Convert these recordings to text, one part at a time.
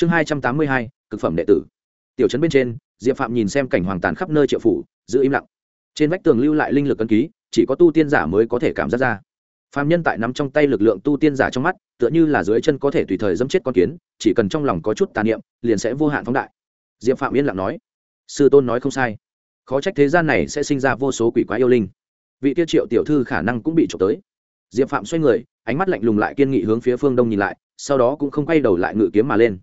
chương hai trăm tám mươi hai, cực phẩm đệ tử. Tiểu trấn bên trên, diệp phạm nhìn xem cảnh hoàng tàn khắp nơi triệu phủ, giữ im lặng. Trên vách tường lưu lại linh lực cân ký, chỉ có tu tiên giả mới có thể cảm giác ra. Phạm nhân tại nắm trong tay lực lượng tu tiên giả trong mắt, tựa như là dưới chân có thể tùy thời dẫm chết con kiến, chỉ cần trong lòng có chút tà niệm, liền sẽ vô hạn phóng đại. Diệp phạm yên lặng nói, sư tôn nói không sai. Khó trách thế gian này sẽ sinh ra vô số quỷ quái yêu linh. Vị tiêu triệu tiểu thư khả năng cũng bị trộm tới. Diệp phạm xoay người, ánh mắt lạnh lùng lại kiên nghị hướng phía phương đông nhìn lại, sau đó cũng không quay đầu lại ngự kiếm mà lên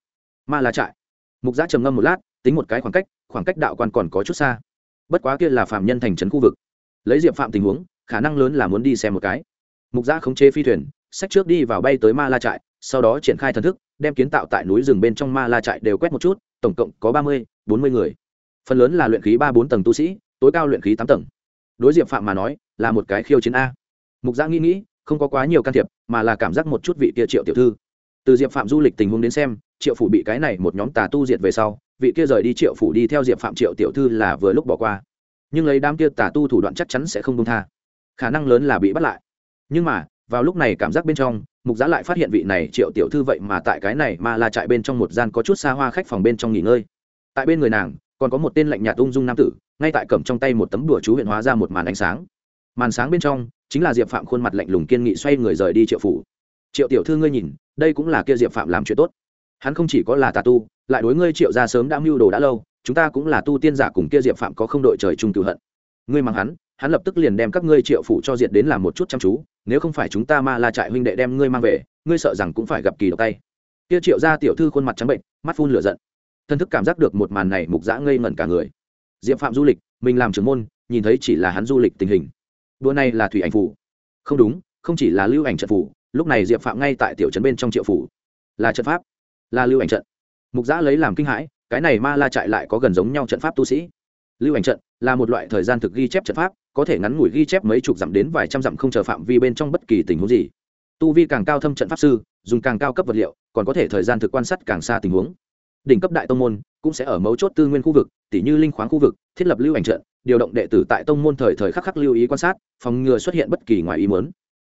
ma La trại. Mục giã trầm ngâm một lát, tính một cái khoảng cách khoảng cách đạo quan còn có chút xa. Bất quá kia là phạm nhân thành trấn khu vực. Lấy diệp phạm tình huống, khả năng lớn là muốn đi xem một cái. Mục giã khống chế phi thuyền sách trước đi vào bay tới ma la trại, sau đó triển khai thần thức, đem kiến tạo tại núi rừng bên trong ma la trại đều quét một chút, tổng cộng có ba mươi, bốn mươi người. Phần lớn là luyện khí ba bốn tầng tu sĩ, tối cao luyện khí tám tầng. Đối diệp phạm mà nói, là một cái khiêu chiến a. Mục giã nghĩ nghĩ, không có quá nhiều can thiệp, mà là cảm giác một chút vị kia triệu tiểu thư. Từ diệp phạm du lịch tình huống đến xem triệu phủ bị cái này một nhóm tà tu diệt về sau, vị kia rời đi triệu phủ đi theo diệp phạm triệu tiểu thư là vừa lúc bỏ qua. Nhưng lấy đám kia tà tu thủ đoạn chắc chắn sẽ không công tha. Khả năng lớn là bị bắt lại. Nhưng mà, vào lúc này cảm giác bên trong, mục giá lại phát hiện vị này triệu tiểu thư vậy mà tại cái này mà là trại bên trong một gian có chút xa hoa khách phòng bên trong nghỉ ngơi. Tại bên người nàng, còn có một tên lạnh nhạt ung dung nam tử, ngay tại cầm trong tay một tấm đùa chú huyện hóa ra một màn ánh sáng. Màn sáng bên trong, chính là diệp phạm khuôn mặt lạnh lùng kiên nghị xoay người rời đi triệu phủ. Triệu tiểu thư ngươi nhìn, đây cũng là kia diệp phạm làm chuyện tốt hắn không chỉ có là tà tu, lại đối ngươi triệu ra sớm đã mưu đồ đã lâu, chúng ta cũng là tu tiên giả cùng kia diệp phạm có không đội trời chung cựu hận. Ngươi mang hắn hắn lập tức liền đem các ngươi triệu phủ cho diệt đến làm một chút chăm chú, nếu không phải chúng ta ma la trại huynh đệ đem ngươi mang về, ngươi sợ rằng cũng phải gặp kỳ độc tay. Kia triệu ra tiểu thư khuôn mặt trắng bệnh, mắt phun lửa giận. Thân thức cảm giác được một màn này mục dã ngây ngẩn cả người. Diệp phạm du lịch, mình làm trưởng môn, nhìn thấy chỉ là hắn du lịch tình hình. Đua này là thủy ảnh phủ. Không đúng, không chỉ là lưu ảnh trận phủ, lúc này diệp phạm ngay tại tiểu trấn bên trong triệu phủ. Là trận pháp là lưu ảnh trận. Mục giã lấy làm kinh hãi, cái này ma la trại lại có gần giống nhau trận pháp tu sĩ. Lưu ảnh trận là một loại thời gian thực ghi chép trận pháp, có thể ngắn ngủi ghi chép mấy chục dặm đến vài trăm dặm không chờ phạm vi bên trong bất kỳ tình huống gì. Tu vi càng cao thâm trận pháp sư, dùng càng cao cấp vật liệu, còn có thể thời gian thực quan sát càng xa tình huống. Đỉnh cấp đại tông môn cũng sẽ ở mấu chốt tư nguyên khu vực tỷ như linh khoáng khu vực, thiết lập lưu ảnh trận, điều động đệ tử tại tông môn thời thời khắc khắc lưu ý quan sát, phòng ngừa xuất hiện bất kỳ ngoài ý muốn.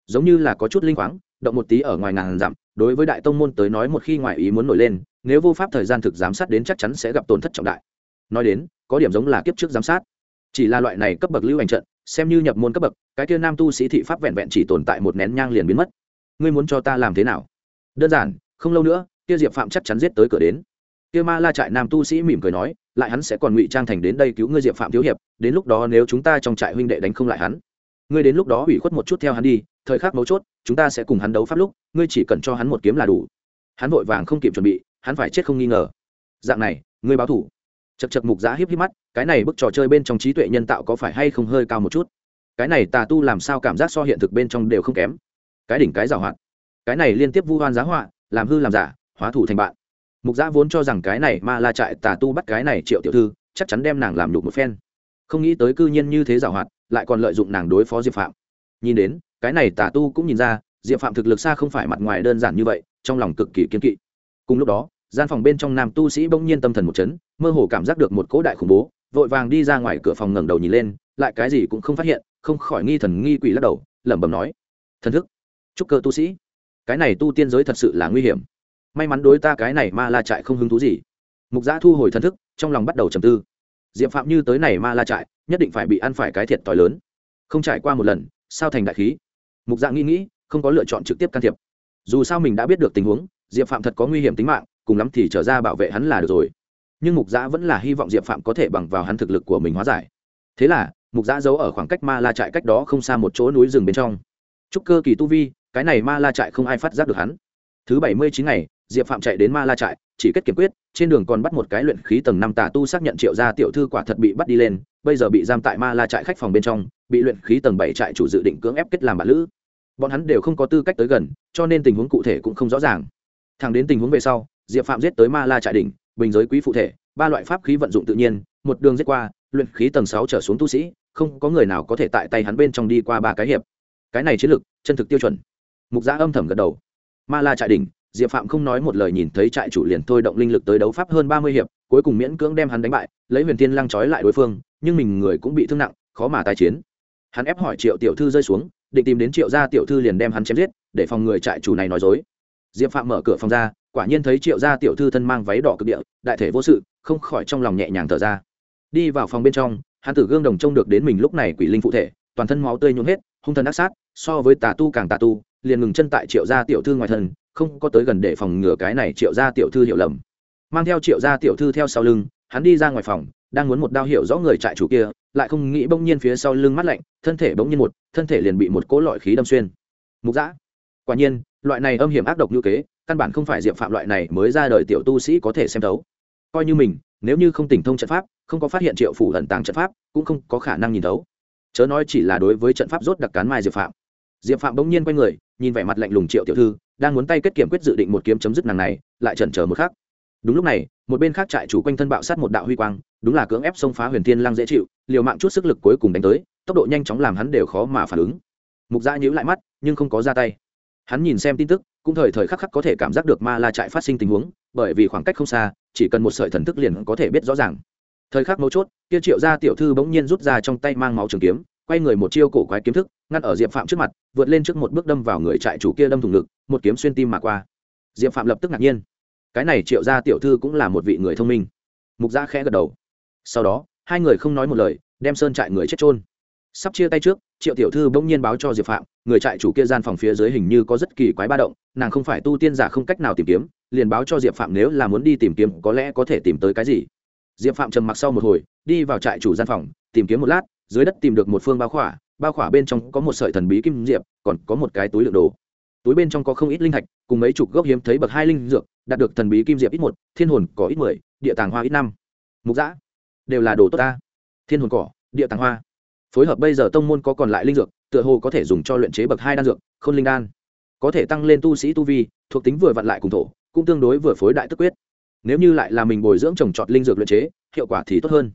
Giống như là có chút linh khoáng, động một tí ở ngoài ngàn dặm đối với đại tông môn tới nói một khi ngoại ý muốn nổi lên, nếu vô pháp thời gian thực giám sát đến chắc chắn sẽ gặp tổn thất trọng đại. Nói đến, có điểm giống là kiếp trước giám sát. Chỉ là loại này cấp bậc lưu hành trận, xem như nhập môn cấp bậc, cái kia nam tu sĩ thị pháp vẹn vẹn chỉ tồn tại một nén nhang liền biến mất. Ngươi muốn cho ta làm thế nào? Đơn giản, không lâu nữa, kia diệp phạm chắc chắn giết tới cửa đến. Kia ma la trại nam tu sĩ mỉm cười nói, lại hắn sẽ còn ngụy trang thành đến đây cứu ngươi diệp phạm thiếu hiệp, đến lúc đó nếu chúng ta trong trại huynh đệ đánh không lại hắn, ngươi đến lúc đó ủy khuất một chút theo hắn đi thời khắc mấu chốt, chúng ta sẽ cùng hắn đấu pháp lúc, ngươi chỉ cần cho hắn một kiếm là đủ. Hắn vội vàng không kịp chuẩn bị, hắn phải chết không nghi ngờ. Dạng này, ngươi báo thủ. Chật chật mục giã hiếp hiếp mắt, cái này bức trò chơi bên trong trí tuệ nhân tạo có phải hay không hơi cao một chút? Cái này tà tu làm sao cảm giác so hiện thực bên trong đều không kém? Cái đỉnh cái giảo hoạt. Cái này liên tiếp vu hoan giá họa, làm hư làm giả, hóa thủ thành bạn. Mục giã vốn cho rằng cái này ma la trại tà tu bắt cái này triệu tiểu thư, chắc chắn đem nàng làm nhục một phen. Không nghĩ tới cư nhiên như thế giảo hoạt, lại còn lợi dụng nàng đối phó diệp phạm nhìn đến, cái này tà tu cũng nhìn ra, diệp phạm thực lực xa không phải mặt ngoài đơn giản như vậy, trong lòng cực kỳ kiên kỵ. Cùng lúc đó, gian phòng bên trong nam tu sĩ bỗng nhiên tâm thần một chấn, mơ hồ cảm giác được một cỗ đại khủng bố, vội vàng đi ra ngoài cửa phòng ngẩng đầu nhìn lên, lại cái gì cũng không phát hiện, không khỏi nghi thần nghi quỷ lắc đầu, lẩm bẩm nói, thần thức chúc cơ tu sĩ, cái này tu tiên giới thật sự là nguy hiểm. May mắn đối ta cái này ma la trại không hứng thú gì. Mục giã thu hồi thần thức, trong lòng bắt đầu trầm tư. Diệp phạm như tới này ma la trại, nhất định phải bị ăn phải cái thiệt t lớn. Không trải qua một lần sao thành đại khí? Mục dạng nghĩ nghĩ, không có lựa chọn trực tiếp can thiệp. Dù sao mình đã biết được tình huống, diệp phạm thật có nguy hiểm tính mạng, cùng lắm thì trở ra bảo vệ hắn là được rồi. Nhưng mục dạ vẫn là hy vọng diệp phạm có thể bằng vào hắn thực lực của mình hóa giải. Thế là, mục dạ giấu ở khoảng cách ma la trại cách đó không xa một chỗ núi rừng bên trong. Chúc cơ kỳ tu vi, cái này ma la trại không ai phát giác được hắn thứ bảy mươi chín ngày, diệp phạm chạy đến ma la trại, chỉ kết kiểm quyết, trên đường còn bắt một cái luyện khí tầng năm tà tu xác nhận triệu gia tiểu thư quả thật bị bắt đi lên, bây giờ bị giam tại ma la trại khách phòng bên trong, bị luyện khí tầng bảy trại chủ dự định cưỡng ép kết làm bạn lữ. Bọn hắn đều không có tư cách tới gần, cho nên tình huống cụ thể cũng không rõ ràng. Thẳng đến tình huống về sau, diệp phạm giết tới ma la trại đỉnh, bình giới quý phụ thể, ba loại pháp khí vận dụng tự nhiên, một đường giết qua, luyện khí tầng sáu trở xuống tu sĩ, không có người nào có thể tại tay hắn bên trong đi qua ba cái hiệp. Cái này chiến lược, chân thực tiêu chuẩn. Mục gia âm thầm gật đầu ma la trại đỉnh, diệp phạm không nói một lời nhìn thấy trại chủ liền thôi động linh lực tới đấu pháp hơn ba mươi hiệp, cuối cùng miễn cưỡng đem hắn đánh bại, lấy huyền tiên lăng trói lại đối phương, nhưng mình người cũng bị thương nặng, khó mà tái chiến. Hắn ép hỏi triệu tiểu thư rơi xuống, định tìm đến triệu gia tiểu thư liền đem hắn chém giết, để phòng người trại chủ này nói dối. Diệp phạm mở cửa phòng ra, quả nhiên thấy triệu gia tiểu thư thân mang váy đỏ cực địa, đại thể vô sự, không khỏi trong lòng nhẹ nhàng thở ra. Đi vào phòng bên trong, hắn tử gương đồng trông được đến mình lúc này quỷ linh phụ thể, toàn thân máu tươi nhuộm hết, hung thần ác sát, so với tà tu càng tà tu liền ngừng chân tại triệu gia tiểu thư ngoài thân, không có tới gần để phòng ngừa cái này triệu gia tiểu thư hiểu lầm. Mang theo triệu gia tiểu thư theo sau lưng, hắn đi ra ngoài phòng, đang muốn một đao hiểu rõ người trại chủ kia, lại không nghĩ bỗng nhiên phía sau lưng mắt lạnh, thân thể bỗng nhiên một, thân thể liền bị một cỗ lọi khí đâm xuyên. Mục giã quả nhiên, loại này âm hiểm ác độc như kế, căn bản không phải diệp phạm loại này mới ra đời tiểu tu sĩ có thể xem thấu. Coi như mình, nếu như không tỉnh thông trận pháp, không có phát hiện triệu phủ ẩn tàng trận pháp, cũng không có khả năng nhìn thấu. Chớ nói chỉ là đối với trận pháp rốt đặc cán mai diệp phạm. Diệp phạm bỗng nhiên quay người nhìn vẻ mặt lạnh lùng triệu tiểu thư, đang muốn tay kết kiểm quyết dự định một kiếm chấm dứt nàng này, lại chần chờ một khắc. Đúng lúc này, một bên khác trại chủ quanh thân bạo sát một đạo huy quang, đúng là cưỡng ép xông phá huyền thiên lăng dễ chịu, liều mạng chút sức lực cuối cùng đánh tới, tốc độ nhanh chóng làm hắn đều khó mà phản ứng. Mục gia nhíu lại mắt, nhưng không có ra tay. Hắn nhìn xem tin tức, cũng thời thời khắc khắc có thể cảm giác được ma la trại phát sinh tình huống, bởi vì khoảng cách không xa, chỉ cần một sợi thần thức liền có thể biết rõ ràng. Thời khắc mấu chốt, kia triệu gia tiểu thư bỗng nhiên rút ra trong tay mang máu trường kiếm, quay người một chiêu cổ quái kiếm thức ngăn ở diệp phạm trước mặt, vượt lên trước một bước đâm vào người trại chủ kia đâm thủng ngực, một kiếm xuyên tim mà qua. Diệp phạm lập tức ngạc nhiên. Cái này triệu gia tiểu thư cũng là một vị người thông minh. Mục gia khẽ gật đầu. Sau đó, hai người không nói một lời, đem sơn trại người chết trôn sắp chia tay trước, triệu tiểu thư bỗng nhiên báo cho diệp phạm, người trại chủ kia gian phòng phía dưới hình như có rất kỳ quái ba động, nàng không phải tu tiên giả không cách nào tìm kiếm, liền báo cho diệp phạm nếu là muốn đi tìm kiếm, có lẽ có thể tìm tới cái gì. Diệp phạm trầm mặc sau một hồi, đi vào trại chủ gian phòng, tìm kiếm một lát, dưới đất tìm được một phương bao khỏa bao khỏa bên trong có một sợi thần bí kim diệp, còn có một cái túi lượng đồ. Túi bên trong có không ít linh thạch, cùng mấy chục gốc hiếm thấy bậc hai linh dược, đạt được thần bí kim diệp ít một, thiên hồn cỏ ít mười, địa tàng hoa ít năm. Mục giã đều là đồ tốt ta. Thiên hồn cỏ, địa tàng hoa. Phối hợp bây giờ tông môn có còn lại linh dược, tựa hồ có thể dùng cho luyện chế bậc hai đan dược k h ô n linh đan. Có thể tăng lên tu sĩ tu vi, thuộc tính vừa vặn lại cùng thổ, cũng tương đối vừa phối đại tức quyết. Nếu như lại là mình bồi dưỡng trồng trọt linh dược luyện chế, hiệu quả thì tốt hơn.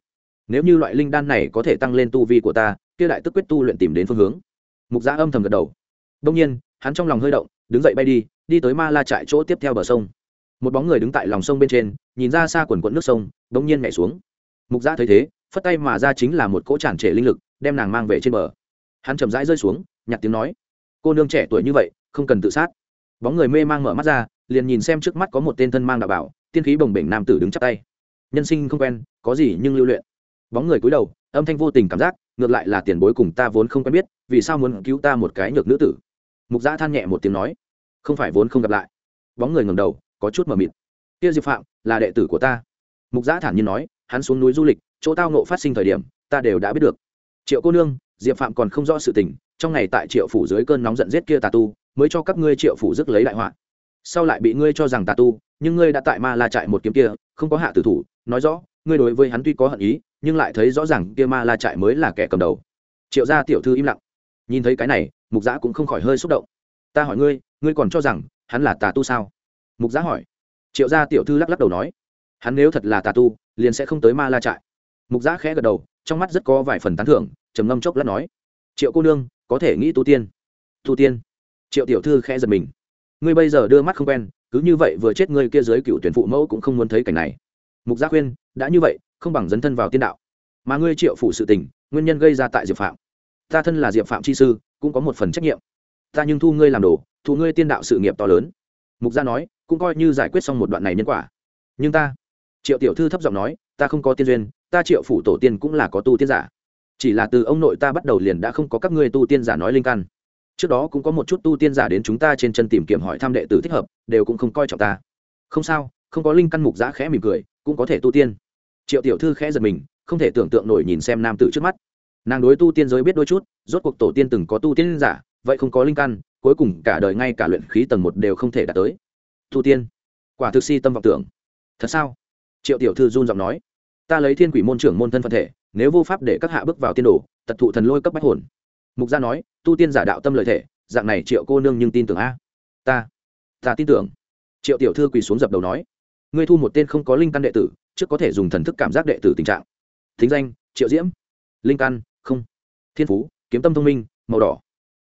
Nếu như loại linh đan này có thể tăng lên tu vi của ta kia đại tức quyết tu luyện tìm đến phương hướng. Mục giã âm thầm gật đầu. Đông nhiên, hắn trong lòng hơi động, đứng dậy bay đi đi tới ma la trại chỗ tiếp theo bờ sông. Một bóng người đứng tại lòng sông bên trên, nhìn ra xa quần quận nước sông đông nhiên nhảy xuống. Mục giã thấy thế, phất tay mà ra chính là một cỗ tràn trề linh lực, đem nàng mang về trên bờ. Hắn chậm rãi rơi xuống, nhặt tiếng nói. Cô nương trẻ tuổi như vậy, không cần tự sát. Bóng người mê mang mở mắt ra, liền nhìn xem trước mắt có một tên thân mang đạo bảo, tiên khí bồng bềnh nam tử đứng chắp tay. Nhân sinh không quen, có gì nhưng lưu luyện. Bóng người cúi đầu, âm thanh vô tình cảm giác ngược lại là tiền bối cùng ta vốn không quen biết, vì sao muốn cứu ta một cái nhược nữ tử? Mục giã than nhẹ một tiếng nói. Không phải vốn không gặp lại. Bóng người ngầm đầu, có chút mờ mịt. Kia diệp phạm, là đệ tử của ta. Mục giã thản nhiên nói, hắn xuống núi du lịch, chỗ tao nộ phát sinh thời điểm, ta đều đã biết được. Triệu cô nương, diệp phạm còn không rõ sự tình, trong ngày tại triệu phủ dưới cơn nóng giận giết kia tà tu, mới cho các ngươi triệu phủ rước lấy đại họa. Sau lại bị ngươi cho rằng tà tu nhưng ngươi đã tại ma la trại một kiếm kia, không có hạ tử thủ, nói rõ, ngươi đối với hắn tuy có hận ý, nhưng lại thấy rõ ràng kia ma la trại mới là kẻ cầm đầu. Triệu gia tiểu thư im lặng. Nhìn thấy cái này, mục giã cũng không khỏi hơi xúc động. Ta hỏi ngươi ngươi còn cho rằng hắn là tà tu sao? Mục giã hỏi. Triệu gia tiểu thư lắc lắc đầu nói. Hắn nếu thật là tà tu, liền sẽ không tới ma la trại. Mục giã khẽ gật đầu, trong mắt rất có vài phần tán thưởng, trầm ngâm chốc lát nói. Triệu cô nương, có thể nghĩ tu tiên. Tu tiên. Triệu tiểu thư khẽ giật mình. Ngươi bây giờ đưa mắt không quen cứ như vậy vừa chết ngươi kia dưới cựu tuyển phụ mẫu cũng không muốn thấy cảnh này. Mục gia khuyên, đã như vậy, không bằng dấn thân vào tiên đạo. Mà ngươi triệu phủ sự tình, nguyên nhân gây ra tại diệp phạm. Ta thân là diệp phạm chi sư, cũng có một phần trách nhiệm. Ta nhưng thu ngươi làm đồ, thu ngươi tiên đạo sự nghiệp to lớn. Mục gia nói, cũng coi như giải quyết xong một đoạn này nhân quả. Nhưng ta, triệu tiểu thư thấp giọng nói, ta không có tiên duyên, ta triệu phủ tổ tiên cũng là có tu tiên giả. Chỉ là từ ông nội ta bắt đầu liền đã không có các ngươi tu tiên giả nói linh căn trước đó cũng có một chút tu tiên giả đến chúng ta trên chân tìm kiếm hỏi thăm đệ tử thích hợp, đều cũng không coi trọng ta. Không sao, không có linh căn mục giã khẽ mỉm cười, cũng có thể tu tiên. Triệu tiểu thư khẽ giật mình, không thể tưởng tượng nổi nhìn xem nam tử trước mắt. Nàng đối tu tiên giới biết đôi chút, rốt cuộc tổ tiên từng có tu tiên giả, vậy không có linh căn, cuối cùng cả đời ngay cả luyện khí tầng một đều không thể đạt tới. Tu tiên? Quả thực si tâm vọng tưởng. Thật sao? Triệu tiểu thư run giọng nói. Ta lấy thiên quỷ môn trưởng môn thân phận thể, nếu vô pháp để các hạ bước vào tiên đồ, tật thụ thần lôi cấp bách hồn mục gia nói, tu tiên giả đạo tâm lợi thể, dạng này triệu cô nương nhưng tin tưởng a. Ta ta tin tưởng. Triệu tiểu thư quỳ xuống dập đầu nói, ngươi thu một tên không có linh căn đệ tử, trước có thể dùng thần thức cảm giác đệ tử tình trạng. Thính danh, triệu diễm. Linh căn, không. Thiên phú, kiếm tâm thông minh, màu đỏ.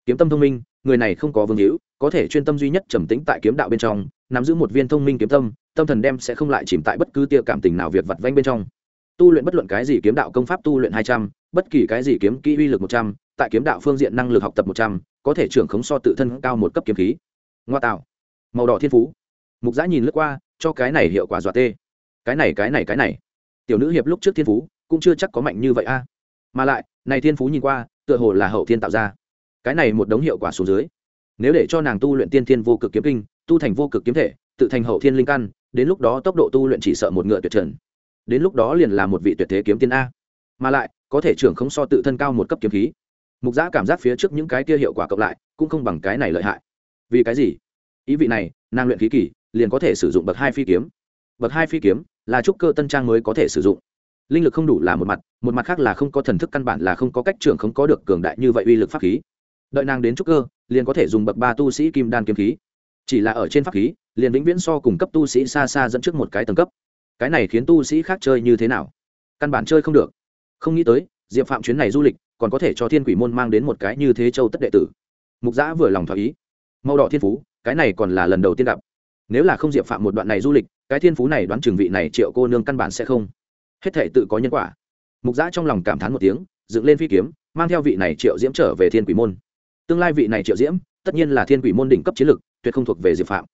Kiếm tâm thông minh, người này không có vương hữu, có thể chuyên tâm duy nhất trầm tĩnh tại kiếm đạo bên trong, nắm giữ một viên thông minh kiếm tâm tâm thần đem sẽ không lại chìm tại bất cứ tia cảm tình nào việc vặt vanh bên trong. Tu luyện bất luận cái gì kiếm đạo công pháp tu luyện hai trăm bất kỳ cái gì kiếm kỹ uy lực một trăm, tại kiếm đạo phương diện năng lực học tập một trăm, có thể trưởng khống so tự thân cao một cấp kiếm khí. Ngoa tạo. Màu đỏ thiên phú. Mục giã nhìn lướt qua, cho cái này hiệu quả dọa tê. Cái này cái này cái này. Tiểu nữ hiệp lúc trước thiên phú, cũng chưa chắc có mạnh như vậy a. Mà lại, này thiên phú nhìn qua, tựa hồ là hậu thiên tạo ra. Cái này một đống hiệu quả xuống dưới. Nếu để cho nàng tu luyện tiên thiên vô cực kiếm kinh, tu thành vô cực kiếm thể, tự thành hậu thiên linh căn, đến lúc đó tốc độ tu luyện chỉ sợ một ngựa tuyệt trần. Đến lúc đó liền là một vị tuyệt thế kiếm tiên a. Mà lại có thể trưởng không so tự thân cao một cấp kiếm khí. Mục giã cảm giác phía trước những cái kia hiệu quả cộng lại, cũng không bằng cái này lợi hại. Vì cái gì? Ý vị này, nàng luyện khí kỷ liền có thể sử dụng bậc hai phi kiếm. Bậc hai phi kiếm là trúc cơ tân trang mới có thể sử dụng. Linh lực không đủ là một mặt một mặt khác là không có thần thức căn bản là không có cách trưởng không có được cường đại như vậy uy lực pháp khí. Đợi nàng đến trúc cơ, liền có thể dùng bậc ba tu sĩ kim đan kiếm khí. Chỉ là ở trên pháp khí, liền vĩnh viễn so cùng cấp tu sĩ xa xa dẫn trước một cái tầng cấp. Cái này khiến tu sĩ khác chơi như thế nào? Căn bản chơi không được không nghĩ tới, diệp phạm chuyến này du lịch, còn có thể cho thiên quỷ môn mang đến một cái như thế châu tất đệ tử. Mục giã vừa lòng thỏa ý. Màu đỏ thiên phú, cái này còn là lần đầu tiên gặp. Nếu là không diệp phạm một đoạn này du lịch, cái thiên phú này đoán trường vị này triệu cô nương căn bản sẽ không. Hết thể tự có nhân quả. Mục giã trong lòng cảm thán một tiếng, dựng lên phi kiếm, mang theo vị này triệu diễm trở về thiên quỷ môn. Tương lai vị này triệu diễm, tất nhiên là thiên quỷ môn đỉnh cấp chiến lực, tuyệt không thuộc về diệp phạm.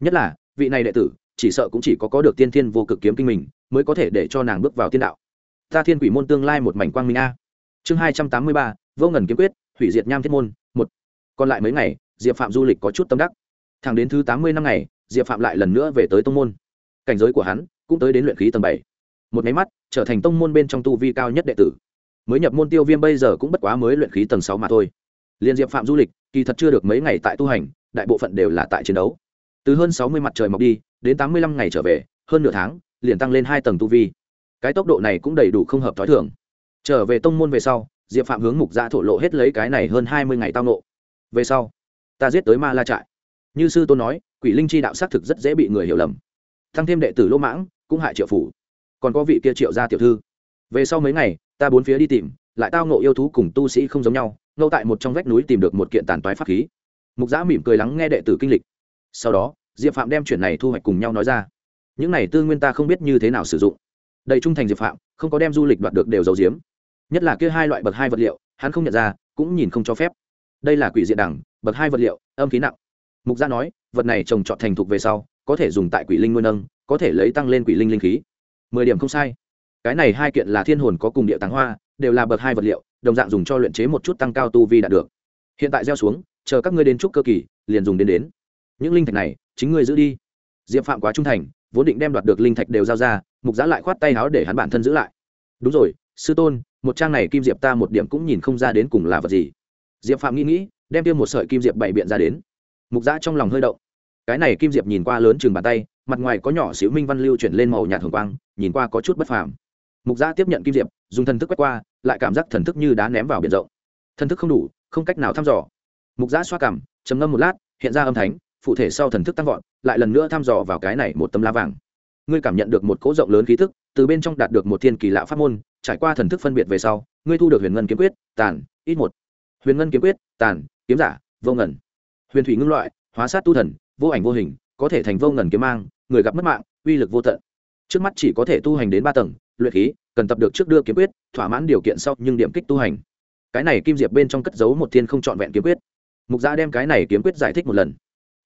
Nhất là, vị này đệ tử, chỉ sợ cũng chỉ có có được tiên thiên vô cực kiếm kinh mình, mới có thể để cho nàng bước vào tiên đạo ta thiên quỷ môn tương lai một mảnh quang minh a. Chương hai trăm tám mươi ba, vô ngần kiếm quyết, hủy diệt nham thiết môn, một. Còn lại mấy ngày, diệp phạm du lịch có chút tâm đắc. Thẳng đến thứ tám mươi năm ngày, diệp phạm lại lần nữa về tới tông môn. Cảnh giới của hắn cũng tới đến luyện khí tầng bảy. Một máy mắt, trở thành tông môn bên trong tu vi cao nhất đệ tử. Mới nhập môn tiêu viêm bây giờ cũng bất quá mới luyện khí tầng sáu mà thôi. Liên diệp phạm du lịch, kỳ thật chưa được mấy ngày tại tu hành, đại bộ phận đều là tại chiến đấu. Từ hơn sáu mươi mặt trời mọc đi, đến tám mươi lăm ngày trở về, hơn nửa tháng, liền tăng lên hai tầng tu vi cái tốc độ này cũng đầy đủ không hợp t h ó i thường. Trở về tông môn về sau, diệp phạm hướng mục gia thổ lộ hết lấy cái này hơn hai mươi ngày tao nộ về sau, ta giết tới ma la trại. Như sư tôn nói, quỷ linh chi đạo xác thực rất dễ bị người hiểu lầm. Thăng thêm đệ tử lỗ mãng, cũng hại triệu phủ. Còn có vị kia triệu gia tiểu thư. Về sau mấy ngày, ta bốn phía đi tìm, lại tao nộ yêu thú cùng tu sĩ không giống nhau ngâu tại một trong vách núi tìm được một kiện tàn toái pháp khí. Mục giã mỉm cười lắng nghe đệ tử kinh lịch. Sau đó, diệp phạm đem chuyện này thu hoạch cùng nhau nói ra. Những này tư nguyên ta không biết như thế nào sử dụng đầy trung thành diệp phạm, không có đem du lịch đoạt được đều giấu giếm. Nhất là kia hai loại bậc hai vật liệu, hắn không nhận ra, cũng nhìn không cho phép. Đây là quỷ diện đẳng, bậc hai vật liệu, âm khí nặng. Mục gia nói, vật này trồng trọt thành thục về sau, có thể dùng tại quỷ linh nuôi nâng, có thể lấy tăng lên quỷ linh linh khí. Mười điểm không sai. Cái này hai kiện là thiên hồn có cùng địa tàng hoa, đều là bậc hai vật liệu, đồng dạng dùng cho luyện chế một chút tăng cao tu vi đạt được. Hiện tại gieo xuống, chờ các ngươi đến trúc cơ kỳ, liền dùng đến đến. Những linh thạch này, chính ngươi giữ đi. Diệp phạm quá trung thành, vốn định đem đoạt được linh thạch đều giao ra mục giá lại khoát tay áo để hắn bản thân giữ lại. Đúng rồi, sư tôn, một trang này kim diệp ta một điểm cũng nhìn không ra đến cùng là vật gì. Diệp phạm nghĩ nghĩ, đem tiêm một sợi kim diệp bảy biện ra đến. Mục giã trong lòng hơi động. Cái này kim diệp nhìn qua lớn chừng bàn tay, mặt ngoài có nhỏ xíu minh văn lưu chuyển lên màu nhạt hồng quang, nhìn qua có chút bất phàm. Mục giã tiếp nhận kim diệp, dùng thần thức quét qua, lại cảm giác thần thức như đá ném vào biển rộng. Thần thức không đủ, không cách nào thăm dò. Mục giã xoa cảm, trầm ngâm một lát, hiện ra âm thánh, phụ thể sau thần thức tăng vọt, lại lần nữa thăm dò vào cái này một tấm lá vàng ngươi cảm nhận được một cỗ rộng lớn khí thức, từ bên trong đạt được một thiên kỳ lạ pháp môn, trải qua thần thức phân biệt về sau, ngươi thu được huyền ngân kiếm quyết, tàn, ít một. Huyền ngân kiếm quyết, tàn, kiếm giả, vô ngẩn huyền thủy ngưng loại, hóa sát tu thần, vô ảnh vô hình, có thể thành vô ngẩn kiếm mang, người gặp mất mạng, uy lực vô tận. Trước mắt chỉ có thể tu hành đến ba tầng, luyện khí, cần tập được trước đưa kiếm quyết, thỏa mãn điều kiện sau nhưng điểm kích tu hành. Cái này kim diệp bên trong cất giấu một thiên không trọn vẹn kiếm quyết. Mục gia đem cái này kiếm quyết giải thích một lần.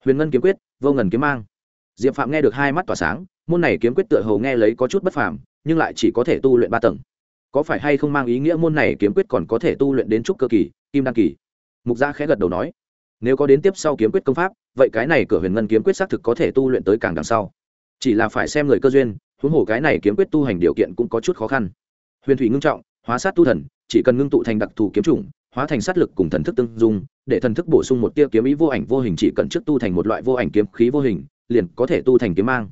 Huyền ngân kiếm quyết, vô ngần kiếm mang. Diệp phạm nghe được hai mắt tỏa sáng môn này kiếm quyết tựa hồ nghe lấy có chút bất phàm, nhưng lại chỉ có thể tu luyện ba tầng. Có phải hay không mang ý nghĩa môn này kiếm quyết còn có thể tu luyện đến trúc cơ kỳ, kim đăng kỳ? Mục gia khẽ gật đầu nói, nếu có đến tiếp sau kiếm quyết công pháp, vậy cái này cửa huyền ngân kiếm quyết xác thực có thể tu luyện tới càng đằng sau. Chỉ là phải xem người cơ duyên, huống hồ cái này kiếm quyết tu hành điều kiện cũng có chút khó khăn. Huyền thủy ngưng trọng, hóa sát tu thần, chỉ cần ngưng tụ thành đặc thù kiếm chủng, hóa thành sát lực cùng thần thức tương dung, để thần thức bổ sung một tia kiếm ý vô ảnh vô hình chỉ cần trước tu thành một loại vô ảnh kiếm khí vô hình, liền có thể tu thành kiếm mang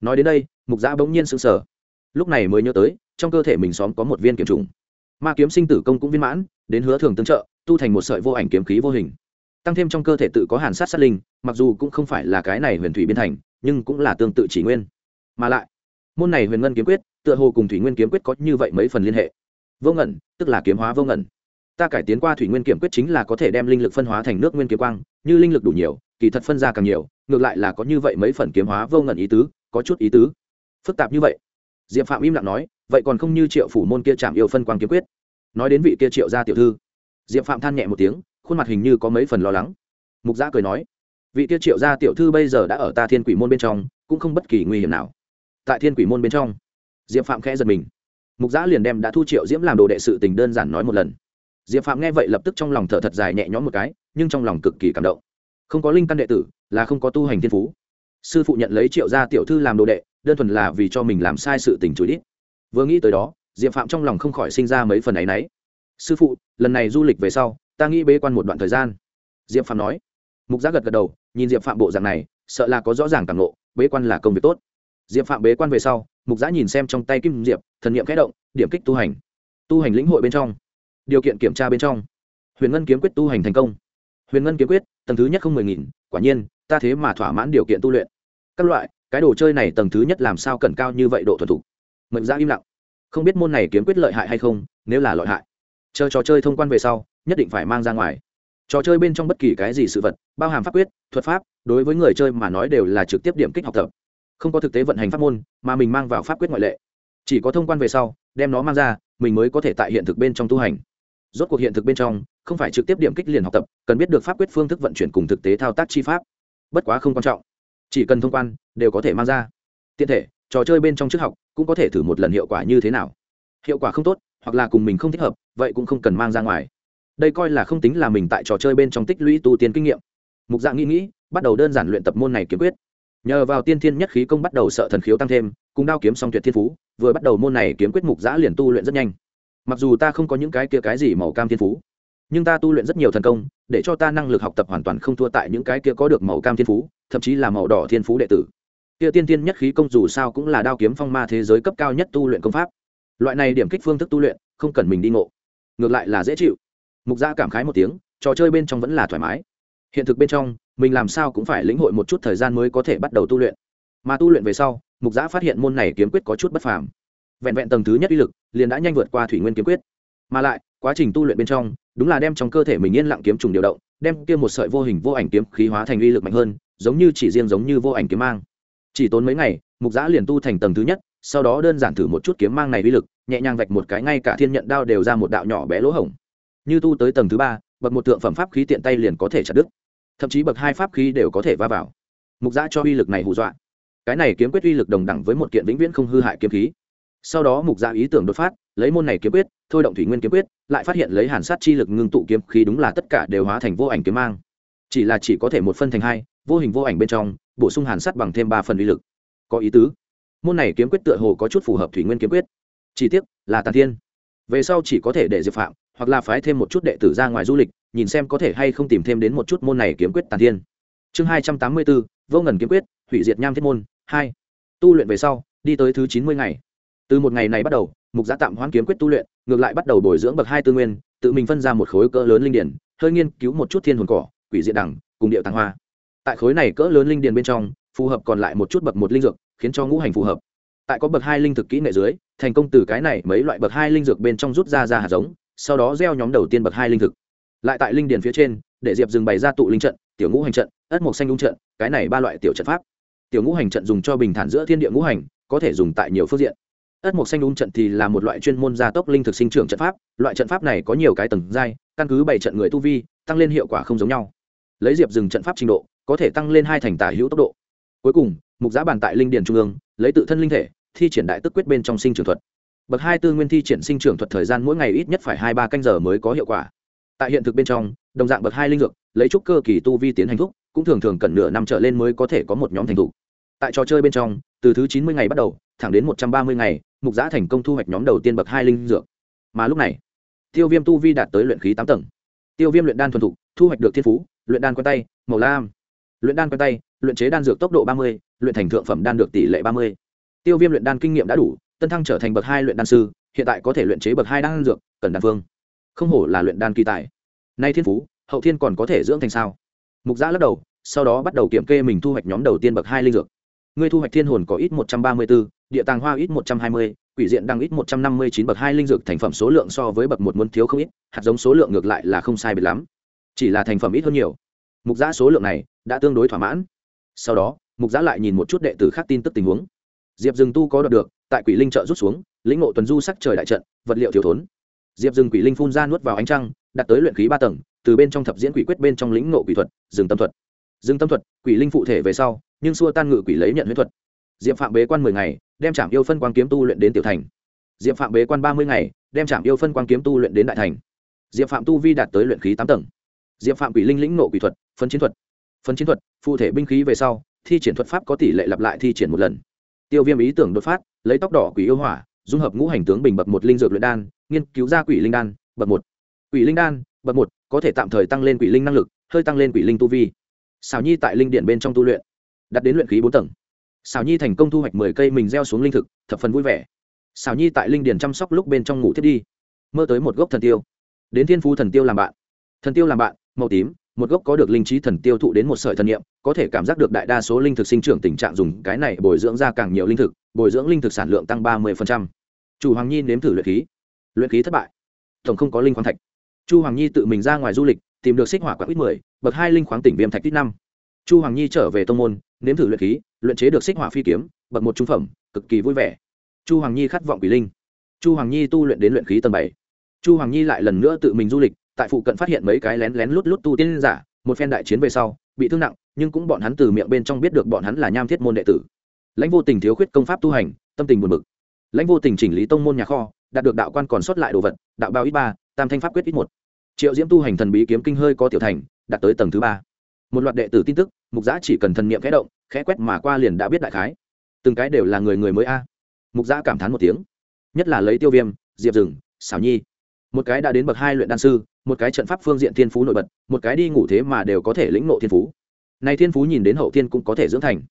nói đến đây, mục giã bỗng nhiên sững sờ. Lúc này mới nhớ tới, trong cơ thể mình xóm có một viên kiểm trùng. Ma kiếm sinh tử công cũng viên mãn, đến hứa thường tương trợ, tu thành một sợi vô ảnh kiếm khí vô hình. Tăng thêm trong cơ thể tự có hàn sát sát linh, mặc dù cũng không phải là cái này huyền thủy biên thành, nhưng cũng là tương tự chỉ nguyên. Mà lại, môn này huyền ngân kiếm quyết, tựa hồ cùng thủy nguyên kiếm quyết có như vậy mấy phần liên hệ. Vô ngẩn, tức là kiếm hóa vô ngẩn. Ta cải tiến qua thủy nguyên kiếm quyết chính là có thể đem linh lực phân hóa thành nước nguyên kiếm quang, như linh lực đủ nhiều, kỳ thật phân ra càng nhiều, ngược lại là có như vậy mấy phần kiếm hóa vô ngẩn ý tứ có chút ý tứ. Phức tạp như vậy. Diệp phạm im lặng nói, vậy còn không như triệu phủ môn kia chạm yêu phân quang kiếm quyết. Nói đến vị kia triệu gia tiểu thư. Diệp phạm than nhẹ một tiếng, khuôn mặt hình như có mấy phần lo lắng. Mục gia cười nói, vị kia triệu gia tiểu thư bây giờ đã ở ta thiên quỷ môn bên trong, cũng không bất kỳ nguy hiểm nào. Tại thiên quỷ môn bên trong, diệp phạm khẽ giật mình. Mục giã liền đem đã thu triệu diễm làm đồ đệ sự tình đơn giản nói một lần. Diệp phạm nghe vậy lập tức trong lòng thở thật dài nhẹ nhõm một cái, nhưng trong lòng cực kỳ cảm động. Không có linh căn đệ tử, là không có tu hành thiên phú sư phụ nhận lấy triệu gia tiểu thư làm đồ đệ, đơn thuần là vì cho mình làm sai sự tình chối đít vừa nghĩ tới đó, diệp phạm trong lòng không khỏi sinh ra mấy phần ấ y n ấ y sư phụ, lần này du lịch về sau, ta nghĩ bế quan một đoạn thời gian. Diệp phạm nói. Mục giác gật gật đầu, nhìn diệp phạm bộ dạng này, sợ là có rõ ràng càng lộ bế quan là công việc tốt. Diệp phạm bế quan về sau, mục giã nhìn xem trong tay kim diệp, thần nghiệm kẽ động, điểm kích tu hành. Tu hành lĩnh hội bên trong. Điều kiện kiểm tra bên trong. Huyền ngân kiếm quyết tu hành thành công. Huyền ngân kiếm quyết, tầng thứ nhất không mười nghìn, quả nhiên ta thế mà thỏa mãn điều kiện tu luyện. Các loại, cái đồ chơi này tầng thứ nhất làm sao cần cao như vậy độ thuần thục? Mệnh giã im lặng. Không biết môn này kiếm quyết lợi hại hay không, nếu là lợi hại. Chờ trò chơi thông quan về sau, nhất định phải mang ra ngoài. Trò chơi bên trong bất kỳ cái gì sự vật, bao hàm pháp quyết, thuật pháp, đối với người chơi mà nói đều là trực tiếp điểm kích học tập. Không có thực tế vận hành pháp môn, mà mình mang vào pháp quyết ngoại lệ. Chỉ có thông quan về sau, đem nó mang ra, mình mới có thể tại hiện thực bên trong tu hành. Rốt cuộc hiện thực bên trong, không phải trực tiếp điểm kích liền học tập, cần biết được pháp quyết phương thức vận chuyển cùng thực tế thao tác chi pháp bất quá không quan trọng. Chỉ cần thông quan, đều có thể mang ra. Tiện thể, trò chơi bên trong trước học cũng có thể thử một lần hiệu quả như thế nào. Hiệu quả không tốt, hoặc là cùng mình không thích hợp, vậy cũng không cần mang ra ngoài. Đây coi là không tính là mình tại trò chơi bên trong tích lũy tu tiên kinh nghiệm. Mục dạng nghĩ nghĩ, bắt đầu đơn giản luyện tập môn này kiếm quyết. Nhờ vào tiên thiên nhất khí công bắt đầu sợ thần khiếu tăng thêm, cùng đao kiếm song tuyệt thiên phú, vừa bắt đầu môn này kiếm quyết mục giã liền tu luyện rất nhanh. Mặc dù ta không có những cái kia cái gì màu cam thiên phú nhưng ta tu luyện rất nhiều thần công, để cho ta năng lực học tập hoàn toàn không thua tại những cái kia có được màu cam thiên phú, thậm chí là màu đỏ thiên phú đệ tử. Kia tiên thiên nhất khí công dù sao cũng là đao kiếm phong ma thế giới cấp cao nhất tu luyện công pháp. Loại này điểm kích phương thức tu luyện, không cần mình đi ngộ. Ngược lại là dễ chịu. Mục gia cảm khái một tiếng, trò chơi bên trong vẫn là thoải mái. Hiện thực bên trong, mình làm sao cũng phải lĩnh hội một chút thời gian mới có thể bắt đầu tu luyện. Mà tu luyện về sau, mục giã phát hiện môn này kiếm quyết có chút bất phàm. Vẹn vẹn tầng thứ nhất uy lực, liền đã nhanh vượt qua thủy nguyên kiếm quyết. Mà lại, quá trình tu luyện bên trong đúng là đem trong cơ thể mình yên lặng kiếm trùng điều động, đem kia một sợi vô hình vô ảnh kiếm khí hóa thành uy lực mạnh hơn, giống như chỉ riêng giống như vô ảnh kiếm mang. Chỉ tốn mấy ngày, mục giã liền tu thành tầng thứ nhất, sau đó đơn giản thử một chút kiếm mang này uy lực, nhẹ nhàng vạch một cái ngay cả thiên nhận đao đều ra một đạo nhỏ bé lỗ hổng. Như tu tới tầng thứ ba, bậc một tượng phẩm pháp khí tiện tay liền có thể chặt đứt. Thậm chí bậc hai pháp khí đều có thể va vào. Mục giã cho uy lực này hù dọa. Cái này kiếm quyết uy lực đồng đẳng với một kiện vĩnh viễn không hư hại kiếm khí sau đó mục dạ ý tưởng đột phát, lấy môn này kiếm quyết, thôi động thủy nguyên kiếm quyết, lại phát hiện lấy hàn sát chi lực ngưng tụ kiếm khí đúng là tất cả đều hóa thành vô ảnh kiếm mang. Chỉ là chỉ có thể một phân thành hai, vô hình vô ảnh bên trong, bổ sung hàn sát bằng thêm ba phần uy lực. Có ý tứ. Môn này kiếm quyết tựa hồ có chút phù hợp thủy nguyên kiếm quyết. Chỉ tiếc, là tàn thiên. Về sau chỉ có thể để diệp phạm, hoặc là phái thêm một chút đệ tử ra ngoài du lịch, nhìn xem có thể hay không tìm thêm đến một chút môn này kiếm quyết tàn thiên. Chương hai trăm tám mươi bốn, vô ngần kiếm quyết, hủy diệt nham thiết môn, hai. Tu luyện về sau, đi tới thứ chín mươi ngày từ một ngày này bắt đầu, mục giá tạm hoãn kiếm quyết tu luyện, ngược lại bắt đầu bồi dưỡng bậc hai tư nguyên, tự mình phân ra một khối cỡ lớn linh điển, hơi nghiên cứu một chút thiên hồn cỏ, quỷ diện đẳng, cùng điệu tàng hoa. Tại khối này cỡ lớn linh điển bên trong, phù hợp còn lại một chút bậc một linh dược, khiến cho ngũ hành phù hợp. Tại có bậc hai linh thực kỹ nghệ dưới, thành công từ cái này mấy loại bậc hai linh dược bên trong rút ra ra hạt giống, sau đó gieo nhóm đầu tiên bậc hai linh thực. Lại tại linh điền phía trên, để diệp dừng bày ra tụ linh trận, tiểu ngũ hành trận, ất mộc xanh đúng trận, cái này ba loại tiểu trận pháp. Tiểu ngũ hành trận dùng cho bình thản giữa thiên địa ngũ hành, có thể dùng tại nhiều phương diện ất mộc xanh đúng trận thì là một loại chuyên môn gia tốc linh thực sinh trưởng trận pháp, loại trận pháp này có nhiều cái tầng giai, căn cứ bảy trận người tu vi, tăng lên hiệu quả không giống nhau. Lấy diệp dừng trận pháp trình độ, có thể tăng lên hai thành tả hữu tốc độ. Cuối cùng, mục giá bàn tại linh điền trung ương, lấy tự thân linh thể, thi triển đại tức quyết bên trong sinh trưởng thuật. Bậc hai tư nguyên thi triển sinh trưởng thuật thời gian mỗi ngày ít nhất phải hai ba canh giờ mới có hiệu quả. Tại hiện thực bên trong, đồng dạng bậc hai linh dược, lấy trúc cơ kỳ tu vi tiến hành thúc, cũng thường thường cần nửa năm trở lên mới có thể có một nhóm thành thục tại trò chơi bên trong, từ thứ chín mươi ngày bắt đầu thẳng đến một trăm ba mươi ngày, mục giã thành công thu hoạch nhóm đầu tiên bậc hai linh dược. Mà lúc này, tiêu viêm tu vi đạt tới luyện khí tám tầng. Tiêu viêm luyện đan thuần thục, thu hoạch được thiên phú, luyện đan quen tay, màu lam. Luyện đan quen tay, luyện chế đan dược tốc độ ba mươi, luyện thành thượng phẩm đan được tỷ lệ ba mươi. Tiêu viêm luyện đan kinh nghiệm đã đủ, tân thăng trở thành bậc hai luyện đan sư, hiện tại có thể luyện chế bậc hai đan dược, cần đan phương. Không hổ là luyện đan kỳ tài. Nay thiên phú, hậu thiên còn có thể dưỡng thành sao? Mục giã lắc đầu, sau đó bắt đầu kiểm kê mình thu hoạch nhóm đầu tiên bậc hai linh dược. Ngươi thu hoạch thiên hồn có ít một trăm ba mươi b ố địa tàng hoa ít một trăm hai mươi, quỷ diện đang ít một trăm năm mươi chín bậc hai linh dược thành phẩm số lượng so với bậc một muốn thiếu không ít, hạt giống số lượng ngược lại là không sai biệt lắm. Chỉ là thành phẩm ít hơn nhiều. Mục giã số lượng này đã tương đối thỏa mãn. Sau đó, mục giã lại nhìn một chút đệ tử khác tin tức tình huống. Diệp rừng tu có đọc được, tại quỷ linh trợ rút xuống, lĩnh ngộ tuần du sắc trời đại trận, vật liệu thiếu thốn. Diệp rừng quỷ linh phun ra nuốt vào ánh trăng, đặt tới luyện khí ba tầng, từ bên trong thập diễn quỷ quyết bên trong lĩnh ngộ quỷ thuật rừng tâm thuật. Dừng tâm thuật, quỷ linh phụ thể về sau, nhưng xua tan ngự quỷ lấy nhận huyết thuật. Diệp phạm bế quan mười ngày đem trạm yêu phân quang kiếm tu luyện đến tiểu thành. Diệp phạm bế quan ba mươi ngày, đem trạm yêu phân quang kiếm tu luyện đến đại thành. Diệp phạm tu vi đạt tới luyện khí tám tầng. Diệp phạm quỷ linh lĩnh nộ quỷ thuật, phân chiến thuật. Phân chiến thuật phụ thể binh khí về sau, thi triển thuật pháp có tỷ lệ lặp lại thi triển một lần. Tiêu viêm ý tưởng đột phát, lấy tóc đỏ quỷ yêu hỏa, dung hợp ngũ hành tướng bình bậc một linh dược luyện đan, nghiên cứu ra quỷ linh đan, bậc một. Quỷ linh đan, bậc một, có thể tạm thời tăng lên quỷ linh năng lực, hơi tăng lên quỷ linh tu vi. Xào nhi tại linh điện bên trong tu luyện đặt đến luyện khí bốn tầng xào nhi thành công thu hoạch mười cây mình gieo xuống linh thực, thập phần vui vẻ. Xào nhi tại linh điền chăm sóc lúc bên trong ngủ thiết đi. Mơ tới một gốc thần tiêu. Đến thiên phú thần tiêu làm bạn. Thần tiêu làm bạn, màu tím, một gốc có được linh trí thần tiêu thụ đến một sợi thần niệm, có thể cảm giác được đại đa số linh thực sinh trưởng tình trạng dùng cái này bồi dưỡng ra càng nhiều linh thực, bồi dưỡng linh thực sản lượng tăng ba mươi chủ hoàng nhi nếm thử luyện khí. Luyện khí thất bại. Tổng không có linh khoáng thạch. Chu hoàng nhi tự mình ra ngoài du lịch, tìm được xích hỏa quạng ít mười, bậc hai linh khoáng tỉnh viêm thạch ít năm. Chu hoàng nhi trở về tông môn, nếm thử luyện khí luyện chế được xích hỏa phi kiếm, bậc một trung phẩm, cực kỳ vui vẻ. Chu hoàng nhi khát vọng quỷ linh. Chu hoàng nhi tu luyện đến luyện khí tầng bảy. Chu hoàng nhi lại lần nữa tự mình du lịch, tại phụ cận phát hiện mấy cái lén lén lút lút tu tiên giả, một phen đại chiến về sau, bị thương nặng, nhưng cũng bọn hắn từ miệng bên trong biết được bọn hắn là nham thiết môn đệ tử. Lãnh vô tình thiếu khuyết công pháp tu hành, tâm tình buồn bực. Lãnh vô tình chỉnh lý tông môn nhà kho, đạt được đạo quan còn sót lại đồ vật, đạo bao ít ba, tam thanh pháp quyết ít một. Triệu diễm tu hành thần bí kiếm kinh hơi có tiểu thành, đạt tới tầng thứ ba. Một loạt đệ tử tin tức, mục giã chỉ cần thần niệm kẽ động khẽ quét mà qua liền đã biết đại khái. Từng cái đều là người người mới a. Mục gia cảm thán một tiếng. Nhất là lấy tiêu viêm, diệp rừng xảo nhi. Một cái đã đến bậc hai luyện đan sư, một cái trận pháp phương diện thiên phú nổi bật, một cái đi ngủ thế mà đều có thể lĩnh nộ thiên phú. Này thiên phú nhìn đến hậu thiên cũng có thể dưỡng thành.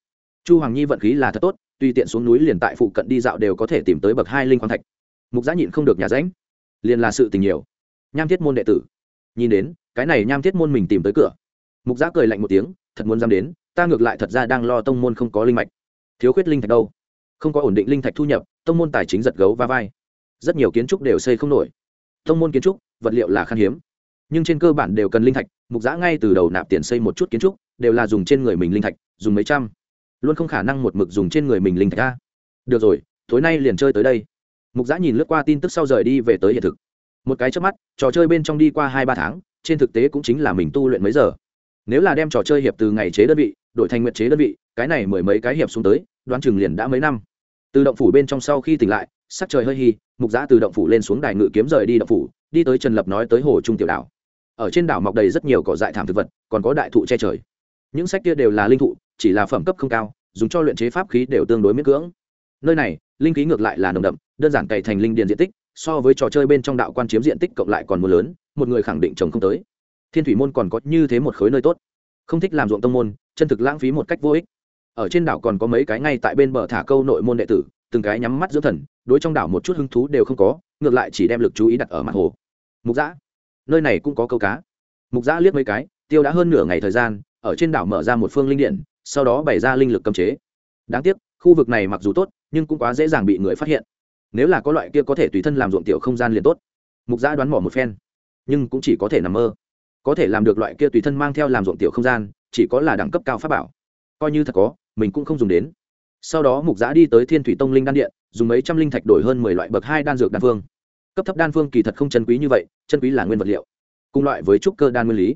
Chu hoàng nhi vận khí là thật tốt, tuy tiện xuống núi liền tại phụ cận đi dạo đều có thể tìm tới bậc hai linh khoáng thạch. Mục giã nhịn không được nhà ránh. Liền là sự tình nhiều. Nham thiết môn đệ tử. Nhìn đến, cái này nham thiết môn mình tìm tới cửa. Mục giã cười lạnh một tiếng, thật muốn dám đến ta ngược lại thật ra đang lo tông môn không có linh mạch. Thiếu khuyết linh thạch đâu? Không có ổn định linh thạch thu nhập, tông môn tài chính giật gấu va vai. Rất nhiều kiến trúc đều xây không nổi. Tông môn kiến trúc, vật liệu là khan hiếm. Nhưng trên cơ bản đều cần linh thạch, mục giã ngay từ đầu nạp tiền xây một chút kiến trúc, đều là dùng trên người mình linh thạch, dùng mấy trăm. Luôn không khả năng một mực dùng trên người mình linh thạch ra được rồi, tối nay liền chơi tới đây. Mục giã nhìn lướt qua tin tức sau rời đi về tới hiện thực. Một cái trước mắt, trò chơi bên trong đi qua hai ba tháng, trên thực tế cũng chính là mình tu luyện mấy giờ. Nếu là đem trò chơi hiệp từ ngày chế đơn vị đổi thành nguyện chế đơn vị, cái này mười mấy cái hiệp xuống tới, đoán chừng liền đã mấy năm. Từ động phủ bên trong sau khi tỉnh lại, sắc trời hơi hi, mục giã từ động phủ lên xuống đài ngự kiếm rời đi động phủ, đi tới trần lập nói tới hồ trung tiểu đảo. Ở trên đảo mọc đầy rất nhiều cỏ dại thảm thực vật, còn có đại thụ che trời. Những sách kia đều là linh thụ, chỉ là phẩm cấp không cao, dùng cho luyện chế pháp khí đều tương đối miễn cưỡng. Nơi này, linh khí ngược lại là nồng đậm, đơn giản cày thành linh điền diện tích, so với trò chơi bên trong đạo quan chiếm diện tích cộng lại còn mưa lớn, một người khẳng định trồng không tới. Thiên thủy môn còn có như thế một khối nơi tốt. Không thích làm ruộng tông môn chân thực lãng phí một cách vô ích. Ở trên đảo còn có mấy cái ngay tại bên bờ thả câu nội môn đệ tử, từng cái nhắm mắt dưỡng thần, đối trong đảo một chút hứng thú đều không có, ngược lại chỉ đem lực chú ý đặt ở mặt hồ. Mục giã nơi này cũng có câu cá. Mục giã liếc mấy cái, tiêu đã hơn nửa ngày thời gian, ở trên đảo mở ra một phương linh điện, sau đó bày ra linh lực cấm chế. Đáng tiếc, khu vực này mặc dù tốt, nhưng cũng quá dễ dàng bị người phát hiện. Nếu là có loại kia có thể tùy thân làm ruộng tiểu không gian liền tốt. Mục giã đoán mỏ một phen, nhưng cũng chỉ có thể nằm mơ. Có thể làm được loại kia tùy thân mang theo làm ruộng tiểu không gian chỉ có là đẳng cấp cao pháp bảo. Coi như thật có, mình cũng không dùng đến. Sau đó mục giã đi tới thiên thủy tông linh đan điện, dùng mấy trăm linh thạch đổi hơn mười loại bậc hai đan dược đan phương. Cấp thấp đan phương kỳ thật không chân quý như vậy, chân quý là nguyên vật liệu. Cùng loại với trúc cơ đan nguyên lý.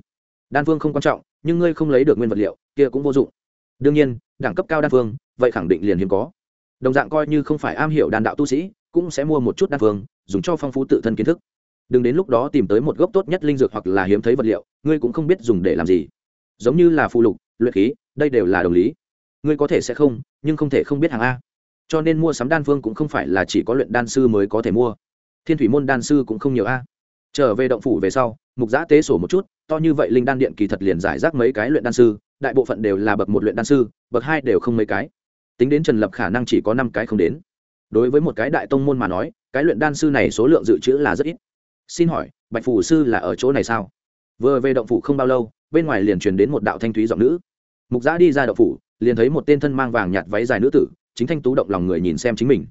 Đan phương không quan trọng, nhưng ngươi không lấy được nguyên vật liệu, kia cũng vô dụng. Đương nhiên, đẳng cấp cao đan phương, vậy khẳng định liền hiếm có. Đồng dạng coi như không phải am hiểu đan đạo tu sĩ, cũng sẽ mua một chút đan phương, dùng cho phong phú tự thân kiến thức. Đừng đến lúc đó tìm tới một gốc tốt nhất linh dược hoặc là hiếm thấy vật liệu, ngươi cũng không biết dùng để làm gì giống như là phù lục, luyện khí, đây đều là đồng lý. Ngươi có thể sẽ không, nhưng không thể không biết hàng a. Cho nên mua sắm đan phương cũng không phải là chỉ có luyện đan sư mới có thể mua. Thiên thủy môn đan sư cũng không nhiều a. Trở về động phủ về sau, mục giã tế sổ một chút, to như vậy linh đan điện kỳ thật liền giải rác mấy cái luyện đan sư, đại bộ phận đều là bậc một luyện đan sư, bậc hai đều không mấy cái. Tính đến trần lập khả năng chỉ có năm cái không đến. Đối với một cái đại tông môn mà nói, cái luyện đan sư này số lượng dự trữ là rất ít. Xin hỏi, bạch phủ sư là ở chỗ này sao? Vừa về động phủ không bao lâu bên ngoài liền truyền đến một đạo thanh thúy giọng nữ. Mục giã đi ra đậu phủ, liền thấy một tên thân mang vàng nhạt váy dài nữ tử, chính thanh tú động lòng người nhìn xem chính mình.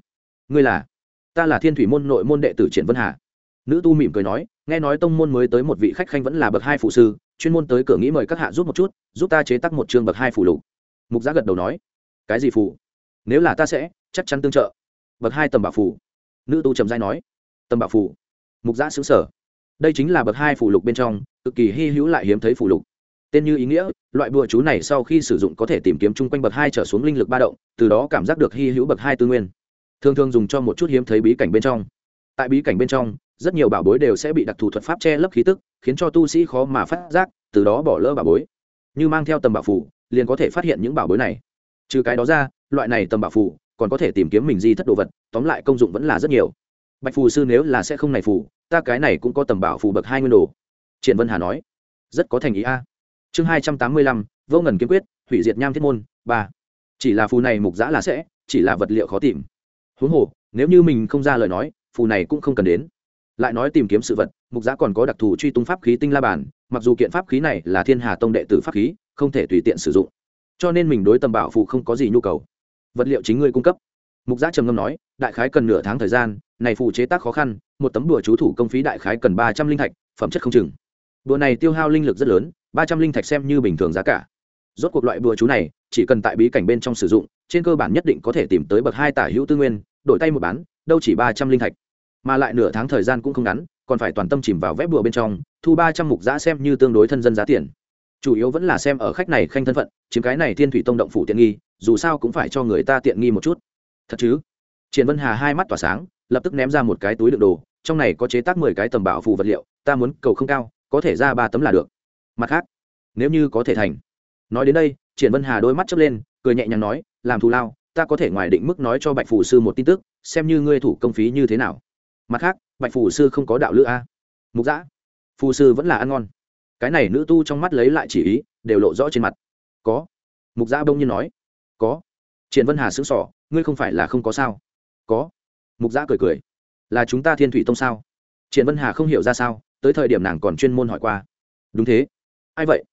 Ngươi là? Ta là thiên thủy môn nội môn đệ tử triển vân hà. Nữ tu mỉm cười nói, nghe nói tông môn mới tới một vị khách khanh vẫn là bậc hai phụ sư, chuyên môn tới cửa nghĩ mời các hạ giúp một chút, giúp ta chế tắc một chương bậc hai phủ lục. Mục giã gật đầu nói, cái gì phủ nếu là ta sẽ, chắc chắn tương trợ. Bậc hai tầm bạc phủ nữ tu trầm giai nói, tầm bạc phủ mục giã xứng sở đây chính là bậc hai phủ lục bên trong, cực kỳ hy hữu lại hiếm thấy phủ lục tên như ý nghĩa, loại bùa chú này sau khi sử dụng có thể tìm kiếm chung quanh bậc hai trở xuống linh lực ba động, từ đó cảm giác được hy hữu bậc hai tư nguyên. Thường thường dùng cho một chút hiếm thấy bí cảnh bên trong. Tại bí cảnh bên trong, rất nhiều bảo bối đều sẽ bị đặc thù thuật pháp che lấp khí tức, khiến cho tu sĩ khó mà phát giác, từ đó bỏ lỡ bảo bối. Như mang theo tầm bảo phủ liền có thể phát hiện những bảo bối này. Trừ cái đó ra, loại này tầm bảo phủ còn có thể tìm kiếm mình di thất đồ vật, tóm lại công dụng vẫn là rất nhiều. Bạch phù sư nếu là sẽ không này phù, ta cái này cũng có tầm bảo phù bậc hai nguyên đồ. Triển vân hà nói, rất có thành ý a chương hai trăm tám mươi lăm, vô ngần kiếm quyết, hủy diệt nham thiết môn, ba. Chỉ là phù này mục giã là sẽ, chỉ là vật liệu khó tìm. Huống hồ, nếu như mình không ra lời nói, phù này cũng không cần đến. Lại nói tìm kiếm sự vật, mục giã còn có đặc thù truy tung pháp khí tinh la bàn, mặc dù kiện pháp khí này là thiên hà tông đệ tử pháp khí, không thể tùy tiện sử dụng. Cho nên mình đối tầm bảo phù không có gì nhu cầu. Vật liệu chính ngươi cung cấp. Mục giã trầm ngâm nói, đại khái cần nửa tháng thời gian, này phù chế tác khó khăn, một tấm đùa chú thủ công phí đại khái cần ba trăm linh thạch, phẩm chất không chừng. Đùa này tiêu hao linh lực rất lớn ba trăm linh thạch xem như bình thường giá cả. Rốt cuộc loại bừa chú này, chỉ cần tại bí cảnh bên trong sử dụng, trên cơ bản nhất định có thể tìm tới bậc hai tả hữu tư nguyên, đổi tay một bán, đâu chỉ ba trăm linh thạch. Mà lại nửa tháng thời gian cũng không ngắn, còn phải toàn tâm chìm vào vép bùa bên trong, thu ba trăm mục giã xem như tương đối thân dân giá tiền. Chủ yếu vẫn là xem ở khách này khanh thân phận, chiếm cái này thiên thủy tông động phủ tiện nghi, dù sao cũng phải cho người ta tiện nghi một chút. Thật chứ? Triển vân hà hai mắt tỏa sáng, lập tức ném ra một cái túi đựng đồ, trong này có chế tác mười cái tầm bảo phù vật liệu, ta muốn cầu không cao, có thể ra ba tấm là được mặt khác, nếu như có thể thành. Nói đến đây, triển vân hà đôi mắt chớp lên, cười nhẹ nhàng nói, làm thù lao, ta có thể ngoài định mức nói cho bạch phủ sư một tin tức, xem như ngươi thủ công phí như thế nào. Mặt khác, bạch phủ sư không có đạo lữ a. Mục giã phù sư vẫn là ăn ngon. Cái này nữ tu trong mắt lấy lại chỉ ý, đều lộ rõ trên mặt. Có. Mục giã bông nhiên nói, có. Triển vân hà xứng sỏ ngươi không phải là không có sao? Có. Mục giã cười cười, là chúng ta thiên thủy tông sao? Triển vân hà không hiểu ra sao, tới thời điểm nàng còn chuyên môn hỏi qua. Đúng thế ai vậy?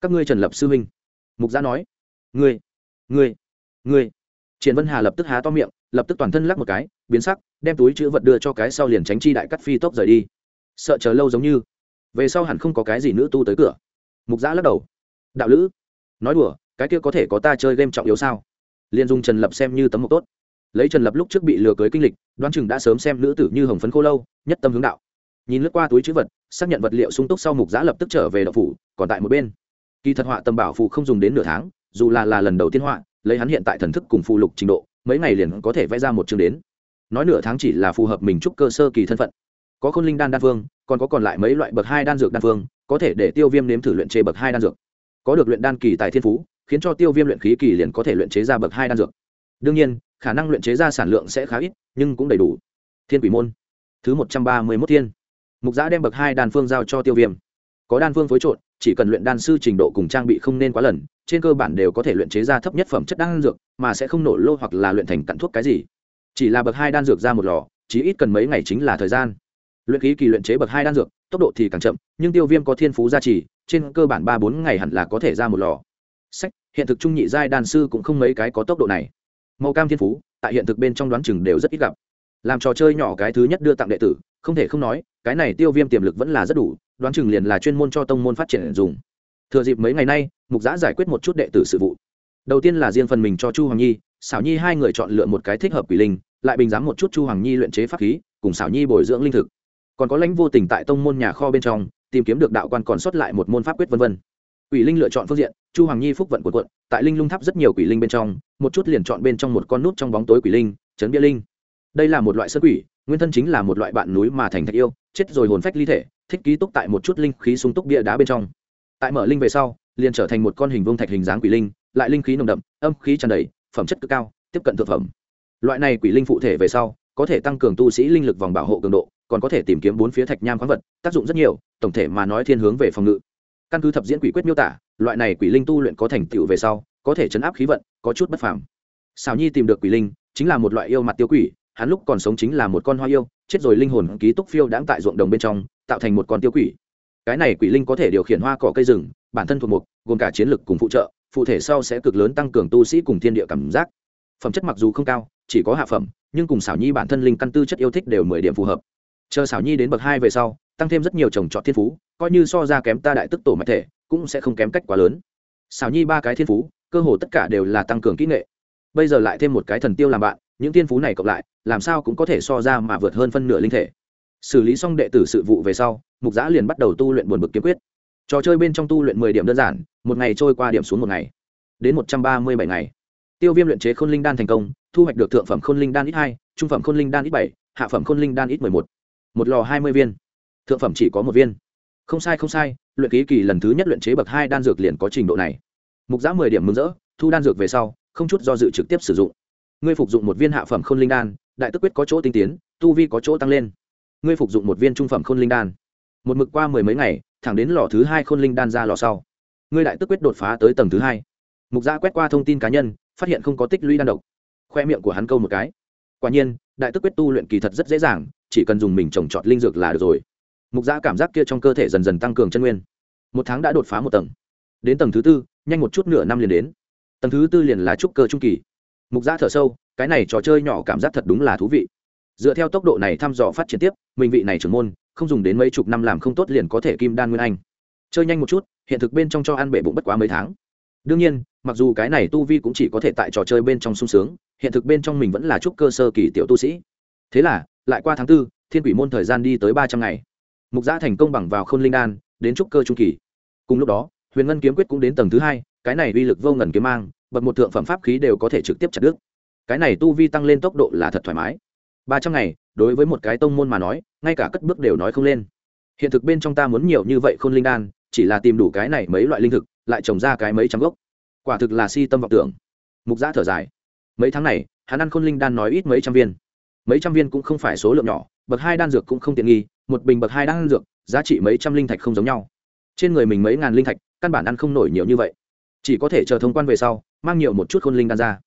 Các ngươi trần lập sư huynh mục giã nói. Ngươi ngươi ngươi. Triển vân hà lập tức há to miệng, lập tức toàn thân lắc một cái, biến sắc, đem túi chữ vật đưa cho cái sau liền tránh chi đại cắt phi tốc rời đi. Sợ chờ lâu giống như. Về sau hẳn không có cái gì nữ tu tới cửa. Mục giã lắc đầu. Đạo lữ, nói đùa, cái kia có thể có ta chơi game trọng yếu sao? Liền dùng trần lập xem như tấm mộc tốt. Lấy trần lập lúc trước bị lừa cưới kinh lịch, đoán chừng đã sớm xem nữ tử như hồng phấn khô lâu, nhất tâm hướng đạo nhìn lướt qua túi chữ vật, xác nhận vật liệu sung túc sau mục giã lập tức trở về đậu phủ, còn tại một bên. Kỳ thật họa tầm bảo phù không dùng đến nửa tháng, dù là là lần đầu tiên họa, lấy hắn hiện tại thần thức cùng phù lục trình độ, mấy ngày liền có thể vẽ ra một chương đến. Nói nửa tháng chỉ là phù hợp mình chúc cơ sơ kỳ thân phận. Có khôn linh đan đan phương còn có còn lại mấy loại bậc hai đan dược đan phương có thể để tiêu viêm nếm thử luyện chế bậc hai đan dược. Có được luyện đan kỳ tài thiên phú, khiến cho tiêu viêm luyện khí kỳ liền có thể luyện chế ra bậc hai đan dược. Đương nhiên, khả năng luyện chế ra sản lượng sẽ khá ít, nhưng cũng đầy đủ. Thiên quỷ môn, thứ một trăm ba mươi mốt thiên mục giã đem bậc hai đan phương giao cho tiêu viêm. Có đan phương phối trộn, chỉ cần luyện đan sư trình độ cùng trang bị không nên quá lần, trên cơ bản đều có thể luyện chế ra thấp nhất phẩm chất đan dược, mà sẽ không nổ lô hoặc là luyện thành cặn thuốc cái gì. Chỉ là bậc hai đan dược ra một lò, chỉ ít cần mấy ngày chính là thời gian. Luyện khí kỳ luyện chế bậc hai đan dược, tốc độ thì càng chậm, nhưng tiêu viêm có thiên phú gia trì, trên cơ bản ba bốn ngày hẳn là có thể ra một lò. Sách, hiện thực trung nhị giai đan sư cũng không mấy cái có tốc độ này. Màu cam thiên phú, tại hiện thực bên trong đoán chừng đều rất ít gặp làm trò chơi nhỏ cái thứ nhất đưa tặng đệ tử, không thể không nói, cái này tiêu viêm tiềm lực vẫn là rất đủ, đoán chừng liền là chuyên môn cho tông môn phát triển dùng. Thừa dịp mấy ngày nay, mục giã giải quyết một chút đệ tử sự vụ. Đầu tiên là riêng phần mình cho chu hoàng nhi xảo nhi hai người chọn lựa một cái thích hợp quỷ linh, lại bình giám một chút chu hoàng nhi luyện chế pháp khí, cùng xảo nhi bồi dưỡng linh thực. Còn có lãnh vô tình tại tông môn nhà kho bên trong, tìm kiếm được đạo quan còn sót lại một môn pháp quyết vân vân. Quỷ linh lựa chọn phương diện, chu hoàng nhi phúc vận của quận tại linh lung tháp rất nhiều quỷ linh bên trong, một chút liền chọn bên trong một con nút trong bóng tối quỷ linh trấn bia linh đây là một loại sơn quỷ, nguyên thân chính là một loại bạn núi mà thành thạch yêu, chết rồi hồn phách ly thể, thích ký túc tại một chút linh khí sung túc bia đá bên trong. Tại mở linh về sau, liền trở thành một con hình vương thạch hình dáng quỷ linh, lại linh khí nồng đậm, âm khí tràn đầy, phẩm chất cực cao, tiếp cận thực phẩm. Loại này quỷ linh phụ thể về sau, có thể tăng cường tu sĩ linh lực vòng bảo hộ cường độ, còn có thể tìm kiếm bốn phía thạch nham khoáng vật, tác dụng rất nhiều, tổng thể mà nói thiên hướng về phòng ngự. Căn cứ thập diễn quỷ quyết miêu tả, loại này quỷ linh tu luyện có thành tựu về sau, có thể chấn áp khí vận, có chút bất phàm. Xào nhi tìm được quỷ linh, chính là một loại yêu mặt tiêu quỷ hắn lúc còn sống chính là một con hoa yêu, chết rồi linh hồn ký túc phiêu đãng tại ruộng đồng bên trong, tạo thành một con tiêu quỷ. Cái này quỷ linh có thể điều khiển hoa cỏ cây rừng, bản thân thuộc mục, gồm cả chiến lực cùng phụ trợ, phụ thể sau sẽ cực lớn tăng cường tu sĩ cùng thiên địa cảm giác. Phẩm chất mặc dù không cao, chỉ có hạ phẩm, nhưng cùng xảo nhi bản thân linh căn tư chất yêu thích đều mười điểm phù hợp. Chờ xảo nhi đến bậc hai về sau, tăng thêm rất nhiều trồng trọt thiên phú, coi như so ra kém ta đại tức tổ mạch thể, cũng sẽ không kém cách quá lớn. Xảo nhi ba cái thiên phú, cơ hồ tất cả đều là tăng cường kỹ nghệ. Bây giờ lại thêm một cái thần tiêu làm bạn những thiên phú này cộng lại, làm sao cũng có thể so ra mà vượt hơn phân nửa linh thể. Xử lý xong đệ tử sự vụ về sau, mục giã liền bắt đầu tu luyện buồn bực kiếm quyết. Trò chơi bên trong tu luyện mười điểm đơn giản, một ngày trôi qua điểm xuống một ngày, đến một trăm ba mươi bảy ngày. Tiêu viêm luyện chế khôn linh đan thành công, thu hoạch được thượng phẩm khôn linh đan ít hai, trung phẩm khôn linh đan ít bảy, hạ phẩm khôn linh đan ít mười một. Một lò hai mươi viên. Thượng phẩm chỉ có một viên. Không sai không sai, luyện ký kỳ lần thứ nhất luyện chế bậc hai đan dược liền có trình độ này. Mục giã mười điểm mừng rỡ, thu đan dược về sau, không chút do dự trực tiếp sử dụng ngươi phục dụng một viên hạ phẩm khôn linh đan, đại tức quyết có chỗ tinh tiến, tu vi có chỗ tăng lên. Ngươi phục dụng một viên trung phẩm khôn linh đan. Một mực qua mười mấy ngày, thẳng đến lò thứ hai khôn linh đan ra lò sau. Ngươi đại tức quyết đột phá tới tầng thứ hai. Mục gia quét qua thông tin cá nhân, phát hiện không có tích lũy đan độc. Khoe miệng của hắn câu một cái. Quả nhiên, đại tức quyết tu luyện kỳ thật rất dễ dàng, chỉ cần dùng mình trồng trọt linh dược là được rồi. Mục gia cảm giác kia trong cơ thể dần dần tăng cường chân nguyên. Một tháng đã đột phá một tầng. Đến tầng thứ tư, nhanh một chút nửa năm liền đến. Tầng thứ tư liền là trúc cơ trung kỳ mục gia thở sâu, cái này trò chơi nhỏ cảm giác thật đúng là thú vị. Dựa theo tốc độ này thăm dò phát triển tiếp, mình vị này trưởng môn, không dùng đến mấy chục năm làm không tốt liền có thể kim đan nguyên anh. Chơi nhanh một chút, hiện thực bên trong cho ăn bể bụng bất quá mấy tháng. Đương nhiên, mặc dù cái này tu vi cũng chỉ có thể tại trò chơi bên trong sung sướng, hiện thực bên trong mình vẫn là trúc cơ sơ kỳ tiểu tu sĩ. Thế là, lại qua tháng tư, thiên quỷ môn thời gian đi tới ba trăm ngày. Mục giã thành công bằng vào k h ô n linh đan, đến trúc cơ trung kỳ. Cùng lúc đó, huyền ngân kiếm quyết cũng đến tầng thứ hai, cái này uy lực vô ngần kiếm mang bậc một thượng phẩm pháp khí đều có thể trực tiếp chặt đứt. Cái này tu vi tăng lên tốc độ là thật thoải mái. Ba trăm ngày, đối với một cái tông môn mà nói, ngay cả cất bước đều nói không lên. Hiện thực bên trong ta muốn nhiều như vậy khôn linh đan, chỉ là tìm đủ cái này mấy loại linh thực, lại trồng ra cái mấy trăm gốc. Quả thực là si tâm vọng tưởng. Mục giã thở dài. Mấy tháng này, hắn ăn khôn linh đan nói ít mấy trăm viên. Mấy trăm viên cũng không phải số lượng nhỏ, bậc hai đan dược cũng không tiện nghi, một bình bậc hai đan dược, giá trị mấy trăm linh thạch không giống nhau. Trên người mình mấy ngàn linh thạch, căn bản ăn không nổi nhiều như vậy. Chỉ có thể chờ thông quan về sau mang nhiều một chút khôn linh đan ra.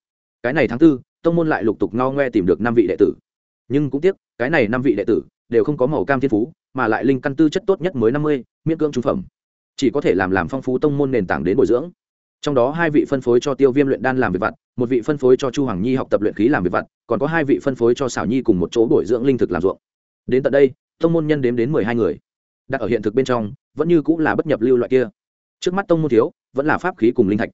Cái này tháng tư, tông môn lại lục tục ngao ngoe tìm được năm vị đệ tử. Nhưng cũng tiếc, cái này năm vị đệ tử đều không có màu cam thiên phú, mà lại linh căn tư chất tốt nhất mới năm mươi, miễn cưỡng trung phẩm. Chỉ có thể làm làm phong phú tông môn nền tảng đến bồi dưỡng. Trong đó hai vị phân phối cho tiêu viêm luyện đan làm việc vặt, một vị phân phối cho chu hoàng nhi học tập luyện khí làm việc vặt, còn có hai vị phân phối cho xảo nhi cùng một chỗ bồi dưỡng linh thực làm ruộng. Đến tận đây, tông môn nhân đếm đến mười hai người. Đặt ở hiện thực bên trong, vẫn như cũng là bất nhập lưu loại kia. Trước mắt tông môn thiếu, vẫn là pháp khí cùng linh thạch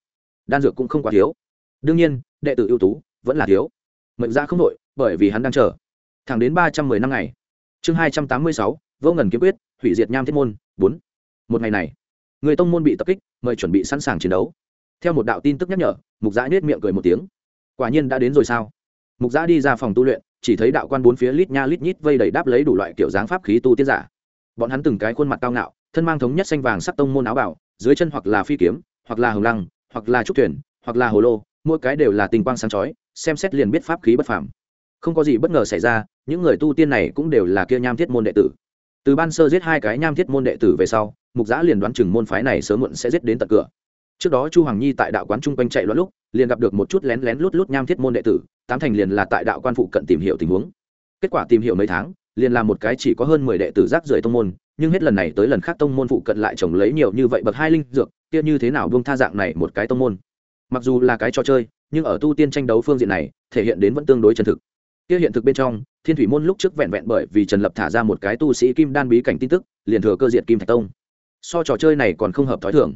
đan dược cũng không quá thiếu. Đương nhiên, đệ tử ưu tú vẫn là thiếu. Mệnh ra không đội bởi vì hắn đang chờ. Thẳng đến ba trăm mười năm ngày. Chương hai trăm tám mươi sáu, vô ngần kiếm quyết, hủy diệt nham thiết môn, bốn. Một ngày này, người tông môn bị tập kích, mời chuẩn bị sẵn sàng chiến đấu. Theo một đạo tin tức nhắc nhở, mục giã nết miệng cười một tiếng. Quả nhiên đã đến rồi sao? Mục giã đi ra phòng tu luyện, chỉ thấy đạo quan bốn phía lít nha lít nhít vây đầy đáp lấy đủ loại kiểu dáng pháp khí tu tiết giả. Bọn hắn từng cái khuôn mặt cao ngạo, thân mang thống nhất xanh vàng sắc tông môn áo bảo, dưới chân hoặc là phi kiếm, hoặc là hồng lăng hoặc là trúc thuyền, hoặc là hồ lô, mỗi cái đều là tình quang sáng chói, xem xét liền biết pháp khí bất phàm. Không có gì bất ngờ xảy ra, những người tu tiên này cũng đều là kia nham thiết môn đệ tử. Từ ban sơ giết hai cái nham thiết môn đệ tử về sau, mục giã liền đoán chừng môn phái này sớm muộn sẽ giết đến tận cửa. Trước đó chu hoàng nhi tại đạo quán chung quanh chạy loạn lúc, liền gặp được một chút lén lén lút lút nham thiết môn đệ tử, tám thành liền là tại đạo quan phụ cận tìm hiểu tình huống. Kết quả tìm hiểu mấy tháng, liền là một cái chỉ có hơn mười đệ tử rác rưởi tông môn, nhưng hết lần này tới lần khác tông môn phụ cận lại trồng lấy nhiều như vậy bậc hai linh dược kia như thế nào buông tha dạng này một cái tông môn? Mặc dù là cái trò chơi, nhưng ở tu tiên tranh đấu phương diện này, thể hiện đến vẫn tương đối chân thực. Kia hiện thực bên trong, thiên thủy môn lúc trước vẹn vẹn bởi vì trần lập thả ra một cái tu sĩ kim đan bí cảnh tin tức, liền thừa cơ diệt kim thạch tông. So trò chơi này còn không hợp thói thường.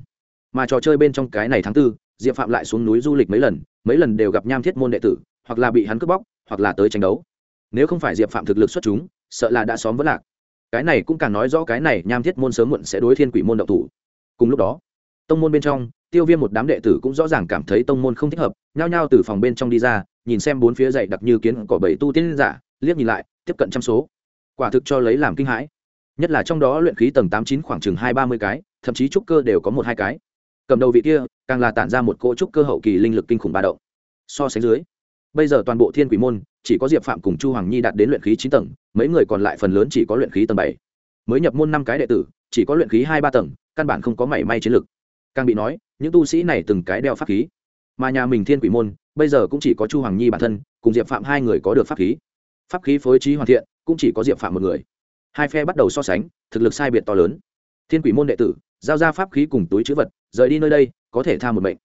Mà trò chơi bên trong cái này tháng tư, diệp phạm lại xuống núi du lịch mấy lần mấy lần đều gặp nham thiết môn đệ tử, hoặc là bị hắn cướp bóc, hoặc là tới tranh đấu. Nếu không phải diệp phạm thực lực xuất chúng, sợ là đã xóm vẫn lạc. Cái này cũng càng nói rõ cái này nham thiết môn sớm muộn sẽ đối thiên quỷ môn động thủ. Cùng lúc đó tông môn bên trong, tiêu viêm một đám đệ tử cũng rõ ràng cảm thấy tông môn không thích hợp, nhao nhao từ phòng bên trong đi ra, nhìn xem bốn phía dậy đặc như kiến cỏ bảy tu tiên giả, liếc nhìn lại, tiếp cận trăm số. Quả thực cho lấy làm kinh hãi. Nhất là trong đó luyện khí tầng tám chín khoảng chừng hai ba mươi cái, thậm chí trúc cơ đều có một hai cái. Cầm đầu vị kia, càng là tản ra một cỗ trúc cơ hậu kỳ linh lực kinh khủng ba động. So sánh dưới, bây giờ toàn bộ thiên quỷ môn, chỉ có diệp phạm cùng chu hoàng nhi đạt đến luyện khí chín tầng, mấy người còn lại phần lớn chỉ có luyện khí tầng bảy. Mới nhập môn năm cái đệ tử, chỉ có luyện khí hai ba tầng, căn bản không có mảy may chiến lực càng bị nói, những tu sĩ này từng cái đeo pháp khí. Mà nhà mình thiên quỷ môn, bây giờ cũng chỉ có chu hoàng nhi bản thân, cùng diệp phạm hai người có được pháp khí. Pháp khí phối trí hoàn thiện, cũng chỉ có diệp phạm một người. Hai phe bắt đầu so sánh, thực lực sai biệt to lớn. Thiên quỷ môn đệ tử, giao ra pháp khí cùng túi chữ vật, rời đi nơi đây, có thể tha một mệnh.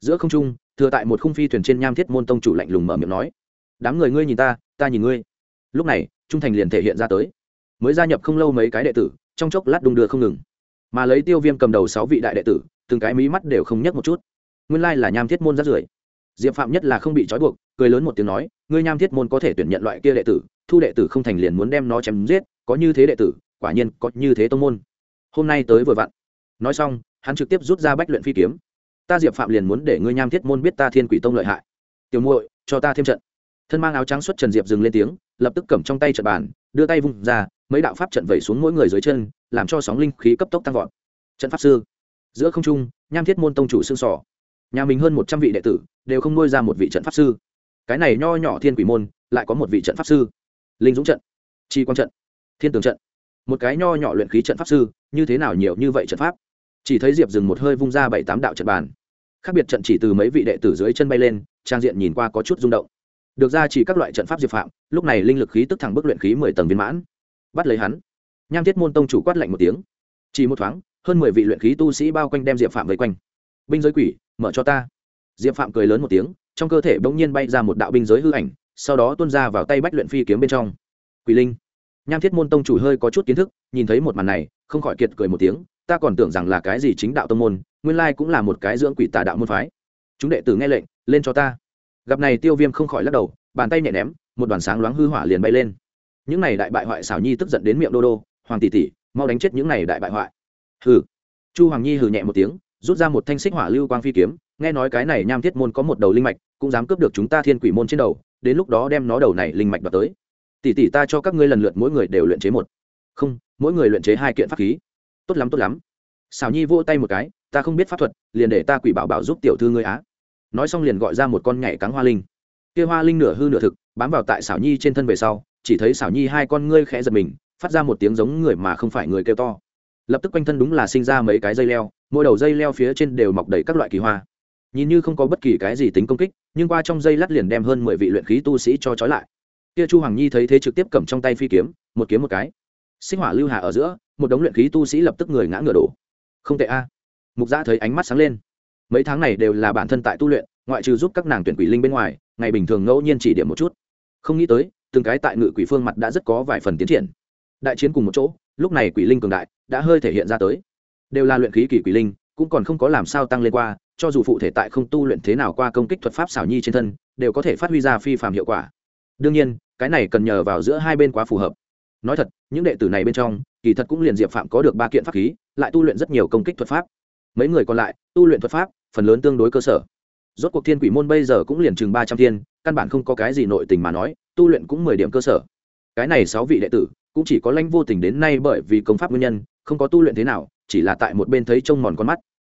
Giữa không trung, thừa tại một khung phi thuyền trên nham thiết môn tông chủ lạnh lùng mở miệng nói, đám người ngươi nhìn ta ta nhìn ngươi. Lúc này, trung thành liền thể hiện ra tới. Mới gia nhập không lâu mấy cái đệ tử, trong chốc lát đung đưa không ngừng. Mà lấy tiêu viêm cầm đầu sáu vị đại đệ tử từng cái mí mắt đều không nhấc một chút. Nguyên lai là nham thiết môn rát rưởi. Diệp phạm nhất là không bị trói buộc, cười lớn một tiếng nói, ngươi nham thiết môn có thể tuyển nhận loại kia đệ tử, thu đệ tử không thành liền muốn đem nó chém giết, có như thế đệ tử, quả nhiên có như thế tông môn. Hôm nay tới vừa vặn. Nói xong, hắn trực tiếp rút ra bách luyện phi kiếm. Ta diệp phạm liền muốn để ngươi nham thiết môn biết ta thiên quỷ tông lợi hại. Tiểu muội, cho ta thêm trận. Thân mang áo trắng xuất trần diệp dừng lên tiếng, lập tức cầm trong tay trận bàn, đưa tay vung ra, mấy đạo pháp trận vẩy xuống mỗi người dưới chân, làm cho sóng linh khí cấp tốc tăng vọt. Trận pháp sư giữa không trung, nham thiết môn tông chủ xương sỏ. Nhà mình hơn một trăm vị đệ tử đều không nuôi ra một vị trận pháp sư. Cái này nho nhỏ thiên quỷ môn lại có một vị trận pháp sư. Linh dũng trận, chi quang trận, thiên tường trận. Một cái nho nhỏ luyện khí trận pháp sư, như thế nào nhiều như vậy trận pháp? Chỉ thấy diệp dừng một hơi vung ra bảy tám đạo trận bàn. Khác biệt trận chỉ từ mấy vị đệ tử dưới chân bay lên, trang diện nhìn qua có chút rung động. Được ra chỉ các loại trận pháp diệp phạm, lúc này linh lực khí tức thẳng bức luyện khí mười tầng viên mãn. Bắt lấy hắn, nham thiết môn tông chủ quát lạnh một tiếng. Chỉ một thoáng hơn mười vị luyện khí tu sĩ bao quanh đem diệp phạm vây quanh binh giới quỷ mở cho ta diệp phạm cười lớn một tiếng trong cơ thể bỗng nhiên bay ra một đạo binh giới hư ảnh sau đó tuôn ra vào tay bách luyện phi kiếm bên trong quỷ linh nham thiết môn tông chủ hơi có chút kiến thức nhìn thấy một màn này không khỏi kiệt cười một tiếng ta còn tưởng rằng là cái gì chính đạo tông môn nguyên lai cũng là một cái dưỡng quỷ tà đạo môn phái chúng đệ tử nghe lệnh lên cho ta gặp này tiêu viêm không khỏi lắc đầu bàn tay nhẹ ném một đoàn sáng loáng hư hỏa liền bay lên những này đại bại hoại xảo nhi tức giận đến miệng đô đô hoàng tỷ tỷ mau đánh chết những này đại bại hoại hừ. Chu hoàng nhi hừ nhẹ một tiếng, rút ra một thanh xích hỏa lưu quang phi kiếm, nghe nói cái này nham thiết môn có một đầu linh mạch, cũng dám cướp được chúng ta thiên quỷ môn trên đầu, đến lúc đó đem nó đầu này linh mạch đoạt tới. Tỷ tỷ ta cho các ngươi lần lượt mỗi người đều luyện chế một. Không, mỗi người luyện chế hai kiện pháp khí. Tốt lắm tốt lắm. Xảo nhi vỗ tay một cái, ta không biết pháp thuật, liền để ta quỷ bảo bảo giúp tiểu thư ngươi á. Nói xong liền gọi ra một con nhảy cắn hoa linh. Kia hoa linh nửa hư nửa thực, bám vào tại xảo nhi trên thân về sau, chỉ thấy xảo nhi hai con ngươi khẽ giật mình, phát ra một tiếng giống người mà không phải người kêu to lập tức quanh thân đúng là sinh ra mấy cái dây leo, mỗi đầu dây leo phía trên đều mọc đầy các loại kỳ hoa. Nhìn như không có bất kỳ cái gì tính công kích, nhưng qua trong dây lát liền đem hơn mười vị luyện khí tu sĩ cho trói lại. Kia chu hoàng nhi thấy thế trực tiếp cầm trong tay phi kiếm, một kiếm một cái. Sinh hỏa lưu hạ ở giữa, một đống luyện khí tu sĩ lập tức người ngã ngựa đổ. Không tệ a. Mục gia thấy ánh mắt sáng lên. Mấy tháng này đều là bản thân tại tu luyện, ngoại trừ giúp các nàng tuyển quỷ linh bên ngoài, ngày bình thường ngẫu nhiên chỉ điểm một chút. Không nghĩ tới, từng cái tại ngự quỷ phương mặt đã rất có vài phần tiến triển. Đại chiến cùng một chỗ lúc này quỷ linh cường đại đã hơi thể hiện ra tới. Đều là luyện khí kỳ quỷ linh, cũng còn không có làm sao tăng lên qua, cho dù phụ thể tại không tu luyện thế nào qua công kích thuật pháp xảo nhi trên thân, đều có thể phát huy ra phi phạm hiệu quả. Đương nhiên, cái này cần nhờ vào giữa hai bên quá phù hợp. Nói thật, những đệ tử này bên trong, kỳ thật cũng liền diệp phạm có được ba kiện pháp khí, lại tu luyện rất nhiều công kích thuật pháp. Mấy người còn lại, tu luyện thuật pháp, phần lớn tương đối cơ sở. Rốt cuộc thiên quỷ môn bây giờ cũng liền chừng ba trăm thiên, căn bản không có cái gì nội tình mà nói, tu luyện cũng mười điểm cơ sở. Cái này sáu vị đệ tử cũng chỉ có lãnh vô tình đến nay bởi vì công pháp nguyên nhân, không có tu luyện thế nào, chỉ là tại một bên thấy trông mòn con mắt.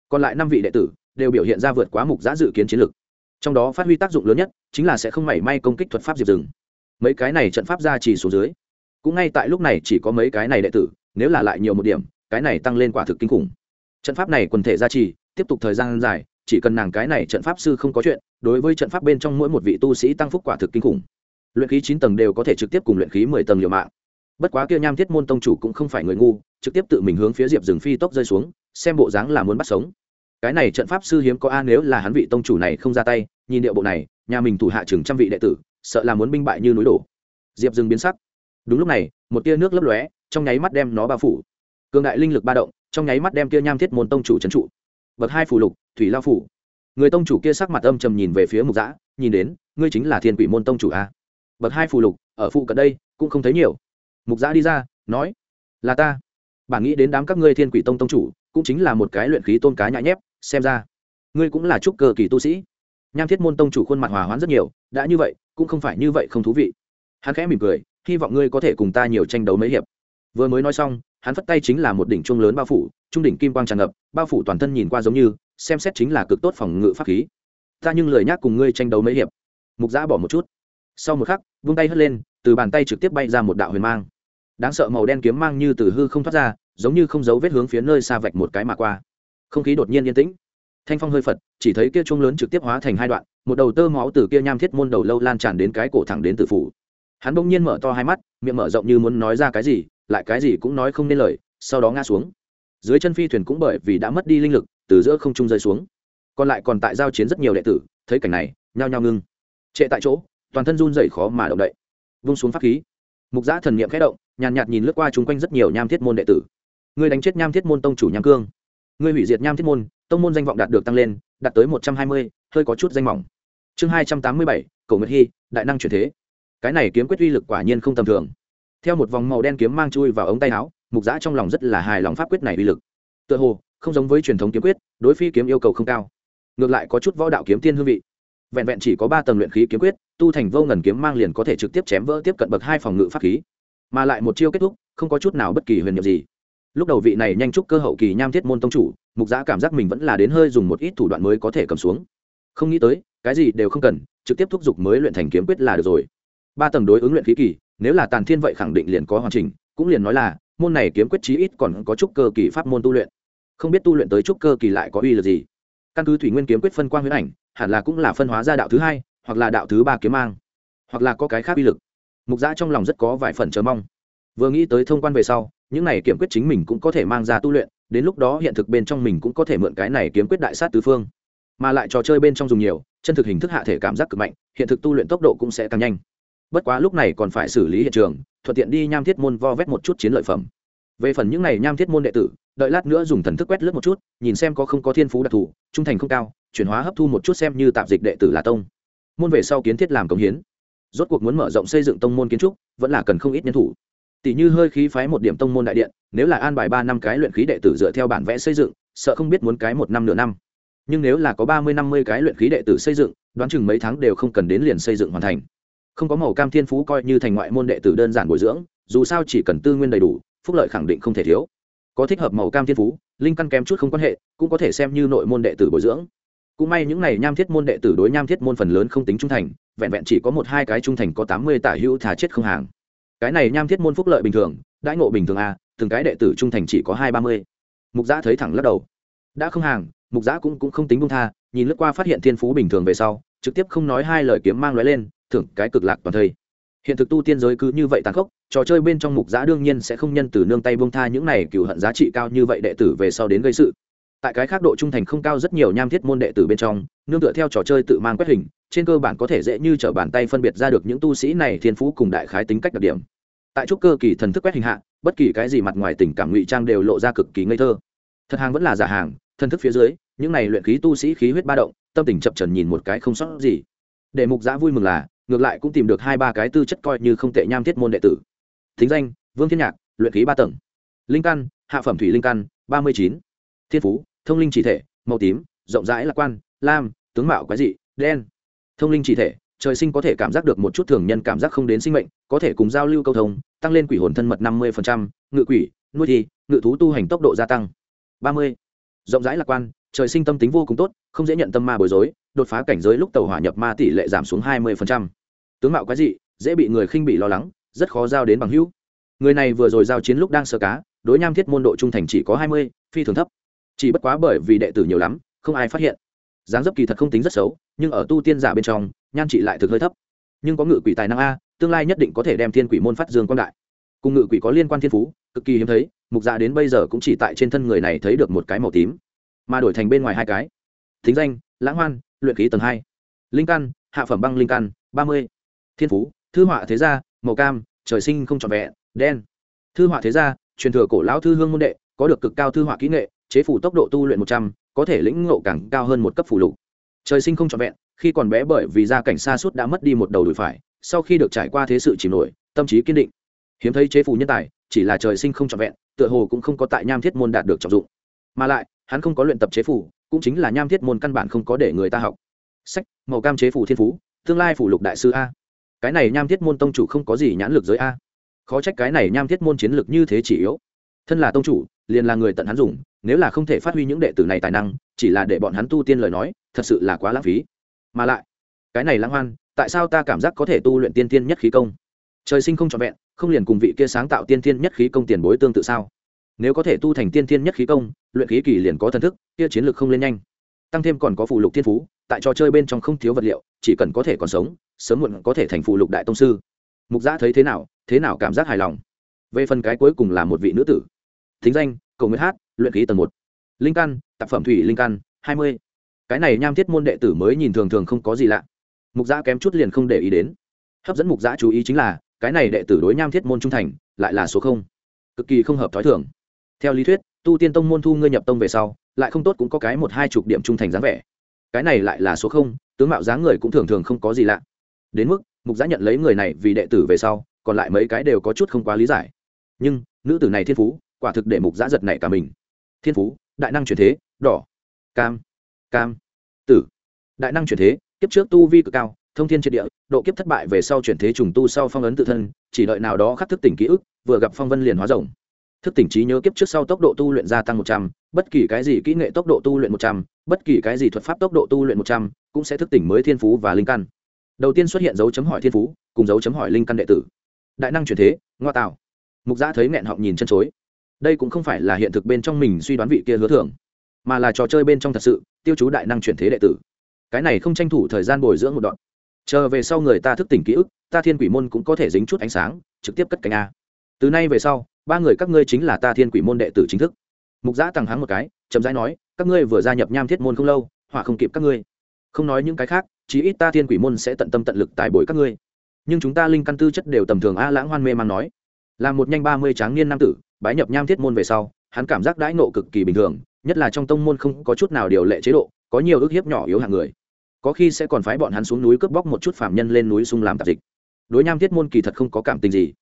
Còn lại năm vị đệ tử đều biểu hiện ra vượt quá mục giã dự kiến chiến lược. Trong đó phát huy tác dụng lớn nhất chính là sẽ không mảy may công kích thuật pháp diệp rừng mấy cái này trận pháp ra chỉ xuống dưới, cũng ngay tại lúc này chỉ có mấy cái này đệ tử, nếu là lại nhiều một điểm, cái này tăng lên quả thực kinh khủng. Trận pháp này quần thể gia trì tiếp tục thời gian dài, chỉ cần nàng cái này trận pháp sư không có chuyện, đối với trận pháp bên trong mỗi một vị tu sĩ tăng phúc quả thực kinh khủng. Luyện khí chín tầng đều có thể trực tiếp cùng luyện khí mười tầng liều mạng bất quá kia nham thiết môn tông chủ cũng không phải người ngu, trực tiếp tự mình hướng phía diệp rừng phi tốc rơi xuống, xem bộ dáng là muốn bắt sống. Cái này trận pháp sư hiếm có a, nếu là hắn vị tông chủ này không ra tay, nhìn điệu bộ này, nhà mình thủ hạ chừng trăm vị đệ tử, sợ là muốn binh bại như núi đổ. Diệp rừng biến sắc. Đúng lúc này, một tia nước lấp lóe, trong nháy mắt đem nó bao phủ. Cường đại linh lực ba động, trong nháy mắt đem kia nham thiết môn tông chủ trấn trụ. Bậc hai phủ lục, thủy lao phủ. Người tông chủ kia sắc mặt âm trầm nhìn về phía mục giã nhìn đến, ngươi chính là thiên quỷ môn tông chủ a. Bậc hai phù lục, ở phụ cận đây, cũng không thấy nhiều mục giã đi ra, nói, là ta. Bà nghĩ đến đám các ngươi thiên quỷ tông tông chủ, cũng chính là một cái luyện khí tôn cá nhã nhép, xem ra, ngươi cũng là trúc cơ kỳ tu sĩ. Nham thiết môn tông chủ khuôn mặt hòa hoãn rất nhiều, đã như vậy, cũng không phải như vậy không thú vị. Hắn khẽ mỉm cười, hy vọng ngươi có thể cùng ta nhiều tranh đấu mấy hiệp. Vừa mới nói xong, hắn phất tay chính là một đỉnh trung lớn bao phủ, trung đỉnh kim quang tràn ngập, bao phủ toàn thân nhìn qua giống như, xem xét chính là cực tốt phòng ngự pháp khí. Ta nhưng lời nhắc cùng ngươi tranh đấu mấy hiệp. Mục giã bỏ một chút. Sau một khắc, vung tay hất lên, từ bàn tay trực tiếp bay ra một đạo huyền mang đáng sợ màu đen kiếm mang như từ hư không thoát ra, giống như không giấu vết hướng phía nơi xa vạch một cái mà qua. Không khí đột nhiên yên tĩnh. Thanh phong hơi phật, chỉ thấy kia trung lớn trực tiếp hóa thành hai đoạn, một đầu tơ máu từ kia nham thiết môn đầu lâu lan tràn đến cái cổ thẳng đến tử phủ. Hắn bỗng nhiên mở to hai mắt, miệng mở rộng như muốn nói ra cái gì, lại cái gì cũng nói không nên lời, sau đó ngã xuống. Dưới chân phi thuyền cũng bởi vì đã mất đi linh lực, từ giữa không trung rơi xuống. Còn lại còn tại giao chiến rất nhiều đệ tử, thấy cảnh này, nhao nhao ngưng. Trệ tại chỗ, toàn thân run dậy khó mà động đậy. Vung xuống pháp khí mục giã thần n i ệ m khẽ động, nhàn nhạt nhìn lướt qua chung quanh rất nhiều nham thiết môn đệ tử. Người đánh chết nham thiết môn tông chủ nham cương. Người hủy diệt nham thiết môn, tông môn danh vọng đạt được tăng lên, đạt tới một trăm hai mươi, hơi có chút danh mỏng. Chương hai trăm tám mươi bảy, cầu nguyệt hy đại năng chuyển thế. Cái này kiếm quyết uy lực quả nhiên không tầm thường. Theo một vòng màu đen kiếm mang chui vào ống tay áo, mục giã trong lòng rất là hài lòng pháp quyết này uy lực. Tựa hồ, không giống với truyền thống kiếm quyết, đối phi kiếm yêu cầu không cao. Ngược lại có chút võ đạo kiếm tiên hương vị vẹn vẹn chỉ có ba tầng luyện khí kiếm quyết, tu thành vô ngần kiếm mang liền có thể trực tiếp chém vỡ tiếp cận bậc hai phòng ngự pháp khí. Mà lại một chiêu kết thúc, không có chút nào bất kỳ huyền nhiệm gì. Lúc đầu vị này nhanh chúc cơ hậu kỳ nham thiết môn tông chủ, mục giã cảm giác mình vẫn là đến hơi dùng một ít thủ đoạn mới có thể cầm xuống. Không nghĩ tới, cái gì đều không cần, trực tiếp thúc giục mới luyện thành kiếm quyết là được rồi. Ba tầng đối ứng luyện khí kỳ, nếu là tàn thiên vậy khẳng định liền có hoàn chỉnh, cũng liền nói là, môn này kiếm quyết chí ít còn có chút cơ kỳ pháp môn tu luyện. Không biết tu luyện tới chút cơ kỳ lại có uy lực gì. Căn cứ thủy nguyên kiếm quyết phân quang huyễn ảnh hẳn là cũng là phân hóa ra đạo thứ hai, hoặc là đạo thứ ba kiếm mang, hoặc là có cái khác uy lực. Mục giã trong lòng rất có vài phần chờ mong. Vừa nghĩ tới thông quan về sau, những này kiểm quyết chính mình cũng có thể mang ra tu luyện, đến lúc đó hiện thực bên trong mình cũng có thể mượn cái này kiếm quyết đại sát tứ phương. Mà lại trò chơi bên trong dùng nhiều, chân thực hình thức hạ thể cảm giác cực mạnh, hiện thực tu luyện tốc độ cũng sẽ tăng nhanh. Bất quá lúc này còn phải xử lý hiện trường, thuận tiện đi nham thiết môn vo vét một chút chiến lợi phẩm. Về phần những này nham thiết môn đệ tử đợi lát nữa dùng thần thức quét lướt một chút, nhìn xem có không có thiên phú đặc thù, trung thành không cao, chuyển hóa hấp thu một chút xem như tạp dịch đệ tử là tông. Môn về sau kiến thiết làm công hiến. Rốt cuộc muốn mở rộng xây dựng tông môn kiến trúc, vẫn là cần không ít nhân thủ. Tỷ như hơi khí phái một điểm tông môn đại điện, nếu là an bài ba năm cái luyện khí đệ tử dựa theo bản vẽ xây dựng, sợ không biết muốn cái một năm nửa năm. Nhưng nếu là có ba mươi, năm mươi cái luyện khí đệ tử xây dựng, đoán chừng mấy tháng đều không cần đến liền xây dựng hoàn thành. Không có màu cam thiên phú coi như thành ngoại môn đệ tử đơn giản bồi dưỡng, dù sao chỉ cần tư nguyên đầy đủ, phúc lợi khẳng định không thể thiếu có thích hợp màu cam thiên phú linh căn kém chút không quan hệ cũng có thể xem như nội môn đệ tử bồi dưỡng. Cũng may những n à y nham thiết môn đệ tử đối nham thiết môn phần lớn không tính trung thành vẹn vẹn chỉ có một hai cái trung thành có tám mươi tả hữu thả chết không hàng. Cái này nham thiết môn phúc lợi bình thường đãi ngộ bình thường a từng cái đệ tử trung thành chỉ có hai ba mươi. Mục giã thấy thẳng lắc đầu. Đã không hàng mục giã cũng, cũng không tính bung tha nhìn lướt qua phát hiện thiên phú bình thường về sau trực tiếp không nói hai lời kiếm mang lóe lên thưởng cái cực lạc toàn thây hiện thực tu tiên giới cứ như vậy tàn khốc, trò chơi bên trong mục giã đương nhiên sẽ không nhân từ nương tay bông tha những này cựu hận giá trị cao như vậy đệ tử về sau đến gây sự. Tại cái khác độ trung thành không cao rất nhiều nham thiết môn đệ tử bên trong, nương tựa theo trò chơi tự mang quét hình, trên cơ bản có thể dễ như t r ở bàn tay phân biệt ra được những tu sĩ này thiên phú cùng đại khái tính cách đặc điểm. Tại trúc cơ kỳ thần thức quét hình hạ, bất kỳ cái gì mặt ngoài tình cảm ngụy trang đều lộ ra cực kỳ ngây thơ. Thật hàng vẫn là giả hàng, thần thức phía dưới, những này luyện khí tu sĩ khí huyết ba động, tâm tình chập trần nhìn một cái không sót gì. Để mục giã vui mừng là ngược lại cũng tìm được hai ba cái tư chất coi như không tệ nham thiết môn đệ tử. Thính danh, vương thiên nhạc, luyện khí ba tầng. Linh căn, hạ phẩm thủy linh căn, ba mươi chín. Thiên phú, thông linh chỉ thể, màu tím, rộng rãi lạc quan, lam, tướng mạo quái dị, đen. Thông linh chỉ thể, trời sinh có thể cảm giác được một chút thường nhân cảm giác không đến sinh mệnh, có thể cùng giao lưu câu thông, tăng lên quỷ hồn thân mật năm mươi ngự quỷ, nuôi thi, ngự thú tu hành tốc độ gia tăng ba mươi. Rộng rãi lạc quan trời sinh tâm tính vô cùng tốt, không dễ nhận tâm ma bối rối, đột phá cảnh giới lúc tàu hỏa nhập ma tỷ lệ giảm xuống hai mươi tướng mạo quái dị, dễ bị người khinh bị lo lắng, rất khó giao đến bằng hữu. Người này vừa rồi giao chiến lúc đang sơ cá, đối nham thiết môn độ trung thành chỉ có hai mươi, phi thường thấp. Chỉ bất quá bởi vì đệ tử nhiều lắm, không ai phát hiện. Dáng dấp kỳ thật không tính rất xấu, nhưng ở tu tiên giả bên trong, nhan trị lại thực hơi thấp. Nhưng có ngự quỷ tài năng a, tương lai nhất định có thể đem thiên quỷ môn phát dương quan đại. Cùng ngự quỷ có liên quan thiên phú, cực kỳ hiếm thấy, mục dạ đến bây giờ cũng chỉ tại trên thân người này thấy được một cái màu tím mà đổi thành bên ngoài hai cái. Thính danh, lãng hoan, luyện khí tầng hai. Linh căn, hạ phẩm băng linh căn, ba mươi. Thiên phú, thư họa thế gia, màu cam, trời sinh không trọn vẹn, đen. Thư họa thế gia, truyền thừa cổ lão thư hương môn đệ, có được cực cao thư họa kỹ nghệ, chế phủ tốc độ tu luyện một trăm, có thể lĩnh ngộ càng cao hơn một cấp phủ lục. Trời sinh không trọn vẹn, khi còn bé bởi vì gia cảnh xa suốt đã mất đi một đầu đùi phải, sau khi được trải qua thế sự chìm nổi, tâm trí kiên định. Hiếm thấy chế phủ nhân tài, chỉ là trời sinh không trọn vẹn, tựa hồ cũng không có tại nham thiết môn đạt được trọng dụng. Mà lại hắn không có luyện tập chế phủ, cũng chính là nham thiết môn căn bản không có để người ta học. Sách, màu cam chế phủ thiên phú, tương lai phủ lục đại sư a. Cái này nham thiết môn tông chủ không có gì nhãn lực giới a. Khó trách cái này nham thiết môn chiến lược như thế chỉ yếu. Thân là tông chủ, liền là người tận hắn dùng, nếu là không thể phát huy những đệ tử này tài năng, chỉ là để bọn hắn tu tiên lời nói, thật sự là quá lãng phí. Mà lại, cái này lãng hoan, tại sao ta cảm giác có thể tu luyện tiên tiên nhất khí công? Trời sinh không trọn vẹn, không liền cùng vị kia sáng tạo tiên tiên nhất khí công tiền bối tương tự sao? Nếu có thể tu thành tiên tiên nhất khí công, luyện khí kỳ liền có thần thức, kia chiến lược không lên nhanh. Tăng thêm còn có phụ lục thiên phú, tại trò chơi bên trong không thiếu vật liệu, chỉ cần có thể còn sống, sớm muộn có thể thành phụ lục đại tông sư. Mục giã thấy thế nào thế nào cảm giác hài lòng. Về phần cái cuối cùng là một vị nữ tử. Thính danh, cầu nguyện hát, luyện khí tầng một. Linh căn, tạp phẩm thủy linh căn, hai mươi. Cái này nham thiết môn đệ tử mới nhìn thường thường không có gì lạ. Mục giã kém chút liền không để ý đến. Hấp dẫn mục giã chú ý chính là, cái này đệ tử đối nham thiết môn trung thành, lại là số không. Cực kỳ không hợp t h ó i thường theo lý thuyết, tu tiên tông môn thu ngươi nhập tông về sau, lại không tốt cũng có cái một hai chục điểm trung thành dáng vẻ. Cái này lại là số không, tướng mạo dáng người cũng thường thường không có gì lạ. Đến mức, mục giã nhận lấy người này vì đệ tử về sau, còn lại mấy cái đều có chút không quá lý giải. Nhưng, nữ tử này thiên phú, quả thực để mục giã giật này cả mình. Thiên phú, đại năng chuyển thế, đỏ, cam cam, tử. Đại năng chuyển thế, kiếp trước tu vi cực cao, thông thiên triệt địa, độ kiếp thất bại về sau chuyển thế trùng tu sau phong ấn tự thân, chỉ đợi nào đó khắc thức tỉnh ký ức, vừa gặp phong vân liền hóa rồng thức tỉnh trí nhớ kiếp trước sau tốc độ tu luyện gia tăng một trăm, bất kỳ cái gì kỹ nghệ tốc độ tu luyện một trăm, bất kỳ cái gì thuật pháp tốc độ tu luyện một trăm, cũng sẽ thức tỉnh mới thiên phú và linh căn. Đầu tiên xuất hiện dấu chấm hỏi thiên phú, cùng dấu chấm hỏi linh căn đệ tử. Đại năng chuyển thế, ngoa tạo. Mục gia thấy nghẹn họng nhìn chân chối. Đây cũng không phải là hiện thực bên trong mình suy đoán vị kia hứa thưởng, mà là trò chơi bên trong thật sự, tiêu chú đại năng chuyển thế đệ tử. Cái này không tranh thủ thời gian bồi dưỡng một đoạn. Chờ về sau người ta thức tỉnh ký ức, ta thiên quỷ môn cũng có thể dính chút ánh sáng, trực tiếp cất cánh a. Từ nay về sau ba người các ngươi chính là ta thiên quỷ môn đệ tử chính thức. Mục giã tăng hắng một cái, chậm rãi nói, các ngươi vừa gia nhập nham thiết môn không lâu hỏa không kịp các ngươi. Không nói những cái khác, chí ít ta thiên quỷ môn sẽ tận tâm tận lực tài bồi các ngươi. Nhưng chúng ta linh căn tư chất đều tầm thường a lãng hoan mê man nói. Là một nhanh ba mươi tráng niên nam tử, bái nhập nham thiết môn về sau, hắn cảm giác đãi nộ cực kỳ bình thường, nhất là trong tông môn không có chút nào điều lệ chế độ, có nhiều ước hiếp nhỏ yếu hạng người. Có khi sẽ còn phái bọn hắn xuống núi cướp bóc một chút phạm nhân lên núi sung làm tạp dịch. Đối nham thiết môn kỳ thật không có cảm tình gì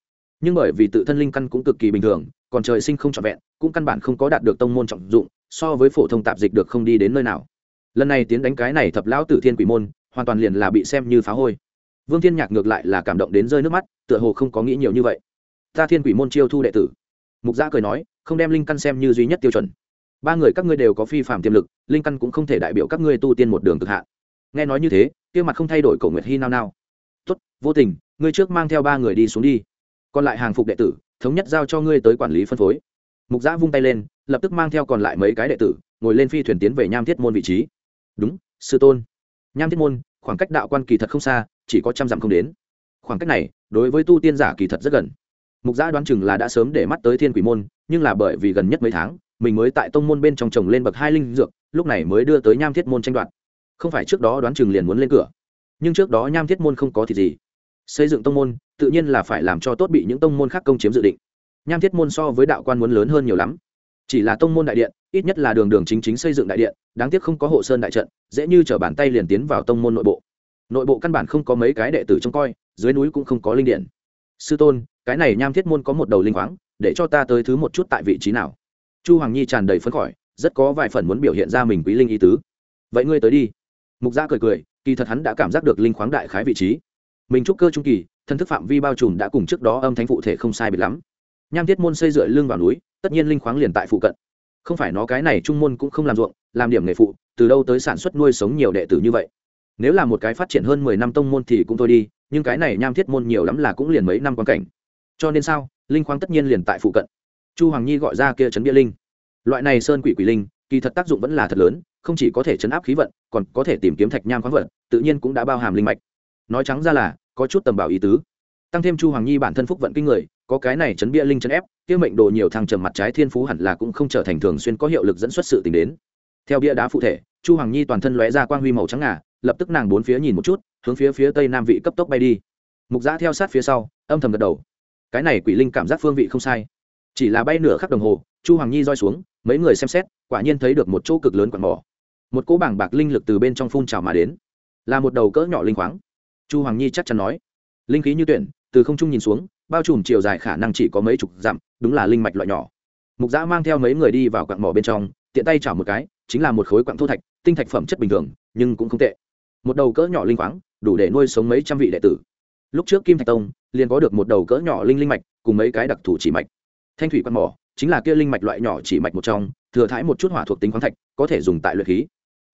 nhưng bởi vì tự thân linh căn cũng cực kỳ bình thường, còn trời sinh không trọn vẹn, cũng căn bản không có đạt được tông môn trọng dụng, so với phổ thông tạp dịch được không đi đến nơi nào. Lần này tiến đánh cái này thập lão tử thiên quỷ môn, hoàn toàn liền là bị xem như phá hôi. Vương thiên nhạc ngược lại là cảm động đến rơi nước mắt, tựa hồ không có nghĩ nhiều như vậy. Ta thiên quỷ môn chiêu thu đệ tử. Mục gia cười nói, không đem linh căn xem như duy nhất tiêu chuẩn. Ba người các ngươi đều có phi phạm tiềm lực, linh căn cũng không thể đại biểu các ngươi tu tiên một đường cực hạn. Nghe nói như thế, kia mặt không thay đổi cổ nguyệt hy nao nao. Tốt, vô tình, ngươi trước mang theo ba người đi xuống đi còn lại hàng phục đệ tử, thống nhất giao cho ngươi tới quản lý phân phối. Mục giã vung tay lên, lập tức mang theo còn lại mấy cái đệ tử, ngồi lên phi thuyền tiến về nham thiết môn vị trí. Đúng, sư tôn. Nham thiết môn, khoảng cách đạo quan kỳ thật không xa, chỉ có trăm dặm không đến. Khoảng cách này, đối với tu tiên giả kỳ thật rất gần. Mục giã đoán chừng là đã sớm để mắt tới thiên quỷ môn, nhưng là bởi vì gần nhất mấy tháng, mình mới tại tông môn bên trong trồng lên bậc hai linh dược, lúc này mới đưa tới nham thiết môn tranh đoạt. Không phải trước đó đoán chừng liền muốn lên cửa, nhưng trước đó nham thiết môn không có thì gì xây dựng tông môn, tự nhiên là phải làm cho tốt bị những tông môn khác công chiếm dự định. Nham thiết môn so với đạo quan muốn lớn hơn nhiều lắm. Chỉ là tông môn đại điện, ít nhất là đường đường chính chính xây dựng đại điện, đáng tiếc không có hộ sơn đại trận, dễ như chở bàn tay liền tiến vào tông môn nội bộ. Nội bộ căn bản không có mấy cái đệ tử trông coi, dưới núi cũng không có linh điện. Sư tôn, cái này nham thiết môn có một đầu linh khoáng, để cho ta tới thứ một chút tại vị trí nào? Chu hoàng nhi tràn đầy phấn khởi, rất có vài phần muốn biểu hiện ra mình quý linh ý tứ. Vậy ngươi tới đi. Mục gia cười cười, kỳ thật hắn đã cảm giác được linh khoáng đại khái vị trí mình trúc cơ trung kỳ thân thức phạm vi bao trùm đã cùng trước đó âm thánh phụ thể không sai biệt lắm. Nham thiết môn xây dựa lưng vào núi, tất nhiên linh khoáng liền tại phụ cận. Không phải nó cái này trung môn cũng không làm ruộng, làm điểm nghề phụ, từ đâu tới sản xuất nuôi sống nhiều đệ tử như vậy. Nếu là một cái phát triển hơn mười năm tông môn thì cũng thôi đi, nhưng cái này nham thiết môn nhiều lắm là cũng liền mấy năm quan cảnh. Cho nên sao, linh khoáng tất nhiên liền tại phụ cận. Chu hoàng nhi gọi ra kia trấn bia linh. Loại này sơn quỷ quỷ linh, kỳ thật tác dụng vẫn là thật lớn, không chỉ có thể chấn áp khí vận, còn có thể tìm kiếm thạch nham khoáng vận, tự nhiên cũng đã bao hàm linh mạch. Nói trắng ra là có chút tầm bảo ý tứ. Tăng thêm chu hoàng nhi bản thân phúc vận kinh người, có cái này chấn bia linh chấn ép, kia mệnh đồ nhiều thằng trầm mặt trái thiên phú hẳn là cũng không trở thành thường xuyên có hiệu lực dẫn xuất sự tình đến. Theo bia đá phụ thể, chu hoàng nhi toàn thân lóe ra quang huy màu trắng ngà, lập tức nàng bốn phía nhìn một chút, hướng phía phía tây nam vị cấp tốc bay đi. Mục giã theo sát phía sau, âm thầm gật đầu. Cái này quỷ linh cảm giác phương vị không sai. Chỉ là bay nửa khắc đồng hồ, chu hoàng nhi roi xuống, mấy người xem xét, quả nhiên thấy được một chỗ cực lớn quạt mỏ. Một cỗ bảng bạc linh lực từ bên trong phun trào mà đến. Là một đầu cỡ nhỏ linh khoáng chu hoàng nhi chắc chắn nói. Linh khí như tuyển, từ không trung nhìn xuống, bao trùm chiều dài khả năng chỉ có mấy chục dặm, đúng là linh mạch loại nhỏ. Mục giã mang theo mấy người đi vào quặng mỏ bên trong, tiện tay chảo một cái, chính là một khối quặng thô thạch, tinh thạch phẩm chất bình thường, nhưng cũng không tệ. Một đầu cỡ nhỏ linh khoáng, đủ để nuôi sống mấy trăm vị đệ tử. Lúc trước kim thạch tông, liền có được một đầu cỡ nhỏ linh linh mạch, cùng mấy cái đặc thù chỉ mạch. Thanh thủy quặng mỏ, chính là kia linh mạch loại nhỏ chỉ mạch một trong, thừa thãi một chút hỏa thuộc tính khoáng thạch, có thể dùng tại luyện khí.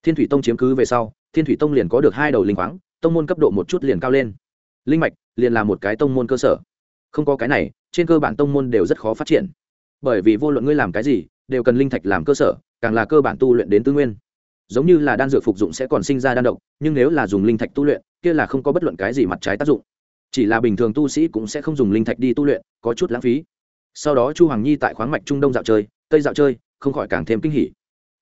Thiên thủy tông chiếm cứ về sau, thiên thủy tông liền có được hai đầu linh khoáng tông môn cấp độ một chút liền cao lên. Linh mạch liền là một cái tông môn cơ sở. Không có cái này, trên cơ bản tông môn đều rất khó phát triển. Bởi vì vô luận ngươi làm cái gì, đều cần linh thạch làm cơ sở, càng là cơ bản tu luyện đến tư nguyên. Giống như là đan dược phục dụng sẽ còn sinh ra đan độc, nhưng nếu là dùng linh thạch tu luyện, kia là không có bất luận cái gì mặt trái tác dụng. Chỉ là bình thường tu sĩ cũng sẽ không dùng linh thạch đi tu luyện, có chút lãng phí. Sau đó chu hoàng nhi tại khoáng mạch trung đông dạo chơi tây dạo chơi, không khỏi càng thêm kinh hỉ.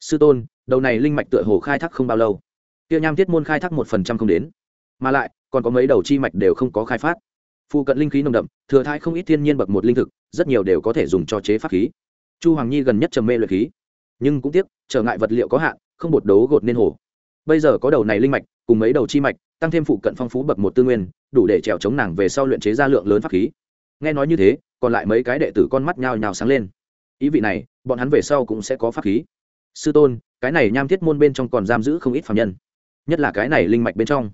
Sư tôn, đầu này linh mạch tựa hồ khai thác không bao lâu. Tiêu nham thiết môn khai thác một phần trăm không đến mà lại, còn có mấy đầu chi mạch đều không có khai phát. Phụ cận linh khí nồng đậm, thừa thai không ít thiên nhiên bậc một linh thực, rất nhiều đều có thể dùng cho chế pháp khí. Chu hoàng nhi gần nhất trầm mê luyện khí, nhưng cũng tiếc, trở ngại vật liệu có hạn, không bột đấu gột nên hồ bây giờ có đầu này linh mạch, cùng mấy đầu chi mạch, tăng thêm phụ cận phong phú bậc một tư nguyên, đủ để trèo chống nàng về sau luyện chế ra lượng lớn pháp khí. Nghe nói như thế, còn lại mấy cái đệ tử con mắt nhào nhào sáng lên. Ý vị này, bọn hắn về sau cũng sẽ có pháp khí. Sư tôn, cái này nham thiết môn bên trong còn giam giữ không ít phạm nhân, nhất là cái này linh mạch bên trong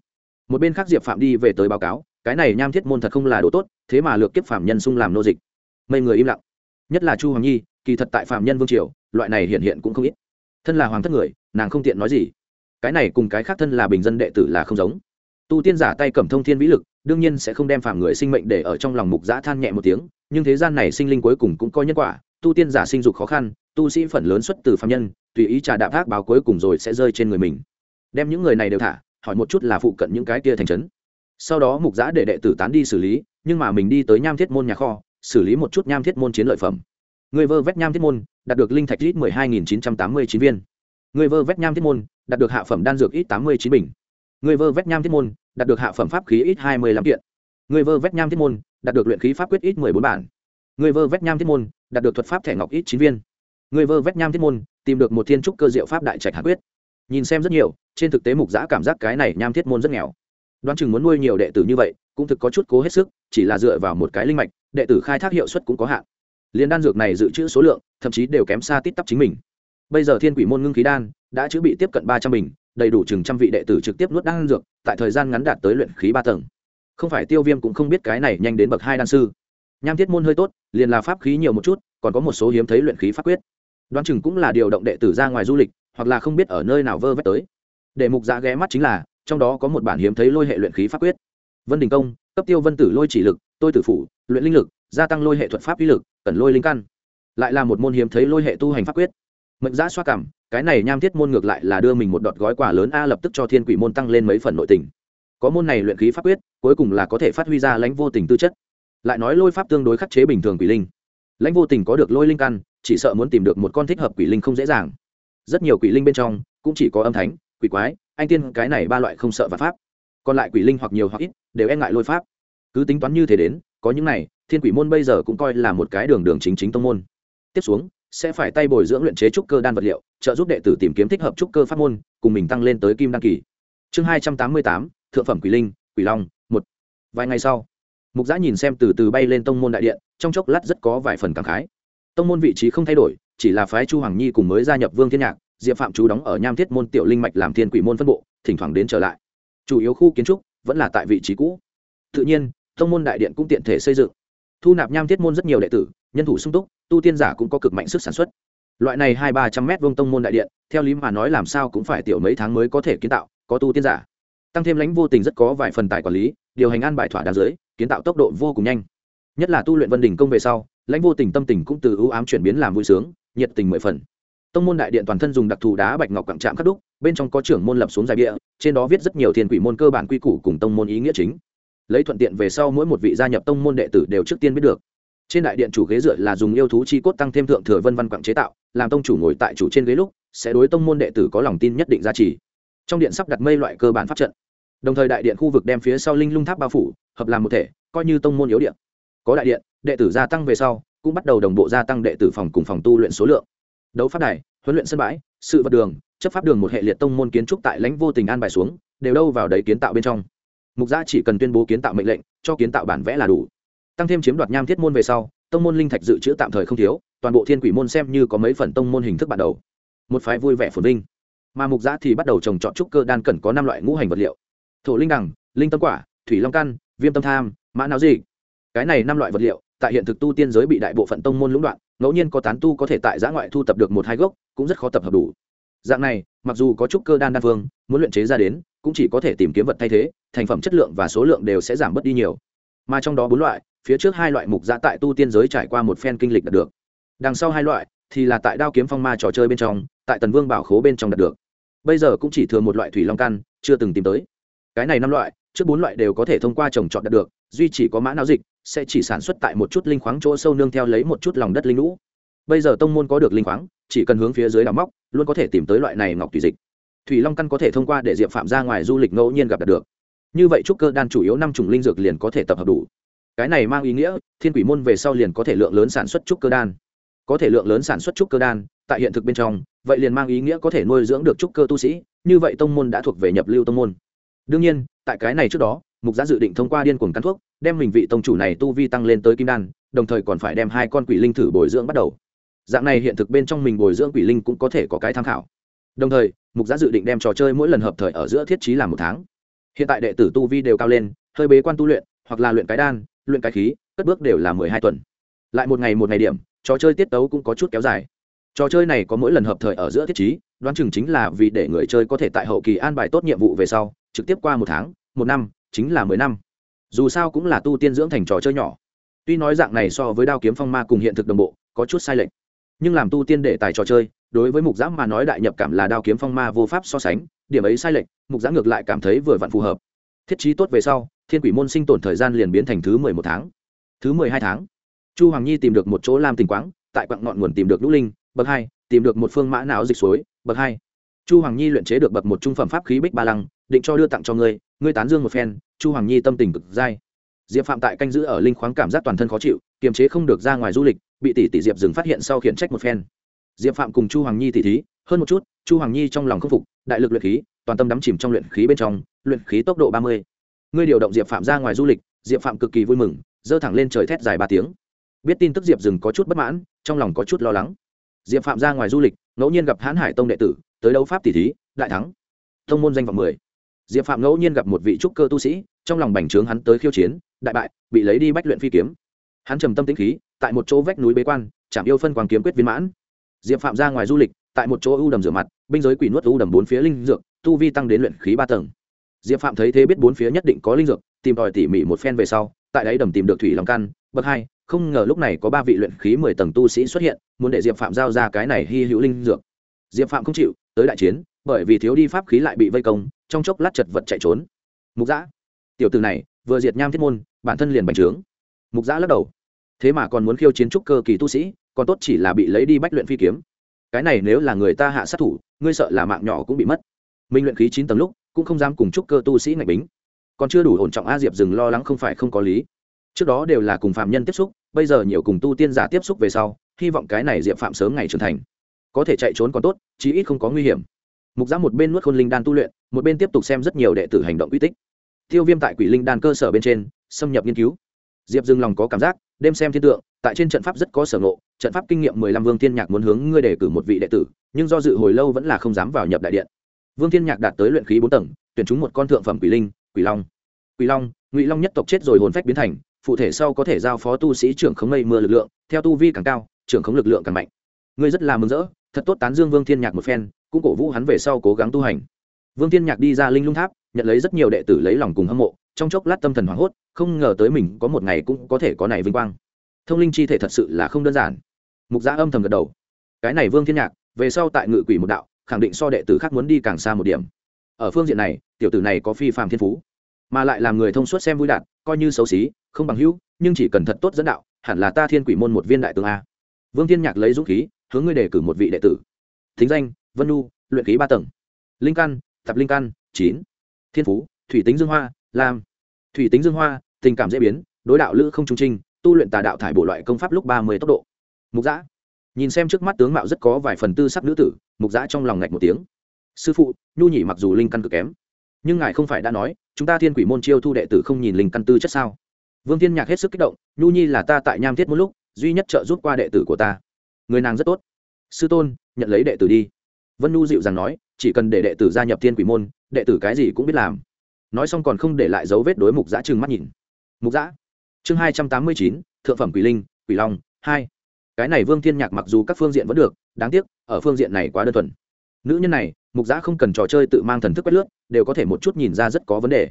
một bên khác diệp phạm đi về tới báo cáo, cái này nham thiết môn thật không là đồ tốt, thế mà lược kiếp phạm nhân sung làm nô dịch. Mây người im lặng. Nhất là chu hoàng nhi, kỳ thật tại phạm nhân vương triều, loại này hiện hiện cũng không ít. Thân là hoàng thất người, nàng không tiện nói gì. Cái này cùng cái khác thân là bình dân đệ tử là không giống. Tu tiên giả tay cầm thông thiên vĩ lực, đương nhiên sẽ không đem phạm người sinh mệnh để ở trong lòng mục giã than nhẹ một tiếng, nhưng thế gian này sinh linh cuối cùng cũng có nhân quả, tu tiên giả sinh dục khó khăn, tu sĩ phần lớn xuất từ phạm nhân, tùy ý trà đạp thác báo cuối cùng rồi sẽ rơi trên người mình. Đem những người này đều thả hỏi một chút là phụ cận những cái kia thành trấn. Sau đó mục giã để đệ tử tán đi xử lý, nhưng mà mình đi tới nham thiết môn nhà kho, xử lý một chút nham thiết môn chiến lợi phẩm. Người vơ vét nham thiết môn, đạt được linh thạch ít mười hai nghìn chín trăm tám mươi chín viên. Người vơ vét nham thiết môn, đạt được hạ phẩm đan dược ít tám mươi chín bình. Người vơ vét nham thiết môn, đạt được hạ phẩm pháp khí ít hai mươi lăm kiện. Người vơ vét nham thiết môn, đạt được luyện khí pháp quyết ít mười bốn bản. Người vơ vét nham thiết môn, đạt được thuật pháp thẻ ngọc ít chín viên. Người vơ vét nham thiết môn, tìm được một thiên trúc cơ diệu pháp đại trạch hạ quyết nhìn xem rất nhiều, trên thực tế mục giã cảm giác cái này nham thiết môn rất nghèo. Đoán chừng muốn nuôi nhiều đệ tử như vậy, cũng thực có chút cố hết sức, chỉ là dựa vào một cái linh mạch, đệ tử khai thác hiệu suất cũng có hạn. Liên đan dược này dự trữ số lượng, thậm chí đều kém xa tít tắp chính mình. Bây giờ thiên quỷ môn ngưng khí đan, đã chữ bị tiếp cận ba trăm bình, đầy đủ chừng trăm vị đệ tử trực tiếp nuốt đan dược, tại thời gian ngắn đạt tới luyện khí ba tầng. Không phải tiêu viêm cũng không biết cái này nhanh đến bậc hai đan sư. Nham thiết môn hơi tốt, liền là pháp khí nhiều một chút, còn có một số hiếm thấy luyện khí pháp quyết. Đoán chừng cũng là điều động đệ tử ra ngoài du lịch hoặc là không biết ở nơi nào vơ vét tới. Để mục giá ghé mắt chính là, trong đó có một bản hiếm thấy lôi hệ luyện khí pháp quyết. Vân đình công, cấp tiêu vân tử lôi chỉ lực, tôi tử phủ, luyện linh lực, gia tăng lôi hệ thuật pháp uy lực, cần lôi linh căn. Lại là một môn hiếm thấy lôi hệ tu hành pháp quyết. Mệnh giã xoa cảm, cái này nham thiết môn ngược lại là đưa mình một đọt gói quà lớn a lập tức cho thiên quỷ môn tăng lên mấy phần nội tình. Có môn này luyện khí pháp quyết, cuối cùng là có thể phát huy ra lãnh vô tình tư chất. Lại nói lôi pháp tương đối khắc chế bình thường quỷ linh. Lãnh vô tình có được lôi linh căn, chỉ sợ muốn tìm được một con thích hợp quỷ linh không dễ dàng rất nhiều quỷ linh bên trong cũng chỉ có âm thánh, quỷ quái, anh tiên, cái này ba loại không sợ và pháp. Còn lại quỷ linh hoặc nhiều hoặc ít đều e ngại lôi pháp. Cứ tính toán như thế đến, có những này, thiên quỷ môn bây giờ cũng coi là một cái đường đường chính chính tông môn. Tiếp xuống, sẽ phải tay bồi dưỡng luyện chế trúc cơ đan vật liệu, trợ giúp đệ tử tìm kiếm thích hợp trúc cơ pháp môn, cùng mình tăng lên tới kim đăng kỳ. Chương hai trăm tám mươi tám, thượng phẩm quỷ linh, quỷ long, một. Vài ngày sau, mục giã nhìn xem từ từ bay lên tông môn đại điện, trong chốc lát rất có vài phần cảm khái. Tông môn vị trí không thay đổi chỉ là phái chu hoàng nhi cùng mới gia nhập vương thiên nhạc, diệp phạm chú đóng ở nham thiết môn tiểu linh mạch làm thiên quỷ môn phân bộ, thỉnh thoảng đến trở lại. Chủ yếu khu kiến trúc vẫn là tại vị trí cũ. Tự nhiên, tông môn đại điện cũng tiện thể xây dựng. Thu nạp nham thiết môn rất nhiều đệ tử, nhân thủ sung túc, tu tiên giả cũng có cực mạnh sức sản xuất. Loại này hai ba trăm m vông tông môn đại điện, theo lý mà nói làm sao cũng phải tiểu mấy tháng mới có thể kiến tạo, có tu tiên giả. Tăng thêm lãnh vô tình rất có vài phần tài quản lý, điều hành an bài thỏa đáng dưới, kiến tạo tốc độ vô cùng nhanh. Nhất là tu luyện vân đình công về sau, lãnh vô tình tâm tình cũng từ ưu ám chuyển biến làm vui sướng nhiệt tình mười phần. Tông môn đại điện toàn thân dùng đặc thù đá bạch ngọc cặng chạm khắc đúc, bên trong có trưởng môn lập xuống dài địa trên đó viết rất nhiều thiên quỷ môn cơ bản quy củ cùng tông môn ý nghĩa chính. Lấy thuận tiện về sau mỗi một vị gia nhập tông môn đệ tử đều trước tiên biết được. Trên đại điện chủ ghế dựa là dùng yêu thú chi cốt tăng thêm thượng thừa vân văn quặng chế tạo, làm tông chủ ngồi tại chủ trên ghế lúc, sẽ đối tông môn đệ tử có lòng tin nhất định giá trị trong điện sắp đặt mây loại cơ bản pháp trận. Đồng thời đại điện khu vực đem phía sau linh lung tháp bao phủ, hợp làm một thể, coi như tông môn yếu điện có đại điện, đệ tử gia tăng về sau cũng bắt đầu đồng bộ gia tăng đệ tử phòng cùng phòng tu luyện số lượng. Đấu pháp đài, huấn luyện sân bãi, sự vật đường, chấp pháp đường một hệ liệt tông môn kiến trúc tại lãnh vô tình an bài xuống, đều đâu vào đấy kiến tạo bên trong. Mục gia chỉ cần tuyên bố kiến tạo mệnh lệnh, cho kiến tạo bản vẽ là đủ. Tăng thêm chiếm đoạt nham thiết môn về sau, tông môn linh thạch dự trữ tạm thời không thiếu, toàn bộ thiên quỷ môn xem như có mấy phần tông môn hình thức ban đầu. Một phái vui vẻ phồn vinh. Mà mục gia thì bắt đầu trồng trọt trúc cơ đan cần có năm loại ngũ hành vật liệu. Thổ linh đằng, linh tâm quả, thủy long căn, viêm tâm tham, mã não dị. Cái này năm loại vật liệu tại hiện thực tu tiên giới bị đại bộ phận tông môn lũng đoạn, ngẫu nhiên có tán tu có thể tại giã ngoại thu tập được một hai gốc, cũng rất khó tập hợp đủ. Dạng này, mặc dù có trúc cơ đan đan phương muốn luyện chế ra đến, cũng chỉ có thể tìm kiếm vật thay thế, thành phẩm chất lượng và số lượng đều sẽ giảm bớt đi nhiều. Mà trong đó bốn loại, phía trước hai loại mục giã tại tu tiên giới trải qua một phen kinh lịch đạt được. Đằng sau hai loại thì là tại đao kiếm phong ma trò chơi bên trong, tại tần vương bảo khố bên trong đạt được. Bây giờ cũng chỉ thừa một loại thủy long căn, chưa từng tìm tới. Cái này năm loại, trước bốn loại đều có thể thông qua trồng trọt đạt được, duy chỉ có mã não dịch sẽ chỉ sản xuất tại một chút linh khoáng chỗ sâu nương theo lấy một chút lòng đất linh lũ. Bây giờ tông môn có được linh khoáng, chỉ cần hướng phía dưới đào móc, luôn có thể tìm tới loại này ngọc thủy dịch. Thủy long căn có thể thông qua để diệp phạm ra ngoài du lịch ngẫu nhiên gặp đạt được. Như vậy trúc cơ đan chủ yếu năm chủng linh dược liền có thể tập hợp đủ. Cái này mang ý nghĩa, thiên quỷ môn về sau liền có thể lượng lớn sản xuất trúc cơ đan. Có thể lượng lớn sản xuất trúc cơ đan, tại hiện thực bên trong, vậy liền mang ý nghĩa có thể nuôi dưỡng được trúc cơ tu sĩ, như vậy tông môn đã thuộc về nhập lưu tông môn. Đương nhiên, tại cái này trước đó, mục giá dự định thông qua điên cuồng căn thuốc đem mình vị tông chủ này tu vi tăng lên tới kim đan, đồng thời còn phải đem hai con quỷ linh thử bồi dưỡng bắt đầu. Dạng này hiện thực bên trong mình bồi dưỡng quỷ linh cũng có thể có cái tham khảo. Đồng thời, mục giá dự định đem trò chơi mỗi lần hợp thời ở giữa thiết trí làm một tháng. Hiện tại đệ tử tu vi đều cao lên, hơi bế quan tu luyện, hoặc là luyện cái đan, luyện cái khí, cất bước đều là mười hai tuần. Lại một ngày một ngày điểm, trò chơi tiết tấu cũng có chút kéo dài. Trò chơi này có mỗi lần hợp thời ở giữa thiết trí, đoán chừng chính là vì để người chơi có thể tại hậu kỳ an bài tốt nhiệm vụ về sau, trực tiếp qua một tháng, một năm, chính là mười năm dù sao cũng là tu tiên dưỡng thành trò chơi nhỏ. Tuy nói dạng này so với đao kiếm phong ma cùng hiện thực đồng bộ, có chút sai lệch. Nhưng làm tu tiên để tài trò chơi, đối với mục giã mà nói đại nhập cảm là đao kiếm phong ma vô pháp so sánh, điểm ấy sai lệch, mục giã ngược lại cảm thấy vừa vặn phù hợp. Thiết trí tốt về sau, thiên quỷ môn sinh tồn thời gian liền biến thành thứ mười một tháng. Thứ mười hai tháng. Chu hoàng nhi tìm được một chỗ lam tình quáng, tại quặng ngọn nguồn tìm được lũ linh, bậc hai, tìm được một phương mã não dịch suối, bậc hai. Chu hoàng nhi luyện chế được bậc một trung phẩm pháp khí bích ba lăng, định cho đưa tặng cho ngươi ngươi tán dương một phen, chu hoàng nhi tâm tình cực dai. Diệp phạm tại canh giữ ở linh khoáng cảm giác toàn thân khó chịu, kiềm chế không được ra ngoài du lịch, bị tỷ tỷ diệp dừng phát hiện sau khiển trách một phen. Diệp phạm cùng chu hoàng nhi tỷ thí, hơn một chút, chu hoàng nhi trong lòng khâm phục, đại lực luyện khí, toàn tâm đắm chìm trong luyện khí bên trong, luyện khí tốc độ ba mươi. Ngươi điều động diệp phạm ra ngoài du lịch, diệp phạm cực kỳ vui mừng, giơ thẳng lên trời thét dài ba tiếng. Biết tin tức diệp dừng có chút bất mãn, trong lòng có chút lo lắng. Diệp phạm ra ngoài du lịch, ngẫu nhiên gặp hãn hải tông đệ tử, tới đấu pháp tỷ thí, đại thắng. Thông môn danh vọng mười diệp phạm ngẫu nhiên gặp một vị trúc cơ tu sĩ, trong lòng bành trướng hắn tới khiêu chiến, đại bại, bị lấy đi bách luyện phi kiếm. Hắn trầm tâm tĩnh khí, tại một chỗ vách núi bế quan, chạm yêu phân quang kiếm quyết viên mãn. Diệp phạm ra ngoài du lịch, tại một chỗ ưu đầm rửa mặt, binh giới quỷ nuốt ưu đầm bốn phía linh dược, tu vi tăng đến luyện khí ba tầng. Diệp phạm thấy thế biết bốn phía nhất định có linh dược, tìm tòi tỉ mỉ một phen về sau, tại đáy đầm tìm được thủy lòng căn bậc hai, không ngờ lúc này có ba vị luyện khí mười tầng tu sĩ xuất hiện, muốn để diệp phạm giao ra cái này hy hữu linh dược diệp phạm không chịu, tới đại chiến, bởi vì thiếu đi pháp khí lại bị vây công, trong chốc lát chật vật chạy trốn. Mục giã tiểu từ này, vừa diệt nham thiết môn, bản thân liền bành trướng. Mục giã lắc đầu. Thế mà còn muốn khiêu chiến trúc cơ kỳ tu sĩ, còn tốt chỉ là bị lấy đi bách luyện phi kiếm. Cái này nếu là người ta hạ sát thủ, ngươi sợ là mạng nhỏ cũng bị mất. Minh luyện khí chín tầng lúc, cũng không dám cùng trúc cơ tu sĩ ngạch bính. Còn chưa đủ ổn trọng a diệp dừng lo lắng không phải không có lý. Trước đó đều là cùng phạm nhân tiếp xúc, bây giờ nhiều cùng tu tiên giả tiếp xúc về sau, hy vọng cái này diệp phạm sớm ngày trưởng thành có thể chạy trốn còn tốt, chí ít không có nguy hiểm. Mục giã một bên nuốt khôn linh đan tu luyện, một bên tiếp tục xem rất nhiều đệ tử hành động uy tích. Tiêu viêm tại quỷ linh đan cơ sở bên trên, xâm nhập nghiên cứu. Diệp dừng lòng có cảm giác, đêm xem thiên tượng, tại trên trận pháp rất có sở ngộ, trận pháp kinh nghiệm mười lăm vương thiên nhạc muốn hướng ngươi đề cử một vị đệ tử, nhưng do dự hồi lâu vẫn là không dám vào nhập đại điện. Vương thiên nhạc đạt tới luyện khí bốn tầng, tuyển chúng một con thượng phẩm quỷ linh, quỷ long. Quỷ long, ngụy long nhất tộc chết rồi hồn phách biến thành, phụ thể sau có thể giao phó tu sĩ trưởng khống mây mưa lực lượng, theo tu vi càng cao, trưởng khống lực lượng càng mạnh. Ngươi rất là mừng rỡ thật tốt tán dương vương thiên nhạc một phen, cũng cổ vũ hắn về sau cố gắng tu hành. Vương thiên nhạc đi ra linh lung tháp, nhận lấy rất nhiều đệ tử lấy lòng cùng hâm mộ, trong chốc lát tâm thần hoảng hốt, không ngờ tới mình có một ngày cũng có thể có này vinh quang. Thông linh chi thể thật sự là không đơn giản. Mục giã âm thầm gật đầu. Cái này vương thiên nhạc, về sau tại ngự quỷ một đạo, khẳng định so đệ tử khác muốn đi càng xa một điểm. Ở phương diện này, tiểu tử này có phi phàm thiên phú, mà lại làm người thông suốt xem vui đạt, coi như xấu xí, không bằng hữu, nhưng chỉ cần thật tốt dẫn đạo, hẳn là ta thiên quỷ môn một viên đại tướng a. Vương thiên nhạc lấy dũng khí hướng ngươi đề cử một vị đệ tử. Thính danh, vân nu luyện khí ba tầng. Linh căn tập linh căn, chín. Thiên phú, thủy tính dương hoa, lam. Thủy tính dương hoa, tình cảm dễ biến, đối đạo lữ không trung trinh, tu luyện tà đạo thải bộ loại công pháp lúc ba mươi tốc độ. Mục giã nhìn xem trước mắt tướng mạo rất có vài phần tư sắc nữ tử, mục giã trong lòng ngạch một tiếng. Sư phụ, nhu nhỉ mặc dù linh căn cực kém, nhưng ngài không phải đã nói, chúng ta thiên quỷ môn chiêu thu đệ tử không nhìn linh căn tư chất sao? Vương thiên nhạc hết sức kích động, nhu nhi là ta tại nham thiết một lúc, duy nhất trợ giúp qua đệ tử của ta người nàng rất tốt. Sư tôn, nhận lấy đệ tử đi. Vân nhu dịu dàng nói, chỉ cần để đệ tử gia nhập thiên quỷ môn, đệ tử cái gì cũng biết làm. Nói xong còn không để lại dấu vết đối mục giã trừng mắt nhìn. Mục giã chương hai trăm tám mươi chín, thượng phẩm quỷ linh, quỷ long, hai. Cái này vương thiên nhạc mặc dù các phương diện vẫn được, đáng tiếc, ở phương diện này quá đơn thuần. Nữ nhân này, mục giã không cần trò chơi tự mang thần thức quét lướt, đều có thể một chút nhìn ra rất có vấn đề.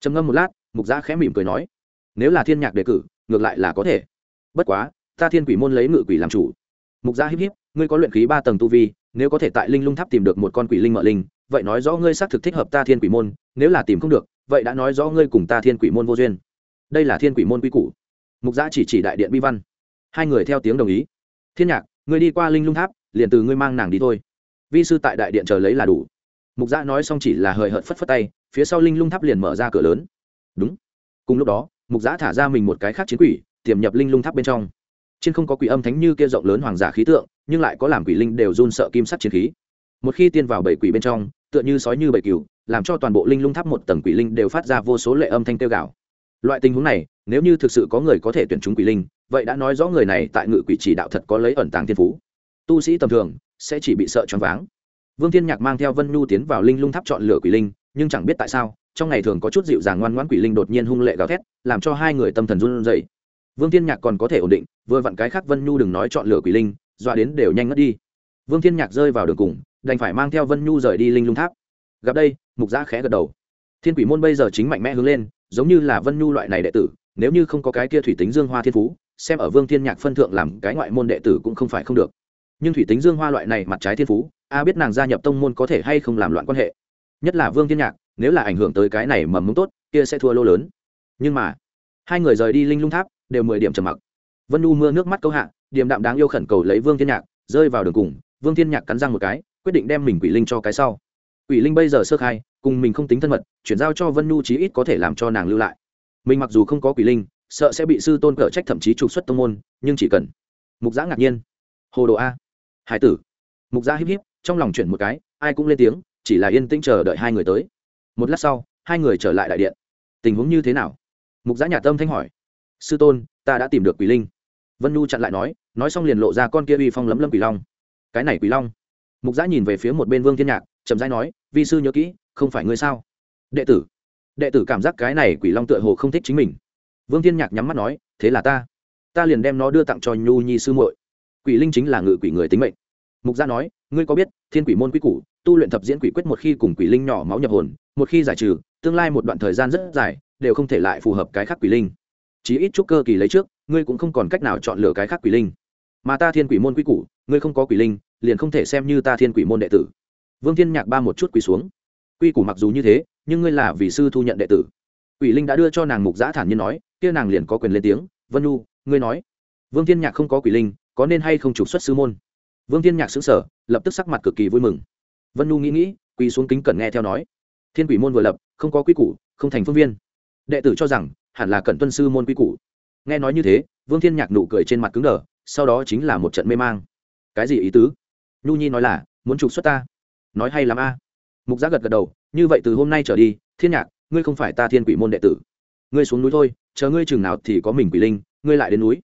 Trầm ngâm một lát, mục giã khẽ mỉm cười nói, nếu là thiên nhạc đề cử, ngược lại là có thể. Bất quá, ta thiên quỷ môn lấy ngự quỷ làm chủ mục gia híp híp, ngươi có luyện khí ba tầng tu vi, nếu có thể tại linh lung tháp tìm được một con quỷ linh mợ linh, vậy nói rõ ngươi xác thực thích hợp ta thiên quỷ môn, nếu là tìm không được, vậy đã nói rõ ngươi cùng ta thiên quỷ môn vô duyên. Đây là thiên quỷ môn quy củ. Mục gia chỉ chỉ đại điện bi văn. Hai người theo tiếng đồng ý. Thiên nhạc, ngươi đi qua linh lung tháp, liền từ ngươi mang nàng đi thôi. Vi sư tại đại điện chờ lấy là đủ. Mục gia nói xong chỉ là hời hợt phất phất tay, phía sau linh lung tháp liền mở ra cửa lớn. Đúng. Cùng lúc đó, mục giã thả ra mình một cái khác chiến quỷ, tiềm nhập linh lung tháp bên trong trên không có quỷ âm thánh như kia rộng lớn hoàng giả khí tượng, nhưng lại có làm quỷ linh đều run sợ kim sắc chiến khí. Một khi tiên vào bảy quỷ bên trong, tựa như sói như bảy cừu, làm cho toàn bộ linh lung tháp một tầng quỷ linh đều phát ra vô số lệ âm thanh tiêu gạo loại tình huống này, nếu như thực sự có người có thể tuyển chúng quỷ linh, vậy đã nói rõ người này tại ngự quỷ chỉ đạo thật có lấy ẩn tàng thiên phú. Tu sĩ tầm thường, sẽ chỉ bị sợ choáng váng. Vương thiên nhạc mang theo vân nhu tiến vào linh lung tháp chọn lửa quỷ linh, nhưng chẳng biết tại sao, trong ngày thường có chút dịu dàng ngoan ngoãn quỷ linh đột nhiên hung lệ gào thét, làm cho hai người tâm thần run rẩy vương thiên nhạc còn có thể ổn định, vừa vặn cái khác vân nhu đừng nói chọn lửa quỷ linh, dọa đến đều nhanh ngất đi. Vương thiên nhạc rơi vào đường cùng, đành phải mang theo vân nhu rời đi linh lung tháp. Gặp đây, mục giã khẽ gật đầu. Thiên quỷ môn bây giờ chính mạnh mẽ hướng lên, giống như là vân nhu loại này đệ tử, nếu như không có cái kia thủy tính dương hoa thiên phú, xem ở vương thiên nhạc phân thượng làm cái ngoại môn đệ tử cũng không phải không được. Nhưng thủy tính dương hoa loại này mặt trái thiên phú, a biết nàng gia nhập tông môn có thể hay không làm loạn quan hệ. Nhất là vương thiên nhạc, nếu là ảnh hưởng tới cái này mầm mống tốt, kia sẽ thua lô lớn. Nhưng mà, hai người rời đi linh lung tháp đều mười điểm trầm mặc. Vân nu mưa nước mắt câu hạ, điềm đạm đáng yêu khẩn cầu lấy vương thiên nhạc, rơi vào đường cùng, vương thiên nhạc cắn răng một cái, quyết định đem mình quỷ linh cho cái sau. Quỷ linh bây giờ sơ khai, cùng mình không tính thân mật, chuyển giao cho vân nu chí ít có thể làm cho nàng lưu lại. Mình mặc dù không có quỷ linh, sợ sẽ bị sư tôn cở trách thậm chí trục xuất tông môn, nhưng chỉ cần. Mục giã ngạc nhiên. Hồ đồ a. Hải tử. Mục giã híp híp, trong lòng chuyển một cái, ai cũng lên tiếng, chỉ là yên tĩnh chờ đợi hai người tới. Một lát sau, hai người trở lại đại điện. Tình huống như thế nào? Mục giã nhà tâm thanh hỏi sư tôn, ta đã tìm được quỷ linh. Vân nhu chặn lại nói nói xong liền lộ ra con kia uy phong lấm lấm quỷ long. Cái này quỷ long. Mục giã nhìn về phía một bên vương thiên nhạc, chậm rãi nói, vi sư nhớ kỹ, không phải ngươi sao? Đệ tử. Đệ tử cảm giác cái này quỷ long tựa hồ không thích chính mình. Vương thiên nhạc nhắm mắt nói, thế là ta. Ta liền đem nó đưa tặng cho nhu nhi sư muội. Quỷ linh chính là ngự quỷ người tính mệnh. Mục gia nói, ngươi có biết, thiên quỷ môn quy củ, tu luyện thập diễn quỷ quyết một khi cùng quỷ linh nhỏ máu nhập hồn, một khi giải trừ, tương lai một đoạn thời gian rất dài, đều không thể lại phù hợp cái khác quỷ linh chí ít chút cơ kỳ lấy trước, ngươi cũng không còn cách nào chọn lựa cái khác quỷ linh. Mà ta thiên quỷ môn quy củ, ngươi không có quỷ linh, liền không thể xem như ta thiên quỷ môn đệ tử. Vương thiên nhạc ba một chút quỳ xuống. Quy củ mặc dù như thế, nhưng ngươi là vị sư thu nhận đệ tử. Quỷ linh đã đưa cho nàng mục giã thản nhiên nói, kia nàng liền có quyền lên tiếng, vân nhu, ngươi nói. Vương thiên nhạc không có quỷ linh, có nên hay không trục xuất sư môn? Vương thiên nhạc xứng sở lập tức sắc mặt cực kỳ vui mừng. Vân nhu nghĩ nghĩ, quỳ xuống kính cẩn nghe theo nói. Thiên quỷ môn vừa lập, không có quy củ, không thành phương viên. Đệ tử cho rằng hẳn là cần tuân sư môn quy củ. Nghe nói như thế, vương thiên nhạc nụ cười trên mặt cứng đờ, sau đó chính là một trận mê mang. Cái gì ý tứ? Nhu nhi nói là, muốn trục xuất ta. Nói hay lắm a. Mục giác gật gật đầu, như vậy từ hôm nay trở đi, thiên nhạc, ngươi không phải ta thiên quỷ môn đệ tử. Ngươi xuống núi thôi, chờ ngươi chừng nào thì có mình quỷ linh, ngươi lại đến núi.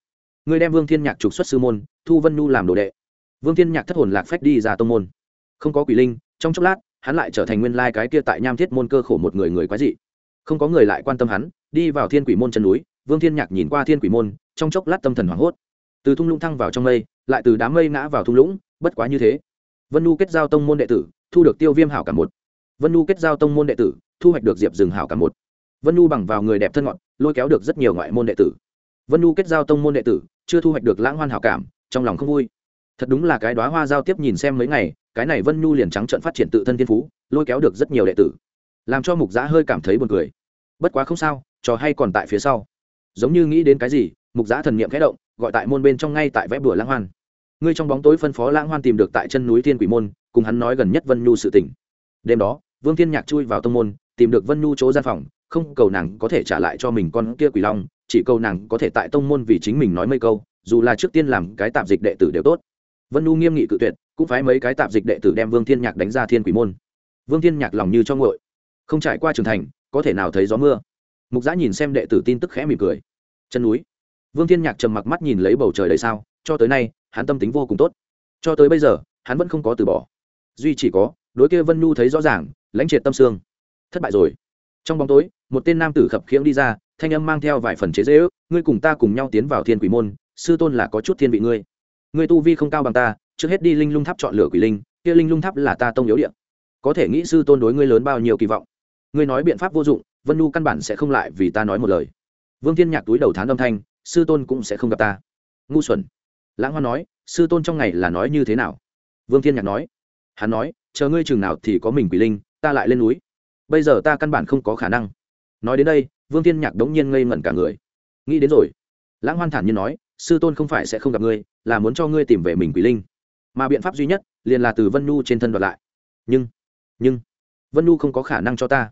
Ngươi đem vương thiên nhạc trục xuất sư môn, thu vân nhu làm đồ đệ. Vương thiên nhạc thất hồn lạc phách đi ra tông môn. Không có quỷ linh, trong chốc lát, hắn lại trở thành nguyên lai cái kia tại nham thiết môn cơ khổ một người người quái dị. Không có người lại quan tâm hắn đi vào thiên quỷ môn chân núi, vương thiên nhạc nhìn qua thiên quỷ môn, trong chốc lát tâm thần hoảng hốt. Từ thung lũng thăng vào trong mây, lại từ đám mây ngã vào thung lũng, bất quá như thế. Vân nu kết giao tông môn đệ tử, thu được tiêu viêm hảo cả một. Vân nu kết giao tông môn đệ tử, thu hoạch được diệp rừng hảo cả một. Vân nu bằng vào người đẹp thân ngọn, lôi kéo được rất nhiều ngoại môn đệ tử. Vân nu kết giao tông môn đệ tử, chưa thu hoạch được lãng hoan hảo cảm, trong lòng không vui. Thật đúng là cái đoá hoa giao tiếp nhìn xem mấy ngày, cái này vân nhu liền trắng trận phát triển tự thân thiên phú, lôi kéo được rất nhiều đệ tử. Làm cho mục giã hơi cảm thấy buồn cười. Bất quá không sao trò hay còn tại phía sau. Giống như nghĩ đến cái gì, mục giã thần niệm khẽ động, gọi tại môn bên trong ngay tại vẽ bửa lãng hoan. Ngươi trong bóng tối phân phó lãng hoan tìm được tại chân núi thiên quỷ môn, cùng hắn nói gần nhất vân nhu sự tỉnh đêm đó, vương thiên nhạc chui vào tông môn, tìm được vân nhu chỗ gian phòng, không cầu nàng có thể trả lại cho mình con kia quỷ long, chỉ cầu nàng có thể tại tông môn vì chính mình nói mấy câu, dù là trước tiên làm cái tạp dịch đệ tử đều tốt. Vân nhu nghiêm nghị cự tuyệt, cũng phải mấy cái tạp dịch đệ tử đem vương thiên nhạc đánh ra thiên quỷ môn. Vương thiên nhạc lòng như cho ngội không trải qua trưởng thành, có thể nào thấy gió mưa? Mục giã nhìn xem đệ tử tin tức khẽ mỉm cười. Chân núi. Vương thiên nhạc trầm mặc mắt nhìn lấy bầu trời đầy sao, cho tới nay, hắn tâm tính vô cùng tốt. Cho tới bây giờ, hắn vẫn không có từ bỏ. Duy chỉ có, đối kia vân nhu thấy rõ ràng, lãnh triệt tâm xương. Thất bại rồi. Trong bóng tối, một tên nam tử khập khiễng đi ra, thanh âm mang theo vài phần chế dễ ước, ngươi cùng ta cùng nhau tiến vào thiên quỷ môn, sư tôn là có chút thiên vị ngươi. Ngươi tu vi không cao bằng ta, trước hết đi linh lung tháp chọn lửa quỷ linh, kia linh lung tháp là ta tông yếu điện có thể nghĩ sư tôn đối ngươi lớn bao nhiêu kỳ vọng. Ngươi nói biện pháp vô dụng vân nhu căn bản sẽ không lại vì ta nói một lời vương thiên nhạc túi đầu thán âm thanh sư tôn cũng sẽ không gặp ta ngu xuẩn lãng hoa nói sư tôn trong ngày là nói như thế nào vương thiên nhạc nói hắn nói chờ ngươi chừng nào thì có mình quỷ linh ta lại lên núi bây giờ ta căn bản không có khả năng nói đến đây vương thiên nhạc đống nhiên ngây ngẩn cả người nghĩ đến rồi lãng hoan thản nhiên nói sư tôn không phải sẽ không gặp ngươi là muốn cho ngươi tìm về mình quỷ linh mà biện pháp duy nhất liền là từ vân nhu trên thân đoạt lại nhưng nhưng vân nhu không có khả năng cho ta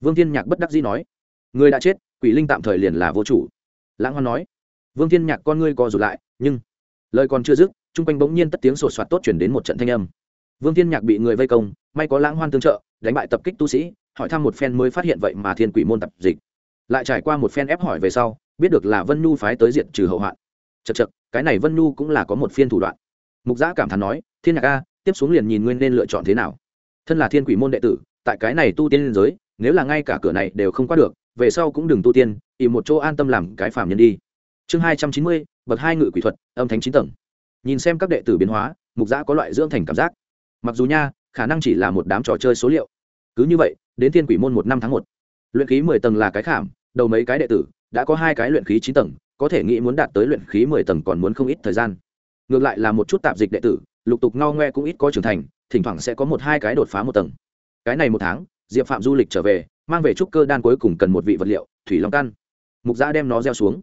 vương thiên nhạc bất đắc dĩ nói người đã chết, quỷ linh tạm thời liền là vô chủ. Lãng hoan nói, vương thiên nhạc con ngươi co rụt lại, nhưng lời còn chưa dứt, chung quanh bỗng nhiên tất tiếng sột soạt tốt chuyển đến một trận thanh âm. Vương thiên nhạc bị người vây công, may có lãng hoan tương trợ, đánh bại tập kích tu sĩ, hỏi thăm một phen mới phát hiện vậy mà thiên quỷ môn tập dịch. Lại trải qua một phen ép hỏi về sau, biết được là vân nhu phái tới diện trừ hậu hoạn. Chật chật cái này vân nhu cũng là có một phiên thủ đoạn. Mục giã cảm thán nói, thiên nhạc a, tiếp xuống liền nhìn nguyên nên lựa chọn thế nào. Thân là thiên quỷ môn đệ tử, tại cái này tu tiên liên giới nếu là ngay cả cửa này đều không qua được, về sau cũng đừng tu tiên ỉ một chỗ an tâm làm cái phàm nhân đi. Chương hai trăm chín mươi, bậc hai ngự quỷ thuật, âm thánh chín tầng. Nhìn xem các đệ tử biến hóa, mục giã có loại dưỡng thành cảm giác. Mặc dù nha, khả năng chỉ là một đám trò chơi số liệu. Cứ như vậy, đến thiên quỷ môn một năm tháng một. Luyện khí mười tầng là cái khảm, đầu mấy cái đệ tử, đã có hai cái luyện khí chín tầng, có thể nghĩ muốn đạt tới luyện khí mười tầng còn muốn không ít thời gian. Ngược lại là một chút tạp dịch đệ tử, lục tục ngao ngoe cũng ít có trưởng thành, thỉnh thoảng sẽ có một hai cái đột phá một tầng. Cái này một tháng diệp phạm du lịch trở về, mang về trúc cơ đan cuối cùng cần một vị vật liệu, thủy long căn. Mục giã đem nó gieo xuống.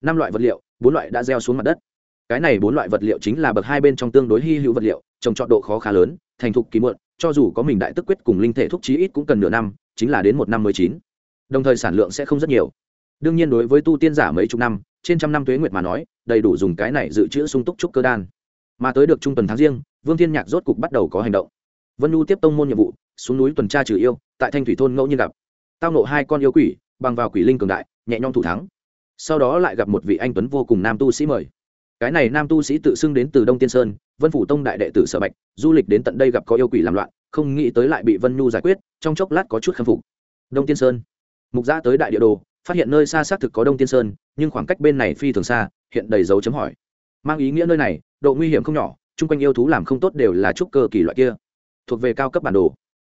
Năm loại vật liệu, bốn loại đã gieo xuống mặt đất. Cái này bốn loại vật liệu chính là bậc hai bên trong tương đối hy hữu vật liệu, trồng trọt độ khó khá lớn, thành thục kỳ muộn, cho dù có mình đại tức quyết cùng linh thể thúc trí ít cũng cần nửa năm, chính là đến một năm mới chín. Đồng thời sản lượng sẽ không rất nhiều. Đương nhiên đối với tu tiên giả mấy chục năm, trên trăm năm tuế nguyệt mà nói, đầy đủ dùng cái này dự trữ sung túc trúc cơ đan. Mà tới được trung tuần tháng riêng, vương thiên nhạc rốt cục bắt đầu có hành động vân nhu tiếp tông môn nhiệm vụ, xuống núi tuần tra trừ yêu, tại thanh thủy thôn ngẫu nhiên gặp. Tao nộ hai con yêu quỷ, bằng vào quỷ linh cường đại, nhẹ nhõm thủ thắng. Sau đó lại gặp một vị anh tuấn vô cùng nam tu sĩ mời. Cái này nam tu sĩ tự xưng đến từ đông tiên sơn, vân phủ tông đại đệ tử sở bạch, du lịch đến tận đây gặp có yêu quỷ làm loạn, không nghĩ tới lại bị vân nhu giải quyết, trong chốc lát có chút khâm phục. Đông tiên sơn. Mục gia tới đại địa đồ, phát hiện nơi xa xác thực có đông tiên sơn, nhưng khoảng cách bên này phi thường xa, hiện đầy dấu chấm hỏi. Mang ý nghĩa nơi này, độ nguy hiểm không nhỏ, chung quanh yêu thú làm không tốt đều là trúc cơ kỳ loại kia thuộc về cao cấp bản đồ.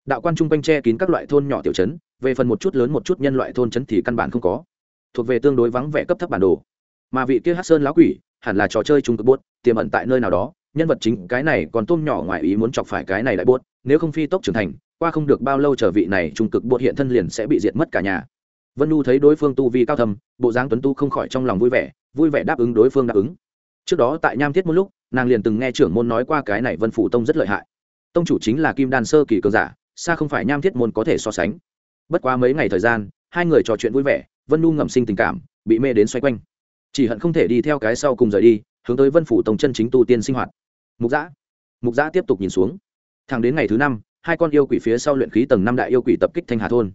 Đạo quan chung quanh che kín các loại thôn nhỏ tiểu trấn, về phần một chút lớn một chút nhân loại thôn trấn thì căn bản không có. Thuộc về tương đối vắng vẻ cấp thấp bản đồ. Mà vị kia hát sơn lão quỷ, hẳn là trò chơi trung cực bốt, tiềm ẩn tại nơi nào đó, nhân vật chính cái này còn tôm nhỏ ngoài ý muốn chọc phải cái này đại bốt, nếu không phi tốc trưởng thành, qua không được bao lâu trở vị này trung cực bột hiện thân liền sẽ bị diệt mất cả nhà. Vân nu thấy đối phương tu vi cao thầm bộ dáng tuấn tu không khỏi trong lòng vui vẻ vui vẻ đáp ứng đối phương đáp ứng. Trước đó tại nham thiết một lúc, nàng liền từng nghe trưởng môn nói qua cái này vân phủ tông rất lợi hại tông chủ chính là kim đan sơ kỳ cường giả, xa không phải nham thiết môn có thể so sánh. Bất quá mấy ngày thời gian, hai người trò chuyện vui vẻ, vân nu ngầm sinh tình cảm, bị mê đến xoay quanh. Chỉ hận không thể đi theo cái sau cùng rời đi, hướng tới vân phủ tông chân chính tu tiên sinh hoạt. Mục giã mục giã tiếp tục nhìn xuống. Thẳng đến ngày thứ năm, hai con yêu quỷ phía sau luyện khí tầng năm đại yêu quỷ tập kích thanh hà thôn.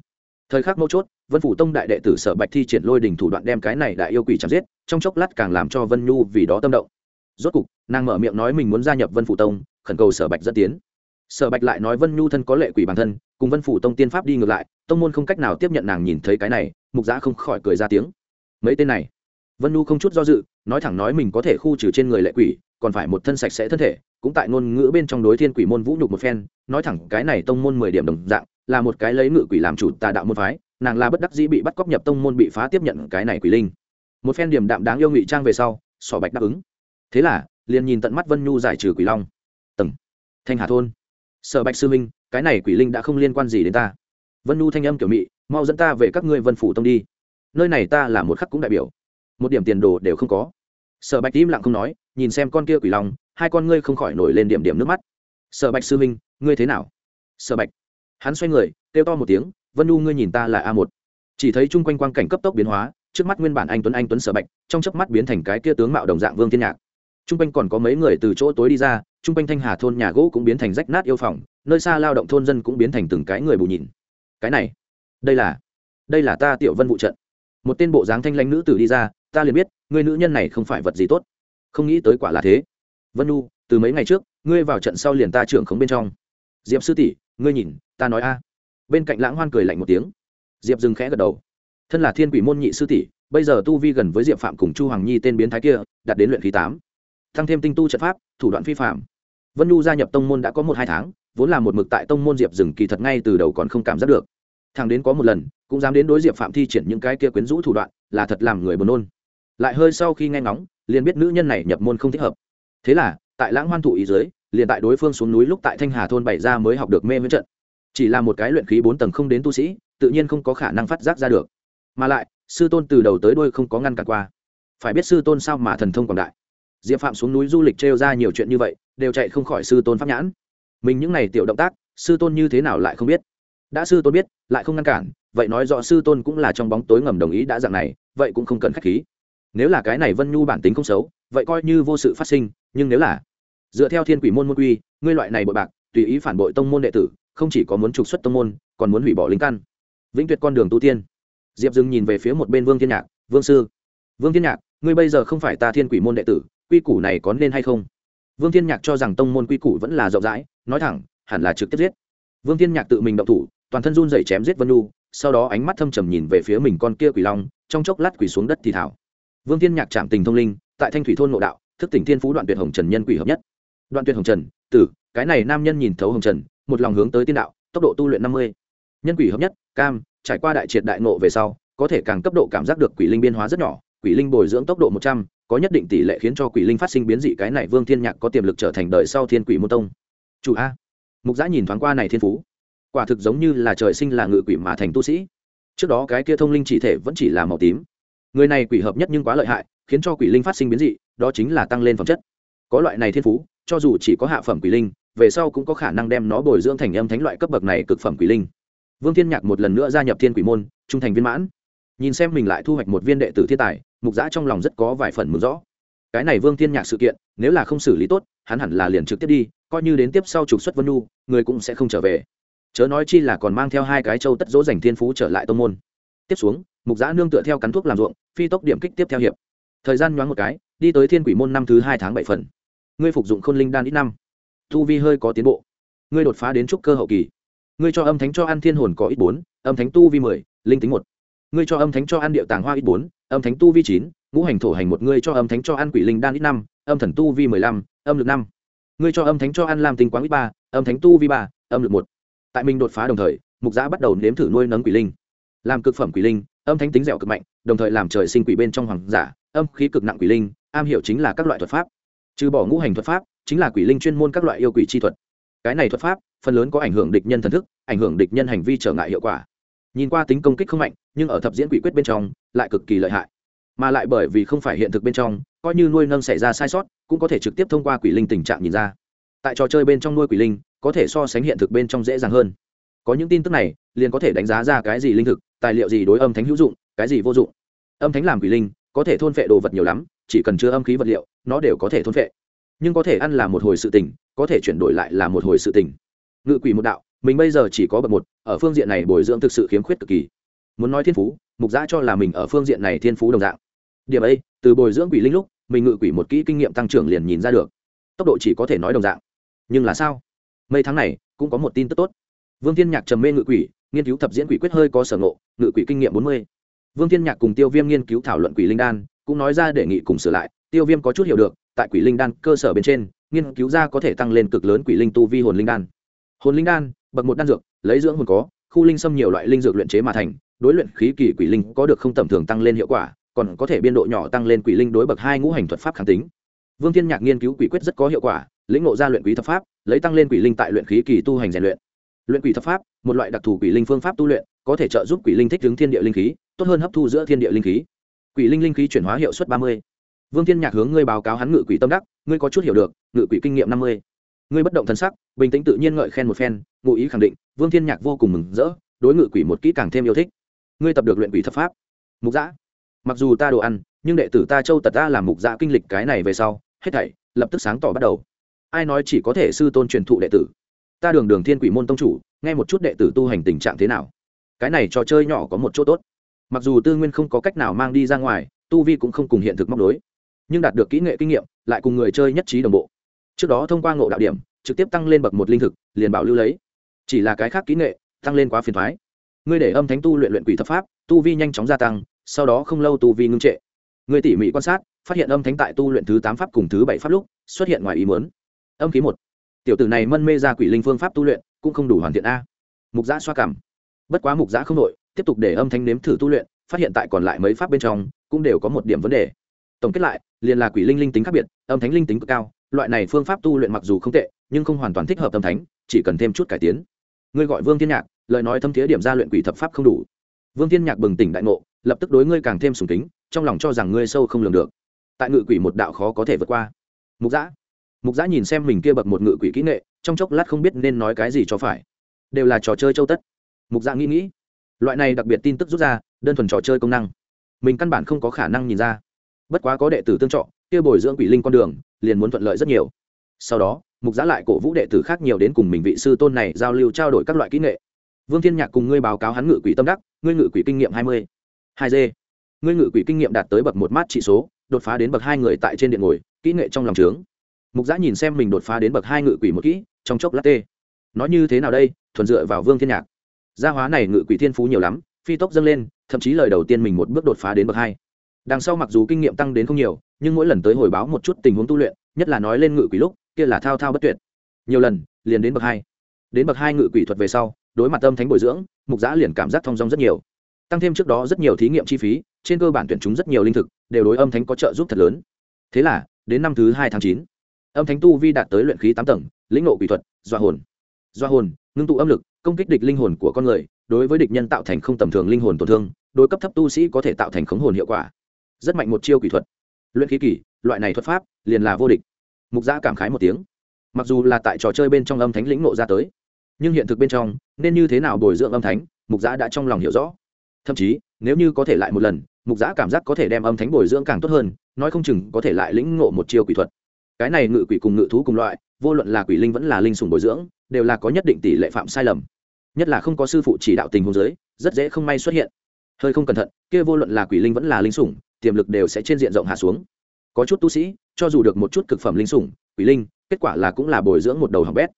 Thời khắc mấu chốt, vân phủ tông đại đệ tử sở bạch thi triển lôi đình thủ đoạn đem cái này đại yêu quỷ chạm giết, trong chốc lát càng làm cho vân nhu vì đó tâm động. Rốt cục, nàng mở miệng nói mình muốn gia nhập vân phủ tông, khẩn cầu sở bạch dẫn tiến sở bạch lại nói vân nhu thân có lệ quỷ bản thân, cùng vân phủ tông tiên pháp đi ngược lại, tông môn không cách nào tiếp nhận nàng nhìn thấy cái này, mục giã không khỏi cười ra tiếng. Mấy tên này? Vân nhu không chút do dự, nói thẳng nói mình có thể khu trừ trên người lệ quỷ, còn phải một thân sạch sẽ thân thể, cũng tại ngôn ngữ bên trong đối thiên quỷ môn vũ nhục một phen, nói thẳng cái này tông môn mười điểm đồng dạng, là một cái lấy ngự quỷ làm chủ tà đạo môn phái, nàng là bất đắc dĩ bị bắt cóc nhập tông môn bị phá tiếp nhận cái này quỷ linh. Một phen điểm đạm đáng yêu ngụy trang về sau sỏ bạch đáp ứng. Thế là, liền nhìn tận mắt vân nhu giải trừ quỷ long. Tầng. Thanh hà thôn sở bạch sư minh, cái này quỷ linh đã không liên quan gì đến ta. Vân nhu thanh âm kiểu mị, mau dẫn ta về các ngươi vân phủ tông đi. Nơi này ta là một khắc cũng đại biểu. Một điểm tiền đồ đều không có. Sở bạch im lặng không nói, nhìn xem con kia quỷ long hai con ngươi không khỏi nổi lên điểm điểm nước mắt. Sở bạch sư minh, ngươi thế nào? Sở bạch. Hắn xoay người, kêu to một tiếng, vân u ngươi nhìn ta là a một. Chỉ thấy chung quanh quang cảnh cấp tốc biến hóa, trước mắt nguyên bản anh tuấn anh tuấn sở bạch, trong chớp mắt biến thành cái kia tướng mạo đồng dạng vương thiên nhạc. Trung quanh còn có mấy người từ chỗ tối đi ra, Trung quanh thanh hà thôn nhà gỗ cũng biến thành rách nát yêu phòng, nơi xa lao động thôn dân cũng biến thành từng cái người bù nhìn. Cái này, đây là đây là ta tiểu vân vụ trận. Một tên bộ dáng thanh lãnh nữ tử đi ra, ta liền biết, người nữ nhân này không phải vật gì tốt. Không nghĩ tới quả là thế. Vân nu từ mấy ngày trước, ngươi vào trận sau liền ta trưởng khống bên trong. Diệp sư tỷ, ngươi nhìn, ta nói a. Bên cạnh lãng hoan cười lạnh một tiếng. Diệp dừng khẽ gật đầu. Thân là thiên quỷ môn nhị sư tỷ, bây giờ tu vi gần với diệp phạm cùng chu hoàng nhi tên biến thái kia, đạt đến luyện khí tám thăng thêm tinh tu trận pháp, thủ đoạn phi phạm vân nhu gia nhập tông môn đã có một hai tháng, vốn là một mực tại tông môn diệp dừng kỳ thật ngay từ đầu còn không cảm giác được. Thằng đến có một lần, cũng dám đến đối diệp phạm thi triển những cái kia quyến rũ thủ đoạn, là thật làm người buồn nôn. Lại hơi sau khi nghe ngóng, liền biết nữ nhân này nhập môn không thích hợp. Thế là, tại lãng hoan thụ ý dưới, liền tại đối phương xuống núi lúc tại thanh hà thôn bảy ra mới học được mê viễn trận. Chỉ là một cái luyện khí bốn tầng không đến tu sĩ, tự nhiên không có khả năng phát giác ra được. Mà lại, sư tôn từ đầu tới đôi không có ngăn cản qua. Phải biết sư tôn sao mà thần thông quảng đại diệp phạm xuống núi du lịch trêu ra nhiều chuyện như vậy, đều chạy không khỏi sư tôn pháp nhãn. Mình những n à y tiểu động tác, sư tôn như thế nào lại không biết? Đã sư tôn biết, lại không ngăn cản, vậy nói rõ sư tôn cũng là trong bóng tối ngầm đồng ý đã dạng này, vậy cũng không cần k h á c h khí. Nếu là cái này vân nhu bản tính không xấu, vậy coi như vô sự phát sinh, nhưng nếu là dựa theo thiên quỷ môn môn quy, ngươi loại này bội bạc, tùy ý phản bội tông môn đệ tử, không chỉ có muốn trục xuất tông môn, còn muốn hủy bỏ Linh căn. Vĩnh tuyệt con đường tu tiên. Diệp dừng nhìn về phía một bên vương thiên nhạc, vương sư, vương thiên nhạc, ngươi bây giờ không phải ta thiên quỷ môn đệ tử quy củ này có nên hay không? Vương thiên nhạc cho rằng tông môn quy củ vẫn là rộng rãi, nói thẳng, hẳn là trực tiếp giết. Vương thiên nhạc tự mình động thủ, toàn thân run dậy chém giết vân nu sau đó ánh mắt thâm trầm nhìn về phía mình con kia quỷ long, trong chốc lát quỷ xuống đất thì thảo. Vương thiên nhạc chạm tình thông linh, tại thanh thủy thôn ngộ đạo, thức tỉnh thiên phú đoạn tuyệt hồng trần nhân quỷ hợp nhất. Đoạn tuyệt hồng trần, tử, cái này nam nhân nhìn thấu hồng trần, một lòng hướng tới tiên đạo, tốc độ tu luyện năm mươi. Nhân quỷ hợp nhất, cam, trải qua đại triệt đại nộ về sau, có thể càng cấp độ cảm giác được quỷ linh biên hóa rất nhỏ, quỷ linh bồi dưỡng tốc độ một trăm có nhất định tỷ lệ khiến cho quỷ linh phát sinh biến dị cái này vương thiên nhạc có tiềm lực trở thành đời sau thiên quỷ môn tông. Chủ a. Mục giã nhìn thoáng qua này thiên phú. Quả thực giống như là trời sinh là ngự quỷ mà thành tu sĩ. Trước đó cái kia thông linh chỉ thể vẫn chỉ là màu tím. Người này quỷ hợp nhất nhưng quá lợi hại, khiến cho quỷ linh phát sinh biến dị, đó chính là tăng lên phẩm chất. Có loại này thiên phú, cho dù chỉ có hạ phẩm quỷ linh, về sau cũng có khả năng đem nó bồi dưỡng thành âm thánh loại cấp bậc này cực phẩm quỷ linh. Vương thiên nhạc một lần nữa gia nhập thiên quỷ môn, trung thành viên mãn. Nhìn xem mình lại thu hoạch một viên đệ tử thiên tài mục giã trong lòng rất có vài phần mừng rõ. Cái này vương thiên nhạc sự kiện, nếu là không xử lý tốt, hắn hẳn là liền trực tiếp đi, coi như đến tiếp sau trục xuất vân nu người cũng sẽ không trở về. Chớ nói chi là còn mang theo hai cái châu tất dỗ dành thiên phú trở lại tông môn. Tiếp xuống, mục giã nương tựa theo cắn thuốc làm ruộng, phi tốc điểm kích tiếp theo hiệp. Thời gian nhoáng một cái, đi tới thiên quỷ môn năm thứ hai tháng bảy phần. Ngươi phục dụng khôn linh đan ít năm. Tu vi hơi có tiến bộ. Ngươi đột phá đến trúc cơ hậu kỳ. Ngươi cho âm thánh cho ăn thiên hồn có ít bốn, âm thánh tu vi mười, linh tính một ngươi cho âm thánh cho ăn điệu tàng hoa ít bốn, âm thánh tu vi chín, ngũ hành thổ hành một ngươi cho âm thánh cho ăn quỷ linh đan ít năm, âm thần tu vi mười lăm, âm lực năm. Ngươi cho âm thánh cho ăn làm tinh quáng ít ba, âm thánh tu vi ba, âm lực một. Tại mình đột phá đồng thời, mục giã bắt đầu nếm thử nuôi nấng quỷ linh. Làm cực phẩm quỷ linh, âm thánh tính dẻo cực mạnh, đồng thời làm trời sinh quỷ bên trong hoàng giả, âm khí cực nặng quỷ linh, am hiểu chính là các loại thuật pháp. Trừ bỏ ngũ hành thuật pháp, chính là quỷ linh chuyên môn các loại yêu quỷ chi thuật. Cái này thuật pháp, phần lớn có ảnh hưởng địch nhân thần thức, ảnh hưởng địch nhân hành vi trở ngại hiệu quả nhìn qua tính công kích không mạnh, nhưng ở thập diễn quỷ quyết bên trong, lại cực kỳ lợi hại. Mà lại bởi vì không phải hiện thực bên trong, coi như nuôi nâng xảy ra sai sót, cũng có thể trực tiếp thông qua quỷ linh tình trạng nhìn ra. Tại trò chơi bên trong nuôi quỷ linh, có thể so sánh hiện thực bên trong dễ dàng hơn. Có những tin tức này, liền có thể đánh giá ra cái gì linh thực, tài liệu gì đối âm thánh hữu dụng, cái gì vô dụng. Âm thánh làm quỷ linh, có thể thôn phệ đồ vật nhiều lắm, chỉ cần chứa âm khí vật liệu, nó đều có thể thôn phệ. Nhưng có thể ăn là một hồi sự tình, có thể chuyển đổi lại là một hồi sự tình. Ngự quỷ một đạo mình bây giờ chỉ có bậc một, ở phương diện này bồi dưỡng thực sự khiếm khuyết cực kỳ. Muốn nói thiên phú, mục giã cho là mình ở phương diện này thiên phú đồng dạng. Điểm ấy, từ bồi dưỡng quỷ linh lúc, mình ngự quỷ một kỹ kinh nghiệm tăng trưởng liền nhìn ra được. Tốc độ chỉ có thể nói đồng dạng. Nhưng là sao? Mấy tháng này, cũng có một tin tức tốt. Vương thiên nhạc trầm mê ngự quỷ, nghiên cứu thập diễn quỷ quyết hơi có sở ngộ, ngự quỷ kinh nghiệm bốn mươi. Vương thiên nhạc cùng tiêu viêm nghiên cứu thảo luận quỷ linh đan, cũng nói ra đề nghị cùng sửa lại. Tiêu viêm có chút hiểu được, tại quỷ linh đan cơ sở bên trên, nghiên cứu ra có thể tăng lên cực lớn quỷ linh tu vi hồn linh đan. Hồn linh đan bậc một đan dược, lấy dưỡng hồn có, khu linh xâm nhiều loại linh dược luyện chế mà thành, đối luyện khí kỳ quỷ linh có được không tầm thường tăng lên hiệu quả, còn có thể biên độ nhỏ tăng lên quỷ linh đối bậc hai ngũ hành thuật pháp kháng tính. Vương thiên nhạc nghiên cứu quỷ quyết rất có hiệu quả, lĩnh ngộ ra luyện quý thập pháp, lấy tăng lên quỷ linh tại luyện khí kỳ tu hành rèn luyện. Luyện quỷ thập pháp, một loại đặc thù quỷ linh phương pháp tu luyện, có thể trợ giúp quỷ linh thích ứng thiên địa linh khí, tốt hơn hấp thu giữa thiên địa linh khí. Quỷ linh linh khí chuyển hóa hiệu suất ba mươi. Vương thiên nhạc hướng ngươi báo cáo hắn ngự quỷ tâm đắc, ngươi có chút hiểu được, ngự quỷ kinh nghiệm năm mươi ngươi bất động thân sắc, bình tĩnh tự nhiên ngợi khen một phen, ngụ ý khẳng định, vương thiên nhạc vô cùng mừng rỡ, đối ngự quỷ một kỹ càng thêm yêu thích. Ngươi tập được luyện quỷ thập pháp. Mục giã mặc dù ta đồ ăn, nhưng đệ tử ta châu tật ta làm mục giã kinh lịch cái này về sau, hết thảy, lập tức sáng tỏ bắt đầu. Ai nói chỉ có thể sư tôn truyền thụ đệ tử? Ta đường đường thiên quỷ môn tông chủ, nghe một chút đệ tử tu hành tình trạng thế nào? Cái này trò chơi nhỏ có một chỗ tốt. Mặc dù tư nguyên không có cách nào mang đi ra ngoài, tu vi cũng không cùng hiện thực móc đối, nhưng đạt được kỹ nghệ kinh nghiệm, lại cùng người chơi nhất trí đồng bộ trước đó thông qua ngộ đạo điểm, trực tiếp tăng lên bậc một linh thực, liền bảo lưu lấy. Chỉ là cái khác kỹ nghệ, tăng lên quá phiền thoái. Ngươi để âm thánh tu luyện luyện quỷ thập pháp, tu vi nhanh chóng gia tăng, sau đó không lâu tu vi ngưng trệ. Ngươi tỉ mỉ quan sát, phát hiện âm thánh tại tu luyện thứ tám pháp cùng thứ bảy pháp lúc, xuất hiện ngoài ý muốn. Âm khí một. Tiểu tử này mân mê ra quỷ linh phương pháp tu luyện, cũng không đủ hoàn thiện a. Mục giã xoa cảm. Bất quá mục giã không nội tiếp tục để âm thanh nếm thử tu luyện, phát hiện tại còn lại mấy pháp bên trong, cũng đều có một điểm vấn đề. Tổng kết lại, liền là quỷ linh linh tính khác biệt, âm thánh linh tính cực cao loại này phương pháp tu luyện mặc dù không tệ, nhưng không hoàn toàn thích hợp tâm thánh, chỉ cần thêm chút cải tiến. Ngươi gọi vương thiên nhạc, lời nói thâm thiế điểm ra luyện quỷ thập pháp không đủ. Vương thiên nhạc bừng tỉnh đại ngộ, lập tức đối ngươi càng thêm sùng kính, trong lòng cho rằng ngươi sâu không lường được. Tại ngự quỷ một đạo khó có thể vượt qua. Mục giã mục giã nhìn xem mình kia bậc một ngự quỷ kỹ nghệ, trong chốc lát không biết nên nói cái gì cho phải. Đều là trò chơi châu tất. Mục giã nghĩ nghĩ. Loại này đặc biệt tin tức rút ra, đơn thuần trò chơi công năng. Mình căn bản không có khả năng nhìn ra. Bất quá có đệ tử tương trọ kia bồi dưỡng quỷ linh con đường liền muốn thuận lợi rất nhiều. Sau đó, mục giã lại cổ vũ đệ tử khác nhiều đến cùng mình vị sư tôn này giao lưu trao đổi các loại kỹ nghệ. Vương thiên nhạc cùng ngươi báo cáo hắn ngự quỷ tâm đắc, ngươi ngự quỷ kinh nghiệm hai mươi, hai d ngươi ngự quỷ kinh nghiệm đạt tới bậc một mát trị số, đột phá đến bậc hai người tại trên điện ngồi, kỹ nghệ trong lòng trướng. Mục giã nhìn xem mình đột phá đến bậc hai ngự quỷ một kỹ, trong chốc lát tê. Nói như thế nào đây? Thuần dựa vào vương thiên nhạc. Gia hóa này ngự quỷ thiên phú nhiều lắm, phi tốc dâng lên, thậm chí lời đầu tiên mình một bước đột phá đến bậc hai đằng sau mặc dù kinh nghiệm tăng đến không nhiều, nhưng mỗi lần tới hồi báo một chút tình huống tu luyện, nhất là nói lên ngự quỷ lúc, kia là thao thao bất tuyệt. Nhiều lần, liền đến bậc hai. Đến bậc hai ngự quỷ thuật về sau, đối mặt âm thánh bồi dưỡng, mục giã liền cảm giác thong dong rất nhiều. Tăng thêm trước đó rất nhiều thí nghiệm chi phí, trên cơ bản tuyển chúng rất nhiều linh thực, đều đối âm thánh có trợ giúp thật lớn. Thế là, đến năm thứ hai tháng chín, âm thánh tu vi đạt tới luyện khí tám tầng, lĩnh ngộ quỷ thuật doa hồn. Doa hồn, ngưng tụ âm lực, công kích địch linh hồn của con người, đối với địch nhân tạo thành không tầm thường linh hồn tổn thương, đối cấp thấp tu sĩ có thể tạo thành khống hồn hiệu quả rất mạnh một chiêu quỷ thuật. Luyện khí kỷ loại này thuật pháp, liền là vô địch. Mục gia cảm khái một tiếng. Mặc dù là tại trò chơi bên trong âm thánh lĩnh nộ ra tới, nhưng hiện thực bên trong, nên như thế nào bồi dưỡng âm thánh, mục giã đã trong lòng hiểu rõ. Thậm chí, nếu như có thể lại một lần, mục giã cảm giác có thể đem âm thánh bồi dưỡng càng tốt hơn, nói không chừng có thể lại lĩnh ngộ một chiêu quỷ thuật. Cái này ngự quỷ cùng ngự thú cùng loại, vô luận là quỷ linh vẫn là linh sùng bồi dưỡng, đều là có nhất định tỷ lệ phạm sai lầm. Nhất là không có sư phụ chỉ đạo tình huống giới rất dễ không may xuất hiện. Hơi không cẩn thận, kia vô luận là quỷ linh vẫn là linh sủng tiềm lực đều sẽ trên diện rộng hạ xuống. Có chút tu sĩ, cho dù được một chút cực phẩm linh sủng, quỷ linh, kết quả là cũng là bồi dưỡng một đầu hỏng bét.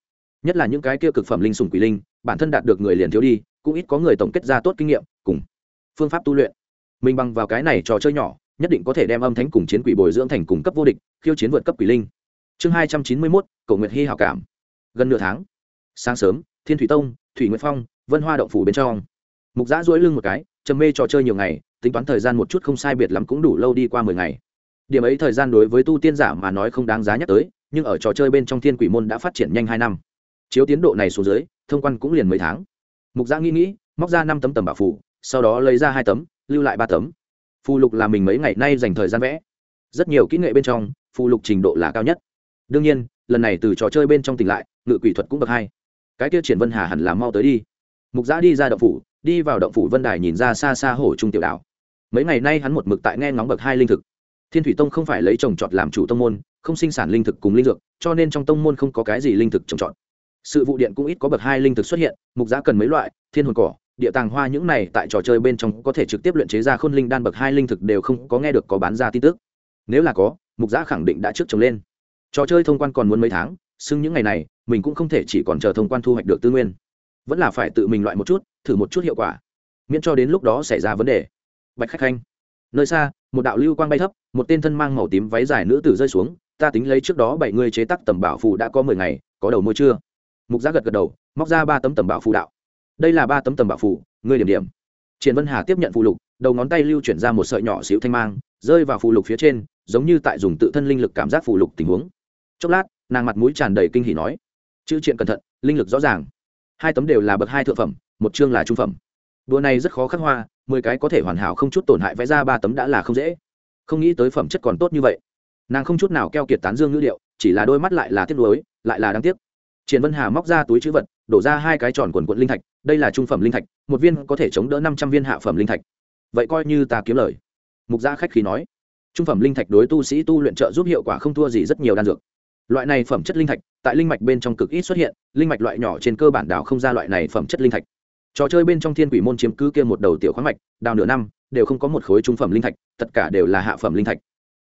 Nhất là những cái kia cực phẩm linh sủng quỷ linh, bản thân đạt được người liền thiếu đi, cũng ít có người tổng kết ra tốt kinh nghiệm, cùng phương pháp tu luyện. Mình bằng vào cái này trò chơi nhỏ, nhất định có thể đem âm thánh cùng chiến quỷ bồi dưỡng thành cùng cấp vô địch, khiêu chiến vượt cấp quỷ linh. Chương hai trăm chín mươi mốt, cầu nguyệt hy hảo cảm. Gần nửa tháng, sáng sớm, thiên thủy tông, thủy nguyệt phong, vân hoa động phủ bên trong. Mục giã duỗi lưng một cái, trầm mê trò chơi nhiều ngày tính toán thời gian một chút không sai biệt lắm cũng đủ lâu đi qua mười ngày. Điểm ấy thời gian đối với tu tiên giả mà nói không đáng giá nhắc tới, nhưng ở trò chơi bên trong thiên quỷ môn đã phát triển nhanh hai năm. Chiếu tiến độ này xuống dưới, thông quan cũng liền mấy tháng. Mục giã nghĩ nghĩ, móc ra năm tấm tầm bảo phủ, sau đó lấy ra hai tấm, lưu lại ba tấm. Phù lục là mình mấy ngày nay dành thời gian vẽ. Rất nhiều kỹ nghệ bên trong, phù lục trình độ là cao nhất. Đương nhiên, lần này từ trò chơi bên trong tỉnh lại, ngự quỷ thuật cũng bậc hai. Cái kia triển vân hà hẳn là mau tới đi. Mục giã đi ra động phủ đi vào động phủ vân đài nhìn ra xa xa hồ trung tiểu đảo. Mấy ngày nay hắn một mực tại nghe ngóng bậc hai linh thực. Thiên thủy tông không phải lấy trồng trọt làm chủ tông môn, không sinh sản linh thực cùng linh dược, cho nên trong tông môn không có cái gì linh thực trồng trọt. Sự vụ điện cũng ít có bậc hai linh thực xuất hiện, mục giá cần mấy loại, thiên hồn cỏ, địa tàng hoa những này tại trò chơi bên trong có thể trực tiếp luyện chế ra khôn linh đan bậc hai linh thực đều không có nghe được có bán ra tin tức. Nếu là có, mục giá khẳng định đã trước trồng lên. Trò chơi thông quan còn muốn mấy tháng, xưng những ngày này, mình cũng không thể chỉ còn chờ thông quan thu hoạch được tư nguyên vẫn là phải tự mình loại một chút, thử một chút hiệu quả. Miễn cho đến lúc đó xảy ra vấn đề. Bạch khách khanh. Nơi xa, một đạo lưu quang bay thấp, một tên thân mang màu tím váy dài nữ tử rơi xuống, ta tính lấy trước đó bảy người chế tác tầm bảo phù đã có mười ngày, có đầu môi chưa? Mục giác gật gật đầu, móc ra ba tấm tầm bảo phù đạo. Đây là ba tấm tầm bảo phù, ngươi điểm điểm. Triển vân hà tiếp nhận phù lục, đầu ngón tay lưu chuyển ra một sợi nhỏ xíu thanh mang, rơi vào phù lục phía trên, giống như tại dùng tự thân linh lực cảm giác phù lục tình huống. Chốc lát, nàng mặt mũi tràn đầy kinh hỉ nói, chữ chuyện cẩn thận, linh lực rõ ràng hai tấm đều là bậc hai thượng phẩm một chương là trung phẩm. Đùa này rất khó khắc hoa mười cái có thể hoàn hảo không chút tổn hại vẽ ra ba tấm đã là không dễ. Không nghĩ tới phẩm chất còn tốt như vậy. Nàng không chút nào keo kiệt tán dương ngữ liệu, chỉ là đôi mắt lại là tiếc nuối lại là đáng tiếc. Triển vân hà móc ra túi chữ vật đổ ra hai cái tròn quần quận linh thạch đây là trung phẩm linh thạch một viên có thể chống đỡ năm trăm viên hạ phẩm linh thạch. Vậy coi như ta kiếm lời. Mục gia khách khí nói. Trung phẩm linh thạch đối tu sĩ tu luyện trợ giúp hiệu quả không thua gì rất nhiều đan dược loại này phẩm chất linh thạch, tại linh mạch bên trong cực ít xuất hiện, linh mạch loại nhỏ trên cơ bản đảo không ra loại này phẩm chất linh thạch. Trò chơi bên trong thiên quỷ môn chiếm cứ kia một đầu tiểu khoáng mạch, đào nửa năm, đều không có một khối trung phẩm linh thạch, tất cả đều là hạ phẩm linh thạch.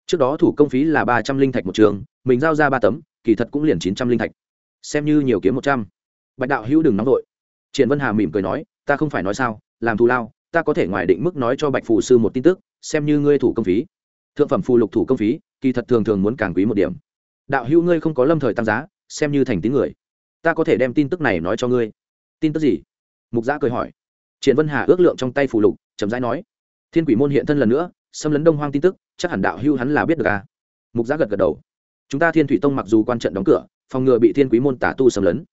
Trước đó thủ công phí là ba trăm linh thạch một trường, mình giao ra ba tấm, kỳ thật cũng liền chín trăm linh thạch. Xem như nhiều kiếm một trăm. Bạch đạo hữu đừng nóng vội. Triển vân hà mỉm cười nói, ta không phải nói sao, làm thù lao, ta có thể ngoài định mức nói cho bạch phù sư một tin tức, xem như ngươi thủ công phí. Thượng phẩm phù lục thủ công phí, kỳ thật thường thường muốn càng quý một điểm đạo hữu ngươi không có lâm thời tăng giá, xem như thành tín người. Ta có thể đem tin tức này nói cho ngươi. Tin tức gì? Mục giã cười hỏi. Triển vân hà ước lượng trong tay phù lục, chậm rãi nói. Thiên quỷ môn hiện thân lần nữa, xâm lấn đông hoang tin tức, chắc hẳn đạo hưu hắn là biết được à? Mục giã gật gật đầu. Chúng ta thiên thủy tông mặc dù quan trận đóng cửa, phòng ngừa bị thiên quý môn tả tu xâm lấn.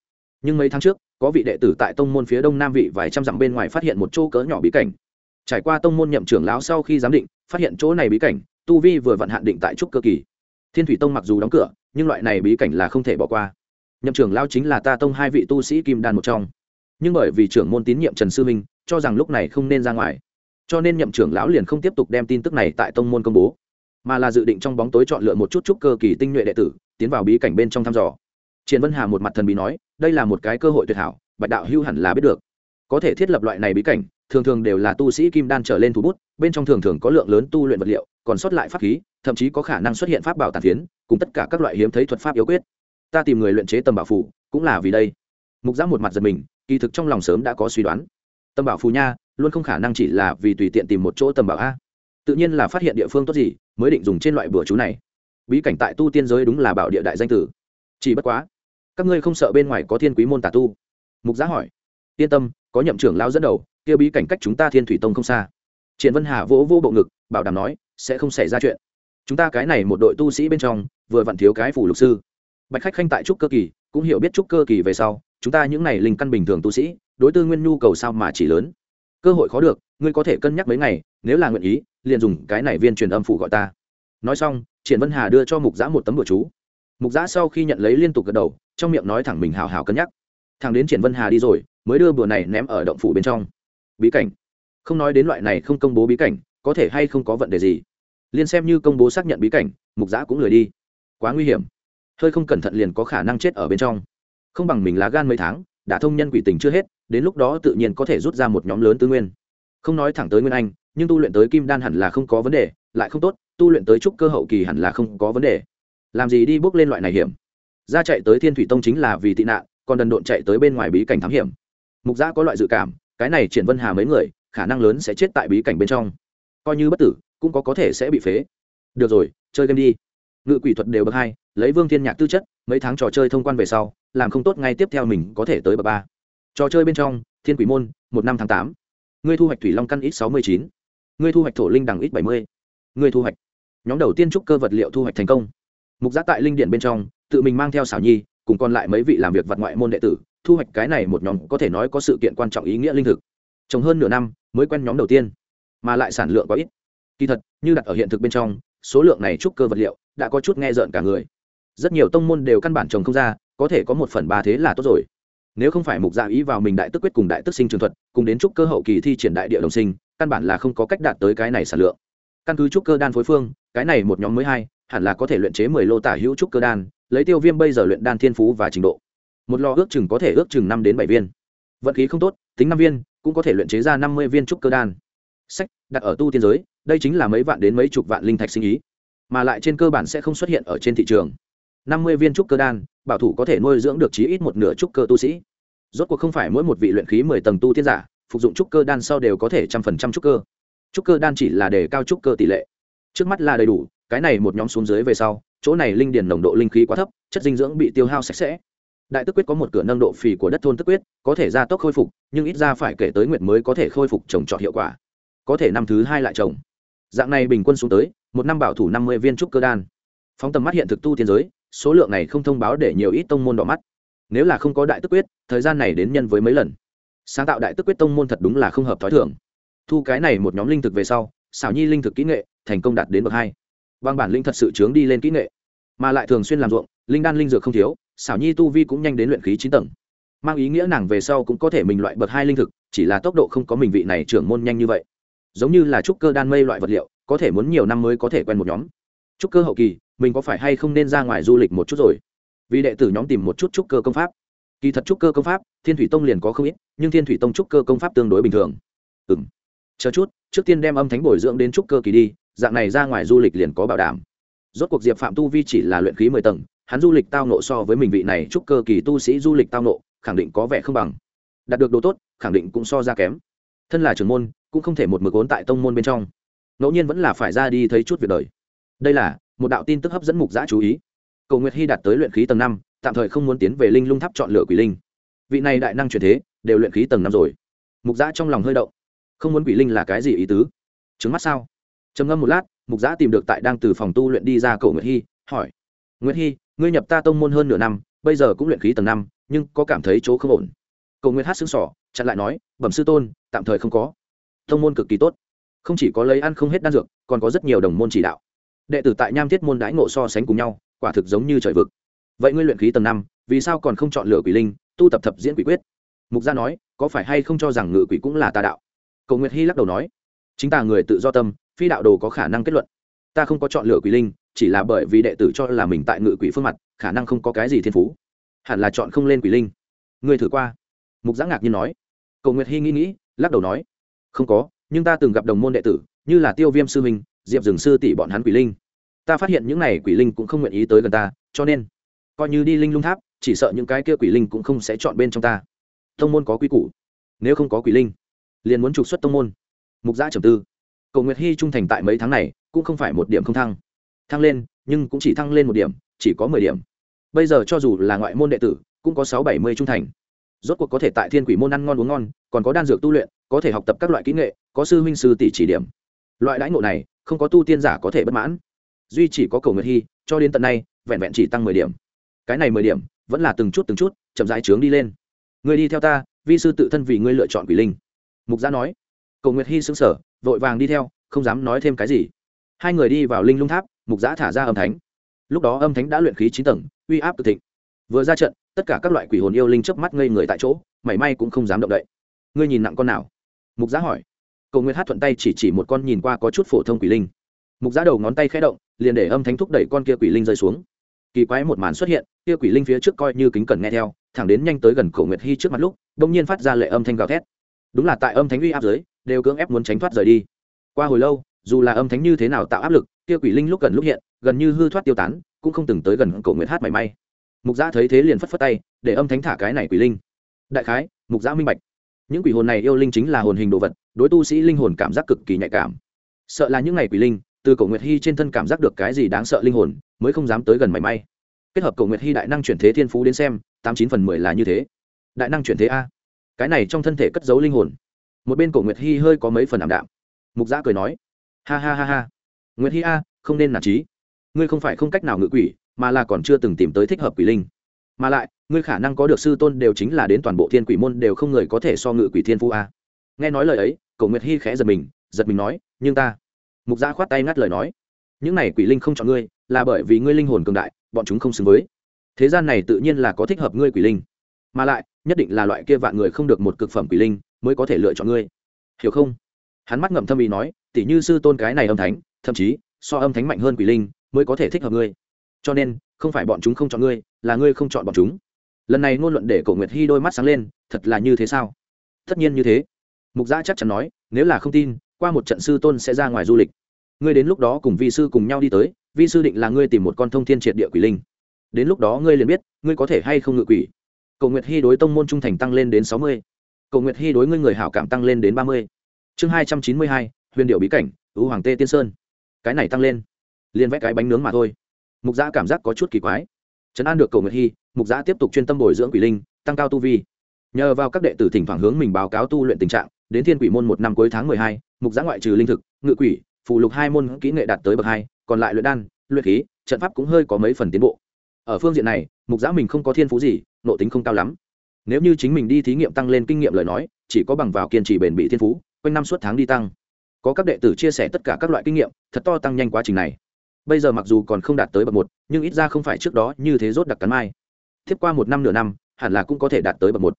Nhưng mấy tháng trước, có vị đệ tử tại tông môn phía đông nam vị vài trăm dặm bên ngoài phát hiện một chỗ cỡ nhỏ bí cảnh. Trải qua tông môn nhậm trưởng lão sau khi giám định, phát hiện chỗ này bí cảnh, tu vi vừa vận hạn định tại trúc cơ kỳ. Thiên thủy tông mặc dù đóng cửa nhưng loại này bí cảnh là không thể bỏ qua. Nhậm trưởng lão chính là ta tông hai vị tu sĩ kim đan một trong. Nhưng bởi vì trưởng môn tín nhiệm trần sư minh, cho rằng lúc này không nên ra ngoài, cho nên nhậm trưởng lão liền không tiếp tục đem tin tức này tại tông môn công bố, mà là dự định trong bóng tối chọn lựa một chút chút cơ kỳ tinh nhuệ đệ tử, tiến vào bí cảnh bên trong thăm dò. Triển vân hà một mặt thần bí nói, đây là một cái cơ hội tuyệt hảo, bạch đạo hưu hẳn là biết được. Có thể thiết lập loại này bí cảnh, thường thường đều là tu sĩ kim đan trở lên thủ bút, bên trong thường thường có lượng lớn tu luyện vật liệu, còn sót lại pháp khí, thậm chí có khả năng xuất hiện pháp bảo tàn phiến cùng tất cả các loại hiếm thấy thuật pháp yếu quyết. Ta tìm người luyện chế tầm bảo phủ cũng là vì đây. Mục giã một mặt giật mình, kỳ thực trong lòng sớm đã có suy đoán. Tầm bảo phù nha, luôn không khả năng chỉ là vì tùy tiện tìm một chỗ tầm bảo a. Tự nhiên là phát hiện địa phương tốt gì, mới định dùng trên loại bừa chú này. Bí cảnh tại tu tiên giới đúng là bảo địa đại danh tử. Chỉ bất quá, các ngươi không sợ bên ngoài có thiên quý môn tà tu? Mục giá hỏi. Yên tâm, có nhậm trưởng lao dẫn đầu, kia bí cảnh cách chúng ta thiên thủy tông không xa. Triển vân hà vỗ vô bộ ngực, bảo đảm nói, sẽ không xảy ra chuyện. Chúng ta cái này một đội tu sĩ bên trong vừa vặn thiếu cái phủ lục sư. Bạch khách khanh tại trúc cơ kỳ, cũng hiểu biết trúc cơ kỳ về sau, chúng ta những này linh căn bình thường tu sĩ, đối tư nguyên nhu cầu sao mà chỉ lớn. Cơ hội khó được, ngươi có thể cân nhắc mấy ngày, nếu là nguyện ý, liền dùng cái này viên truyền âm phủ gọi ta. Nói xong, triển vân hà đưa cho mục giã một tấm bữa chú. Mục giã sau khi nhận lấy liên tục gật đầu, trong miệng nói thẳng mình hào hào cân nhắc. Thằng đến triển vân hà đi rồi, mới đưa bữa này ném ở động phủ bên trong. Bí cảnh. Không nói đến loại này không công bố bí cảnh, có thể hay không có vận đề gì. Liền xem như công bố xác nhận bí cảnh, mục giã cũng lười đi quá nguy hiểm. Hơi không cẩn thận liền có khả năng chết ở bên trong. Không bằng mình lá gan mấy tháng, đã thông nhân quỷ tình chưa hết, đến lúc đó tự nhiên có thể rút ra một nhóm lớn tư nguyên. Không nói thẳng tới nguyên anh, nhưng tu luyện tới kim đan hẳn là không có vấn đề, lại không tốt, tu luyện tới trúc cơ hậu kỳ hẳn là không có vấn đề. Làm gì đi bước lên loại này hiểm? Ra chạy tới thiên thủy tông chính là vì tị nạn, còn đần độn chạy tới bên ngoài bí cảnh thám hiểm. Mục giã có loại dự cảm, cái này triển vân hà mấy người, khả năng lớn sẽ chết tại bí cảnh bên trong. Coi như bất tử, cũng có có thể sẽ bị phế. Được rồi, chơi game đi ngự quỷ thuật đều bậc hai, lấy vương thiên nhạc tư chất, mấy tháng trò chơi thông quan về sau, làm không tốt ngay tiếp theo mình có thể tới bậc ba. Trò chơi bên trong, thiên quỷ môn, một năm tháng tám. Ngươi thu hoạch thủy long căn ít sáu mươi chín. Ngươi thu hoạch thổ linh đằng ít bảy mươi. Ngươi thu hoạch. Nhóm đầu tiên trúc cơ vật liệu thu hoạch thành công. Mục giã tại linh điện bên trong, tự mình mang theo xảo nhi, cùng còn lại mấy vị làm việc vật ngoại môn đệ tử, thu hoạch cái này một nhóm có thể nói có sự kiện quan trọng ý nghĩa linh thực. Trồng hơn nửa năm, mới quen nhóm đầu tiên, mà lại sản lượng có ít. Kỳ thật, như đặt ở hiện thực bên trong, số lượng này trúc cơ vật liệu đã có chút nghe rợn cả người. Rất nhiều tông môn đều căn bản trồng không ra, có thể có một phần ba thế là tốt rồi. Nếu không phải mục dạ ý vào mình đại tức quyết cùng đại tức sinh trường thuật, cùng đến trúc cơ hậu kỳ thi triển đại địa đồng sinh, căn bản là không có cách đạt tới cái này sản lượng. Căn cứ trúc cơ đan phối phương, cái này một nhóm mới hai, hẳn là có thể luyện chế mười lô tả hữu trúc cơ đan, lấy tiêu viêm bây giờ luyện đan thiên phú và trình độ. Một lò ước chừng có thể ước chừng năm đến bảy viên. Vận khí không tốt, tính năm viên, cũng có thể luyện chế ra năm mươi viên trúc cơ đan. Sách, đặt ở tu tiên giới, đây chính là mấy vạn đến mấy chục vạn linh thạch sinh ý mà lại trên cơ bản sẽ không xuất hiện ở trên thị trường. Năm mươi viên trúc cơ đan, bảo thủ có thể nuôi dưỡng được chí ít một nửa trúc cơ tu sĩ. Rốt cuộc không phải mỗi một vị luyện khí mười tầng tu tiên giả, phục dụng trúc cơ đan sau đều có thể trăm phần trăm trúc cơ. Trúc cơ đan chỉ là để cao trúc cơ tỷ lệ. Trước mắt là đầy đủ, cái này một nhóm xuống dưới về sau, chỗ này linh điền nồng độ linh khí quá thấp, chất dinh dưỡng bị tiêu hao sạch sẽ. Đại tức quyết có một cửa nâng độ phì của đất thôn tức quyết, có thể gia tốc khôi phục, nhưng ít ra phải kể tới nguyện mới có thể khôi phục trồng trọt hiệu quả. Có thể năm thứ hai lại trồng dạng này bình quân xuống tới, một năm bảo thủ năm mươi viên trúc cơ đan. Phóng tầm mắt hiện thực tu tiên giới, số lượng này không thông báo để nhiều ít tông môn đỏ mắt. Nếu là không có đại tức quyết, thời gian này đến nhân với mấy lần. Sáng tạo đại tức quyết tông môn thật đúng là không hợp t h ó i thường. Thu cái này một nhóm linh thực về sau, xảo nhi linh thực kỹ nghệ, thành công đạt đến bậc hai. Bằng bản linh thật sự chướng đi lên kỹ nghệ. Mà lại thường xuyên làm ruộng, linh đan linh dược không thiếu, xảo nhi tu vi cũng nhanh đến luyện khí chín tầng. Mang ý nghĩa nàng về sau cũng có thể mình loại bậc hai linh thực, chỉ là tốc độ không có mình vị này trưởng môn nhanh như vậy giống như là trúc cơ đan mây loại vật liệu, có thể muốn nhiều năm mới có thể quen một nhóm. Trúc cơ hậu kỳ, mình có phải hay không nên ra ngoài du lịch một chút rồi? Vì đệ tử nhóm tìm một chút trúc cơ công pháp. Kỳ thật trúc cơ công pháp, thiên thủy tông liền có không ít, nhưng thiên thủy tông trúc cơ công pháp tương đối bình thường. Ừ m chờ chút, trước tiên đem âm thánh bồi dưỡng đến trúc cơ kỳ đi, dạng này ra ngoài du lịch liền có bảo đảm. Rốt cuộc diệp phạm tu vi chỉ là luyện khí mười tầng, hắn du lịch tao nộ so với mình vị này trúc cơ kỳ tu sĩ du lịch tao nộ, khẳng định có vẻ không bằng. Đạt được đồ tốt, khẳng định cũng so ra kém. Thân là trưởng môn cũng không thể một mực ốn tại tông môn bên trong. Ngẫu nhiên vẫn là phải ra đi thấy chút việc đời. Đây là một đạo tin tức hấp dẫn mục giã chú ý. Cầu nguyệt hy đạt tới luyện khí tầng năm, tạm thời không muốn tiến về linh lung tháp chọn lựa quỷ linh. Vị này đại năng truyền thế, đều luyện khí tầng năm rồi. Mục giã trong lòng hơi động. Không muốn quỷ linh là cái gì ý tứ? Trứng mắt sao? Trầm ngâm một lát, mục giã tìm được tại đang từ phòng tu luyện đi ra cầu nguyệt hy, hỏi. Nguyệt hy, ngươi nhập ta tông môn hơn nửa năm, bây giờ cũng luyện khí tầng năm, nhưng có cảm thấy chỗ không ổn. Cầu nguyệt hát xứng sỏ chặn lại nói, bẩm sư tôn, tạm thời không có tông môn cực kỳ tốt. Không chỉ có lấy ăn không hết đan dược, còn có rất nhiều đồng môn chỉ đạo. Đệ tử tại nham thiết môn đãi ngộ so sánh cùng nhau, quả thực giống như trời vực. Vậy ngươi luyện khí tầng năm, vì sao còn không chọn lựa quỷ linh, tu tập thập diễn quỷ quyết? Mục gia nói, có phải hay không cho rằng ngự quỷ cũng là tà đạo? Cầu nguyệt hy lắc đầu nói, chính ta người tự do tâm, phi đạo đồ có khả năng kết luận. Ta không có chọn lựa quỷ linh, chỉ là bởi vì đệ tử cho là mình tại ngự quỷ phương mặt, khả năng không có cái gì thiên phú. Hẳn là chọn không lên quỷ linh. Người thử qua. Mục giã ngạc nhiên nói. Cầu nguyệt hy nghĩ nghĩ, lắc đầu nói không có, nhưng ta từng gặp đồng môn đệ tử, như là tiêu viêm sư minh diệp Dừng sư tỷ bọn hắn quỷ linh. Ta phát hiện những này quỷ linh cũng không nguyện ý tới gần ta, cho nên, coi như đi linh lung tháp, chỉ sợ những cái kia quỷ linh cũng không sẽ chọn bên trong ta. Tông môn có quy củ. Nếu không có quỷ linh, liền muốn trục xuất tông môn. Mục gia trầm tư. Cầu nguyệt hy trung thành tại mấy tháng này, cũng không phải một điểm không thăng. Thăng lên, nhưng cũng chỉ thăng lên một điểm, chỉ có mười điểm. Bây giờ cho dù là ngoại môn đệ tử, cũng có sáu bảy mươi trung thành. Rốt cuộc có thể tại thiên quỷ môn ăn ngon uống ngon, còn có đan dược tu luyện có thể học tập các loại kỹ nghệ, có sư huynh sư tỷ chỉ điểm. Loại đãi ngộ này, không có tu tiên giả có thể bất mãn. Duy chỉ có cầu nguyệt hy, cho đến tận nay, vẹn vẹn chỉ tăng mười điểm. Cái này mười điểm, vẫn là từng chút từng chút, chậm rãi trướng đi lên. Người đi theo ta, vi sư tự thân vì ngươi lựa chọn quỷ linh. Mục gia nói. Cầu nguyệt hy xứng sở vội vàng đi theo, không dám nói thêm cái gì. Hai người đi vào linh lung tháp, mục giã thả ra âm thánh. Lúc đó âm thánh đã luyện khí chín tầng, uy áp tự thịnh. Vừa ra trận, tất cả các loại quỷ hồn yêu linh chớp mắt ngây người tại chỗ, mảy may cũng không dám động đậy. Ngươi nhìn nặng con nào? Mục Giá hỏi. Cầu nguyệt hát thuận tay chỉ chỉ một con nhìn qua có chút phổ thông quỷ linh. Mục Giá đầu ngón tay khẽ động, liền để âm thánh thúc đẩy con kia quỷ linh rơi xuống. Kỳ quái một màn xuất hiện, kia quỷ linh phía trước coi như kính cẩn nghe theo, thẳng đến nhanh tới gần cổ nguyệt hy trước mặt lúc đông nhiên phát ra lệ âm thanh gào thét. Đúng là tại âm thánh uy áp dưới đều cưỡng ép muốn tránh thoát rời đi. Qua hồi lâu, dù là âm thánh như thế nào tạo áp lực, kia quỷ linh lúc gần lúc hiện, gần như hư thoát tiêu tán, cũng không từng tới gần cổ nguyệt hát mảy may. Mục giã thấy thế liền phất phất tay, để âm thánh thả cái này quỷ linh. Đại khái, mục giã minh bạch những quỷ hồn này yêu linh chính là hồn hình đồ vật, đối tu sĩ linh hồn cảm giác cực kỳ nhạy cảm. Sợ là những ngày quỷ linh, từ cổ nguyệt hy trên thân cảm giác được cái gì đáng sợ linh hồn, mới không dám tới gần mảy may. Kết hợp cổ nguyệt hy đại năng chuyển thế thiên phú đến xem, tám chín phần mười là như thế. Đại năng chuyển thế a. Cái này trong thân thể cất giấu linh hồn. Một bên cổ nguyệt hy hơi có mấy phần ảm đạm. Mục giã cười nói, ha ha ha ha. Nguyệt hy a, không nên nản trí. Ngươi không phải không cách nào ngự quỷ, mà là còn chưa từng tìm tới thích hợp quỷ linh mà lại, ngươi khả năng có được sư tôn đều chính là đến toàn bộ thiên quỷ môn đều không người có thể so ngự quỷ thiên phu a. Nghe nói lời ấy, cổ nguyệt hy khẽ giật mình giật mình nói, nhưng ta. Mục gia khoát tay ngắt lời nói, những này quỷ linh không chọn ngươi, là bởi vì ngươi linh hồn cường đại, bọn chúng không xứng với. Thế gian này tự nhiên là có thích hợp ngươi quỷ linh, mà lại, nhất định là loại kia vạn người không được một cực phẩm quỷ linh mới có thể lựa chọn ngươi. Hiểu không? Hắn mắt ngậm thâm ý nói, tỉ như sư tôn cái này âm thánh, thậm chí so âm thánh mạnh hơn quỷ linh mới có thể thích hợp ngươi. Cho nên không phải bọn chúng không chọn ngươi, là ngươi không chọn bọn chúng. Lần này ngôn luận để cổ nguyệt hy đôi mắt sáng lên, thật là như thế sao? Tất nhiên như thế. Mục gia chắc chắn nói, nếu là không tin, qua một trận sư tôn sẽ ra ngoài du lịch. Ngươi đến lúc đó cùng vi sư cùng nhau đi tới, vi sư định là ngươi tìm một con thông thiên triệt địa quỷ linh. Đến lúc đó ngươi liền biết, ngươi có thể hay không ngự quỷ. Cầu nguyệt hy đối tông môn trung thành tăng lên đến sáu mươi. Cầu nguyệt hy đối ngươi người hảo cảm tăng lên đến ba mươi. Chương hai trăm chín mươi hai, huyền điệu bí cảnh ưu hoàng tê tiên sơn. Cái này tăng lên. Liền vẽ cái bánh nướng mà thôi mục giã cảm giác có chút kỳ quái. Trấn an được cầu nguyệt hy, mục giã tiếp tục chuyên tâm bồi dưỡng quỷ linh, tăng cao tu vi. Nhờ vào các đệ tử thỉnh thoảng hướng mình báo cáo tu luyện tình trạng, đến thiên quỷ môn một năm cuối tháng mười hai, mục giã ngoại trừ linh thực, ngự quỷ phụ lục hai môn kỹ nghệ đạt tới bậc hai, còn lại luyện đan, luyện khí, trận pháp cũng hơi có mấy phần tiến bộ. Ở phương diện này, mục giã mình không có thiên phú gì nộ tính không cao lắm. Nếu như chính mình đi thí nghiệm tăng lên kinh nghiệm lời nói, chỉ có bằng vào kiên trì bền bỉ thiên phú, quanh năm suốt tháng đi tăng. Có các đệ tử chia sẻ tất cả các loại kinh nghiệm, thật to tăng nhanh quá trình này bây giờ mặc dù còn không đạt tới bậc một, nhưng ít ra không phải trước đó như thế rốt đặc cắn mai. Tiếp qua một năm nửa năm, hẳn là cũng có thể đạt tới bậc một.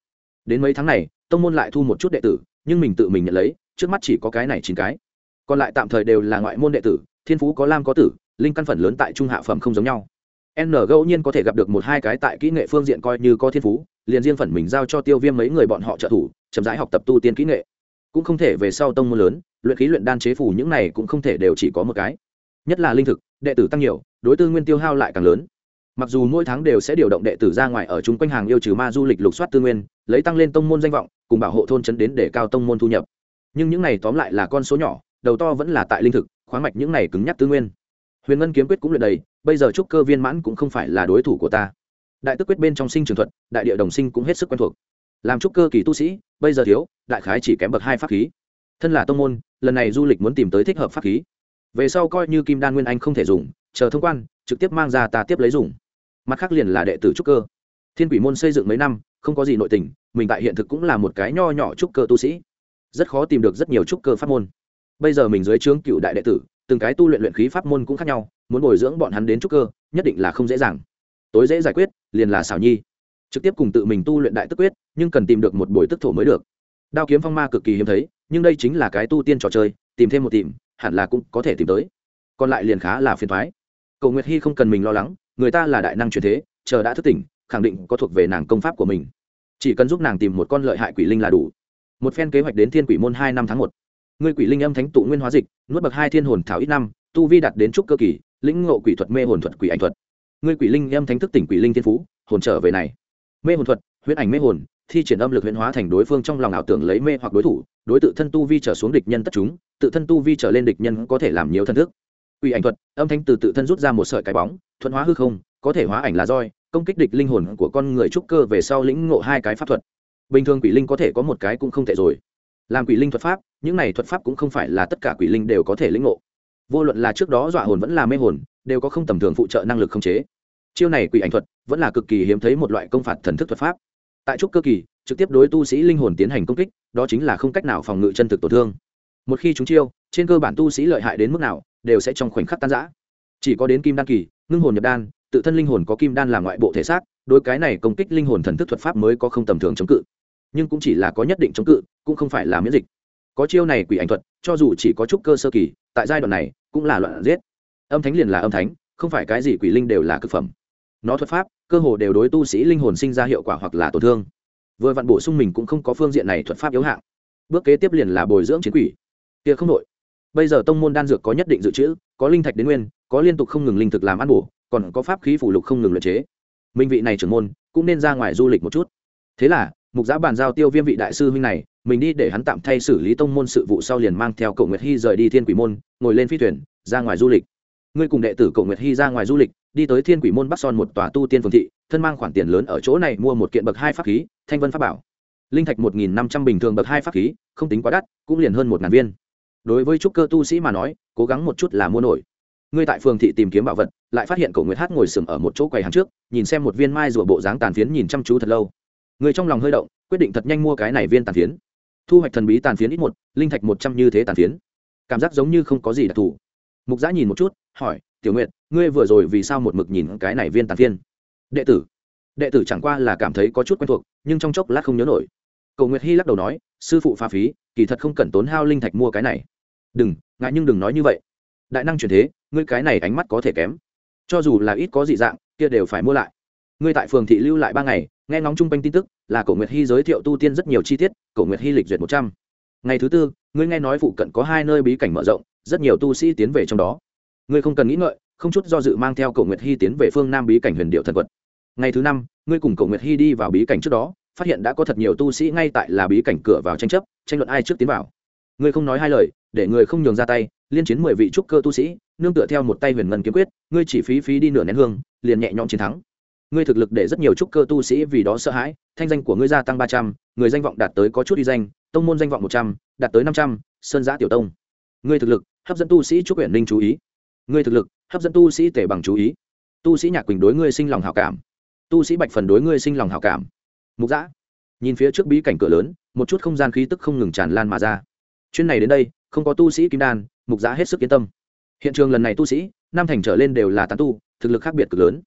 Đến mấy tháng này, tông môn lại thu một chút đệ tử, nhưng mình tự mình nhận lấy, trước mắt chỉ có cái này chín cái. Còn lại tạm thời đều là ngoại môn đệ tử, thiên phú có lam có tử, linh căn phần lớn tại trung hạ phẩm không giống nhau. N ngẫu nhiên có thể gặp được một hai cái tại kỹ nghệ phương diện coi như có thiên phú, liền riêng phần mình giao cho tiêu viêm mấy người bọn họ trợ thủ, chậm rãi học tập tu tiên kỹ nghệ. Cũng không thể về sau tông môn lớn, luyện khí luyện đan chế phủ những này cũng không thể đều chỉ có một cái. Nhất là linh thực đệ tử tăng nhiều, đối tư nguyên tiêu hao lại càng lớn. Mặc dù mỗi tháng đều sẽ điều động đệ tử ra ngoài ở chung quanh hàng yêu trừ ma du lịch lục soát tư nguyên, lấy tăng lên tông môn danh vọng, cùng bảo hộ thôn chấn đến để cao tông môn thu nhập. Nhưng những này tóm lại là con số nhỏ, đầu to vẫn là tại linh thực, khoáng mạch những này cứng nhắc tư nguyên. Huyền ngân kiếm quyết cũng luyện đầy, bây giờ trúc cơ viên mãn cũng không phải là đối thủ của ta. Đại tức quyết bên trong sinh trường thuật, đại địa đồng sinh cũng hết sức quen thuộc. Làm trúc cơ kỳ tu sĩ, bây giờ thiếu, đại khái chỉ kém bậc hai pháp khí. Thân là tông môn, lần này du lịch muốn tìm tới thích hợp pháp khí về sau coi như kim đan nguyên anh không thể dùng, chờ thông quan, trực tiếp mang ra ta tiếp lấy dùng. Mặt khác liền là đệ tử trúc cơ. Thiên quỷ môn xây dựng mấy năm, không có gì nội tình, mình tại hiện thực cũng là một cái nho nhỏ trúc cơ tu sĩ. Rất khó tìm được rất nhiều trúc cơ pháp môn. Bây giờ mình dưới trướng cựu đại đệ tử, từng cái tu luyện luyện khí pháp môn cũng khác nhau, muốn bồi dưỡng bọn hắn đến trúc cơ, nhất định là không dễ dàng. Tối dễ giải quyết, liền là xảo nhi. Trực tiếp cùng tự mình tu luyện đại tức quyết, nhưng cần tìm được một buổi tức thổ mới được. Đao kiếm phong ma cực kỳ hiếm thấy, nhưng đây chính là cái tu tiên trò chơi, tìm thêm một tìm hẳn là cũng có thể tìm tới. Còn lại liền khá là phiền thoái cầu nguyệt hy không cần mình lo lắng, người ta là đại năng truyền thế, chờ đã thức tỉnh, khẳng định có thuộc về nàng công pháp của mình. Chỉ cần giúp nàng tìm một con lợi hại quỷ linh là đủ. Một phen kế hoạch đến thiên quỷ môn hai năm tháng một. Ngươi quỷ linh âm thánh tụ nguyên hóa dịch, nuốt bậc hai thiên hồn thảo ít năm, tu vi đạt đến trúc cơ kỳ, lĩnh ngộ quỷ thuật mê hồn thuật quỷ ảnh thuật. Ngươi quỷ linh âm thánh thức tỉnh quỷ linh thiên phú, hồn trở về này. Mê hồn thuật, huyễn ảnh mê hồn thi triển âm lực huyễn hóa thành đối phương trong lòng ảo tưởng lấy mê hoặc đối thủ, đối tự thân tu vi trở xuống địch nhân tất chúng, tự thân tu vi trở lên địch nhân có thể làm nhiều thân thức. Quỷ ảnh thuật, âm thanh từ tự thân rút ra một sợi cái bóng, thuận hóa hư không, có thể hóa ảnh là roi, công kích địch linh hồn của con người trúc cơ về sau lĩnh ngộ hai cái pháp thuật. Bình thường quỷ linh có thể có một cái cũng không tệ rồi. Làm quỷ linh thuật pháp, những này thuật pháp cũng không phải là tất cả quỷ linh đều có thể lĩnh ngộ. Vô luận là trước đó dọa hồn vẫn là mê hồn, đều có không tầm thường phụ trợ năng lực khống chế. Chiêu này quỷ ảnh thuật vẫn là cực kỳ hiếm thấy một loại công phạt thần thức thuật pháp tại trúc cơ kỳ, trực tiếp đối tu sĩ linh hồn tiến hành công kích, đó chính là không cách nào phòng ngự chân thực tổn thương. Một khi chúng chiêu, trên cơ bản tu sĩ lợi hại đến mức nào, đều sẽ trong khoảnh khắc tan giã chỉ có đến kim đan kỳ, ngưng hồn nhập đan, tự thân linh hồn có kim đan là ngoại bộ thể xác, đối cái này công kích linh hồn thần thức thuật pháp mới có không tầm thường chống cự. Nhưng cũng chỉ là có nhất định chống cự, cũng không phải là miễn dịch. Có chiêu này quỷ ảnh thuật, cho dù chỉ có chút cơ sơ kỳ, tại giai đoạn này, cũng là loạn giết. Âm thánh liền là âm thánh, không phải cái gì quỷ linh đều là cực phẩm nó thuật pháp, cơ hồ đều đối tu sĩ linh hồn sinh ra hiệu quả hoặc là tổn thương. Vừa vặn bổ sung mình cũng không có phương diện này thuật pháp yếu hạng. Bước kế tiếp liền là bồi dưỡng chiến quỷ. Kia không đội bây giờ tông môn đan dược có nhất định dự trữ, có linh thạch đến nguyên, có liên tục không ngừng linh thực làm ăn bổ, còn có pháp khí phủ lục không ngừng luyện chế. Minh vị này trưởng môn, cũng nên ra ngoài du lịch một chút. Thế là, mục giã bàn giao tiêu viêm vị đại sư huynh này, mình đi để hắn tạm thay xử lý tông môn sự vụ sau liền mang theo cậu nguyệt hy rời đi thiên quỷ môn, ngồi lên phi thuyền, ra ngoài du lịch. Ngươi cùng đệ tử cậu nguyệt hy ra ngoài du lịch đi tới thiên quỷ môn bắc son một tòa tu tiên phương thị, thân mang khoản tiền lớn ở chỗ này mua một kiện bậc hai pháp khí, thanh vân pháp bảo. Linh thạch một nghìn năm trăm bình thường bậc hai pháp khí, không tính quá đắt, cũng liền hơn một ngàn viên. Đối với trúc cơ tu sĩ mà nói, cố gắng một chút là mua nổi. Ngươi tại phường thị tìm kiếm bảo vật, lại phát hiện cổ nguyệt hát ngồi sừng ở một chỗ quầy hàng trước, nhìn xem một viên mai rùa bộ dáng tàn phiến nhìn chăm chú thật lâu. Người trong lòng hơi động, quyết định thật nhanh mua cái này viên tàn phiến. Thu hoạch thần bí tàn phiến ít một, linh thạch một trăm như thế tàn phiến. Cảm giác giống như không có gì đặc thù. Mục giã nhìn một chút, hỏi tiểu nguyệt, ngươi vừa rồi vì sao một mực nhìn cái này viên tàn phiến đệ tử. Đệ tử chẳng qua là cảm thấy có chút quen thuộc, nhưng trong chốc lát không nhớ nổi. Cầu nguyệt hy lắc đầu nói, sư phụ pha phí, kỳ thật không cần tốn hao linh thạch mua cái này. Đừng, ngại nhưng đừng nói như vậy. Đại năng truyền thế, ngươi cái này ánh mắt có thể kém. Cho dù là ít có dị dạng, kia đều phải mua lại. Ngươi tại phường thị lưu lại ba ngày, nghe ngóng chung quanh tin tức, là cổ nguyệt hy giới thiệu tu tiên rất nhiều chi tiết cổ nguyệt hy lịch duyệt một trăm. Ngày thứ tư, ngươi nghe nói phụ cận có hai nơi bí cảnh mở rộng, rất nhiều tu sĩ tiến về trong đó ngươi không cần nghĩ ngợi, không chút do dự mang theo cổ nguyệt hy tiến về phương nam bí cảnh huyền điệu thần quật. Ngày thứ năm, ngươi cùng cổ nguyệt hy đi vào bí cảnh trước đó, phát hiện đã có thật nhiều tu sĩ ngay tại là bí cảnh cửa vào tranh chấp, tranh luận ai trước tiến vào. Ngươi không nói hai lời, để người không nhường ra tay, liên chiến mười vị trúc cơ tu sĩ, nương tựa theo một tay huyền ngân kiếm quyết, ngươi chỉ phí phí đi nửa nén hương, liền nhẹ nhõm chiến thắng. Ngươi thực lực để rất nhiều trúc cơ tu sĩ vì đó sợ hãi, thanh danh của ngươi gia tăng ba trăm, người danh vọng đạt tới có chút đi danh, tông môn danh vọng một trăm, đạt tới năm trăm, sơn giã tiểu tông. Ngươi thực lực, hấp dẫn tu sĩ trúc huyện ninh chú ý ngươi thực lực, hấp dẫn tu sĩ tể bằng chú ý. Tu sĩ nhạc quỳnh đối ngươi sinh lòng hảo cảm. Tu sĩ bạch phần đối ngươi sinh lòng hảo cảm. Mục giã nhìn phía trước bí cảnh cửa lớn, một chút không gian khí tức không ngừng tràn lan mà ra. Chuyến này đến đây, không có tu sĩ kim đan, mục giã hết sức yên tâm. Hiện trường lần này tu sĩ, năm thành trở lên đều là tán tu, thực lực khác biệt cực lớn.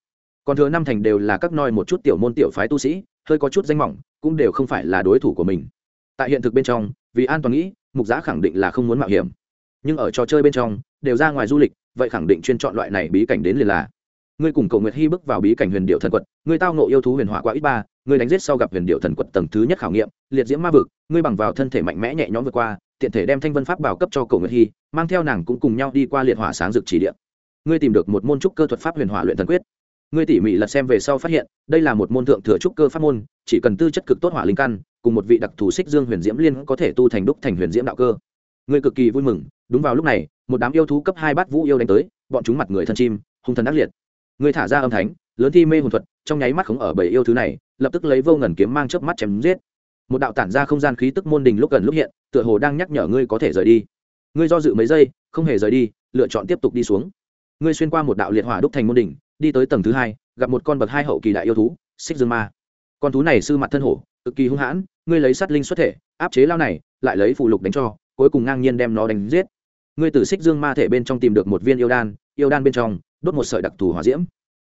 Còn thừa năm thành đều là các noi một chút tiểu môn tiểu phái tu sĩ, hơi có chút danh mỏng, cũng đều không phải là đối thủ của mình. Tại hiện thực bên trong, vì an toàn nghĩ, mục giã khẳng định là không muốn mạo hiểm nhưng ở trò chơi bên trong, đều ra ngoài du lịch, vậy khẳng định chuyên chọn loại này bí cảnh đến liền là. Ngươi cùng cầu nguyệt hy bước vào bí cảnh huyền điệu thần quật, ngươi tao nộ yêu thú huyền hỏa quá ít ba, ngươi đánh giết sau gặp huyền điệu thần quật tầng thứ nhất khảo nghiệm, liệt diễm ma vực, ngươi bằng vào thân thể mạnh mẽ nhẹ nhõm vượt qua, tiện thể đem thanh vân pháp bảo cấp cho cầu nguyệt hy, mang theo nàng cũng cùng nhau đi qua liệt hỏa sáng dực chỉ địa. Ngươi tìm được một môn trúc cơ thuật pháp huyền hỏa luyện thần quyết. Ngươi tỉ mỉ lật xem về sau phát hiện, đây là một môn thượng thừa trúc cơ pháp môn, chỉ cần tư chất cực tốt hỏa linh căn, cùng một vị đặc thù xích dương huyền diễm liên có thể tu thành đúc thành huyền diễm đạo cơ ngươi cực kỳ vui mừng, đúng vào lúc này, một đám yêu thú cấp hai bát vũ yêu đánh tới, bọn chúng mặt người thân chim, hung thần ác liệt. Ngươi thả ra âm thánh, lớn thi mê hồn thuật, trong nháy mắt không ở bảy yêu thứ này, lập tức lấy vô ngần kiếm mang chớp mắt chém giết. Một đạo tản ra không gian khí tức môn đình lúc gần lúc hiện, tựa hồ đang nhắc nhở ngươi có thể rời đi. Ngươi do dự mấy giây, không hề rời đi, lựa chọn tiếp tục đi xuống. Ngươi xuyên qua một đạo liệt hỏa đúc thành môn đình, đi tới tầng thứ hai, gặp một con bậc hai hậu kỳ đại yêu thú, xích dương ma. Con thú này sư mặt thân hổ, cực kỳ hung hãn, ngươi lấy sát linh xuất thể, áp chế lao này, lại lấy phụ lục đánh cho cuối cùng ngang nhiên đem nó đánh giết. Ngươi từ xích dương ma thể bên trong tìm được một viên yêu đan yêu đan bên trong, đốt một sợi đặc thù hỏa diễm.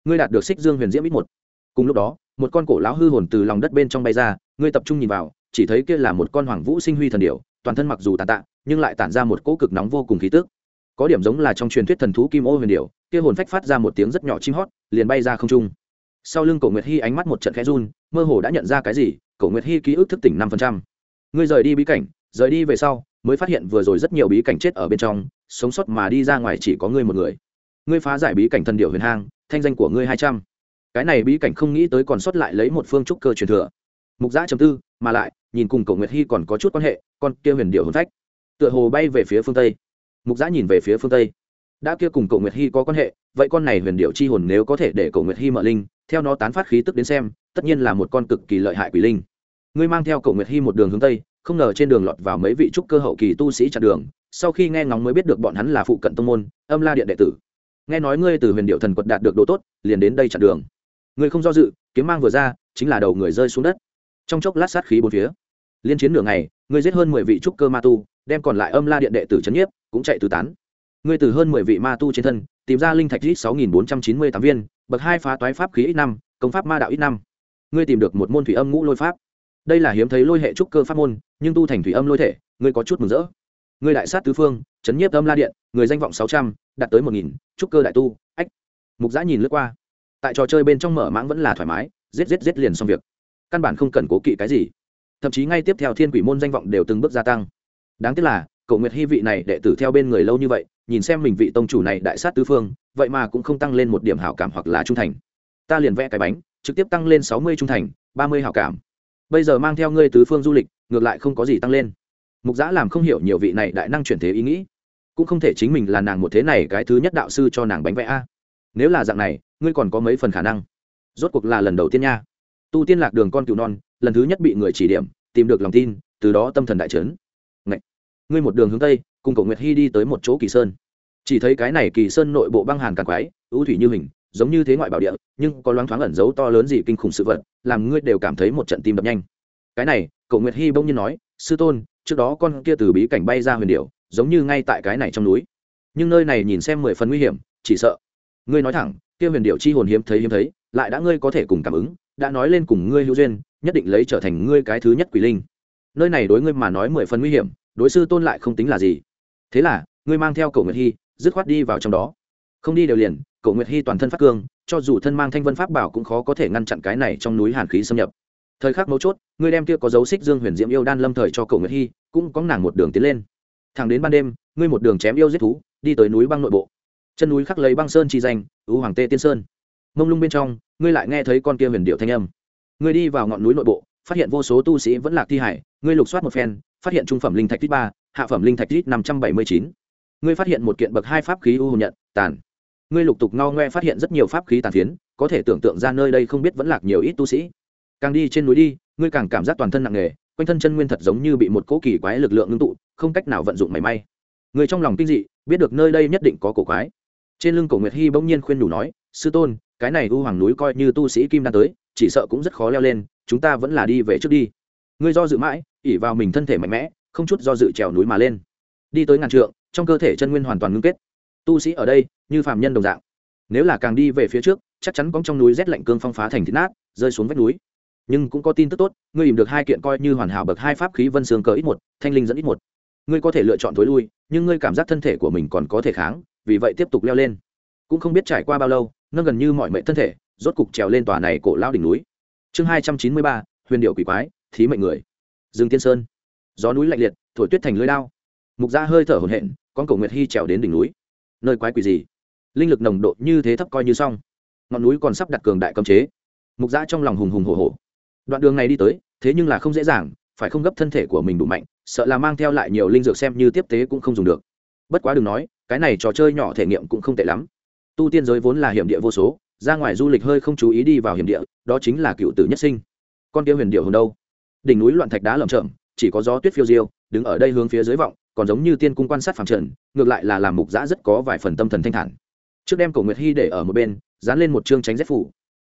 Ngươi đạt được xích dương huyền diễm ít một. Cùng lúc đó, một con cổ lão hư hồn từ lòng đất bên trong bay ra, ngươi tập trung nhìn vào, chỉ thấy kia là một con hoàng vũ sinh huy thần điểu, toàn thân mặc dù tàn tạ, nhưng lại tản ra một cỗ cực nóng vô cùng khí tức. Có điểm giống là trong truyền thuyết thần thú kim ô huyền điểu, kia hồn phách phát ra một tiếng rất nhỏ chim hót, liền bay ra không trung. Sau lưng cổ nguyệt hy ánh mắt một trận khẽ run, mơ hồ đã nhận ra cái gì, cổ nguyệt hy ký ức thức tỉnh năm phần trăm. Ngươi rời đi bí cảnh, rời đi về sau mới phát hiện vừa rồi rất nhiều bí cảnh chết ở bên trong, sống sót mà đi ra ngoài chỉ có ngươi một người. Ngươi phá giải bí cảnh thần điệu huyền hang, thanh danh của ngươi hai trăm. Cái này bí cảnh không nghĩ tới còn sót lại lấy một phương trúc cơ truyền thừa. Mục giã chấm tư, mà lại, nhìn cùng cậu nguyệt hy còn có chút quan hệ, con kia huyền điệu hồn phách. Tựa hồ bay về phía phương tây. Mục giã nhìn về phía phương tây. Đã kia cùng cậu nguyệt hy có quan hệ, vậy con này huyền điệu chi hồn nếu có thể để cậu nguyệt hy mở linh, theo nó tán phát khí tức đến xem, tất nhiên là một con cực kỳ lợi hại quỷ linh. Ngươi mang theo cậu nguyệt hy một đường hướng tây không ngờ trên đường lọt vào mấy vị trúc cơ hậu kỳ tu sĩ chặn đường, sau khi nghe ngóng mới biết được bọn hắn là phụ cận tông môn, âm la điện đệ tử. Nghe nói ngươi từ huyền điệu thần quật đạt được đồ tốt, liền đến đây chặn đường. Ngươi không do dự, kiếm mang vừa ra, chính là đầu người rơi xuống đất. Trong chốc lát sát khí bốn phía. Liên chiến nửa ngày, ngươi giết hơn mười vị trúc cơ ma tu, đem còn lại âm la điện đệ tử c h ấ n nhiếp, cũng chạy tứ tán. Ngươi từ hơn mười vị ma tu trên thân, tìm ra linh thạch ít sáu nghìn bốn trăm chín mươi tám viên, bậc hai phá toái pháp khí ít năm, công pháp ma đạo ít năm. Ngươi tìm được một môn thủy âm ngũ lôi pháp đây là hiếm thấy lôi hệ trúc cơ pháp môn, nhưng tu thành thủy âm lôi thể, ngươi có chút mừng rỡ. Ngươi đại sát tứ phương, chấn nhiếp âm la điện, người danh vọng sáu trăm, đạt tới một nghìn, trúc cơ đại tu, ách. Mục giã nhìn lướt qua. Tại trò chơi bên trong mở mãng vẫn là thoải mái, giết giết giết liền xong việc. Căn bản không cần cố kỵ cái gì. Thậm chí ngay tiếp theo thiên quỷ môn danh vọng đều từng bước gia tăng. Đáng tiếc là, cậu nguyệt hy vị này đệ tử theo bên người lâu như vậy, nhìn xem mình vị tông chủ này đại sát tứ phương, vậy mà cũng không tăng lên một điểm hảo cảm hoặc là trung thành. Ta liền vẽ cái bánh, trực tiếp tăng lên sáu mươi trung thành, ba mươi hảo cảm bây giờ mang theo ngươi tứ phương du lịch, ngược lại không có gì tăng lên. Mục giã làm không hiểu nhiều vị này đại năng chuyển thế ý nghĩ. Cũng không thể chính mình là nàng một thế này cái thứ nhất đạo sư cho nàng bánh vẽ a. Nếu là dạng này, ngươi còn có mấy phần khả năng? Rốt cuộc là lần đầu tiên nha. Tu tiên lạc đường con cừu non, lần thứ nhất bị người chỉ điểm, tìm được lòng tin, từ đó tâm thần đại trấn Ngậy! ngươi một đường hướng tây, cùng cậu nguyệt hy đi tới một chỗ kỳ sơn. Chỉ thấy cái này kỳ sơn nội bộ băng hàn càng quái, ưu thủy như hình giống như thế ngoại bảo địa, nhưng có loáng thoáng ẩn giấu to lớn gì kinh khủng sự vật, làm ngươi đều cảm thấy một trận tim đập nhanh. Cái này cậu nguyệt hy bỗng nhiên nói, sư tôn, trước đó con kia từ bí cảnh bay ra huyền điệu giống như ngay tại cái này trong núi. Nhưng nơi này nhìn xem mười phần nguy hiểm, chỉ sợ. Ngươi nói thẳng, kia huyền điệu chi hồn hiếm thấy hiếm thấy, lại đã ngươi có thể cùng cảm ứng, đã nói lên cùng ngươi hữu duyên, nhất định lấy trở thành ngươi cái thứ nhất quỷ linh. Nơi này đối ngươi mà nói mười phần nguy hiểm, đối sư tôn lại không tính là gì. Thế là, ngươi mang theo cậu nguyệt hy dứt khoát đi vào trong đó không đi đều liền cậu nguyệt hy toàn thân phát cương, cho dù thân mang thanh vân pháp bảo cũng khó có thể ngăn chặn cái này trong núi hàn khí xâm nhập. Thời khắc mấu chốt ngươi đem kia có dấu xích dương huyền diễm yêu đan lâm thời cho cậu nguyệt hy, cũng có nàng một đường tiến lên. Thẳng đến ban đêm, ngươi một đường chém yêu giết thú, đi tới núi băng nội bộ. Chân núi khắc lấy băng sơn chi danh, ưu hoàng tê tiên sơn. Mông lung bên trong, ngươi lại nghe thấy con kia huyền điệu thanh âm. Ngươi đi vào ngọn núi nội bộ, phát hiện vô số tu sĩ vẫn lạc thi hải, ngươi lục soát một phen, phát hiện trung phẩm linh thạch tít ba, hạ phẩm linh thạch tít năm trăm bảy mươi chín. Ngươi phát hiện một kiện bậc hai pháp khí u hồn nhận, tàn ngươi lục tục ngao ngoe phát hiện rất nhiều pháp khí tàn phiến, có thể tưởng tượng ra nơi đây không biết vẫn lạc nhiều ít tu sĩ. Càng đi trên núi đi, ngươi càng cảm giác toàn thân nặng nề, quanh thân chân nguyên thật giống như bị một cỗ kỳ quái lực lượng ngưng tụ, không cách nào vận dụng mảy may. Người trong lòng kinh dị, biết được nơi đây nhất định có cổ quái. Trên lưng cổ nguyệt hy bỗng nhiên khuyên đủ nói, sư tôn, cái này u hoàng núi coi như tu sĩ kim đan tới, chỉ sợ cũng rất khó leo lên, chúng ta vẫn là đi về trước đi. Ngươi do dự mãi ỉ vào mình thân thể mạnh mẽ, không chút do dự trèo núi mà lên. Đi tới ngàn trượng, trong cơ thể chân nguyên hoàn toàn ngưng kết tu sĩ ở đây, như phạm nhân đồng dạng. Nếu là càng đi về phía trước, chắc chắn có trong núi rét lạnh cương phong phá thành thịt nát, rơi xuống vách núi. Nhưng cũng có tin tức tốt, ngươi tìm được hai kiện coi như hoàn hảo bậc hai pháp khí vân xương cờ ít một, thanh linh dẫn ít một. Ngươi có thể lựa chọn thối lui, nhưng ngươi cảm giác thân thể của mình còn có thể kháng, vì vậy tiếp tục leo lên. Cũng không biết trải qua bao lâu, nâng gần như mọi mệnh thân thể, rốt cục trèo lên tòa này cổ lao đỉnh núi. Chương hai trăm chín mươi ba, huyền điệu quỷ quái, thí mệnh người. Dương tiên sơn. Gió núi lạnh liệt, thổi tuyết thành lưới lao mục gia hơi thở hổn hển, con cổ nguyệt hy trèo đến đỉnh núi nơi quái quỷ gì? Linh lực nồng độ như thế thấp coi như xong. Ngọn núi còn sắp đặt cường đại cấm chế. Mục giã trong lòng hùng hùng hồ hồ đoạn đường này đi tới, thế nhưng là không dễ dàng, phải không gấp thân thể của mình đủ mạnh, sợ là mang theo lại nhiều linh dược xem như tiếp tế cũng không dùng được. Bất quá đừng nói, cái này trò chơi nhỏ thể nghiệm cũng không tệ lắm. Tu tiên giới vốn là hiểm địa vô số, ra ngoài du lịch hơi không chú ý đi vào hiểm địa, đó chính là cựu tử nhất sinh. Con kia huyền điệu hồn đâu? Đỉnh núi loạn thạch đá lởm chởm, chỉ có gió tuyết phiêu diêu, đứng ở đây hướng phía dưới vọng còn giống như tiên cung quan sát phàm trần, ngược lại là làm mục giã rất có vài phần tâm thần thanh thản. Trước đem cổ nguyệt hy để ở một bên, dán lên một chương tránh rét phủ.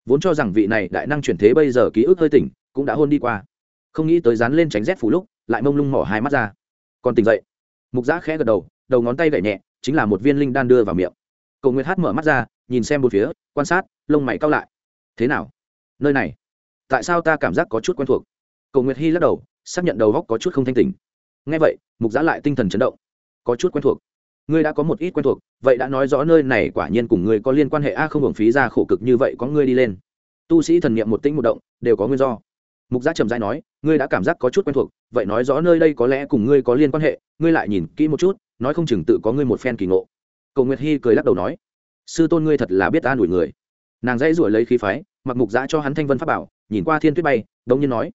Vốn cho rằng vị này đại năng chuyển thế bây giờ ký ức hơi tỉnh, cũng đã hôn đi qua. Không nghĩ tới dán lên tránh rét phủ lúc, lại mông lung mỏ hai mắt ra. Còn tỉnh dậy. Mục giã khẽ gật đầu đầu ngón tay gậy nhẹ, chính là một viên linh đan đưa vào miệng. Cầu nguyệt hát mở mắt ra, nhìn xem một phía, quan sát, lông mày cao lại. Thế nào? Nơi này? Tại sao ta cảm giác có chút quen thuộc? Cầu nguyệt hy lắc đầu, xác nhận đầu góc có chút không thanh tình ngay vậy, mục giã lại tinh thần chấn động. Có chút quen thuộc. Ngươi đã có một ít quen thuộc, vậy đã nói rõ nơi này quả nhiên cùng ngươi có liên quan hệ a, không hưởng phí ra khổ cực như vậy có ngươi đi lên. Tu sĩ thần niệm một tĩnh một động, đều có nguyên do. Mục giã trầm dai nói, ngươi đã cảm giác có chút quen thuộc, vậy nói rõ nơi đây có lẽ cùng ngươi có liên quan hệ, ngươi lại nhìn kỹ một chút, nói không chừng tự có ngươi một phen kỳ ngộ. Cầu nguyệt hy cười lắc đầu nói, sư tôn ngươi thật là biết ta đuổi người. Nàng dãy ruổi lấy khí phái, mặc mục giã cho hắn thanh vân pháp bảo, nhìn qua thiên tuyết bay, đống nhiên nói,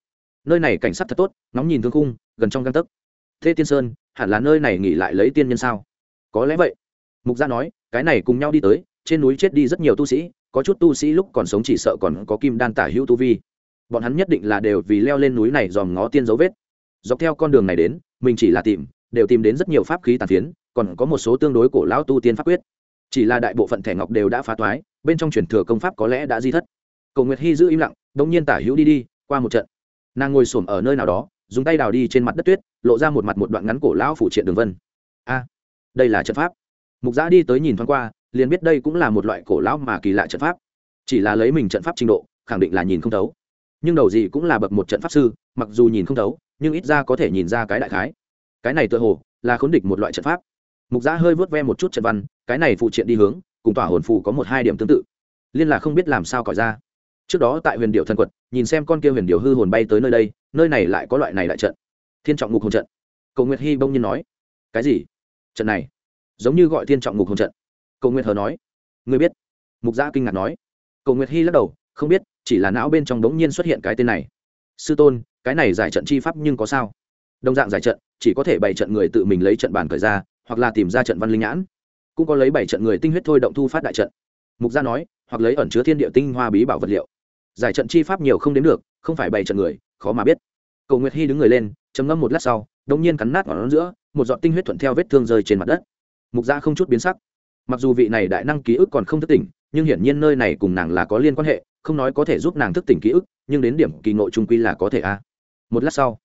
nơi này cảnh sát thật tốt nóng nhìn thương khung, gần trong găng tấc thế tiên sơn, hẳn là nơi này nghỉ lại lấy tiên nhân sao? Có lẽ vậy. Mục Gia nói, cái này cùng nhau đi tới, trên núi chết đi rất nhiều tu sĩ, có chút tu sĩ lúc còn sống chỉ sợ còn có kim đan tả hữu tu vi. Bọn hắn nhất định là đều vì leo lên núi này dòm ngó tiên dấu vết. Dọc theo con đường này đến, mình chỉ là tìm, đều tìm đến rất nhiều pháp khí tàn phiến, còn có một số tương đối cổ lão tu tiên pháp quyết. Chỉ là đại bộ phận thẻ ngọc đều đã phá toái, bên trong truyền thừa công pháp có lẽ đã di thất. Cầu nguyệt hy giữ im lặng đ ỗ n g nhiên tả hữu đi đi, qua một trận. Nàng ngồi s ổ m ở nơi nào đó dùng tay đào đi trên mặt đất tuyết, lộ ra một mặt một đoạn ngắn cổ lão phủ triện đường vân. A, đây là trận pháp. Mục giã đi tới nhìn thoáng qua, liền biết đây cũng là một loại cổ lão mà kỳ lạ trận pháp. Chỉ là lấy mình trận pháp trình độ, khẳng định là nhìn không thấu. Nhưng đầu gì cũng là bậc một trận pháp sư, mặc dù nhìn không thấu, nhưng ít ra có thể nhìn ra cái đại khái. Cái này tự hồ là khốn địch một loại trận pháp. Mục giã hơi vớt ve một chút trận văn, cái này phụ triện đi hướng, cùng tỏa hồn phù có một hai điểm tương tự. Liên là không biết làm sao cỏi ra. Trước đó tại huyền điệu thần quật, nhìn xem con kia huyền điệu hư hồn bay tới nơi đây nơi này lại có loại này đại trận. Thiên trọng ngục hồn trận. Cầu nguyệt hy bông nhiên nói, cái gì? Trận này? Giống như gọi thiên trọng ngục hồn trận. Cầu nguyệt hờ nói, ngươi biết? Mục gia kinh ngạc nói. Cầu nguyệt hy lắc đầu, không biết, chỉ là não bên trong đống nhiên xuất hiện cái tên này. Sư tôn, cái này giải trận chi pháp nhưng có sao? Đồng dạng giải trận, chỉ có thể bày trận người tự mình lấy trận bàn khởi ra, hoặc là tìm ra trận văn linh nhãn. Cũng có lấy bảy trận người tinh huyết thôi động thu phát đại trận. Mục gia nói, hoặc lấy ẩn chứa thiên địa tinh hoa bí bảo vật liệu. Giải trận chi pháp nhiều không đến được, không phải bảy trận người khó mà biết. Cầu nguyệt hy đứng người lên chấm ngâm một lát sau đông nhiên cắn nát ngọn giữa, một giọt tinh huyết thuận theo vết thương rơi trên mặt đất. Mục gia không chút biến sắc. Mặc dù vị này đại năng ký ức còn không thức tỉnh, nhưng hiển nhiên nơi này cùng nàng là có liên quan hệ, không nói có thể giúp nàng thức tỉnh ký ức, nhưng đến điểm kỳ ngộ trung quy là có thể a. Một lát sau,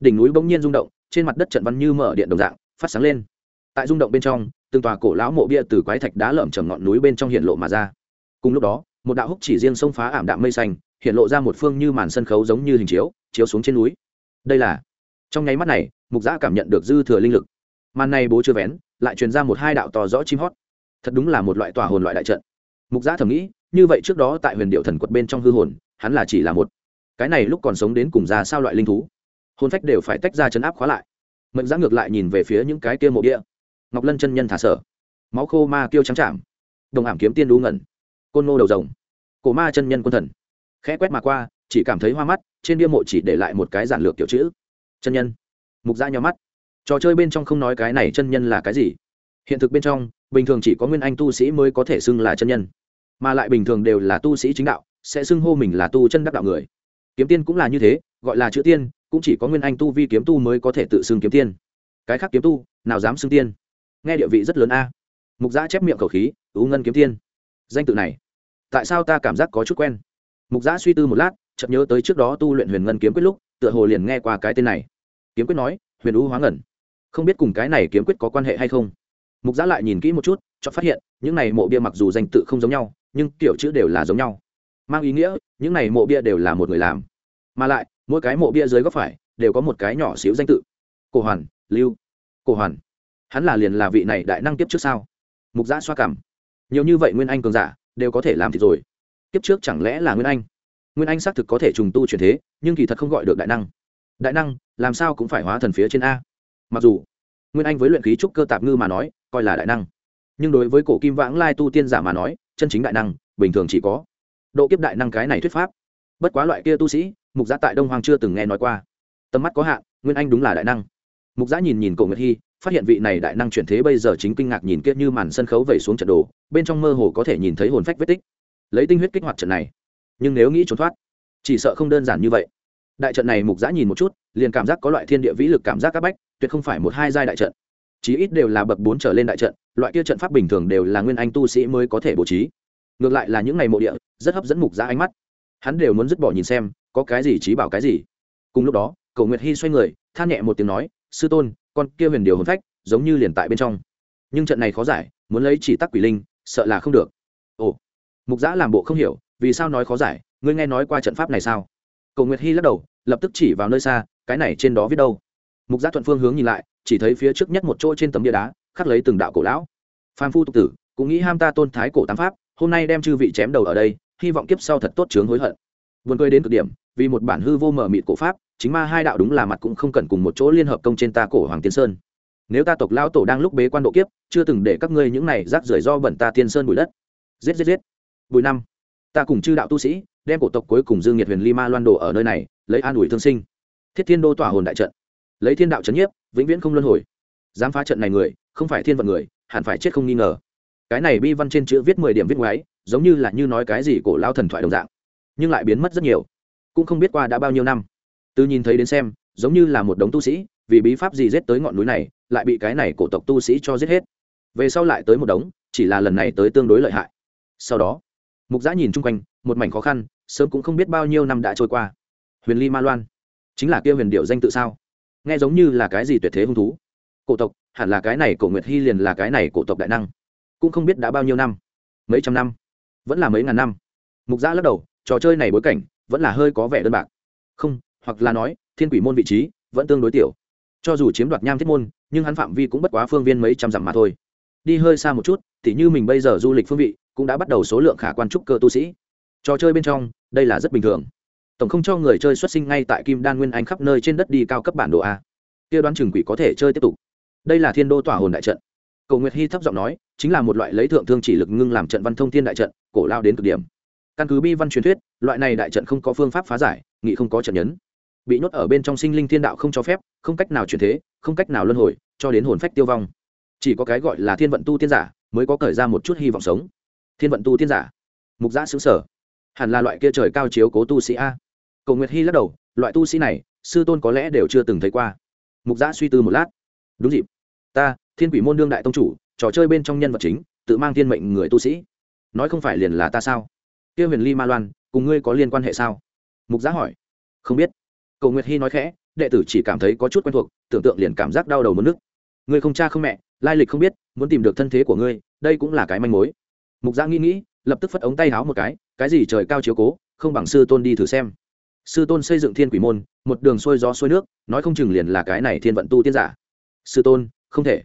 đỉnh núi bỗng nhiên rung động, trên mặt đất trận văn như mở điện đồng dạng, phát sáng lên. Tại rung động bên trong, từng tòa cổ lão mộ bia từ quái thạch đá lởm chởm ngọn núi bên trong hiện lộ mà ra. Cùng lúc đó, một đạo húc chỉ riêng xông phá ảm đạm mây xanh hiện lộ ra một phương như màn sân khấu giống như hình chiếu chiếu xuống trên núi. Đây là, trong nháy mắt này, mục giã cảm nhận được dư thừa linh lực. Màn này bố chưa vén, lại truyền ra một hai đạo to rõ chim hót. Thật đúng là một loại tòa hồn loại đại trận. Mục giã thầm nghĩ, như vậy trước đó tại huyền điệu thần quật bên trong hư hồn, hắn là chỉ là một. Cái này lúc còn sống đến cùng ra sao loại linh thú? Hồn phách đều phải tách ra chấn áp khóa lại. Mệnh giã ngược lại nhìn về phía những cái kia mộ địa. Ngọc lân chân nhân thả sở. Máu khô ma kêu trắng chạm đồng ảm kiếm tiên đu ngẩn. Côn ngô đầu rồng. Cổ ma chân nhân quân thần khẽ quét mà qua, chỉ cảm thấy hoa mắt, trên bia mộ chỉ để lại một cái giản lược kiểu chữ, chân nhân. Mục gia nhỏ mắt. Trò chơi bên trong không nói cái này chân nhân là cái gì. Hiện thực bên trong, bình thường chỉ có nguyên anh tu sĩ mới có thể xưng là chân nhân, mà lại bình thường đều là tu sĩ chính đạo, sẽ xưng hô mình là tu chân đắc đạo người. Kiếm tiên cũng là như thế, gọi là chữ tiên, cũng chỉ có nguyên anh tu vi kiếm tu mới có thể tự xưng kiếm tiên. Cái khác kiếm tu, nào dám xưng tiên? Nghe địa vị rất lớn a. Mục giã chép miệng khẩu khí, ú ngân kiếm tiên, danh tự này, tại sao ta cảm giác có chút quen? Mục giã suy tư một lát, chợt nhớ tới trước đó tu luyện huyền ngân kiếm quyết lúc, tựa hồ liền nghe qua cái tên này. Kiếm quyết nói, huyền U hóa ngẩn không biết cùng cái này kiếm quyết có quan hệ hay không? Mục giã lại nhìn kỹ một chút cho phát hiện, những này mộ bia mặc dù danh tự không giống nhau, nhưng kiểu chữ đều là giống nhau. Mang ý nghĩa, những này mộ bia đều là một người làm. Mà lại, mỗi cái mộ bia dưới góc phải, đều có một cái nhỏ xíu danh tự. Cổ hoàn, lưu. Cổ hoàn. Hắn là liền là vị này đại năng tiếp trước sao? Mục giã xoa cảm. Nhiều như vậy nguyên anh cường giả, đều có thể làm thì rồi tiếp trước chẳng lẽ là nguyên anh? Nguyên anh xác thực có thể trùng tu chuyển thế, nhưng kỳ thật không gọi được đại năng. Đại năng, làm sao cũng phải hóa thần phía trên a. Mặc dù, nguyên anh với luyện khí trúc cơ tạp ngư mà nói, coi là đại năng. Nhưng đối với cổ kim vãng lai tu tiên giả mà nói, chân chính đại năng, bình thường chỉ có độ kiếp đại năng cái này thuyết pháp. Bất quá loại kia tu sĩ, mục giã tại đông hoàng chưa từng nghe nói qua. Tầm mắt có hạn, nguyên anh đúng là đại năng. Mục giã nhìn nhìn cổ nguyệt hy, phát hiện vị này đại năng chuyển thế bây giờ chính kinh ngạc nhìn kia như màn sân khấu vẩy xuống trận đồ, bên trong mơ hồ có thể nhìn thấy hồn phách vết tích lấy tinh huyết kích hoạt trận này. Nhưng nếu nghĩ trốn thoát, chỉ sợ không đơn giản như vậy. Đại trận này mục giã nhìn một chút, liền cảm giác có loại thiên địa vĩ lực cảm giác các bách, tuyệt không phải một hai giai đại trận. Chí ít đều là bậc bốn trở lên đại trận, loại kia trận pháp bình thường đều là nguyên anh tu sĩ mới có thể bố trí. Ngược lại là những ngày mộ địa, rất hấp dẫn mục giã ánh mắt. Hắn đều muốn dứt bỏ nhìn xem, có cái gì trí bảo cái gì. Cùng lúc đó cầu nguyệt hy xoay người, than nhẹ một tiếng nói, sư tôn, con kia huyền điều hồn phách, giống như liền tại bên trong. Nhưng trận này khó giải, muốn lấy chỉ tắc quỷ linh, sợ là không được. Ồ mục giã làm bộ không hiểu, vì sao nói khó giải, ngươi nghe nói qua trận pháp này sao? Cầu nguyệt hy lắc đầu, lập tức chỉ vào nơi xa, cái này trên đó viết đâu? Mục giã thuận phương hướng nhìn lại, chỉ thấy phía trước nhất một chỗ trên tấm bia đá, khắc lấy từng đạo cổ lão. Phan phu tục tử, cũng nghĩ ham ta tôn thái cổ tám pháp, hôm nay đem chư vị chém đầu ở đây, hy vọng kiếp sau thật tốt chướng hối hận. Vườn cười đến cực điểm, vì một bản hư vô mờ mịt cổ pháp, chính ma hai đạo đúng là mặt cũng không cần cùng một chỗ liên hợp công trên ta cổ hoàng tiên sơn. Nếu ta tộc lão tổ đang lúc bế quan độ kiếp, chưa từng để các ngươi những này rác rưởi do bẩn ta tiên sơn bụi đất. Giết giết giết bùi năm. Ta cùng chư đạo tu sĩ, đem cổ tộc cuối cùng dương nhiệt huyền ly ma loan đồ ở nơi này, lấy an ủi thương sinh. Thiết thiên đô tỏa hồn đại trận. Lấy thiên đạo trấn nhiếp, vĩnh viễn không luân hồi. Dám phá trận này người, không phải thiên vận người, hẳn phải chết không nghi ngờ. Cái này bi văn trên chữ viết mười điểm viết ngoái giống như là như nói cái gì cổ lao thần thoại đồng dạng, nhưng lại biến mất rất nhiều. Cũng không biết qua đã bao nhiêu năm. Từ nhìn thấy đến xem, giống như là một đống tu sĩ, vì bí pháp gì giết tới ngọn núi này, lại bị cái này cổ tộc tu sĩ cho giết hết. Về sau lại tới một đống, chỉ là lần này tới tương đối lợi hại. Sau đó mục giã nhìn chung quanh, một mảnh khó khăn, sớm cũng không biết bao nhiêu năm đã trôi qua. Huyền ly ma loan, chính là kia huyền điệu danh tự sao? Nghe giống như là cái gì tuyệt thế hung thú. Cổ tộc, hẳn là cái này cổ nguyệt hy liền là cái này cổ tộc đại năng. Cũng không biết đã bao nhiêu năm. Mấy trăm năm. Vẫn là mấy ngàn năm. Mục giã lắc đầu, trò chơi này bối cảnh, vẫn là hơi có vẻ đơn bạc. Không, hoặc là nói, thiên quỷ môn vị trí, vẫn tương đối tiểu. Cho dù chiếm đoạt nham thiết môn, nhưng hắn phạm vi cũng bất quá phương viên mấy trăm dặm mà thôi. Đi hơi xa một chút, tỉ như mình bây giờ du lịch phương vị cũng đã bắt đầu số lượng khả quan trúc cơ tu sĩ. Trò chơi bên trong, đây là rất bình thường. Tổng không cho người chơi xuất sinh ngay tại kim đan nguyên anh khắp nơi trên đất đi cao cấp bản đồ a. Kia đoán chừng quỷ có thể chơi tiếp tục. Đây là thiên đô tỏa hồn đại trận. Cầu nguyệt hy thấp giọng nói, chính là một loại lấy thượng thương chỉ lực ngưng làm trận văn thông thiên đại trận, cổ lao đến cực điểm. Căn cứ bi văn truyền thuyết, loại này đại trận không có phương pháp phá giải, nghị không có trận nhấn. Bị nhốt ở bên trong sinh linh thiên đạo không cho phép, không cách nào chuyển thế, không cách nào luân hồi, cho đến hồn phách tiêu vong. Chỉ có cái gọi là thiên vận tu tiên giả, mới có cởi ra một chút hy vọng sống thiên vận tu tiên giả. Mục giã xứng sở. Hẳn là loại kia trời cao chiếu cố tu sĩ a. Cầu nguyệt hy lắc đầu, loại tu sĩ này, sư tôn có lẽ đều chưa từng thấy qua. Mục giã suy tư một lát. Đúng dịp. Ta, thiên quỷ môn đương đại tông chủ, trò chơi bên trong nhân vật chính, tự mang thiên mệnh người tu sĩ. Nói không phải liền là ta sao? Kia huyền ly ma loan, cùng ngươi có liên quan hệ sao? Mục giã hỏi. Không biết. Cầu nguyệt hy nói khẽ, đệ tử chỉ cảm thấy có chút quen thuộc, tưởng tượng liền cảm giác đau đầu mất nước. Ngươi không cha không mẹ, lai lịch không biết, muốn tìm được thân thế của ngươi, đây cũng là cái manh mối mục giã nghĩ nghĩ, lập tức phất ống tay háo một cái cái gì trời cao chiếu cố, không bằng sư tôn đi thử xem. Sư tôn xây dựng thiên quỷ môn, một đường xuôi gió xuôi nước, nói không chừng liền là cái này thiên vận tu tiên giả. Sư tôn, không thể.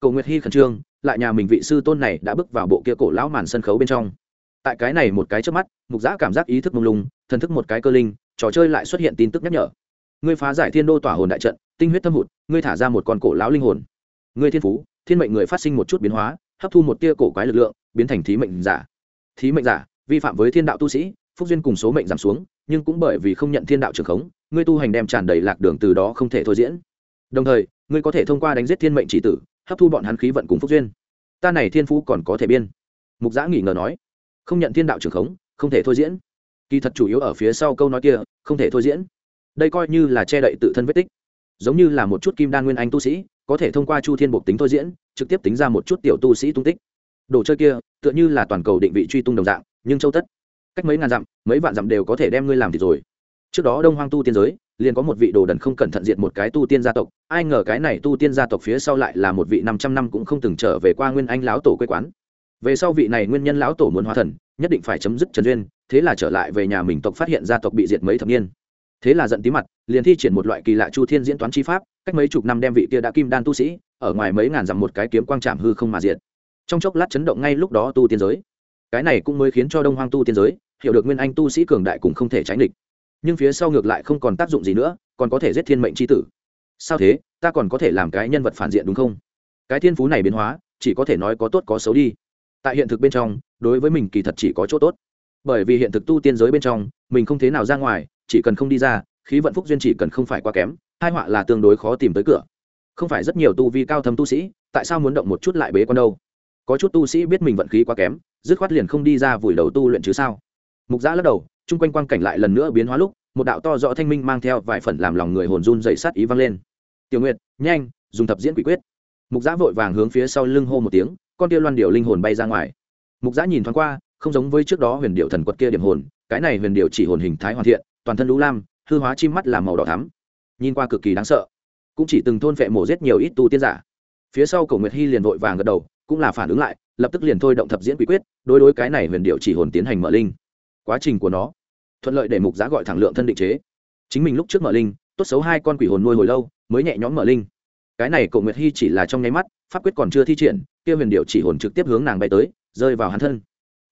Cầu nguyệt hy khẩn trương, lại nhà mình vị sư tôn này đã bước vào bộ kia cổ lão màn sân khấu bên trong. Tại cái này một cái trước mắt, mục giã cảm giác ý thức mông lung, thần thức một cái cơ linh, trò chơi lại xuất hiện tin tức nhắc nhở. Ngươi phá giải thiên đô tỏa hồn đại trận, tinh huyết thâm hụt, ngươi thả ra một con cổ lão linh hồn. Ngươi thiên phú, thiên mệnh người phát sinh một chút biến hóa, hấp thu một tia cổ quái lực lượng biến thành thí mệnh giả. Thí mệnh giả, vi phạm với thiên đạo tu sĩ, phúc duyên cùng số mệnh giảm xuống, nhưng cũng bởi vì không nhận thiên đạo trường khống, ngươi tu hành đem tràn đầy lạc đường từ đó không thể thôi diễn. Đồng thời, ngươi có thể thông qua đánh giết thiên mệnh chỉ tử, hấp thu bọn hắn khí vận cùng phúc duyên. Ta này thiên phú còn có thể biên. Mục giã nghỉ ngờ nói. Không nhận thiên đạo trường khống, không thể thôi diễn. Kỳ thật chủ yếu ở phía sau câu nói kia, không thể thôi diễn. Đây coi như là che đậy tự thân vết tích. Giống như là một chút kim đan nguyên anh tu sĩ, có thể thông qua chu thiên buộc tính thôi diễn, trực tiếp tính ra một chút tiểu tu sĩ tung tích đồ chơi kia, tựa như là toàn cầu định vị truy tung đồng dạng, nhưng châu tất. Cách mấy ngàn dặm, mấy vạn dặm đều có thể đem ngươi làm thì rồi. Trước đó đông hoang tu tiên giới, liền có một vị đồ đần không cẩn thận diệt một cái tu tiên gia tộc, ai ngờ cái này tu tiên gia tộc phía sau lại là một vị năm trăm năm cũng không từng trở về qua nguyên anh lão tổ quê quán. Về sau vị này nguyên nhân lão tổ muốn hóa thần, nhất định phải chấm dứt trần duyên, thế là trở lại về nhà mình tộc phát hiện gia tộc bị diệt mấy thập niên. Thế là giận tí mặt, liền thi triển một loại kỳ lạ chu thiên diễn toán chi pháp, cách mấy chục năm đem vị kia đã kim đan tu sĩ, ở ngoài mấy ngàn dặm một cái kiếm quang trảm hư không mà diệt trong chốc lát chấn động ngay lúc đó tu tiên giới. Cái này cũng mới khiến cho đông hoang tu tiên giới hiểu được nguyên anh tu sĩ cường đại cũng không thể tránh địch. Nhưng phía sau ngược lại không còn tác dụng gì nữa, còn có thể giết thiên mệnh c h i tử. Sao thế? Ta còn có thể làm cái nhân vật phản diện đúng không? Cái thiên phú này biến hóa, chỉ có thể nói có tốt có xấu đi. Tại hiện thực bên trong, đối với mình kỳ thật chỉ có chỗ tốt. Bởi vì hiện thực tu tiên giới bên trong, mình không thế nào ra ngoài, chỉ cần không đi ra, khí vận phúc duyên chỉ cần không phải quá kém hai họa là tương đối khó tìm tới cửa. Không phải rất nhiều tu vi cao thâm tu sĩ, tại sao muốn động một chút lại bế con đâu? Có chút tu sĩ biết mình vận khí quá kém, dứt khoát liền không đi ra vùi đầu tu luyện chứ sao? Mục giã lắc đầu, chung quanh quang cảnh lại lần nữa biến hóa lúc, một đạo to rõ thanh minh mang theo vài phần làm lòng người hồn run dậy sát ý vang lên. Tiểu nguyệt, nhanh, dùng thập diễn quỷ quyết. Mục giã vội vàng hướng phía sau lưng hô một tiếng, con tia loan điệu linh hồn bay ra ngoài. Mục giã nhìn thoáng qua, không giống với trước đó huyền điệu thần quật kia điểm hồn, cái này huyền điệu chỉ hồn hình thái hoàn thiện, toàn thân lũ lam, hư hóa chim mắt làm màu đỏ thắm. Nhìn qua cực kỳ đáng sợ. Cũng chỉ từng thôn phệ mổ giết nhiều ít tu tiên giả. Phía sau Cổ nguyệt hy liền vội vàng gật đầu cũng là phản ứng lại, lập tức liền thôi động thập diễn quy quyết, đối đối cái này huyền điệu chỉ hồn tiến hành mở linh. Quá trình của nó, thuận lợi để mục giá gọi thẳng lượng thân định chế. Chính mình lúc trước mở linh, tốt xấu hai con quỷ hồn nuôi hồi lâu, mới nhẹ nhõm mở linh. Cái này cậu nguyệt hy chỉ là trong nháy mắt, pháp quyết còn chưa thi triển, kia huyền điệu chỉ hồn trực tiếp hướng nàng bay tới, rơi vào hắn thân.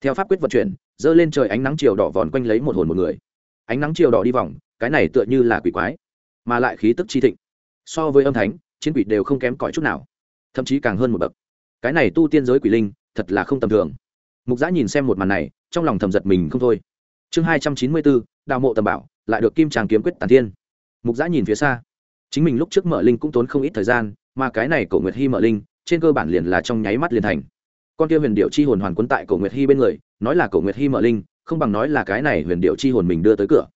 Theo pháp quyết vận chuyển, giơ lên trời ánh nắng chiều đỏ vòn quanh lấy một hồn một người. Ánh nắng chiều đỏ đi vòng, cái này tựa như là quỷ quái, mà lại khí tức chi thịnh. So với âm thánh, chiến quỷ đều không kém cỏi chút nào, thậm chí càng hơn một bậc cái này tu tiên giới quỷ linh, thật là không tầm thường. Mục giã nhìn xem một màn này, trong lòng thầm giật mình không thôi. Chương hai trăm chín mươi bốn, đào mộ tầm bảo, lại được kim tràng kiếm quyết tàn thiên. Mục giã nhìn phía xa. Chính mình lúc trước mở linh cũng tốn không ít thời gian, mà cái này cổ nguyệt hy mở linh, trên cơ bản liền là trong nháy mắt liền thành. Con kia huyền điệu chi hồn hoàn quấn tại cổ nguyệt hy bên người, nói là cổ nguyệt hy mở linh, không bằng nói là cái này huyền điệu chi hồn mình đưa tới cửa.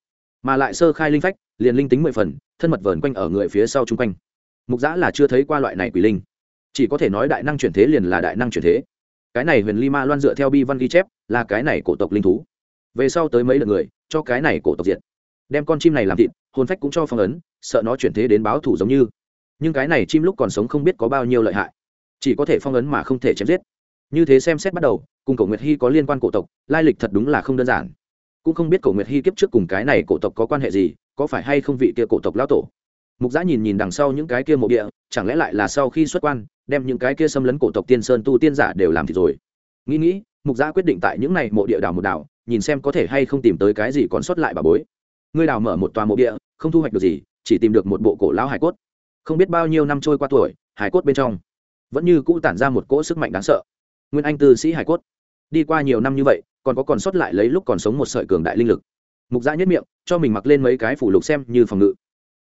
Mà lại sơ khai linh phách, liền linh tính mười phần, thân mật vờn quanh ở người phía sau chung quanh. Mục giã là chưa thấy qua loại này quỷ linh chỉ có thể nói đại năng chuyển thế liền là đại năng chuyển thế. Cái này huyền ly ma loan dựa theo bi văn ghi chép, là cái này cổ tộc linh thú. Về sau tới mấy lượt người, cho cái này cổ tộc diệt. Đem con chim này làm thịt, hồn phách cũng cho phong ấn, sợ nó chuyển thế đến báo thủ giống như. Nhưng cái này chim lúc còn sống không biết có bao nhiêu lợi hại. Chỉ có thể phong ấn mà không thể chém giết. Như thế xem xét bắt đầu, cùng cổ nguyệt hy có liên quan cổ tộc, lai lịch thật đúng là không đơn giản. Cũng không biết cổ nguyệt hy kiếp trước cùng cái này cổ tộc có quan hệ gì, có phải hay không vị kia cổ tộc lão tổ mục giã nhìn nhìn đằng sau những cái kia mộ địa, chẳng lẽ lại là sau khi xuất quan, đem những cái kia xâm lấn cổ tộc tiên sơn tu tiên giả đều làm thì rồi? Nghĩ nghĩ, mục giã quyết định tại những này mộ địa đào một đào, nhìn xem có thể hay không tìm tới cái gì còn sót lại bà bối. Ngươi đào mở một tòa mộ địa, không thu hoạch được gì, chỉ tìm được một bộ cổ lão hải cốt. Không biết bao nhiêu năm trôi qua tuổi, hải cốt bên trong vẫn như cũ tản ra một cỗ sức mạnh đáng sợ. Nguyên anh tư sĩ hải cốt. Đi qua nhiều năm như vậy, còn có còn sót lại lấy lúc còn sống một sợi cường đại linh lực. Mục giã nhất miệng, cho mình mặc lên mấy cái phủ lục xem như phòng ngự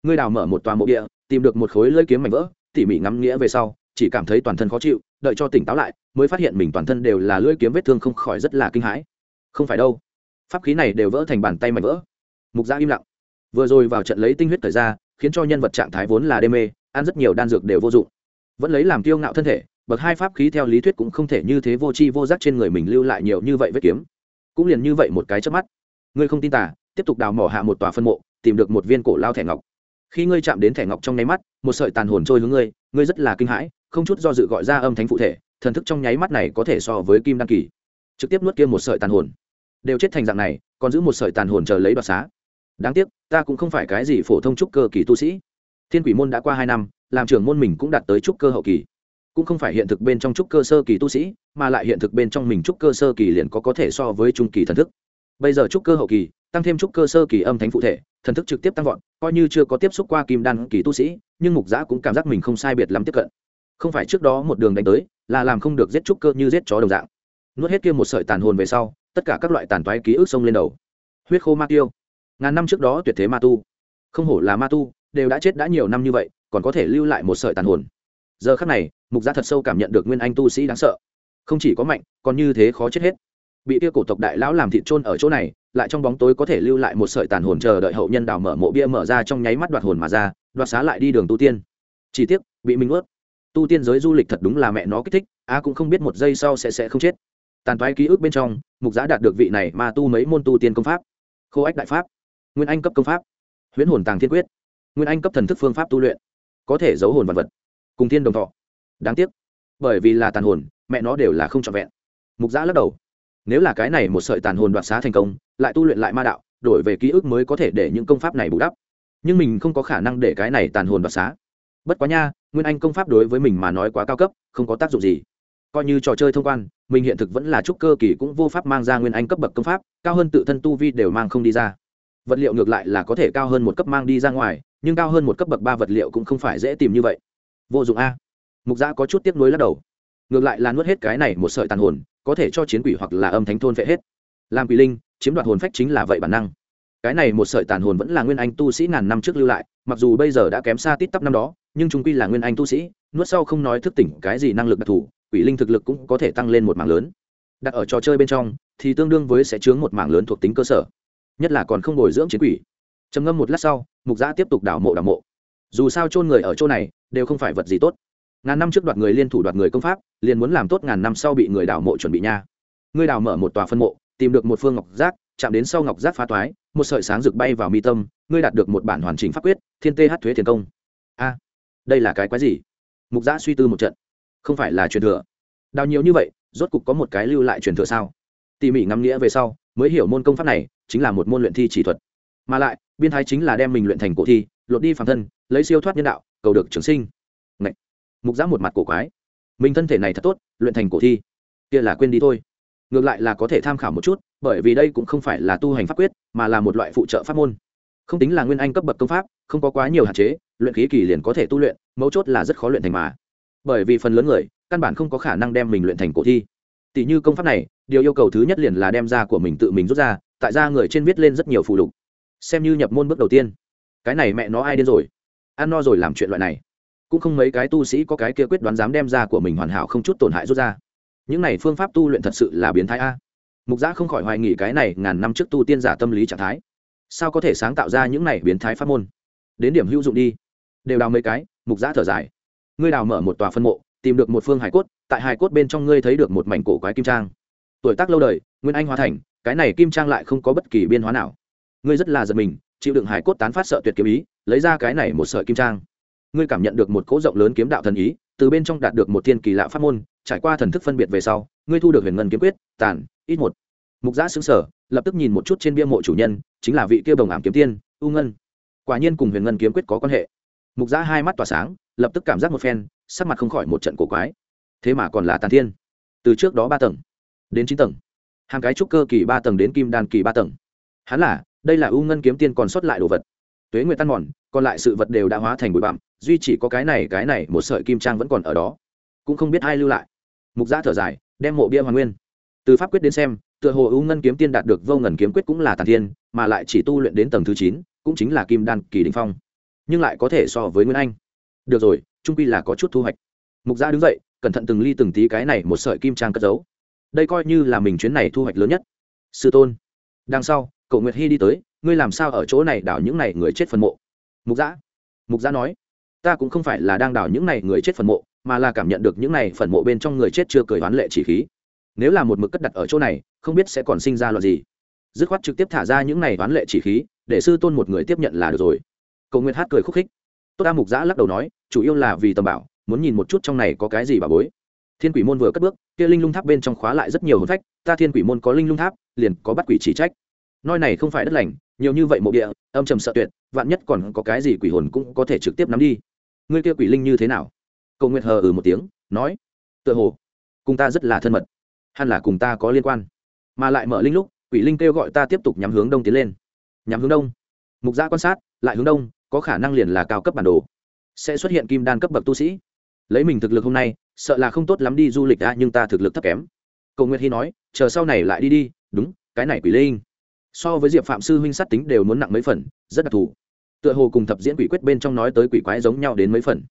ngươi đào mở một tòa mộ địa, tìm được một khối lưỡi kiếm mảnh vỡ, tỉ mỉ ngắm nghĩa về sau, chỉ cảm thấy toàn thân khó chịu, đợi cho tỉnh táo lại, mới phát hiện mình toàn thân đều là lưỡi kiếm vết thương không khỏi rất là kinh hãi. Không phải đâu. Pháp khí này đều vỡ thành bàn tay mảnh vỡ. Mục gia im lặng. Vừa rồi vào trận lấy tinh huyết thời ra, khiến cho nhân vật trạng thái vốn là đê mê, ăn rất nhiều đan dược đều vô dụng. Vẫn lấy làm kiêu ngạo thân thể, bậc hai pháp khí theo lý thuyết cũng không thể như thế vô tri vô giác trên người mình lưu lại nhiều như vậy vết kiếm. Cũng liền như vậy một cái chớp mắt. Ngươi không tin tả tiếp tục đào mỏ hạ một tòa phân mộ, tìm được một viên cổ lao thẻ ngọc khi ngươi chạm đến thẻ ngọc trong nháy mắt, một sợi tàn hồn trôi hướng ngươi ngươi rất là kinh hãi, không chút do dự gọi ra âm thánh phụ thể, thần thức trong nháy mắt này có thể so với kim đăng kỳ. Trực tiếp nuốt kia một sợi tàn hồn. Đều chết thành dạng này, còn giữ một sợi tàn hồn chờ lấy đoạt xá. Đáng tiếc, ta cũng không phải cái gì phổ thông trúc cơ kỳ tu sĩ. Thiên quỷ môn đã qua hai năm, làm trưởng môn mình cũng đạt tới trúc cơ hậu kỳ. Cũng không phải hiện thực bên trong trúc cơ sơ kỳ tu sĩ, mà lại hiện thực bên trong mình trúc cơ sơ kỳ liền có có thể so với trung kỳ thần thức. Bây giờ trúc cơ hậu kỳ, tăng thêm trúc cơ sơ kỳ âm thánh phụ thể thần thức trực tiếp tăng vọt, coi như chưa có tiếp xúc qua kim đan kỳ tu sĩ, nhưng mục giã cũng cảm giác mình không sai biệt lắm tiếp cận. Không phải trước đó một đường đánh tới, là làm không được giết trúc cơ như giết chó đồng dạng. Nuốt hết kia một sợi tàn hồn về sau, tất cả các loại tàn toái ký ức xông lên đầu. Huyết khô ma tiêu. Ngàn năm trước đó tuyệt thế ma tu. Không hổ là ma tu, đều đã chết đã nhiều năm như vậy, còn có thể lưu lại một sợi tàn hồn. Giờ khắc này, mục gia thật sâu cảm nhận được nguyên anh tu sĩ đáng sợ. Không chỉ có mạnh, còn như thế khó chết hết bị kia cổ tộc đại lão làm thịt chôn ở chỗ này, lại trong bóng tối có thể lưu lại một sợi tàn hồn chờ đợi hậu nhân đào mở mộ bia mở ra trong nháy mắt đoạt hồn mà ra, đoạt xá lại đi đường tu tiên. Chỉ tiếc, bị mình ướt tu tiên giới du lịch thật đúng là mẹ nó kích thích, a cũng không biết một giây sau sẽ sẽ không chết. Tàn toái ký ức bên trong, mục giã đạt được vị này mà tu mấy môn tu tiên công pháp. Khô ách đại pháp. Nguyên anh cấp công pháp. Huyễn hồn tàng thiên quyết. Nguyên anh cấp thần thức phương pháp tu luyện. Có thể giấu hồn vật vật. Cùng thiên đồng thọ. Đáng tiếc. Bởi vì là tàn hồn, mẹ nó đều là không trọn vẹn. Mục giã lắc đầu nếu là cái này một sợi tàn hồn đoạt xá thành công, lại tu luyện lại ma đạo, đổi về ký ức mới có thể để những công pháp này bù đắp. Nhưng mình không có khả năng để cái này tàn hồn đoạt xá. Bất quá nha, nguyên anh công pháp đối với mình mà nói quá cao cấp, không có tác dụng gì. Coi như trò chơi thông quan, mình hiện thực vẫn là trúc cơ kỳ cũng vô pháp mang ra nguyên anh cấp bậc công pháp, cao hơn tự thân tu vi đều mang không đi ra. Vật liệu ngược lại là có thể cao hơn một cấp mang đi ra ngoài, nhưng cao hơn một cấp bậc ba vật liệu cũng không phải dễ tìm như vậy. Vô dụng a. Mục giã có chút tiếp nuối lắc đầu. Ngược lại là nuốt hết cái này một sợi tàn hồn có thể cho chiến quỷ hoặc là âm thánh thôn vệ hết. Làm quỷ linh, chiếm đoạt hồn phách chính là vậy bản năng. Cái này một sợi tàn hồn vẫn là nguyên anh tu sĩ ngàn năm trước lưu lại, mặc dù bây giờ đã kém xa tít tắp năm đó, nhưng chúng quy là nguyên anh tu sĩ, nuốt sau không nói thức tỉnh cái gì năng lực đặc thù, quỷ linh thực lực cũng có thể tăng lên một mảng lớn. Đặt ở trò chơi bên trong, thì tương đương với sẽ chướng một mảng lớn thuộc tính cơ sở, nhất là còn không bồi dưỡng chiến quỷ. Trầm ngâm một lát sau, mục giã tiếp tục đảo mộ đảo mộ. Dù sao chôn người ở chỗ này, đều không phải vật gì tốt ngàn năm trước đoạt người liên thủ đoạt người công pháp, liền muốn làm tốt ngàn năm sau bị người đào mộ chuẩn bị nha. Ngươi đào mở một tòa phân mộ, tìm được một phương ngọc giác, chạm đến sau ngọc giác phá toái, một sợi sáng rực bay vào mi tâm, ngươi đạt được một bản hoàn chỉnh pháp quyết, thiên tê hát thuế thiền công. A, đây là cái quái gì? Mục giã suy tư một trận. Không phải là truyền thừa. Đào nhiều như vậy, rốt cục có một cái lưu lại truyền thừa sao? Tỉ mỉ ngắm nghĩa về sau, mới hiểu môn công pháp này chính là một môn luyện thi chỉ thuật. Mà lại, biên thái chính là đem mình luyện thành cổ thi, lột đi phàm thân, lấy siêu thoát nhân đạo, cầu được trường sinh mục giã một mặt cổ quái. Mình thân thể này thật tốt, luyện thành cổ thi. Kia là quên đi thôi. Ngược lại là có thể tham khảo một chút, bởi vì đây cũng không phải là tu hành pháp quyết, mà là một loại phụ trợ pháp môn. Không tính là nguyên anh cấp bậc công pháp, không có quá nhiều hạn chế, luyện khí kỳ liền có thể tu luyện, mấu chốt là rất khó luyện thành mà. Bởi vì phần lớn người, căn bản không có khả năng đem mình luyện thành cổ thi. Tỷ như công pháp này, điều yêu cầu thứ nhất liền là đem ra của mình tự mình rút ra, tại ra người trên viết lên rất nhiều phụ lục. Xem như nhập môn bước đầu tiên. Cái này mẹ nó ai điên rồi? Ăn no rồi làm chuyện loại này cũng không mấy cái tu sĩ có cái kia quyết đoán dám đem ra của mình hoàn hảo không chút tổn hại rút ra. Những này phương pháp tu luyện thật sự là biến thái a. Mục giã không khỏi hoài nghỉ cái này ngàn năm trước tu tiên giả tâm lý trạng thái. Sao có thể sáng tạo ra những này biến thái pháp môn? Đến điểm hữu dụng đi. Đều đào mấy cái, mục giã thở dài. Ngươi đào mở một tòa phân mộ, tìm được một phương hải cốt, tại hải cốt bên trong ngươi thấy được một mảnh cổ quái kim trang. Tuổi tác lâu đời, nguyên anh hóa thành, cái này kim trang lại không có bất kỳ biên hóa nào. Ngươi rất là giật mình, chịu đựng hải cốt tán phát sợ tuyệt kiếm ý, lấy ra cái này một sợi kim trang ngươi cảm nhận được một cỗ rộng lớn kiếm đạo thần ý, từ bên trong đạt được một thiên kỳ lạ pháp môn, trải qua thần thức phân biệt về sau, ngươi thu được huyền ngân kiếm quyết, tàn, ít một. Mục giã xứng sở lập tức nhìn một chút trên bia mộ chủ nhân, chính là vị kia bồng ảm kiếm tiên, u ngân. Quả nhiên cùng huyền ngân kiếm quyết có quan hệ. Mục giã hai mắt tỏa sáng, lập tức cảm giác một phen, sắc mặt không khỏi một trận cổ quái. Thế mà còn là tàn thiên. Từ trước đó ba tầng, đến chín tầng. Hàng cái trúc cơ kỳ ba tầng đến kim đan kỳ ba tầng. Hắn là, đây là u ngân kiếm tiên còn sót lại đồ vật tuế nguyệt tan mòn, còn lại sự vật đều đã hóa thành bụi bặm, duy chỉ có cái này cái này, một sợi kim trang vẫn còn ở đó. Cũng không biết ai lưu lại. Mục gia thở dài, đem mộ bia hoàn nguyên. Từ pháp quyết đến xem, tựa hồ u ngân kiếm tiên đạt được vô ngần kiếm quyết cũng là tàn thiên, mà lại chỉ tu luyện đến tầng thứ chín, cũng chính là kim đan kỳ đình phong. Nhưng lại có thể so với nguyên anh. Được rồi, trung pi là có chút thu hoạch. Mục gia đứng dậy, cẩn thận từng ly từng tí cái này một sợi kim trang cất giấu. Đây coi như là mình chuyến này thu hoạch lớn nhất. Sư tôn, đằng sau cậu nguyệt hy đi tới ngươi làm sao ở chỗ này đảo những này người chết phần mộ? Mục giã mục giã nói, ta cũng không phải là đang đảo những này người chết phần mộ, mà là cảm nhận được những này phần mộ bên trong người chết chưa cười oán lệ chỉ khí. Nếu là một mực cất đặt ở chỗ này, không biết sẽ còn sinh ra loại gì. Dứt khoát trực tiếp thả ra những này oán lệ chỉ khí, để sư tôn một người tiếp nhận là được rồi. Cầu nguyện hát cười khúc khích. Tốt ta, mục giã lắc đầu nói, chủ yếu là vì tầm bảo, muốn nhìn một chút trong này có cái gì bà bối. Thiên quỷ môn vừa cất bước, kia linh lung tháp bên trong khóa lại rất nhiều hồn phách, ta thiên quỷ môn có linh lung tháp, liền có bắt quỷ chỉ trách. Nơi này không phải đất lành nhiều như vậy mộ địa, âm trầm sợ tuyệt, vạn nhất còn có cái gì quỷ hồn cũng có thể trực tiếp nắm đi. Ngươi kia quỷ linh như thế nào? Cầu Nguyệt hờ ừ một tiếng, nói, tựa hồ, cùng ta rất là thân mật, hẳn là cùng ta có liên quan. Mà lại mở linh lúc, quỷ linh kêu gọi ta tiếp tục nhắm hướng đông tiến lên. Nhắm hướng đông. Mục gia quan sát, lại hướng đông, có khả năng liền là cao cấp bản đồ. Sẽ xuất hiện kim đan cấp bậc tu sĩ. Lấy mình thực lực hôm nay, sợ là không tốt lắm đi du lịch đã nhưng ta thực lực thấp kém. Cầu nguyệt hy nói, chờ sau này lại đi đi, đúng, cái này quỷ linh so với diệp phạm sư huynh sát tính đều muốn nặng mấy phần, rất đặc thù. Tựa hồ cùng thập diễn quỷ quyết bên trong nói tới quỷ quái giống nhau đến mấy phần.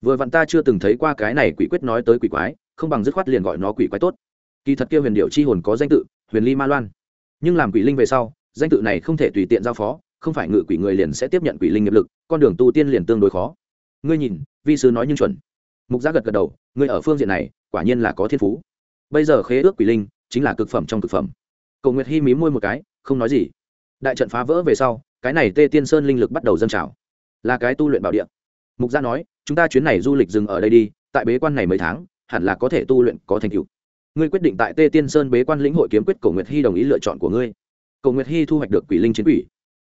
Vừa vặn ta chưa từng thấy qua cái này quỷ quyết nói tới quỷ quái, không bằng dứt khoát liền gọi nó quỷ quái tốt. Kỳ thật kia huyền điệu chi hồn có danh tự, huyền ly ma loan. Nhưng làm quỷ linh về sau, danh tự này không thể tùy tiện giao phó, không phải ngự quỷ người liền sẽ tiếp nhận quỷ linh nghiệp lực, con đường tu tiên liền tương đối khó. Ngươi nhìn, vi sư nói nhưng chuẩn. Mục giác gật gật đầu, ngươi ở phương diện này, quả nhiên là có thiên phú. Bây giờ khế ước quỷ linh chính là cực phẩm trong cực phẩm cầu nguyệt hy mí môi một cái, không nói gì. Đại trận phá vỡ về sau, cái này tê tiên sơn linh lực bắt đầu dâng trào. Là cái tu luyện bảo địa. Mục gia nói, chúng ta chuyến này du lịch dừng ở đây đi, tại bế quan này mấy tháng, hẳn là có thể tu luyện có thành tựu. Ngươi quyết định tại tê tiên sơn bế quan lĩnh hội kiếm quyết cầu nguyệt hy đồng ý lựa chọn của ngươi. Cầu nguyệt hy thu hoạch được quỷ linh chiến quỷ.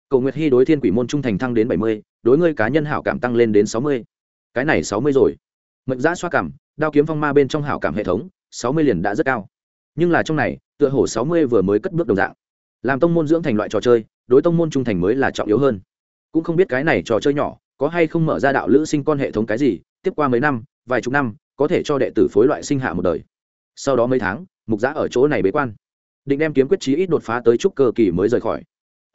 Cầu nguyệt hy đối thiên quỷ môn trung thành thăng đến bảy mươi, đối ngươi cá nhân hảo cảm tăng lên đến sáu mươi. Cái này sáu mươi rồi. Mệnh giã xoa cảm, đao kiếm phong ma bên trong hảo cảm hệ thống, sáu mươi liền đã rất cao nhưng là trong này, tựa hồ sáu mươi vừa mới cất bước đồng dạng. Làm tông môn dưỡng thành loại trò chơi, đối tông môn trung thành mới là trọng yếu hơn. Cũng không biết cái này trò chơi nhỏ, có hay không mở ra đạo lữ sinh con hệ thống cái gì, tiếp qua mấy năm, vài chục năm, có thể cho đệ tử phối loại sinh hạ một đời. Sau đó mấy tháng, mục giã ở chỗ này bế quan. Định đem kiếm quyết chí ít đột phá tới trúc cơ kỳ mới rời khỏi.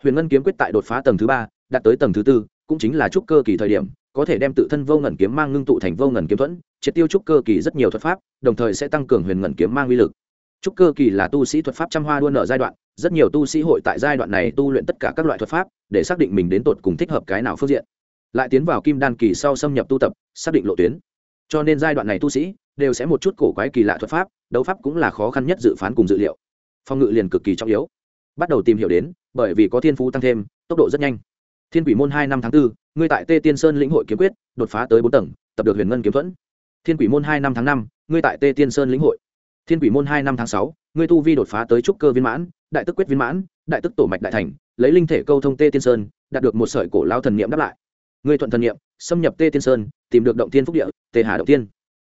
Huyền ngân kiếm quyết tại đột phá tầng thứ ba, đạt tới tầng thứ tư, cũng chính là trúc cơ kỳ thời điểm, có thể đem tự thân vô ngẩn kiếm mang ngưng tụ thành vô ngẩn kiếm thuẫn, triệt tiêu trúc cơ kỳ rất nhiều thuật pháp, đồng thời sẽ tăng cường huyền ngẩn kiếm mang uy lực trúc cơ kỳ là tu sĩ thuật pháp trăm hoa đua nở giai đoạn rất nhiều tu sĩ hội tại giai đoạn này tu luyện tất cả các loại thuật pháp để xác định mình đến tột cùng thích hợp cái nào phương diện. Lại tiến vào kim đan kỳ sau xâm nhập tu tập xác định lộ tuyến. Cho nên giai đoạn này tu sĩ đều sẽ một chút cổ quái kỳ lạ thuật pháp đấu pháp cũng là khó khăn nhất dự phán cùng dự liệu. Phong ngự liền cực kỳ trọng yếu. Bắt đầu tìm hiểu đến bởi vì có thiên phú tăng thêm tốc độ rất nhanh. Thiên quỷ môn hai năm tháng 4, ngươi tại tê tiên sơn lĩnh hội kiếm quyết đột phá tới bốn tầng tập được huyền ngân kiếm thuẫn. Thiên quỷ môn hai năm tháng năm ngươi tại tê tiên sơn lĩnh hội thiên quỷ môn hai năm tháng sáu, ngươi tu vi đột phá tới trúc cơ viên mãn, đại tức quyết viên mãn, đại tức tổ mạch đại thành, lấy linh thể câu thông tê tiên sơn, đạt được một sợi cổ lao thần niệm đáp lại. Ngươi thuận thần niệm, xâm nhập tê tiên sơn, tìm được động thiên phúc địa tê hà động tiên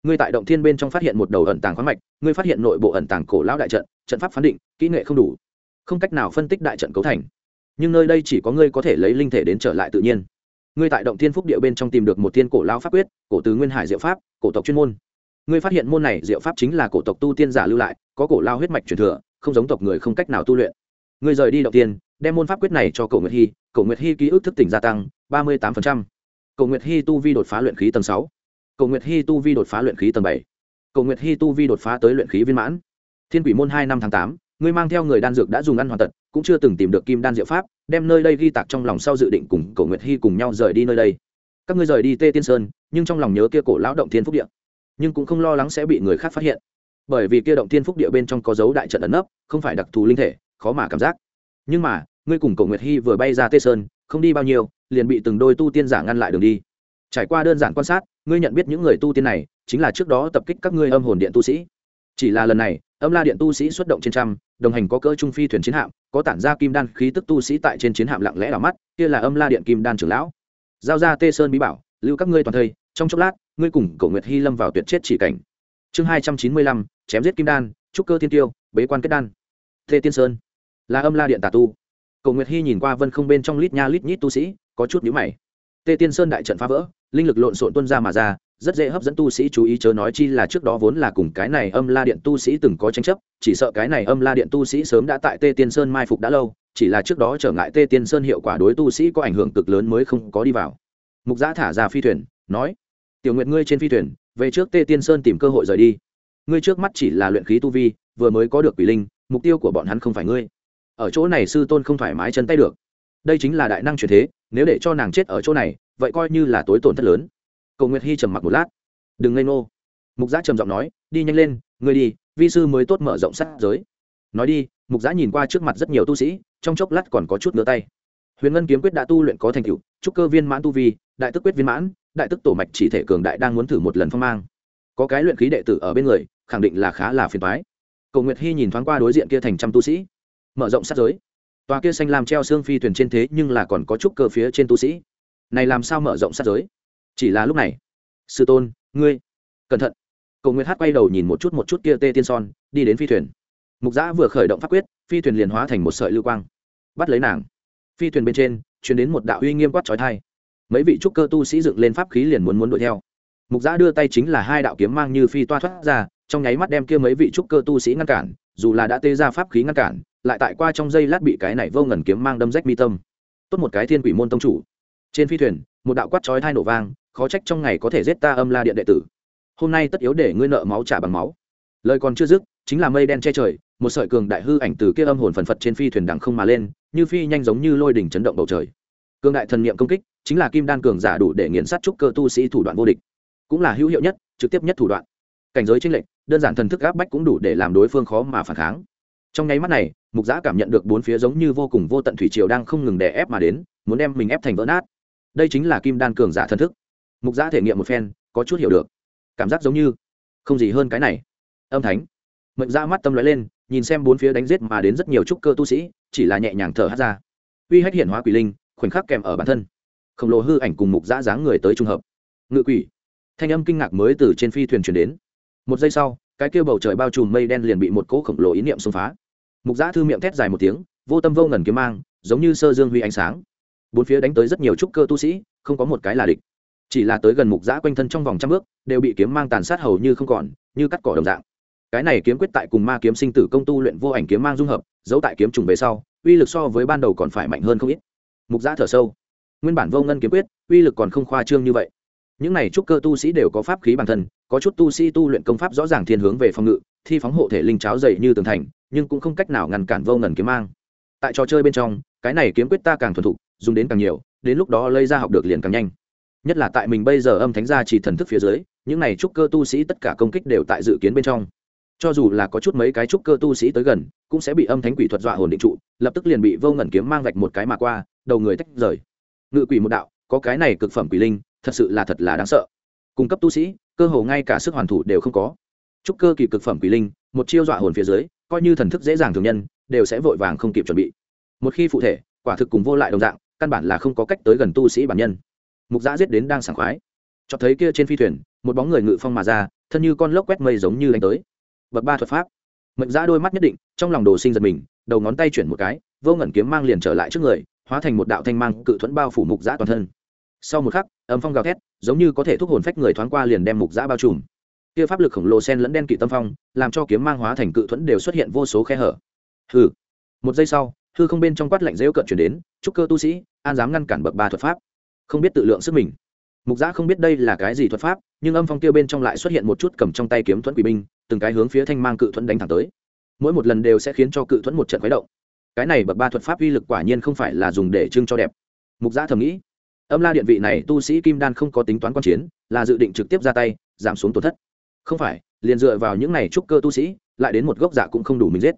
ngươi tại động thiên bên trong phát hiện một đầu ẩn tàng khoáng mạch, ngươi phát hiện nội bộ ẩn tàng cổ lão đại trận trận pháp phán định, kỹ nghệ không đủ. Không cách nào phân tích đại trận cấu thành. Nhưng nơi đây chỉ có ngươi có thể lấy linh thể đến trở lại tự nhiên. Ngươi tại động thiên phúc địa bên trong tìm được một thiên cổ lão pháp quyết, cổ từ nguyên hải diệu pháp, cổ tộc chuyên môn ngươi phát hiện môn này diệu pháp chính là cổ tộc tu tiên giả lưu lại, có cổ lao huyết mạch truyền thừa, không giống tộc người không cách nào tu luyện. Ngươi rời đi đầu tiên, đem môn pháp quyết này cho cổ nguyệt hy, cổ nguyệt hy ký ức thức tỉnh gia tăng, ba mươi tám cổ nguyệt hy tu vi đột phá luyện khí tầng sáu. Cổ nguyệt hy tu vi đột phá luyện khí tầng bảy. Cổ nguyệt hy tu vi đột phá tới luyện khí viên mãn. Thiên quỷ môn hai năm tháng tám, ngươi mang theo người đan dược đã dùng ăn hoàn tật, cũng chưa từng tìm được kim đan diệu pháp, đem nơi đây ghi tạc trong lòng sau dự định cùng cổ nguyệt hy cùng nhau rời đi nơi đây. Các ngươi rời đi tê tiên sơn, nhưng trong lòng nhớ kia cổ lão động thiên phúc Điện nhưng cũng không lo lắng sẽ bị người khác phát hiện. Bởi vì kia động thiên phúc địa bên trong có dấu đại trận ẩn nấp, không phải đặc thù linh thể, khó mà cảm giác. Nhưng mà, ngươi cùng cổ nguyệt hy vừa bay ra tê sơn, không đi bao nhiêu, liền bị từng đôi tu tiên giả ngăn lại đường đi. Trải qua đơn giản quan sát, ngươi nhận biết những người tu tiên này, chính là trước đó tập kích các ngươi âm hồn điện tu sĩ. Chỉ là lần này, âm la điện tu sĩ xuất động trên trăm, đồng hành có cỡ trung phi thuyền chiến hạm, có tản ra kim đan khí tức tu sĩ tại trên chiến hạm lặng lẽ đảo mắt, kia là âm la điện kim đan trưởng lão. Giao ra tê sơn bí bảo, lưu các ngươi toàn thây trong chốc lát ngươi cùng cổ nguyệt hy lâm vào tuyệt chết chỉ cảnh chương hai trăm chín mươi lăm chém giết kim đan trúc cơ thiên tiêu bế quan kết đan thê tiên sơn là âm la điện tà tu cổ nguyệt hy nhìn qua vân không bên trong lít nha lít nhít tu sĩ có chút nhíu mày tê tiên sơn đại trận phá vỡ linh lực lộn xộn tuôn ra mà ra rất dễ hấp dẫn tu sĩ chú ý chớ nói chi là trước đó vốn là cùng cái này âm la điện tu sĩ từng có tranh chấp chỉ sợ cái này âm la điện tu sĩ sớm đã tại tê tiên sơn mai phục đã lâu chỉ là trước đó trở ngại tê tiên sơn hiệu quả đối tu sĩ có ảnh hưởng cực lớn mới không có đi vào mục giã thả ra phi thuyền nói tiểu nguyệt ngươi trên phi thuyền, về trước tê tiên sơn tìm cơ hội rời đi. Ngươi trước mắt chỉ là luyện khí tu vi, vừa mới có được quỷ linh, mục tiêu của bọn hắn không phải ngươi. Ở chỗ này sư tôn không thoải mái chân tay được. Đây chính là đại năng truyền thế, nếu để cho nàng chết ở chỗ này, vậy coi như là tối tổn thất lớn. Cầu nguyệt hy trầm mặc một lát. Đừng ngây ngô. Mục giã trầm giọng nói, đi nhanh lên, ngươi đi, vi sư mới tốt mở rộng sát giới. Nói đi, mục giã nhìn qua trước mặt rất nhiều tu sĩ, trong chốc lát còn có chút ngứa tay. Huyền ngân kiếm quyết đã tu luyện có thành tựu, trúc cơ viên mãn tu vi, đại tức quyết viên mãn đại tức tổ mạch chỉ thể cường đại đang muốn thử một lần phong mang. Có cái luyện khí đệ tử ở bên người, khẳng định là khá là phiền thoái cầu nguyệt hy nhìn thoáng qua đối diện kia thành trăm tu sĩ, mở rộng sát giới. Tòa kia xanh làm treo xương phi thuyền trên thế nhưng là còn có chút cơ phía trên tu sĩ. Này làm sao mở rộng sát giới? Chỉ là lúc này. Sư tôn, ngươi, cẩn thận. Cầu nguyệt hát quay đầu nhìn một chút một chút kia tê tiên son, đi đến phi thuyền. Mục giã vừa khởi động pháp quyết, phi thuyền liền hóa thành một sợi lưu quang. Bắt lấy nàng. Phi thuyền bên trên chuyển đến một đạo uy nghiêm quát trói thai mấy vị trúc cơ tu sĩ dựng lên pháp khí liền muốn muốn đuổi theo. Mục giã đưa tay chính là hai đạo kiếm mang như phi toa thoát ra, trong nháy mắt đem kia mấy vị trúc cơ tu sĩ ngăn cản, dù là đã tê ra pháp khí ngăn cản, lại tại qua trong giây lát bị cái này vô ngần kiếm mang đâm rách mi tâm. Tốt một cái thiên quỷ môn tông chủ. Trên phi thuyền, một đạo quát chói thai nổ vang, khó trách trong ngày có thể giết ta âm la điện đệ tử. Hôm nay tất yếu để ngươi nợ máu trả bằng máu. Lời còn chưa dứt, chính là mây đen che trời, một sợi cường đại hư ảnh từ kia âm hồn phần phật trên phi thuyền đằng không mà lên, như phi nhanh giống như lôi đỉnh chấn động bầu trời cường đại thần niệm công kích, chính là kim đan cường giả đủ để nghiền sát trúc cơ tu sĩ thủ đoạn vô địch. Cũng là hữu hiệu nhất, trực tiếp nhất thủ đoạn. Cảnh giới tranh lệch, đơn giản thần thức áp bách cũng đủ để làm đối phương khó mà phản kháng. Trong nháy mắt này, mục giã cảm nhận được bốn phía giống như vô cùng vô tận thủy triều đang không ngừng đè ép mà đến, muốn đem mình ép thành vỡ nát. Đây chính là kim đan cường giả thần thức. Mục giã thể nghiệm một phen, có chút hiểu được. Cảm giác giống như không gì hơn cái này. Âm thánh. Mệnh ra mắt tâm lóe lên, nhìn xem bốn phía đánh giết mà đến rất nhiều trúc cơ tu sĩ, chỉ là nhẹ nhàng thở hát ra. Uy hách hiển hóa quỷ linh khoảnh khắc kèm ở bản thân. Khổng lồ hư ảnh cùng mục giã dáng người tới trung hợp. Ngự quỷ. Thanh âm kinh ngạc mới từ trên phi thuyền chuyển đến. Một giây sau, cái kia bầu trời bao trùm mây đen liền bị một cỗ khổng lồ ý niệm xông phá. Mục giã thư miệng thét dài một tiếng, vô tâm vô ngần kiếm mang, giống như sơ dương huy ánh sáng. Bốn phía đánh tới rất nhiều trúc cơ tu sĩ, không có một cái là địch. Chỉ là tới gần mục giã quanh thân trong vòng trăm bước, đều bị kiếm mang tàn sát hầu như không còn, như cắt cỏ đồng dạng. Cái này kiếm quyết tại cùng ma kiếm sinh tử công tu luyện vô ảnh kiếm mang dung hợp giấu tại kiếm trùng về sau, uy lực so với ban đầu còn phải mạnh hơn không ít mục giã thở sâu. Nguyên bản vô ngân kiếm quyết, uy lực còn không khoa trương như vậy. Những này trúc cơ tu sĩ đều có pháp khí bản thân, có chút tu sĩ tu luyện công pháp rõ ràng thiên hướng về phòng ngự, thi phóng hộ thể linh cháo dày như tường thành, nhưng cũng không cách nào ngăn cản vô ngần kiếm mang. Tại trò chơi bên trong, cái này kiếm quyết ta càng thuần thục, dùng đến càng nhiều, đến lúc đó lây ra học được liền càng nhanh. Nhất là tại mình bây giờ âm thánh gia chỉ thần thức phía dưới, những này trúc cơ tu sĩ tất cả công kích đều tại dự kiến bên trong. Cho dù là có chút mấy cái trúc cơ tu sĩ tới gần, cũng sẽ bị âm thánh quỷ thuật dọa hồn định trụ, lập tức liền bị vô ngẩn kiếm mang vạch một cái mà qua đầu người tách rời. Ngự quỷ một đạo, có cái này cực phẩm quỷ linh, thật sự là thật là đáng sợ. Cung cấp tu sĩ, cơ hồ ngay cả sức hoàn thủ đều không có. Trúc cơ kỳ cực phẩm quỷ linh, một chiêu dọa hồn phía dưới, coi như thần thức dễ dàng thường nhân, đều sẽ vội vàng không kịp chuẩn bị. Một khi phụ thể, quả thực cùng vô lại đồng dạng, căn bản là không có cách tới gần tu sĩ bản nhân. Mục giã giết đến đang sảng khoái. Cho thấy kia trên phi thuyền, một bóng người ngự phong mà ra, thân như con lốc quét mây giống như đánh tới. Bậc ba thuật pháp. Mệnh giã đôi mắt nhất định, trong lòng đồ sinh giật mình, đầu ngón tay chuyển một cái, vô ngẩn kiếm mang liền trở lại trước người hóa thành một đạo thanh mang cự thuẫn bao phủ mục giã toàn thân. Sau một khắc, âm phong gào thét, giống như có thể thúc hồn phách người thoáng qua liền đem mục giã bao trùm. Kia pháp lực khổng lồ sen lẫn đen kỵ tâm phong, làm cho kiếm mang hóa thành cự thuẫn đều xuất hiện vô số khe hở. Hư một giây sau, hư không bên trong quát lạnh rêu cận chuyển đến, trúc cơ tu sĩ, an dám ngăn cản bậc ba thuật pháp. Không biết tự lượng sức mình. Mục giã không biết đây là cái gì thuật pháp, nhưng âm phong kia bên trong lại xuất hiện một chút cầm trong tay kiếm thuẫn quỷ binh, từng cái hướng phía thanh mang cự thuẫn đánh thẳng tới. Mỗi một lần đều sẽ khiến cho cự thuẫn một trận khuấy động cái này bậc ba thuật pháp uy lực quả nhiên không phải là dùng để trưng cho đẹp. Mục giã thầm nghĩ, âm la điện vị này tu sĩ kim đan không có tính toán quan chiến, là dự định trực tiếp ra tay, giảm xuống tổn thất. Không phải, liền dựa vào những này trúc cơ tu sĩ, lại đến một gốc dạ cũng không đủ mình giết,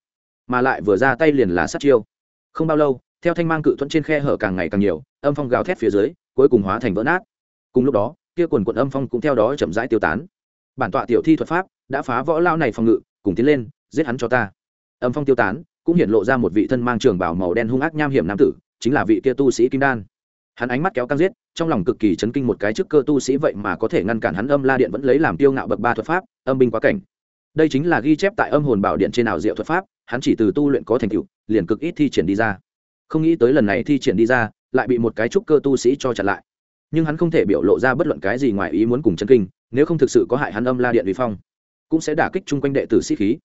mà lại vừa ra tay liền là sát chiêu. Không bao lâu, theo thanh mang cự thuẫn trên khe hở càng ngày càng nhiều, âm phong gào thét phía dưới, cuối cùng hóa thành vỡ nát. Cùng lúc đó, kia quần quận âm phong cũng theo đó chậm rãi tiêu tán. Bản tọa tiểu thi thuật pháp đã phá võ lao này phòng ngự, cùng tiến lên, giết hắn cho ta. Âm phong tiêu tán cũng hiện lộ ra một vị thân mang trường bảo màu đen hung ác nham hiểm nam tử, chính là vị kia tu sĩ kim đan. Hắn ánh mắt kéo căng giết, trong lòng cực kỳ chấn kinh một cái trước cơ tu sĩ vậy mà có thể ngăn cản hắn âm la điện vẫn lấy làm tiêu ngạo bậc ba thuật pháp, âm binh quá cảnh. Đây chính là ghi chép tại âm hồn bảo điện trên nào diệu thuật pháp, hắn chỉ từ tu luyện có thành tựu, liền cực ít thi triển đi ra. Không nghĩ tới lần này thi triển đi ra, lại bị một cái trúc cơ tu sĩ cho chặn lại. Nhưng hắn không thể biểu lộ ra bất luận cái gì ngoài ý muốn cùng chân kinh, nếu không thực sự có hại hắn âm la điện vi phong, cũng sẽ đả kích chung quanh đệ tử sĩ khí.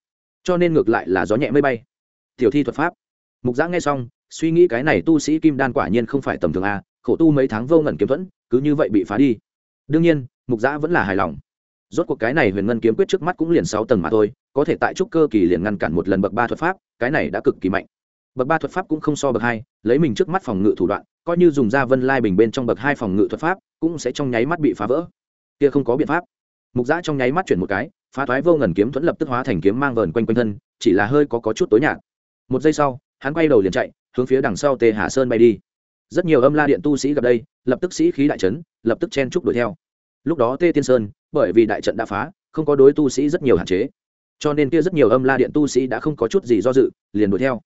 Cho nên ngược lại là gió nhẹ mây bay tiểu thi thuật pháp. Mục giã nghe xong suy nghĩ cái này tu sĩ kim đan quả nhiên không phải tầm thường a khổ tu mấy tháng vô ngẩn kiếm thuẫn cứ như vậy bị phá đi. Đương nhiên mục giã vẫn là hài lòng. Rốt cuộc cái này huyền ngân kiếm quyết trước mắt cũng liền sáu tầng mà thôi có thể tại trúc cơ kỳ liền ngăn cản một lần bậc ba thuật pháp cái này đã cực kỳ mạnh. Bậc ba thuật pháp cũng không so bậc hai lấy mình trước mắt phòng ngự thủ đoạn coi như dùng ra vân lai bình bên trong bậc hai phòng ngự thuật pháp cũng sẽ trong nháy mắt bị phá vỡ. Kia không có biện pháp. Mục giã trong nháy mắt chuyển một cái phá thoái vô ngần kiếm thuẫn lập tức hóa thành kiếm mang vờn quanh quanh thân chỉ là hơi có, có chút tối nhạt một giây sau, hắn quay đầu liền chạy, hướng phía đằng sau tề hà sơn bay đi. Rất nhiều âm la điện tu sĩ gặp đây, lập tức sĩ khí đại trấn lập tức chen trúc đuổi theo. Lúc đó tê tiên sơn, bởi vì đại trận đã phá, không có đối tu sĩ rất nhiều hạn chế. Cho nên kia rất nhiều âm la điện tu sĩ đã không có chút gì do dự, liền đuổi theo.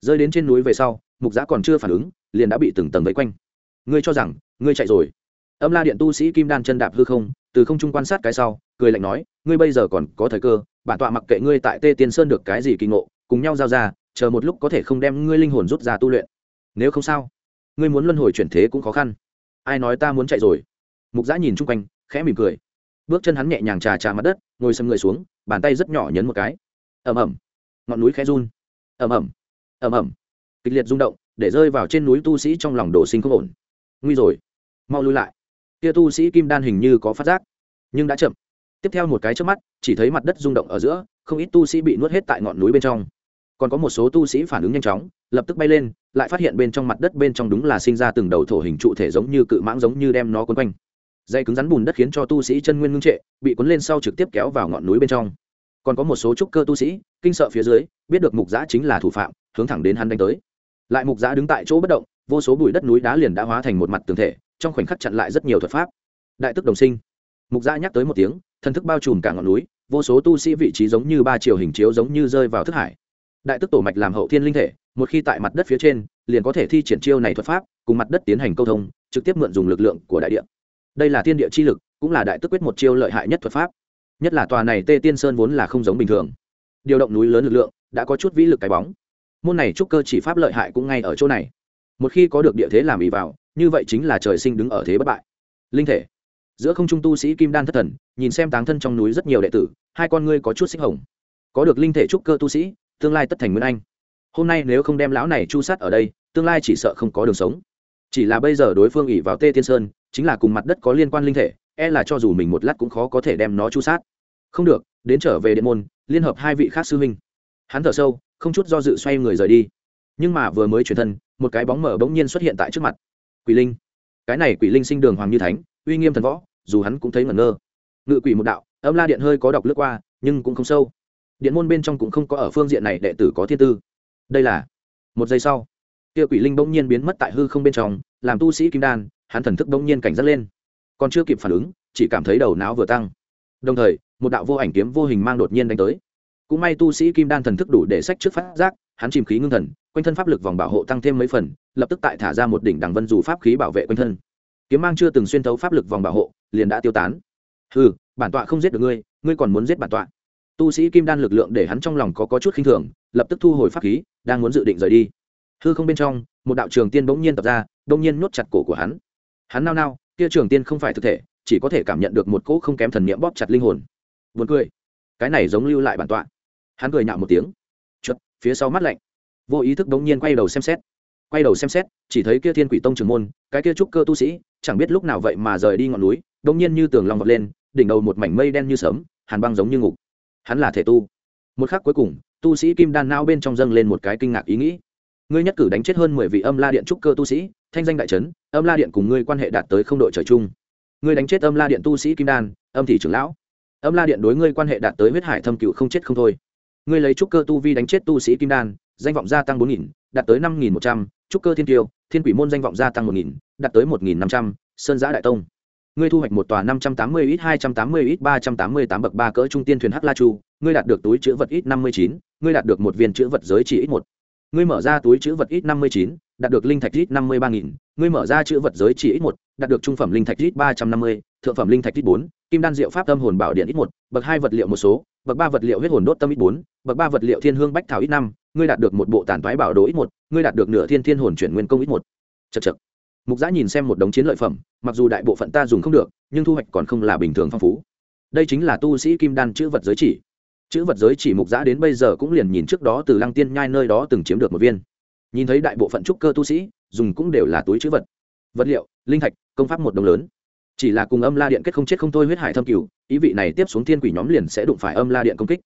Rơi đến trên núi về sau, mục giã còn chưa phản ứng, liền đã bị từng tầng vây quanh. Ngươi cho rằng, ngươi chạy rồi. Âm la điện tu sĩ kim đan chân đạp hư không, từ không trung quan sát cái sau, cười lạnh nói, ngươi bây giờ còn có thời cơ, bản tọa mặc kệ ngươi tại tê tiên sơn được cái gì kỳ ngộ, cùng nhau giao ra chờ một lúc có thể không đem ngươi linh hồn rút ra tu luyện. Nếu không sao, ngươi muốn luân hồi chuyển thế cũng khó khăn. Ai nói ta muốn chạy rồi? Mục giã nhìn chung quanh, khẽ mỉm cười. Bước chân hắn nhẹ nhàng trà trà mặt đất, ngồi sầm người xuống, bàn tay rất nhỏ nhấn một cái. Ẩm ẩm ngọn núi khẽ run. Ẩm ẩm ẩm ẩm kịch liệt rung động, để rơi vào trên núi tu sĩ trong lòng đổ sinh không ổn. Nguy rồi. Mau lui lại. Kia tu sĩ kim đan hình như có phát giác, nhưng đã chậm. Tiếp theo một cái trước mắt, chỉ thấy mặt đất rung động ở giữa, không ít tu sĩ bị nuốt hết tại ngọn núi bên trong còn có một số tu sĩ phản ứng nhanh chóng, lập tức bay lên, lại phát hiện bên trong mặt đất bên trong đúng là sinh ra từng đầu thổ hình trụ thể giống như cự mãng giống như đem nó quấn quanh. Dây cứng rắn bùn đất khiến cho tu sĩ chân nguyên ngưng trệ, bị cuốn lên sau trực tiếp kéo vào ngọn núi bên trong. Còn có một số trúc cơ tu sĩ, kinh sợ phía dưới, biết được mục giã chính là thủ phạm, hướng thẳng đến hắn đánh tới. Lại mục giã đứng tại chỗ bất động, vô số bụi đất núi đá liền đã hóa thành một mặt tường thể, trong khoảnh khắc chặn lại rất nhiều thuật pháp. Đại tức đồng sinh. Mục giã nhắc tới một tiếng, thân thức bao trùm cả ngọn núi, vô số tu sĩ vị trí giống như ba chiều hình chiếu giống như rơi vào thức hải đại tức tổ mạch làm hậu thiên linh thể, một khi tại mặt đất phía trên, liền có thể thi triển chiêu này thuật pháp, cùng mặt đất tiến hành câu thông, trực tiếp mượn dùng lực lượng của đại địa. Đây là thiên địa chi lực, cũng là đại tức quyết một chiêu lợi hại nhất thuật pháp. Nhất là tòa này tê tiên sơn vốn là không giống bình thường. Điều động núi lớn lực lượng, đã có chút vĩ lực cái bóng. Môn này trúc cơ chỉ pháp lợi hại cũng ngay ở chỗ này. Một khi có được địa thế làm ý vào, như vậy chính là trời sinh đứng ở thế bất bại. Linh thể. Giữa không trung tu sĩ kim đan thất thần, nhìn xem táng thân trong núi rất nhiều đệ tử, hai con ngươi có chút xích hồng. Có được linh thể trúc cơ tu sĩ tương lai tất thành nguyên anh. Hôm nay nếu không đem lão này chu sát ở đây, tương lai chỉ sợ không có đường sống. Chỉ là bây giờ đối phương ỉ vào tê tiên sơn, chính là cùng mặt đất có liên quan linh thể e là cho dù mình một lát cũng khó có thể đem nó chu sát. Không được, đến trở về điện môn, liên hợp hai vị khác sư huynh. Hắn thở sâu, không chút do dự xoay người rời đi. Nhưng mà vừa mới chuyển thân, một cái bóng mở bỗng nhiên xuất hiện tại trước mặt. Quỷ linh. Cái này quỷ linh sinh đường hoàng như thánh, uy nghiêm thần võ, dù hắn cũng thấy ngẩn ngơ. Ngự quỷ một đạo, âm la điện hơi có đọc lướt qua, nhưng cũng không sâu điện môn bên trong cũng không có ở phương diện này đệ tử có thiên tư. Đây là, một giây sau, kia quỷ linh bỗng nhiên biến mất tại hư không bên trong, làm tu sĩ kim đan, hắn thần thức bỗng nhiên cảnh giác lên. Còn chưa kịp phản ứng, chỉ cảm thấy đầu não vừa tăng. Đồng thời, một đạo vô ảnh kiếm vô hình mang đột nhiên đánh tới. Cũng may tu sĩ kim đan thần thức đủ để sách trước phát giác, hắn chìm khí ngưng thần, quanh thân pháp lực vòng bảo hộ tăng thêm mấy phần, lập tức tại thả ra một đỉnh đằng vân dù pháp khí bảo vệ quanh thân. Kiếm mang chưa từng xuyên thấu pháp lực vòng bảo hộ, liền đã tiêu tán. Ừ bản tọa không giết được ngươi ngươi còn muốn giết bản tọa tu sĩ kim đan lực lượng để hắn trong lòng có, có chút khinh thường lập tức thu hồi pháp khí đang muốn dự định rời đi. Hư không bên trong một đạo trường tiên bỗng nhiên tập ra bỗng nhiên nhốt chặt cổ của hắn. Hắn nao nao kia trường tiên không phải thực thể chỉ có thể cảm nhận được một cỗ không kém thần niệm bóp chặt linh hồn. Buồn cười. Cái này giống lưu lại bản tọa. Hắn cười nhạo một tiếng. Chuột phía sau mắt lạnh. Vô ý thức bỗng nhiên quay đầu xem xét. Quay đầu xem xét chỉ thấy kia thiên quỷ tông trường môn cái kia trúc cơ tu sĩ chẳng biết lúc nào vậy mà rời đi ngọn núi bỗng nhiên như tường long vọt lên đỉnh đầu một mảnh mây đen như sớm hàn băng giống như ngục hắn là thể tu. Một khắc cuối cùng, tu sĩ kim đan nao bên trong dâng lên một cái kinh ngạc ý nghĩ. Ngươi nhất cử đánh chết hơn mười vị âm la điện trúc cơ tu sĩ, thanh danh đại trấn, âm la điện cùng ngươi quan hệ đạt tới không đội trời chung. Ngươi đánh chết âm la điện tu sĩ kim đan, âm thị trưởng lão. Âm la điện đối ngươi quan hệ đạt tới huyết hải thâm cựu không chết không thôi. Ngươi lấy trúc cơ tu vi đánh chết tu sĩ kim đan, danh vọng gia tăng bốn nghìn, đạt tới năm nghìn một trăm, trúc cơ thiên tiêu, thiên quỷ môn danh vọng gia tăng một nghìn, đạt tới một nghìn năm trăm, sơn giã đại tông ngươi thu hoạch một tòa năm trăm tám mươi ít, hai trăm tám mươi ít, ba trăm tám mươi tám bậc ba cỡ trung tiên thuyền hắc la chu, ngươi đạt được túi chữ vật ít năm mươi chín, ngươi đạt được một viên chữ vật giới chỉ ít một. Ngươi mở ra túi chữ vật ít năm mươi chín, đạt được linh thạch ít năm mươi ba nghìn, ngươi mở ra chữ vật giới chỉ ít một, đạt được trung phẩm linh thạch ít ba trăm năm mươi, thượng phẩm linh thạch ít bốn, kim đan diệu pháp tâm hồn bảo điện ít một, bậc hai vật liệu một số, bậc ba vật liệu huyết hồn đốt tâm ít bốn, bậc ba vật liệu thiên hương bách thảo ít năm, ngươi đạt được một bộ tàn toái bảo đồ ít một, ngươi đạt được nửa thiên thiên hồn chuyển nguyên công ít một. Chật chật mục giã nhìn xem một đống chiến lợi phẩm, mặc dù đại bộ phận ta dùng không được, nhưng thu hoạch còn không là bình thường phong phú. Đây chính là tu sĩ kim đan chữ vật giới chỉ. Chữ vật giới chỉ mục giã đến bây giờ cũng liền nhìn trước đó từ lăng tiên nhai nơi đó từng chiếm được một viên. Nhìn thấy đại bộ phận trúc cơ tu sĩ, dùng cũng đều là túi chữ vật. Vật liệu, linh thạch, công pháp một đồng lớn. Chỉ là cùng âm la điện kết không chết không thôi huyết hải thâm cửu, ý vị này tiếp xuống thiên quỷ nhóm liền sẽ đụng phải âm la điện công kích.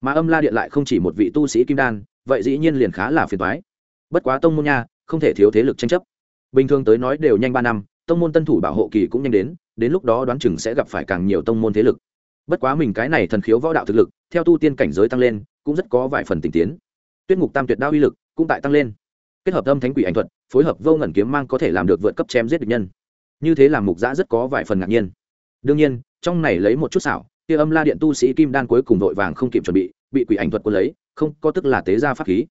Mà âm la điện lại không chỉ một vị tu sĩ kim đan, vậy dĩ nhiên liền khá là phiền toái. Bất quá tông môn nha, không thể thiếu thế lực tranh chấp bình thường tới nói đều nhanh ba năm, tông môn tân thủ bảo hộ kỳ cũng nhanh đến đến lúc đó đoán chừng sẽ gặp phải càng nhiều tông môn thế lực. Bất quá mình cái này thần khiếu võ đạo thực lực, theo tu tiên cảnh giới tăng lên, cũng rất có vài phần tình tiến. Tuyết ngục tam tuyệt đao uy lực cũng tại tăng lên. Kết hợp âm thánh quỷ ảnh thuật, phối hợp vô ngẩn kiếm mang có thể làm được vượt cấp chém giết địch nhân. Như thế làm mục giã rất có vài phần ngạc nhiên. Đương nhiên, trong này lấy một chút xảo, kia âm la điện tu sĩ kim đan cuối cùng vội vàng không kịp chuẩn bị bị quỷ ảnh thuật quân lấy, không có tức là tế ra pháp khí.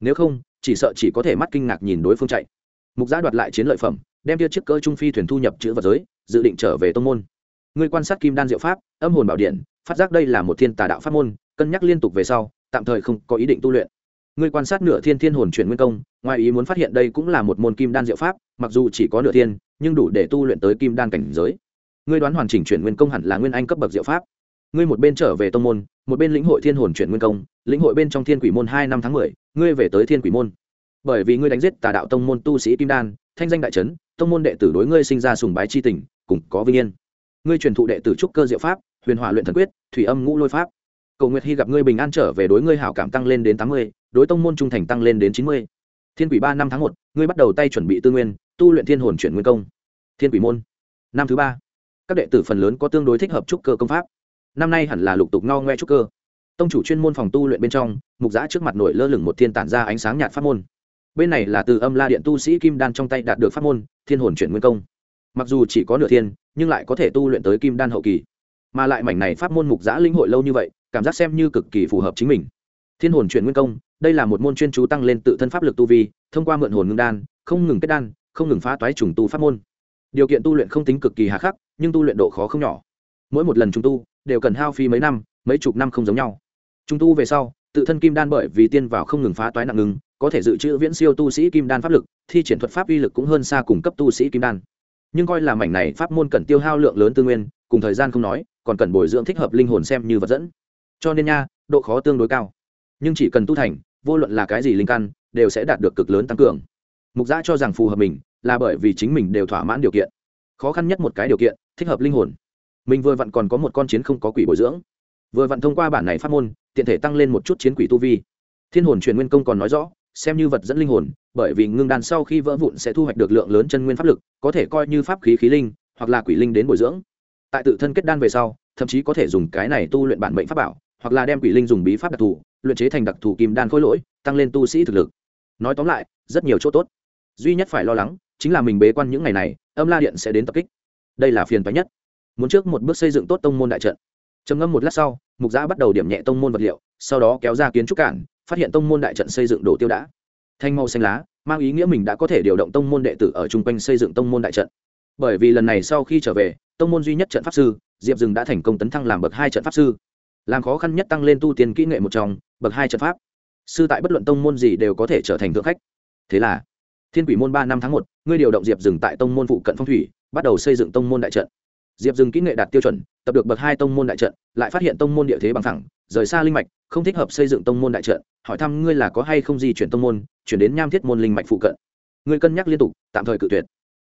Nếu không, chỉ sợ chỉ có thể mắt kinh ngạc nhìn đối phương chạy mục giã đoạt lại chiến lợi phẩm, đem kia chiếc cỡ trung phi thuyền thu nhập chữ vật giới, dự định trở về tông môn. Người quan sát kim đan diệu pháp, âm hồn bảo điện, phát giác đây là một thiên tà đạo pháp môn, cân nhắc liên tục về sau, tạm thời không có ý định tu luyện. Người quan sát nửa thiên thiên hồn chuyển nguyên công, ngoài ý muốn phát hiện đây cũng là một môn kim đan diệu pháp, mặc dù chỉ có nửa thiên, nhưng đủ để tu luyện tới kim đan cảnh giới. Ngươi đoán hoàn chỉnh chuyển nguyên công hẳn là nguyên anh cấp bậc diệu pháp. Ngươi một bên trở về tông môn, một bên lĩnh hội thiên hồn chuyển nguyên công, lĩnh hội bên trong thiên quỷ môn hai năm tháng mười ngươi về tới thiên quỷ môn bởi vì ngươi đánh giết tà đạo tông môn tu sĩ kim đan, thanh danh đại trấn, tông môn đệ tử đối ngươi sinh ra sùng bái c h i tình, cùng có vinh yên. Ngươi truyền thụ đệ tử trúc cơ diệu pháp, huyền hỏa luyện thần quyết, thủy âm ngũ lôi pháp. Cầu nguyệt hy gặp ngươi bình an trở về đối ngươi hảo cảm tăng lên đến tám mươi, đối tông môn trung thành tăng lên đến chín mươi. Thiên quỷ ba năm tháng một, ngươi bắt đầu tay chuẩn bị tư nguyên, tu luyện thiên hồn chuyển nguyên công. Thiên quỷ môn, năm thứ ba. Các đệ tử phần lớn có tương đối thích hợp trúc cơ công pháp. Năm nay hẳn là lục tục no ngoe trúc cơ. Tông chủ chuyên môn phòng tu luyện bên trong, mục giã trước mặt nổi lơ lửng một thiên tản ra ánh sáng nhạt pháp môn bên này là từ âm la điện tu sĩ kim đan trong tay đạt được pháp môn, thiên hồn chuyển nguyên công. Mặc dù chỉ có nửa thiên, nhưng lại có thể tu luyện tới kim đan hậu kỳ. Mà lại mảnh này pháp môn mục giã linh hội lâu như vậy, cảm giác xem như cực kỳ phù hợp chính mình. Thiên hồn chuyển nguyên công, đây là một môn chuyên chú tăng lên tự thân pháp lực tu vi, thông qua mượn hồn ngưng đan, không ngừng kết đan, không ngừng phá toái trùng tu pháp môn. Điều kiện tu luyện không tính cực kỳ hà khắc, nhưng tu luyện độ khó không nhỏ. Mỗi một lần trùng tu, đều cần hao phí mấy năm, mấy chục năm không giống nhau. Trùng tu về sau, tự thân kim đan bởi vì tiên vào không ngừng phá toái nặng ngừng có thể dự trữ viễn siêu tu sĩ kim đan pháp lực, thi triển thuật pháp uy lực cũng hơn xa cùng cấp tu sĩ kim đan. Nhưng coi là mảnh này pháp môn cần tiêu hao lượng lớn tư nguyên, cùng thời gian không nói, còn cần bồi dưỡng thích hợp linh hồn xem như vật dẫn. Cho nên nha, độ khó tương đối cao. Nhưng chỉ cần tu thành, vô luận là cái gì linh căn, đều sẽ đạt được cực lớn tăng cường. Mục giã cho rằng phù hợp mình, là bởi vì chính mình đều thỏa mãn điều kiện. Khó khăn nhất một cái điều kiện, thích hợp linh hồn. Mình vừa vặn còn có một con chiến không có quỷ bồi dưỡng. Vừa vặn thông qua bản này phát môn, tiện thể tăng lên một chút chiến quỷ tu vi. Thiên hồn truyền nguyên công còn nói rõ xem như vật dẫn linh hồn, bởi vì ngưng đan sau khi vỡ vụn sẽ thu hoạch được lượng lớn chân nguyên pháp lực, có thể coi như pháp khí khí linh, hoặc là quỷ linh đến bồi dưỡng. Tại tự thân kết đan về sau, thậm chí có thể dùng cái này tu luyện bản mệnh pháp bảo, hoặc là đem quỷ linh dùng bí pháp đặc thù, luyện chế thành đặc thù kim đan khối lỗi, tăng lên tu sĩ thực lực. Nói tóm lại, rất nhiều chỗ tốt. Duy nhất phải lo lắng, chính là mình bế quan những ngày này, âm la điện sẽ đến tập kích. Đây là phiền toái nhất. Muốn trước một bước xây dựng tốt tông môn đại trận. Trầm ngâm một lát sau, mục giã bắt đầu điểm nhẹ tông môn vật liệu, sau đó kéo ra kiến trúc cản phát hiện tông môn đại trận xây dựng đồ tiêu đã. Thanh màu xanh lá, mang ý nghĩa mình đã có thể điều động tông môn đệ tử ở chung quanh xây dựng tông môn đại trận. Bởi vì lần này sau khi trở về, tông môn duy nhất trận pháp sư, diệp dừng đã thành công tấn thăng làm bậc hai trận pháp sư. Làm khó khăn nhất tăng lên tu tiên kỹ nghệ một trong, bậc hai trận pháp. Sư tại bất luận tông môn gì đều có thể trở thành thượng khách. Thế là, thiên quỷ môn ba năm tháng một, ngươi điều động diệp dừng tại tông môn phụ cận phong thủy, bắt đầu xây dựng tông môn đại trận. Diệp dừng kỹ nghệ đạt tiêu chuẩn, tập được bậc hai tông môn đại trận, lại phát hiện tông môn địa thế bằng thẳng rời xa linh mạch không thích hợp xây dựng tông môn đại trận, hỏi thăm ngươi là có hay không di chuyển tông môn, chuyển đến nham thiết môn linh mạch phụ cận. Ngươi cân nhắc liên tục, tạm thời cự tuyệt.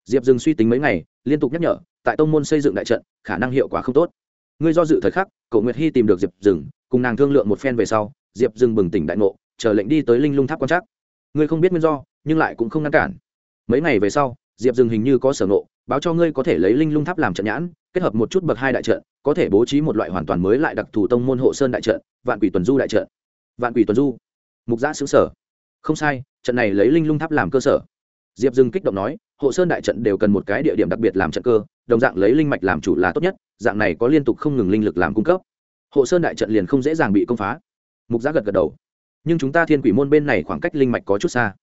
Diệp dừng suy tính mấy ngày, liên tục nhắc nhở, tại tông môn xây dựng đại trận, khả năng hiệu quả không tốt. Ngươi do dự thời khắc cậu nguyệt hy tìm được diệp dừng, cùng nàng thương lượng một phen về sau, diệp dừng bừng tỉnh đại ngộ, chờ lệnh đi tới linh lung tháp quan trắc. Ngươi không biết nguyên do, nhưng lại cũng không ngăn cản. Mấy ngày về sau, diệp dừng hình như có sở ngộ báo cho ngươi có thể lấy linh lung tháp làm trận nhãn, kết hợp một chút bậc hai đại trận, có thể bố trí một loại hoàn toàn mới lại đặc thù tông môn hộ sơn đại trận, vạn quỷ tuần du đại trận. Vạn quỷ tuần du. Mục giã xứ sở. Không sai, trận này lấy linh lung tháp làm cơ sở. Diệp dừng kích động nói, hộ sơn đại trận đều cần một cái địa điểm đặc biệt làm trận cơ, đồng dạng lấy linh mạch làm chủ là tốt nhất, dạng này có liên tục không ngừng linh lực làm cung cấp. Hộ sơn đại trận liền không dễ dàng bị công phá. Mục giã gật gật đầu. Nhưng chúng ta thiên quỷ môn bên này khoảng cách linh mạch có chút xa.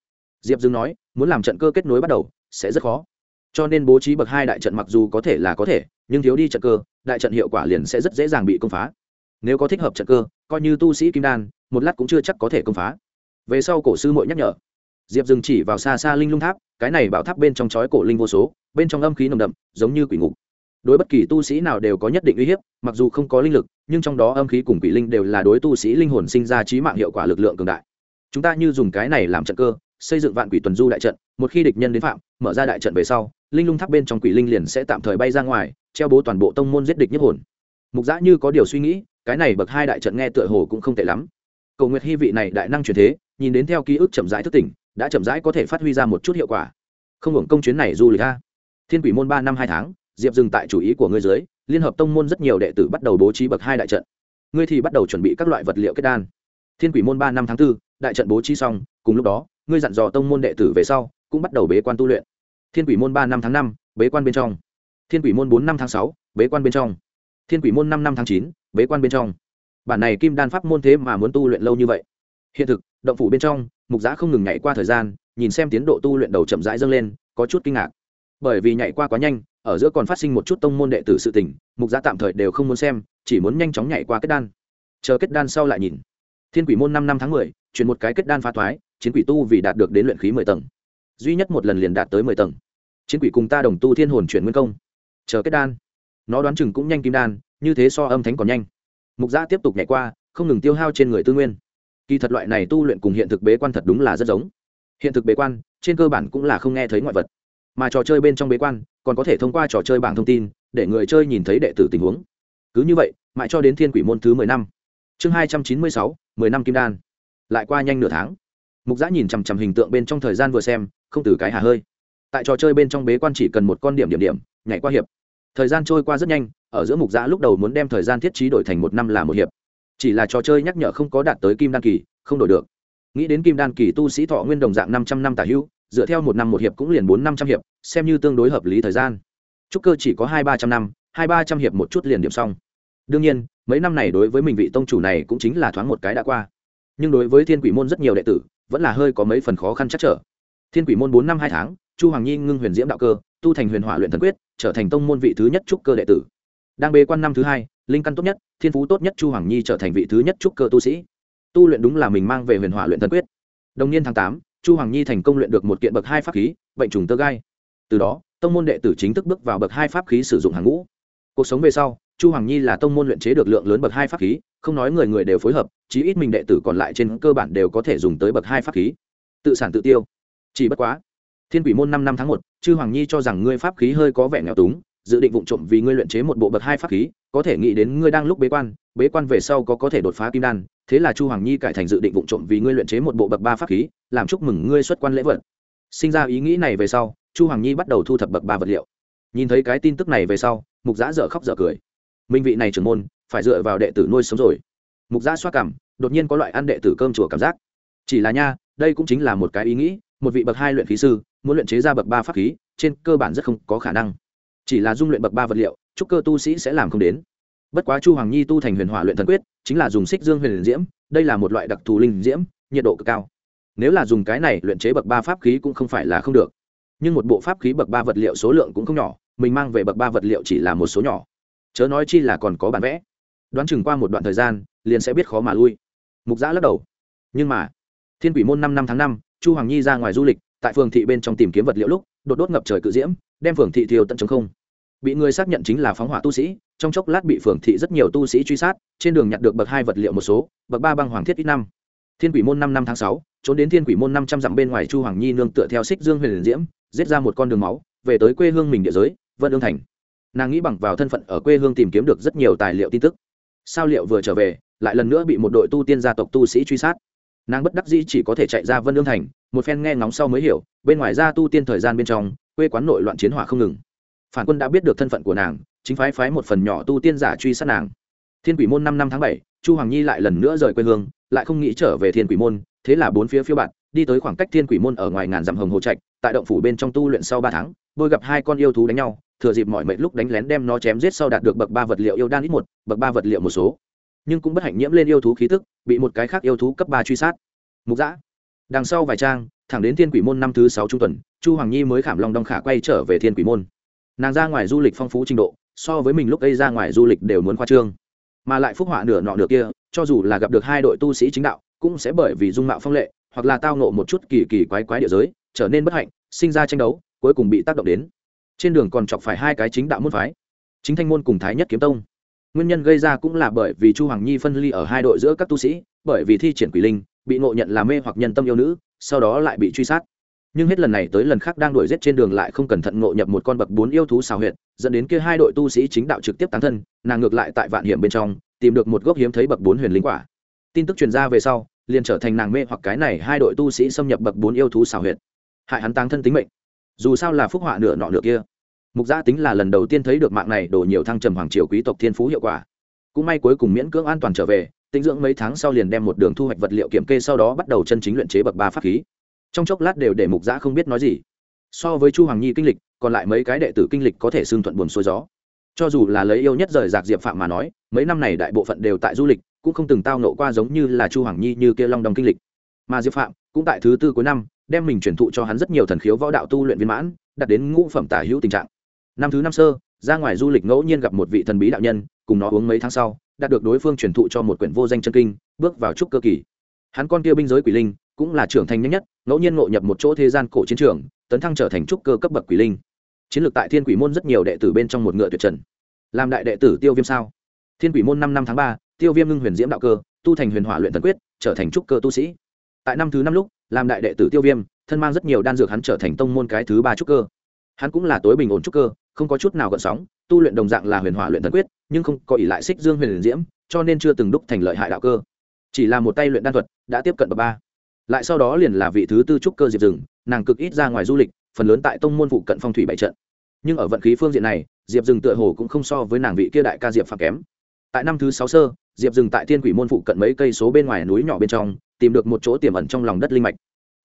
Diệp dừng nói, muốn làm trận cơ kết nối bắt đầu, sẽ rất khó cho nên bố trí bậc hai đại trận mặc dù có thể là có thể, nhưng thiếu đi trận cơ, đại trận hiệu quả liền sẽ rất dễ dàng bị công phá. Nếu có thích hợp trận cơ, coi như tu sĩ kim đan, một lát cũng chưa chắc có thể công phá. Về sau cổ sư mội nhắc nhở. Diệp dừng chỉ vào xa xa linh lung tháp, cái này bảo tháp bên trong chói cổ linh vô số, bên trong âm khí nồng đậm, giống như quỷ ngục. Đối bất kỳ tu sĩ nào đều có nhất định uy hiếp, mặc dù không có linh lực, nhưng trong đó âm khí cùng quỷ linh đều là đối tu sĩ linh hồn sinh ra trí mạng hiệu quả lực lượng cường đại. Chúng ta như dùng cái này làm trận cơ, xây dựng vạn quỷ tuần du đại trận, một khi địch nhân đến phạm, mở ra đại trận về sau linh lung tháp bên trong quỷ linh liền sẽ tạm thời bay ra ngoài, treo bố toàn bộ tông môn giết địch nhất hồn. Mục giã như có điều suy nghĩ, cái này bậc hai đại trận nghe tựa hồ cũng không tệ lắm. Cầu nguyệt hy vị này đại năng truyền thế, nhìn đến theo ký ức chậm rãi thức tỉnh, đã chậm rãi có thể phát huy ra một chút hiệu quả. Không hưởng công chuyến này du lịch a. Thiên quỷ môn ba năm hai tháng, diệp dừng tại chủ ý của ngươi dưới, liên hợp tông môn rất nhiều đệ tử bắt đầu bố trí bậc hai đại trận. Ngươi thì bắt đầu chuẩn bị các loại vật liệu kết đan. Thiên quỷ môn ba năm tháng b ố đại trận bố trí xong, cùng lúc đó, ngươi dặn dò tông môn đệ tử về sau, cũng bắt đầu bế quan tu luyện thiên quỷ môn ba năm tháng năm, bế quan bên trong. Thiên quỷ môn bốn năm tháng sáu, bế quan bên trong. Thiên quỷ môn năm năm tháng chín, bế quan bên trong. Bản này kim đan pháp môn thế mà muốn tu luyện lâu như vậy. Hiện thực, động phủ bên trong, mục giã không ngừng nhảy qua thời gian, nhìn xem tiến độ tu luyện đầu chậm rãi dâng lên, có chút kinh ngạc. Bởi vì nhảy qua quá nhanh, ở giữa còn phát sinh một chút tông môn đệ tử sự tình, mục giã tạm thời đều không muốn xem, chỉ muốn nhanh chóng nhảy qua kết đan. Chờ kết đan sau lại nhìn. Thiên quỷ môn năm năm tháng mười, chuyển một cái kết đan phá thoái, chiến quỷ tu vì đạt được đến luyện khí mười tầng. Duy nhất một lần liền đạt tới mười tầng chiến quỷ cùng ta đồng tu thiên hồn chuyển nguyên công. Chờ kết đan. Nó đoán chừng cũng nhanh kim đan, như thế so âm thánh còn nhanh. Mục giã tiếp tục nhảy qua, không ngừng tiêu hao trên người tư nguyên. Kỳ thật loại này tu luyện cùng hiện thực bế quan thật đúng là rất giống. Hiện thực bế quan, trên cơ bản cũng là không nghe thấy ngoại vật. Mà trò chơi bên trong bế quan, còn có thể thông qua trò chơi bảng thông tin, để người chơi nhìn thấy đệ tử tình huống. Cứ như vậy, mãi cho đến thiên quỷ môn thứ mười năm. Chương hai trăm chín mươi sáu, mười năm kim đan. Lại qua nhanh nửa tháng. Mục giã nhìn chằm chằm hình tượng bên trong thời gian vừa xem, không từ cái hà hơi tại trò chơi bên trong bế quan chỉ cần một con điểm điểm điểm, nhảy qua hiệp. Thời gian trôi qua rất nhanh, ở giữa mục giã lúc đầu muốn đem thời gian thiết trí đổi thành một năm là một hiệp. Chỉ là trò chơi nhắc nhở không có đạt tới kim đan kỳ, không đổi được. Nghĩ đến kim đan kỳ tu sĩ thọ nguyên đồng dạng năm trăm năm tả hữu, dựa theo một năm một hiệp cũng liền bốn năm trăm hiệp, xem như tương đối hợp lý thời gian. Trúc cơ chỉ có hai ba trăm năm, hai ba trăm hiệp một chút liền điểm xong. Đương nhiên, mấy năm này đối với mình vị tông chủ này cũng chính là thoáng một cái đã qua. Nhưng đối với thiên quỷ môn rất nhiều đệ tử, vẫn là hơi có mấy phần khó khăn chắc trở. Thiên quỷ môn bốn năm hai tháng chu hoàng nhi ngưng huyền diễm đạo cơ, tu thành huyền hỏa luyện thần quyết, trở thành tông môn vị thứ nhất trúc cơ đệ tử. Đang bế quan năm thứ hai, linh căn tốt nhất, thiên phú tốt nhất chu hoàng nhi trở thành vị thứ nhất trúc cơ tu sĩ. Tu luyện đúng là mình mang về huyền hỏa luyện thần quyết. Đồng niên tháng tám, chu hoàng nhi thành công luyện được một kiện bậc hai pháp khí, bệnh trùng tơ gai. Từ đó, tông môn đệ tử chính thức bước vào bậc hai pháp khí sử dụng hàng ngũ. Cuộc sống về sau, chu hoàng nhi là tông môn luyện chế được lượng lớn bậc hai pháp khí, không nói người người đều phối hợp, chí ít mình đệ tử còn lại trên cơ bản đều có thể dùng tới bậc hai pháp khí. Tự sản tự tiêu. Chỉ bất quá thiên quỷ môn năm năm tháng một, chư hoàng nhi cho rằng ngươi pháp khí hơi có vẻ nghèo túng, dự định vụ trộm vì ngươi luyện chế một bộ bậc hai pháp khí, có thể nghĩ đến ngươi đang lúc bế quan bế quan về sau có có thể đột phá kim đan, thế là chu hoàng nhi cải thành dự định vụ trộm vì ngươi luyện chế một bộ bậc ba pháp khí, làm chúc mừng ngươi xuất quan lễ vật. Sinh ra ý nghĩ này về sau chu hoàng nhi bắt đầu thu thập bậc ba vật liệu. Nhìn thấy cái tin tức này về sau, mục giã dở khóc dở cười. Minh vị này trưởng môn, phải dựa vào đệ tử nuôi sống rồi. Mục giã xoa cảm, đột nhiên có loại ăn đệ tử cơm chùa cảm giác. Chỉ là nha, đây cũng chính là một cái ý nghĩ, một vị bậc hai luyện khí sư muốn luyện chế ra bậc ba pháp khí, trên cơ bản rất không có khả năng. Chỉ là dung luyện bậc ba vật liệu chúc cơ tu sĩ sẽ làm không đến. Bất quá chu hoàng nhi tu thành huyền hỏa luyện thần quyết, chính là dùng xích dương huyền diễm, đây là một loại đặc thù linh diễm, nhiệt độ cực cao. Nếu là dùng cái này luyện chế bậc ba pháp khí cũng không phải là không được. Nhưng một bộ pháp khí bậc ba vật liệu số lượng cũng không nhỏ, mình mang về bậc ba vật liệu chỉ là một số nhỏ. Chớ nói chi là còn có bản vẽ. Đoán chừng qua một đoạn thời gian, liền sẽ biết khó mà lui. Mục giã lắc đầu. Nhưng mà, thiên quỷ môn năm năm tháng năm, chu hoàng nhi ra ngoài du lịch tại phường thị bên trong tìm kiếm vật liệu lúc, đột đốt ngập trời cự diễm, đem phường thị thiêu tận chống không. Bị người xác nhận chính là phóng hỏa tu sĩ, trong chốc lát bị phường thị rất nhiều tu sĩ truy sát, trên đường nhặt được bậc hai vật liệu một số, bậc ba băng hoàng thiết ít năm. Thiên quỷ môn năm năm tháng sáu, trốn đến thiên quỷ môn năm trăm dặm bên ngoài chu hoàng nhi nương tựa theo xích dương huyền diễm, giết ra một con đường máu, về tới quê hương mình địa giới, vân ương thành. Nàng nghĩ bằng vào thân phận ở quê hương tìm kiếm được rất nhiều tài liệu tin tức. Sao liệu vừa trở về, lại lần nữa bị một đội tu tiên gia tộc tu sĩ truy sát? Nàng bất đắc dĩ chỉ có thể chạy ra vân ương thành, một phen nghe ngóng sau mới hiểu, bên ngoài ra tu tiên thời gian bên trong, quê quán nội loạn chiến hỏa không ngừng. Phản quân đã biết được thân phận của nàng, chính phái phái một phần nhỏ tu tiên giả truy sát nàng. Thiên quỷ môn năm năm tháng bảy, chu hoàng nhi lại lần nữa rời quê hương, lại không nghĩ trở về thiên quỷ môn, thế là bốn phía phiêu bạn đi tới khoảng cách thiên quỷ môn ở ngoài ngàn dặm hồng hồ trạch, tại động phủ bên trong tu luyện sau ba tháng, bôi gặp hai con yêu thú đánh nhau, thừa dịp mọi mệnh lúc đánh lén đem nó chém giết sau đạt được bậc ba vật liệu yêu đan ít một, bậc ba vật liệu một số nhưng cũng bất hạnh nhiễm lên yêu thú khí tức, bị một cái khác yêu thú cấp ba truy sát. Mục giã đằng sau vài trang, thẳng đến thiên quỷ môn năm thứ sáu trung tuần, chu hoàng nhi mới khảm lòng đong khả quay trở về thiên quỷ môn. Nàng ra ngoài du lịch phong phú trình độ, so với mình lúc ấy ra ngoài du lịch đều muốn khoa trương. Mà lại phúc họa nửa nọ nửa kia, cho dù là gặp được hai đội tu sĩ chính đạo, cũng sẽ bởi vì dung mạo phong lệ, hoặc là tao nộ một chút kỳ kỳ quái quái địa giới, trở nên bất hạnh, sinh ra tranh đấu, cuối cùng bị tác động đến. Trên đường còn chọc phải hai cái chính đạo môn phái. Chính thanh môn cùng thái nhất kiếm tông nguyên nhân gây ra cũng là bởi vì chu hoàng nhi phân ly ở hai đội giữa các tu sĩ, bởi vì thi triển quỷ linh, bị ngộ nhận là mê hoặc nhân tâm yêu nữ, sau đó lại bị truy sát. Nhưng hết lần này tới lần khác đang đuổi giết trên đường lại không cẩn thận ngộ nhập một con bậc bốn yêu thú xào huyệt, dẫn đến kia hai đội tu sĩ chính đạo trực tiếp tán thân, nàng ngược lại tại vạn hiểm bên trong, tìm được một gốc hiếm thấy bậc bốn huyền linh quả. Tin tức truyền ra về sau, liền trở thành nàng mê hoặc cái này hai đội tu sĩ xâm nhập bậc bốn yêu thú xào huyệt. Hại hắn tăng thân tính mệnh. Dù sao là phúc họa nửa nọ nửa kia mục gia tính là lần đầu tiên thấy được mạng này đổ nhiều thăng trầm hoàng triều quý tộc thiên phú hiệu quả. Cũng may cuối cùng miễn cưỡng an toàn trở về tinh dưỡng mấy tháng sau liền đem một đường thu hoạch vật liệu kiểm kê sau đó bắt đầu chân chính luyện chế bậc ba pháp khí. Trong chốc lát đều để mục giã không biết nói gì. So với chu hoàng nhi kinh lịch, còn lại mấy cái đệ tử kinh lịch có thể xương thuận buồn xuôi gió. Cho dù là lấy yêu nhất rời giặc diệp phạm mà nói, mấy năm này đại bộ phận đều tại du lịch, cũng không từng tao nộ qua giống như là chu hoàng nhi như kia long đong kinh lịch. Mà diệp phạm cũng tại thứ tư cuối năm, đem mình truyền thụ cho hắn rất nhiều thần khiếu võ đạo tu luyện viên mãn đặt đến ngũ phẩm tả hữu tình trạng năm thứ năm sơ, ra ngoài du lịch ngẫu nhiên gặp một vị thần bí đạo nhân, cùng nó uống mấy tháng sau, đạt được đối phương truyền thụ cho một quyển vô danh chân kinh, bước vào trúc cơ kỳ. Hắn con kia binh giới quỷ linh cũng là trưởng thành nhanh nhất, ngẫu nhiên ngộ nhập một chỗ thế gian cổ chiến trường, tấn thăng trở thành trúc cơ cấp bậc quỷ linh. Chiến lược tại thiên quỷ môn rất nhiều đệ tử bên trong một ngựa tuyệt trần. Làm đại đệ tử tiêu viêm sao? Thiên quỷ môn năm năm tháng ba, tiêu viêm ngưng huyền diễm đạo cơ, tu thành huyền hỏa luyện thần quyết, trở thành trúc cơ tu sĩ. Tại năm thứ năm lúc, làm đại đệ tử tiêu viêm, thân mang rất nhiều đan dược hắn trở thành tông môn cái thứ ba trúc cơ. Hắn cũng là tối bình ổn trúc cơ không có chút nào gợn sóng, tu luyện đồng dạng là huyền hỏa luyện thần quyết, nhưng không có ỷ lại xích dương huyền diễm, cho nên chưa từng đúc thành lợi hại đạo cơ. Chỉ là một tay luyện đan thuật, đã tiếp cận bậc ba. Lại sau đó liền là vị thứ tư trúc cơ diệp rừng nàng cực ít ra ngoài du lịch, phần lớn tại tông môn phụ cận phong thủy bảy trận. Nhưng ở vận khí phương diện này, diệp rừng tựa hồ cũng không so với nàng vị kia đại ca diệp phạm kém. Tại năm thứ sáu sơ, diệp rừng tại thiên quỷ môn phụ cận mấy cây số bên ngoài núi nhỏ bên trong, tìm được một chỗ tiềm ẩn trong lòng đất linh mạch.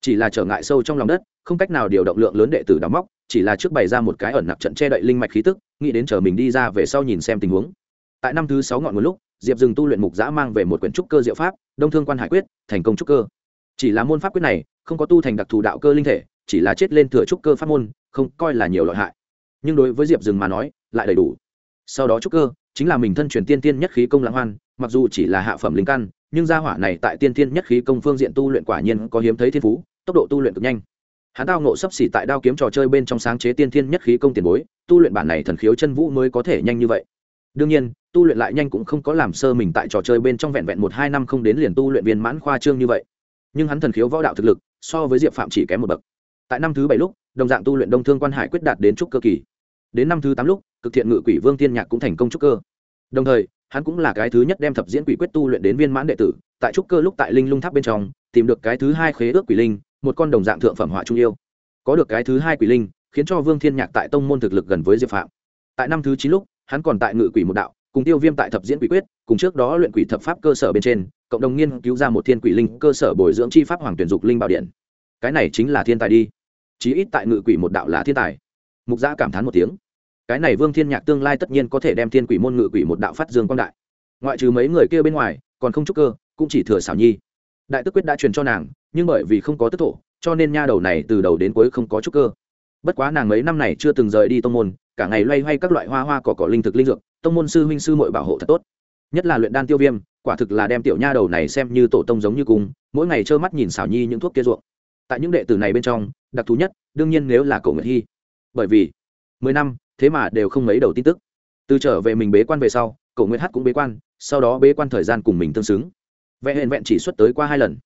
Chỉ là trở ngại sâu trong lòng đất, không cách nào điều động lượng lớn đệ tử đóng móc chỉ là trước bày ra một cái ẩn nặc trận che đậy linh mạch khí tức, nghĩ đến chờ mình đi ra về sau nhìn xem tình huống. Tại năm thứ sáu ngọn một lúc, diệp dừng tu luyện mục giã mang về một quyển trúc cơ diệu pháp, đông thương quan hải quyết, thành công trúc cơ. Chỉ là môn pháp quyết này, không có tu thành đặc thù đạo cơ linh thể, chỉ là chết lên thừa trúc cơ pháp môn, không coi là nhiều loại hại. Nhưng đối với diệp dừng mà nói, lại đầy đủ. Sau đó trúc cơ, chính là mình thân truyền tiên tiên nhất khí công lãng hoan, mặc dù chỉ là hạ phẩm linh căn, nhưng gia hỏa này tại tiên tiên nhất khí công phương diện tu luyện quả nhiên có hiếm thấy thiên phú, tốc độ tu luyện cực nhanh hắn tao nộ sấp xỉ tại đao kiếm trò chơi bên trong sáng chế tiên thiên nhất khí công tiền bối, tu luyện bản này thần khiếu chân vũ mới có thể nhanh như vậy. Đương nhiên, tu luyện lại nhanh cũng không có làm sơ mình tại trò chơi bên trong vẹn vẹn một hai năm không đến liền tu luyện viên mãn khoa trương như vậy. Nhưng hắn thần khiếu võ đạo thực lực, so với diệp phạm chỉ kém một bậc. Tại năm thứ bảy lúc, đồng dạng tu luyện đông thương quan hải quyết đạt đến trúc cơ kỳ. Đến năm thứ tám lúc, cực thiện ngự quỷ vương tiên nhạc cũng thành công trúc cơ. Đồng thời, hắn cũng là cái thứ nhất đem thập diễn quỷ quyết tu luyện đến viên mãn đệ tử. Tại trúc cơ lúc tại linh lung tháp bên trong, tìm được cái thứ hai khế ước quỷ linh một con đồng dạng thượng phẩm họa trung yêu. Có được cái thứ hai quỷ linh, khiến cho vương thiên nhạc tại tông môn thực lực gần với diệp phạm. Tại năm thứ chín lúc, hắn còn tại ngự quỷ một đạo, cùng tiêu viêm tại thập diễn quỷ quyết, cùng trước đó luyện quỷ thập pháp cơ sở bên trên, cộng đồng nghiên cứu ra một thiên quỷ linh cơ sở bồi dưỡng chi pháp hoàng tuyển dục linh bảo điện. Cái này chính là thiên tài đi. Chí ít tại ngự quỷ một đạo là thiên tài. Mục gia cảm thán một tiếng. Cái này vương thiên nhạc tương lai tất nhiên có thể đem thiên quỷ môn ngự quỷ một đạo phát dương quang đại. Ngoại trừ mấy người kia bên ngoài, còn không trúc cơ, cũng chỉ thừa xảo nhi. Đại tức quyết đã truyền cho nàng nhưng bởi vì không có tức thổ, cho nên nha đầu này từ đầu đến cuối không có chút cơ. Bất quá nàng mấy năm này chưa từng rời đi tông môn, cả ngày loay hoay các loại hoa hoa cỏ cỏ linh thực linh dược, tông môn sư huynh sư mội bảo hộ thật tốt. Nhất là luyện đan tiêu viêm, quả thực là đem tiểu nha đầu này xem như tổ tông giống như cùng, mỗi ngày trơ mắt nhìn xảo nhi những thuốc kia ruộng. Tại những đệ tử này bên trong, đặc thú nhất, đương nhiên nếu là cổ nguyệt hy. Bởi vì, mười năm, thế mà đều không mấy đầu tin tức. Từ trở về mình bế quan về sau, cổ nguyệt hát cũng bế quan, sau đó bế quan thời gian cùng mình tương xứng. Vẹn hẹn vẹn chỉ xuất tới qua hai lần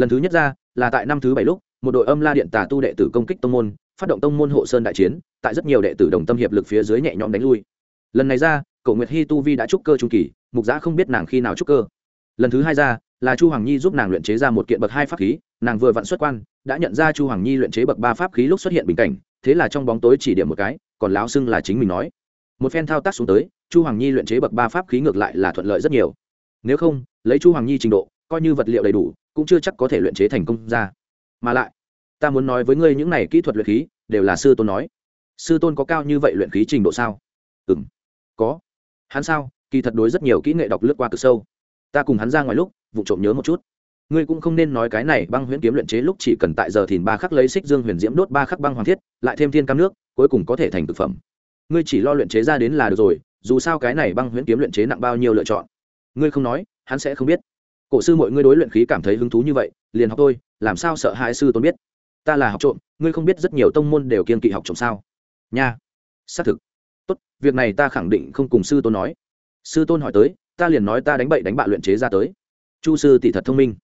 lần thứ nhất ra là tại năm thứ bảy lúc, một đội âm la điện tà tu đệ tử công kích tông môn, phát động tông môn hộ sơn đại chiến, tại rất nhiều đệ tử đồng tâm hiệp lực phía dưới nhẹ nhõm đánh lui. Lần này ra cậu nguyệt hy tu vi đã trúc cơ trung kỳ, mục giã không biết nàng khi nào trúc cơ. Lần thứ hai ra là chu hoàng nhi giúp nàng luyện chế ra một kiện bậc hai pháp khí, nàng vừa vặn xuất quan, đã nhận ra chu hoàng nhi luyện chế bậc ba pháp khí lúc xuất hiện bình cảnh, thế là trong bóng tối chỉ điểm một cái, còn láo xưng là chính mình nói. Một phen thao tác xuống tới, chu hoàng nhi luyện chế bậc ba pháp khí ngược lại là thuận lợi rất nhiều. Nếu không, lấy chu hoàng nhi trình độ coi như vật liệu đầy đủ, cũng chưa chắc có thể luyện chế thành công ra. Mà lại, ta muốn nói với ngươi những này kỹ thuật luyện khí đều là sư tôn nói. Sư tôn có cao như vậy luyện khí trình độ sao? Ừ m có. Hắn sao? Kỳ thật đối rất nhiều kỹ nghệ đọc lướt qua cực sâu. Ta cùng hắn ra ngoài lúc, vụ trộm nhớ một chút. Ngươi cũng không nên nói cái này, băng huyễn kiếm luyện chế lúc chỉ cần tại giờ thìn ba khắc lấy xích dương huyền diễm đốt ba khắc băng hoàng thiết, lại thêm thiên cam nước, cuối cùng có thể thành thực phẩm. Ngươi chỉ lo luyện chế ra đến là được rồi, dù sao cái này băng huyễn kiếm luyện chế nặng bao nhiêu lựa chọn. Ngươi không nói, hắn sẽ không biết cổ sư mọi ngươi đối luyện khí cảm thấy hứng thú như vậy, liền học tôi làm sao sợ hai sư tôn biết? Ta là học trộm, ngươi không biết rất nhiều tông môn đều kiên kỵ học trộm sao? Nha, xác thực. Tốt, việc này ta khẳng định không cùng sư tôn nói. Sư tôn hỏi tới, ta liền nói ta đánh bậy đánh bạ luyện chế ra tới. Chu sư tỷ thật thông minh.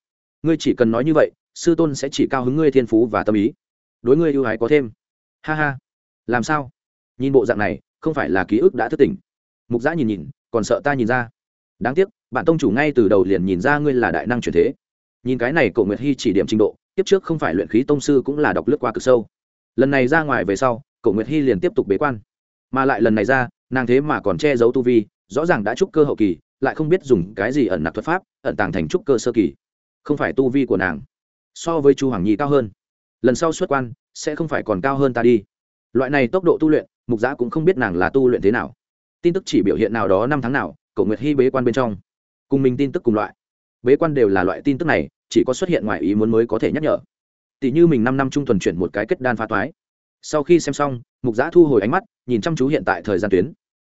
Ngươi chỉ cần nói như vậy, sư tôn sẽ chỉ cao hứng ngươi thiên phú và tâm ý. Đối ngươi ưu ái có thêm. Ha ha. Làm sao? Nhìn bộ dạng này, không phải là ký ức đã thức tỉnh. Mục giã nhìn nhìn, còn sợ ta nhìn ra đáng tiếc bạn tông chủ ngay từ đầu liền nhìn ra ngươi là đại năng truyền thế. Nhìn cái này cậu nguyệt hy chỉ điểm trình độ tiếp trước không phải luyện khí tông sư cũng là đọc lướt qua cực sâu. Lần này ra ngoài về sau cậu nguyệt hy liền tiếp tục bế quan. Mà lại lần này ra, nàng thế mà còn che giấu tu vi, rõ ràng đã trúc cơ hậu kỳ, lại không biết dùng cái gì ẩn nặc thuật pháp, ẩn tàng thành trúc cơ sơ kỳ. Không phải tu vi của nàng, so với chu hoàng nhi cao hơn. Lần sau xuất quan, sẽ không phải còn cao hơn ta đi. Loại này tốc độ tu luyện, mục giã cũng không biết nàng là tu luyện thế nào. Tin tức chỉ biểu hiện nào đó năm tháng nào cậu nguyệt hy bế quan bên trong. Cùng mình tin tức cùng loại. Bế quan đều là loại tin tức này, chỉ có xuất hiện ngoài ý muốn mới có thể nhắc nhở. Tỷ như mình năm năm trung tuần chuyển một cái kết đan phá toái. Sau khi xem xong, mục giã thu hồi ánh mắt, nhìn chăm chú hiện tại thời gian tuyến.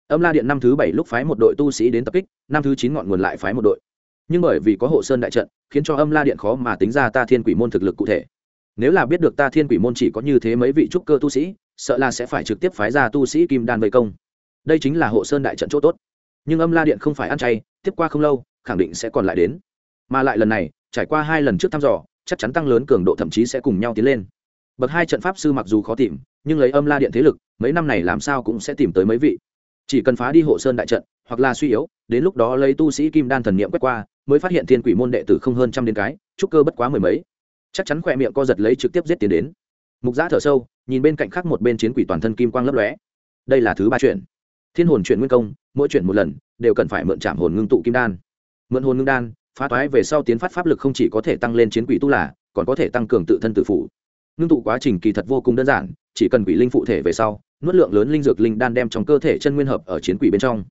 Âm la điện năm thứ bảy lúc phái một đội tu sĩ đến tập kích, năm thứ chín ngọn nguồn lại phái một đội. Nhưng bởi vì có hộ sơn đại trận, khiến cho âm la điện khó mà tính ra ta thiên quỷ môn thực lực cụ thể. Nếu là biết được ta thiên quỷ môn chỉ có như thế mấy vị trúc cơ tu sĩ, sợ là sẽ phải trực tiếp phái ra tu sĩ kim đan vây công. Đây chính là hộ sơn đại trận chỗ tốt nhưng âm la điện không phải ăn chay, tiếp qua không lâu, khẳng định sẽ còn lại đến. Mà lại lần này, trải qua hai lần trước thăm dò, chắc chắn tăng lớn cường độ thậm chí sẽ cùng nhau tiến lên. Bậc hai trận pháp sư mặc dù khó tìm, nhưng lấy âm la điện thế lực, mấy năm này làm sao cũng sẽ tìm tới mấy vị. Chỉ cần phá đi hộ sơn đại trận, hoặc là suy yếu, đến lúc đó lấy tu sĩ kim đan thần niệm quét qua, mới phát hiện thiên quỷ môn đệ tử không hơn trăm đến cái, trúc cơ bất quá mười mấy. Chắc chắn khỏe miệng co giật lấy trực tiếp giết tiến đến. Mục giã thở sâu, nhìn bên cạnh khác một bên chiến quỷ toàn thân kim quang lấp lóe. Đây là thứ ba chuyện thiên hồn chuyển nguyên công, mỗi chuyển một lần, đều cần phải mượn chạm hồn ngưng tụ kim đan. Mượn hồn ngưng đan, phá toái về sau tiến phát pháp lực không chỉ có thể tăng lên chiến quỷ tu là, còn có thể tăng cường tự thân tự phụ. Ngưng tụ quá trình kỳ thật vô cùng đơn giản, chỉ cần quỷ linh phụ thể về sau, nuốt lượng lớn linh dược linh đan đem trong cơ thể chân nguyên hợp ở chiến quỷ bên trong.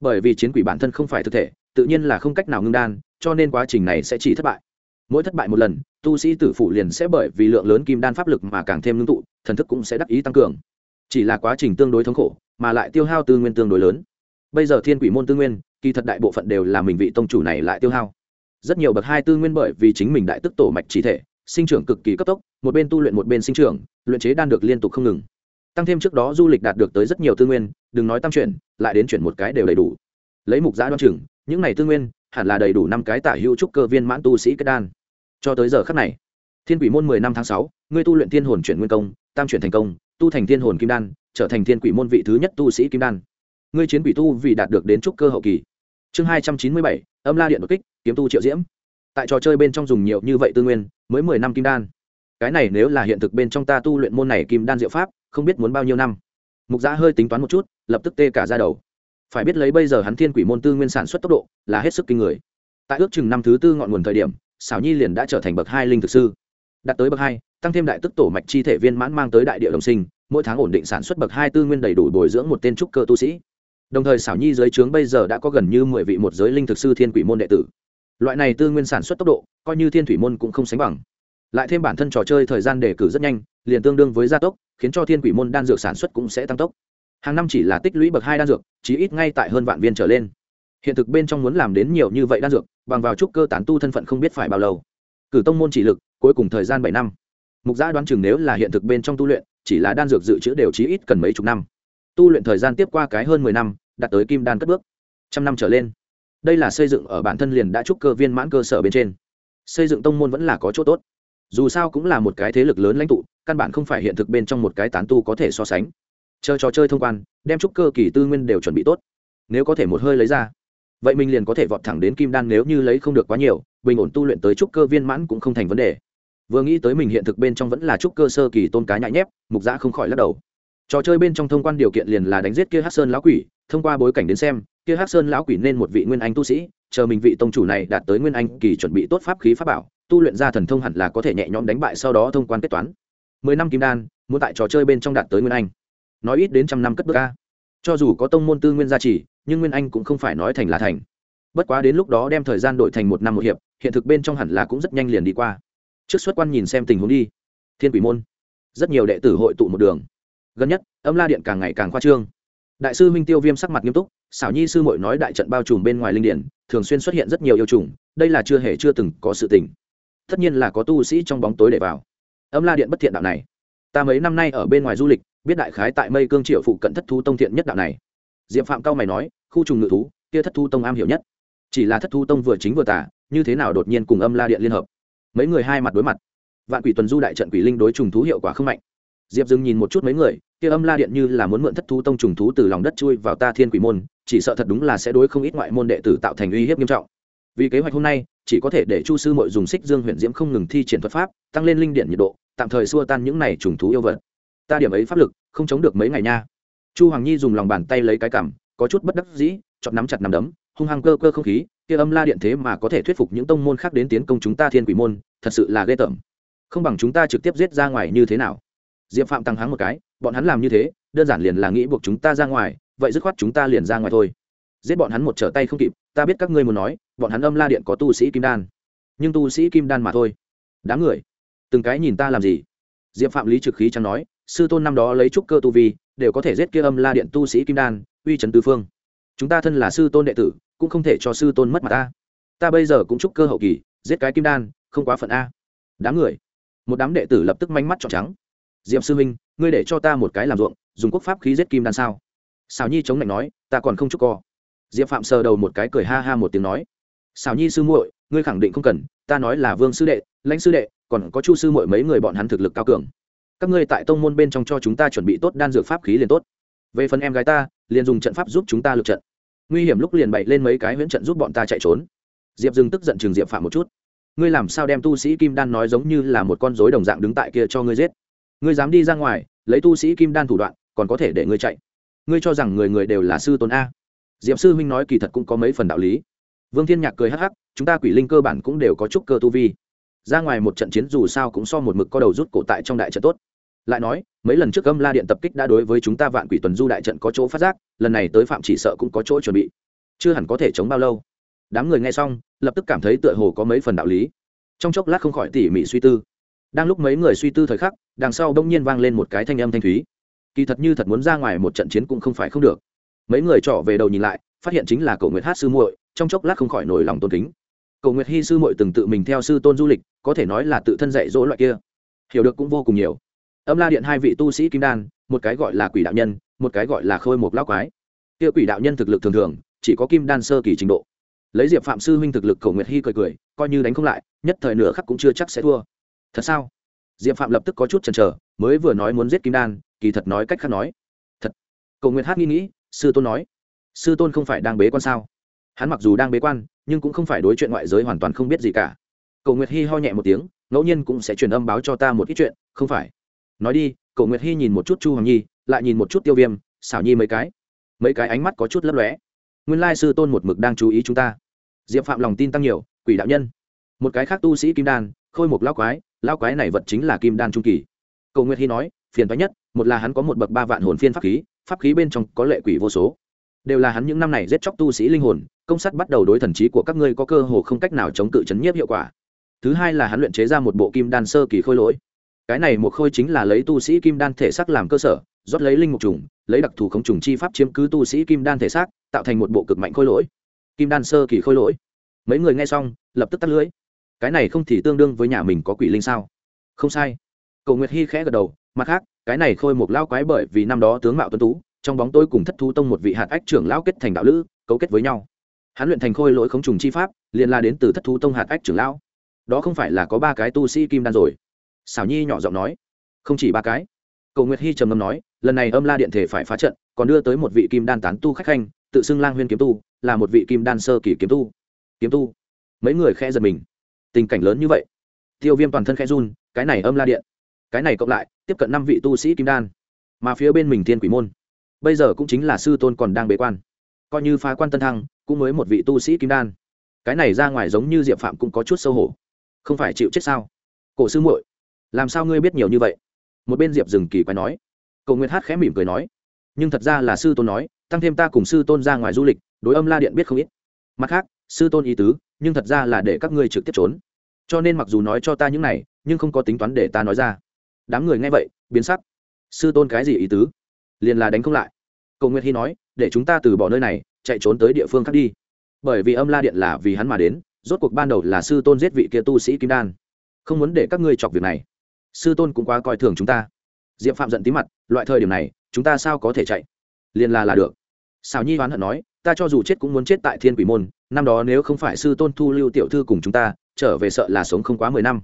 Bởi vì chiến quỷ bản thân không phải thực thể, tự nhiên là không cách nào ngưng đan, cho nên quá trình này sẽ chỉ thất bại. Mỗi thất bại một lần, tu sĩ tử phụ liền sẽ bởi vì lượng lớn kim đan pháp lực mà càng thêm ngưng tụ, thần thức cũng sẽ đắc ý tăng cường. Chỉ là quá trình tương đối thống khổ mà lại tiêu hao tư nguyên tương đối lớn. Bây giờ thiên quỷ môn tư nguyên, kỳ thật đại bộ phận đều là mình vị tông chủ này lại tiêu hao. Rất nhiều bậc hai tư nguyên bởi vì chính mình đại tức tổ mạch chỉ thể, sinh trưởng cực kỳ cấp tốc, một bên tu luyện một bên sinh trưởng, luyện chế đan được liên tục không ngừng. Tăng thêm trước đó du lịch đạt được tới rất nhiều tư nguyên, đừng nói tam chuyển, lại đến chuyển một cái đều đầy đủ. Lấy mục giá đoan chừng, những này tư nguyên, hẳn là đầy đủ năm cái tả hữu trúc cơ viên mãn tu sĩ kết đan. Cho tới giờ khắc này, thiên quỷ môn mười năm tháng sáu, ngươi tu luyện thiên hồn chuyển nguyên công, tam chuyển thành công tu thành thiên hồn kim đan, trở thành thiên quỷ môn vị thứ nhất tu sĩ kim đan. Ngươi chiến quỷ tu vì đạt được đến trúc cơ hậu kỳ. Chương hai trăm chín mươi bảy, âm la điện đột kích, kiếm tu triệu diễm. Tại trò chơi bên trong dùng nhiều như vậy tư nguyên, mới mười năm kim đan. Cái này nếu là hiện thực bên trong ta tu luyện môn này kim đan diệu pháp, không biết muốn bao nhiêu năm. Mục giã hơi tính toán một chút, lập tức tê cả ra đầu. Phải biết lấy bây giờ hắn thiên quỷ môn tư nguyên sản xuất tốc độ, là hết sức kinh người. Tại ước chừng năm thứ tư ngọn nguồn thời điểm xảo nhi liền đã trở thành bậc hai linh thực sư đạt tới bậc hai, tăng thêm đại tức tổ mạch chi thể viên mãn mang tới đại địa đồng sinh, mỗi tháng ổn định sản xuất bậc hai tư nguyên đầy đủ bồi dưỡng một tên trúc cơ tu sĩ. Đồng thời xảo nhi dưới trướng bây giờ đã có gần như mười vị một giới linh thực sư thiên quỷ môn đệ tử. Loại này tư nguyên sản xuất tốc độ, coi như thiên thủy môn cũng không sánh bằng. Lại thêm bản thân trò chơi thời gian đề cử rất nhanh, liền tương đương với gia tốc, khiến cho thiên quỷ môn đan dược sản xuất cũng sẽ tăng tốc. Hàng năm chỉ là tích lũy bậc hai đan dược, chí ít ngay tại hơn vạn viên trở lên. Hiện thực bên trong muốn làm đến nhiều như vậy đan dược, bằng vào trúc cơ tán tu thân phận không biết phải bao lâu cử tông môn chỉ lực, cuối cùng thời gian bảy năm. Mục giã đoán chừng nếu là hiện thực bên trong tu luyện, chỉ là đan dược dự trữ đều chí ít cần mấy chục năm. Tu luyện thời gian tiếp qua cái hơn mười năm, đạt tới kim đan cất bước. Trăm năm trở lên. Đây là xây dựng ở bản thân liền đã trúc cơ viên mãn cơ sở bên trên. Xây dựng tông môn vẫn là có chỗ tốt. Dù sao cũng là một cái thế lực lớn lãnh tụ, căn bản không phải hiện thực bên trong một cái tán tu có thể so sánh. Chờ trò chơi thông quan, đem trúc cơ kỳ tư nguyên đều chuẩn bị tốt. Nếu có thể một hơi lấy ra, vậy mình liền có thể vọt thẳng đến kim đan nếu như lấy không được quá nhiều bình ổn tu luyện tới trúc cơ viên mãn cũng không thành vấn đề. Vừa nghĩ tới mình hiện thực bên trong vẫn là trúc cơ sơ kỳ tôn cá nhãi nhép, mục giã không khỏi lắc đầu. Trò chơi bên trong thông quan điều kiện liền là đánh giết kia hát sơn lão quỷ, thông qua bối cảnh đến xem, kia hát sơn lão quỷ nên một vị nguyên anh tu sĩ, chờ mình vị tông chủ này đạt tới nguyên anh kỳ chuẩn bị tốt pháp khí pháp bảo, tu luyện ra thần thông hẳn là có thể nhẹ nhõm đánh bại sau đó thông quan kết toán. Mười năm kim đan, muốn tại trò chơi bên trong đạt tới nguyên anh. Nói ít đến trăm năm cất bước ca cho dù có tông môn tư nguyên gia trì, nhưng nguyên anh cũng không phải nói thành là thành. Bất quá đến lúc đó đem thời gian đổi thành một năm một hiệp hiện thực bên trong hẳn là cũng rất nhanh liền đi qua. Trước xuất quan nhìn xem tình huống đi. Thiên quỷ môn. Rất nhiều đệ tử hội tụ một đường. Gần nhất, âm la điện càng ngày càng khoa trương. Đại sư minh tiêu viêm sắc mặt nghiêm túc, xảo nhi sư mội nói đại trận bao trùm bên ngoài linh điện, thường xuyên xuất hiện rất nhiều yêu trùng, đây là chưa hề chưa từng có sự tình. Tất nhiên là có tu sĩ trong bóng tối để vào. Âm la điện bất thiện đạo này. Ta mấy năm nay ở bên ngoài du lịch, biết đại khái tại mây cương triệu phụ cận thất thú tông thiện nhất đạo này. Diệp phạm cao mày nói, khu trùng ngự thú, kia thất thu tông am hiểu nhất chỉ là thất thu tông vừa chính vừa tả, như thế nào đột nhiên cùng âm la điện liên hợp? Mấy người hai mặt đối mặt. Vạn quỷ tuần du đại trận quỷ linh đối trùng thú hiệu quả không mạnh. Diệp dừng nhìn một chút mấy người, kia âm la điện như là muốn mượn thất thu tông trùng thú từ lòng đất chui vào ta thiên quỷ môn, chỉ sợ thật đúng là sẽ đối không ít ngoại môn đệ tử tạo thành uy hiếp nghiêm trọng. Vì kế hoạch hôm nay, chỉ có thể để chu sư mội dùng xích dương huyện diễm không ngừng thi triển thuật pháp, tăng lên linh điện nhiệt độ, tạm thời xua tan những này trùng thú yêu vật. Ta điểm ấy pháp lực, không chống được mấy ngày nha. Chu hoàng nhi dùng lòng bàn tay lấy cái cảm, có chút bất đắc dĩ chọn nắm chặt nắm đấm hung hăng cơ cơ không khí, kia âm la điện thế mà có thể thuyết phục những tông môn khác đến tiến công chúng ta thiên quỷ môn, thật sự là ghê tởm. Không bằng chúng ta trực tiếp giết ra ngoài như thế nào? Diệp phạm tăng hắng một cái, bọn hắn làm như thế, đơn giản liền là nghĩ buộc chúng ta ra ngoài, vậy dứt khoát chúng ta liền ra ngoài thôi. Giết bọn hắn một trở tay không kịp, ta biết các ngươi muốn nói, bọn hắn âm la điện có tu sĩ kim đan. Nhưng tu sĩ kim đan mà thôi. Đám người, từng cái nhìn ta làm gì? Diệp phạm lý trực khí chẳng nói, sư tôn năm đó lấy trúc cơ tu vi, đều có thể giết kia âm la điện tu sĩ kim đan, uy trấn tư phương. Chúng ta thân là sư tôn đệ tử cũng không thể cho sư tôn mất mặt ta. Ta bây giờ cũng chúc cơ hậu kỳ, giết cái kim đan, không quá phận a. Đám người. Một đám đệ tử lập tức manh mắt trọn trắng. Diệm sư minh ngươi để cho ta một cái làm ruộng, dùng quốc pháp khí giết kim đan sao? Xào nhi chống lạnh nói, ta còn không chúc co. Diệp phạm sờ đầu một cái cười ha ha một tiếng nói. Xào nhi sư muội, ngươi khẳng định không cần, ta nói là vương sư đệ, lãnh sư đệ, còn có chu sư muội mấy người bọn hắn thực lực cao cường. Các ngươi tại tông môn bên trong cho chúng ta chuẩn bị tốt đan dược pháp khí liền tốt. Về phần em gái ta, liền dùng trận pháp giúp chúng ta lượt trận nguy hiểm lúc liền bậy lên mấy cái huyễn trận giúp bọn ta chạy trốn. Diệp dừng tức giận chừng diệp phạm một chút. Ngươi làm sao đem tu sĩ kim đan nói giống như là một con dối đồng dạng đứng tại kia cho ngươi giết? Ngươi dám đi ra ngoài, lấy tu sĩ kim đan thủ đoạn, còn có thể để ngươi chạy. Ngươi cho rằng người người đều là sư tôn a. Diệp sư huynh nói kỳ thật cũng có mấy phần đạo lý. Vương thiên nhạc cười hắc hắc, chúng ta quỷ linh cơ bản cũng đều có chút cơ tu vi. Ra ngoài một trận chiến dù sao cũng so một mực co đầu rút cổ tại trong đại trận tốt lại nói, mấy lần trước âm la điện tập kích đã đối với chúng ta vạn quỷ tuần du đại trận có chỗ phát giác, lần này tới phạm chỉ sợ cũng có chỗ chuẩn bị. Chưa hẳn có thể chống bao lâu. Đám người nghe xong, lập tức cảm thấy tựa hồ có mấy phần đạo lý. Trong chốc lát không khỏi tỉ mỉ suy tư. Đang lúc mấy người suy tư thời khắc, đằng sau đông nhiên vang lên một cái thanh âm thanh thúy. Kỳ thật như thật muốn ra ngoài một trận chiến cũng không phải không được. Mấy người trỏ về đầu nhìn lại, phát hiện chính là cậu nguyệt hát sư muội, trong chốc lát không khỏi nổi lòng tôn kính. Cậu nguyệt hy sư muội từng tự mình theo sư tôn du lịch, có thể nói là tự thân dạy dỗ loại kia. Hiểu được cũng vô cùng nhiều âm la điện hai vị tu sĩ kim đan, một cái gọi là quỷ đạo nhân, một cái gọi là khôi một lão quái. Kia quỷ đạo nhân thực lực thường thường, chỉ có kim đan sơ kỳ trình độ. Lấy diệp phạm sư huynh thực lực cầu nguyệt hy cười cười, coi như đánh không lại, nhất thời nửa khắc cũng chưa chắc sẽ thua. Thật sao? Diệp phạm lập tức có chút chần chờ, mới vừa nói muốn giết kim đan, kỳ thật nói cách khác nói. Thật. Cầu nguyệt hát nghĩ nghĩ, sư tôn nói. Sư tôn không phải đang bế quan sao? Hắn mặc dù đang bế quan, nhưng cũng không phải đối chuyện ngoại giới hoàn toàn không biết gì cả. Cầu nguyệt hy ho nhẹ một tiếng, ngẫu nhiên cũng sẽ truyền âm báo cho ta một ít chuyện, không phải nói đi, cậu nguyệt hy nhìn một chút chu hoàng nhi, lại nhìn một chút tiêu viêm, xảo nhi mấy cái. Mấy cái ánh mắt có chút lấp lóe. Nguyên lai sư tôn một mực đang chú ý chúng ta. Diệp phạm lòng tin tăng nhiều, quỷ đạo nhân. Một cái khác tu sĩ kim đan, khôi một lao quái lao quái này vật chính là kim đan trung kỳ. Cầu nguyệt hy nói, phiền toái nhất, một là hắn có một bậc ba vạn hồn phiên pháp khí pháp khí bên trong có lệ quỷ vô số. Đều là hắn những năm này giết chóc tu sĩ linh hồn, công sắt bắt đầu đối thần trí của các ngươi có cơ hồ không cách nào chống cự chấn nhiếp hiệu quả. Thứ hai là hắn luyện chế ra một bộ kim đan sơ kỳ khôi lỗi cái này một khôi chính là lấy tu sĩ kim đan thể xác làm cơ sở, rót lấy linh mục trùng, lấy đặc thù khống trùng chi pháp chiếm cứ tu sĩ kim đan thể xác, tạo thành một bộ cực mạnh khôi lỗi. Kim đan sơ kỳ khôi lỗi. Mấy người nghe xong, lập tức tắt lưới. Cái này không thì tương đương với nhà mình có quỷ linh sao? Không sai. Cầu nguyệt hy khẽ gật đầu, mặt khác, cái này khôi một lao quái bởi vì năm đó tướng mạo tuấn tú, trong bóng tôi cùng thất thu tông một vị hạt ách trưởng lão kết thành đạo lữ, cấu kết với nhau. Hắn luyện thành khôi lỗi khống trùng chi pháp, liền là đến từ thất thu tông hạt ách trưởng lão. Đó không phải là có ba cái tu sĩ kim đan rồi xảo nhi nhỏ giọng nói, không chỉ ba cái. Cầu nguyệt hy trầm ngâm nói, lần này âm la điện thể phải phá trận, còn đưa tới một vị kim đan tán tu khách khanh, tự xưng lang huyên kiếm tu, là một vị kim đan sơ kỳ kiếm tu. Kiếm tu? Mấy người khe giật mình. Tình cảnh lớn như vậy. Tiêu viêm toàn thân khe run, cái này âm la điện, cái này cộng lại, tiếp cận năm vị tu sĩ kim đan, mà phía bên mình thiên quỷ môn, bây giờ cũng chính là sư tôn còn đang bế quan. Coi như phá quan tân thăng, cũng mới một vị tu sĩ kim đan. Cái này ra ngoài giống như diệp phạm cũng có chút sâu hổ. Không phải chịu chết sao? Cổ sư muội làm sao ngươi biết nhiều như vậy? Một bên diệp dừng kỳ quái nói. Cầu nguyệt hát khẽ mỉm cười nói. Nhưng thật ra là sư tôn nói, tăng thêm ta cùng sư tôn ra ngoài du lịch, đối âm la điện biết không ít. Mặt khác, sư tôn ý tứ, nhưng thật ra là để các ngươi trực tiếp trốn. Cho nên mặc dù nói cho ta những này, nhưng không có tính toán để ta nói ra. Đám người nghe vậy, biến sắc. Sư tôn cái gì ý tứ? Liền là đánh không lại. Cầu nguyệt hy nói, để chúng ta từ bỏ nơi này, chạy trốn tới địa phương khác đi. Bởi vì âm la điện là vì hắn mà đến, rốt cuộc ban đầu là sư tôn giết vị kia tu sĩ kim đan. Không muốn để các ngươi chọc việc này sư tôn cũng quá coi thường chúng ta. Diệp phạm giận tí mặt, loại thời điểm này, chúng ta sao có thể chạy? Liền là là được. Xào nhi oán hận nói, ta cho dù chết cũng muốn chết tại thiên quỷ môn, năm đó nếu không phải sư tôn thu lưu tiểu thư cùng chúng ta, trở về sợ là sống không quá mười năm.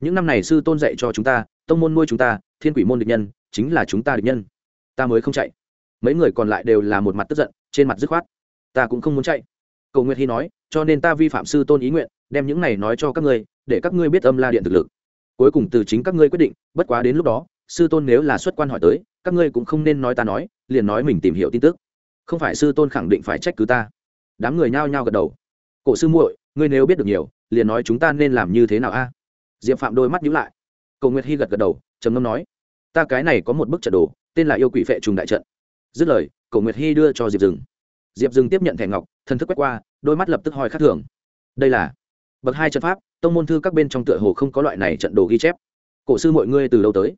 Những năm này sư tôn dạy cho chúng ta, tông môn nuôi chúng ta, thiên quỷ môn địch nhân, chính là chúng ta địch nhân. Ta mới không chạy. Mấy người còn lại đều là một mặt tức giận, trên mặt dứt khoát. Ta cũng không muốn chạy. Cầu nguyệt hy nói, cho nên ta vi phạm sư tôn ý nguyện, đem những này nói cho các ngươi, để các ngươi biết âm la điện thực lực cuối cùng từ chính các ngươi quyết định, bất quá đến lúc đó, sư tôn nếu là xuất quan hỏi tới, các ngươi cũng không nên nói ta nói, liền nói mình tìm hiểu tin tức. Không phải sư tôn khẳng định phải trách cứ ta. Đám người nhao nhao gật đầu. Cổ sư muội, ngươi nếu biết được nhiều, liền nói chúng ta nên làm như thế nào a? Diệp phạm đôi mắt nhíu lại. Cầu nguyệt hy gật gật đầu, trầm ngâm nói, ta cái này có một bức trận đồ, tên là yêu quỷ phệ trùng đại trận. Dứt lời cầu nguyệt hy đưa cho diệp rừng diệp rừng tiếp nhận thẻ ngọc thân thức quét qua, đôi mắt lập tức hỏi khắc thường. Đây là bậc hai trận pháp tông môn thư các bên trong tựa hồ không có loại này trận đồ ghi chép. Cổ sư mọi ngươi từ đâu tới?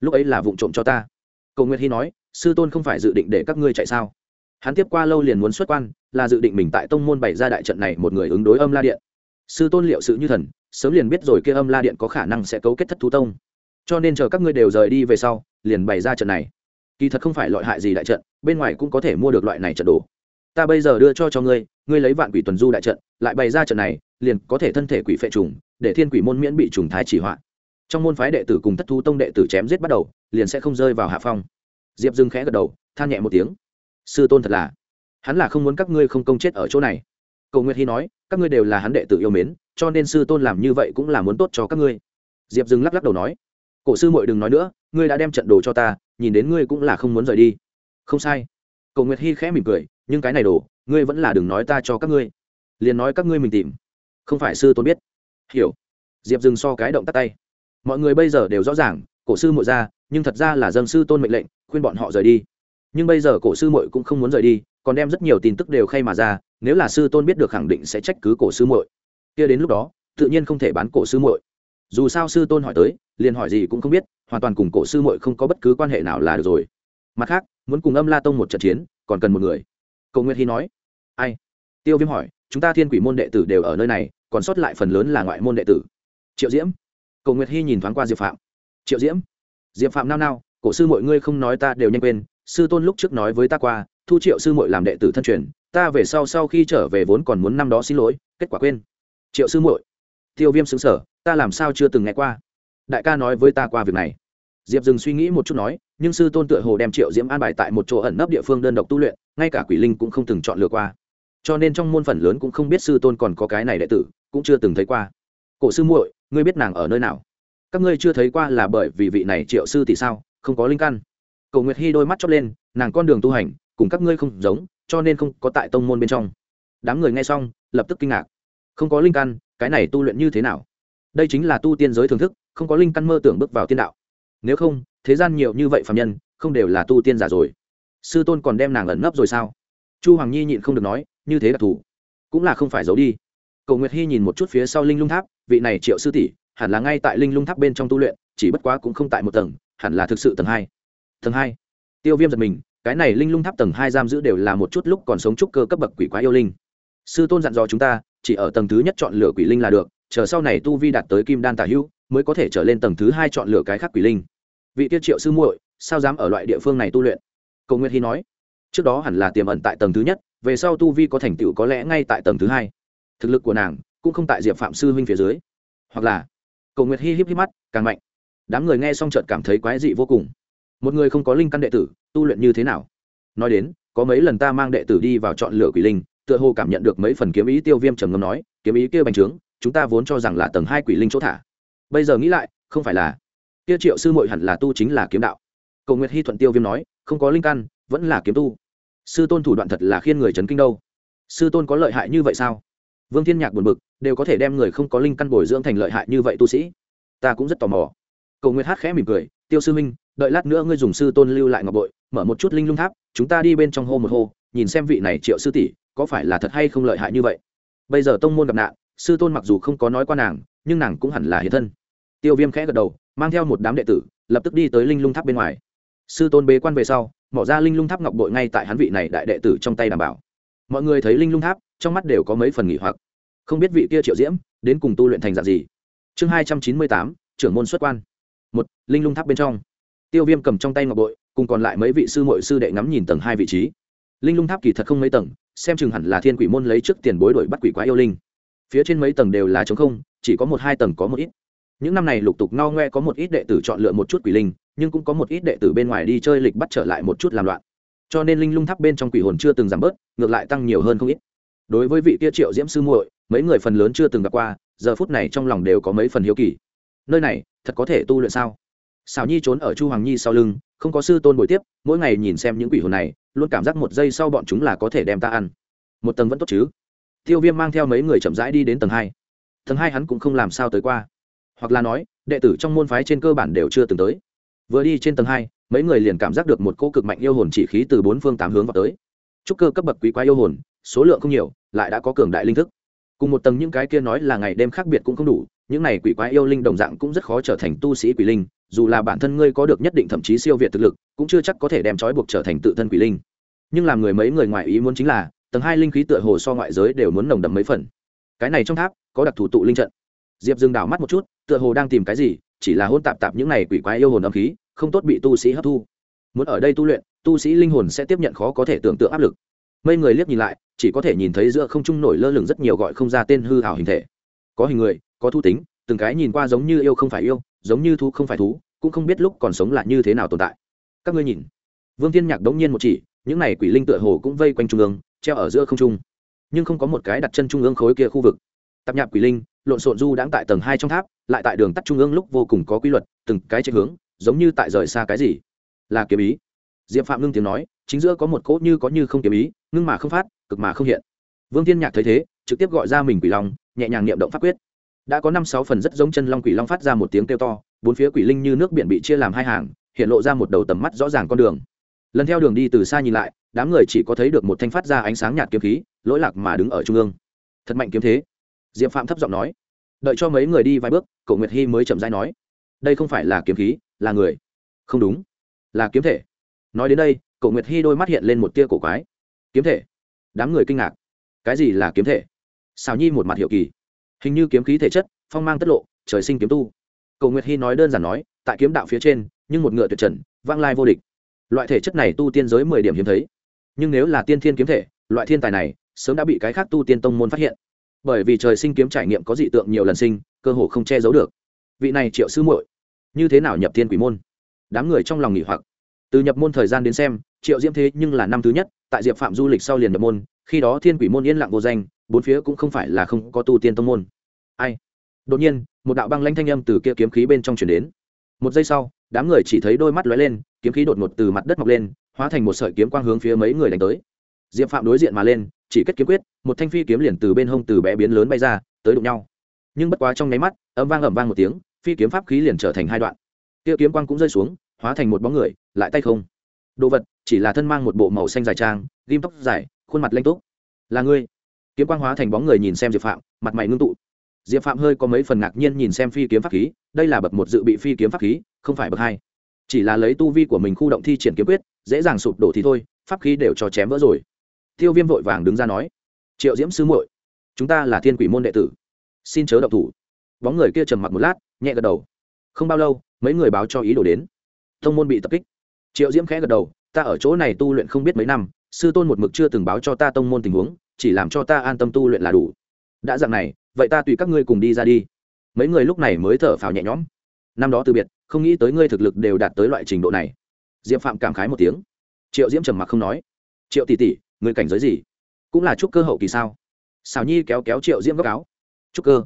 Lúc ấy là vụ trộm cho ta. Cầu nguyệt hy nói, sư tôn không phải dự định để các ngươi chạy sao? Hắn tiếp qua lâu liền muốn xuất quan, là dự định mình tại tông môn bày ra đại trận này một người ứng đối âm la điện. Sư tôn liệu sự như thần, sớm liền biết rồi kia âm la điện có khả năng sẽ cấu kết thất thú tông. Cho nên chờ các ngươi đều rời đi về sau, liền bày ra trận này. Kỳ thật không phải loại hại gì đại trận, bên ngoài cũng có thể mua được loại này trận đồ. Ta bây giờ đưa cho cho ngươi ngươi lấy vạn quỷ tuần du đại trận, lại bày ra trận này liền có thể thân thể quỷ phệ trùng, để thiên quỷ môn miễn bị trùng thái chỉ hoạn trong môn phái đệ tử cùng thất thú tông đệ tử chém giết bắt đầu, liền sẽ không rơi vào hạ phong. Diệp dưng khẽ gật đầu, than nhẹ một tiếng. Sư tôn thật là, hắn là không muốn các ngươi không công chết ở chỗ này. Cầu nguyệt hy nói, các ngươi đều là hắn đệ tử yêu mến, cho nên sư tôn làm như vậy cũng là muốn tốt cho các ngươi. Diệp dưng lắc lắc đầu nói, cổ sư muội đừng nói nữa, ngươi đã đem trận đồ cho ta, nhìn đến ngươi cũng là không muốn rời đi. Không sai. Cầu nguyệt hy khẽ mỉm cười, nhưng cái này đồ, ngươi vẫn là đừng nói ta cho các ngươi. Liền nói các ngươi mình tìm không phải sư tôn biết. Hiểu. Diệp dừng so cái động tắt tay. Mọi người bây giờ đều rõ ràng, cổ sư muội ra, nhưng thật ra là dân sư tôn mệnh lệnh, khuyên bọn họ rời đi. Nhưng bây giờ cổ sư muội cũng không muốn rời đi, còn đem rất nhiều tin tức đều khay mà ra, nếu là sư tôn biết được khẳng định sẽ trách cứ cổ sư muội. Kia đến lúc đó, tự nhiên không thể bán cổ sư muội. Dù sao sư tôn hỏi tới, liền hỏi gì cũng không biết, hoàn toàn cùng cổ sư muội không có bất cứ quan hệ nào là được rồi. Mặt khác, muốn cùng âm la tông một trận chiến, còn cần một người. Cầu nguyệt hy nói. Ai? Tiêu viêm hỏi, chúng ta thiên quỷ môn đệ tử đều ở nơi này còn sót lại phần lớn là ngoại môn đệ tử. Triệu diễm, cầu nguyệt hy nhìn thoáng qua diệp phạm. Triệu diễm, diệp phạm nao nao, cổ sư mọi ngươi không nói ta đều nhanh quên, sư tôn lúc trước nói với ta qua, thu triệu sư muội làm đệ tử thân truyền, ta về sau sau khi trở về vốn còn muốn năm đó xin lỗi, kết quả quên. Triệu sư muội, tiêu viêm xứng sở ta làm sao chưa từng nghe qua? Đại ca nói với ta qua việc này. Diệp dừng suy nghĩ một chút nói, nhưng sư tôn tựa hồ đem triệu diễm an bài tại một chỗ ẩn nấp địa phương đơn độc tu luyện, ngay cả quỷ linh cũng không từng chọn lựa qua. Cho nên trong môn phần lớn cũng không biết sư tôn còn có cái này đệ tử cũng chưa từng thấy qua. Cổ sư muội, ngươi biết nàng ở nơi nào? Các ngươi chưa thấy qua là bởi vì vị này triệu sư thì sao? Không có linh căn. Cầu nguyệt hy đôi mắt chót lên, nàng con đường tu hành, cùng các ngươi không giống, cho nên không có tại tông môn bên trong. Đám người nghe xong, lập tức kinh ngạc. Không có linh căn, cái này tu luyện như thế nào? Đây chính là tu tiên giới thưởng thức, không có linh căn mơ tưởng bước vào tiên đạo. Nếu không, thế gian nhiều như vậy phạm nhân, không đều là tu tiên giả rồi. Sư tôn còn đem nàng ẩn nấp rồi sao? Chu hoàng nhi nhịn không được nói, như thế đặc thù cũng là không phải giấu đi cầu nguyệt hy nhìn một chút phía sau linh lung tháp, vị này triệu sư tỷ, hẳn là ngay tại linh lung tháp bên trong tu luyện, chỉ bất quá cũng không tại một tầng, hẳn là thực sự tầng hai. Tầng hai? Tiêu viêm giật mình, cái này linh lung tháp tầng hai giam giữ đều là một chút lúc còn sống trúc cơ cấp bậc quỷ quái yêu linh. Sư tôn dặn dò chúng ta, chỉ ở tầng thứ nhất chọn lựa quỷ linh là được, chờ sau này tu vi đạt tới kim đan tả hữu, mới có thể trở lên tầng thứ hai chọn lựa cái khác quỷ linh. Vị Tiêu triệu sư muội, sao dám ở loại địa phương này tu luyện? Cầu Nguyệt hy nói. Trước đó hẳn là tiềm ẩn tại tầng thứ nhất, về sau tu vi có thành tựu có lẽ ngay tại tầng thứ hai thực lực của nàng cũng không tại diệp phạm sư huynh phía dưới hoặc là cầu nguyệt Hi híp híp mắt càng mạnh đám người nghe xong chợt cảm thấy quái dị vô cùng một người không có linh căn đệ tử tu luyện như thế nào nói đến có mấy lần ta mang đệ tử đi vào chọn lựa quỷ linh tựa hồ cảm nhận được mấy phần kiếm ý tiêu viêm trầm ngâm nói kiếm ý kia bành trướng chúng ta vốn cho rằng là tầng hai quỷ linh chỗ thả bây giờ nghĩ lại không phải là kia triệu sư mội hẳn là tu chính là kiếm đạo cầu nguyệt hy thuận tiêu viêm nói không có linh căn vẫn là kiếm tu sư tôn thủ đoạn thật là khiên người chấn kinh đâu sư tôn có lợi hại như vậy sao vương thiên nhạc buồn bực, đều có thể đem người không có linh căn bồi dưỡng thành lợi hại như vậy tu sĩ. Ta cũng rất tò mò. Cầu nguyệt hát khẽ mỉm cười, tiêu sư minh, đợi lát nữa ngươi dùng sư tôn lưu lại ngọc bội, mở một chút linh lung tháp, chúng ta đi bên trong hô một hô, nhìn xem vị này triệu sư tỷ có phải là thật hay không lợi hại như vậy. Bây giờ tông môn gặp nạn, sư tôn mặc dù không có nói qua nàng, nhưng nàng cũng hẳn là hiện thân. Tiêu viêm khẽ gật đầu, mang theo một đám đệ tử, lập tức đi tới linh lung tháp bên ngoài. Sư tôn bế quan về sau, mỏ ra linh lung tháp ngọc bội ngay tại hắn vị này đại đệ tử trong tay đảm bảo mọi người thấy linh lung tháp trong mắt đều có mấy phần nghỉ hoặc không biết vị kia triệu diễm đến cùng tu luyện thành dạng gì chương hai trăm chín mươi tám trưởng môn xuất quan một linh lung tháp bên trong tiêu viêm cầm trong tay ngọc bội cùng còn lại mấy vị sư mội sư đệ ngắm nhìn tầng hai vị trí linh lung tháp kỳ thật không mấy tầng xem chừng hẳn là thiên quỷ môn lấy trước tiền bối đổi bắt quỷ quá yêu linh phía trên mấy tầng đều là t không chỉ có một hai tầng có một ít những năm này lục tục no ngoe có một ít đệ tử chọn lựa một chút quỷ linh nhưng cũng có một ít đệ tử bên ngoài đi chơi lịch bắt trở lại một chút làm loạn cho nên linh lung tháp bên trong quỷ hồn chưa từng giảm bớt, ngược lại tăng nhiều hơn không ít. Đối với vị kia triệu diễm sư muội, mấy người phần lớn chưa từng gặp qua, giờ phút này trong lòng đều có mấy phần hiếu kỳ. Nơi này, thật có thể tu luyện sao? Xào nhi trốn ở chu hoàng nhi sau lưng, không có sư tôn buổi tiếp, mỗi ngày nhìn xem những quỷ hồn này, luôn cảm giác một giây sau bọn chúng là có thể đem ta ăn. Một tầng vẫn tốt chứ? Tiêu viêm mang theo mấy người chậm rãi đi đến tầng hai. Tầng hai hắn cũng không làm sao tới qua. Hoặc là nói, đệ tử trong môn phái trên cơ bản đều chưa từng tới. Vừa đi trên tầng hai mấy người liền cảm giác được một cô cực mạnh yêu hồn chỉ khí từ bốn phương tám hướng vào tới. Trúc cơ cấp bậc quý quá yêu hồn, số lượng không nhiều, lại đã có cường đại linh thức. Cùng một tầng những cái kia nói là ngày đêm khác biệt cũng không đủ, những này quỷ quái yêu linh đồng dạng cũng rất khó trở thành tu sĩ quỷ linh, dù là bản thân ngươi có được nhất định thậm chí siêu việt thực lực, cũng chưa chắc có thể đem trói buộc trở thành tự thân quỷ linh. Nhưng làm người mấy người ngoài ý muốn chính là, tầng hai linh khí tựa hồ so ngoại giới đều muốn nồng đậm mấy phần. Cái này trong tháp, có đặc thù tụ linh trận. Diệp dừng đảo mắt một chút, tựa hồ đang tìm cái gì, chỉ là hôn tạp tạp những này quỷ quái yêu hồn âm khí không tốt bị tu sĩ hấp thu. Muốn ở đây tu luyện, tu sĩ linh hồn sẽ tiếp nhận khó có thể tưởng tượng áp lực. Mấy người liếc nhìn lại, chỉ có thể nhìn thấy giữa không trung nổi lơ lửng rất nhiều gọi không ra tên hư hảo hình thể. Có hình người, có thu tính, từng cái nhìn qua giống như yêu không phải yêu, giống như thu không phải thú, cũng không biết lúc còn sống là như thế nào tồn tại. Các ngươi nhìn. Vương thiên nhạc đống nhiên một chỉ, những này quỷ linh tựa hồ cũng vây quanh trung ương, treo ở giữa không trung. Nhưng không có một cái đặt chân trung ương khối kia khu vực. Tạp nhạp quỷ linh, lộn xộn du đãng tại tầng hai trong tháp, lại tại đường tắt trung ương lúc vô cùng có quy luật, từng cái chạy hướng giống như tại rời xa cái gì. Là kiếm ý. Diệp phạm ngưng tiếng nói, chính giữa có một cỗ như có như không kiếm ý, ngưng mà không phát, cực mà không hiện. Vương thiên nhạc thấy thế, trực tiếp gọi ra mình quỷ long, nhẹ nhàng niệm động pháp quyết. Đã có năm sáu phần rất giống chân long quỷ long phát ra một tiếng kêu to, bốn phía quỷ linh như nước biển bị chia làm hai hàng, hiện lộ ra một đầu tầm mắt rõ ràng con đường. Lần theo đường đi từ xa nhìn lại, đám người chỉ có thấy được một thanh phát ra ánh sáng nhạt kiếm khí, lỗi lạc mà đứng ở trung ương. Thật mạnh kiếm thế. Diệp phạm thấp giọng nói. Đợi cho mấy người đi vài bước cậu nguyệt hy mới chậm dai nói. Đây không phải là kiếm khí là người. Không đúng. Là kiếm thể. Nói đến đây cậu nguyệt hy đôi mắt hiện lên một tia cổ quái. Kiếm thể? Đám người kinh ngạc. Cái gì là kiếm thể? Xào nhi một mặt hiệu kỳ. Hình như kiếm khí thể chất, phong mang tất lộ, trời sinh kiếm tu. Cậu nguyệt hy nói đơn giản nói, tại kiếm đạo phía trên, nhưng một ngựa tuyệt trần, vang lai vô địch. Loại thể chất này tu tiên giới mười điểm hiếm thấy. Nhưng nếu là tiên thiên kiếm thể, loại thiên tài này, sớm đã bị cái khác tu tiên tông môn phát hiện. Bởi vì trời sinh kiếm trải nghiệm có dị tượng nhiều lần sinh, cơ hồ không che giấu được. Vị này triệu sư muội như thế nào nhập thiên quỷ môn? Đám người trong lòng nghỉ hoặc. Từ nhập môn thời gian đến xem, triệu diễm thế nhưng là năm thứ nhất, tại diệp phạm du lịch sau liền nhập môn, khi đó thiên quỷ môn yên lặng vô danh, bốn phía cũng không phải là không có tu tiên tông môn. Ai? Đột nhiên, một đạo băng lanh thanh âm từ kia kiếm khí bên trong chuyển đến. Một giây sau, đám người chỉ thấy đôi mắt lóe lên, kiếm khí đột ngột từ mặt đất mọc lên, hóa thành một sợi kiếm quang hướng phía mấy người đánh tới. Diệp phạm đối diện mà lên, chỉ kết kiếm quyết, một thanh phi kiếm liền từ bên hông từ bé biến lớn bay ra, tới đụng nhau. Nhưng bất quá trong nháy mắt, âm vang ẩm vang một tiếng phi kiếm pháp khí liền trở thành hai đoạn. Kia kiếm quang cũng rơi xuống, hóa thành một bóng người, lại tay không. Đồ vật, chỉ là thân mang một bộ màu xanh dài trang ghim tóc dài, khuôn mặt lanh tốt là ngươi. Kiếm quang hóa thành bóng người nhìn xem diệp phạm, mặt mày ngưng tụ. Diệp phạm hơi có mấy phần ngạc nhiên nhìn xem phi kiếm pháp khí, đây là bậc một dự bị phi kiếm pháp khí, không phải bậc hai. Chỉ là lấy tu vi của mình khu động thi triển kiếm quyết, dễ dàng sụp đổ thì thôi, pháp khí đều cho chém vỡ rồi. Tiêu viêm vội vàng đứng ra nói, triệu diễm sứ muội, chúng ta là thiên quỷ môn đệ tử. Xin chớ động thủ bóng người kia trầm mặc một lát, nhẹ gật đầu. Không bao lâu, mấy người báo cho ý đồ đến. Thông môn bị tập kích. Triệu diễm khẽ gật đầu, ta ở chỗ này tu luyện không biết mấy năm, sư tôn một mực chưa từng báo cho ta tông môn tình huống, chỉ làm cho ta an tâm tu luyện là đủ. Đã dặn này, vậy ta tùy các ngươi cùng đi ra đi. Mấy người lúc này mới thở phào nhẹ nhõm. Năm đó từ biệt, không nghĩ tới ngươi thực lực đều đạt tới loại trình độ này. Diệp phạm cảm khái một tiếng. Triệu diễm trầm mặc không nói. Triệu tỷ tỷ người cảnh giới gì? Cũng là chúc cơ hậu kỳ sao? Xào nhi kéo kéo triệu diễm góc áo. Chúc cơ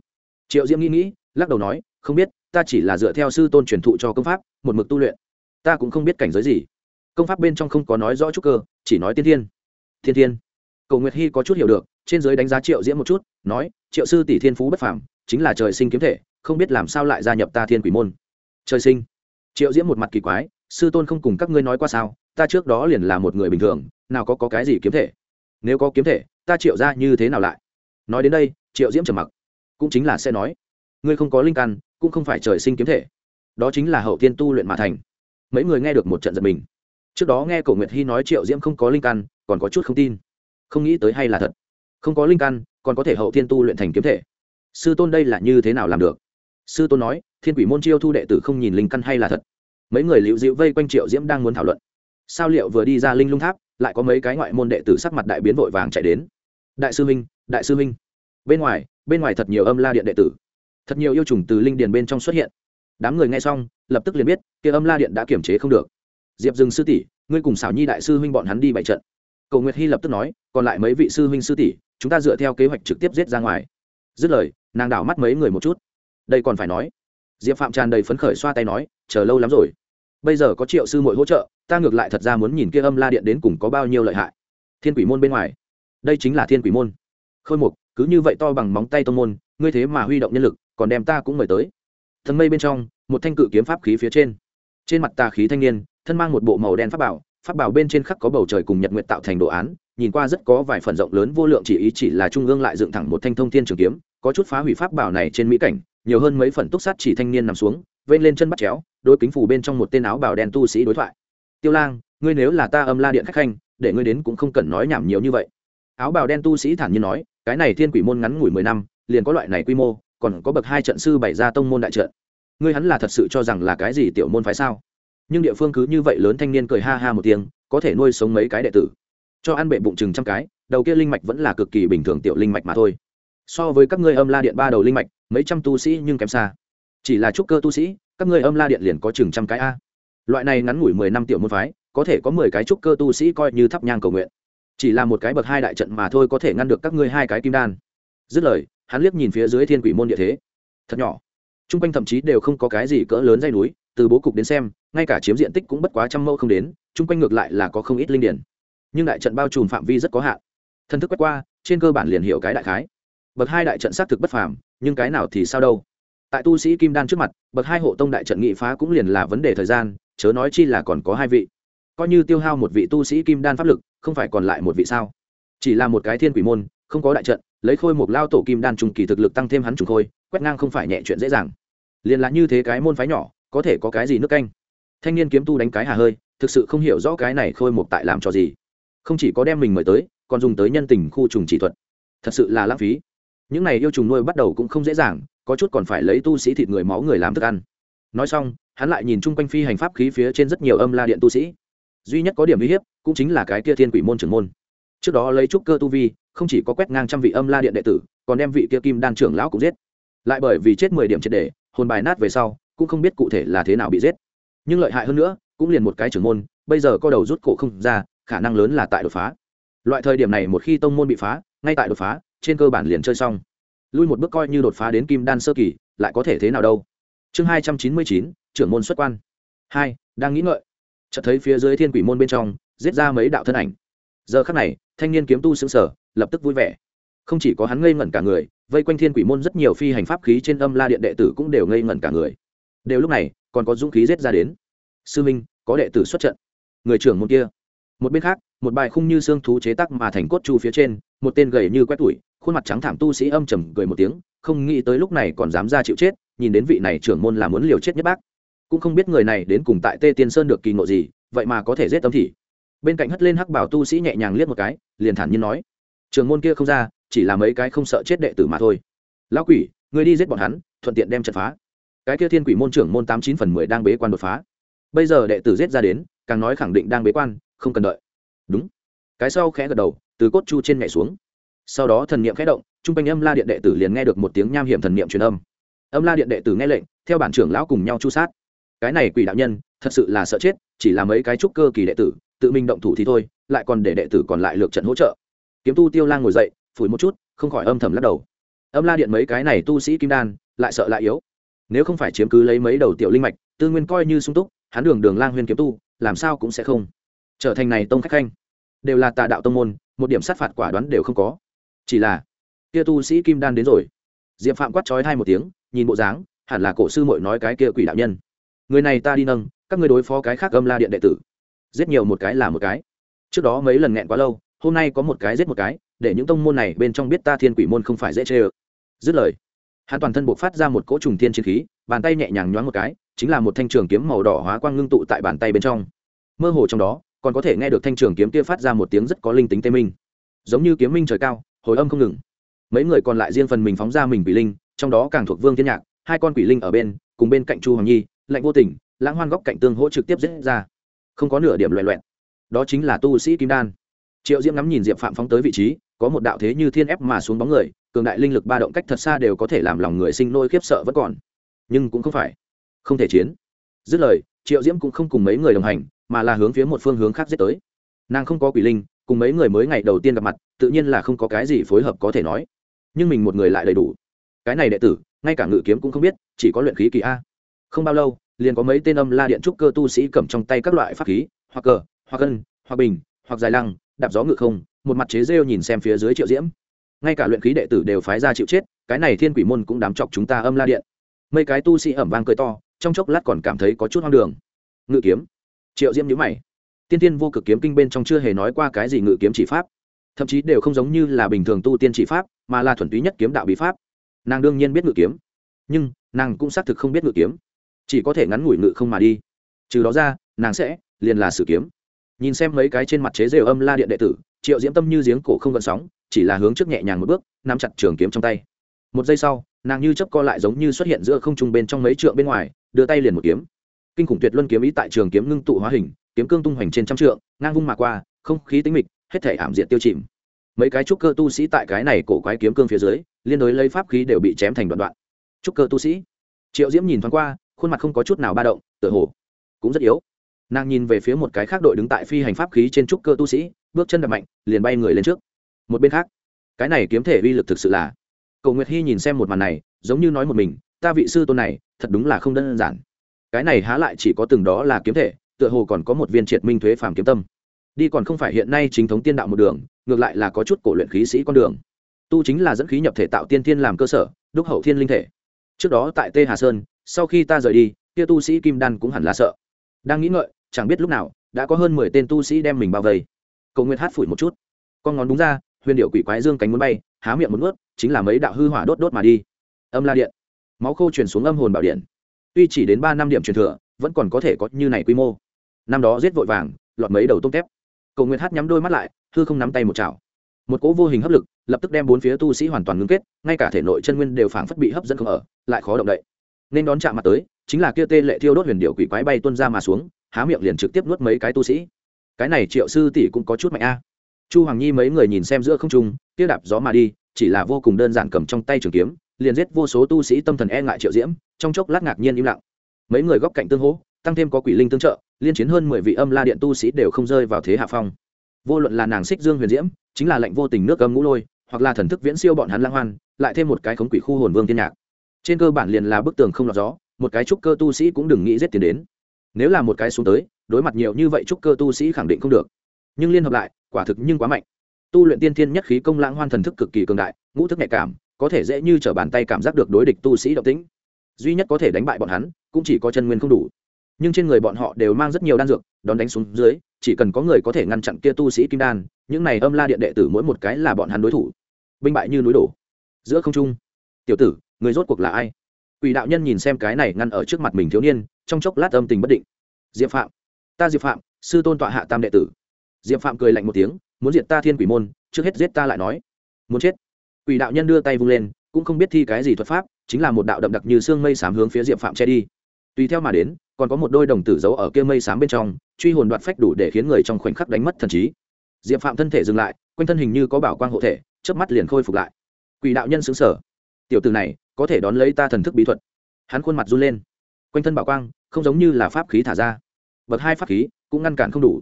triệu diễm nghĩ nghĩ lắc đầu nói không biết ta chỉ là dựa theo sư tôn truyền thụ cho công pháp một mực tu luyện. Ta cũng không biết cảnh giới gì. Công pháp bên trong không có nói rõ trúc cơ chỉ nói tiên thiên. Thiên thiên. Cầu nguyệt hy có chút hiểu được trên giới đánh giá triệu diễm một chút nói triệu sư tỷ thiên phú bất phàm chính là trời sinh kiếm thể không biết làm sao lại gia nhập ta thiên quỷ môn. Trời sinh. Triệu diễm một mặt kỳ quái sư tôn không cùng các ngươi nói qua sao? Ta trước đó liền là một người bình thường nào có, có cái gì kiếm thể? Nếu có kiếm thể ta triệu ra như thế nào lại? Nói đến đây triệu diễm trầm mặc cũng chính là sẽ nói. Ngươi không có linh căn, cũng không phải trời sinh kiếm thể. Đó chính là hậu tiên tu luyện mà thành. Mấy người nghe được một trận giật mình. Trước đó nghe cổ nguyệt hy nói triệu diễm không có linh căn, còn có chút không tin. Không nghĩ tới hay là thật. Không có linh căn, còn có thể hậu tiên tu luyện thành kiếm thể. Sư tôn đây là như thế nào làm được? Sư tôn nói, thiên quỷ môn chiêu thu đệ tử không nhìn linh căn hay là thật? Mấy người liễu dịu vây quanh triệu diễm đang muốn thảo luận. Sao liệu vừa đi ra linh lung tháp, lại có mấy cái ngoại môn đệ tử sắc mặt đại biến vội vàng chạy đến? Đại sư minh đại sư minh bên ngoài bên ngoài thật nhiều âm la điện đệ tử. Thật nhiều yêu trùng từ linh điền bên trong xuất hiện. Đám người nghe xong, lập tức liền biết, kia âm la điện đã kiểm chế không được. Diệp dừng sư tỷ, ngươi cùng xảo nhi đại sư huynh bọn hắn đi bại trận. Cầu nguyệt hy lập tức nói, còn lại mấy vị sư huynh sư tỷ, chúng ta dựa theo kế hoạch trực tiếp giết ra ngoài. Dứt lời, nàng đảo mắt mấy người một chút. Đây còn phải nói. Diệp phạm tràn đầy phấn khởi xoa tay nói, chờ lâu lắm rồi. Bây giờ có triệu sư mội hỗ trợ, ta ngược lại thật ra muốn nhìn kia âm la điện đến cùng có bao nhiêu lợi hại. Thiên quỷ môn bên ngoài. Đây chính là thiên quỷ môn. Khôi mục cứ như vậy to bằng móng tay tông môn, ngươi thế mà huy động nhân lực, còn đem ta cũng mời tới. Thần mây bên trong, một thanh cự kiếm pháp khí phía trên. Trên mặt tà khí thanh niên, thân mang một bộ màu đen pháp bảo pháp bảo bên trên khắc có bầu trời cùng nhật nguyện tạo thành đồ án, nhìn qua rất có vài phần rộng lớn vô lượng chỉ ý, chỉ là trung ương lại dựng thẳng một thanh thông thiên trường kiếm, có chút phá hủy pháp bảo này trên mỹ cảnh, nhiều hơn mấy phần túc sát chỉ thanh niên nằm xuống, vênh lên chân bắt chéo, đôi kính phủ bên trong một tên áo bảo đen tu sĩ đối thoại. Tiêu lang, ngươi nếu là ta âm la điện khách khanh, để ngươi đến cũng không cần nói nhảm nhiều như vậy áo bào đen tu sĩ thản nhiên nói, cái này thiên quỷ môn ngắn ngủi mười năm, liền có loại này quy mô, còn có bậc hai trận sư bày ra tông môn đại trận. Ngươi hắn là thật sự cho rằng là cái gì tiểu môn phái sao? Nhưng địa phương cứ như vậy lớn thanh niên cười ha ha một tiếng, có thể nuôi sống mấy cái đệ tử. Cho ăn bệ bụng chừng trăm cái, đầu kia linh mạch vẫn là cực kỳ bình thường tiểu linh mạch mà thôi. So với các ngươi âm la điện ba đầu linh mạch, mấy trăm tu sĩ nhưng kém xa. Chỉ là trúc cơ tu sĩ, các ngươi âm la điện liền có chừng trăm cái a. Loại này ngắn ngủi mười năm tiểu môn phái, có thể có mười cái trúc cơ tu sĩ coi như thắp nhang cầu nguyện chỉ là một cái bậc hai đại trận mà thôi có thể ngăn được các ngươi hai cái kim đan. Dứt lời, hắn liếc nhìn phía dưới thiên quỷ môn địa thế. Thật nhỏ. T r u n g quanh thậm chí đều không có cái gì cỡ lớn dây núi, từ bố cục đến xem, ngay cả chiếm diện tích cũng bất quá trăm mẫu không đến t r u n g quanh ngược lại là có không ít linh điển. Nhưng đại trận bao trùm phạm vi rất có hạn. Thân thức quét qua, trên cơ bản liền hiểu cái đại khái. Bậc hai đại trận xác thực bất phàm, nhưng cái nào thì sao đâu. Tại tu sĩ kim đan trước mặt, bậc hai hộ tông đại trận nghị phá cũng liền là vấn đề thời gian, chớ nói chi là còn có hai vị coi như tiêu hao một vị tu sĩ kim đan pháp lực, không phải còn lại một vị sao? Chỉ là một cái thiên quỷ môn, không có đại trận, lấy khôi một lao tổ kim đan trùng kỳ thực lực tăng thêm hắn trùng khôi, quét ngang không phải nhẹ chuyện dễ dàng. Liền là như thế cái môn phái nhỏ, có thể có cái gì nước canh? Thanh niên kiếm tu đánh cái hà hơi, thực sự không hiểu rõ cái này khôi một tại làm cho gì. Không chỉ có đem mình mời tới, còn dùng tới nhân tình khu trùng chỉ thuật. Thật sự là lãng phí. Những này yêu trùng nuôi bắt đầu cũng không dễ dàng, có chút còn phải lấy tu sĩ thịt người máu người làm thức ăn. Nói xong, hắn lại nhìn chung quanh phi hành pháp khí phía trên rất nhiều âm la điện tu sĩ duy nhất có điểm uy hiếp cũng chính là cái kia thiên quỷ môn trưởng môn. Trước đó lấy trúc cơ tu vi, không chỉ có quét ngang trăm vị âm la điện đệ tử, còn đem vị kia kim đan trưởng lão cũng giết. Lại bởi vì chết mười điểm triệt đề hồn bài nát về sau, cũng không biết cụ thể là thế nào bị giết. Nhưng lợi hại hơn nữa, cũng liền một cái trưởng môn, bây giờ co đầu rút cổ không ra, khả năng lớn là tại đột phá. Loại thời điểm này một khi tông môn bị phá, ngay tại đột phá, trên cơ bản liền chơi xong. Lui một bước coi như đột phá đến kim đan sơ kỳ, lại có thể thế nào đâu? Chương hai trăm chín mươi chín, trưởng môn xuất quan. Hai, đang nghĩ ngợi chợt thấy phía dưới thiên quỷ môn bên trong, giết ra mấy đạo thân ảnh. Giờ khắc này, thanh niên kiếm tu xứng sở lập tức vui vẻ. Không chỉ có hắn ngây ngẩn cả người, vây quanh thiên quỷ môn rất nhiều phi hành pháp khí trên âm la điện đệ tử cũng đều ngây ngẩn cả người. Đều lúc này, còn có dũng khí giết ra đến. Sư minh, có đệ tử xuất trận. Người trưởng môn kia. Một bên khác, một bài khung như xương thú chế tác mà thành cốt chu phía trên, một tên gầy như quét tủi, khuôn mặt trắng thảm tu sĩ âm trầm cười một tiếng, không nghĩ tới lúc này còn dám ra chịu chết, nhìn đến vị này trưởng môn là muốn liều chết nhất bác cũng không biết người này đến cùng tại tê tiên sơn được kỳ ngộ gì, vậy mà có thể giết tâm thị. Bên cạnh hất lên hắc bảo tu sĩ nhẹ nhàng liếc một cái, liền thản nhiên nói, trường môn kia không ra, chỉ là mấy cái không sợ chết đệ tử mà thôi. Lão quỷ người đi giết bọn hắn, thuận tiện đem trận phá. Cái kia thiên quỷ môn trưởng môn tám chín phần mười đang bế quan đột phá. Bây giờ đệ tử giết ra đến, càng nói khẳng định đang bế quan, không cần đợi. Đúng. Cái sau khẽ gật đầu, từ cốt chu trên nhảy xuống. Sau đó thần niệm khẽ động, trung quanh âm la điện đệ tử liền nghe được một tiếng nham hiểm thần niệm truyền âm. Âm la điện đệ tử nghe lệnh, theo bản trưởng lão cùng nhau chu sát cái này quỷ đạo nhân, thật sự là sợ chết, chỉ là mấy cái trúc cơ kỳ đệ tử, tự mình động thủ thì thôi, lại còn để đệ tử còn lại lược trận hỗ trợ. Kiếm tu tiêu lang ngồi dậy, phủi một chút, không khỏi âm thầm lắc đầu. Âm la điện mấy cái này tu sĩ kim đan, lại sợ lại yếu. Nếu không phải chiếm cứ lấy mấy đầu tiểu linh mạch, tư nguyên coi như sung túc, hắn đường đường lang huyên kiếm tu, làm sao cũng sẽ không trở thành này tông khách khanh. Đều là tà đạo tông môn, một điểm sát phạt quả đoán đều không có. Chỉ là, kia tu sĩ kim đan đến rồi. Diệp phạm quát trói hai một tiếng, nhìn bộ dáng, hẳn là cổ sư mội nói cái kia quỷ đạo nhân người này ta đi nâng, các người đối phó cái khác âm la điện đệ tử. Giết nhiều một cái là một cái. Trước đó mấy lần nghẹn quá lâu, hôm nay có một cái giết một cái, để những tông môn này bên trong biết ta thiên quỷ môn không phải dễ chê ơ. Dứt lời, hắn toàn thân buộc phát ra một cỗ trùng thiên chiến khí, bàn tay nhẹ nhàng nhoáng một cái, chính là một thanh trường kiếm màu đỏ hóa quang ngưng tụ tại bàn tay bên trong. Mơ hồ trong đó, còn có thể nghe được thanh trường kiếm kia phát ra một tiếng rất có linh tính tê minh. Giống như kiếm minh trời cao, hồi âm không ngừng. Mấy người còn lại riêng phần mình phóng ra mình quỷ linh, trong đó càng thuộc vương thiên nhạc, hai con quỷ linh ở bên, cùng bên cạnh chu hoàng nhi lạnh vô tình, lãng hoan góc cạnh tương hỗ trực tiếp dễ ra. Không có nửa điểm loẹ loẹn đó chính là tu sĩ kim đan. Triệu diễm ngắm nhìn diệp phạm phóng tới vị trí, có một đạo thế như thiên ép mà xuống bóng người, cường đại linh lực ba động cách thật xa đều có thể làm lòng người sinh nôi khiếp sợ vẫn còn. Nhưng cũng không phải. Không thể chiến. Dứt lời, triệu diễm cũng không cùng mấy người đồng hành, mà là hướng phía một phương hướng khác giết tới. Nàng không có quỷ linh, cùng mấy người mới ngày đầu tiên gặp mặt, tự nhiên là không có cái gì phối hợp có thể nói. Nhưng mình một người lại đầy đủ. Cái này đệ tử, ngay cả ngự kiếm cũng không biết, chỉ có luyện khí kỳ a. Không bao lâu liền có mấy tên âm la điện trúc cơ tu sĩ cầm trong tay các loại pháp khí, hoặc cờ, hoặc gân, hoặc bình, hoặc dài lăng, đạp gió ngự không, một mặt chế rêu nhìn xem phía dưới triệu diễm. Ngay cả luyện khí đệ tử đều phái ra chịu chết, cái này thiên quỷ môn cũng đám chọc chúng ta âm la điện. Mấy cái tu sĩ ẩm vang cười to, trong chốc lát còn cảm thấy có chút hoang đường. Ngự kiếm. Triệu diễm nhữ mày. Tiên tiên vô cực kiếm kinh bên trong chưa hề nói qua cái gì ngự kiếm chỉ pháp. Thậm chí đều không giống như là bình thường tu tiên chỉ pháp, mà là thuần túy nhất kiếm đạo bí pháp. Nàng đương nhiên biết ngự kiếm. Nhưng, nàng cũng xác thực không biết ngự kiếm chỉ có thể ngắn ngủi ngự không mà đi. Trừ đó ra, nàng sẽ liền là sử kiếm. Nhìn xem mấy cái trên mặt chế rêu âm la điện đệ tử, triệu diễm tâm như giếng cổ không gợn sóng, chỉ là hướng trước nhẹ nhàng một bước, nắm chặt trường kiếm trong tay. Một giây sau, nàng như chấp co lại giống như xuất hiện giữa không trung bên trong mấy trượng bên ngoài, đưa tay liền một kiếm. Kinh khủng tuyệt luân kiếm ý tại trường kiếm ngưng tụ hóa hình, kiếm cương tung hoành trên trăm trượng, ngang vung mà qua, không khí tính mịch, hết thể ảm diện tiêu chìm. Mấy cái trúc cơ tu sĩ tại cái này cổ quái kiếm cương phía dưới, liên đối lấy pháp khí đều bị chém thành đoạn đoạn. Trúc cơ tu sĩ. Triệu diễm nhìn thoáng qua khuôn mặt không có chút nào ba động, tựa hồ cũng rất yếu. Nàng nhìn về phía một cái khác đội đứng tại phi hành pháp khí trên trúc cơ tu sĩ, bước chân đập mạnh, liền bay người lên trước. Một bên khác, cái này kiếm thể uy lực thực sự là. Cầu nguyệt hy nhìn xem một màn này, giống như nói một mình, ta vị sư tôn này, thật đúng là không đơn giản. Cái này há lại chỉ có từng đó là kiếm thể, tựa hồ còn có một viên triệt minh thuế phàm kiếm tâm. Đi còn không phải hiện nay chính thống tiên đạo một đường, ngược lại là có chút cổ luyện khí sĩ con đường. Tu chính là dẫn khí nhập thể tạo tiên thiên làm cơ sở, đúc hậu thiên linh thể. Trước đó tại tê hà sơn sau khi ta rời đi, kia tu sĩ kim đan cũng hẳn là sợ. Đang nghĩ ngợi, chẳng biết lúc nào, đã có hơn mười tên tu sĩ đem mình bao vây. Cầu nguyệt hát phủi một chút. Con ngón đúng ra, huyền điệu quỷ quái dương cánh muốn bay, há miệng muốn nuốt, chính là mấy đạo hư hỏa đốt đốt mà đi. Âm la điện. Máu khô chuyển xuống âm hồn bảo điện. Tuy chỉ đến ba năm điểm truyền thừa, vẫn còn có thể có như này quy mô. Năm đó giết vội vàng, lọt mấy đầu tôm tép. Cầu nguyệt hát nhắm đôi mắt lại, hư không nắm tay một chảo. Một cỗ vô hình hấp lực, lập tức đem bốn phía tu sĩ hoàn toàn ngưng kết, ngay cả thể nội chân nguyên đều phảng phất bị hấp dẫn không ở, lại khó động đậy nên đón chạm mặt tới, chính là kia tê lệ thiêu đốt huyền điệu quỷ quái bay tuôn ra mà xuống, há miệng liền trực tiếp nuốt mấy cái tu sĩ. Cái này triệu sư tỷ cũng có chút mạnh a. Chu hoàng nhi mấy người nhìn xem giữa không trung, kia đạp gió mà đi, chỉ là vô cùng đơn giản cầm trong tay trường kiếm, liền giết vô số tu sĩ tâm thần e ngại triệu diễm, trong chốc lát ngạc nhiên im lặng. Mấy người góc cạnh tương hỗ tăng thêm có quỷ linh tương trợ, liên chiến hơn mười vị âm la điện tu sĩ đều không rơi vào thế hạ phong. Vô luận là nàng xích dương huyền diễm, chính là lệnh vô tình nước âm ngũ lôi, hoặc là thần thức viễn siêu bọn hắn lang hoan, lại thêm một cái khống quỷ khu hồn vương thiên nhạc trên cơ bản liền là bức tường không lọt gió, một cái trúc cơ tu sĩ cũng đừng nghĩ giết tiền đến. Nếu là một cái xuống tới, đối mặt nhiều như vậy trúc cơ tu sĩ khẳng định không được. Nhưng liên hợp lại, quả thực nhưng quá mạnh. Tu luyện tiên thiên nhất khí công lãng hoan thần thức cực kỳ cường đại, ngũ thức nhạy cảm, có thể dễ như t r ở bàn tay cảm giác được đối địch tu sĩ động tĩnh. Duy nhất có thể đánh bại bọn hắn, cũng chỉ có chân nguyên không đủ. Nhưng trên người bọn họ đều mang rất nhiều đan dược, đón đánh xuống dưới, chỉ cần có người có thể ngăn chặn kia tu sĩ kim đan, những này âm la điện đệ tử mỗi một cái là bọn hắn đối thủ. Binh bại như núi đổ. Giữa không trung, tiểu tử người rốt cuộc là ai? Quỷ đạo nhân nhìn xem cái này ngăn ở trước mặt mình thiếu niên, trong chốc lát âm tình bất định. Diệp phạm. Ta diệp phạm, sư tôn tọa hạ tam đệ tử. Diệp phạm cười lạnh một tiếng, muốn diệt ta thiên quỷ môn, trước hết giết ta lại nói. Muốn chết. Quỷ đạo nhân đưa tay vung lên, cũng không biết thi cái gì thuật pháp, chính là một đạo đậm đặc như xương mây xám hướng phía diệp phạm che đi. Tùy theo mà đến, còn có một đôi đồng tử giấu ở kia mây xám bên trong, truy hồn đoạt phách đủ để khiến người trong khoảnh khắc đánh mất thần trí. Diệp phạm thân thể dừng lại, quanh thân hình như có bảo quang hộ thể, chớp mắt liền khôi phục lại. Quỷ đạo nhân xứng sở tiểu từ này có thể đón lấy ta thần thức bí thuật. Hắn khuôn mặt run lên. Quanh thân bảo quang, không giống như là pháp khí thả ra. Bậc hai pháp khí cũng ngăn cản không đủ.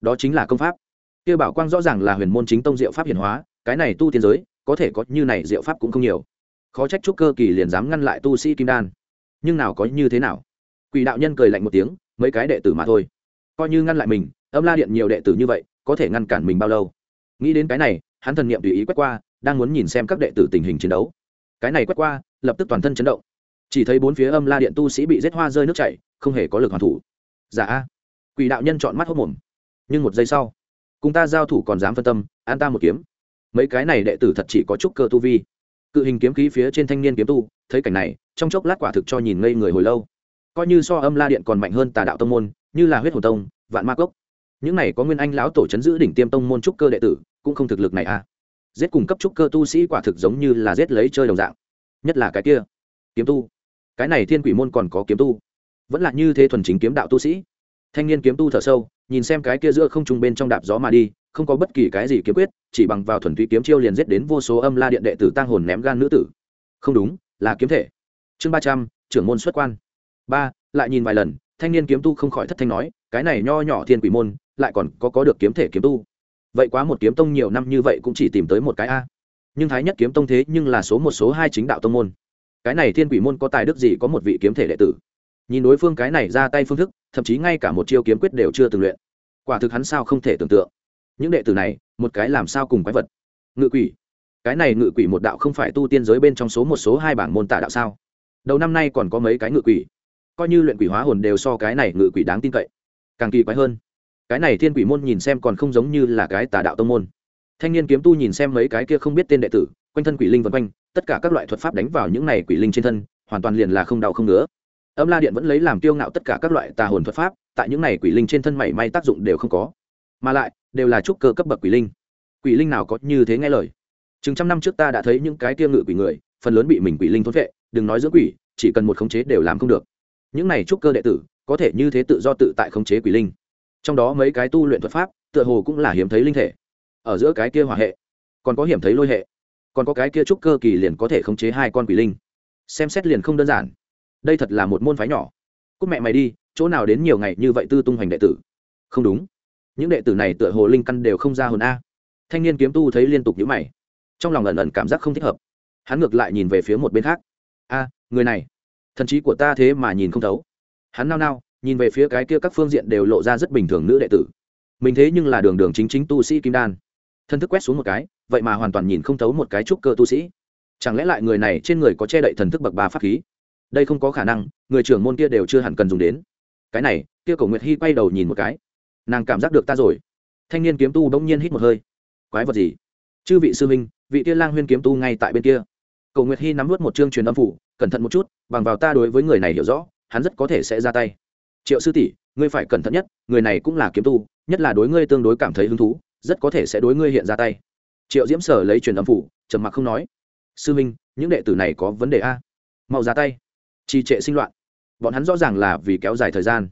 Đó chính là công pháp. Kia bảo quang rõ ràng là huyền môn chính tông diệu pháp hiển hóa, cái này tu tiên giới, có thể có như này diệu pháp cũng không nhiều. Khó trách trúc cơ kỳ liền dám ngăn lại tu sĩ kim đan. Nhưng nào có như thế nào? Quỷ đạo nhân cười lạnh một tiếng, mấy cái đệ tử mà thôi. Coi như ngăn lại mình, âm la điện nhiều đệ tử như vậy, có thể ngăn cản mình bao lâu? Nghĩ đến cái này, hắn thần niệm tùy ý quét qua, đang muốn nhìn xem các đệ tử tình hình chiến đấu cái này quét qua, lập tức toàn thân chấn động. Chỉ thấy bốn phía âm la điện tu sĩ bị giết hoa rơi nước chảy, không hề có lực hoàn thủ. Giả dạ. quỷ đạo nhân chọn mắt hốc mồm nhưng một giây sau, cùng ta giao thủ còn dám phân tâm, an ta một kiếm. Mấy cái này đệ tử thật chỉ có chút cơ tu vi. Cự hình kiếm khí phía trên thanh niên kiếm tu, thấy cảnh này, trong chốc lát quả thực cho nhìn ngây người hồi lâu. Coi như so âm la điện còn mạnh hơn tà đạo tông môn, như là huyết hồ tông, vạn ma cốc. Những này có nguyên anh lão tổ chấn giữ đỉnh tiêm tông môn trúc cơ đệ tử, cũng không thực lực này à giết cùng cấp trúc cơ tu sĩ quả thực giống như là giết lấy chơi đồng dạng. Nhất là cái kia, kiếm tu. Cái này thiên quỷ môn còn có kiếm tu. Vẫn là như thế thuần chính kiếm đạo tu sĩ. Thanh niên kiếm tu thở sâu, nhìn xem cái kia giữa không trung bên trong đạp gió mà đi, không có bất kỳ cái gì kiếm quyết, chỉ bằng vào thuần túy kiếm chiêu liền giết đến vô số âm la điện đệ tử tăng hồn ném gan nữ tử. Không đúng, là kiếm thể. Chương ba trăm, trưởng môn xuất quan. Ba, lại nhìn vài lần, thanh niên kiếm tu không khỏi thất thanh nói, cái này nho nhỏ thiên quỷ môn, lại còn có có được kiếm thể kiếm tu vậy quá một kiếm tông nhiều năm như vậy cũng chỉ tìm tới một cái a. Nhưng thái nhất kiếm tông thế nhưng là số một, số hai chính đạo tông môn. Cái này thiên quỷ môn có tài đức gì có một vị kiếm thể đệ tử? Nhìn đối phương cái này ra tay phương thức, thậm chí ngay cả một chiêu kiếm quyết đều chưa từng luyện. Quả thực hắn sao không thể tưởng tượng. Những đệ tử này, một cái làm sao cùng quái vật? Ngự quỷ. Cái này ngự quỷ một đạo không phải tu tiên giới bên trong số một, số hai bảng môn tạ đạo sao? Đầu năm nay còn có mấy cái ngự quỷ? Coi như luyện quỷ hóa hồn đều so cái này ngự quỷ đáng tin cậy. Càng kỳ quái hơn cái này thiên quỷ môn nhìn xem còn không giống như là cái tà đạo tông môn. Thanh niên kiếm tu nhìn xem mấy cái kia không biết tên đệ tử, quanh thân quỷ linh vân quanh, tất cả các loại thuật pháp đánh vào những này quỷ linh trên thân, hoàn toàn liền là không đau không ngứa. Âm la điện vẫn lấy làm kiêu ngạo tất cả các loại tà hồn thuật pháp, tại những này quỷ linh trên thân mảy may tác dụng đều không có. Mà lại, đều là trúc cơ cấp bậc quỷ linh. Quỷ linh nào có như thế nghe lời? Chừng trăm năm trước ta đã thấy những cái tiêu ngự quỷ người, phần lớn bị mình quỷ linh thốn vệ, đừng nói giữa quỷ, chỉ cần một khống chế đều làm không được. Những này trúc cơ đệ tử, có thể như thế tự do tự tại khống chế quỷ linh trong đó mấy cái tu luyện thuật pháp, tựa hồ cũng là hiếm thấy linh thể. Ở giữa cái kia hỏa hệ, còn có hiểm thấy lôi hệ. Còn có cái kia trúc cơ kỳ liền có thể khống chế hai con quỷ linh. Xem xét liền không đơn giản. Đây thật là một môn phái nhỏ. Cúc mẹ mày đi, chỗ nào đến nhiều ngày như vậy tư tung hoành đệ tử? Không đúng. Những đệ tử này tựa hồ linh căn đều không ra hồn a. Thanh niên kiếm tu thấy liên tục nhữ mày. Trong lòng ẩn ẩn cảm giác không thích hợp. Hắn ngược lại nhìn về phía một bên khác. A, người này. Thần trí của ta thế mà nhìn không thấu. Hắn nao nao nhìn về phía cái kia các phương diện đều lộ ra rất bình thường nữ đệ tử. Mình thế nhưng là đường đường chính chính tu sĩ kim đan. Thân thức quét xuống một cái, vậy mà hoàn toàn nhìn không thấu một cái trúc cơ tu sĩ. Chẳng lẽ lại người này trên người có che đậy thần thức bậc ba pháp khí? Đây không có khả năng, người trưởng môn kia đều chưa hẳn cần dùng đến. Cái này, kia cổ nguyệt hy quay đầu nhìn một cái. Nàng cảm giác được ta rồi. Thanh niên kiếm tu bỗng nhiên hít một hơi. Quái vật gì? Chư vị sư huynh, vị kia lang huyên kiếm tu ngay tại bên kia. Cầu nguyệt hy nắm vớt một chương truyền âm phủ, cẩn thận một chút, bằng vào ta đối với người này hiểu rõ, hắn rất có thể sẽ ra tay triệu sư tỷ, ngươi phải cẩn thận nhất, người này cũng là kiếm tu, nhất là đối ngươi tương đối cảm thấy hứng thú, rất có thể sẽ đối ngươi hiện ra tay. Triệu diễm sở lấy truyền âm phủ, trầm mặc không nói. Sư minh những đệ tử này có vấn đề a? Mau ra tay. Trì trệ sinh loạn. Bọn hắn rõ ràng là vì kéo dài thời gian.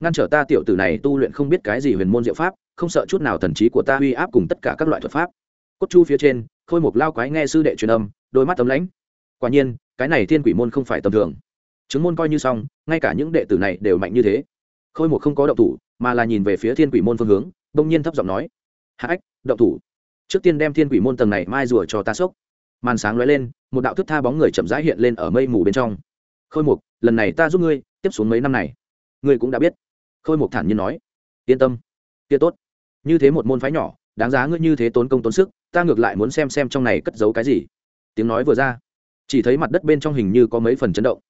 Ngăn trở ta tiểu tử này tu luyện không biết cái gì huyền môn diệu pháp, không sợ chút nào thần trí của ta uy áp cùng tất cả các loại thuật pháp. Cốt chu phía trên, khôi mục lao quái nghe sư đệ truyền âm, đôi mắt tấm lãnh. Quả nhiên, cái này thiên quỷ môn không phải tầm thường chứng môn coi như xong, ngay cả những đệ tử này đều mạnh như thế. Khôi mục không có động thủ, mà là nhìn về phía thiên quỷ môn phương hướng, bỗng nhiên thấp giọng nói, hạ ách, động thủ. Trước tiên đem thiên quỷ môn tầng này mai rùa cho ta sốc. Màn sáng lóe lên, một đạo thức tha bóng người chậm rãi hiện lên ở mây mù bên trong. Khôi mục, lần này ta giúp ngươi, tiếp xuống mấy năm này, ngươi cũng đã biết. Khôi mục thản nhiên nói, yên tâm, kia tốt. Như thế một môn phái nhỏ, đáng giá ngươi như thế tốn công tốn sức, ta ngược lại muốn xem xem trong này cất giấu cái gì. Tiếng nói vừa ra, chỉ thấy mặt đất bên trong hình như có mấy phần chấn động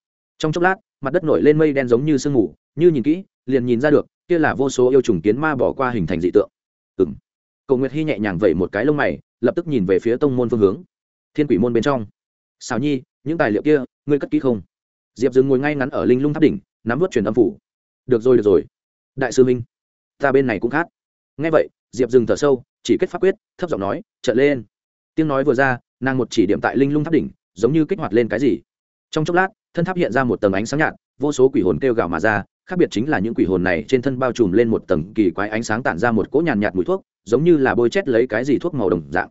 trong chốc lát, mặt đất nổi lên mây đen giống như sương mù, như nhìn kỹ, liền nhìn ra được, kia là vô số yêu trùng kiến ma bỏ qua hình thành dị tượng. Ừ m cầu nguyệt hy nhẹ nhàng vẩy một cái lông mày, lập tức nhìn về phía tông môn phương hướng. Thiên quỷ môn bên trong. Xào nhi, những tài liệu kia, ngươi cất kỹ không? Diệp dừng ngồi ngay ngắn ở linh lung tháp đỉnh, nắm vớt truyền âm phủ. Được rồi được rồi. Đại sư minh, ta bên này cũng khát ngay vậy, diệp dừng thở sâu, chỉ kết pháp quyết, thấp giọng nói trận lên. Tiếng nói vừa ra, nàng một chỉ điểm tại linh lung tháp đỉnh, giống như kích hoạt lên cái gì. Trong chốc lát thân tháp hiện ra một tầng ánh sáng nhạt vô số quỷ hồn kêu gào mà ra khác biệt chính là những quỷ hồn này trên thân bao trùm lên một tầng kỳ quái ánh sáng tản ra một cỗ nhàn nhạt, mùi thuốc giống như là bôi chét lấy cái gì thuốc màu đồng dạng.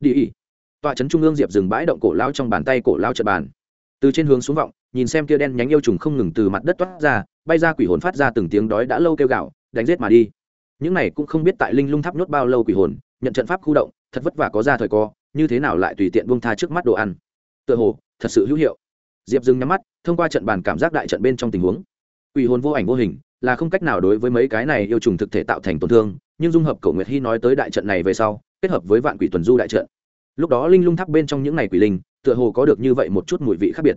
Đi ỉ tọa trấn trung ương diệp dừng bãi động cổ lao trong bàn tay cổ lao trật bàn. Từ trên hướng xuống vọng nhìn xem kia đen nhánh yêu trùng không ngừng từ mặt đất toát ra bay ra quỷ hồn phát ra từng tiếng đói đã lâu kêu gạo đánh giết mà đi. Những này cũng không biết tại linh lung tháp nhốt bao lâu quỷ hồn nhận trận pháp khu động thật vất vả có ra thời co như thế nào lại tùy tiện buông tha trước mắt đồ ăn. Tựa hồ thật sự hữu hiệu diệp dừng nhắm mắt, thông qua trận bàn cảm giác đại trận bên trong tình huống. Quỷ hồn vô ảnh vô hình, là không cách nào đối với mấy cái này yêu trùng thực thể tạo thành tổn thương, nhưng dung hợp cổ nguyệt hy nói tới đại trận này về sau, kết hợp với vạn quỷ tuần du đại trận. Lúc đó linh lung tháp bên trong những ngày quỷ linh, tựa hồ có được như vậy một chút mùi vị khác biệt.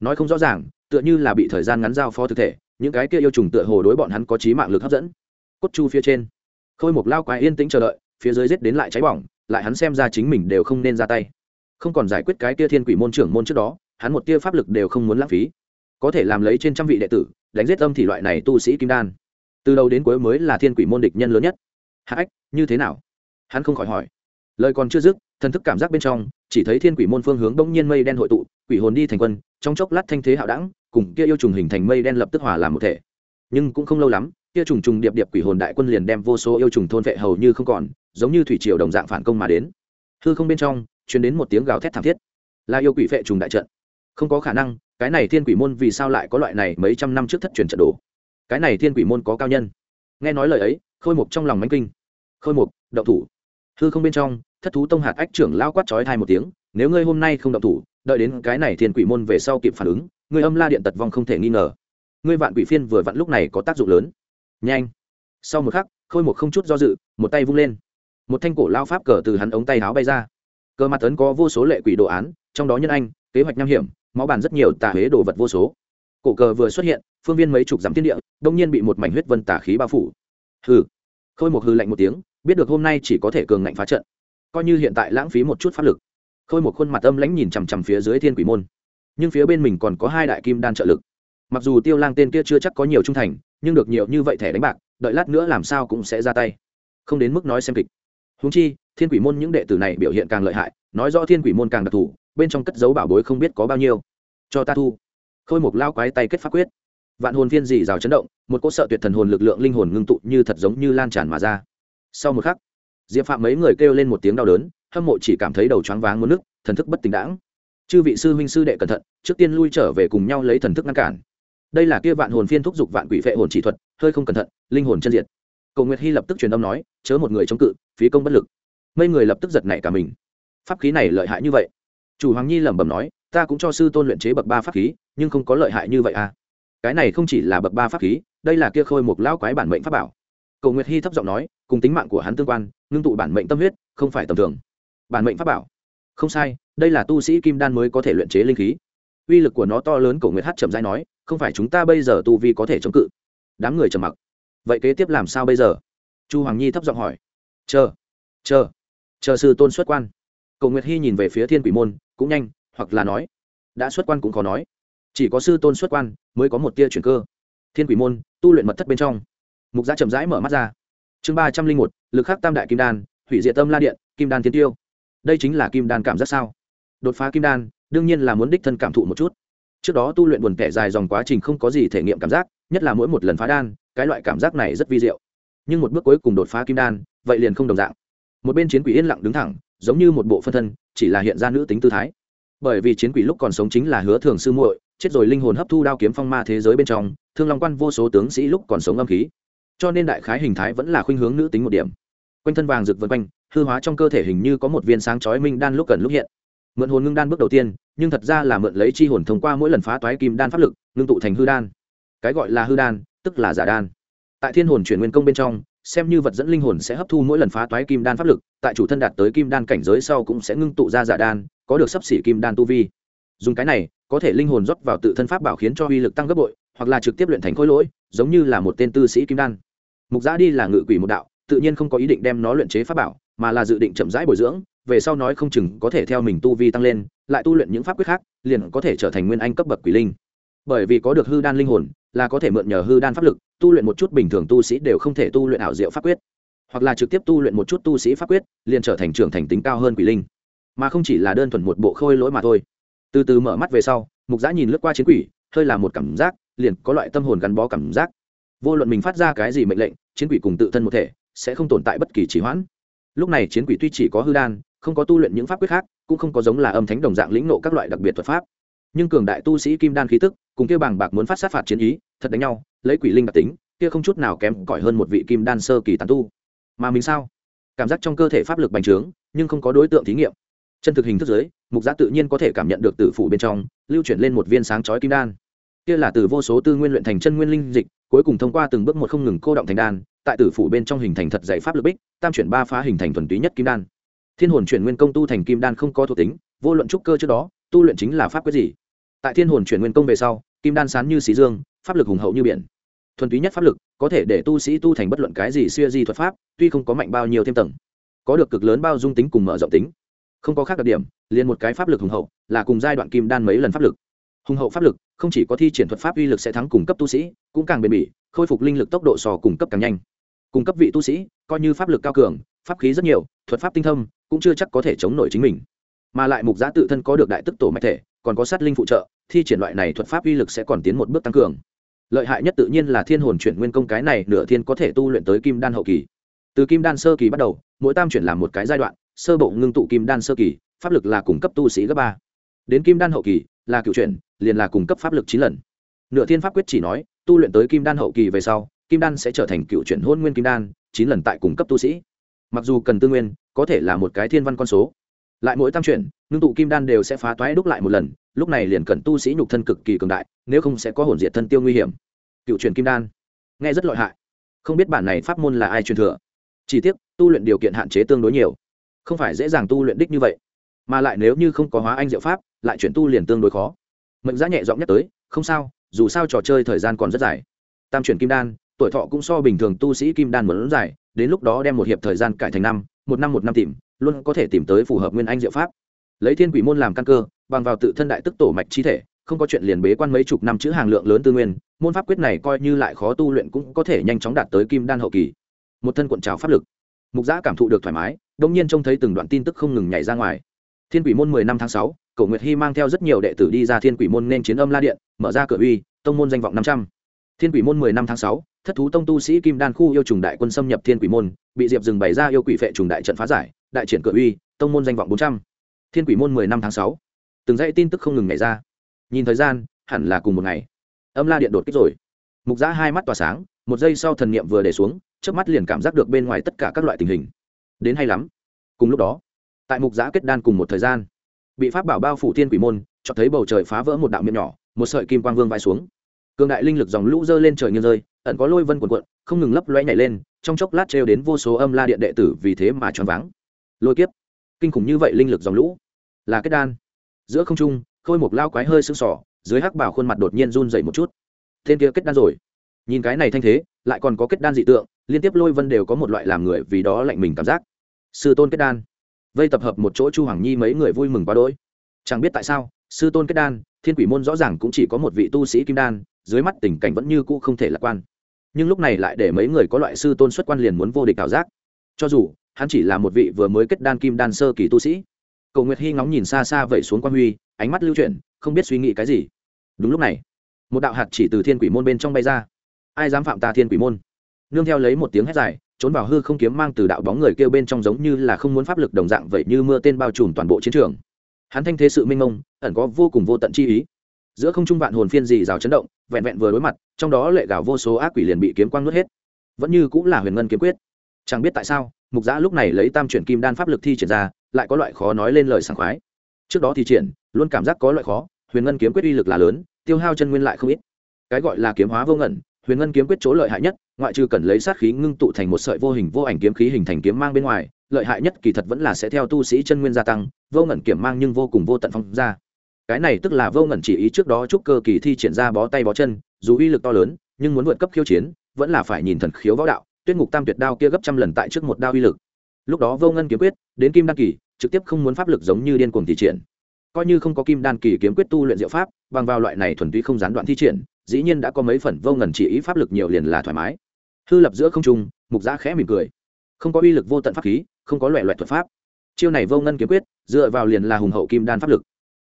Nói không rõ ràng, tựa như là bị thời gian ngắn giao phó thực thể, những cái kia yêu trùng tựa hồ đối bọn hắn có trí mạng lực hấp dẫn. Cốt chu phía trên, khôi một lao quái yên tĩnh chờ đợi, phía dưới giết đến lại cháy bỏng, lại hắn xem ra chính mình đều không nên ra tay. Không còn giải quyết cái kia thiên quỷ môn trưởng môn trước đó hắn một tia pháp lực đều không muốn lãng phí. Có thể làm lấy trên trăm vị đệ tử, đánh giết âm thì loại này tu sĩ kim đan. Từ đầu đến cuối mới là thiên quỷ môn địch nhân lớn nhất. Hạ ách, như thế nào? Hắn không khỏi hỏi. Lời còn chưa dứt, thần thức cảm giác bên trong, chỉ thấy thiên quỷ môn phương hướng đông nhiên mây đen hội tụ, quỷ hồn đi thành quân, trong chốc lát thanh thế hạo đẳng, cùng kia yêu trùng hình thành mây đen lập tức hòa làm một thể. Nhưng cũng không lâu lắm, kia trùng trùng điệp điệp quỷ hồn đại quân liền đem vô số yêu trùng thôn vệ hầu như không còn, giống như thủy triều đồng dạng phản công mà đến. Hư không bên trong, truyền đến một tiếng gào thét thảm thiết. Là yêu quỷ vệ trùng đại trận không có khả năng, cái này thiên quỷ môn vì sao lại có loại này mấy trăm năm trước thất truyền trận đồ? Cái này thiên quỷ môn có cao nhân. Nghe nói lời ấy, khôi mục trong lòng mánh kinh. Khôi mục, động thủ. Hư không bên trong, thất thú tông hạt ách trưởng lao quát trói thai một tiếng, nếu ngươi hôm nay không động thủ, đợi đến cái này thiên quỷ môn về sau kịp phản ứng, ngươi âm la điện tật vong không thể nghi ngờ. Ngươi vạn quỷ phiên vừa vặn lúc này có tác dụng lớn. Nhanh. Sau một khắc, khôi một không chút do dự, một tay vung lên. Một thanh cổ lao pháp cờ từ hắn ống tay áo bay ra. Cờ mặt tấn có vô số lệ quỷ đồ án, trong đó nhân anh, kế hoạch nham hiểm máu bàn rất nhiều tà huế đồ vật vô số. Cổ cờ vừa xuất hiện, phương viên mấy chục dặm thiên địa, đông nhiên bị một mảnh huyết vân tà khí bao phủ. Hừ. Khôi một hư lạnh một tiếng, biết được hôm nay chỉ có thể cường ngạnh phá trận. Coi như hiện tại lãng phí một chút pháp lực. Khôi một khuôn mặt âm lãnh nhìn chằm chằm phía dưới thiên quỷ môn. Nhưng phía bên mình còn có hai đại kim đan trợ lực. Mặc dù tiêu lang tên kia chưa chắc có nhiều trung thành, nhưng được nhiều như vậy thẻ đánh bạc, đợi lát nữa làm sao cũng sẽ ra tay. Không đến mức nói xem kịch. Húng chi, thiên quỷ môn những đệ tử này biểu hiện càng lợi hại nói rõ thiên quỷ môn càng đặc thù, bên trong cất dấu bảo bối không biết có bao nhiêu. Cho ta thu. Khôi một lao quái tay kết pháp quyết. Vạn hồn viên dì rào chấn động, một cỗ sợ tuyệt thần hồn lực lượng linh hồn ngưng tụ như thật giống như lan tràn mà ra. Sau một khắc, diệp phạm mấy người kêu lên một tiếng đau đớn, hâm mộ chỉ cảm thấy đầu choáng váng muốn nước thần thức bất tỉnh đãng. Chư vị sư huynh sư đệ cẩn thận, trước tiên lui trở về cùng nhau lấy thần thức ngăn cản. Đây là kia vạn hồn phiên thúc giục vạn quỷ phệ hồn chỉ thuật, hơi không cẩn thận, linh hồn chân diệt. Cầu nguyệt hy lập tức truyền âm nói, chớ một người chống cự, phí công bất lực. Mấy người lập tức giật nảy cả mình pháp khí này lợi hại như vậy. Chủ hoàng nhi lẩm bẩm nói, ta cũng cho sư tôn luyện chế bậc ba pháp khí, nhưng không có lợi hại như vậy à. Cái này không chỉ là bậc ba pháp khí, đây là kia khôi một lão quái bản mệnh pháp bảo. Cầu nguyệt hy thấp giọng nói, cùng tính mạng của hắn tương quan, ngưng tụ bản mệnh tâm huyết, không phải tầm thường. Bản mệnh pháp bảo. Không sai, đây là tu sĩ kim đan mới có thể luyện chế linh khí. Uy lực của nó to lớn, cổ nguyệt hát chậm dai nói, không phải chúng ta bây giờ tu vi có thể chống cự. Đám người trầm mặc. Vậy kế tiếp làm sao bây giờ? Chu hoàng nhi thấp giọng hỏi. Chờ chờ chờ sư tôn xuất quan cầu nguyệt hy nhìn về phía thiên quỷ môn, cũng nhanh, hoặc là nói, đã xuất quan cũng khó nói. Chỉ có sư tôn xuất quan mới có một tia chuyển cơ. Thiên quỷ môn, tu luyện mật thất bên trong. Mục gia chậm rãi mở mắt ra. Chương ba trăm linh một, lực khắc tam đại kim đan, hủy diệt tâm la điện, kim đan tiến tiêu. Đây chính là kim đan cảm giác sao? Đột phá kim đan, đương nhiên là muốn đích thân cảm thụ một chút. Trước đó tu luyện buồn kẻ dài dòng quá trình không có gì thể nghiệm cảm giác, nhất là mỗi một lần phá đan, cái loại cảm giác này rất vi diệu. Nhưng một bước cuối cùng đột phá kim đan, vậy liền không đồng dạng. Một bên chiến quỷ yên lặng đứng thẳng giống như một bộ phân thân, chỉ là hiện ra nữ tính tư thái. Bởi vì chiến quỷ lúc còn sống chính là hứa thường sư muội, chết rồi linh hồn hấp thu đao kiếm phong ma thế giới bên trong, thương long quan vô số tướng sĩ lúc còn sống âm khí. Cho nên đại khái hình thái vẫn là khuynh hướng nữ tính một điểm. Quanh thân vàng rực vân quanh, hư hóa trong cơ thể hình như có một viên sáng chói minh đan lúc cần lúc hiện. Mượn hồn ngưng đan bước đầu tiên, nhưng thật ra là mượn lấy chi hồn thông qua mỗi lần phá toái kim đan pháp lực, ngưng tụ thành hư đan. Cái gọi là hư đan, tức là giả đan. Tại thiên hồn chuyển nguyên công bên trong xem như vật dẫn linh hồn sẽ hấp thu mỗi lần phá toái kim đan pháp lực, tại chủ thân đạt tới kim đan cảnh giới sau cũng sẽ ngưng tụ ra giả đan, có được sấp xỉ kim đan tu vi. Dùng cái này, có thể linh hồn rót vào tự thân pháp bảo khiến cho uy lực tăng gấp bội, hoặc là trực tiếp luyện thành khối lỗi, giống như là một tên tư sĩ kim đan. Mục giã đi là ngự quỷ một đạo, tự nhiên không có ý định đem nó luyện chế pháp bảo, mà là dự định chậm rãi bồi dưỡng, về sau nói không chừng có thể theo mình tu vi tăng lên, lại tu luyện những pháp quyết khác, liền có thể trở thành nguyên anh cấp bậc quỷ linh. Bởi vì có được hư đan linh hồn, là có thể mượn nhờ hư đan pháp lực tu luyện một chút bình thường tu sĩ đều không thể tu luyện ảo diệu pháp quyết, hoặc là trực tiếp tu luyện một chút tu sĩ pháp quyết, liền trở thành trưởng thành tính cao hơn quỷ linh. Mà không chỉ là đơn thuần một bộ khôi lỗi mà thôi. Từ từ mở mắt về sau, mục giã nhìn lướt qua chiến quỷ, hơi là một cảm giác, liền có loại tâm hồn gắn bó cảm giác. Vô luận mình phát ra cái gì mệnh lệnh, chiến quỷ cùng tự thân một thể, sẽ không tồn tại bất kỳ trì hoãn. Lúc này chiến quỷ tuy chỉ có hư đan, không có tu luyện những pháp quyết khác, cũng không có giống là âm thánh đồng dạng lĩnh nộ các loại đặc biệt thuật pháp. Nhưng cường đại tu sĩ kim đan khí tức, cùng kêu bằng bạc muốn phát sát phạt chiến ý thật đánh nhau, lấy quỷ linh đặc tính, kia không chút nào kém cỏi hơn một vị kim đan sơ kỳ tàn tu. Mà mình sao? Cảm giác trong cơ thể pháp lực bành trướng, nhưng không có đối tượng thí nghiệm. Chân thực hình thức giới mục giá tự nhiên có thể cảm nhận được tử phủ bên trong, lưu chuyển lên một viên sáng chói kim đan. Kia là từ vô số tư nguyên luyện thành chân nguyên linh dịch, cuối cùng thông qua từng bước một không ngừng cô động thành đan, tại tử phủ bên trong hình thành thật dạy pháp lực bích, tam chuyển ba phá hình thành thuần túy nhất kim đan. Thiên hồn chuyển nguyên công tu thành kim đan không có thuộc tính, vô luận trúc cơ trước đó, tu luyện chính là pháp quyết gì. Tại thiên hồn chuyển nguyên công về sau, kim đan sán như xí dương pháp lực hùng hậu như biển. Thuần túy nhất pháp lực, có thể để tu sĩ tu thành bất luận cái gì xuya di thuật pháp, tuy không có mạnh bao nhiêu thêm tầng, có được cực lớn bao dung tính cùng mở rộng tính. Không có khác đặc điểm, liền một cái pháp lực hùng hậu, là cùng giai đoạn kim đan mấy lần pháp lực. Hùng hậu pháp lực, không chỉ có thi triển thuật pháp uy lực sẽ thắng cùng cấp tu sĩ, cũng càng bền bỉ, khôi phục linh lực tốc độ sò cùng cấp càng nhanh. Cung cấp vị tu sĩ, coi như pháp lực cao cường, pháp khí rất nhiều, thuật pháp tinh thâm, cũng chưa chắc có thể chống nổi chính mình. Mà lại mục giá tự thân có được đại tức tổ mạch thể, còn có sát linh phụ trợ thi triển loại này thuật pháp uy lực sẽ còn tiến một bước tăng cường. Lợi hại nhất tự nhiên là thiên hồn chuyển nguyên công cái này nửa thiên có thể tu luyện tới kim đan hậu kỳ. Từ kim đan sơ kỳ bắt đầu, mỗi tam chuyển làm một cái giai đoạn, sơ bộ ngưng tụ kim đan sơ kỳ, pháp lực là cung cấp tu sĩ gấp ba. Đến kim đan hậu kỳ, là cựu chuyển, liền là cung cấp pháp lực chín lần. Nửa thiên pháp quyết chỉ nói, tu luyện tới kim đan hậu kỳ về sau, kim đan sẽ trở thành cựu chuyển hôn nguyên kim đan, chín lần tại cung cấp tu sĩ. Mặc dù cần tư nguyên, có thể là một cái thiên văn con số. Lại mỗi tam chuyển, ngưng tụ kim đan đều sẽ phá toái đúc lại một lần lúc này liền cần tu sĩ nhục thân cực kỳ cường đại, nếu không sẽ có hồn diệt thân tiêu nguy hiểm. Cựu truyền kim đan, nghe rất lợi hại. Không biết bản này pháp môn là ai truyền thừa. Chỉ tiếc, tu luyện điều kiện hạn chế tương đối nhiều. Không phải dễ dàng tu luyện đích như vậy, mà lại nếu như không có hóa anh diệu pháp, lại chuyển tu liền tương đối khó. Mệnh giá nhẹ giọng nhắc tới, không sao, dù sao trò chơi thời gian còn rất dài. Tam chuyển kim đan, tuổi thọ cũng so bình thường tu sĩ kim đan một lớn dài, đến lúc đó đem một hiệp thời gian cải thành năm, một năm một năm tìm, luôn có thể tìm tới phù hợp nguyên anh diệu pháp lấy thiên quỷ môn làm căn cơ, bằng vào tự thân đại tức tổ mạch chi thể, không có chuyện liền bế quan mấy chục năm chữ hàng lượng lớn tư nguyên, môn pháp quyết này coi như lại khó tu luyện cũng có thể nhanh chóng đạt tới kim đan hậu kỳ. Một thân cuộn trào pháp lực. Mục giã cảm thụ được thoải mái, đông nhiên trông thấy từng đoạn tin tức không ngừng nhảy ra ngoài. Thiên quỷ môn mười năm tháng sáu, cổ nguyệt hy mang theo rất nhiều đệ tử đi ra thiên quỷ môn nên chiến âm la điện, mở ra cửa uy, tông môn danh vọng năm trăm. Thiên quỷ môn mười năm tháng sáu, thất thú tông tu sĩ kim đan khu yêu trùng đại quân xâm nhập thiên quỷ môn, bị diệp dừng bày ra yêu quỷ phệ trùng đại trận phá giải, đại triển cửa uy, tông môn danh vọng bốn trăm thiên quỷ môn mười năm tháng sáu. Từng dãy tin tức không ngừng nhảy ra. Nhìn thời gian, hẳn là cùng một ngày. Âm la điện đột kích rồi. Mục giã hai mắt tỏa sáng, một giây sau thần niệm vừa để xuống trước mắt liền cảm giác được bên ngoài tất cả các loại tình hình. Đến hay lắm. Cùng lúc đó, tại mục giã kết đan cùng một thời gian, bị pháp bảo bao phủ thiên quỷ môn cho thấy bầu trời phá vỡ một đạo miệng nhỏ, một sợi kim quang vương vai xuống. Cường đại linh lực dòng lũ dơ lên trời nghiêng rơi, ẩn có lôi vân quần quận không ngừng lấp loe nhảy lên, trong chốc lát trêu đến vô số âm la điện đệ tử vì thế mà choáng váng. Lôi kiếp kinh khủng như vậy linh lực dòng lũ. Là kết đan. Giữa không trung, khôi một lao quái hơi sưng sỏ dưới hắc bảo khuôn mặt đột nhiên run dậy một chút. Tên kia kết đan rồi. Nhìn cái này thanh thế, lại còn có kết đan dị tượng, liên tiếp lôi vân đều có một loại làm người vì đó lạnh mình cảm giác. Sư tôn kết đan. Vây tập hợp một chỗ chu hoàng nhi mấy người vui mừng quá đỗi. Chẳng biết tại sao, sư tôn kết đan, thiên quỷ môn rõ ràng cũng chỉ có một vị tu sĩ kim đan, dưới mắt tình cảnh vẫn như cũ không thể lạc quan. Nhưng lúc này lại để mấy người có loại sư tôn xuất quan liền muốn vô địch ảo giác. Cho dù hắn chỉ là một vị vừa mới kết đan kim đan sơ kỳ tu sĩ. Cầu nguyệt hy ngóng nhìn xa xa vẩy xuống quan huy, ánh mắt lưu chuyển, không biết suy nghĩ cái gì. Đúng lúc này, một đạo hạt chỉ từ thiên quỷ môn bên trong bay ra. Ai dám phạm ta thiên quỷ môn? Nương theo lấy một tiếng hét dài, trốn vào hư không kiếm mang từ đạo bóng người kêu bên trong giống như là không muốn pháp lực đồng dạng vậy như mưa tên bao trùm toàn bộ chiến trường. Hắn thanh thế sự minh mông, ẩn có vô cùng vô tận chi ý. Giữa không trung vạn hồn phiên dì rào chấn động, vẹn vẹn vừa đối mặt, trong đó lệ gào vô số ác quỷ liền bị kiếm quang nuốt hết. Vẫn như cũng là huyền ngân kiếm quyết. Chẳng biết tại sao mục giã lúc này lấy tam chuyển kim đan pháp lực thi triển ra, lại có loại khó nói lên lời sảng khoái. Trước đó thì triển, luôn cảm giác có loại khó, huyền ngân kiếm quyết uy lực là lớn, tiêu hao chân nguyên lại không ít. Cái gọi là kiếm hóa vô ngẩn, huyền ngân kiếm quyết chỗ lợi hại nhất, ngoại trừ cần lấy sát khí ngưng tụ thành một sợi vô hình vô ảnh kiếm khí hình thành kiếm mang bên ngoài, lợi hại nhất kỳ thật vẫn là sẽ theo tu sĩ chân nguyên gia tăng, vô ngẩn kiểm mang nhưng vô cùng vô tận phong ra. Cái này tức là vô ngẩn chỉ ý trước đó chúc cơ kỳ thi triển ra bó tay bó chân, dù uy lực to lớn, nhưng muốn vượt cấp khiêu chiến, vẫn là phải nhìn thần khiếu võ đạo tuyết ngục tam tuyệt đao kia gấp trăm lần tại trước một đao uy lực. Lúc đó vô ngân kiếm quyết, đến kim đan kỳ, trực tiếp không muốn pháp lực giống như điên cuồng thi triển. Coi như không có kim đan kỳ kiếm quyết tu luyện diệu pháp, bằng vào loại này thuần túy không gián đoạn thi triển, dĩ nhiên đã có mấy phần vô ngần chỉ ý pháp lực nhiều liền là thoải mái. Hư lập giữa không trung, mục giã khẽ mỉm cười. Không có uy lực vô tận pháp khí, không có loại loại thuật pháp. Chiêu này vô ngân kiếm quyết, dựa vào liền là hùng hậu kim đan pháp lực.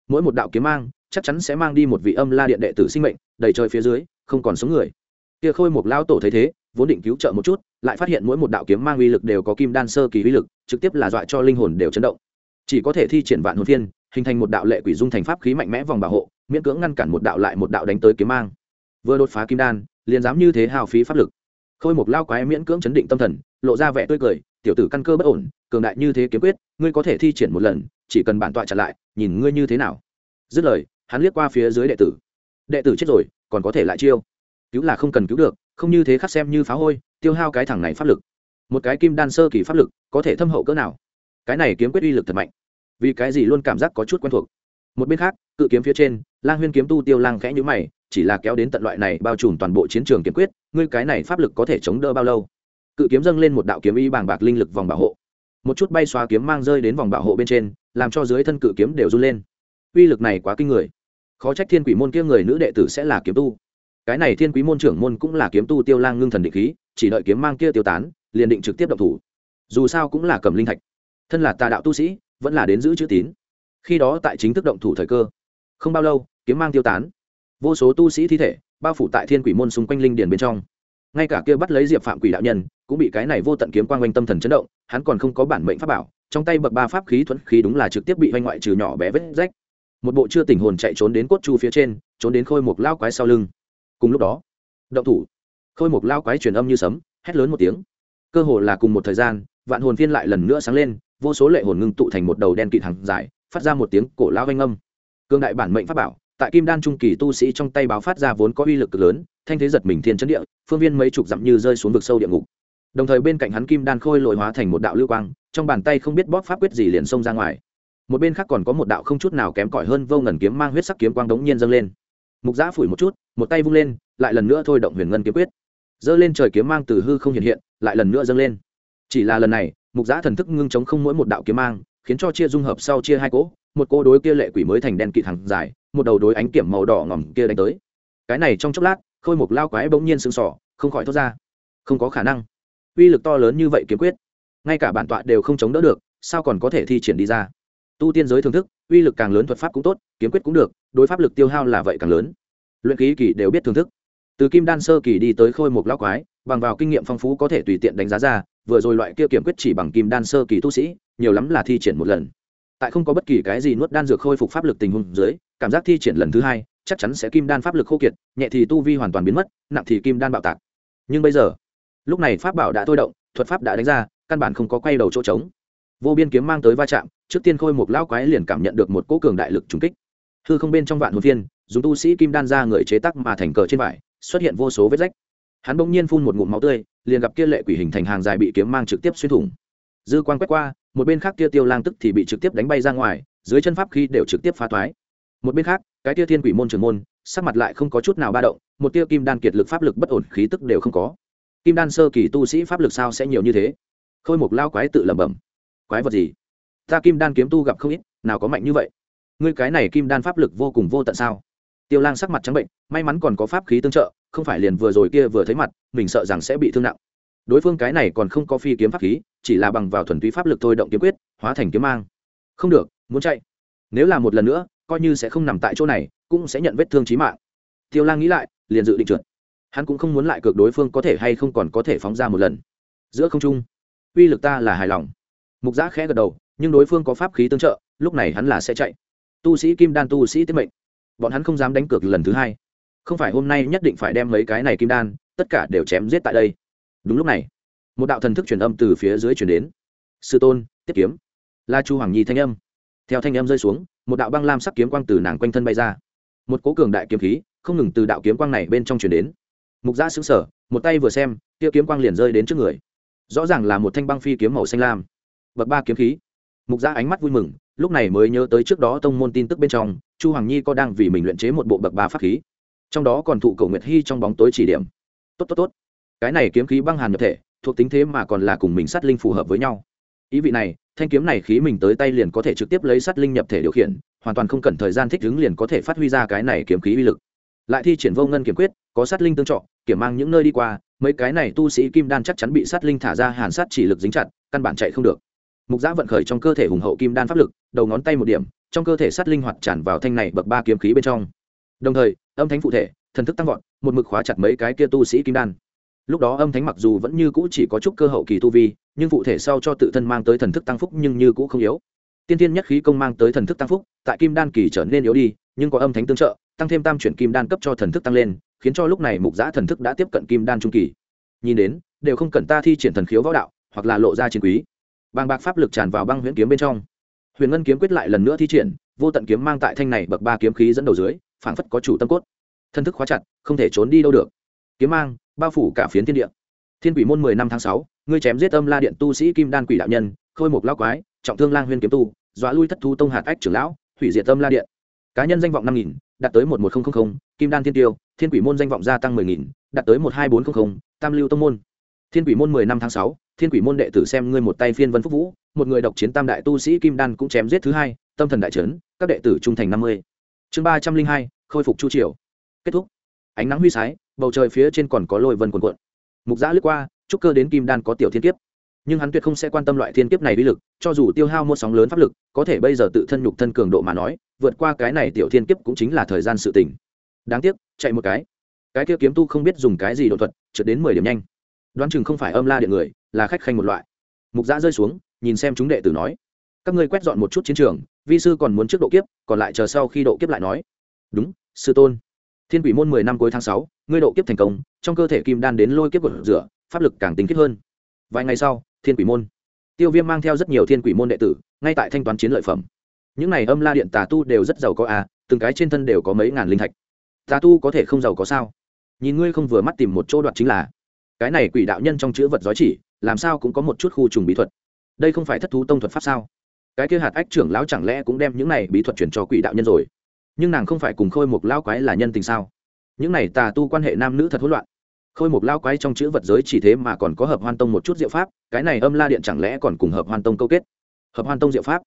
Mỗi một đạo kiếm mang, chắc chắn sẽ mang đi một vị âm la điện đệ tử sinh mệnh, đầy trời phía dưới, không còn sống người. Kia khôi một lao tổ thấy thế vốn định cứu trợ một chút, lại phát hiện mỗi một đạo kiếm mang uy lực đều có kim đan sơ kỳ uy lực, trực tiếp là dọa cho linh hồn đều chấn động. Chỉ có thể thi triển vạn hồn phiên, hình thành một đạo lệ quỷ dung thành pháp khí mạnh mẽ vòng bảo hộ, miễn cưỡng ngăn cản một đạo lại một đạo đánh tới kiếm mang. Vừa đột phá kim đan, liền dám như thế hào phí pháp lực. Khôi một lao quái miễn cưỡng chấn định tâm thần, lộ ra vẻ tươi cười, tiểu tử căn cơ bất ổn, cường đại như thế kiếm quyết, ngươi có thể thi triển một lần, chỉ cần bản tọa trả lại, nhìn ngươi như thế nào. Dứt lời, hắn liếc qua phía dưới đệ tử. Đệ tử chết rồi, còn có thể lại chiêu. Cứu là không cần cứu được không như thế khắc xem như phá hôi, tiêu hao cái thằng này pháp lực. Một cái kim đan sơ kỳ pháp lực, có thể thâm hậu cỡ nào? Cái này kiếm quyết uy lực thật mạnh. Vì cái gì luôn cảm giác có chút quen thuộc? Một bên khác, cự kiếm phía trên, lang huyên kiếm tu tiêu lang khẽ nhữ mày, chỉ là kéo đến tận loại này bao trùm toàn bộ chiến trường kiếm quyết, ngươi cái này pháp lực có thể chống đỡ bao lâu? Cự kiếm dâng lên một đạo kiếm y bàng bạc linh lực vòng bảo hộ. Một chút bay xóa kiếm mang rơi đến vòng bảo hộ bên trên, làm cho dưới thân cự kiếm đều run lên. Uy lực này quá kinh người. Khó trách thiên quỷ môn kia người nữ đệ tử sẽ là kiếm tu cái này thiên quý môn trưởng môn cũng là kiếm tu tiêu lang ngưng thần định khí, chỉ đợi kiếm mang kia tiêu tán, liền định trực tiếp động thủ. Dù sao cũng là cầm linh thạch. Thân là tà đạo tu sĩ, vẫn là đến giữ chữ tín. Khi đó tại chính thức động thủ thời cơ. Không bao lâu, kiếm mang tiêu tán. Vô số tu sĩ thi thể, bao phủ tại thiên quỷ môn xung quanh linh điền bên trong. Ngay cả kia bắt lấy diệp phạm quỷ đạo nhân, cũng bị cái này vô tận kiếm quang quanh tâm thần chấn động, hắn còn không có bản mệnh pháp bảo, trong tay bậc ba pháp khí thuẫn khí đúng là trực tiếp bị oanh ngoại trừ nhỏ bé vết rách. Một bộ chưa tình hồn chạy trốn đến cốt chu phía trên, trốn đến khôi một lao quái sau lưng cùng lúc đó, động thủ. Khôi một lao quái truyền âm như sấm, hét lớn một tiếng. Cơ hồ là cùng một thời gian, vạn hồn phiên lại lần nữa sáng lên, vô số lệ hồn ngưng tụ thành một đầu đen kịt hàng dài, phát ra một tiếng cổ lao vanh âm. Cương đại bản mệnh pháp bảo, tại kim đan trung kỳ tu sĩ trong tay báo phát ra vốn có uy lực cực lớn, thanh thế giật mình thiên chấn địa, phương viên mấy chục dặm như rơi xuống vực sâu địa ngục. Đồng thời bên cạnh hắn kim đan khôi lội hóa thành một đạo lưu quang, trong bàn tay không biết bóp pháp quyết gì liền xông ra ngoài. Một bên khác còn có một đạo không chút nào kém cỏi hơn vô ngần kiếm mang huyết sắc kiếm quang đống nhiên dâng lên mục giã phủi một chút, một tay vung lên, lại lần nữa thôi động huyền ngân kiếm quyết. Dơ lên trời kiếm mang từ hư không hiện hiện, lại lần nữa dâng lên. Chỉ là lần này, mục giã thần thức ngưng chống không mỗi một đạo kiếm mang, khiến cho chia dung hợp sau chia hai cỗ, một cô đối kia lệ quỷ mới thành đen kịt thẳng dài, một đầu đối ánh kiểm màu đỏ ngỏm kia đánh tới. Cái này trong chốc lát, khôi mục lao quái bỗng nhiên sưng sỏ không khỏi thốt ra. Không có khả năng. Uy lực to lớn như vậy kiếm quyết, ngay cả bản tọa đều không chống đỡ được, sao còn có thể thi triển đi ra? Tu tiên giới thưởng thức, uy lực càng lớn thuật pháp cũng tốt, kiếm quyết cũng được đối pháp lực tiêu hao là vậy càng lớn. Luyện khí kỳ đều biết thưởng thức. Từ kim đan sơ kỳ đi tới khôi một lao quái, bằng vào kinh nghiệm phong phú có thể tùy tiện đánh giá ra, vừa rồi loại kia kiểm quyết chỉ bằng kim đan sơ kỳ tu sĩ, nhiều lắm là thi triển một lần. Tại không có bất kỳ cái gì nuốt đan dược khôi phục pháp lực tình huống dưới, cảm giác thi triển lần thứ hai, chắc chắn sẽ kim đan pháp lực khô kiệt, nhẹ thì tu vi hoàn toàn biến mất, nặng thì kim đan bạo tạc. Nhưng bây giờ, lúc này pháp bảo đã thôi động, thuật pháp đã đánh ra, căn bản không có quay đầu chỗ trống. Vô biên kiếm mang tới va chạm, trước tiên khôi một lão quái liền cảm nhận được một cỗ cường đại lực trùng kích hư không bên trong vạn hồn viên dùng tu sĩ kim đan ra người chế tắc mà thành cờ trên vải, xuất hiện vô số vết rách. Hắn bỗng nhiên phun một ngụm máu tươi, liền gặp kia lệ quỷ hình thành hàng dài bị kiếm mang trực tiếp xuyên thủng. Dư quan quét qua, một bên khác kia tiêu lang tức thì bị trực tiếp đánh bay ra ngoài, dưới chân pháp khi đều trực tiếp phá toái một bên khác, cái tia thiên quỷ môn trưởng môn, sắc mặt lại không có chút nào ba động, một tia kim đan kiệt lực pháp lực bất ổn, khí tức đều không có. Kim đan sơ kỳ tu sĩ pháp lực sao sẽ nhiều như thế? Khôi mục lao quái tự lẩm bẩm. Quái vật gì? Ta kim đan kiếm tu gặp không ít, nào có mạnh như vậy ngươi cái này kim đan pháp lực vô cùng vô tận sao? Tiêu lang sắc mặt trắng bệnh, may mắn còn có pháp khí tương trợ, không phải liền vừa rồi kia vừa thấy mặt, mình sợ rằng sẽ bị thương nặng. Đối phương cái này còn không có phi kiếm pháp khí, chỉ là bằng vào thuần túy pháp lực thôi động kiếm quyết, hóa thành kiếm mang. Không được, muốn chạy. Nếu là một lần nữa, coi như sẽ không nằm tại chỗ này, cũng sẽ nhận vết thương trí mạng. Tiêu lang nghĩ lại, liền dự định trượt. Hắn cũng không muốn lại cược đối phương có thể hay không còn có thể phóng ra một lần. Giữa không trung, uy lực ta là hài lòng. Mục giã khẽ gật đầu, nhưng đối phương có pháp khí tương trợ, lúc này hắn là sẽ chạy tu sĩ kim đan tu sĩ tiết mệnh. Bọn hắn không dám đánh cược lần thứ hai. Không phải hôm nay nhất định phải đem mấy cái này kim đan, tất cả đều chém giết tại đây. Đúng lúc này, một đạo thần thức truyền âm từ phía dưới truyền đến. Sư tôn, tiếp kiếm. La chu hoàng nhi thanh âm. Theo thanh âm rơi xuống, một đạo băng lam sắc kiếm quang từ nàng quanh thân bay ra. Một cố cường đại kiếm khí, không ngừng từ đạo kiếm quang này bên trong truyền đến. Mục giã xứng sở một tay vừa xem, kia kiếm quang liền rơi đến trước người. Rõ ràng là một thanh băng phi kiếm màu xanh lam. Bậc ba kiếm khí. Mục giã ánh mắt vui mừng lúc này mới nhớ tới trước đó tông môn tin tức bên trong, chu hoàng nhi có đang vì mình luyện chế một bộ bậc ba pháp khí. Trong đó còn thụ cầu nguyệt hy trong bóng tối chỉ điểm. Tốt tốt tốt. Cái này kiếm khí băng hàn nhập thể, thuộc tính thế mà còn là cùng mình sát linh phù hợp với nhau. Ý vị này, thanh kiếm này khí mình tới tay liền có thể trực tiếp lấy sát linh nhập thể điều khiển, hoàn toàn không cần thời gian thích ứng liền có thể phát huy ra cái này kiếm khí uy lực. Lại thi triển vô ngân kiếm quyết, có sát linh tương trọ kiểm mang những nơi đi qua, mấy cái này tu sĩ kim đan chắc chắn bị sát linh thả ra hàn sát chỉ lực dính chặt, căn bản chạy không được mục giã vận khởi trong cơ thể hùng hậu kim đan pháp lực, đầu ngón tay một điểm, trong cơ thể sắt linh hoạt tràn vào thanh này bậc ba kiếm khí bên trong. Đồng thời, âm thánh phụ thể, thần thức tăng vọt, một mực khóa chặt mấy cái kia tu sĩ kim đan. Lúc đó âm thánh mặc dù vẫn như cũ chỉ có chút cơ hậu kỳ tu vi, nhưng phụ thể sau cho tự thân mang tới thần thức tăng phúc nhưng như cũ không yếu. Tiên tiên nhất khí công mang tới thần thức tăng phúc, tại kim đan kỳ trở nên yếu đi, nhưng có âm thánh tương trợ, tăng thêm tam chuyển kim đan cấp cho thần thức tăng lên, khiến cho lúc này mục giã thần thức đã tiếp cận kim đan trung kỳ. Nhìn đến, đều không cần ta thi triển thần khiếu võ đạo, hoặc là lộ ra chiến quý bàng bạc pháp lực tràn vào băng huyễn kiếm bên trong. Huyền ngân kiếm quyết lại lần nữa thi triển, vô tận kiếm mang tại thanh này bậc ba kiếm khí dẫn đầu dưới, phảng phất có chủ tâm cốt. Thân thức khóa chặt, không thể trốn đi đâu được. Kiếm mang, bao phủ cả phiến thiên địa. Thiên quỷ môn mười năm tháng sáu, ngươi chém giết âm la điện tu sĩ kim đan quỷ đạo nhân, khôi một lao quái, trọng thương lang huyên kiếm tu, dọa lui thất thu tông hạt ách trưởng lão, hủy diệt âm la điện. Cá nhân danh vọng năm nghìn, đạt tới một một nghìn kim đan thiên tiêu, thiên quỷ môn danh vọng gia tăng mười nghìn, đạt tới một hai bốn trăm linh tam lưu tông môn. Thiên quỷ môn mười năm tháng sáu thiên quỷ môn đệ tử xem ngươi một tay phiên vân phúc vũ, một người độc chiến tam đại tu sĩ kim đan cũng chém giết thứ hai, tâm thần đại trấn các đệ tử trung thành năm mươi. Chương ba trăm linh hai, khôi phục chu triều. Kết thúc. Ánh nắng huy sái, bầu trời phía trên còn có lôi vân cuồn cuộn. Mục giã lướt qua trúc cơ đến kim đan có tiểu thiên kiếp. Nhưng hắn tuyệt không sẽ quan tâm loại thiên kiếp này uy lực, cho dù tiêu hao một sóng lớn pháp lực, có thể bây giờ tự thân nhục thân cường độ mà nói, vượt qua cái này tiểu thiên kiếp cũng chính là thời gian sự tỉnh đáng tiếc, chạy một cái. Cái kia kiếm tu không biết dùng cái gì đột thuật, trượt đến mười điểm nhanh. Đoán chừng không phải âm la điện người là khách khanh một loại. Mục giã rơi xuống, nhìn xem chúng đệ tử nói, các ngươi quét dọn một chút chiến trường, vi sư còn muốn trước độ kiếp, còn lại chờ sau khi độ kiếp lại nói. Đúng, sư tôn. Thiên quỷ môn mười năm cuối tháng sáu, ngươi độ kiếp thành công, trong cơ thể kim đan đến lôi kiếp của rửa, pháp lực càng tính kiếp hơn. Vài ngày sau, thiên quỷ môn, tiêu viêm mang theo rất nhiều thiên quỷ môn đệ tử, ngay tại thanh toán chiến lợi phẩm. Những này âm la điện tà tu đều rất giàu có à từng cái trên thân đều có mấy ngàn linh thạch. Tà tu có thể không giàu có sao? Nhìn ngươi không vừa mắt tìm một chỗ đoạt chính là. Cái này quỷ đạo nhân trong chữ vật giói chỉ làm sao cũng có một chút khu trùng bí thuật. Đây không phải thất thú tông thuật pháp sao? Cái kia hạt ách trưởng lão chẳng lẽ cũng đem những này bí thuật chuyển cho quỷ đạo nhân rồi? Nhưng nàng không phải cùng khôi một lao quái là nhân tình sao? Những này tà tu quan hệ nam nữ thật hỗn loạn. Khôi một lao quái trong chữ vật giới chỉ thế mà còn có hợp hoan tông một chút diệu pháp, cái này âm la điện chẳng lẽ còn cùng hợp hoan tông câu kết? Hợp hoan tông diệu pháp?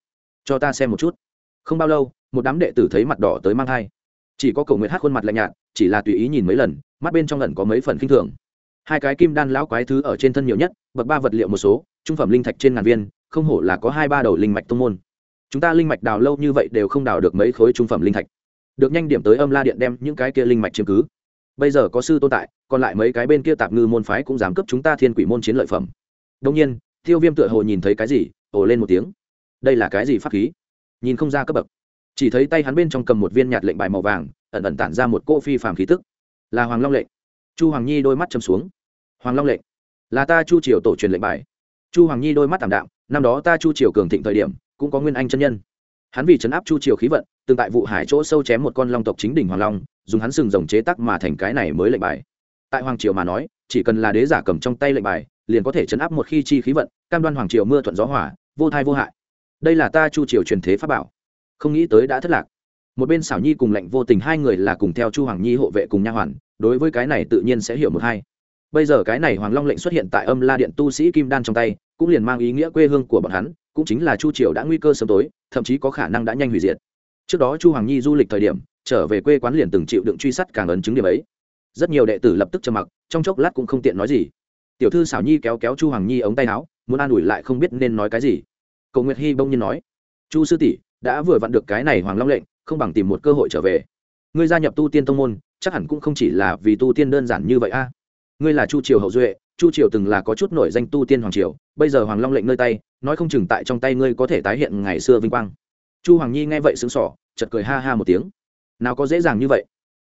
Cho ta xem một chút. Không bao lâu, một đám đệ tử thấy mặt đỏ tới mang thai. Chỉ có cầu nguyện hát khuôn mặt lạnh nhạt, chỉ là tùy ý nhìn mấy lần, mắt bên trong lần có mấy phần k i n h thường hai cái kim đan lão quái thứ ở trên thân nhiều nhất, bậc ba vật liệu một số, trung phẩm linh thạch trên ngàn viên, không hổ là có hai ba đầu linh mạch tông môn. Chúng ta linh mạch đào lâu như vậy đều không đào được mấy khối trung phẩm linh thạch. Được nhanh điểm tới âm la điện đem những cái kia linh mạch chiếm cứ. Bây giờ có sư tồn tại, còn lại mấy cái bên kia tạp ngư môn phái cũng dám cấp chúng ta thiên quỷ môn chiến lợi phẩm. Đông nhiên, tiêu viêm tựa hồ nhìn thấy cái gì, ồ lên một tiếng. Đây là cái gì pháp khí? Nhìn không ra cấp bậc. Chỉ thấy tay hắn bên trong cầm một viên nhạt lệnh bài màu vàng, ẩn ẩn tản ra một cỗ phi phàm khí tức. Là hoàng long lệnh chu hoàng nhi đôi mắt châm xuống hoàng long lệnh. Là ta chu triều tổ truyền lệnh bài. Chu hoàng nhi đôi mắt t đạm, năm đó ta chu triều cường thịnh thời điểm, cũng có nguyên anh chân nhân. Hắn vì chấn áp chu triều khí vận, từng tại vụ hải chỗ sâu chém một con long tộc chính đỉnh hoàng long, dùng hắn sừng rồng chế tắc mà thành cái này mới lệnh bài. Tại hoàng triều mà nói, chỉ cần là đế giả cầm trong tay lệnh bài, liền có thể chấn áp một khi chi khí vận, cam đoan hoàng triều mưa thuận gió hỏa vô thai vô hại. Đây là ta chu triều truyền thế pháp bảo. Không nghĩ tới đã thất lạc. Một bên xảo nhi cùng lệnh vô tình hai người là cùng theo chu hoàng nhi hộ vệ cùng nha hoàn, đối với cái này tự nhiên sẽ hiểu một hai bây giờ cái này hoàng long lệnh xuất hiện tại âm la điện tu sĩ kim đan trong tay, cũng liền mang ý nghĩa quê hương của bọn hắn, cũng chính là chu triều đã nguy cơ sớm tối, thậm chí có khả năng đã nhanh hủy diệt. Trước đó chu hoàng nhi du lịch thời điểm, trở về quê quán liền từng chịu đựng truy sát càng ấn chứng điểm ấy. Rất nhiều đệ tử lập tức trầm mặc, trong chốc lát cũng không tiện nói gì. Tiểu thư xảo nhi kéo kéo chu hoàng nhi ống tay áo, muốn an ủi lại không biết nên nói cái gì. Cầu nguyệt hy bông nhiên nói, chu sư tỷ, đã vừa vặn được cái này hoàng long lệnh, không bằng tìm một cơ hội trở về. Ngươi gia nhập tu tiên tông môn, chắc hẳn cũng không chỉ là vì tu tiên đơn giản như vậy a ngươi là chu triều hậu duệ, chu triều từng là có chút nổi danh tu tiên hoàng triều, bây giờ hoàng long lệnh nơi tay, nói không chừng tại trong tay ngươi có thể tái hiện ngày xưa vinh quang. Chu hoàng nhi nghe vậy sững sỏ chật cười ha ha một tiếng. Nào có dễ dàng như vậy,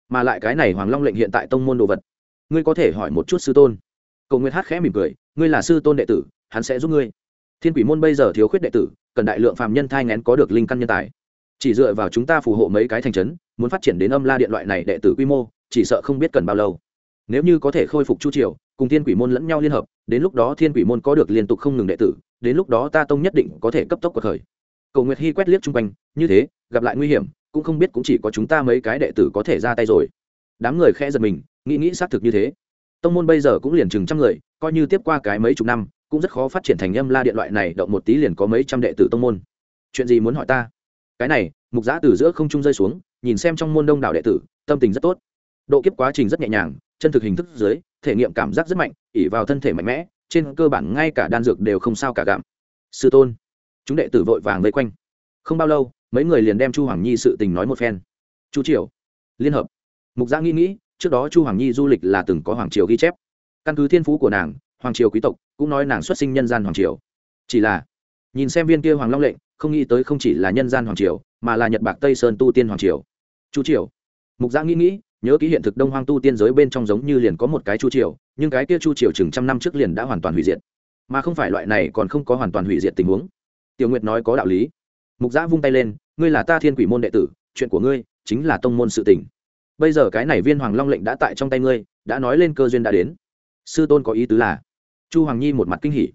mà lại cái này hoàng long lệnh hiện tại tông môn đồ vật. Ngươi có thể hỏi một chút sư tôn. Cầu nguyện hát khẽ mỉm cười, ngươi là sư tôn đệ tử, hắn sẽ giúp ngươi. Thiên quỷ môn bây giờ thiếu khuyết đệ tử, cần đại lượng phàm nhân thai ngén có được linh căn nhân tài. Chỉ dựa vào chúng ta phù hộ mấy cái thành trấn, muốn phát triển đến âm la điện loại này đệ tử quy mô, chỉ sợ không biết cần bao lâu nếu như có thể khôi phục chu triều, cùng thiên quỷ môn lẫn nhau liên hợp, đến lúc đó thiên quỷ môn có được liên tục không ngừng đệ tử, đến lúc đó ta tông nhất định có thể cấp tốc cuộc khởi. Cầu nguyệt hy quét liếc chung quanh, như thế, gặp lại nguy hiểm, cũng không biết cũng chỉ có chúng ta mấy cái đệ tử có thể ra tay rồi. Đám người khẽ giật mình, nghĩ nghĩ xác thực như thế. Tông môn bây giờ cũng liền chừng trăm người, coi như tiếp qua cái mấy chục năm, cũng rất khó phát triển thành âm la điện loại này, động một tí liền có mấy trăm đệ tử tông môn. Chuyện gì muốn hỏi ta? Cái này, mục giã từ giữa không trung rơi xuống, nhìn xem trong môn đông đảo đệ tử, tâm tình rất tốt. Độ kiếp quá trình rất nhẹ nhàng chân thực hình thức dưới, thể nghiệm cảm giác rất mạnh ỉ vào thân thể mạnh mẽ, trên cơ bản ngay cả đan dược đều không sao cả gặm. Sư tôn, chúng đệ tử vội vàng vây quanh. Không bao lâu, mấy người liền đem chu hoàng nhi sự tình nói một phen. Chu triều, liên hợp. Mục giã nghĩ nghĩ, trước đó chu hoàng nhi du lịch là từng có hoàng triều ghi chép. Căn cứ thiên phú của nàng, hoàng triều quý tộc cũng nói nàng xuất sinh nhân gian hoàng triều. Chỉ là, nhìn xem viên kia hoàng long lệnh, không nghĩ tới không chỉ là nhân gian hoàng triều, mà là nhật bạc tây sơn tu tiên hoàng triều. Chu triều, mục giã nghĩ nghĩ nhớ ký hiện thực đông hoang tu tiên giới bên trong giống như liền có một cái chu triều, nhưng cái kia chu triều chừng trăm năm trước liền đã hoàn toàn hủy diệt. Mà không phải loại này còn không có hoàn toàn hủy diệt tình huống. Tiểu nguyệt nói có đạo lý. Mục giã vung tay lên, ngươi là ta thiên quỷ môn đệ tử, chuyện của ngươi chính là tông môn sự tình. Bây giờ cái này viên hoàng long lệnh đã tại trong tay ngươi, đã nói lên cơ duyên đã đến. Sư tôn có ý tứ là? Chu hoàng nhi một mặt kinh hỉ.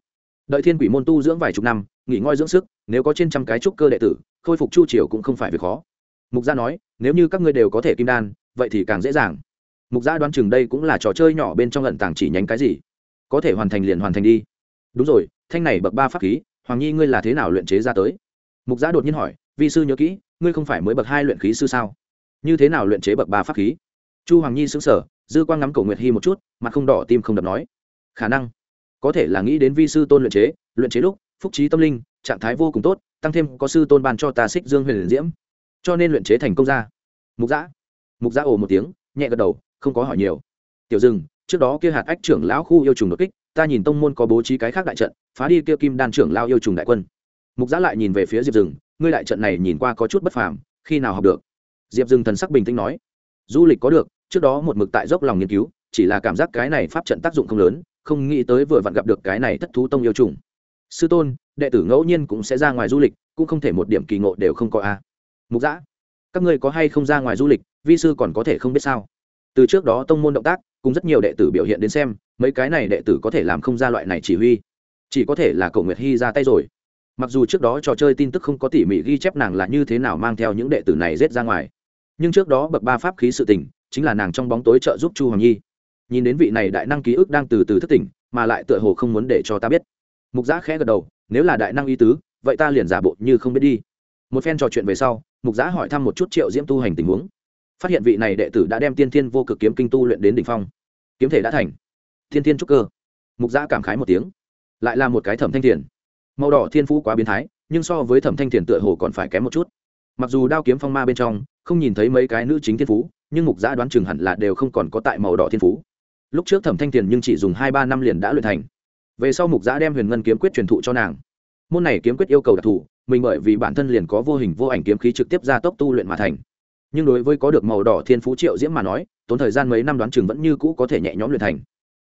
Đợi thiên quỷ môn tu dưỡng vài chục năm, nghỉ ngơi dưỡng sức, nếu có trên trăm cái trúc cơ đệ tử, khôi phục chu triều cũng không phải việc khó mục gia nói, nếu như các ngươi đều có thể kim đan, vậy thì càng dễ dàng. Mục gia đoán chừng đây cũng là trò chơi nhỏ bên trong lận tàng chỉ nhánh cái gì. Có thể hoàn thành liền hoàn thành đi. Đúng rồi, thanh này bậc ba pháp khí, hoàng nhi ngươi là thế nào luyện chế ra tới? Mục gia đột nhiên hỏi, vi sư nhớ kỹ, ngươi không phải mới bậc hai luyện khí sư sao? Như thế nào luyện chế bậc ba pháp khí? Chu hoàng nhi xứng sở dư quang ngắm cổ nguyệt hy một chút, mặt không đỏ tim không đập nói, khả năng. Có thể là nghĩ đến vi sư tôn luyện chế luyện chế lúc, phúc trí tâm linh, trạng thái vô cùng tốt, tăng thêm có sư tôn ban cho ta xích dương huyền diễm cho nên luyện chế thành công ra mục giã mục giã ồ một tiếng, nhẹ gật đầu, không có hỏi nhiều. Tiểu dừng, trước đó kia hạt ách trưởng lão khu yêu trùng đột kích, ta nhìn tông môn có bố trí cái khác đại trận, phá đi kia kim đan trưởng lao yêu trùng đại quân. Mục giã lại nhìn về phía diệp rừng ngươi đại trận này nhìn qua có chút bất phàm, khi nào học được? Diệp rừng thần sắc bình tĩnh nói. Du lịch có được, trước đó một mực tại dốc lòng nghiên cứu, chỉ là cảm giác cái này pháp trận tác dụng không lớn, không nghĩ tới vừa vặn gặp được cái này thất thú tông yêu trùng. Sư tôn, đệ tử ngẫu nhiên cũng sẽ ra ngoài du lịch, cũng không thể một điểm kỳ ngộ đều không có a mục giã các ngươi có hay không ra ngoài du lịch, vi sư còn có thể không biết sao? Từ trước đó tông môn động tác, cùng rất nhiều đệ tử biểu hiện đến xem, mấy cái này đệ tử có thể làm không ra loại này chỉ huy. Chỉ có thể là cậu nguyệt hy ra tay rồi. Mặc dù trước đó trò chơi tin tức không có tỉ mỉ ghi chép nàng là như thế nào mang theo những đệ tử này rết ra ngoài, nhưng trước đó bậc ba pháp khí sự tình, chính là nàng trong bóng tối trợ giúp chu hoàng nhi. Nhìn đến vị này đại năng ký ức đang từ từ thất tỉnh, mà lại tựa hồ không muốn để cho ta biết. Mục giã khẽ gật đầu, nếu là đại năng y tứ, vậy ta liền giả bộ như không biết đi. Một phen trò chuyện về sau mục giã hỏi thăm một chút triệu diễm tu hành tình huống. Phát hiện vị này đệ tử đã đem tiên thiên vô cực kiếm kinh tu luyện đến đ ỉ n h phong. Kiếm thể đã thành. Thiên thiên trúc cơ. Mục giã cảm khái một tiếng. Lại là một cái thẩm thanh thiền. Màu đỏ thiên phú quá biến thái, nhưng so với thẩm thanh thiền tựa hồ còn phải kém một chút. Mặc dù đao kiếm phong ma bên trong, không nhìn thấy mấy cái nữ chính thiên phú, nhưng mục giã đoán chừng hẳn là đều không còn có tại màu đỏ thiên phú. Lúc trước thẩm thanh thiền nhưng chỉ dùng hai ba năm liền đã luyện thành. Về sau mục giã đem huyền ngân kiếm quyết truyền thụ cho nàng. Môn này kiếm quyết yêu cầu đặc thù mình bởi vì bản thân liền có vô hình vô ảnh kiếm khí trực tiếp ra tốc tu luyện mà thành. Nhưng đối với có được màu đỏ thiên phú triệu diễm mà nói, tốn thời gian mấy năm đoán chừng vẫn như cũ có thể nhẹ nhõm luyện thành.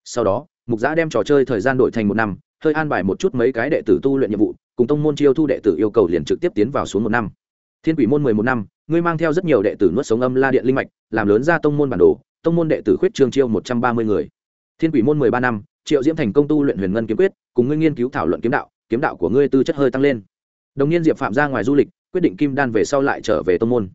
Sau đó, mục giã đem trò chơi thời gian đổi thành một năm, hơi an bài một chút mấy cái đệ tử tu luyện nhiệm vụ, cùng tông môn chiêu thu đệ tử yêu cầu liền trực tiếp tiến vào xuống một năm. Thiên quỷ môn mười một năm, ngươi mang theo rất nhiều đệ tử nuốt sống âm la điện linh mạch, làm lớn ra tông môn bản đồ, tông môn đệ tử khuyết trương chiêu một trăm ba mươi người. Thiên quỷ môn mười ba năm, triệu diễm thành công tu luyện huyền ngân kiếm quyết, cùng ngươi nghiên cứu thảo luận kiếm đạo kiếm đạo của ngươi tư chất hơi tăng lên đồng nhiên diệp phạm ra ngoài du lịch, quyết định kim đan về sau lại trở về tông môn.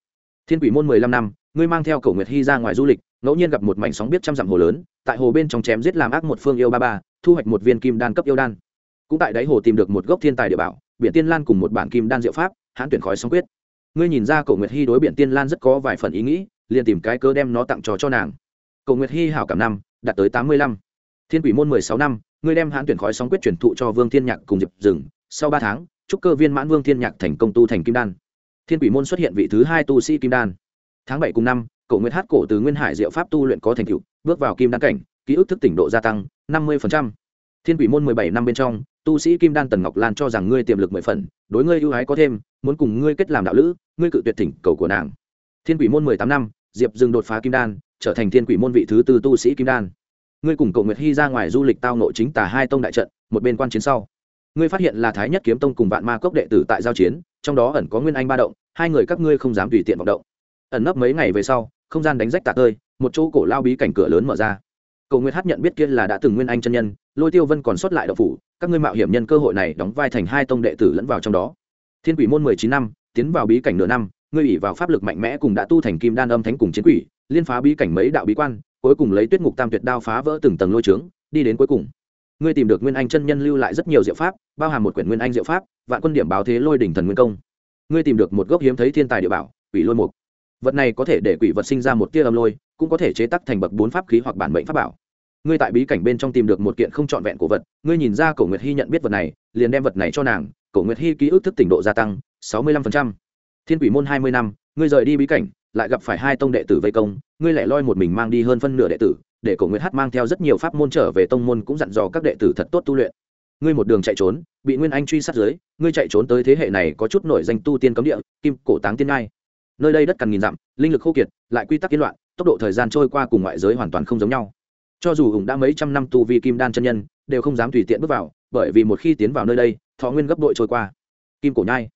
Thiên quỷ môn mười lăm năm, ngươi mang theo cầu nguyệt hy ra ngoài du lịch, ngẫu nhiên gặp một mảnh sóng biết trăm dặm hồ lớn, tại hồ bên trong chém giết làm ác một phương yêu ba ba, thu hoạch một viên kim đan cấp yêu đan. Cũng tại đáy hồ tìm được một gốc thiên tài địa bảo, biển tiên lan cùng một bản kim đan diệu pháp, hãn tuyển khói sóng quyết. Ngươi nhìn ra cầu nguyệt hy đối biển tiên lan rất có vài phần ý nghĩ, liền tìm cái cơ đem nó tặng trò cho nàng. Cầu nguyệt hy hảo cảm năm, đạt tới tám mươi lăm. Thiên quỷ môn mười sáu năm, ngươi đem hãn tuyển khói sóng quyết truyền thụ cho vương thiên nhạc cùng diệp rừng sau ba tháng trúc cơ viên mãn vương thiên nhạc thành công tu thành kim đan. Thiên quỷ môn xuất hiện vị thứ hai tu sĩ kim đan. Tháng bảy cùng năm cậu nguyệt hát cổ từ nguyên hải diệu pháp tu luyện có thành tựu, bước vào kim đan cảnh, ký ức thức tỉnh độ gia tăng, năm mươi thiên quỷ môn mười bảy năm bên trong, tu sĩ kim đan tần ngọc lan cho rằng ngươi tiềm lực mười phần, đối ngươi ưu ái có thêm, muốn cùng ngươi kết làm đạo lữ, ngươi cự tuyệt thỉnh cầu của nàng. Thiên quỷ môn mười tám năm, diệp dừng đột phá kim đan, trở thành thiên quỷ môn vị thứ tư tu sĩ kim đan. Ngươi cùng cậu nguyệt hy ra ngoài du lịch tao nội chính tả hai tông đại trận, một bên quan chiến sau ngươi phát hiện là thái nhất kiếm tông cùng vạn ma cốc đệ tử tại giao chiến, trong đó ẩn có nguyên anh ba động, hai người các ngươi không dám tùy tiện vọng động. Ẩn nấp mấy ngày về sau, không gian đánh rách tạc tơi, một chỗ cổ lao bí cảnh cửa lớn mở ra. Cầu nguyệt hát nhận biết kia là đã từng nguyên anh chân nhân, lôi tiêu vân còn sót lại độc phủ, các ngươi mạo hiểm nhân cơ hội này đóng vai thành hai tông đệ tử lẫn vào trong đó. Thiên quỷ môn mười chín năm, tiến vào bí cảnh nửa năm, ngươi ủy vào pháp lực mạnh mẽ cùng đã tu thành kim đan âm thánh cùng chiến quỷ, liên phá bí cảnh mấy đạo bí quan, cuối cùng lấy tuyết ngục tam tuyệt đao phá vỡ từng tầng lôi trướng, đi đến cuối cùng ngươi tìm được nguyên anh chân nhân lưu lại rất nhiều diệu pháp, bao hàm một quyển nguyên anh diệu pháp, vạn quân điểm báo thế lôi đỉnh thần nguyên công. Ngươi tìm được một gốc hiếm thấy thiên tài địa bảo, quỷ lôi mục. Vật này có thể để quỷ vật sinh ra một tia âm lôi, cũng có thể chế tắc thành bậc bốn pháp khí hoặc bản mệnh pháp bảo. Ngươi tại bí cảnh bên trong tìm được một kiện không trọn vẹn cổ vật, ngươi nhìn ra cổ nguyệt hy nhận biết vật này, liền đem vật này cho nàng, cổ nguyệt hy ký ức thức tỉnh độ gia tăng, sáu mươi lăm phần trăm. Thiên quỷ môn hai mươi năm, ngươi rời đi bí cảnh, lại gặp phải hai tông đệ tử vây công, ngươi lại loi một mình mang đi hơn phân nửa đệ tử để cổ nguyệt hát mang theo rất nhiều pháp môn trở về tông môn cũng dặn dò các đệ tử thật tốt tu luyện. Ngươi một đường chạy trốn, bị nguyên anh truy sát dưới, ngươi chạy trốn tới thế hệ này có chút nổi danh tu tiên cấm địa, kim cổ táng tiên ngai. Nơi đây đất cằn nghìn dặm, linh lực khô kiệt, lại quy tắc kiến loạn, tốc độ thời gian trôi qua cùng ngoại giới hoàn toàn không giống nhau. Cho dù hùng đã mấy trăm năm tu vi kim đan chân nhân, đều không dám tùy tiện bước vào, bởi vì một khi tiến vào nơi đây, thọ nguyên gấp đội trôi qua. Kim cổ nhai.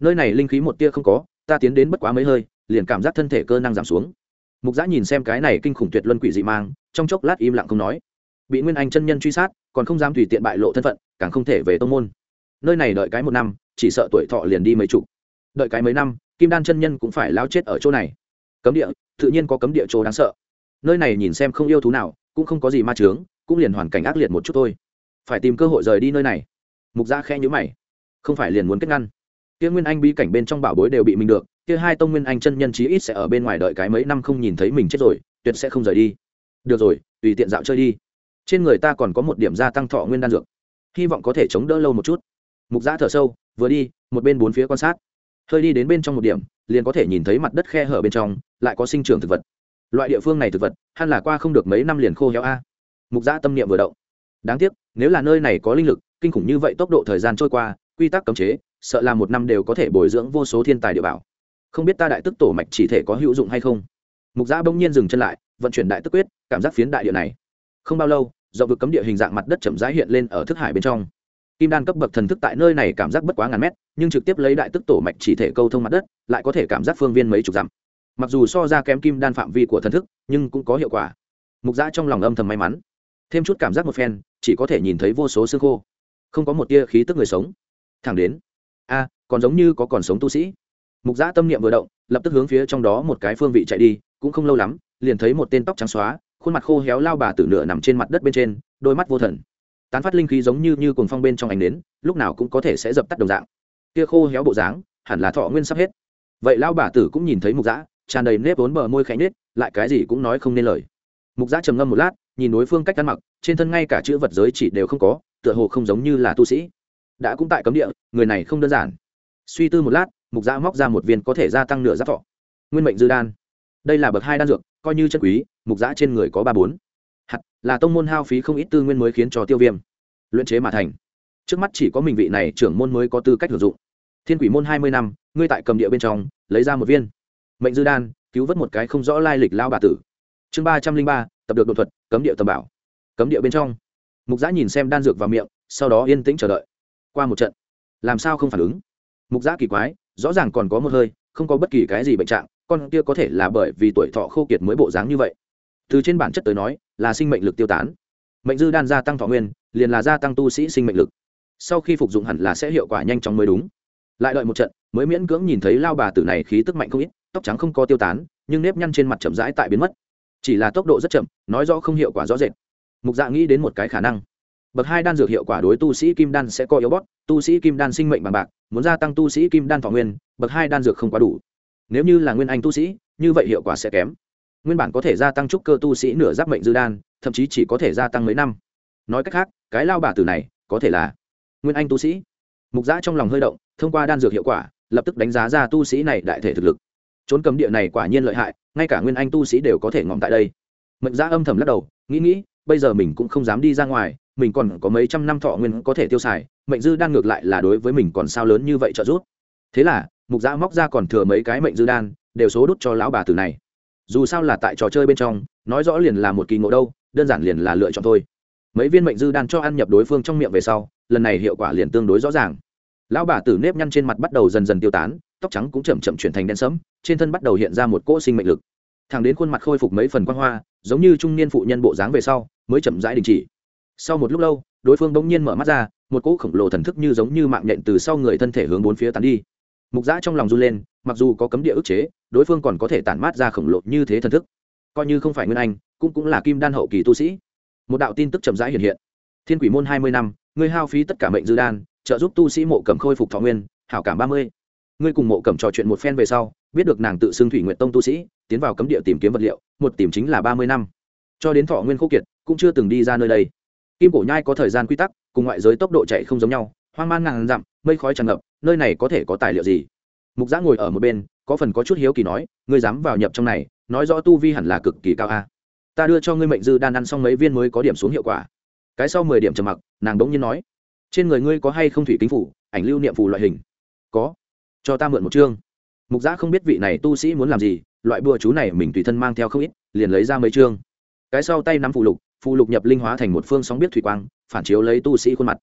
Nơi này linh khí một tia không có, ta tiến đến bất quá mấy hơi, liền cảm giác thân thể cơ năng giảm xuống mục giã nhìn xem cái này kinh khủng tuyệt luân quỷ dị mang, trong chốc lát im lặng không nói. Bị nguyên anh chân nhân truy sát, còn không dám tùy tiện bại lộ thân phận, càng không thể về tông môn. Nơi này đợi cái một năm, chỉ sợ tuổi thọ liền đi mấy chục. Đợi cái mấy năm, kim đan chân nhân cũng phải lao chết ở chỗ này. Cấm địa, tự nhiên có cấm địa chỗ đáng sợ. Nơi này nhìn xem không yêu thú nào, cũng không có gì ma trướng cũng liền hoàn cảnh ác liệt một chút thôi. Phải tìm cơ hội rời đi nơi này. Mục gia khe nhữ mày. Không phải liền muốn kết ngăn. Kia nguyên anh bí cảnh bên trong bảo bối đều bị mình được kia hai tông nguyên anh chân nhân chí ít sẽ ở bên ngoài đợi cái mấy năm không nhìn thấy mình chết rồi, tuyệt sẽ không rời đi. Được rồi, tùy tiện dạo chơi đi. Trên người ta còn có một điểm gia tăng thọ nguyên đan dược. Hy vọng có thể chống đỡ lâu một chút. Mục giã thở sâu, vừa đi, một bên bốn phía quan sát. Hơi đi đến bên trong một điểm, liền có thể nhìn thấy mặt đất khe hở bên trong, lại có sinh trưởng thực vật. Loại địa phương này thực vật, hẳn là qua không được mấy năm liền khô héo a. Mục giã tâm niệm vừa động. Đáng tiếc, nếu là nơi này có linh lực, kinh khủng như vậy tốc độ thời gian trôi qua, quy tắc cấm chế, sợ là một năm đều có thể bồi dưỡng vô số thiên tài địa bảo không biết ta đại tức tổ mạch chỉ thể có hữu dụng hay không. Mục giã bỗng nhiên dừng chân lại, vận chuyển đại tức quyết, cảm giác phiến đại địa này. Không bao lâu, do vực cấm địa hình dạng mặt đất chậm rãi hiện lên ở thức hải bên trong. Kim đan cấp bậc thần thức tại nơi này cảm giác bất quá ngàn mét, nhưng trực tiếp lấy đại tức tổ mạch chỉ thể câu thông mặt đất, lại có thể cảm giác phương viên mấy chục dặm. Mặc dù so ra kém kim đan phạm vi của thần thức, nhưng cũng có hiệu quả. Mục giã trong lòng âm thầm may mắn. Thêm chút cảm giác một phen, chỉ có thể nhìn thấy vô số xương khô. Không có một tia khí tức người sống. Thẳng đến. A, còn giống như có còn sống tu sĩ mục giã tâm niệm vừa động, lập tức hướng phía trong đó một cái phương vị chạy đi, cũng không lâu lắm, liền thấy một tên tóc trắng xóa, khuôn mặt khô héo lao bà tử nửa nằm trên mặt đất bên trên, đôi mắt vô thần. Tán phát linh khí giống như như cuồng phong bên trong ánh nến, lúc nào cũng có thể sẽ dập tắt đồng dạng. Kia khô héo bộ dáng, hẳn là thọ nguyên sắp hết. Vậy lao bà tử cũng nhìn thấy mục giã, tràn đầy nếp vốn bờ môi khẽ nết lại cái gì cũng nói không nên lời. Mục giã trầm ngâm một lát, nhìn đối phương cách ăn mặc, trên thân ngay cả chữ vật giới chỉ đều không có, tựa hồ không giống như là tu sĩ. Đã cũng tại cấm địa, người này không đơn giản. Suy tư một lát mục gia móc ra một viên có thể gia tăng nửa giáp thọ. Nguyên mệnh dư đan. Đây là bậc hai đan dược, coi như chân quý, mục giã trên người có ba bốn. Hạt, là tông môn hao phí không ít tư nguyên mới khiến cho tiêu viêm luyện chế mà thành. Trước mắt chỉ có mình vị này trưởng môn mới có tư cách sử dụng. Thiên quỷ môn hai mươi năm, ngươi tại cầm địa bên trong, lấy ra một viên. Mệnh dư đan, cứu vớt một cái không rõ lai lịch lao bà tử. Chương ba trăm linh ba, tập được đột thuật, cấm địa tầm bảo. Cấm địa bên trong. Mục giã nhìn xem đan dược vào miệng, sau đó yên tĩnh chờ đợi. Qua một trận. Làm sao không phản ứng? Mục giã kỳ quái rõ ràng còn có một hơi, không có bất kỳ cái gì bệnh trạng, con kia có thể là bởi vì tuổi thọ khô kiệt mới bộ dáng như vậy. Từ trên bản chất tới nói, là sinh mệnh lực tiêu tán. Mệnh dư đan gia tăng thọ nguyên, liền là gia tăng tu sĩ sinh mệnh lực. Sau khi phục dụng hẳn là sẽ hiệu quả nhanh chóng mới đúng. Lại đợi một trận, mới miễn cưỡng nhìn thấy lao bà tử này khí tức mạnh không ít, tóc trắng không có tiêu tán, nhưng nếp nhăn trên mặt chậm rãi tại biến mất. Chỉ là tốc độ rất chậm, nói rõ không hiệu quả rõ rệt. Mục dạ nghĩ đến một cái khả năng bậc hai đan dược hiệu quả đối tu sĩ kim đan sẽ có yếu bót tu sĩ kim đan sinh mệnh bằng bạc, muốn gia tăng tu sĩ kim đan thọ nguyên, bậc hai đan dược không quá đủ. Nếu như là nguyên anh tu sĩ, như vậy hiệu quả sẽ kém. Nguyên bản có thể gia tăng trúc cơ tu sĩ nửa giáp mệnh dư đan, thậm chí chỉ có thể gia tăng mấy năm. Nói cách khác, cái lao bà tử này, có thể là nguyên anh tu sĩ. Mục giã trong lòng hơi động, thông qua đan dược hiệu quả, lập tức đánh giá ra tu sĩ này đại thể thực lực. Trốn cấm địa này quả nhiên lợi hại, ngay cả nguyên anh tu sĩ đều có thể ngọn tại đây. Mệnh giã âm thầm lắc đầu, nghĩ nghĩ, bây giờ mình cũng không dám đi ra ngoài mình còn có mấy trăm năm thọ nguyên có thể tiêu xài, mệnh dư đan ngược lại là đối với mình còn sao lớn như vậy trợ giúp. Thế là, mục giã móc ra còn thừa mấy cái mệnh dư đan, đều số đút cho lão bà tử này. Dù sao là tại trò chơi bên trong, nói rõ liền là một kỳ ngộ đâu, đơn giản liền là lựa chọn thôi. Mấy viên mệnh dư đan cho ăn nhập đối phương trong miệng về sau, lần này hiệu quả liền tương đối rõ ràng. Lão bà tử nếp nhăn trên mặt bắt đầu dần dần tiêu tán, tóc trắng cũng chậm chậm chuyển thành đen sẫm, trên thân bắt đầu hiện ra một cỗ sinh mệnh lực. Thằng đến khuôn mặt khôi phục mấy phần quan hoa, giống như trung niên phụ nhân bộ dáng về sau, mới chậm rãi đình chỉ sau một lúc lâu, đối phương bỗng nhiên mở mắt ra, một cỗ khổng lồ thần thức như giống như mạng nhện từ sau người thân thể hướng bốn phía tán đi. Mục giã trong lòng run lên, mặc dù có cấm địa ức chế, đối phương còn có thể tản mát ra khổng lồ như thế thần thức. Coi như không phải nguyên anh, cũng cũng là kim đan hậu kỳ tu sĩ. Một đạo tin tức chậm rãi hiện hiện. Thiên quỷ môn hai mươi năm, ngươi hao phí tất cả mệnh dư đan, trợ giúp tu sĩ mộ cẩm khôi phục thọ nguyên, hảo cảm ba mươi. Ngươi cùng mộ cẩm trò chuyện một phen về sau, biết được nàng tự xưng thủy nguyện tông tu sĩ, tiến vào cấm địa tìm kiếm vật liệu, một tìm chính là ba mươi năm. Cho đến thọ nguyên khô kiệt, cũng chưa từng đi ra nơi đây kim cổ nhai có thời gian quy tắc, cùng ngoại giới tốc độ chạy không giống nhau, hoang man ngàn dặm, mây khói tràn ngập, nơi này có thể có tài liệu gì? Mục giã ngồi ở một bên, có phần có chút hiếu kỳ nói, ngươi dám vào nhập trong này, nói rõ tu vi hẳn là cực kỳ cao a. Ta đưa cho ngươi mệnh dư đan ăn xong mấy viên mới có điểm xuống hiệu quả. Cái sau mười điểm trầm mặc, nàng đống nhiên nói, trên người ngươi có hay không thủy kính phủ, ảnh lưu niệm phù loại hình? Có. Cho ta mượn một chương. Mục giã không biết vị này tu sĩ muốn làm gì, loại bùa chú này mình tùy thân mang theo không ít, liền lấy ra mấy chương. Cái sau tay nắm phù lục phù lục nhập linh hóa thành một phương sóng biết thủy quang, phản chiếu lấy tu sĩ khuôn mặt.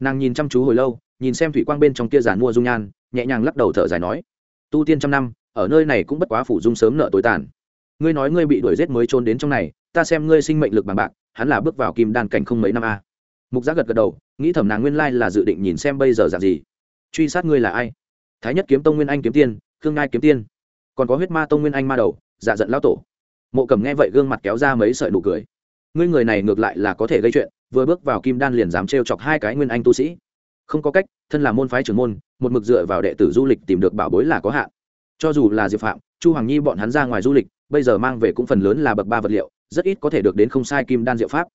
Nàng nhìn chăm chú hồi lâu, nhìn xem thủy quang bên trong kia giàn mua dung nhan, nhẹ nhàng lắc đầu thở dài nói, tu tiên trăm năm, ở nơi này cũng bất quá phủ dung sớm nợ tối tàn. Ngươi nói ngươi bị đuổi g i ế t mới trốn đến trong này, ta xem ngươi sinh mệnh lực bằng bạc, hắn là bước vào kim đan cảnh không mấy năm a. Mục giác gật gật đầu, nghĩ thẩm nàng nguyên lai là dự định nhìn xem bây giờ dạng gì. Truy sát ngươi là ai? Thái nhất kiếm tông nguyên anh kiếm tiên, khương ngai kiếm tiên. Còn có huyết ma tông nguyên anh ma đầu dạ giận lao tổ. Mộ cầm nghe vậy gương mặt kéo ra mấy sợi nụ cười ngươi người này ngược lại là có thể gây chuyện, vừa bước vào kim đan liền dám trêu chọc hai cái nguyên anh tu sĩ. Không có cách, thân là môn phái trưởng môn, một mực dựa vào đệ tử du lịch tìm được bảo bối là có hạn. Cho dù là diệp phạm, chu hoàng nhi bọn hắn ra ngoài du lịch, bây giờ mang về cũng phần lớn là bậc ba vật liệu, rất ít có thể được đến không sai kim đan diệu pháp.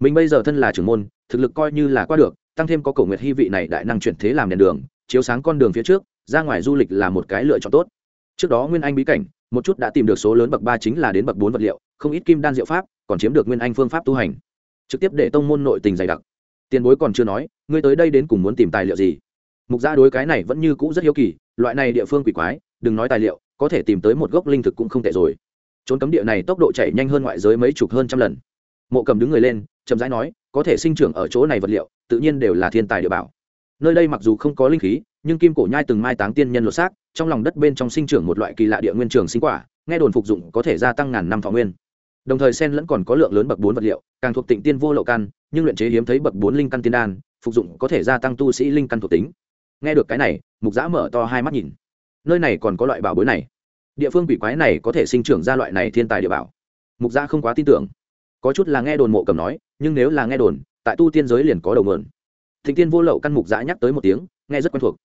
Mình bây giờ thân là trưởng môn, thực lực coi như là qua được, tăng thêm có cổ nguyệt hy vị này đại năng chuyển thế làm nền đường, chiếu sáng con đường phía trước, ra ngoài du lịch là một cái lựa chọn tốt. Trước đó nguyên anh bí cảnh một chút đã tìm được số lớn bậc ba chính là đến bậc bốn vật liệu, không ít kim đan diệu pháp, còn chiếm được nguyên anh phương pháp tu hành. Trực tiếp để tông môn nội tình dày đặc. Tiền bối còn chưa nói, ngươi tới đây đến cùng muốn tìm tài liệu gì? Mục gia đối cái này vẫn như cũ rất hiếu kỳ, loại này địa phương quỷ quái, đừng nói tài liệu, có thể tìm tới một gốc linh thực cũng không tệ rồi. Trốn cấm địa này tốc độ chạy nhanh hơn ngoại giới mấy chục hơn trăm lần. Mộ cầm đứng người lên, chậm rãi nói, có thể sinh trưởng ở chỗ này vật liệu, tự nhiên đều là thiên tài địa bảo. Nơi đây mặc dù không có linh khí nhưng kim cổ nhai từng mai táng tiên nhân lột xác, trong lòng đất bên trong sinh trưởng một loại kỳ lạ địa nguyên trường sinh quả, nghe đồn phục dụng có thể gia tăng ngàn năm thọ nguyên. Đồng thời sen lẫn còn có lượng lớn bậc bốn vật liệu, càng thuộc tịnh tiên vô lậu căn, nhưng luyện chế hiếm thấy bậc bốn linh căn tiên đan, phục dụng có thể gia tăng tu sĩ linh căn thuộc tính. Nghe được cái này, mục giã mở to hai mắt nhìn. Nơi này còn có loại bảo bối này. Địa phương quỷ quái này có thể sinh trưởng ra loại này thiên tài địa bảo. Mục giã không quá tin tưởng. Có chút là nghe đồn mộ cầm nói, nhưng nếu là nghe đồn, tại tu tiên giới liền có đầu mượn. Thịnh tiên vô lậu căn mục giã nhắc tới một tiếng, nghe rất quen thuộc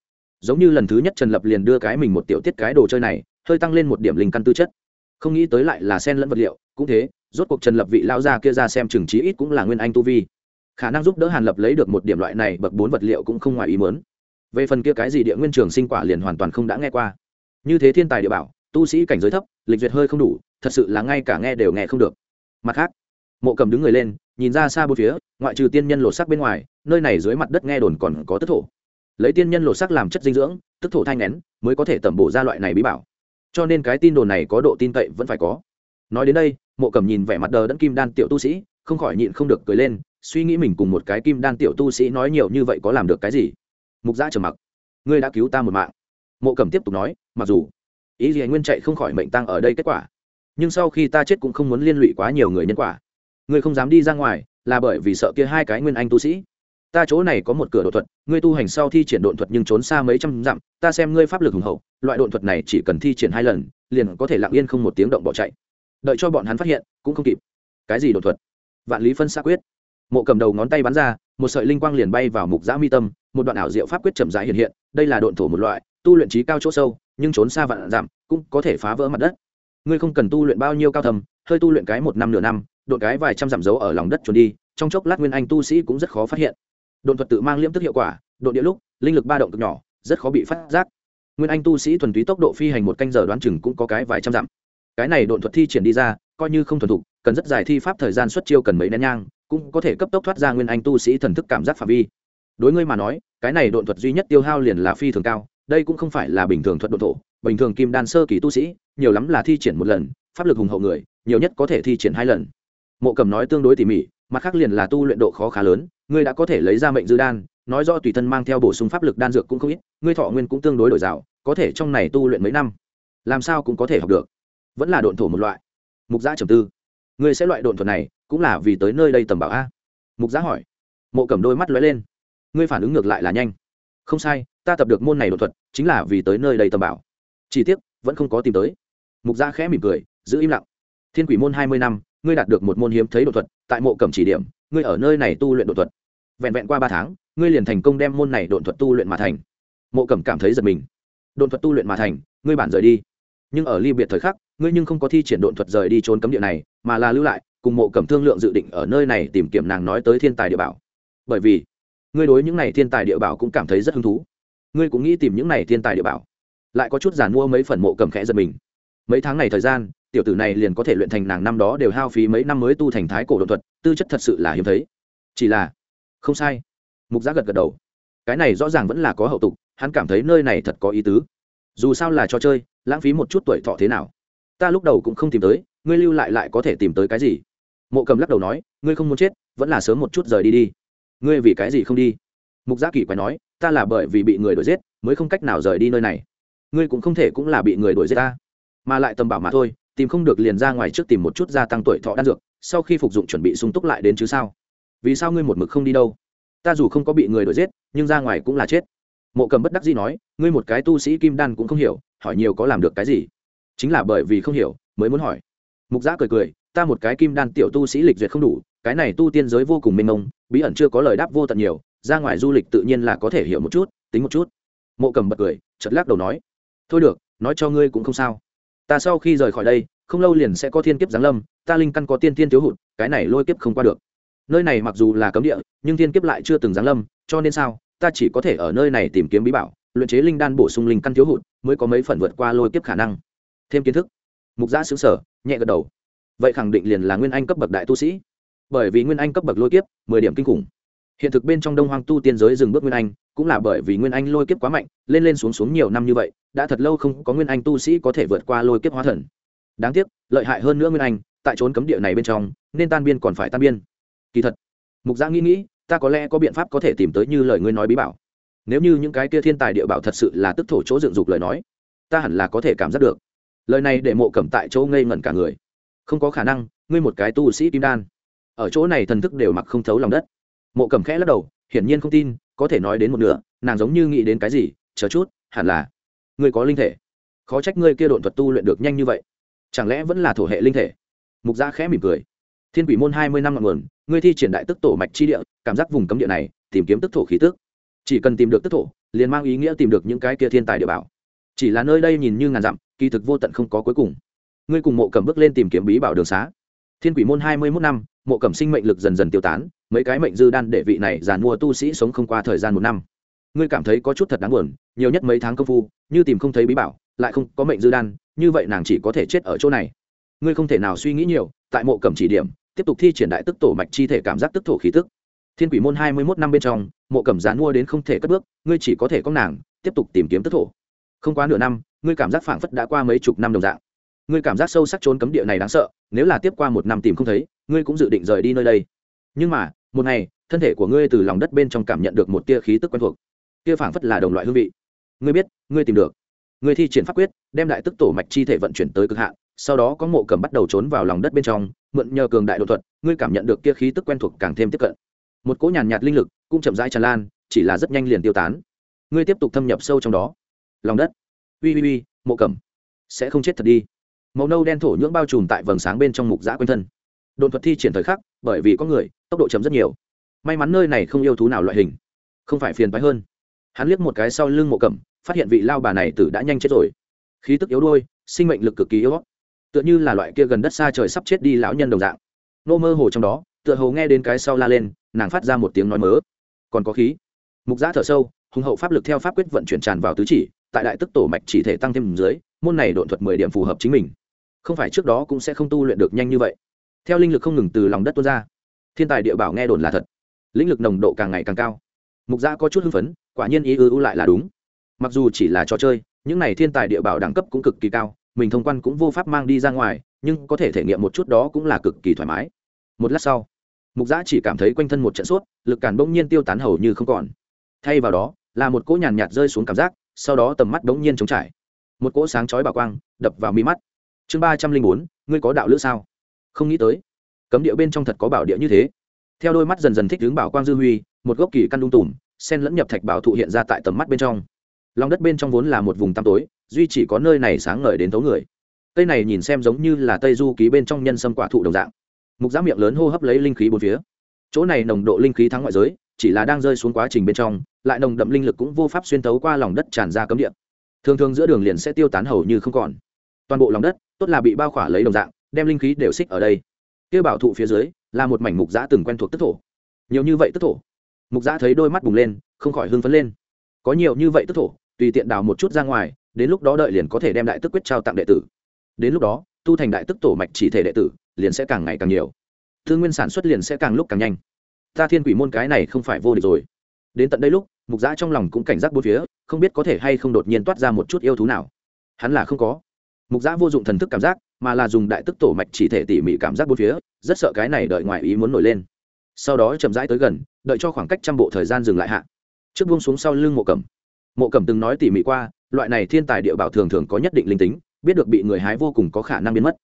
giống như lần thứ nhất trần lập liền đưa cái mình một tiểu tiết cái đồ chơi này, hơi tăng lên một điểm linh căn tư chất. Không nghĩ tới lại là sen lẫn vật liệu, cũng thế, rốt cuộc trần lập vị lao ra kia ra xem chừng trí ít cũng là nguyên anh tu vi. Khả năng giúp đỡ hàn lập lấy được một điểm loại này bậc bốn vật liệu cũng không ngoài ý mớn về phần kia cái gì địa nguyên trường sinh quả liền hoàn toàn không đã nghe qua. Như thế thiên tài địa bảo, tu sĩ cảnh giới thấp, lịch duyệt hơi không đủ, thật sự là ngay cả nghe đều nghe không được. Mặt khác, mộ cầm đứng người lên, nhìn ra xa bốn phía, ngoại trừ tiên nhân lột sắc bên ngoài, nơi này dưới mặt đất nghe đồn còn có tất thổ lấy tiên nhân lột sắc làm chất dinh dưỡng, tức thổ thanh nén mới có thể tẩm bổ ra loại này bí bảo. Cho nên cái tin đồn này có độ tin cậy vẫn phải có. Nói đến đây, mộ cầm nhìn vẻ mặt đờ đẫn kim đan tiểu tu sĩ, không khỏi nhịn không được cười lên, suy nghĩ mình cùng một cái kim đan tiểu tu sĩ nói nhiều như vậy có làm được cái gì? Mục gia trầm mặc. Ngươi đã cứu ta một mạng. Mộ cầm tiếp tục nói, mặc dù ý gì anh nguyên chạy không khỏi mệnh tăng ở đây kết quả, nhưng sau khi ta chết cũng không muốn liên lụy quá nhiều người nhân quả. Ngươi không dám đi ra ngoài là bởi vì sợ kia hai cái nguyên anh tu sĩ ta chỗ này có một cửa đột thuật, ngươi tu hành sau thi triển đột thuật nhưng trốn xa mấy trăm dặm, ta xem ngươi pháp lực hùng hậu, loại đột thuật này chỉ cần thi triển hai lần, liền có thể lặng yên không một tiếng động bỏ chạy. Đợi cho bọn hắn phát hiện, cũng không kịp. Cái gì đột thuật? Vạn lý phân xa quyết. Mộ cầm đầu ngón tay bắn ra, một sợi linh quang liền bay vào mục giã mi tâm, một đoạn ảo diệu pháp quyết chậm rãi hiện hiện, đây là độn thổ một loại, tu luyện trí cao chỗ sâu, nhưng trốn xa vạn giảm cũng có thể phá vỡ mặt đất. Ngươi không cần tu luyện bao nhiêu cao thầm hơi tu luyện cái một năm nửa năm, độn cái vài trăm dặm dấu ở lòng đất trốn đi, trong chốc lát nguyên anh tu sĩ cũng rất khó phát hiện độn thuật tự mang liễm tức hiệu quả, độn địa lúc, linh lực ba động cực nhỏ, rất khó bị phát giác. Nguyên anh tu sĩ thuần túy tốc độ phi hành một canh giờ đoán chừng cũng có cái vài trăm dặm. Cái này độn thuật thi triển đi ra, coi như không thuần thục, cần rất dài thi pháp thời gian xuất chiêu cần mấy nén nhang, cũng có thể cấp tốc thoát ra nguyên anh tu sĩ thần thức cảm giác phạm vi. Đối ngươi mà nói, cái này độn thuật duy nhất tiêu hao liền là phi thường cao, đây cũng không phải là bình thường thuật độ thổ, bình thường kim đan sơ kỳ tu sĩ, nhiều lắm là thi triển một lần, pháp lực hùng hậu người, nhiều nhất có thể thi triển hai lần. Mộ cầm nói tương đối tỉ mỉ, mặt khác liền là tu luyện độ khó khá lớn ngươi đã có thể lấy ra mệnh dư đan, nói do tùy thân mang theo bổ sung pháp lực đan dược cũng không ít, ngươi thọ nguyên cũng tương đối đổi rào có thể trong này tu luyện mấy năm, làm sao cũng có thể học được. Vẫn là độn thổ một loại. Mục giã trầm tư. Ngươi sẽ loại độn thuật này, cũng là vì tới nơi đây tầm bảo a? Mục giã hỏi. Mộ cầm đôi mắt lóe lên. Ngươi phản ứng ngược lại là nhanh. Không sai, ta tập được môn này đột thuật, chính là vì tới nơi đây tầm bảo. Chỉ tiếc, vẫn không có tìm tới. Mục gia khẽ mỉm cười, giữ im lặng. Thiên quỷ môn hai mươi năm ngươi đạt được một môn hiếm thấy đột thuật, tại mộ cẩm chỉ điểm, ngươi ở nơi này tu luyện đột thuật. Vẹn vẹn qua ba tháng, ngươi liền thành công đem môn này đột thuật tu luyện mà thành. Mộ cẩm cảm thấy giật mình. Đột thuật tu luyện mà thành, ngươi bản rời đi. Nhưng ở ly biệt thời khắc, ngươi nhưng không có thi triển đột thuật rời đi trốn cấm địa này, mà là lưu lại, cùng mộ cẩm thương lượng dự định ở nơi này tìm kiếm nàng nói tới thiên tài địa bảo. Bởi vì, ngươi đối những này thiên tài địa bảo cũng cảm thấy rất hứng thú. Ngươi cũng nghĩ tìm những này thiên tài địa bảo. Lại có chút giàn mua mấy phần mộ cầm khẽ giật mình. Mấy tháng này thời gian tiểu tử này liền có thể luyện thành nàng năm đó đều hao phí mấy năm mới tu thành thái cổ đột thuật, tư chất thật sự là hiếm thấy. Chỉ là, không sai. Mục giác gật gật đầu. Cái này rõ ràng vẫn là có hậu tục, hắn cảm thấy nơi này thật có ý tứ. Dù sao là trò chơi, lãng phí một chút tuổi thọ thế nào? Ta lúc đầu cũng không tìm tới, ngươi lưu lại lại có thể tìm tới cái gì? Mộ cầm lắc đầu nói, ngươi không muốn chết, vẫn là sớm một chút rời đi đi. Ngươi vì cái gì không đi? Mục giác kỳ quái nói, ta là bởi vì bị người đuổi giết, mới không cách nào rời đi nơi này. Ngươi cũng không thể cũng là bị người đuổi giết ta. Mà lại tầm bảo mà thôi tìm không được liền ra ngoài trước tìm một chút gia tăng tuổi thọ đan dược, sau khi phục dụng chuẩn bị sung túc lại đến chứ sao? Vì sao ngươi một mực không đi đâu? Ta dù không có bị người đuổi giết, nhưng ra ngoài cũng là chết. Mộ cầm bất đắc dĩ nói, ngươi một cái tu sĩ kim đan cũng không hiểu, hỏi nhiều có làm được cái gì? Chính là bởi vì không hiểu, mới muốn hỏi. Mục giã cười cười, ta một cái kim đan tiểu tu sĩ lịch duyệt không đủ, cái này tu tiên giới vô cùng mênh mông, bí ẩn chưa có lời đáp vô tận nhiều, ra ngoài du lịch tự nhiên là có thể hiểu một chút, tính một chút. Mộ cầm bật cười chật lắc đầu nói, thôi được, nói cho ngươi cũng không sao ta sau khi rời khỏi đây, không lâu liền sẽ có thiên kiếp giáng lâm, ta linh căn có tiên tiên thiếu hụt, cái này lôi kiếp không qua được. Nơi này mặc dù là cấm địa, nhưng thiên kiếp lại chưa từng giáng lâm, cho nên sao? Ta chỉ có thể ở nơi này tìm kiếm bí bảo, luyện chế linh đan bổ sung linh căn thiếu hụt, mới có mấy phần vượt qua lôi kiếp khả năng. Thêm kiến thức. Mục giã xứng sở nhẹ gật đầu. Vậy khẳng định liền là nguyên anh cấp bậc đại tu sĩ. Bởi vì nguyên anh cấp bậc lôi kiếp, mười điểm kinh khủng. Hiện thực bên trong đông hoang tu tiên giới dừng bước nguyên anh, cũng là bởi vì nguyên anh lôi kiếp quá mạnh, lên lên xuống xuống nhiều năm như vậy đã thật lâu không có nguyên anh tu sĩ có thể vượt qua lôi kiếp hóa thần. Đáng tiếc, lợi hại hơn nữa nguyên anh, tại trốn cấm địa này bên trong, nên tan biên còn phải tan biên. Kỳ thật, mục giã nghĩ nghĩ, ta có lẽ có biện pháp có thể tìm tới như lời ngươi nói bí bảo. Nếu như những cái kia thiên tài địa bảo thật sự là tức thổ chỗ dựng dục lời nói, ta hẳn là có thể cảm giác được. Lời này để mộ cẩm tại chỗ ngây ngẩn cả người. Không có khả năng, ngươi một cái tu sĩ kim đan, ở chỗ này thần thức đều mặc không thấu lòng đất. Mộ cẩm khẽ lắc đầu, hiển nhiên không tin, có thể nói đến một nửa, nàng giống như nghĩ đến cái gì, chờ chút, hẳn là ngươi có linh thể. Khó trách ngươi kia độn thuật tu luyện được nhanh như vậy. Chẳng lẽ vẫn là thổ hệ linh thể? Mục gia khẽ mỉm cười. Thiên quỷ môn hai mươi năm ngọn nguồn, ngươi thi triển đại tức tổ mạch chi địa, cảm giác vùng cấm địa này, tìm kiếm tức thổ khí tức. Chỉ cần tìm được tức thổ, liền mang ý nghĩa tìm được những cái kia thiên tài địa bảo. Chỉ là nơi đây nhìn như ngàn dặm, kỳ thực vô tận không có cuối cùng. Ngươi cùng mộ cầm bước lên tìm kiếm bí bảo đường xá. Thiên quỷ môn hai mươi mốt năm, mộ cầm sinh mệnh lực dần dần tiêu tán, mấy cái mệnh dư đan để vị này giàn mua tu sĩ sống không qua thời gian một năm. Ngươi cảm thấy có chút thật đáng buồn nhiều nhất mấy tháng công phu, như tìm không thấy bí bảo, lại không có mệnh dư đan, như vậy nàng chỉ có thể chết ở chỗ này. Ngươi không thể nào suy nghĩ nhiều, tại mộ cẩm chỉ điểm, tiếp tục thi triển đại tức tổ mạch chi thể cảm giác tức thổ khí tức. Thiên quỷ môn hai mươi mốt năm bên trong, mộ cẩm gián mua đến không thể cất bước, ngươi chỉ có thể có nàng, tiếp tục tìm kiếm tức thổ. Không quá nửa năm, ngươi cảm giác phảng phất đã qua mấy chục năm đồng dạng. Ngươi cảm giác sâu sắc trốn cấm địa này đáng sợ, nếu là tiếp qua một năm tìm không thấy, ngươi cũng dự định rời đi nơi đây. Nhưng mà, một ngày, thân thể của ngươi từ lòng đất bên trong cảm nhận được một tia khí tức quen thuộc. Tia phảng phất là đồng loại hương vị ngươi biết, ngươi tìm được. Ngươi thi triển pháp quyết, đem đại tức tổ mạch chi thể vận chuyển tới cực hạn, sau đó có mộ cầm bắt đầu trốn vào lòng đất bên trong, mượn nhờ cường đại đột thuật, ngươi cảm nhận được kia khí tức quen thuộc càng thêm tiếp cận. Một cỗ nhàn nhạt linh lực cũng chậm rãi tràn lan, chỉ là rất nhanh liền tiêu tán. Ngươi tiếp tục thâm nhập sâu trong đó. Lòng đất. Ui ui ui mộ cầm. Sẽ không chết thật đi. Màu nâu đen thổ nhưỡng bao trùm tại vầng sáng bên trong mục giã quanh thân. Đột thuật thi triển thời khắc, bởi vì có người, tốc độ chấm rất nhiều. May mắn nơi này không yêu thú nào loại hình. Không phải phiền phái hơn. Hắn liếc một cái sau lưng mộ cầm phát hiện vị lao bà này tử đã nhanh chết rồi. Khí tức yếu đuôi, sinh mệnh lực cực kỳ yếu tựa như là loại kia gần đất xa trời sắp chết đi lão nhân đồng dạng. Nô mơ hồ trong đó, tựa hồ nghe đến cái sau la lên, nàng phát ra một tiếng nói mớ. Còn có khí. Mục giã thở sâu, hùng hậu pháp lực theo pháp quyết vận chuyển tràn vào tứ chỉ, tại đại tức tổ mạch chỉ thể tăng thêm dưới, môn này độn thuật mười điểm phù hợp chính mình. Không phải trước đó cũng sẽ không tu luyện được nhanh như vậy. Theo linh lực không ngừng từ lòng đất tuôn ra. Thiên tài địa bảo nghe đồn là thật. Lĩnh lực nồng độ càng ngày càng cao. Mục gia có chút hưng phấn, quả nhiên ý ư ưu lại là đúng mặc dù chỉ là trò chơi, những này thiên tài địa bảo đẳng cấp cũng cực kỳ cao, mình thông quan cũng vô pháp mang đi ra ngoài, nhưng có thể thể nghiệm một chút đó cũng là cực kỳ thoải mái. Một lát sau, mục giã chỉ cảm thấy quanh thân một trận suốt lực cản bỗng nhiên tiêu tán hầu như không còn. Thay vào đó, là một cỗ nhàn nhạt rơi xuống cảm giác, sau đó tầm mắt bỗng nhiên trống trải. Một cỗ sáng chói bảo quang đập vào mi mắt. Chương ba trăm linh bốn, ngươi có đạo lữ sao? Không nghĩ tới, cấm địa bên trong thật có bảo địa như thế. Theo đôi mắt dần dần thích hướng bảo quang dư huy, một gốc kỳ căn đung tùm sen lẫn nhập thạch bảo thụ hiện ra tại tầm mắt bên trong lòng đất bên trong vốn là một vùng tăm tối, duy chỉ có nơi này sáng ngời đến thấu người. Cây này nhìn xem giống như là tây du ký bên trong nhân sâm quả thụ đồng dạng. Mục giá miệng lớn hô hấp lấy linh khí bốn phía. Chỗ này nồng độ linh khí thắng ngoại giới, chỉ là đang rơi xuống quá trình bên trong, lại nồng đậm linh lực cũng vô pháp xuyên thấu qua lòng đất tràn ra cấm địa. Thường thường giữa đường liền sẽ tiêu tán hầu như không còn. Toàn bộ lòng đất, tốt là bị bao khỏa lấy đồng dạng, đem linh khí đều xích ở đây. Kia bảo thụ phía dưới, là một mảnh mục giã từng quen thuộc tức thổ. Nhiều như vậy tức thổ. Mục giã thấy đôi mắt bùng lên, không khỏi hưng phấn lên. Có nhiều như vậy tức thổ tùy tiện đào một chút ra ngoài, đến lúc đó đợi liền có thể đem đại tức quyết trao tặng đệ tử. Đến lúc đó, tu thành đại tức tổ mạch chỉ thể đệ tử, liền sẽ càng ngày càng nhiều. Thương nguyên sản xuất liền sẽ càng lúc càng nhanh. Ta thiên quỷ môn cái này không phải vô địch rồi. Đến tận đây lúc, mục giã trong lòng cũng cảnh giác bốn phía, không biết có thể hay không đột nhiên toát ra một chút yêu thú nào. Hắn là không có. Mục giã vô dụng thần thức cảm giác, mà là dùng đại tức tổ mạch chỉ thể tỉ mỉ cảm giác bốn phía, rất sợ cái này đợi ngoài ý muốn nổi lên. Sau đó chậm rãi tới gần, đợi cho khoảng cách trăm bộ thời gian dừng lại hạ. Trước buông xuống sau lưng mộ cẩm mộ cẩm từng nói tỉ mỉ qua, loại này thiên tài địa bảo thường thường có nhất định linh tính, biết được bị người hái vô cùng có khả năng biến mất.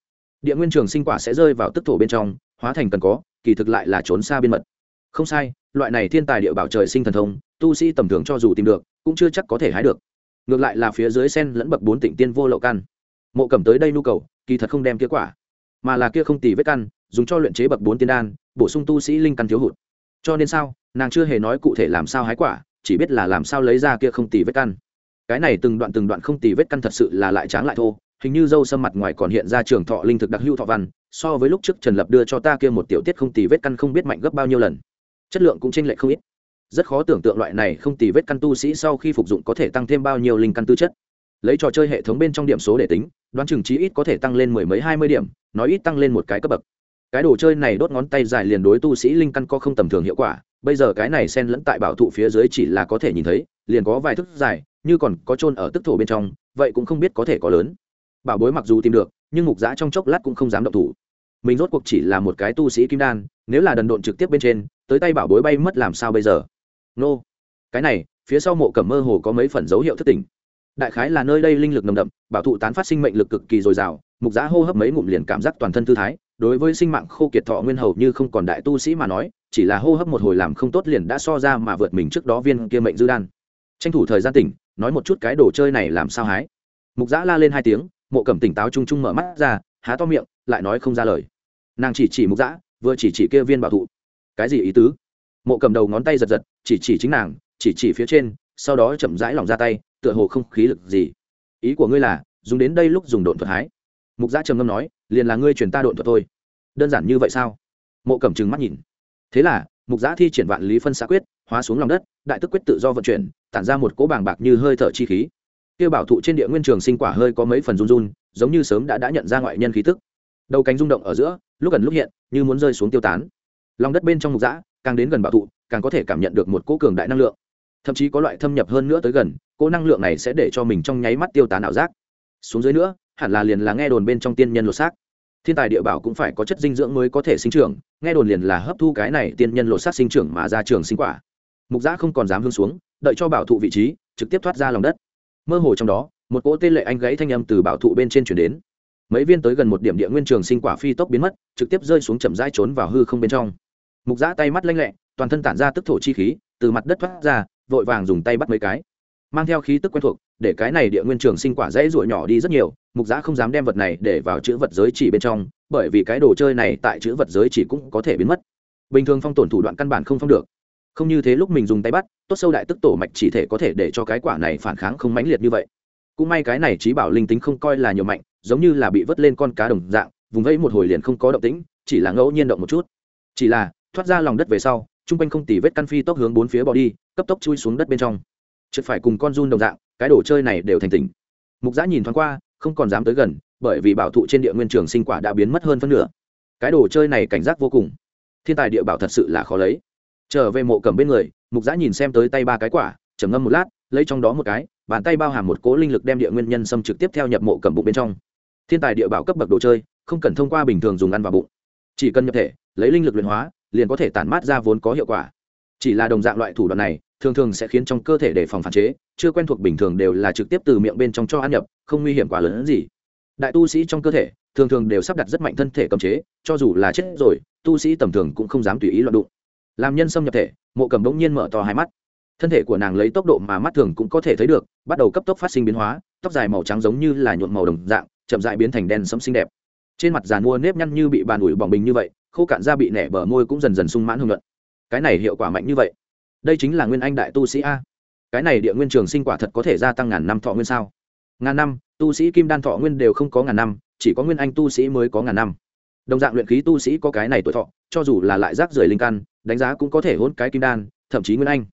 Địa nguyên trường sinh quả sẽ rơi vào tức thổ bên trong, hóa thành cần có, kỳ thực lại là trốn xa biên mật. Không sai, loại này thiên tài địa bảo trời sinh thần thông, tu sĩ tầm thường cho dù tìm được, cũng chưa chắc có thể hái được. Ngược lại là phía dưới sen lẫn bậc bốn tỉnh tiên vô lậu căn. Mộ Cẩm tới đây nhu cầu, kỳ thật không đem kết quả, mà là kia không tì vết căn, dùng cho luyện chế bậc bốn tiên đan, bổ sung tu sĩ linh căn thiếu hụt. Cho nên sao, nàng chưa hề nói cụ thể làm sao hái quả chỉ biết là làm sao lấy ra kia không tì vết căn. Cái này từng đoạn từng đoạn không tì vết căn thật sự là lại tráng lại thô, hình như dâu sâm mặt ngoài còn hiện ra trường thọ linh thực đặc hữu thọ văn, so với lúc trước trần lập đưa cho ta kia một tiểu tiết không tì vết căn không biết mạnh gấp bao nhiêu lần. Chất lượng cũng chênh lệch không ít. Rất khó tưởng tượng loại này không tì vết căn tu sĩ sau khi phục dụng có thể tăng thêm bao nhiêu linh căn tư chất. Lấy trò chơi hệ thống bên trong điểm số để tính, đoán chừng chí ít có thể tăng lên mười mấy hai mươi điểm, nói ít tăng lên một cái cấp bậc. Cái đồ chơi này đốt ngón tay dài liền đối tu sĩ linh căn có không tầm thường hiệu quả bây giờ cái này xen lẫn tại bảo thụ phía dưới chỉ là có thể nhìn thấy, liền có vài thức dài, như còn có trôn ở tức thổ bên trong, vậy cũng không biết có thể có lớn. Bảo bối mặc dù tìm được, nhưng mục giã trong chốc lát cũng không dám động thủ. Mình rốt cuộc chỉ là một cái tu sĩ kim đan, nếu là đần độn trực tiếp bên trên, tới tay bảo bối bay mất làm sao bây giờ? Nô. Cái này, phía sau mộ cẩm mơ hồ có mấy phần dấu hiệu thất tình. Đại khái là nơi đây linh lực nồng đậm, bảo thụ tán phát sinh mệnh lực cực kỳ dồi dào, mục giã hô hấp mấy ngụm liền cảm giác toàn thân thư thái đối với sinh mạng khô kiệt thọ nguyên hầu như không còn đại tu sĩ mà nói, chỉ là hô hấp một hồi làm không tốt liền đã so ra mà vượt mình trước đó viên kia mệnh dư đan. Tranh thủ thời gian tỉnh, nói một chút cái đồ chơi này làm sao hái. Mục giã la lên hai tiếng, mộ cẩm tỉnh táo chung chung mở mắt ra, há to miệng, lại nói không ra lời. Nàng chỉ chỉ mục giã vừa chỉ chỉ kia viên bảo thụ. Cái gì ý tứ? Mộ cầm đầu ngón tay giật giật, chỉ chỉ chính nàng, chỉ chỉ phía trên, sau đó chậm rãi lòng ra tay, tựa hồ không khí lực gì. Ý của ngươi là, dùng đến đây lúc dùng độn thuật hái. Mục giã trầm ngâm nói liền là ngươi truyền ta độn thuật thôi. Đơn giản như vậy sao? Mộ cẩm trừng mắt nhìn. Thế là, mục giã thi triển vạn lý phân xã quyết, hóa xuống lòng đất, đại tức quyết tự do vận chuyển, tản ra một cỗ bàng bạc như hơi thở chi khí. Kia bảo thụ trên địa nguyên trường sinh quả hơi có mấy phần run run, giống như sớm đã đã nhận ra ngoại nhân khí tức. Đầu cánh rung động ở giữa, lúc gần lúc hiện, như muốn rơi xuống tiêu tán. Lòng đất bên trong mục giã, càng đến gần bảo thụ, càng có thể cảm nhận được một cỗ cường đại năng lượng. Thậm chí có loại thâm nhập hơn nữa tới gần, cỗ năng lượng này sẽ để cho mình trong nháy mắt tiêu tán ảo giác. Xuống dưới nữa hẳn là liền là nghe đồn bên trong tiên nhân lột xác. Thiên tài địa bảo cũng phải có chất dinh dưỡng mới có thể sinh trưởng, nghe đồn liền là hấp thu cái này tiên nhân lột xác sinh trưởng mà ra trường sinh quả. Mục giã không còn dám hương xuống, đợi cho bảo thụ vị trí, trực tiếp thoát ra lòng đất. Mơ hồ trong đó, một cỗ tên lệ anh gãy thanh âm từ bảo thụ bên trên chuyển đến. Mấy viên tới gần một điểm địa nguyên trường sinh quả phi tốc biến mất, trực tiếp rơi xuống chậm rãi trốn vào hư không bên trong. Mục giã tay mắt lanh lẹ, toàn thân tản ra tức thổ chi khí, từ mặt đất thoát ra, vội vàng dùng tay bắt mấy cái mang theo khí tức quen thuộc, để cái này địa nguyên trường sinh quả dãy ruổi nhỏ đi rất nhiều, mục giã không dám đem vật này để vào chữ vật giới chỉ bên trong, bởi vì cái đồ chơi này tại chữ vật giới chỉ cũng có thể biến mất. Bình thường phong tổn thủ đoạn căn bản không phong được. Không như thế lúc mình dùng tay bắt, tốt sâu đại tức tổ mạch chỉ thể có thể để cho cái quả này phản kháng không mãnh liệt như vậy. Cũng may cái này trí bảo linh tính không coi là nhiều mạnh, giống như là bị vớt lên con cá đồng dạng, vùng vẫy một hồi liền không có động tĩnh, chỉ là ngẫu nhiên động một chút. Chỉ là, thoát ra lòng đất về sau trung quanh không tỉ vết căn phi tốc hướng bốn phía bỏ đi, cấp tốc chui xuống đất bên trong chợt phải cùng con run đồng dạng, cái đồ chơi này đều thành tỉnh. Mục giã nhìn thoáng qua, không còn dám tới gần, bởi vì bảo thụ trên địa nguyên trường sinh quả đã biến mất hơn phân nửa. Cái đồ chơi này cảnh giác vô cùng. Thiên tài địa bảo thật sự là khó lấy. Trở về mộ cầm bên người, mục giã nhìn xem tới tay ba cái quả, trầm ngâm một lát, lấy trong đó một cái, bàn tay bao hàm một cố linh lực đem địa nguyên nhân xâm trực tiếp theo nhập mộ cầm bụng bên trong. Thiên tài địa bảo cấp bậc đồ chơi, không cần thông qua bình thường dùng ăn vào bụng. Chỉ cần nhập thể, lấy linh lực luyện hóa, liền có thể tản mát ra vốn có hiệu quả. Chỉ là đồng dạng loại thủ đoạn này thường thường sẽ khiến trong cơ thể đề phòng phản chế, chưa quen thuộc bình thường đều là trực tiếp từ miệng bên trong cho ăn nhập, không nguy hiểm quá lớn hơn gì. Đại tu sĩ trong cơ thể, thường thường đều sắp đặt rất mạnh thân thể cầm chế, cho dù là chết rồi, tu sĩ tầm thường cũng không dám tùy ý loạn đụng. Làm nhân xâm nhập thể, mộ cầm bỗng nhiên mở to hai mắt. Thân thể của nàng lấy tốc độ mà mắt thường cũng có thể thấy được, bắt đầu cấp tốc phát sinh biến hóa, tóc dài màu trắng giống như là nhuộm màu đồng dạng, chậm dại biến thành đen sẫm xinh đẹp. Trên mặt giàn mua nếp nhăn như bị bàn ủi bỏng bình như vậy, khô cạn da bị nẻ bờ môi cũng dần dần sung mãn hương luận cái này hiệu quả mạnh như vậy đây chính là nguyên anh đại tu sĩ a. Cái này địa nguyên trường sinh quả thật có thể gia tăng ngàn năm thọ nguyên sao? Ngàn năm, tu sĩ kim đan thọ nguyên đều không có ngàn năm, chỉ có nguyên anh tu sĩ mới có ngàn năm. Đồng dạng luyện khí tu sĩ có cái này tuổi thọ, cho dù là lại rác rưởi linh căn, đánh giá cũng có thể hôn cái kim đan, thậm chí nguyên anh.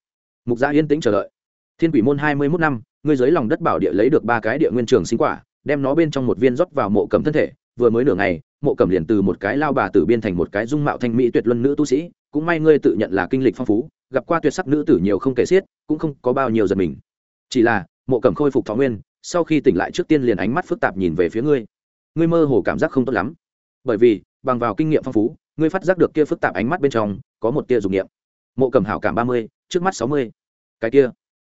Mục gia yên tĩnh chờ đợi. Thiên quỷ môn hai mươi mốt năm, ngươi dưới lòng đất bảo địa lấy được ba cái địa nguyên trường sinh quả, đem nó bên trong một viên rót vào mộ cầm thân thể, vừa mới nửa ngày, mộ cầm liền từ một cái lao bà tử biên thành một cái dung mạo thanh mỹ tuyệt luân nữ tu sĩ, cũng may ngươi tự nhận là kinh lịch phong phú gặp qua tuyệt sắc nữ tử nhiều không kể xiết, cũng không có bao nhiêu giật mình. Chỉ là, mộ cầm khôi phục thọ nguyên, sau khi tỉnh lại trước tiên liền ánh mắt phức tạp nhìn về phía ngươi. Ngươi mơ hồ cảm giác không tốt lắm. Bởi vì, bằng vào kinh nghiệm phong phú, ngươi phát giác được kia phức tạp ánh mắt bên trong, có một tia dục nghiệm mộ cầm hảo cảm ba mươi, trước mắt sáu mươi. Cái kia,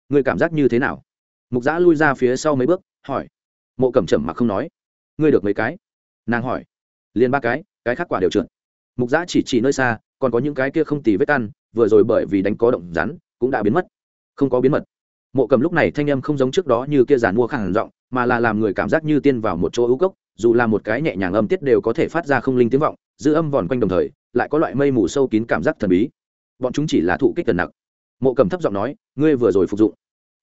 ngươi cảm giác như thế nào? Mục giã lui ra phía sau mấy bước, hỏi. Mộ cầm chậm mà không nói. Ngươi được mấy cái? Nàng hỏi. Liền ba cái cái khác quả đều trượt. Mục giã chỉ chỉ nơi xa còn có những cái kia không tì vết ăn, vừa rồi bởi vì đánh có động rắn, cũng đã biến mất. Không có biến mật. Mộ cầm lúc này thanh âm không giống trước đó như kia giàn mua khẳng giọng, mà là làm người cảm giác như tiên vào một chỗ ưu cốc, dù là một cái nhẹ nhàng âm tiết đều có thể phát ra không linh tiếng vọng, giữ âm vòn quanh đồng thời, lại có loại mây mù sâu kín cảm giác thần bí. Bọn chúng chỉ là thụ kích tần nặng mộ cầm thấp giọng nói, ngươi vừa rồi phục dụng.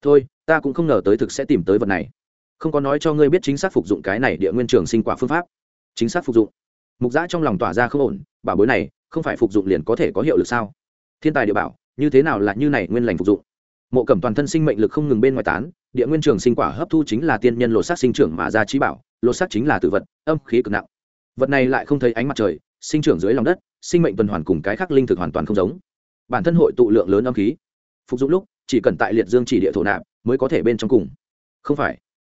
Thôi, ta cũng không ngờ tới thực sẽ tìm tới vật này. Không có nói cho ngươi biết chính xác phục dụng cái này địa nguyên trường sinh quả phương pháp. Chính xác phục dụng. Mục giã trong lòng tỏa ra không ổn, bảo bối này không phải phục dụng liền có thể có hiệu lực sao? Thiên tài địa bảo, như thế nào là như này nguyên lành phục dụng? Mộ cẩm toàn thân sinh mệnh lực không ngừng bên ngoài tán, địa nguyên trường sinh quả hấp thu chính là tiên nhân lột xác sinh trưởng mà ra trí bảo, lột xác chính là tử vật, âm khí cực nặng. Vật này lại không thấy ánh mặt trời, sinh trưởng dưới lòng đất, sinh mệnh tuần hoàn cùng cái khác linh thực hoàn toàn không giống. Bản thân hội tụ lượng lớn âm khí. Phục dụng lúc, chỉ cần tại liệt dương chỉ địa thổ nạp, mới có thể bên trong cùng. Không phải.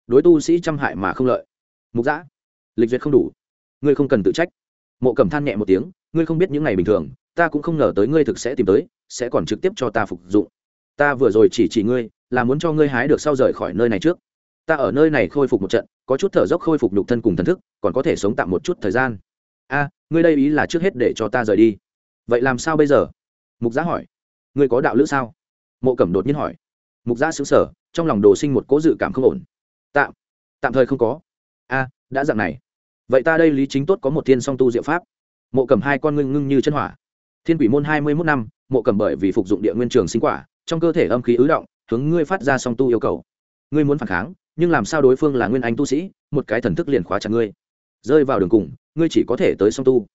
Đối tu sĩ trăm hại mà không lợi. Mục giã lịch duyệt không đủ. Ngươi không cần tự trách mộ cẩm than nhẹ một tiếng, ngươi không biết những ngày bình thường, ta cũng không ngờ tới ngươi thực sẽ tìm tới, sẽ còn trực tiếp cho ta phục dụng. Ta vừa rồi chỉ chỉ ngươi, là muốn cho ngươi hái được sau rời khỏi nơi này trước. Ta ở nơi này khôi phục một trận, có chút thở dốc khôi phục nhục thân cùng thần thức, còn có thể sống tạm một chút thời gian. A, ngươi đây ý là trước hết để cho ta rời đi. Vậy làm sao bây giờ? Mục giá hỏi. Ngươi có đạo lữ sao? Mộ cẩm đột nhiên hỏi. Mục giá xứng sở trong lòng đồ sinh một cố dự cảm không ổn. Tạm tạm thời không có. A, đã dặn này vậy ta đây lý chính tốt có một thiên song tu diệu pháp. Mộ cầm hai con ngưng ngưng như chân hỏa. Thiên quỷ môn hai mươi mốt năm, mộ cầm bởi vì phục dụng địa nguyên trường sinh quả, trong cơ thể âm khí ứ động, hướng ngươi phát ra song tu yêu cầu. Ngươi muốn phản kháng, nhưng làm sao đối phương là nguyên anh tu sĩ, một cái thần thức liền khóa chặt ngươi. Rơi vào đường cùng, ngươi chỉ có thể tới song tu.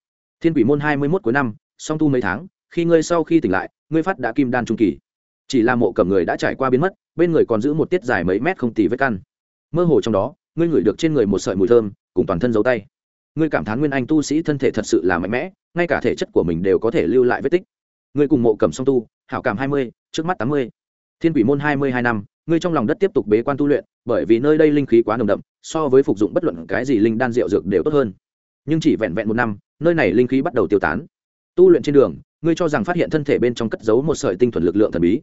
Thiên quỷ môn hai mươi mốt cuối năm, song tu mấy tháng, khi ngươi sau khi tỉnh lại, ngươi phát đã kim đan trung kỳ. Chỉ là mộ cầm người đã trải qua biến mất, bên người còn giữ một tiết dài mấy mét không tì vết căn. Mơ hồ trong đó, ngươi ngửi được trên người một sợi mùi thơm cùng toàn thân giấu tay. Ngươi cảm thán nguyên anh tu sĩ thân thể thật sự là mạnh mẽ, ngay cả thể chất của mình đều có thể lưu lại vết tích. Ngươi cùng mộ cầm song tu, hảo cảm hai mươi, trước mắt tám mươi. Thiên quỷ môn hai mươi hai năm, ngươi trong lòng đất tiếp tục bế quan tu luyện, bởi vì nơi đây linh khí quá nồng đậm, so với phục dụng bất luận cái gì linh đan rượu dược đều tốt hơn. Nhưng chỉ vẹn vẹn một năm, nơi này linh khí bắt đầu tiêu tán. Tu luyện trên đường, ngươi cho rằng phát hiện thân thể bên trong cất giấu một sợi tinh thuần lực lượng thần bí.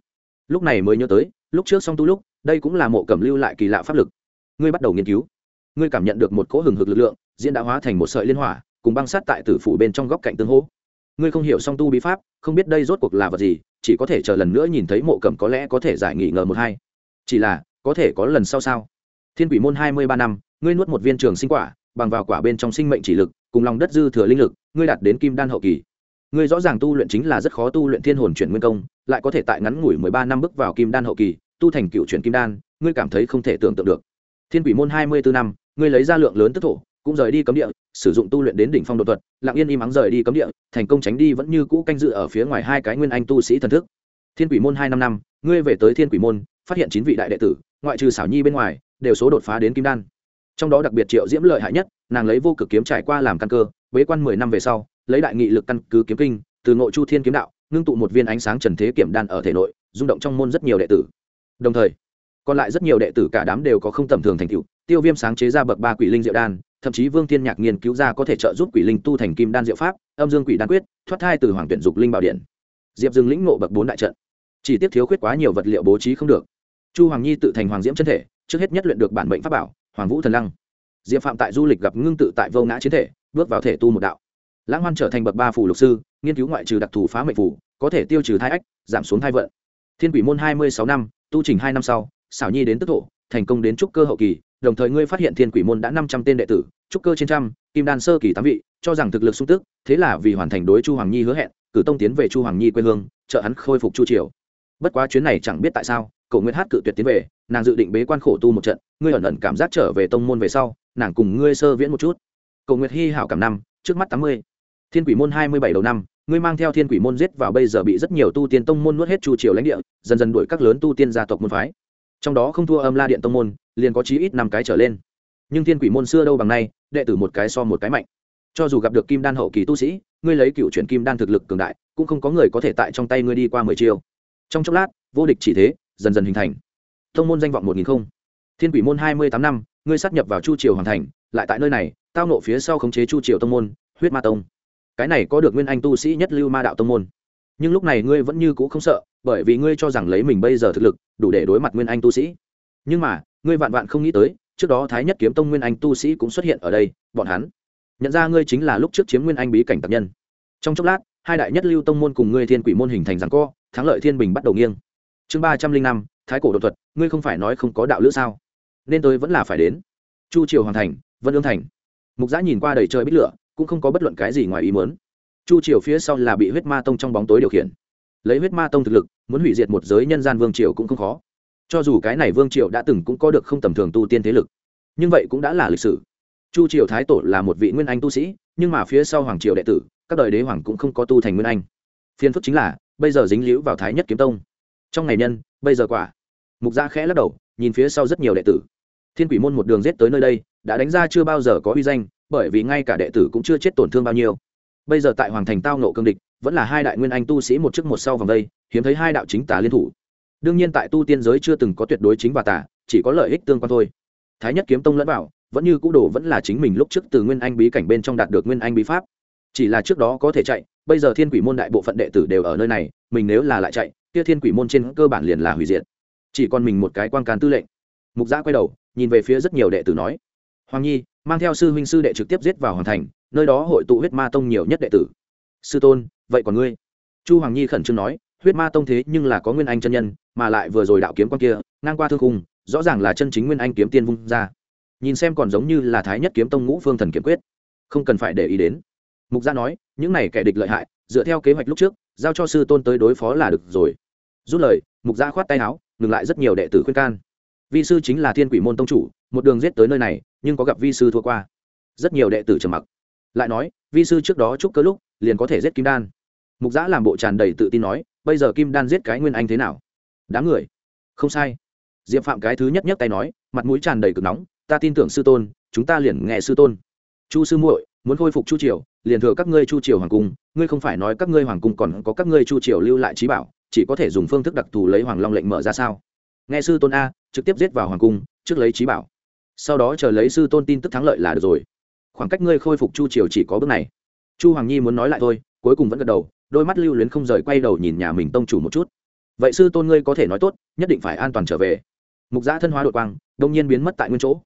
Lúc này mới nhớ tới, lúc trước song tu lúc, đây cũng là mộ cẩm lưu lại kỳ lạ pháp lực. Ngươi bắt đầu nghiên cứu ngươi cảm nhận được một cỗ hừng hực lực lượng, diễn đã hóa thành một sợi liên hỏa, cùng băng sát tại tử phủ bên trong góc cạnh tương hỗ. ngươi không hiểu song tu bí pháp, không biết đây rốt cuộc là vật gì, chỉ có thể chờ lần nữa nhìn thấy mộ cẩm có lẽ có thể giải nghỉ ngờ một hai. Chỉ là, có thể có lần sau sao? Thiên quỷ môn hai mươi ba năm, ngươi nuốt một viên trường sinh quả, bằng vào quả bên trong sinh mệnh chỉ lực, cùng lòng đất dư thừa linh lực, ngươi đạt đến kim đan hậu kỳ. Ngươi rõ ràng tu luyện chính là rất khó tu luyện thiên hồn chuyển nguyên công, lại có thể tại ngắn ngủi mười ba năm bước vào kim đan hậu kỳ, tu thành cựu chuyển kim đan, ngươi cảm thấy không thể tưởng tượng được. Thiên quỷ môn hai mươi bốn năm ngươi lấy ra lượng lớn tức thổ, cũng rời đi cấm địa, sử dụng tu luyện đến đỉnh phong đột thuật, lặng yên im ắng rời đi cấm địa, thành công tránh đi vẫn như cũ canh dự ở phía ngoài hai cái nguyên anh tu sĩ thần thức. Thiên quỷ môn hai năm năm, ngươi về tới thiên quỷ môn, phát hiện chín vị đại đệ tử, ngoại trừ xảo nhi bên ngoài, đều số đột phá đến kim đan. Trong đó đặc biệt triệu diễm lợi hại nhất, nàng lấy vô cực kiếm trải qua làm căn cơ, bế quan mười năm về sau, lấy đại nghị lực căn cứ kiếm kinh, từ nội chu thiên kiếm đạo, ngưng tụ một viên ánh sáng trần thế kiểm đan ở thể nội, rung động trong môn rất nhiều đệ tử. Đồng thời còn lại rất nhiều đệ tử cả đám đều có không tầm thường thành tựu, tiêu viêm sáng chế ra bậc ba quỷ linh diệu đan, thậm chí vương thiên nhạc nghiên cứu ra có thể trợ giúp quỷ linh tu thành kim đan diệu pháp, âm dương quỷ đan quyết, thoát thai từ hoàng tuyển dục linh bảo điện. Diệp dương lĩnh ngộ bậc bốn đại trận. Chỉ tiếc thiếu khuyết quá nhiều vật liệu bố trí không được. Chu hoàng nhi tự thành hoàng diễm chân thể, trước hết nhất luyện được bản mệnh pháp bảo, hoàng vũ thần lăng. Diệp phạm tại du lịch gặp ngưng tự tại vô ngã chiến thể, bước vào thể tu một đạo. Lãng hoan trở thành bậc ba phủ lục sư, nghiên cứu ngoại trừ đặc thù phá mệnh phủ có thể tiêu trừ thai ách, giảm xuống thai vận. Thiên quỷ môn hai mươi sáu năm, tu trình hai năm sau xảo nhi đến tức thổ, thành công đến trúc cơ hậu kỳ, đồng thời ngươi phát hiện thiên quỷ môn đã năm trăm tên đệ tử, trúc cơ trên trăm, kim đan sơ kỳ tám vị, cho rằng thực lực sung tức thế là vì hoàn thành đối chu hoàng nhi hứa hẹn, cử tông tiến về chu hoàng nhi quê hương, trợ hắn khôi phục chu triều. Bất quá chuyến này chẳng biết tại sao cậu nguyễn hát cự tuyệt tiến về, nàng dự định bế quan khổ tu một trận, ngươi ẩn ẩn cảm giác trở về tông môn về sau, nàng cùng ngươi sơ viễn một chút. Cậu nguyệt hy hảo cảm năm, trước mắt tám mươi. Thiên quỷ môn hai mươi bảy đầu năm, ngươi mang theo thiên quỷ môn giết vào bây giờ bị rất nhiều tu tiên tông môn nuốt hết chu triều lãnh địa, dần dần đuổi các lớn tu tiên gia tộc môn phái trong đó không thua âm la điện tông môn, liền có chí ít năm cái trở lên. Nhưng thiên quỷ môn xưa đâu bằng nay, đệ tử một cái so một cái mạnh. Cho dù gặp được kim đan hậu kỳ tu sĩ, ngươi lấy cựu chuyển kim đan thực lực cường đại, cũng không có người có thể tại trong tay ngươi đi qua mười chiêu. Trong chốc lát, vô địch chỉ thế, dần dần hình thành. Thông môn danh vọng một nghìn không. Thiên quỷ môn hai mươi tám năm, ngươi sát nhập vào chu triều hoàn thành, lại tại nơi này, tao nộ phía sau khống chế chu triều tông môn, huyết ma tông. Cái này có được nguyên anh tu sĩ nhất lưu ma đạo tông môn nhưng lúc này ngươi vẫn như cũ không sợ, bởi vì ngươi cho rằng lấy mình bây giờ thực lực, đủ để đối mặt nguyên anh tu sĩ. Nhưng mà, ngươi vạn vạn không nghĩ tới, trước đó thái nhất kiếm tông nguyên anh tu sĩ cũng xuất hiện ở đây, bọn hắn. Nhận ra ngươi chính là lúc trước chiếm nguyên anh bí cảnh tập nhân. Trong chốc lát, hai đại nhất lưu tông môn cùng ngươi thiên quỷ môn hình thành rằng co, thắng lợi thiên bình bắt đầu nghiêng. Chương ba trăm linh năm, thái cổ đột thuật, ngươi không phải nói không có đạo lữ sao? Nên tôi vẫn là phải đến. Chu triều hoàn thành, vân ương thành. Mục giã nhìn qua đầy trời bích lửa, cũng không có bất luận cái gì ngoài ý muốn chu triều phía sau là bị huyết ma tông trong bóng tối điều khiển. Lấy huyết ma tông thực lực, muốn hủy diệt một giới nhân gian vương triều cũng không khó. Cho dù cái này vương triều đã từng cũng có được không tầm thường tu tiên thế lực, nhưng vậy cũng đã là lịch sử. Chu triều thái tổ là một vị nguyên anh tu sĩ, nhưng mà phía sau hoàng triều đệ tử, các đời đế hoàng cũng không có tu thành nguyên anh. Phiên phức chính là, bây giờ dính líu vào thái nhất kiếm tông. Trong ngày nhân, bây giờ quả. Mục gia khẽ lắc đầu, nhìn phía sau rất nhiều đệ tử. Thiên quỷ môn một đường rết tới nơi đây, đã đánh ra chưa bao giờ có uy danh, bởi vì ngay cả đệ tử cũng chưa chết tổn thương bao nhiêu bây giờ tại hoàng thành tao nộ cương địch, vẫn là hai đại nguyên anh tu sĩ một trước một sau vòng đây, hiếm thấy hai đạo chính tà liên thủ. Đương nhiên tại tu tiên giới chưa từng có tuyệt đối chính và tà, chỉ có lợi ích tương quan thôi. Thái nhất kiếm tông lẫn Bảo, vẫn như cũ đồ vẫn là chính mình lúc trước từ nguyên anh bí cảnh bên trong đạt được nguyên anh bí pháp. Chỉ là trước đó có thể chạy, bây giờ thiên quỷ môn đại bộ phận đệ tử đều ở nơi này, mình nếu là lại chạy, kia thiên quỷ môn trên cơ bản liền là hủy diệt. Chỉ còn mình một cái quan can tư lệnh. Mục giã quay đầu, nhìn về phía rất nhiều đệ tử nói, hoàng nhi, mang theo sư huynh sư đệ trực tiếp giết vào hoàn thành nơi đó hội tụ huyết ma tông nhiều nhất đệ tử. Sư tôn, vậy còn ngươi? Chu hoàng nhi khẩn trương nói, huyết ma tông thế nhưng là có nguyên anh chân nhân, mà lại vừa rồi đạo kiếm con kia, ngang qua thương khung, rõ ràng là chân chính nguyên anh kiếm tiên vung ra. Nhìn xem còn giống như là thái nhất kiếm tông ngũ phương thần kiếm quyết. Không cần phải để ý đến. Mục gia nói, những này kẻ địch lợi hại, dựa theo kế hoạch lúc trước, giao cho sư tôn tới đối phó là được rồi. Rút lời, mục gia khoát tay áo, ngừng lại rất nhiều đệ tử khuyên can. Vi sư chính là thiên quỷ môn tông chủ, một đường giết tới nơi này, nhưng có gặp vi sư thua qua. Rất nhiều đệ tử trầm mặc lại nói, vi sư trước đó chúc cơ lúc, liền có thể giết kim đan. Mục giã làm bộ tràn đầy tự tin nói, bây giờ kim đan giết cái nguyên anh thế nào? Đáng người. Không sai. Diệp phạm cái thứ nhất nhất tay nói, mặt mũi tràn đầy cực nóng, ta tin tưởng sư tôn, chúng ta liền nghe sư tôn. Chu sư muội, muốn khôi phục chu triều, liền thừa các ngươi chu triều hoàng cung, ngươi không phải nói các ngươi hoàng cung còn có các ngươi chu triều lưu lại trí bảo, chỉ có thể dùng phương thức đặc thù lấy hoàng long lệnh mở ra sao? Nghe sư tôn a, trực tiếp giết vào hoàng cung, trước lấy trí bảo. Sau đó chờ lấy sư tôn tin tức thắng lợi là được rồi khoảng cách ngươi khôi phục chu triều chỉ có bước này. Chu hoàng nhi muốn nói lại thôi, cuối cùng vẫn gật đầu, đôi mắt lưu luyến không rời quay đầu nhìn nhà mình tông chủ một chút. Vậy sư tôn ngươi có thể nói tốt, nhất định phải an toàn trở về. Mục giã thân hóa đội quang, đông nhiên biến mất tại nguyên chỗ.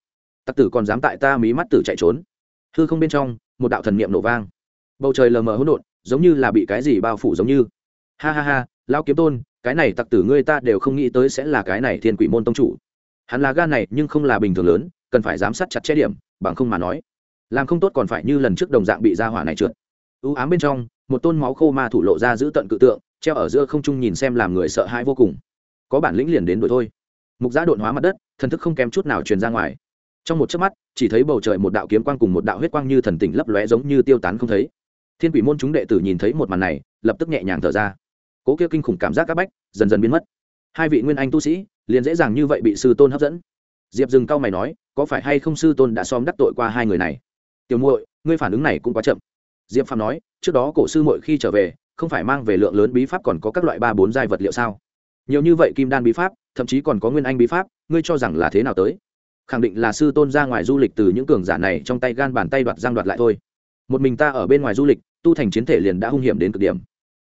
Tặc tử còn dám tại ta mí mắt tử chạy trốn. Hư không bên trong, một đạo thần niệm nổ vang. Bầu trời lờ mờ hỗn độn, giống như là bị cái gì bao phủ giống như. Ha ha ha lao kiếm tôn, cái này tặc tử ngươi ta đều không nghĩ tới sẽ là cái này thiên quỷ môn tông chủ. Hắn là gan này, nhưng không là bình thường lớn, cần phải giám sát chặt chẽ điểm, bằng không mà nói làm không tốt còn phải như lần trước đồng dạng bị ra hỏa này trượt. Ưu ám bên trong, một tôn máu khô ma thủ lộ ra giữ tận cự tượng, treo ở giữa không trung nhìn xem làm người sợ hãi vô cùng. Có bản lĩnh liền đến đổi thôi. Mục giã đột hóa mặt đất, thần thức không kém chút nào truyền ra ngoài. Trong một chớp mắt, chỉ thấy bầu trời một đạo kiếm quang cùng một đạo huyết quang như thần tỉnh lấp lóe giống như tiêu tán không thấy. Thiên quỷ môn chúng đệ tử nhìn thấy một màn này, lập tức nhẹ nhàng thở ra. Cố kia kinh khủng cảm giác áp bách, dần dần biến mất. Hai vị nguyên anh tu sĩ, liền dễ dàng như vậy bị sư tôn hấp dẫn. Diệp dừng cao mày nói, có phải hay không sư tôn đã xóm đắc tội qua hai người này? Tiểu muội, ngươi phản ứng này cũng quá chậm. Diệp phạm nói, trước đó cổ sư muội khi trở về, không phải mang về lượng lớn bí pháp còn có các loại ba bốn giai vật liệu sao? Nhiều như vậy kim đan bí pháp, thậm chí còn có nguyên anh bí pháp, ngươi cho rằng là thế nào tới? Khẳng định là sư tôn ra ngoài du lịch từ những cường giả này trong tay gan bàn tay đoạt giang đoạt lại thôi. Một mình ta ở bên ngoài du lịch, tu thành chiến thể liền đã hung hiểm đến cực điểm.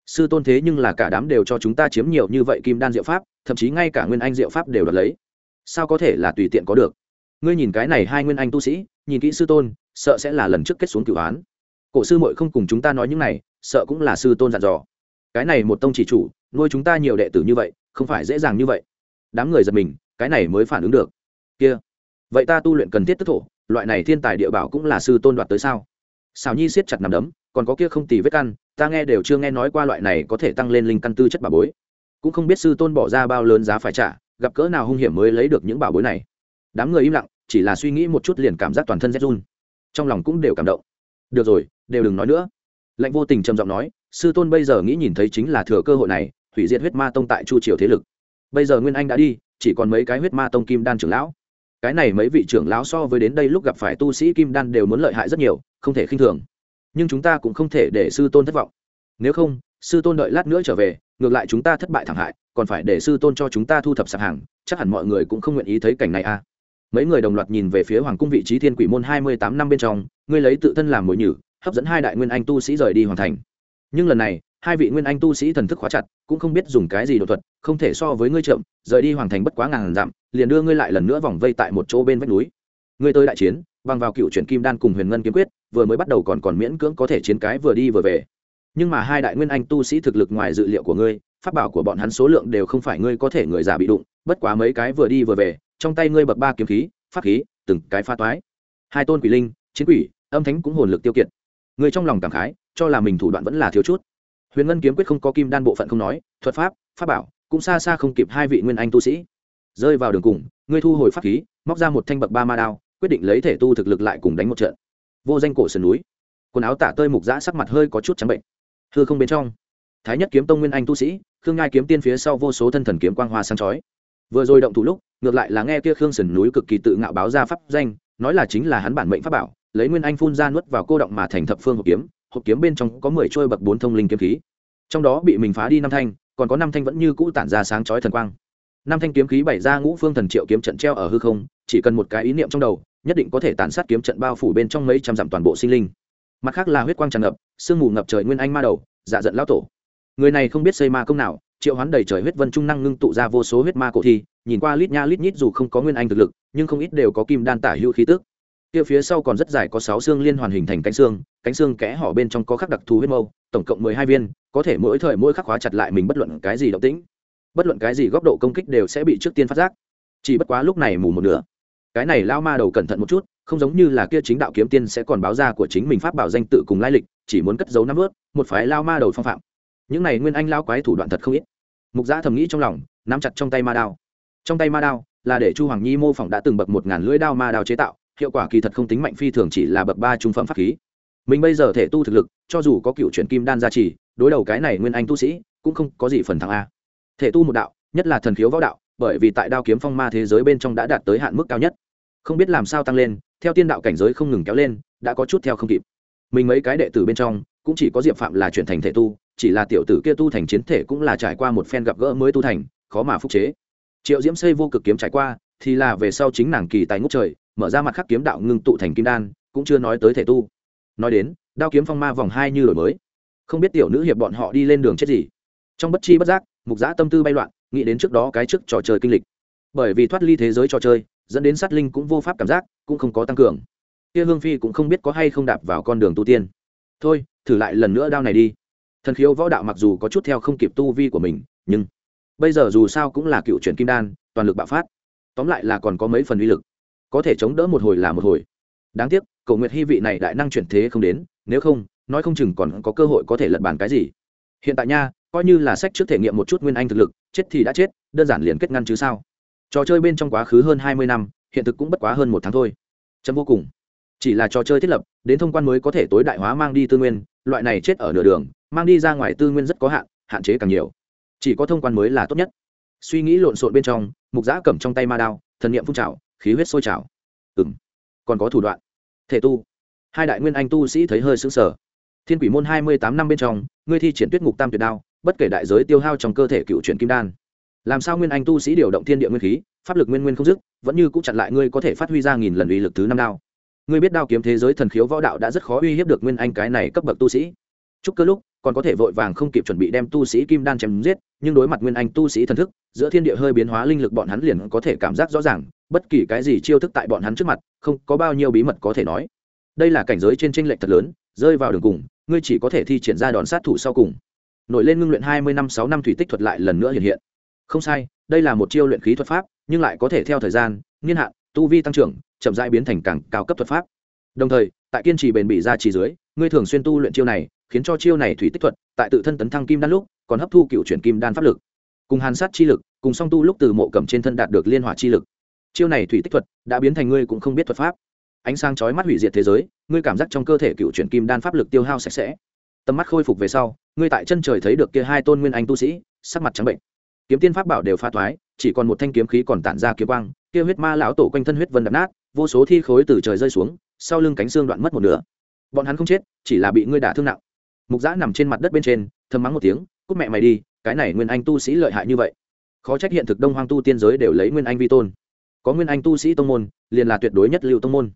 Sư tôn thế nhưng là cả đám đều cho chúng ta chiếm nhiều như vậy kim đan diệu pháp, thậm chí ngay cả nguyên anh diệu pháp đều đoạt lấy. Sao có thể là tùy tiện có được? Ngươi nhìn cái này hai nguyên anh tu sĩ, nhìn kỹ sư tôn sợ sẽ là lần trước kết xuống cửu án cổ sư muội không cùng chúng ta nói những này, sợ cũng là sư tôn dặn dò. Cái này một tông chỉ chủ, nuôi chúng ta nhiều đệ tử như vậy, không phải dễ dàng như vậy. Đám người giật mình, cái này mới phản ứng được. Kia, vậy ta tu luyện cần thiết tức thổ, loại này thiên tài địa bảo cũng là sư tôn đoạt tới sao? Xào nhi siết chặt nằm đấm, còn có kia không tì vết căn, ta nghe đều chưa nghe nói qua loại này có thể tăng lên linh căn tư chất bảo bối. Cũng không biết sư tôn bỏ ra bao lớn giá phải trả, gặp cỡ nào hung hiểm mới lấy được những bảo bối này. Đám người im lặng, chỉ là suy nghĩ một chút liền cảm giác toàn thân rét run trong lòng cũng đều cảm động. Được rồi, đều đừng nói nữa. Lệnh vô tình trầm giọng nói, sư tôn bây giờ nghĩ nhìn thấy chính là thừa cơ hội này, hủy diệt huyết ma tông tại chu triều thế lực. Bây giờ nguyên anh đã đi, chỉ còn mấy cái huyết ma tông kim đan trưởng lão. Cái này mấy vị trưởng lão so với đến đây lúc gặp phải tu sĩ kim đan đều muốn lợi hại rất nhiều, không thể khinh thường. Nhưng chúng ta cũng không thể để sư tôn thất vọng. Nếu không, sư tôn đợi lát nữa trở về, ngược lại chúng ta thất bại thẳng hại, còn phải để sư tôn cho chúng ta thu thập sạp hàng, chắc hẳn mọi người cũng không nguyện ý thấy cảnh này à mấy người đồng loạt nhìn về phía hoàng cung vị trí thiên quỷ môn hai mươi tám năm bên trong, ngươi lấy tự thân làm mồi nhử, hấp dẫn hai đại nguyên anh tu sĩ rời đi hoàn thành. Nhưng lần này, hai vị nguyên anh tu sĩ thần thức khóa chặt, cũng không biết dùng cái gì đột thuật, không thể so với ngươi trộm rời đi hoàng thành bất quá ngàn dặm, liền đưa ngươi lại lần nữa vòng vây tại một chỗ bên vách núi. Ngươi tới đại chiến, bằng vào cựu chuyển kim đan cùng huyền ngân kiếm quyết, vừa mới bắt đầu còn còn miễn cưỡng có thể chiến cái vừa đi vừa về. Nhưng mà hai đại nguyên anh tu sĩ thực lực ngoài dự liệu của ngươi, pháp bảo của bọn hắn số lượng đều không phải ngươi có thể người già bị đụng, bất quá mấy cái vừa đi vừa về trong tay ngươi bậc ba kiếm khí, pháp khí, từng cái pha toái. Hai tôn quỷ linh, chiến quỷ, âm thánh cũng hồn lực tiêu kiệt. Người trong lòng cảm khái, cho là mình thủ đoạn vẫn là thiếu chút. Huyền ngân kiếm quyết không có kim đan bộ phận không nói, thuật pháp pháp bảo, cũng xa xa không kịp hai vị nguyên anh tu sĩ. Rơi vào đường cùng, ngươi thu hồi pháp khí, móc ra một thanh bậc ba ma đao, quyết định lấy thể tu thực lực lại cùng đánh một trận. Vô danh cổ sườn núi. Quần áo tả tơi mục giã sắc mặt hơi có chút trắng bệnh. Thưa không bên trong. Thái nhất kiếm tông nguyên anh tu sĩ, khương ngai kiếm tiên phía sau vô số thân thần kiếm quang hoa sáng chói vừa rồi động thủ lúc, ngược lại là nghe kia khương sườn núi cực kỳ tự ngạo báo ra pháp danh, nói là chính là hắn bản mệnh pháp bảo, lấy nguyên anh phun ra nuốt vào cô động mà thành thập phương hộp kiếm hộp kiếm bên trong có mười trôi bậc bốn thông linh kiếm khí. Trong đó bị mình phá đi năm thanh, còn có năm thanh vẫn như cũ tản ra sáng chói thần quang. Năm thanh kiếm khí bảy ra ngũ phương thần triệu kiếm trận treo ở hư không, chỉ cần một cái ý niệm trong đầu, nhất định có thể tàn sát kiếm trận bao phủ bên trong mấy trăm dặm toàn bộ sinh linh. Mặt khác là huyết quang tràn ngập, sương mù ngập trời nguyên anh ma đầu dạ giận lao tổ. Người này không biết xây ma công nào triệu hoán đầy trời huyết vân trung năng ngưng tụ ra vô số huyết ma cổ thi, nhìn qua lít nha lít nhít dù không có nguyên anh thực lực, nhưng không ít đều có kim đan tả hữu khí tức. Kia phía sau còn rất dài có sáu xương liên hoàn hình thành cánh xương cánh xương kẽ họ bên trong có khắc đặc thù huyết mâu, tổng cộng mười hai viên, có thể mỗi thời mỗi khắc khóa chặt lại mình bất luận cái gì động tĩnh. Bất luận cái gì góc độ công kích đều sẽ bị trước tiên phát giác. Chỉ bất quá lúc này mù một nửa. Cái này lao ma đầu cẩn thận một chút, không giống như là kia chính đạo kiếm tiên sẽ còn báo ra của chính mình pháp bảo danh tự cùng lai lịch, chỉ muốn cất giấu năm ướt một phái lao ma đầu phong phạm những này nguyên anh lao quái thủ đoạn thật không ít. Mục giã thầm nghĩ trong lòng, nắm chặt trong tay ma đao. Trong tay ma đao là để chu hoàng nhi mô phỏng đã từng bậc một ngàn lưỡi đao ma đao chế tạo, hiệu quả kỳ thật không tính mạnh phi thường chỉ là bậc ba trung phẩm pháp khí. Mình bây giờ thể tu thực lực, cho dù có cựu chuyển kim đan gia trì, đối đầu cái này nguyên anh tu sĩ, cũng không có gì phần thắng a. Thể tu một đạo, nhất là thần khiếu võ đạo, bởi vì tại đao kiếm phong ma thế giới bên trong đã đạt tới hạn mức cao nhất. Không biết làm sao tăng lên, theo tiên đạo cảnh giới không ngừng kéo lên, đã có chút theo không kịp. Mình mấy cái đệ tử bên trong, cũng chỉ có diệp phạm là chuyển thành thể tu chỉ là tiểu tử kia tu thành chiến thể cũng là trải qua một phen gặp gỡ mới tu thành, khó mà phúc chế. Triệu diễm xây vô cực kiếm trải qua, thì là về sau chính nàng kỳ tài ngốc trời, mở ra mặt khắc kiếm đạo ngưng tụ thành kim đan, cũng chưa nói tới thể tu. Nói đến, đao kiếm phong ma vòng hai như đổi mới. Không biết tiểu nữ hiệp bọn họ đi lên đường chết gì. Trong bất chi bất giác, mục giã tâm tư bay loạn, nghĩ đến trước đó cái trước trò chơi kinh lịch. Bởi vì thoát ly thế giới trò chơi, dẫn đến sát linh cũng vô pháp cảm giác, cũng không có tăng cường. Kia hương phi cũng không biết có hay không đạp vào con đường tu tiên. Thôi, thử lại lần nữa đao này đi thần khiếu võ đạo mặc dù có chút theo không kịp tu vi của mình, nhưng bây giờ dù sao cũng là cựu truyền kim đan, toàn lực bạo phát. Tóm lại là còn có mấy phần uy lực, có thể chống đỡ một hồi là một hồi. Đáng tiếc cầu nguyện hy vị này đại năng chuyển thế không đến, nếu không, nói không chừng còn có cơ hội có thể lật bàn cái gì. Hiện tại nha, coi như là sách trước thể nghiệm một chút nguyên anh thực lực, chết thì đã chết, đơn giản liền kết ngăn chứ sao? Trò chơi bên trong quá khứ hơn hai mươi năm, hiện thực cũng bất quá hơn một tháng thôi. Chấm vô cùng. Chỉ là trò chơi thiết lập, đến thông quan mới có thể tối đại hóa mang đi tư nguyên, loại này chết ở nửa đường mang đi ra ngoài tư nguyên rất có hạn hạn chế càng nhiều. Chỉ có thông quan mới là tốt nhất. Suy nghĩ lộn xộn bên trong, mục giã cầm trong tay ma đao, thần niệm phun trào, khí huyết sôi trào. Ừ m còn có thủ đoạn. Thể tu. Hai đại nguyên anh tu sĩ thấy hơi xứng sở thiên quỷ môn hai mươi tám năm bên trong, ngươi thi triển tuyết ngục tam tuyệt đao, bất kể đại giới tiêu hao trong cơ thể cựu truyền kim đan. Làm sao nguyên anh tu sĩ điều động thiên địa nguyên khí, pháp lực nguyên nguyên không dứt, vẫn như cũng chặn lại ngươi có thể phát huy ra nghìn lần uy lực thứ năm đao. Ngươi biết đao kiếm thế giới thần khiếu võ đạo đã rất khó uy hiếp được nguyên anh cái này cấp bậc tu sĩ. Chúc cơ lúc còn có thể vội vàng không kịp chuẩn bị đem tu sĩ kim đan chém giết, nhưng đối mặt nguyên anh tu sĩ thần thức, giữa thiên địa hơi biến hóa linh lực bọn hắn liền có thể cảm giác rõ ràng, bất kỳ cái gì chiêu thức tại bọn hắn trước mặt, không có bao nhiêu bí mật có thể nói. Đây là cảnh giới trên tranh lệch thật lớn, rơi vào đường cùng, ngươi chỉ có thể thi triển ra đòn sát thủ sau cùng. Nổi lên ngưng luyện hai mươi năm sáu năm thủy tích thuật lại lần nữa hiện hiện. Không sai, đây là một chiêu luyện khí thuật pháp, nhưng lại có thể theo thời gian, niên hạn, tu vi tăng trưởng, chậm rãi biến thành càng cao cấp thuật pháp. Đồng thời, tại kiên trì bền bỉ ra chỉ dưới ngươi thường xuyên tu luyện chiêu này, khiến cho chiêu này thủy tích thuật, tại tự thân tấn thăng kim đan lúc, còn hấp thu cựu chuyển kim đan pháp lực. Cùng hàn sát chi lực, cùng song tu lúc từ mộ cầm trên thân đạt được liên hỏa chi lực. Chiêu này thủy tích thuật, đã biến thành ngươi cũng không biết thuật pháp. Ánh sáng chói mắt hủy diệt thế giới, ngươi cảm giác trong cơ thể cựu chuyển kim đan pháp lực tiêu hao sạch sẽ. Tầm mắt khôi phục về sau, ngươi tại chân trời thấy được kia hai tôn nguyên anh tu sĩ, sắc mặt trắng bệnh. Kiếm tiên pháp bảo đều pha thoái, chỉ còn một thanh kiếm khí còn tản ra kiếm quang, kia huyết ma lão tổ quanh thân huyết vân đập nát, vô số thi khối từ trời rơi xuống, sau lưng cánh xương đoạn mất một nửa bọn hắn không chết, chỉ là bị ngươi đả thương nặng. Mục giã nằm trên mặt đất bên trên, thầm mắng một tiếng, cút mẹ mày đi, cái này nguyên anh tu sĩ lợi hại như vậy. Khó trách hiện thực đông hoang tu tiên giới đều lấy nguyên anh vi tôn. Có nguyên anh tu sĩ tông môn, liền là tuyệt đối nhất lưu tông môn.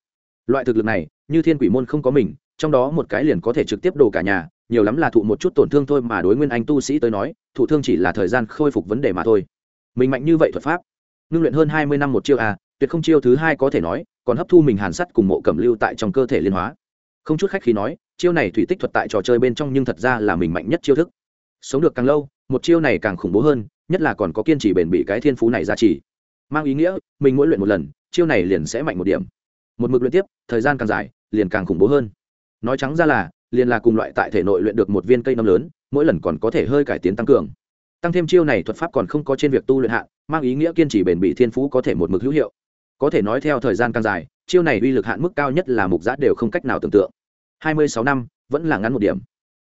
Loại thực lực này, như thiên quỷ môn không có mình, trong đó một cái liền có thể trực tiếp đổ cả nhà, nhiều lắm là thụ một chút tổn thương thôi mà đối nguyên anh tu sĩ tới nói, thụ thương chỉ là thời gian khôi phục vấn đề mà thôi. Mình mạnh như vậy thuật pháp, ngưng luyện hơn hai mươi năm một chiêu a tuyệt không chiêu thứ hai có thể nói, còn hấp thu mình hàn sắt cùng mộ cẩm lưu tại trong cơ thể liên hóa không chút khách khi nói, chiêu này thủy tích thuật tại trò chơi bên trong nhưng thật ra là mình mạnh nhất chiêu thức. Sống được càng lâu, một chiêu này càng khủng bố hơn, nhất là còn có kiên trì bền bỉ cái thiên phú này ra trì mang ý nghĩa, mình mỗi luyện một lần, chiêu này liền sẽ mạnh một điểm. Một mực luyện tiếp, thời gian càng dài, liền càng khủng bố hơn. Nói trắng ra là, liền là cùng loại tại thể nội luyện được một viên cây nấm lớn, mỗi lần còn có thể hơi cải tiến tăng cường. Tăng thêm chiêu này thuật pháp còn không có trên việc tu luyện hạn, mang ý nghĩa kiên trì bền bỉ thiên phú có thể một mực hữu hiệu. Có thể nói theo thời gian càng dài chiêu này uy lực hạn mức cao nhất là mục giã đều không cách nào tưởng tượng. Hai mươi sáu năm, vẫn là ngắn một điểm.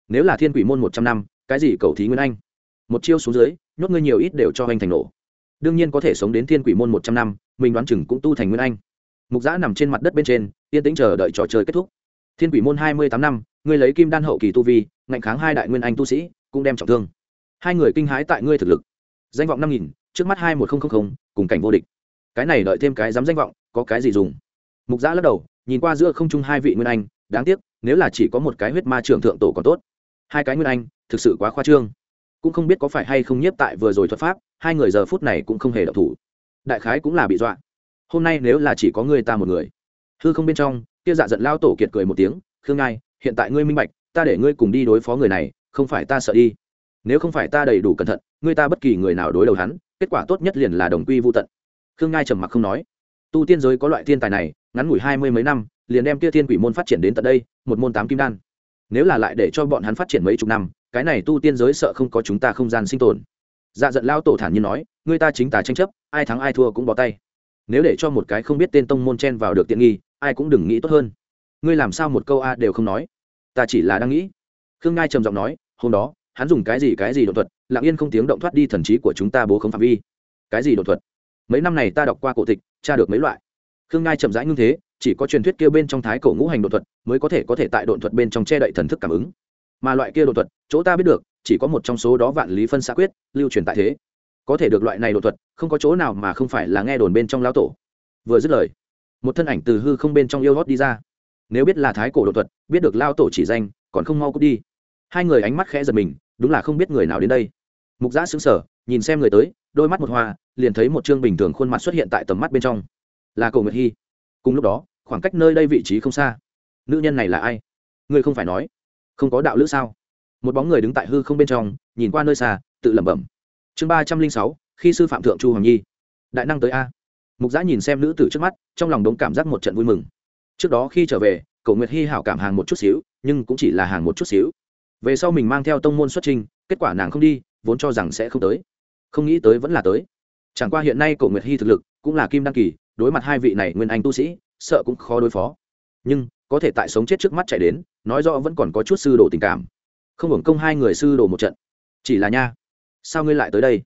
Nếu là thiên quỷ môn một trăm năm, cái gì cầu thí nguyên anh? Một chiêu xuống dưới, nhốt ngươi nhiều ít đều cho anh thành nổ. Đương nhiên có thể sống đến thiên quỷ môn một trăm năm, mình đoán chừng cũng tu thành nguyên anh. Mục giã nằm trên mặt đất bên trên, yên tĩnh chờ đợi trò chơi kết thúc. Thiên quỷ môn hai mươi tám năm, ngươi lấy kim đan hậu kỳ tu vi, ngạnh kháng hai đại nguyên anh tu sĩ, cũng đem trọng thương. Hai người kinh hãi tại ngươi thực lực. Danh vọng năm nghìn, trước mắt hai một nghìn cùng cảnh vô địch. Cái này đợi thêm cái dám danh vọng, có cái gì dùng? Mục giã lắc đầu, nhìn qua giữa không trung hai vị nguyên anh, đáng tiếc, nếu là chỉ có một cái huyết ma trưởng thượng tổ còn tốt. Hai cái nguyên anh, thực sự quá khoa trương. Cũng không biết có phải hay không nhiếp tại vừa rồi thuật pháp, hai người giờ phút này cũng không hề độc thủ. Đại khái cũng là bị dọa. Hôm nay nếu là chỉ có người ta một người. Hư không bên trong, kia dạ giận lao tổ kiệt cười một tiếng, khương ngai, hiện tại ngươi minh bạch, ta để ngươi cùng đi đối phó người này, không phải ta sợ đi. Nếu không phải ta đầy đủ cẩn thận, ngươi ta bất kỳ người nào đối đầu hắn, kết quả tốt nhất liền là đồng quy vô tận. Khương ngai trầm mặc không nói. Tu tiên giới có loại thiên tài này ngắn ngủi hai mươi mấy năm, liền đem kia thiên quỷ môn phát triển đến tận đây, một môn tám kim đan. Nếu là lại để cho bọn hắn phát triển mấy chục năm, cái này tu tiên giới sợ không có chúng ta không gian sinh tồn. Dạ giận lao tổ thản nhiên nói người ta chính tà tranh chấp, ai thắng ai thua cũng bỏ tay. Nếu để cho một cái không biết tên tông môn chen vào được tiện nghi, ai cũng đừng nghĩ tốt hơn. Ngươi làm sao một câu a đều không nói? Ta chỉ là đang nghĩ. Khương ngai trầm giọng nói, hôm đó, hắn dùng cái gì cái gì đột thuật, lặng yên không tiếng động thoát đi thần trí của chúng ta bố không phạm vi. Cái gì đột thuật? Mấy năm này ta đọc qua cổ tịch, tra được mấy loại khương ngai chậm rãi ngưng thế, chỉ có truyền thuyết kia bên trong thái cổ ngũ hành đột thuật mới có thể có thể tại đột thuật bên trong che đậy thần thức cảm ứng. Mà loại kia đột thuật, chỗ ta biết được, chỉ có một trong số đó vạn lý phân xã quyết, lưu truyền tại thế. Có thể được loại này đột thuật, không có chỗ nào mà không phải là nghe đồn bên trong lao tổ. Vừa dứt lời, một thân ảnh từ hư không bên trong yêu hót đi ra. Nếu biết là thái cổ đột thuật, biết được lao tổ chỉ danh, còn không mau cút đi. Hai người ánh mắt khẽ giật mình, đúng là không biết người nào đến đây. Mục giã xứng sở nhìn xem người tới, đôi mắt một hoa liền thấy một chương bình thường khuôn mặt xuất hiện tại tầm mắt bên trong là cầu nguyệt hy. Cùng lúc đó, khoảng cách nơi đây vị trí không xa. Nữ nhân này là ai? Ngươi không phải nói. Không có đạo lữ sao? Một bóng người đứng tại hư không bên trong, nhìn qua nơi xa, tự lẩm bẩm. Chương ba trăm linh sáu, khi sư phạm thượng chu hoàng nhi. Đại năng tới a. Mục giã nhìn xem nữ tử trước mắt, trong lòng đống cảm giác một trận vui mừng. Trước đó khi trở về cầu nguyệt hy hảo cảm hàng một chút xíu, nhưng cũng chỉ là hàng một chút xíu. Về sau mình mang theo tông môn xuất trình, kết quả nàng không đi, vốn cho rằng sẽ không tới. Không nghĩ tới vẫn là tới. Chẳng qua hiện nay cầu nguyệt hy thực lực cũng là kim đăng kỳ đối mặt hai vị này nguyên anh tu sĩ, sợ cũng khó đối phó. Nhưng, có thể tại sống chết trước mắt chạy đến, nói rõ vẫn còn có chút sư đồ tình cảm. Không hưởng công hai người sư đồ một trận. Chỉ là nha, sao ngươi lại tới đây?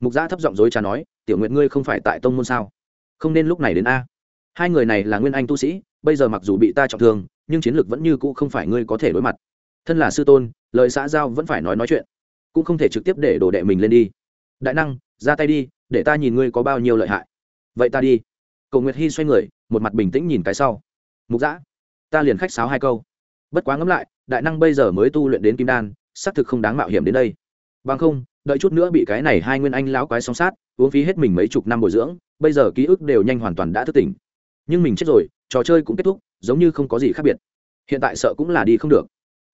Mục gia thấp giọng dối trà nói, tiểu nguyện ngươi không phải tại tông môn sao? Không nên lúc này đến a. Hai người này là nguyên anh tu sĩ, bây giờ mặc dù bị ta trọng thương, nhưng chiến lược vẫn như cũ không phải ngươi có thể đối mặt. Thân là sư tôn, lời xã giao vẫn phải nói nói chuyện, cũng không thể trực tiếp để đổ đệ mình lên đi. Đại năng, ra tay đi, để ta nhìn ngươi có bao nhiêu lợi hại. Vậy ta đi cầu nguyệt hy xoay người, một mặt bình tĩnh nhìn cái sau. Mục giã ta liền khách sáo hai câu. Bất quá ngẫm lại, đại năng bây giờ mới tu luyện đến kim đan, xác thực không đáng mạo hiểm đến đây. Bằng không, đợi chút nữa bị cái này hai nguyên anh lão quái song sát, uống phí hết mình mấy chục năm bồi dưỡng, bây giờ ký ức đều nhanh hoàn toàn đã thức tỉnh. Nhưng mình chết rồi, trò chơi cũng kết thúc, giống như không có gì khác biệt. Hiện tại sợ cũng là đi không được.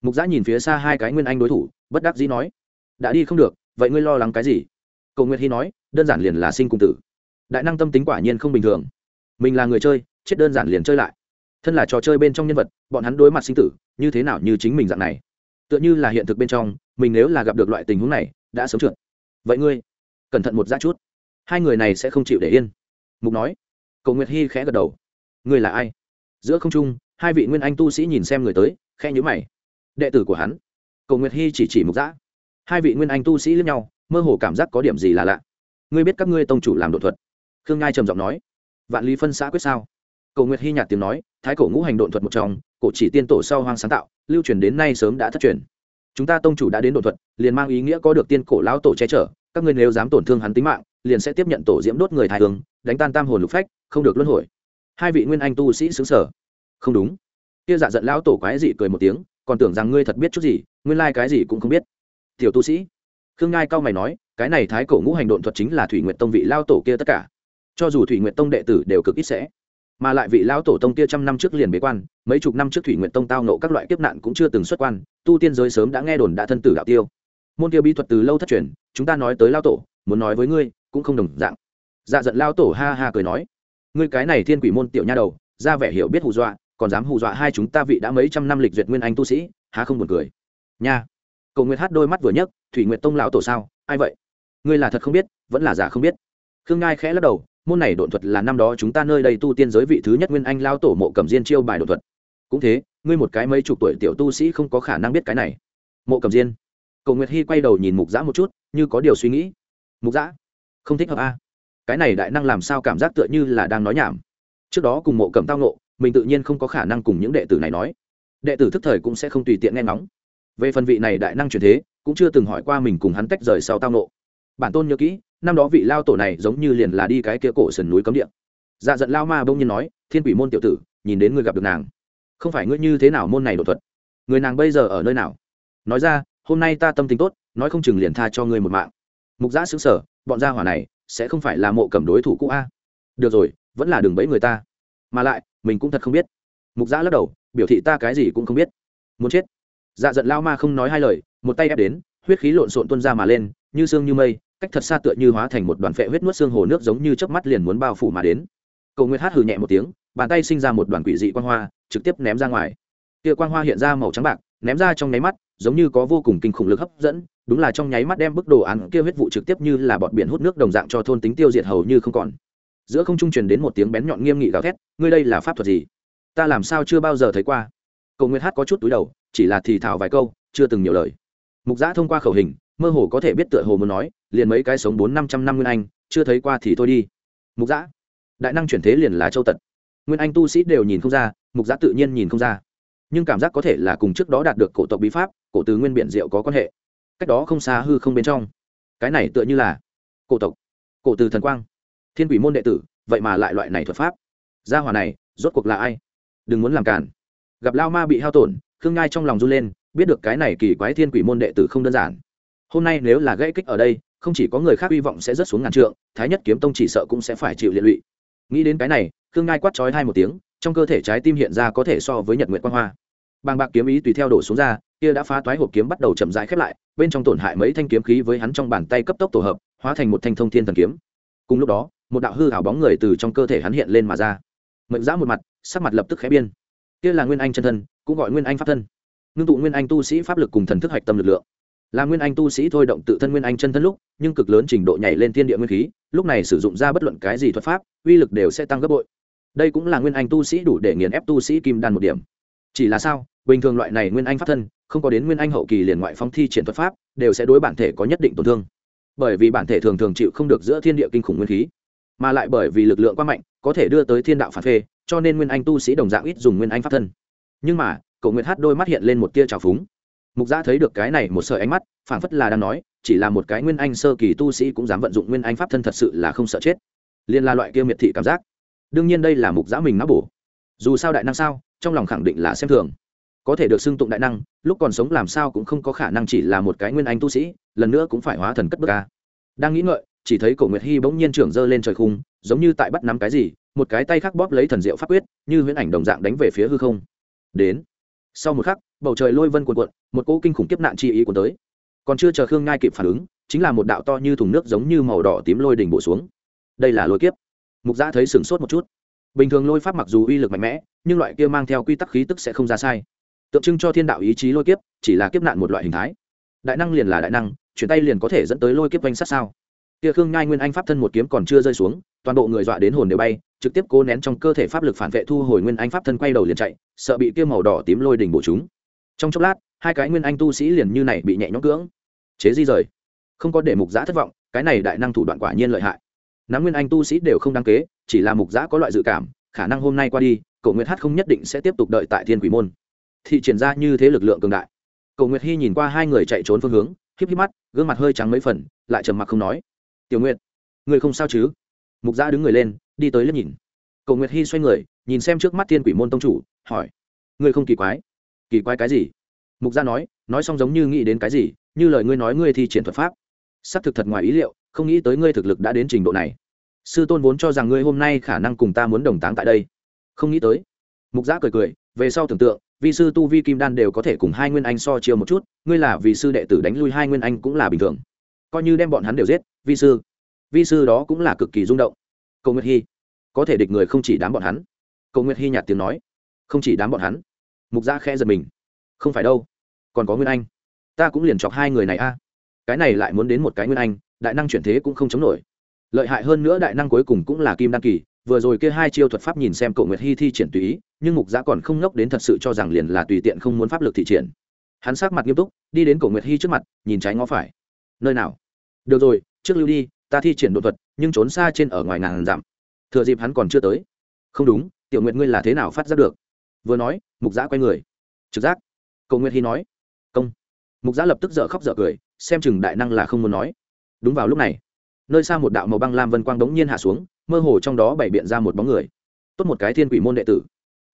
Mục giã nhìn phía xa hai cái nguyên anh đối thủ, bất đắc dĩ nói, đã đi không được, vậy ngươi lo lắng cái gì? Cầu nguyệt hy nói, đơn giản liền là sinh cùng tử. Đại năng tâm tính quả nhiên không bình thường mình là người chơi, chết đơn giản liền chơi lại. Thân là trò chơi bên trong nhân vật, bọn hắn đối mặt sinh tử, như thế nào như chính mình dạng này. Tựa như là hiện thực bên trong, mình nếu là gặp được loại tình huống này, đã sớm trượt. Vậy ngươi, cẩn thận một giá chút. Hai người này sẽ không chịu để yên. Mục nói. Cầu nguyệt hy khẽ gật đầu. Ngươi là ai? Giữa không trung, hai vị nguyên anh tu sĩ nhìn xem người tới, khẽ nhữ mày. Đệ tử của hắn. Cầu nguyệt hy chỉ chỉ mục giã. Hai vị nguyên anh tu sĩ lẫn nhau, mơ hồ cảm giác có điểm gì là lạ. Ngươi biết các ngươi tông chủ làm đột thuật? Khương ngai trầm giọng nói vạn lý phân xã quyết sao? Cầu nguyệt hy nhạt tiếng nói, thái cổ ngũ hành độn thuật một trong, cổ chỉ tiên tổ sau hoang sáng tạo, lưu truyền đến nay sớm đã thất truyền. Chúng ta tông chủ đã đến đột thuật, liền mang ý nghĩa có được tiên cổ lão tổ che chở, các ngươi nếu dám tổn thương hắn tính mạng, liền sẽ tiếp nhận tổ diễm đốt người thái hướng đánh tan tam hồn lục phách, không được luân hồi. Hai vị nguyên anh tu sĩ xứng sở. Không đúng. Kia dạ giận lão tổ quái dị cười một tiếng, còn tưởng rằng ngươi thật biết chút gì, nguyên lai cái gì cũng không biết. Tiểu tu sĩ. Khương ngai cao mày nói, cái này thái cổ ngũ hành độn thuật chính là thủy nguyện tông vị lao tổ kia tất cả cho dù thủy nguyện tông đệ tử đều cực ít sẽ, mà lại vị lão tổ tông kia trăm năm trước liền bế quan, mấy chục năm trước thủy nguyện tông tao nộ các loại kiếp nạn cũng chưa từng xuất quan, tu tiên giới sớm đã nghe đồn đã thân tử đạo tiêu. Môn kia bí thuật từ lâu thất truyền, chúng ta nói tới lao tổ, muốn nói với ngươi, cũng không đồng dạng. Dạ giận lao tổ ha ha cười nói, ngươi cái này thiên quỷ môn tiểu nha đầu, ra vẻ hiểu biết hù dọa, còn dám hù dọa hai chúng ta vị đã mấy trăm năm lịch duyệt nguyên anh tu sĩ, há không buồn cười. Nha. Cầu nguyệt hát đôi mắt vừa nhấc, thủy nguyệt tông lão tổ sao? Ai vậy? Ngươi là thật không biết, vẫn là giả không biết. Khương ngai khẽ lắc đầu môn này độn thuật là năm đó chúng ta nơi đây tu tiên giới vị thứ nhất nguyên anh lao tổ mộ cẩm diên chiêu bài độn thuật. Cũng thế, ngươi một cái mấy chục tuổi tiểu tu sĩ không có khả năng biết cái này. Mộ cẩm diên. Cầu nguyệt hy quay đầu nhìn mục giã một chút, như có điều suy nghĩ. Mục giã không thích hợp a. Cái này đại năng làm sao cảm giác tựa như là đang nói nhảm. Trước đó cùng mộ cẩm tao nộ mình tự nhiên không có khả năng cùng những đệ tử này nói. Đệ tử thức thời cũng sẽ không tùy tiện nghe ngóng. Về phần vị này đại năng truyền thế, cũng chưa từng hỏi qua mình cùng hắn tách rời sau tao nộ bản tôn nhớ kỹ năm đó vị lao tổ này giống như liền là đi cái kia cổ sườn núi cấm địa. Dạ giận lao ma bỗng nhiên nói, thiên quỷ môn tiểu tử, nhìn đến ngươi gặp được nàng. Không phải ngươi như thế nào môn này đột thuật? Người nàng bây giờ ở nơi nào? Nói ra, hôm nay ta tâm tính tốt, nói không chừng liền tha cho ngươi một mạng. Mục giã xứng sở bọn gia hỏa này sẽ không phải là mộ cầm đối thủ cũ a? Được rồi, vẫn là đường bẫy người ta. Mà lại, mình cũng thật không biết. Mục giã lắc đầu, biểu thị ta cái gì cũng không biết. Muốn chết? Dạ giận lao ma không nói hai lời, một tay ép đến, huyết khí lộn xộn tuân ra mà lên, như sương như mây cách thật xa tựa như hóa thành một đoàn phệ huyết nuốt xương hồ nước giống như chớp mắt liền muốn bao phủ mà đến. Cầu nguyệt hát hừ nhẹ một tiếng, bàn tay sinh ra một đoàn quỷ dị quang hoa, trực tiếp ném ra ngoài. Kia quang hoa hiện ra màu trắng bạc, ném ra trong nháy mắt, giống như có vô cùng kinh khủng lực hấp dẫn, đúng là trong nháy mắt đem bức đồ án kia huyết vụ trực tiếp như là bọt biển hút nước đồng dạng cho thôn tính tiêu diệt hầu như không còn. Giữa không trung truyền đến một tiếng bén nhọn nghiêm nghị gào thét, ngươi đây là pháp thuật gì? Ta làm sao chưa bao giờ thấy qua? Cầu nguyệt hát có chút túi đầu, chỉ là thì thào vài câu, chưa từng nhiều lời. Mục giã thông qua khẩu hình mơ hồ có thể biết tựa hồ muốn nói, liền mấy cái sống bốn năm trăm năm nguyên anh, chưa thấy qua thì thôi đi. Mục giã đại năng chuyển thế liền là châu tật. Nguyên anh tu sĩ đều nhìn không ra, mục giã tự nhiên nhìn không ra. Nhưng cảm giác có thể là cùng trước đó đạt được cổ tộc bí pháp, cổ từ nguyên biển diệu có quan hệ. Cách đó không xa hư không bên trong. Cái này tựa như là cổ tộc, cổ từ thần quang. Thiên quỷ môn đệ tử, vậy mà lại loại này thuật pháp. Gia hòa này, rốt cuộc là ai? Đừng muốn làm cản gặp lao ma bị hao tổn, khương ngai trong lòng run lên, biết được cái này kỳ quái thiên quỷ môn đệ tử không đơn giản hôm nay nếu là gãy kích ở đây, không chỉ có người khác hy vọng sẽ rớt xuống ngàn trượng, thái nhất kiếm tông chỉ sợ cũng sẽ phải chịu liệt lụy. Nghĩ đến cái này, khương ngai quát trói hai một tiếng, trong cơ thể trái tim hiện ra có thể so với nhật nguyện quan hoa. Bàng bạc kiếm ý tùy theo đổ xuống ra, kia đã phá toái hộp kiếm bắt đầu chậm rãi khép lại, bên trong tổn hại mấy thanh kiếm khí với hắn trong bàn tay cấp tốc tổ hợp, hóa thành một thanh thông thiên thần kiếm. Cùng lúc đó, một đạo hư hảo bóng người từ trong cơ thể hắn hiện lên mà ra. Mệnh giã một mặt, sắc mặt lập tức khẽ biên kia là nguyên anh chân thân, cũng gọi nguyên anh pháp thân. Ngưng tụ nguyên anh tu sĩ pháp lực cùng thần thức hạch tâm lực lượng là nguyên anh tu sĩ thôi động tự thân nguyên anh chân thân lúc, nhưng cực lớn trình độ nhảy lên thiên địa nguyên khí, lúc này sử dụng ra bất luận cái gì thuật pháp, uy lực đều sẽ tăng gấp bội. Đây cũng là nguyên anh tu sĩ đủ để nghiền ép tu sĩ kim đan một điểm. Chỉ là sao, bình thường loại này nguyên anh pháp thân, không có đến nguyên anh hậu kỳ liền ngoại phong thi triển thuật pháp, đều sẽ đối bản thể có nhất định tổn thương. Bởi vì bản thể thường thường chịu không được giữa thiên địa kinh khủng nguyên khí, mà lại bởi vì lực lượng quá mạnh, có thể đưa tới thiên đạo phản phê, cho nên nguyên anh tu sĩ đồng dạng ít dùng nguyên anh pháp thân. Nhưng mà, cậu nguyễn hát đôi mắt hiện lên một tia trào phúng mục gia thấy được cái này một sợi ánh mắt, phảng phất là đang nói, chỉ là một cái nguyên anh sơ kỳ tu sĩ cũng dám vận dụng nguyên anh pháp thân thật sự là không sợ chết. Liên là loại kia miệt thị cảm giác. Đương nhiên đây là mục giã mình nắp bổ. Dù sao đại năng sao, trong lòng khẳng định là xem thường. Có thể được xưng tụng đại năng, lúc còn sống làm sao cũng không có khả năng chỉ là một cái nguyên anh tu sĩ, lần nữa cũng phải hóa thần cất bước ca đang nghĩ ngợi, chỉ thấy cổ nguyệt hy bỗng nhiên trưởng giơ lên trời khung, giống như tại bắt nắm cái gì, một cái tay khác bóp lấy thần diệu pháp quyết, như huyễn ảnh đồng dạng đánh về phía hư không. Đến. Sau một khắc bầu trời lôi vân cuồn cuộn, một cỗ kinh khủng kiếp nạn chi ý cuốn tới. Còn chưa chờ khương ngai kịp phản ứng, chính là một đạo to như thùng nước giống như màu đỏ tím lôi đỉnh bổ xuống. Đây là lôi kiếp. Mục giã thấy sửng sốt một chút. Bình thường lôi pháp mặc dù uy lực mạnh mẽ, nhưng loại kia mang theo quy tắc khí tức sẽ không ra sai. Tượng trưng cho thiên đạo ý chí lôi kiếp, chỉ là kiếp nạn một loại hình thái. Đại năng liền là đại năng, chuyển tay liền có thể dẫn tới lôi kiếp quanh sát sao. Kia khương ngai nguyên anh pháp thân một kiếm còn chưa rơi xuống, toàn bộ người dọa đến hồn đều bay, trực tiếp cố nén trong cơ thể pháp lực phản vệ thu hồi nguyên anh pháp thân quay đầu liền chạy, sợ bị kia màu đỏ tím lôi đỉnh bổ chúng trong chốc lát, hai cái nguyên anh tu sĩ liền như này bị nhẹ nhõm cưỡng. Chế di rời. Không có để mục giã thất vọng, cái này đại năng thủ đoạn quả nhiên lợi hại. Nắm nguyên anh tu sĩ đều không đăng kế, chỉ là mục giã có loại dự cảm, khả năng hôm nay qua đi, cậu nguyệt hát không nhất định sẽ tiếp tục đợi tại thiên quỷ môn. Thị triển ra như thế lực lượng cường đại. Cậu nguyệt hy nhìn qua hai người chạy trốn phương hướng, híp híp mắt, gương mặt hơi trắng mấy phần, lại trầm mặc không nói. Tiểu nguyệt, người không sao chứ? Mục giã đứng người lên, đi tới lớp nhìn. Cậu nguyệt hy xoay người, nhìn xem trước mắt thiên quỷ môn tông chủ, hỏi. Người không kỳ quái kỳ quái cái gì? Mục gia nói nói xong giống như nghĩ đến cái gì, như lời ngươi nói ngươi thi triển thuật pháp. Xác thực thật ngoài ý liệu, không nghĩ tới ngươi thực lực đã đến trình độ này. Sư tôn vốn cho rằng ngươi hôm nay khả năng cùng ta muốn đồng táng tại đây. Không nghĩ tới. Mục Gia cười cười, về sau tưởng tượng vì sư tu vi kim đan đều có thể cùng hai nguyên anh so chiêu một chút, ngươi là vì sư đệ tử đánh lui hai nguyên anh cũng là bình thường. Coi như đem bọn hắn đều giết, vi sư vi sư đó cũng là cực kỳ rung động. Cầu nguyệt hy có thể địch người không chỉ đám bọn hắn. Cầu nguyệt hy nhạt tiếng nói, không chỉ đám bọn hắn mục gia khẽ giật mình. Không phải đâu, còn có nguyên anh. Ta cũng liền chọc hai người này a. Cái này lại muốn đến một cái nguyên anh, đại năng chuyển thế cũng không chống nổi. Lợi hại hơn nữa đại năng cuối cùng cũng là kim đan kỳ, vừa rồi kia hai chiêu thuật pháp nhìn xem cậu nguyệt hy thi triển tùy ý, nhưng mục giã còn không ngốc đến thật sự cho rằng liền là tùy tiện không muốn pháp lực thị triển. Hắn sát mặt nghiêm túc, đi đến cậu nguyệt hy trước mặt, nhìn trái ngó phải. Nơi nào? Được rồi, trước lưu đi, ta thi triển đột thuật, nhưng trốn xa trên ở ngoài ngàn dặm. Thừa dịp hắn còn chưa tới. Không đúng, tiểu nguyệt ngươi là thế nào phát giác được? Vừa nói, mục giã quay người. Trực giác. Cầu nguyệt hy nói. Công. Mục giã lập tức dở khóc dở cười, xem chừng đại năng là không muốn nói. Đúng vào lúc này, nơi xa một đạo màu băng lam vân quang đống nhiên hạ xuống, mơ hồ trong đó bày biện ra một bóng người. Tốt một cái thiên quỷ môn đệ tử.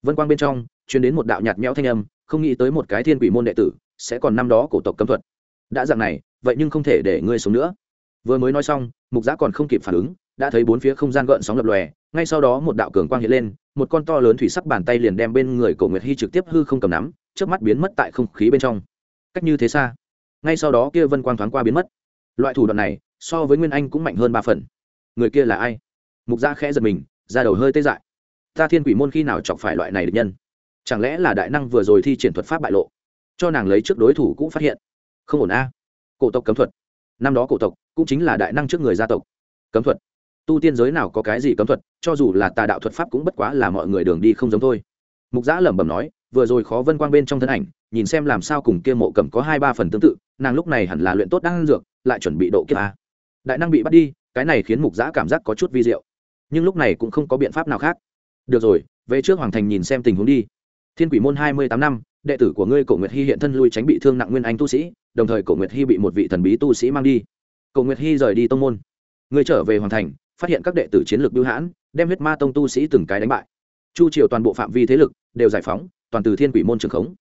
Vân quang bên trong chuyển đến một đạo nhạt nhẽo thanh âm, không nghĩ tới một cái thiên quỷ môn đệ tử sẽ còn năm đó cổ tộc cấm thuật. Đã dạng này, vậy nhưng không thể để ngươi sống nữa. Vừa mới nói xong, mục giã còn không kịp phản ứng đã thấy bốn phía không gian gợn sóng lập lòe, ngay sau đó một đạo cường quang hiện lên, một con to lớn thủy sắc bàn tay liền đem bên người cổ nguyệt hy trực tiếp hư không cầm nắm trước mắt biến mất tại không khí bên trong. Cách như thế xa, ngay sau đó kia vân quang thoáng qua biến mất. Loại thủ đoạn này, so với nguyên anh cũng mạnh hơn ba phần. Người kia là ai? Mục gia khẽ giật mình ra đầu hơi tê dại. Ta thiên quỷ môn khi nào chọc phải loại này được nhân? Chẳng lẽ là đại năng vừa rồi thi triển thuật pháp bại lộ, cho nàng lấy trước đối thủ cũng phát hiện? Không ổn a. Cổ tộc cấm thuật. Năm đó cổ tộc cũng chính là đại năng trước người gia tộc. Cấm thuật tu tiên giới nào có cái gì cấm thuật, cho dù là tà đạo thuật pháp cũng bất quá là mọi người đường đi không giống thôi. Mục giã lẩm bẩm nói, vừa rồi khó vân quang bên trong thân ảnh, nhìn xem làm sao cùng kia mộ cầm có hai ba phần tương tự, nàng lúc này hẳn là luyện tốt đang dược, lại chuẩn bị độ kiếp a. Đại năng bị bắt đi, cái này khiến mục giã cảm giác có chút vi diệu. Nhưng lúc này cũng không có biện pháp nào khác. Được rồi, về trước hoàng thành nhìn xem tình huống đi. Thiên quỷ môn hai mươi tám năm, đệ tử của ngươi cổ nguyệt hy hiện thân lui tránh bị thương nặng nguyên anh tu sĩ, đồng thời cổ nguyệt hy bị một vị thần bí tu sĩ mang đi. Cổ nguyệt hy rời đi tông môn. Ngươi trở về hoàng thành phát hiện các đệ tử chiến lược bưu hãn, đem huyết ma tông tu sĩ từng cái đánh bại. Chu triều toàn bộ phạm vi thế lực đều giải phóng, toàn từ thiên quỷ môn trường khống.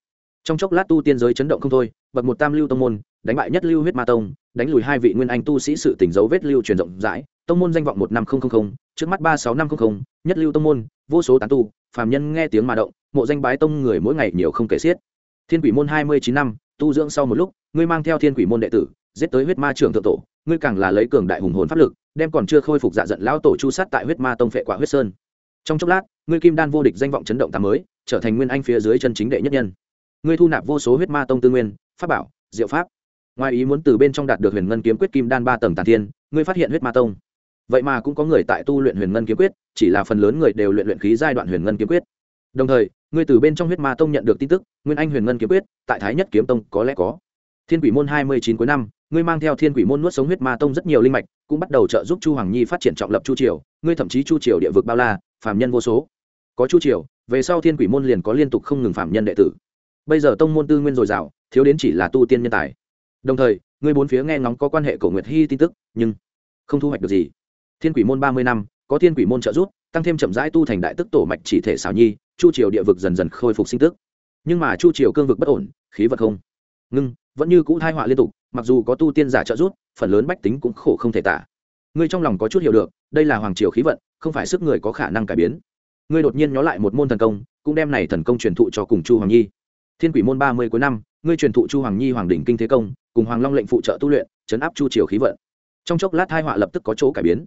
Trong chốc lát tu tiên giới chấn động không thôi, bậc một tam lưu tông môn, đánh bại nhất lưu huyết ma tông, đánh lùi hai vị nguyên anh tu sĩ sự tỉnh dấu vết lưu truyền rộng rãi, tông môn danh vọng một năm nghìn trước mắt ba sáu năm không không, nhất lưu tông môn, vô số tán tu, phàm nhân nghe tiếng mà động, mộ danh bái tông người mỗi ngày nhiều không kể xiết. Thiên quỷ môn hai mươi chín năm, tu dưỡng sau một lúc, ngươi mang theo thiên quỷ môn đệ tử giết tới huyết ma trưởng thượng tổ, ngươi càng là lấy cường đại hùng hồn pháp lực, đem còn chưa khôi phục dạ giận lão tổ chu sát tại huyết ma tông phệ quả huyết sơn. Trong chốc lát, ngươi kim đan vô địch danh vọng chấn động tám mới, trở thành nguyên anh phía dưới chân chính đệ nhất nhân. Ngươi thu nạp vô số huyết ma tông tư nguyên, pháp bảo, diệu pháp. Ngoài ý muốn từ bên trong đạt được huyền ngân kiếm quyết kim đan ba tầng tàn thiên, ngươi phát hiện huyết ma tông. Vậy mà cũng có người tại tu luyện huyền ngân kiếm quyết, chỉ là phần lớn người đều luyện luyện khí giai đoạn huyền ngân kiếm quyết. Đồng thời, ngươi từ bên trong huyết ma tông nhận được tin tức, nguyên anh huyền ngân kiếm quyết, tại thái nhất kiếm tông có lẽ có thiên quỷ môn hai mươi chín cuối năm, ngươi mang theo thiên quỷ môn nuốt sống huyết ma tông rất nhiều linh mạch, cũng bắt đầu trợ giúp chu hoàng nhi phát triển trọng lập chu triều, ngươi thậm chí chu triều địa vực bao la, phàm nhân vô số. Có chu triều, về sau thiên quỷ môn liền có liên tục không ngừng phạm nhân đệ tử. Bây giờ tông môn tư nguyên dồi dào, thiếu đến chỉ là tu tiên nhân tài. Đồng thời, ngươi bốn phía nghe ngóng có quan hệ cổ nguyệt hy tin tức, nhưng không thu hoạch được gì. Thiên quỷ môn ba mươi năm, có thiên quỷ môn trợ giúp, tăng thêm chậm rãi tu thành đại tức tổ mạch chỉ thể xảo nhi, chu triều địa vực dần dần khôi phục sinh tức. Nhưng mà chu triều cương vực bất ổn, khí vật không ngưng, vẫn như cũ thai họa liên tục, mặc dù có tu tiên giả trợ giúp, phần lớn bách tính cũng khổ không thể tả. Ngươi trong lòng có chút hiểu được, đây là hoàng triều khí vận, không phải sức người có khả năng cải biến. Ngươi đột nhiên nhó lại một môn thần công, cũng đem này thần công truyền thụ cho cùng chu hoàng nhi. Thiên quỷ môn ba mươi cuối năm, ngươi truyền thụ chu hoàng nhi hoàng đỉnh kinh thế công, cùng hoàng long lệnh phụ trợ tu luyện, chấn áp chu triều khí vận. Trong chốc lát hai họa lập tức có chỗ cải biến.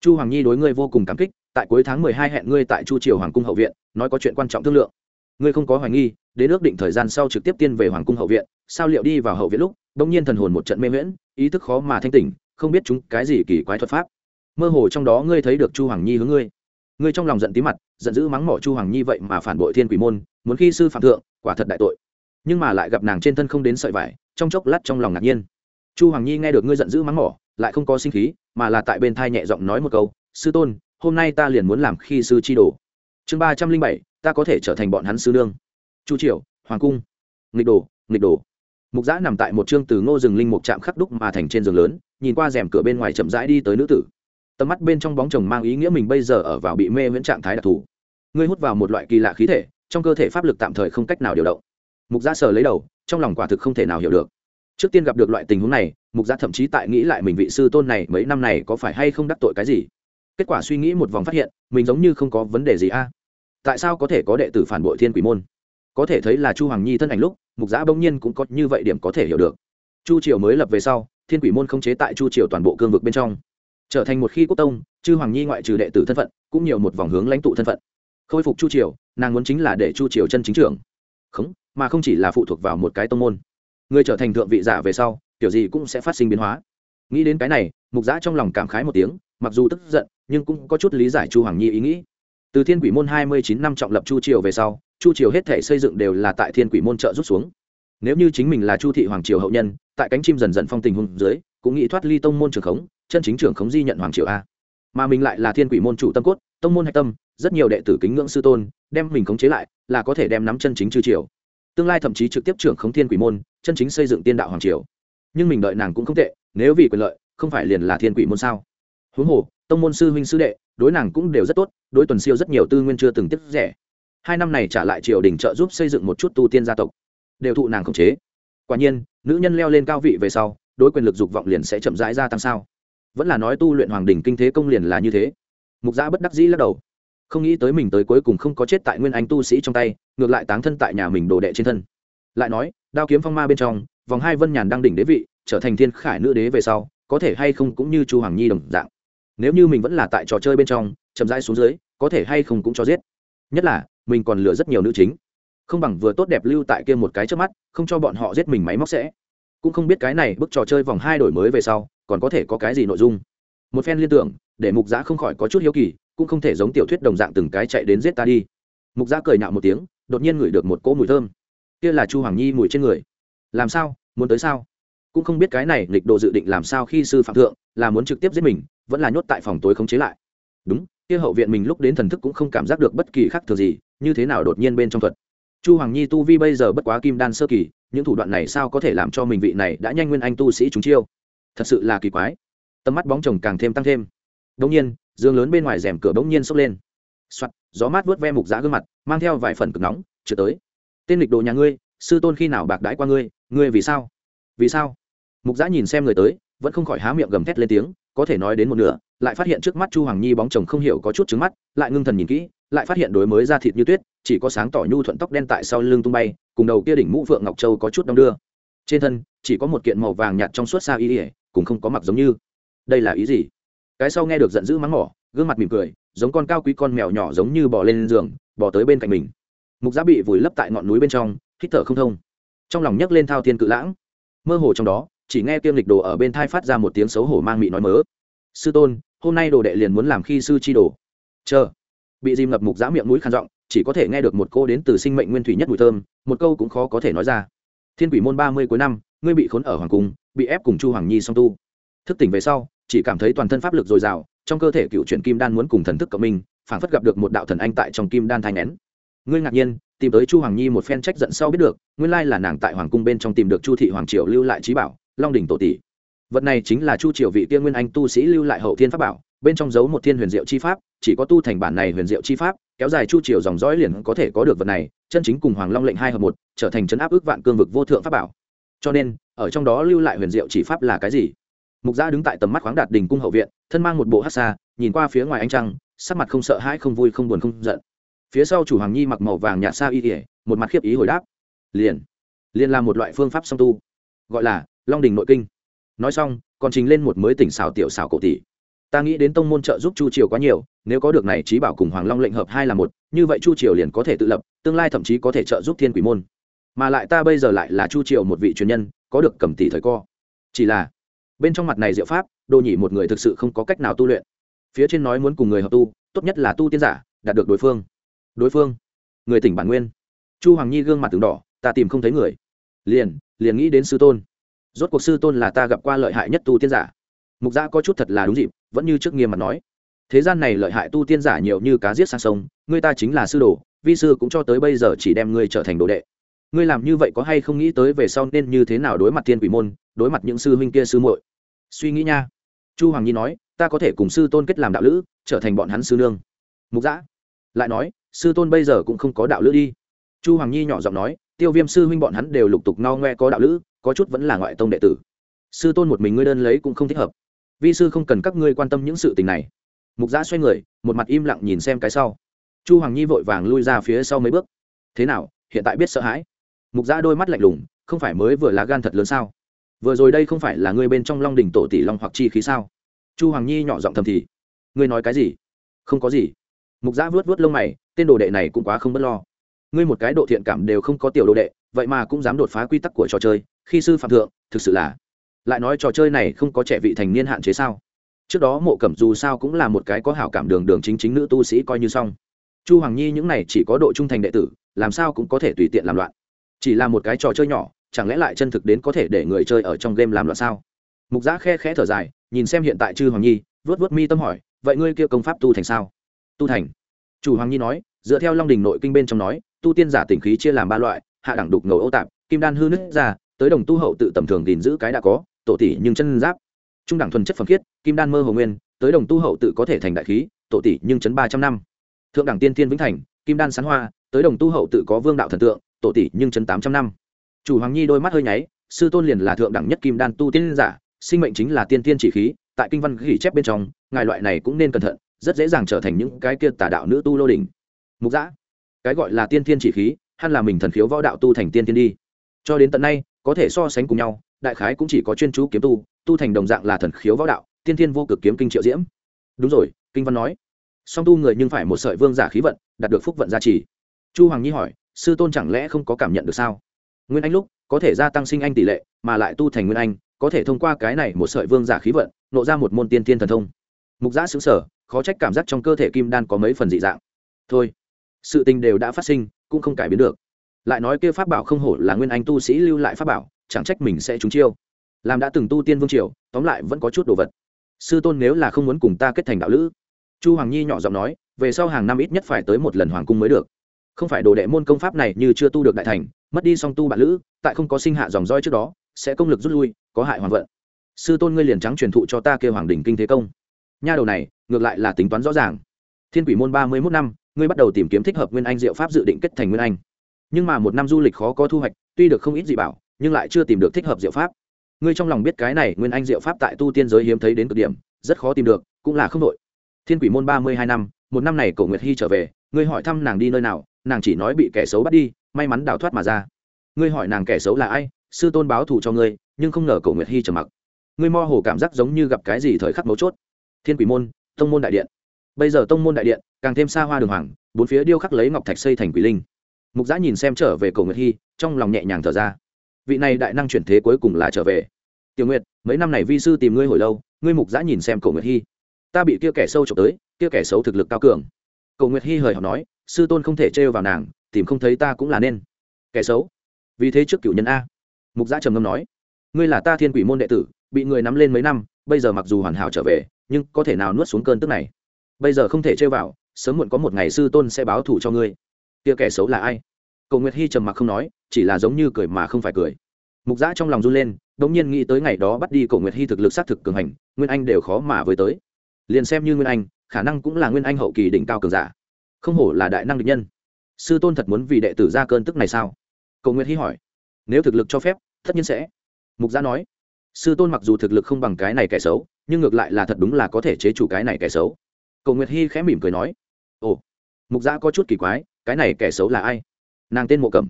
Chu hoàng nhi đối ngươi vô cùng cảm kích, tại cuối tháng mười hai hẹn ngươi tại chu triều hoàng cung hậu viện, nói có chuyện quan trọng thương lượng. Ngươi không có hoài nghi, đến ước định thời gian sau trực tiếp tiên về hoàng cung hậu viện sao liệu đi vào hậu viện lúc, bỗng nhiên thần hồn một trận mê miễn ý thức khó mà thanh tỉnh, không biết chúng cái gì kỳ quái thuật pháp. Mơ hồ trong đó ngươi thấy được chu hoàng nhi hướng ngươi. Ngươi trong lòng giận tí mặt, giận dữ mắng mỏ chu hoàng nhi vậy mà phản bội thiên quỷ môn, muốn khi sư phạm thượng, quả thật đại tội. Nhưng mà lại gặp nàng trên thân không đến sợi vải, trong chốc lát trong lòng ngạc nhiên. Chu hoàng nhi nghe được ngươi giận dữ mắng mỏ, lại không có sinh khí, mà là tại bên thai nhẹ giọng nói một câu, sư tôn, hôm nay ta liền muốn làm khi sư chi đồ. Chương ba trăm linh bảy, ta có thể trở thành bọn hắn sư nương. Chu triều, hoàng cung. Nghịch đồ nghịch đồ mục giã nằm tại một chương từ ngô rừng linh mục chạm khắc đúc mà thành trên giường lớn, nhìn qua rèm cửa bên ngoài chậm rãi đi tới nữ tử. Tầm mắt bên trong bóng chồng mang ý nghĩa mình bây giờ ở vào bị mê viễn trạng thái đặc thù. Ngươi hút vào một loại kỳ lạ khí thể, trong cơ thể pháp lực tạm thời không cách nào điều động. Mục giã sờ lấy đầu, trong lòng quả thực không thể nào hiểu được. Trước tiên gặp được loại tình huống này, mục giã thậm chí tại nghĩ lại mình vị sư tôn này mấy năm này có phải hay không đắc tội cái gì. Kết quả suy nghĩ một vòng phát hiện, mình giống như không có vấn đề gì a. Tại sao có thể có đệ tử phản bội thiên quỷ môn? Có thể thấy là chu hoàng nhi thân ảnh lúc mục giã bỗng nhiên cũng có như vậy điểm có thể hiểu được. Chu triều mới lập về sau, thiên quỷ môn không chế tại chu triều toàn bộ cương vực bên trong. Trở thành một khi quốc tông, chư hoàng nhi ngoại trừ đệ tử thân phận, cũng nhiều một vòng hướng lãnh tụ thân phận. Khôi phục chu triều, nàng muốn chính là để chu triều chân chính trưởng. Khống mà không chỉ là phụ thuộc vào một cái tông môn. Người trở thành thượng vị giả về sau, kiểu gì cũng sẽ phát sinh biến hóa. Nghĩ đến cái này, mục giã trong lòng cảm khái một tiếng, mặc dù tức giận, nhưng cũng có chút lý giải chu hoàng nhi ý nghĩ từ thiên quỷ môn hai mươi chín năm trọng lập chu triều về sau, chu triều hết thể xây dựng đều là tại thiên quỷ môn trợ rút xuống. Nếu như chính mình là chu thị hoàng triều hậu nhân, tại cánh chim dần dần phong tình hùng dưới, cũng nghĩ thoát ly tông môn trường khống, chân chính trưởng khống di nhận hoàng triều a. Mà mình lại là thiên quỷ môn chủ tâm cốt, tông môn hạch tâm, rất nhiều đệ tử kính ngưỡng sư tôn, đem mình khống chế lại, là có thể đem nắm chân chính chư triều. Tương lai thậm chí trực tiếp trưởng khống thiên quỷ môn, chân chính xây dựng tiên đạo hoàng triều. Nhưng mình đợi nàng cũng không tệ, nếu vì quyền lợi, không phải liền là thiên quỷ môn sao? Huống hồ, tông môn sư huynh sư đệ đối nàng cũng đều rất tốt, đối tuần siêu rất nhiều tư nguyên chưa từng tiếp rẻ. Hai năm này trả lại triều đình trợ giúp xây dựng một chút tu tiên gia tộc, đều thụ nàng khống chế. Quả nhiên, nữ nhân leo lên cao vị về sau, đối quyền lực dục vọng liền sẽ chậm rãi gia tăng sao? Vẫn là nói tu luyện hoàng đình kinh thế công liền là như thế. Mục giã bất đắc dĩ lắc đầu. Không nghĩ tới mình tới cuối cùng không có chết tại nguyên anh tu sĩ trong tay, ngược lại táng thân tại nhà mình đồ đệ trên thân. Lại nói, đao kiếm phong ma bên trong, vòng hai vân nhàn đang đỉnh đế vị, trở thành thiên khải nữ đế về sau, có thể hay không cũng như chu hoàng nhi đồng dạng nếu như mình vẫn là tại trò chơi bên trong, chậm rãi xuống dưới, có thể hay không cũng cho giết. Nhất là, mình còn lừa rất nhiều nữ chính. Không bằng vừa tốt đẹp lưu tại kia một cái trước mắt, không cho bọn họ giết mình máy móc sẽ. Cũng không biết cái này bức trò chơi vòng hai đổi mới về sau, còn có thể có cái gì nội dung. Một phen liên tưởng, để mục giã không khỏi có chút hiếu kỳ, cũng không thể giống tiểu thuyết đồng dạng từng cái chạy đến giết ta đi. Mục giã cười nhạo một tiếng, đột nhiên ngửi được một cỗ mùi thơm. Kia là chu hoàng nhi mùi trên người. Làm sao? Muốn tới sao? Cũng không biết cái này nghịch đồ dự định làm sao khi sư phạm thượng là muốn trực tiếp giết mình, vẫn là nhốt tại phòng tối không chế lại. Đúng, kia hậu viện mình lúc đến thần thức cũng không cảm giác được bất kỳ khác thường gì, như thế nào đột nhiên bên trong thuật. Chu hoàng nhi tu vi bây giờ bất quá kim đan sơ kỳ, những thủ đoạn này sao có thể làm cho mình vị này đã nhanh nguyên anh tu sĩ chúng chiêu? Thật sự là kỳ quái. Tầm mắt bóng chồng càng thêm tăng thêm. Đông nhiên dương lớn bên ngoài rèm cửa bỗng nhiên sốc lên. Soạt, gió mát vớt ve mục giã gương mặt, mang theo vài phần cực nóng chưa tới. Tên lịch đồ nhà ngươi, sư tôn khi nào bạc đãi qua ngươi ngươi vì sao? Vì sao? Mục giã nhìn xem người tới, vẫn không khỏi há miệng gầm thét lên tiếng, có thể nói đến một nửa, lại phát hiện trước mắt chu hoàng nhi bóng chồng không hiểu có chút trứng mắt, lại ngưng thần nhìn kỹ, lại phát hiện đối mới ra thịt như tuyết, chỉ có sáng tỏ nhu thuận tóc đen tại sau lưng tung bay, cùng đầu kia đỉnh mũ phượng ngọc châu có chút đong đưa. Trên thân, chỉ có một kiện màu vàng nhạt trong suốt xa y ỉa cùng không có mặc giống như. Đây là ý gì? Cái sau nghe được giận dữ mắng mỏ, gương mặt mỉm cười, giống con cao quý con mèo nhỏ giống như bò lên giường, bò tới bên cạnh mình. Mục giá bị vùi lấp tại ngọn núi bên trong, hít thở không thông. Trong lòng nhấc lên thao thiên cự lãng. Mơ hồ trong đó chỉ nghe tiêm lịch đồ ở bên thai phát ra một tiếng xấu hổ mang mị nói mớ. Sư tôn, hôm nay đồ đệ liền muốn làm khi sư chi đồ. Chờ. Bị dìm ngập mục giã miệng mũi khăn giọng, chỉ có thể nghe được một cô đến từ sinh mệnh nguyên thủy nhất mùi thơm, một câu cũng khó có thể nói ra. Thiên quỷ môn ba mươi cuối năm, ngươi bị khốn ở hoàng cung, bị ép cùng chu hoàng nhi song tu. Thức tỉnh về sau, chỉ cảm thấy toàn thân pháp lực dồi dào, trong cơ thể cựu chuyển kim đan muốn cùng thần thức cộng minh, phảng phất gặp được một đạo thần anh tại trong kim đan thai nén ngươi ngạc nhiên, tìm tới chu hoàng nhi một phen trách giận sau biết được, nguyên lai là nàng tại hoàng cung bên trong tìm được chu thị hoàng triều lưu lại trí bảo long đỉnh tổ tỷ. Vật này chính là chu triều vị tiên nguyên anh tu sĩ lưu lại hậu thiên pháp bảo, bên trong giấu một thiên huyền diệu chi pháp, chỉ có tu thành bản này huyền diệu chi pháp, kéo dài chu triều dòng dõi liền có thể có được vật này, chân chính cùng hoàng long lệnh hai hợp một, trở thành chấn áp ước vạn cương vực vô thượng pháp bảo. Cho nên, ở trong đó lưu lại huyền diệu chỉ pháp là cái gì? Mục gia đứng tại tầm mắt khoáng đạt đình cung hậu viện, thân mang một bộ hát xa, nhìn qua phía ngoài ánh trăng, sắc mặt không sợ hãi, không vui, không buồn, không giận. Phía sau chủ hoàng nhi mặc màu vàng nhạt xa y ỉa một mặt khiếp ý hồi đáp. Liền liền là một loại phương pháp song tu, gọi là long đình nội kinh. Nói xong, còn trình lên một mới tỉnh xào tiểu xào cổ tỷ. Ta nghĩ đến tông môn trợ giúp chu triều quá nhiều, nếu có được này trí bảo cùng hoàng long lệnh hợp hai là một, như vậy chu triều liền có thể tự lập, tương lai thậm chí có thể trợ giúp thiên quỷ môn. Mà lại ta bây giờ lại là chu triều một vị truyền nhân, có được cầm tỷ thời co. Chỉ là, bên trong mặt này diệu pháp, đồ nhị một người thực sự không có cách nào tu luyện. Phía trên nói muốn cùng người hợp tu, tốt nhất là tu tiên giả, đạt được đối phương. Đối phương, người tỉnh bản nguyên. Chu hoàng nhi gương mặt từng đỏ, ta tìm không thấy người. Liền liền nghĩ đến sư tôn rốt cuộc sư tôn là ta gặp qua lợi hại nhất tu tiên giả. Mục gia có chút thật là đúng dịp, vẫn như trước nghiêm mặt nói. Thế gian này lợi hại tu tiên giả nhiều như cá giết sang sông, ngươi ta chính là sư đồ, vi sư cũng cho tới bây giờ chỉ đem ngươi trở thành đồ đệ. Ngươi làm như vậy có hay không nghĩ tới về sau nên như thế nào đối mặt thiên quỷ môn, đối mặt những sư huynh kia sư muội? Suy nghĩ nha. Chu hoàng nhi nói, ta có thể cùng sư tôn kết làm đạo lữ, trở thành bọn hắn sư nương. Mục giã lại nói, sư tôn bây giờ cũng không có đạo lữ đi. Chu hoàng nhi nhỏ giọng nói, tiêu viêm sư huynh bọn hắn đều lục tục no ngoe có đạo lữ có chút vẫn là ngoại tông đệ tử. Sư tôn một mình ngươi đơn lấy cũng không thích hợp. Vi sư không cần các ngươi quan tâm những sự tình này. Mục giã xoay người, một mặt im lặng nhìn xem cái sau. Chu hoàng nhi vội vàng lui ra phía sau mấy bước. Thế nào, hiện tại biết sợ hãi? Mục giã đôi mắt lạnh lùng, không phải mới vừa lá gan thật lớn sao? Vừa rồi đây không phải là ngươi bên trong long đình tổ tỷ long hoặc chi khí sao? Chu hoàng nhi nhỏ giọng thầm thì. Ngươi nói cái gì? Không có gì. Mục giã vớt vớt lông mày, tên đồ đệ này cũng quá không b ấ t lo. Ngươi một cái độ thiện cảm đều không có tiểu đồ đệ, vậy mà cũng dám đột phá quy tắc của trò chơi khi sư phạm thượng, thực sự là, lại nói trò chơi này không có trẻ vị thành niên hạn chế sao? Trước đó mộ cẩm dù sao cũng là một cái có hảo cảm đường đường chính chính nữ tu sĩ coi như xong. Chu hoàng nhi những này chỉ có độ trung thành đệ tử, làm sao cũng có thể tùy tiện làm loạn. Chỉ là một cái trò chơi nhỏ, chẳng lẽ lại chân thực đến có thể để người chơi ở trong game làm loạn sao? Mục giã khe khẽ thở dài, nhìn xem hiện tại chư hoàng nhi vớt vớt mi tâm hỏi, vậy ngươi kia công pháp tu thành sao? Tu thành. Chủ hoàng nhi nói, dựa theo long đình nội kinh bên trong nói, tu tiên giả tỉnh khí chia làm ba loại, hạ đẳng đục ngầu ô tạp, kim đan hư nứt ra tới đồng tu hậu tự tầm thường gìn giữ cái đã có, tổ tỷ nhưng chân giáp. Trung đẳng thuần chất phẩm khiết, kim đan mơ hồ nguyên, tới đồng tu hậu tự có thể thành đại khí, tổ tỷ nhưng chấn ba trăm năm. Thượng đẳng tiên thiên vĩnh thành, kim đan sán hoa, tới đồng tu hậu tự có vương đạo thần tượng, tổ tỷ nhưng chấn tám trăm năm. Chủ hoàng nhi đôi mắt hơi nháy, sư tôn liền là thượng đẳng nhất kim đan tu tiên giả, sinh mệnh chính là tiên tiên chỉ khí, tại kinh văn ghi chép bên trong, ngài loại này cũng nên cẩn thận, rất dễ dàng trở thành những cái kia tà đạo nữ tu lô đình mục giã cái gọi là tiên tiên chỉ khí hắn là mình thần khiếu võ đạo tu thành tiên tiên đi. Cho đến tận nay có thể so sánh cùng nhau, đại khái cũng chỉ có chuyên chú kiếm tu tu thành đồng dạng là thần khiếu võ đạo, tiên thiên vô cực kiếm kinh triệu diễm. Đúng rồi, kinh văn nói. Song tu người nhưng phải một sợi vương giả khí vận, đạt được phúc vận gia trì. Chu hoàng nhi hỏi, sư tôn chẳng lẽ không có cảm nhận được sao? Nguyên anh lúc, có thể gia tăng sinh anh tỷ lệ, mà lại tu thành nguyên anh, có thể thông qua cái này một sợi vương giả khí vận, nộ ra một môn tiên thiên thần thông. Mục giã xứng sở khó trách cảm giác trong cơ thể kim đan có mấy phần dị dạng. Thôi, sự tình đều đã phát sinh, cũng không cải biến được lại nói kia pháp bảo không hổ là nguyên anh tu sĩ lưu lại pháp bảo, chẳng trách mình sẽ trúng chiêu. Làm đã từng tu tiên vương triều, tóm lại vẫn có chút đồ vật. Sư tôn nếu là không muốn cùng ta kết thành đạo lữ. Chu hoàng nhi nhỏ giọng nói, về sau hàng năm ít nhất phải tới một lần hoàng cung mới được. Không phải đồ đệ môn công pháp này như chưa tu được đại thành, mất đi song tu bạn lữ, tại không có sinh hạ dòng roi trước đó, sẽ công lực rút lui, có hại hoàng vận. Sư tôn ngươi liền trắng truyền thụ cho ta kêu hoàng đình kinh thế công. Nha đầu này, ngược lại là tính toán rõ ràng. Thiên quỷ môn ba mươi mốt năm, ngươi bắt đầu tìm kiếm thích hợp nguyên anh diệu pháp dự định kết thành nguyên anh nhưng mà một năm du lịch khó có thu hoạch, tuy được không ít dị bảo, nhưng lại chưa tìm được thích hợp diệu pháp. Ngươi trong lòng biết cái này nguyên anh diệu pháp tại tu tiên giới hiếm thấy đến cực điểm, rất khó tìm được, cũng là không đội thiên quỷ môn ba mươi hai năm, một năm này cổ nguyệt hy trở về, ngươi hỏi thăm nàng đi nơi nào, nàng chỉ nói bị kẻ xấu bắt đi, may mắn đào thoát mà ra. Ngươi hỏi nàng kẻ xấu là ai, sư tôn báo thù cho ngươi, nhưng không ngờ cổ nguyệt hy trầm mặc. Ngươi mơ hồ cảm giác giống như gặp cái gì thời khắc mấu chốt. Thiên quỷ môn, tông môn đại điện. Bây giờ tông môn đại điện, càng thêm xa hoa đường hoàng, bốn phía điêu khắc lấy ngọc thạch xây thành quỷ linh mục giã nhìn xem trở về cổ nguyệt hy, trong lòng nhẹ nhàng thở ra. Vị này đại năng chuyển thế cuối cùng là trở về. Tiểu nguyệt, mấy năm này vi sư tìm ngươi hồi lâu, ngươi mục giã nhìn xem cổ nguyệt hy. Ta bị kia kẻ sâu trộm tới, kia kẻ xấu thực lực cao cường. Cổ nguyệt hy hời họ nói, sư tôn không thể trêu vào nàng, tìm không thấy ta cũng là nên. Kẻ xấu? Vì thế trước cựu nhân a. Mục giã trầm ngâm nói, ngươi là ta thiên quỷ môn đệ tử, bị người nắm lên mấy năm, bây giờ mặc dù hoàn hảo trở về, nhưng có thể nào nuốt xuống cơn tức này? Bây giờ không thể trêu vào, sớm muộn có một ngày sư tôn sẽ báo thù cho ngươi kia kẻ xấu là ai? Cầu nguyệt hy trầm mặc không nói, chỉ là giống như cười mà không phải cười. Mục giã trong lòng run lên đ ỗ n g nhiên nghĩ tới ngày đó bắt đi cầu nguyệt hy thực lực xác thực cường hành, nguyên anh đều khó mà với tới. Liền xem như nguyên anh, khả năng cũng là nguyên anh hậu kỳ đỉnh cao cường giả. Không hổ là đại năng định nhân. Sư tôn thật muốn vì đệ tử ra cơn tức này sao? Cầu nguyệt hy hỏi. Nếu thực lực cho phép, tất nhiên sẽ. Mục giã nói. Sư tôn mặc dù thực lực không bằng cái này kẻ xấu, nhưng ngược lại là thật đúng là có thể chế chủ cái này kẻ xấu. Cầu nguyệt hy khẽ mỉm cười nói. Ồ. Mục giã có chút kỳ quái cái này kẻ xấu là ai? Nàng tên mộ cẩm.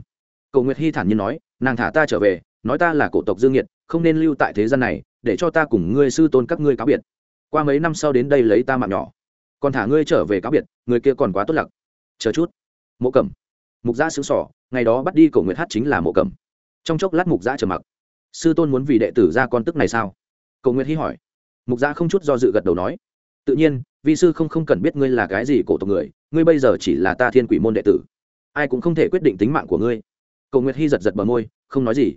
Cầu nguyệt hy thản nhiên nói, nàng thả ta trở về, nói ta là cổ tộc dương nhiệt không nên lưu tại thế gian này, để cho ta cùng ngươi sư tôn các ngươi cáo biệt. Qua mấy năm sau đến đây lấy ta mạng nhỏ. Còn thả ngươi trở về cáo biệt, người kia còn quá tốt lặc chờ chút. Mộ cẩm. Mục gia xứng sỏ ngày đó bắt đi cổ nguyệt hát chính là mộ cẩm. Trong chốc lát mục gia trở mặc. Sư tôn muốn vì đệ tử ra con tức này sao? Cầu nguyệt hy hỏi. Mục gia không chút do dự gật đầu nói. Tự nhiên, vi sư không không cần biết ngươi là cái gì cổ tộc người ngươi bây giờ chỉ là ta thiên quỷ môn đệ tử. Ai cũng không thể quyết định tính mạng của ngươi. Cầu nguyệt hy giật giật bờ môi, không nói gì.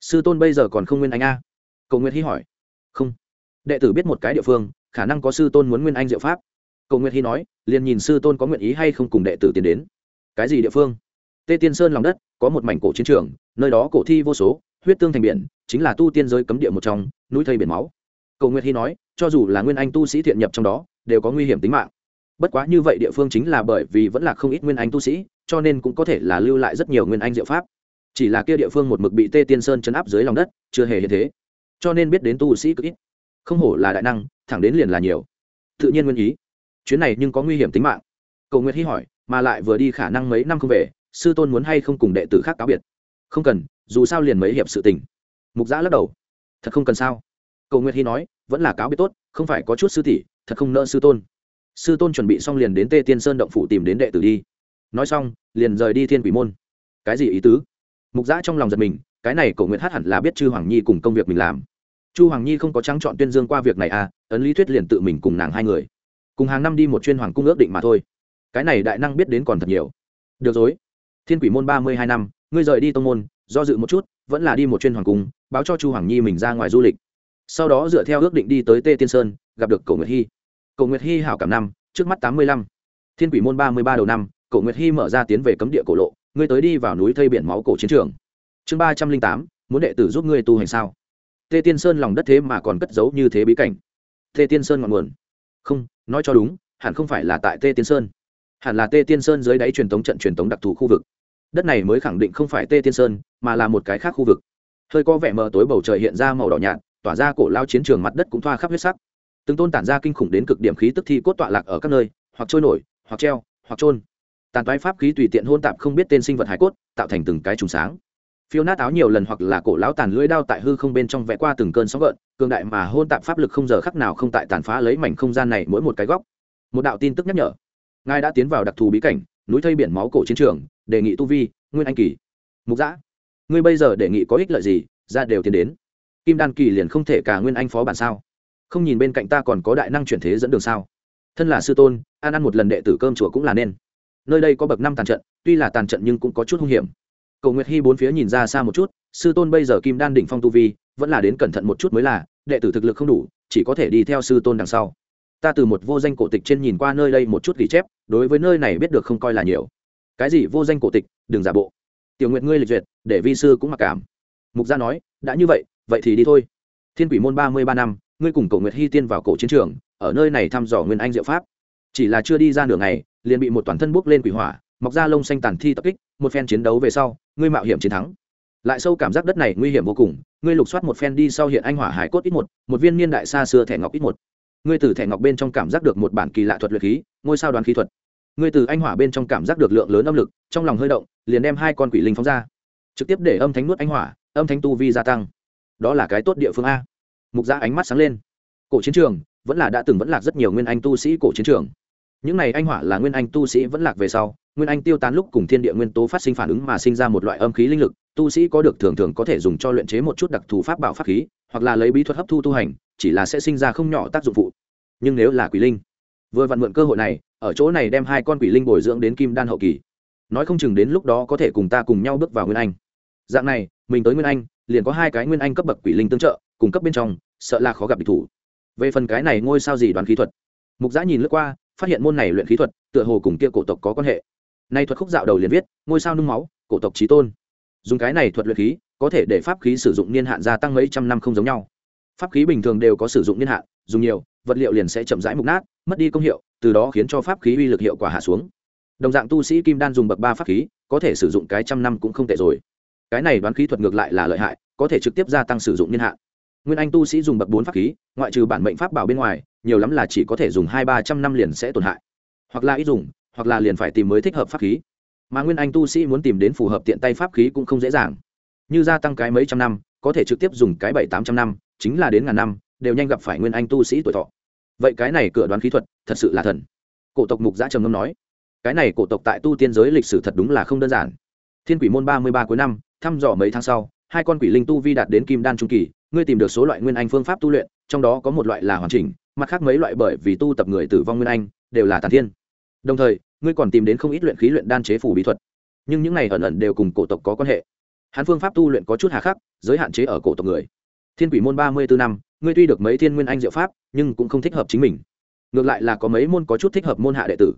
Sư tôn bây giờ còn không nguyên anh a? Cầu nguyệt hy hỏi. Không. Đệ tử biết một cái địa phương, khả năng có sư tôn muốn nguyên anh diệu pháp. Cầu nguyệt hy nói, liền nhìn sư tôn có nguyện ý hay không cùng đệ tử tiến đến. Cái gì địa phương? Tê tiên sơn lòng đất, có một mảnh cổ chiến trường, nơi đó cổ thi vô số, huyết tương thành biển, chính là tu tiên giới cấm địa một trong, núi thây biển máu. Cầu nguyệt hy nói, cho dù là nguyên anh tu sĩ thiện nhập trong đó, đều có nguy hiểm tính mạng bất quá như vậy địa phương chính là bởi vì vẫn là không ít nguyên anh tu sĩ, cho nên cũng có thể là lưu lại rất nhiều nguyên anh diệu pháp. Chỉ là kia địa phương một mực bị tê tiên sơn chấn áp dưới lòng đất, chưa hề hiện thế. Cho nên biết đến tu sĩ cực ít. Không hổ là đại năng, thẳng đến liền là nhiều. Tự nhiên nguyên ý. Chuyến này nhưng có nguy hiểm tính mạng. Cầu nguyệt hy hỏi, mà lại vừa đi khả năng mấy năm không về, sư tôn muốn hay không cùng đệ tử khác cáo biệt? Không cần, dù sao liền mấy hiệp sự tình. Mục giã lắc đầu. Thật không cần sao? Cầu nguyệt hy nói, vẫn là cáo biệt tốt, không phải có chút sư tỷ, thật không nợ sư tôn sư tôn chuẩn bị xong liền đến tê tiên sơn động phủ tìm đến đệ tử đi. Nói xong, liền rời đi thiên quỷ môn. Cái gì ý tứ? Mục giã trong lòng giật mình, cái này Cổ nguyện hát hẳn là biết chư hoàng nhi cùng công việc mình làm. Chu hoàng nhi không có trắng chọn tuyên dương qua việc này à ấn lý thuyết liền tự mình cùng nàng hai người. Cùng hàng năm đi một chuyên hoàng cung ước định mà thôi. Cái này đại năng biết đến còn thật nhiều. Được rồi. Thiên quỷ môn ba mươi hai năm, ngươi rời đi tông môn, do dự một chút, vẫn là đi một chuyên hoàng cung, báo cho chu hoàng nhi mình ra ngoài du lịch. Sau đó dựa theo ước định đi tới tê tiên sơn, gặp được Cổ nguyệt hy. Cổ nguyệt hy hảo cảm năm, trước mắt tám mươi lăm. Thiên quỷ môn ba mươi ba đầu năm, Cổ nguyệt hy mở ra tiến về cấm địa cổ lộ, ngươi tới đi vào núi thây biển máu cổ chiến trường. Chương ba trăm linh tám, muốn đệ tử giúp ngươi tu hành sao? Tê tiên sơn lòng đất thế mà còn cất giấu như thế bí cảnh. Tê tiên sơn ngọn nguồn. Không, nói cho đúng, hẳn không phải là tại tê tiên sơn. Hẳn là tê tiên sơn dưới đáy truyền thống trận truyền thống đặc thù khu vực. Đất này mới khẳng định không phải tê tiên sơn, mà là một cái khác khu vực. Hơi có vẻ mờ tối bầu trời hiện ra màu đỏ nhạt, tỏa ra cổ lao chiến trường mặt đất cũng thoa khắp huyết sắc từng tôn tản ra kinh khủng đến cực điểm khí tức thi cốt tọa lạc ở các nơi, hoặc trôi nổi, hoặc treo, hoặc trôn tàn toái pháp khí tùy tiện hôn tạp không biết tên sinh vật hải cốt, tạo thành từng cái trùng sáng. Phiêu nát áo nhiều lần hoặc là cổ lão tàn lưỡi đao tại hư không bên trong vẽ qua từng cơn sóng gợn, cường đại mà hôn tạp pháp lực không giờ khắc nào không tại tàn phá lấy mảnh không gian này mỗi một cái góc. Một đạo tin tức nhắc nhở. Ngài đã tiến vào đặc thù bí cảnh, núi thây biển máu cổ chiến trường, đề nghị tu vi, nguyên anh kỳ. Mục giã ngươi bây giờ đề nghị có ích lợi gì, ra đều tiến đến. Kim đan kỳ liền không thể cả nguyên anh phó bản sao? Không nhìn bên cạnh ta còn có đại năng chuyển thế dẫn đường sao? Thân là sư tôn, ăn ăn một lần đệ tử cơm chùa cũng là nên. Nơi đây có bậc năm tàn trận, tuy là tàn trận nhưng cũng có chút hung hiểm. Cầu nguyệt hy bốn phía nhìn ra xa một chút, sư tôn bây giờ kim đan đỉnh phong tu vi, vẫn là đến cẩn thận một chút mới là, đệ tử thực lực không đủ, chỉ có thể đi theo sư tôn đằng sau. Ta từ một vô danh cổ tịch trên nhìn qua nơi đây một chút ghi chép, đối với nơi này biết được không coi là nhiều. Cái gì vô danh cổ tịch, đừng giả bộ. Tiểu nguyệt ngươi lịch duyệt, để vi sư cũng mặc cảm. Mục gia nói, đã như vậy vậy thì đi thôi. Thiên quỷ môn ba mươi ba năm ngươi cùng cổ nguyệt hy tiên vào cổ chiến trường, ở nơi này thăm dò nguyên anh diệu pháp. Chỉ là chưa đi ra nửa ngày, liền bị một toàn thân bốc lên quỷ hỏa, mọc ra lông xanh tàn thi tập kích, một phen chiến đấu về sau, ngươi mạo hiểm chiến thắng. Lại sâu cảm giác đất này nguy hiểm vô cùng, ngươi lục soát một phen đi sau hiện anh hỏa hải cốt ít một một viên niên đại xa xưa thẻ ngọc ít một. Ngươi từ thẻ ngọc bên trong cảm giác được một bản kỳ lạ thuật luyện khí, ngôi sao đoán khí thuật. Ngươi từ anh hỏa bên trong cảm giác được lượng lớn âm lực, trong lòng hơi động, liền đem hai con quỷ linh phóng ra. Trực tiếp để âm thánh nuốt anh hỏa, âm thánh tu vi gia tăng. Đó là cái tốt địa phương a mục gia ánh mắt sáng lên. Cổ chiến trường, vẫn là đã từng vẫn lạc rất nhiều nguyên anh tu sĩ cổ chiến trường. Những này anh hỏa là nguyên anh tu sĩ vẫn lạc về sau, nguyên anh tiêu tán lúc cùng thiên địa nguyên tố phát sinh phản ứng mà sinh ra một loại âm khí linh lực, tu sĩ có được thường thường có thể dùng cho luyện chế một chút đặc thù pháp bảo pháp khí, hoặc là lấy bí thuật hấp thu tu hành, chỉ là sẽ sinh ra không nhỏ tác dụng phụ. Nhưng nếu là quỷ linh, vừa vặn mượn cơ hội này, ở chỗ này đem hai con quỷ linh bồi dưỡng đến kim đan hậu kỳ. Nói không chừng đến lúc đó có thể cùng ta cùng nhau bước vào nguyên anh. Dạng này, mình tới nguyên anh, liền có hai cái nguyên anh cấp bậc quỷ linh tương trợ cung cấp bên trong, sợ là khó gặp địch thủ. Về phần cái này ngôi sao gì đoán khí thuật? Mục giã nhìn lướt qua, phát hiện môn này luyện khí thuật, tựa hồ cùng kia cổ tộc có quan hệ. Nay thuật khúc dạo đầu liền viết, ngôi sao nung máu, cổ tộc trí tôn. Dùng cái này thuật luyện khí, có thể để pháp khí sử dụng niên hạn gia tăng mấy trăm năm không giống nhau. Pháp khí bình thường đều có sử dụng niên hạn, dùng nhiều, vật liệu liền sẽ chậm rãi mục nát, mất đi công hiệu, từ đó khiến cho pháp khí uy lực hiệu quả hạ xuống. Đồng dạng tu sĩ kim đan dùng bậc ba pháp khí, có thể sử dụng cái trăm năm cũng không tệ rồi. Cái này đoán khí thuật ngược lại là lợi hại, có thể trực tiếp gia tăng sử dụng niên hạn nguyên anh tu sĩ dùng bậc bốn pháp khí, ngoại trừ bản mệnh pháp bảo bên ngoài, nhiều lắm là chỉ có thể dùng hai ba trăm năm liền sẽ tổn hại. Hoặc là ít dùng, hoặc là liền phải tìm mới thích hợp pháp khí. Mà nguyên anh tu sĩ muốn tìm đến phù hợp tiện tay pháp khí cũng không dễ dàng. Như gia tăng cái mấy trăm năm, có thể trực tiếp dùng cái bảy tám trăm năm, chính là đến ngàn năm, đều nhanh gặp phải nguyên anh tu sĩ tuổi thọ. Vậy cái này cửa đoán khí thuật, thật sự là thần. Cổ tộc mục giã trầm ngâm nói, cái này cổ tộc tại tu tiên giới lịch sử thật đúng là không đơn giản. Thiên quỷ môn ba mươi ba cuối năm, thăm dò mấy tháng sau hai con quỷ linh tu vi đạt đến kim đan trung kỳ, ngươi tìm được số loại nguyên anh phương pháp tu luyện, trong đó có một loại là hoàn chỉnh, mặt khác mấy loại bởi vì tu tập người tử vong nguyên anh, đều là tàn thiên. Đồng thời, ngươi còn tìm đến không ít luyện khí luyện đan chế phủ bí thuật. Nhưng những này ẩn ẩn đều cùng cổ tộc có quan hệ. Hắn phương pháp tu luyện có chút hà khắc, giới hạn chế ở cổ tộc người. Thiên quỷ môn ba mươi bốn năm, ngươi tuy được mấy thiên nguyên anh diệu pháp, nhưng cũng không thích hợp chính mình. Ngược lại là có mấy môn có chút thích hợp môn hạ đệ tử.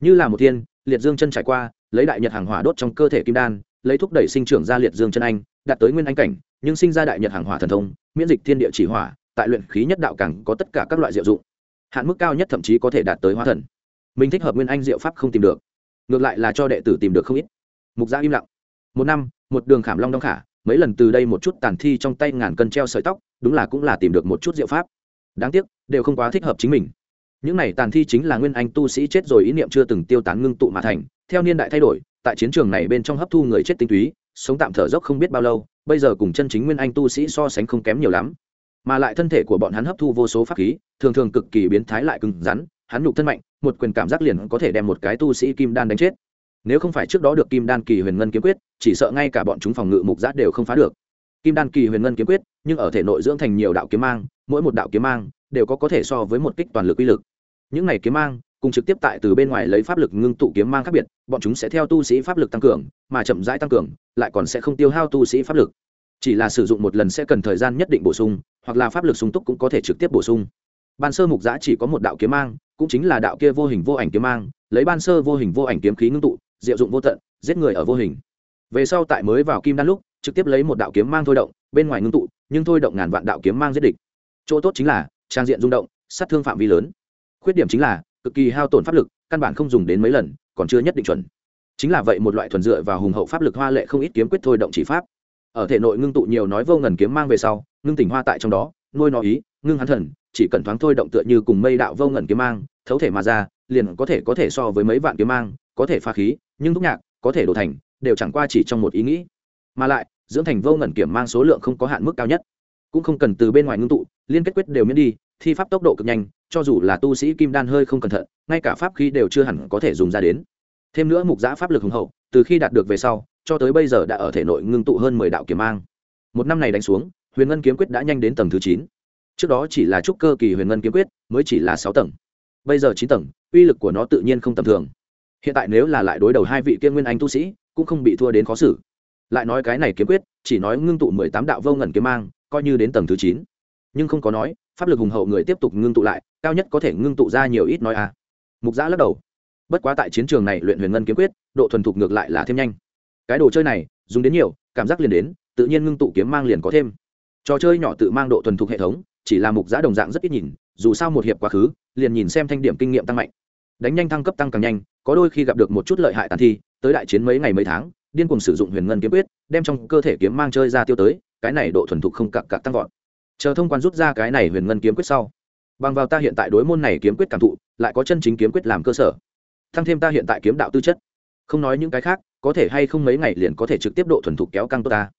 Như là một thiên, liệt dương chân trải qua, lấy đại nhật hàng hỏa đốt trong cơ thể kim đan lấy thúc đẩy sinh trưởng ra liệt dương chân anh, đạt tới nguyên anh cảnh, nhưng sinh ra đại nhật hàng hỏa thần thông, miễn dịch thiên địa chỉ hỏa, tại luyện khí nhất đạo càng có tất cả các loại diệu dụng. Hạn mức cao nhất thậm chí có thể đạt tới hóa thần. Mình thích hợp nguyên anh diệu pháp không tìm được. Ngược lại là cho đệ tử tìm được không ít. Mục gia im lặng. Một năm, một đường khảm long đong khả, mấy lần từ đây một chút tàn thi trong tay ngàn cân treo sợi tóc, đúng là cũng là tìm được một chút diệu pháp. Đáng tiếc, đều không quá thích hợp chính mình những này tàn thi chính là nguyên anh tu sĩ chết rồi ý niệm chưa từng tiêu tán ngưng tụ mà thành. Theo niên đại thay đổi, tại chiến trường này bên trong hấp thu người chết tinh túy, sống tạm thở dốc không biết bao lâu, bây giờ cùng chân chính nguyên anh tu sĩ so sánh không kém nhiều lắm. Mà lại thân thể của bọn hắn hấp thu vô số pháp khí, thường thường cực kỳ biến thái lại cứng rắn, hắn nhục thân mạnh, một quyền cảm giác liền có thể đem một cái tu sĩ kim đan đánh chết. Nếu không phải trước đó được kim đan kỳ huyền ngân kiếm quyết, chỉ sợ ngay cả bọn chúng phòng ngự mục giác đều không phá được. Kim đan kỳ huyền ngân kiếm quyết, nhưng ở thể nội dưỡng thành nhiều đạo kiếm mang, mỗi một đạo kiếm mang đều có có thể so với một kích toàn lực uy lực những này kiếm mang, cùng trực tiếp tại từ bên ngoài lấy pháp lực ngưng tụ kiếm mang khác biệt, bọn chúng sẽ theo tu sĩ pháp lực tăng cường, mà chậm rãi tăng cường, lại còn sẽ không tiêu hao tu sĩ pháp lực. Chỉ là sử dụng một lần sẽ cần thời gian nhất định bổ sung, hoặc là pháp lực sung túc cũng có thể trực tiếp bổ sung. Ban sơ mục giã chỉ có một đạo kiếm mang, cũng chính là đạo kia vô hình vô ảnh kiếm mang, lấy ban sơ vô hình vô ảnh kiếm khí ngưng tụ, diệu dụng vô tận, giết người ở vô hình. Về sau tại mới vào kim đan lúc, trực tiếp lấy một đạo kiếm mang thôi động, bên ngoài ngưng tụ, nhưng thôi động ngàn vạn đạo kiếm mang giết địch. Chỗ tốt chính là trang diện rung động, sát thương phạm vi lớn khuyết điểm chính là, cực kỳ hao tổn pháp lực, căn bản không dùng đến mấy lần, còn chưa nhất định chuẩn. Chính là vậy một loại thuần dựa và hùng hậu pháp lực hoa lệ không ít kiếm quyết thôi động chỉ pháp. Ở thể nội ngưng tụ nhiều nói vô ngần kiếm mang về sau, ngưng tỉnh hoa tại trong đó, nuôi nó ý, ngưng hắn thần, chỉ cần thoáng thôi động tựa như cùng mây đạo vô ngần kiếm mang, thấu thể mà ra, liền có thể có thể so với mấy vạn kiếm mang, có thể pha khí, nhưng thúc nhạc, có thể đổ thành, đều chẳng qua chỉ trong một ý nghĩ. Mà lại, dưỡng thành vô ngần kiểm mang số lượng không có hạn mức cao nhất. Cũng không cần từ bên ngoài ngưng tụ, liên kết quyết đều miễn đi thi pháp tốc độ cực nhanh, cho dù là tu sĩ kim đan hơi không cẩn thận, ngay cả pháp khí đều chưa hẳn có thể dùng ra đến. Thêm nữa mục giã pháp lực hùng hậu, từ khi đạt được về sau, cho tới bây giờ đã ở thể nội ngưng tụ hơn mười đạo kiếm mang. Một năm này đánh xuống, huyền ngân kiếm quyết đã nhanh đến tầng thứ chín. Trước đó chỉ là trúc cơ kỳ huyền ngân kiếm quyết, mới chỉ là sáu tầng. Bây giờ chín tầng, uy lực của nó tự nhiên không tầm thường. Hiện tại nếu là lại đối đầu hai vị kiên nguyên anh tu sĩ, cũng không bị thua đến khó xử. Lại nói cái này kiếm quyết, chỉ nói ngưng tụ mười tám đạo vô ngẩn kiếm mang, coi như đến tầng thứ chín. Nhưng không có nói pháp lực hùng hậu người tiếp tục ngưng tụ lại, cao nhất có thể ngưng tụ ra nhiều ít nói a. À. mục giã lắc đầu. Bất quá tại chiến trường này luyện huyền ngân kiếm quyết, độ thuần thục ngược lại là thêm nhanh. Cái đồ chơi này, dùng đến nhiều, cảm giác liền đến, tự nhiên ngưng tụ kiếm mang liền có thêm. Trò chơi nhỏ tự mang độ thuần thục hệ thống, chỉ là mục giã đồng dạng rất ít nhìn, dù sao một hiệp quá khứ, liền nhìn xem thanh điểm kinh nghiệm tăng mạnh. Đánh nhanh thăng cấp tăng càng nhanh, có đôi khi gặp được một chút lợi hại tàn thi, tới đại chiến mấy ngày mấy tháng, điên cùng sử dụng huyền ngân kiếm quyết, đem trong cơ thể kiếm mang chơi ra tiêu tới, cái này độ thuần thục không cặp cặp tăng vọt chờ thông quan rút ra cái này huyền ngân kiếm quyết sau. Bằng vào ta hiện tại đối môn này kiếm quyết cảm thụ, lại có chân chính kiếm quyết làm cơ sở. Thăng thêm ta hiện tại kiếm đạo tư chất. Không nói những cái khác, có thể hay không mấy ngày liền có thể trực tiếp độ thuần thục kéo căng tốt ta.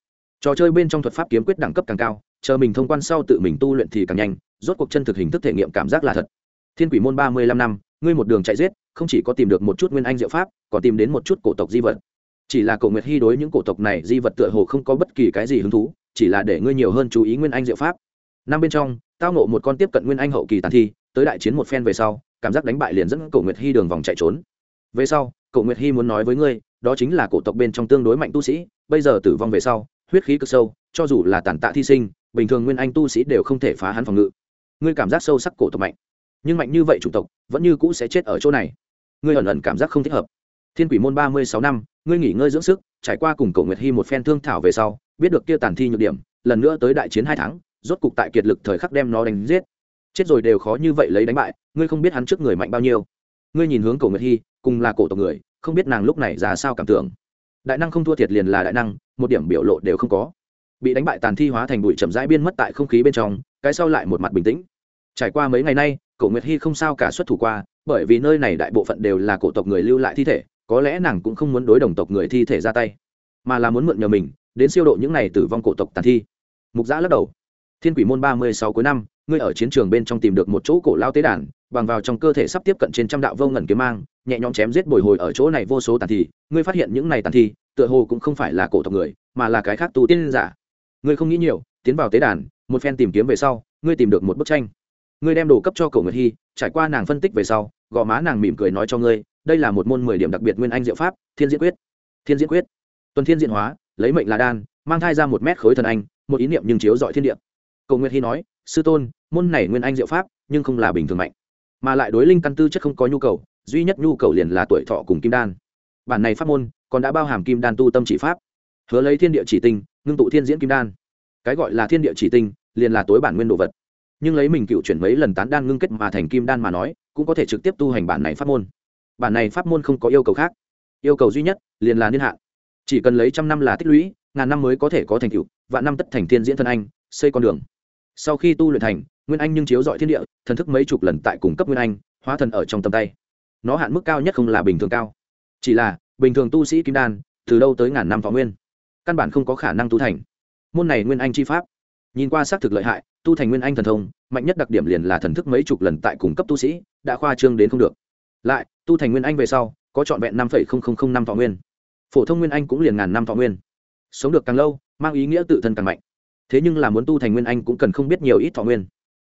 Trò chơi bên trong thuật pháp kiếm quyết đẳng cấp càng cao, chờ mình thông quan sau tự mình tu luyện thì càng nhanh, rốt cuộc chân thực hình thức thể nghiệm cảm giác là thật. Thiên quỷ môn ba mươi lăm năm, ngươi một đường chạy giết, không chỉ có tìm được một chút nguyên anh diệu pháp, còn tìm đến một chút cổ tộc di vật. Chỉ là cổ nguyệt hy đối những cổ tộc này di vật tựa hồ không có bất kỳ cái gì hứng thú, chỉ là để ngươi nhiều hơn chú ý nguyên anh diệu pháp năm bên trong, tao nộ một con tiếp cận nguyên anh hậu kỳ tàn thi, tới đại chiến một phen về sau, cảm giác đánh bại liền dẫn cổ nguyệt hy đường vòng chạy trốn. Về sau, cổ nguyệt hy muốn nói với ngươi, đó chính là cổ tộc bên trong tương đối mạnh tu sĩ, bây giờ tử vong về sau, huyết khí cực sâu, cho dù là tàn tạ thi sinh, bình thường nguyên anh tu sĩ đều không thể phá hắn phòng ngự. Ngươi cảm giác sâu sắc cổ tộc mạnh, nhưng mạnh như vậy chủ tộc, vẫn như cũ sẽ chết ở chỗ này. Ngươi ẩn ẩn cảm giác không thích hợp. Thiên quỷ môn ba mươi sáu năm, ngươi nghỉ ngơi dưỡng sức, trải qua cùng cổ nguyệt hy một phen thương thảo về sau, biết được kia tàn thi nhược điểm, lần nữa tới đại chiến hai tháng rốt cục tại kiệt lực thời khắc đem nó đánh giết. Chết rồi đều khó như vậy lấy đánh bại, ngươi không biết hắn trước người mạnh bao nhiêu. Ngươi nhìn hướng cổ nguyệt hy, cùng là cổ tộc người, không biết nàng lúc này ra sao cảm tưởng. Đại năng không thua thiệt liền là đại năng, một điểm biểu lộ đều không có. Bị đánh bại tàn thi hóa thành bụi chậm rãi biên mất tại không khí bên trong, cái sau lại một mặt bình tĩnh. Trải qua mấy ngày nay, cổ nguyệt hy không sao cả xuất thủ qua, bởi vì nơi này đại bộ phận đều là cổ tộc người lưu lại thi thể, có lẽ nàng cũng không muốn đối đồng tộc người thi thể ra tay, mà là muốn mượn nhờ mình, đến siêu độ những này tử vong cổ tộc tàn thi. Mục giã lắc đầu thiên quỷ môn ba mươi sáu cuối năm, ngươi ở chiến trường bên trong tìm được một chỗ cổ lao tế đàn, bằng vào trong cơ thể sắp tiếp cận trên trăm đạo vô ngẩn kiếm mang, nhẹ nhõm chém giết bồi hồi ở chỗ này vô số tàn thi. Ngươi phát hiện những này tàn thi, tựa hồ cũng không phải là cổ tộc người, mà là cái khác tu tiên giả. Ngươi không nghĩ nhiều, tiến vào tế đàn, một phen tìm kiếm về sau, ngươi tìm được một bức tranh. Ngươi đem đồ cấp cho cổ nguyệt hy, trải qua nàng phân tích về sau, gò má nàng mỉm cười nói cho ngươi, đây là một môn mười điểm đặc biệt nguyên anh diệu pháp, thiên diễn quyết. Thiên diễn quyết. Tuần thiên diễn hóa, lấy mệnh là đan, mang thai ra một mét khối thần anh, một ý niệm nhưng chiếu dọi thiên địa cầu nguyệt hy nói, sư tôn, môn này nguyên anh diệu pháp, nhưng không là bình thường mạnh, mà lại đối linh căn tư chất không có nhu cầu, duy nhất nhu cầu liền là tuổi thọ cùng kim đan. Bản này pháp môn, còn đã bao hàm kim đan tu tâm chỉ pháp. Hứa lấy thiên địa chỉ tinh, ngưng tụ thiên diễn kim đan. Cái gọi là thiên địa chỉ tinh, liền là tối bản nguyên đồ vật. Nhưng lấy mình cựu chuyển mấy lần tán đan ngưng kết mà thành kim đan mà nói, cũng có thể trực tiếp tu hành bản này pháp môn. Bản này pháp môn không có yêu cầu khác. Yêu cầu duy nhất, liền là niên hạn. Chỉ cần lấy trăm năm là tích lũy, ngàn năm mới có thể có thành tựu, vạn năm tất thành thiên diễn thân anh xây con đường. Sau khi tu luyện thành, nguyên anh nhưng chiếu dọi thiên địa, thần thức mấy chục lần tại cung cấp nguyên anh, hóa thần ở trong tầm tay. Nó hạn mức cao nhất không là bình thường cao. Chỉ là, bình thường tu sĩ kim đan, từ đâu tới ngàn năm võ nguyên, căn bản không có khả năng tu thành. Môn này nguyên anh chi pháp, nhìn qua xác thực lợi hại, tu thành nguyên anh thần thông, mạnh nhất đặc điểm liền là thần thức mấy chục lần tại cung cấp tu sĩ, đã khoa trương đến không được. Lại, tu thành nguyên anh về sau, có trọn vẹn năm năm võ nguyên. Phổ thông nguyên anh cũng liền ngàn năm võ nguyên. Sống được càng lâu, mang ý nghĩa tự thân càng mạnh thế nhưng là muốn tu thành nguyên anh cũng cần không biết nhiều ít thọ nguyên.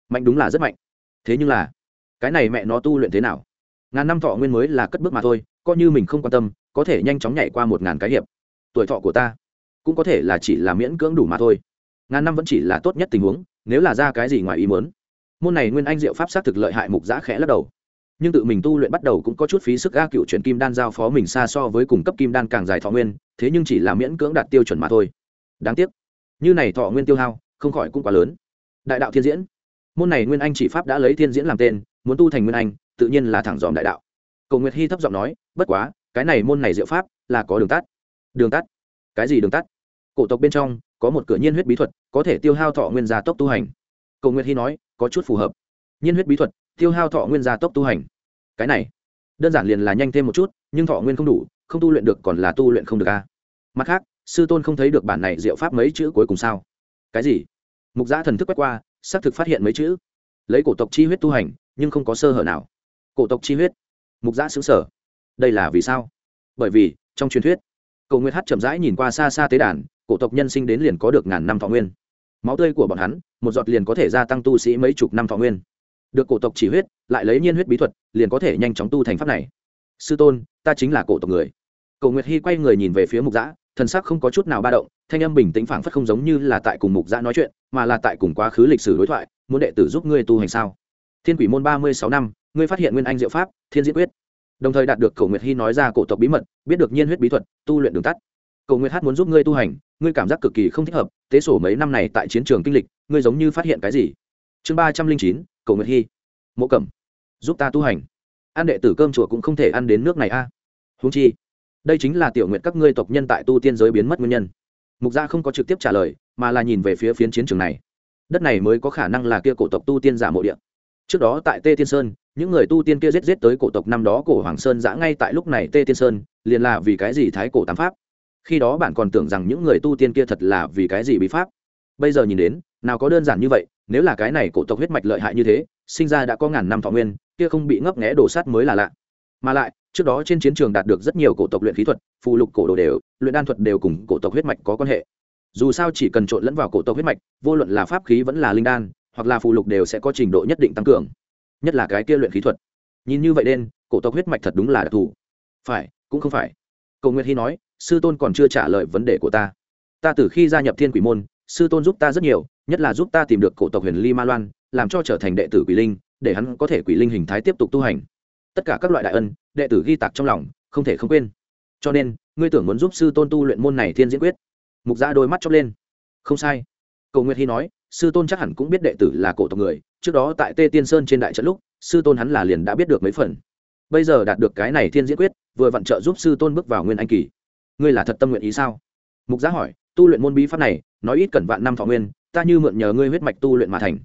Mạnh đúng là rất mạnh. Thế nhưng là, cái này mẹ nó tu luyện thế nào? Ngàn năm thọ nguyên mới là cất bước mà thôi, coi như mình không quan tâm, có thể nhanh chóng nhảy qua một ngàn cái hiệp. Tuổi thọ của ta cũng có thể là chỉ là miễn cưỡng đủ mà thôi. Ngàn năm vẫn chỉ là tốt nhất tình huống, nếu là ra cái gì ngoài ý muốn. Môn này nguyên anh diệu pháp sát thực lợi hại mục giã khẽ lắc đầu. Nhưng tự mình tu luyện bắt đầu cũng có chút phí sức ga cựu chuyển kim đan giao phó mình xa so với cùng cấp kim đan càng dài thọ nguyên, thế nhưng chỉ là miễn cưỡng đạt tiêu chuẩn mà thôi. Đáng tiếc như này thọ nguyên tiêu hao, không khỏi cũng quá lớn. Đại đạo thiên diễn. Môn này nguyên anh chỉ pháp đã lấy thiên diễn làm tên, muốn tu thành nguyên anh, tự nhiên là thẳng dòm đại đạo. Cầu nguyệt hy thấp giọng nói, bất quá, cái này môn này diệu pháp là có đường tắt. Đường tắt? Cái gì đường tắt? Cổ tộc bên trong, có một cửa nhiên huyết bí thuật, có thể tiêu hao thọ nguyên gia tốc tu hành. Cầu nguyệt hy nói, có chút phù hợp. Nhiên huyết bí thuật, tiêu hao thọ nguyên gia tốc tu hành. Cái này, đơn giản liền là nhanh thêm một chút, nhưng thọ nguyên không đủ, không tu luyện được còn là tu luyện không được a. Mặt khác sư tôn không thấy được bản này diệu pháp mấy chữ cuối cùng sao? Cái gì? Mục giã thần thức quét qua, xác thực phát hiện mấy chữ. Lấy cổ tộc chi huyết tu hành, nhưng không có sơ hở nào. Cổ tộc chi huyết? Mục giã xứng sở đây là vì sao? Bởi vì, trong truyền thuyết, cầu nguyệt hát chậm rãi nhìn qua xa xa tế đàn, cổ tộc nhân sinh đến liền có được ngàn năm thọ nguyên. Máu tươi của bọn hắn, một giọt liền có thể gia tăng tu sĩ mấy chục năm thọ nguyên. Được cổ tộc chỉ huyết, lại lấy nhiên huyết bí thuật, liền có thể nhanh chóng tu thành pháp này. Sư tôn, ta chính là cổ tộc người. Cầu nguyệt hy quay người nhìn về phía mục giã thần sắc không có chút nào ba động, thanh âm bình tĩnh phảng phất không giống như là tại cùng mục giã nói chuyện, mà là tại cùng quá khứ lịch sử đối thoại, muốn đệ tử giúp ngươi tu hành sao? Thiên quỷ môn ba mươi sáu năm, ngươi phát hiện nguyên anh diệu pháp, thiên diễn quyết. Đồng thời đạt được cầu nguyệt hy nói ra cổ tộc bí mật, biết được nhiên huyết bí thuật, tu luyện đường tắt. Cầu nguyệt hát muốn giúp ngươi tu hành, ngươi cảm giác cực kỳ không thích hợp, tế sổ mấy năm này tại chiến trường kinh lịch, ngươi giống như phát hiện cái gì? Chương ba trăm linh chín cầu nguyệt hy. Mộ cẩm, giúp ta tu hành. Ăn đệ tử cơm chùa cũng không thể ăn đến nước này a. À? húng chi đây chính là tiểu nguyện các ngươi tộc nhân tại tu tiên giới biến mất nguyên nhân. Mục gia không có trực tiếp trả lời, mà là nhìn về phía phiến chiến trường này. Đất này mới có khả năng là kia cổ tộc tu tiên giả mộ địa. Trước đó tại tê tiên sơn, những người tu tiên kia giết giết tới cổ tộc năm đó cổ hoàng sơn giã ngay tại lúc này tê tiên sơn, liền là vì cái gì thái cổ tám pháp? Khi đó bạn còn tưởng rằng những người tu tiên kia thật là vì cái gì bí pháp? Bây giờ nhìn đến, nào có đơn giản như vậy, nếu là cái này cổ tộc huyết mạch lợi hại như thế, sinh ra đã có ngàn năm thọ nguyên, kia không bị ngấp nghẽ đổ sát mới là lạ. Mà lại trước đó trên chiến trường đạt được rất nhiều cổ tộc luyện khí thuật, phù lục cổ đồ đều, luyện đan thuật đều cùng cổ tộc huyết mạch có quan hệ. Dù sao chỉ cần trộn lẫn vào cổ tộc huyết mạch, vô luận là pháp khí vẫn là linh đan, hoặc là phù lục đều sẽ có trình độ nhất định tăng cường. Nhất là cái kia luyện khí thuật. Nhìn như vậy nên, cổ tộc huyết mạch thật đúng là đặc thù. Phải, cũng không phải. Cầu nguyệt hy nói, sư tôn còn chưa trả lời vấn đề của ta. Ta từ khi gia nhập thiên quỷ môn, sư tôn giúp ta rất nhiều, nhất là giúp ta tìm được cổ tộc huyền ly ma loan, làm cho trở thành đệ tử quỷ linh, để hắn có thể quỷ linh hình thái tiếp tục tu hành tất cả các loại đại ân, đệ tử ghi tạc trong lòng, không thể không quên. Cho nên, ngươi tưởng muốn giúp sư tôn tu luyện môn này thiên diễn quyết. Mục gia đôi mắt chóc lên. Không sai. Cầu nguyệt hy nói, sư tôn chắc hẳn cũng biết đệ tử là cổ tộc người, trước đó tại tê tiên sơn trên đại trận lúc, sư tôn hắn là liền đã biết được mấy phần. Bây giờ đạt được cái này thiên diễn quyết, vừa vặn trợ giúp sư tôn bước vào nguyên anh kỳ. Ngươi là thật tâm nguyện ý sao? Mục gia hỏi, tu luyện môn bí pháp này, nói ít cần vạn năm thọ nguyên, ta như mượn nhờ ngươi huyết mạch tu luyện mà thành.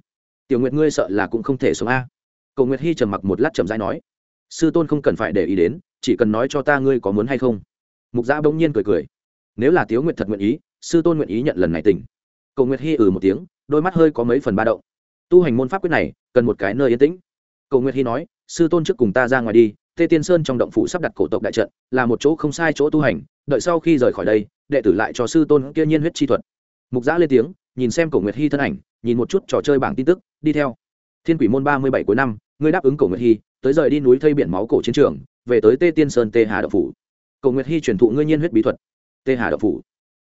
Tiểu nguyệt ngươi sợ là cũng không thể sống a. Cầu nguyệt hy trầm mặc một lát trầm dai nói sư tôn không cần phải để ý đến, chỉ cần nói cho ta ngươi có muốn hay không. Mục giã bỗng nhiên cười cười. Nếu là tiếu nguyệt thật nguyện ý, sư tôn nguyện ý nhận lần này tỉnh. Cầu nguyệt hy ừ một tiếng, đôi mắt hơi có mấy phần ba động. Tu hành môn pháp quyết này, cần một cái nơi yên tĩnh. Cầu nguyệt hy nói, sư tôn trước cùng ta ra ngoài đi, tê tiên sơn trong động phủ sắp đặt cổ tộc đại trận, là một chỗ không sai chỗ tu hành, đợi sau khi rời khỏi đây, đệ tử lại cho sư tôn kia nhiên huyết chi thuật. Mục giã lên tiếng, nhìn xem cổ nguyệt hy thân ảnh, nhìn một chút trò chơi bảng tin tức, đi theo. Thiên quỷ môn ba mươi bảy cuối năm ngươi đáp ứng cổ nguyệt hy, tới rời đi núi thây biển máu cổ chiến trường, về tới tê tiên sơn, tê hà đậu phủ. Cổ nguyệt hy truyền thụ ngươi nhiên huyết bí thuật, tê hà đậu phủ.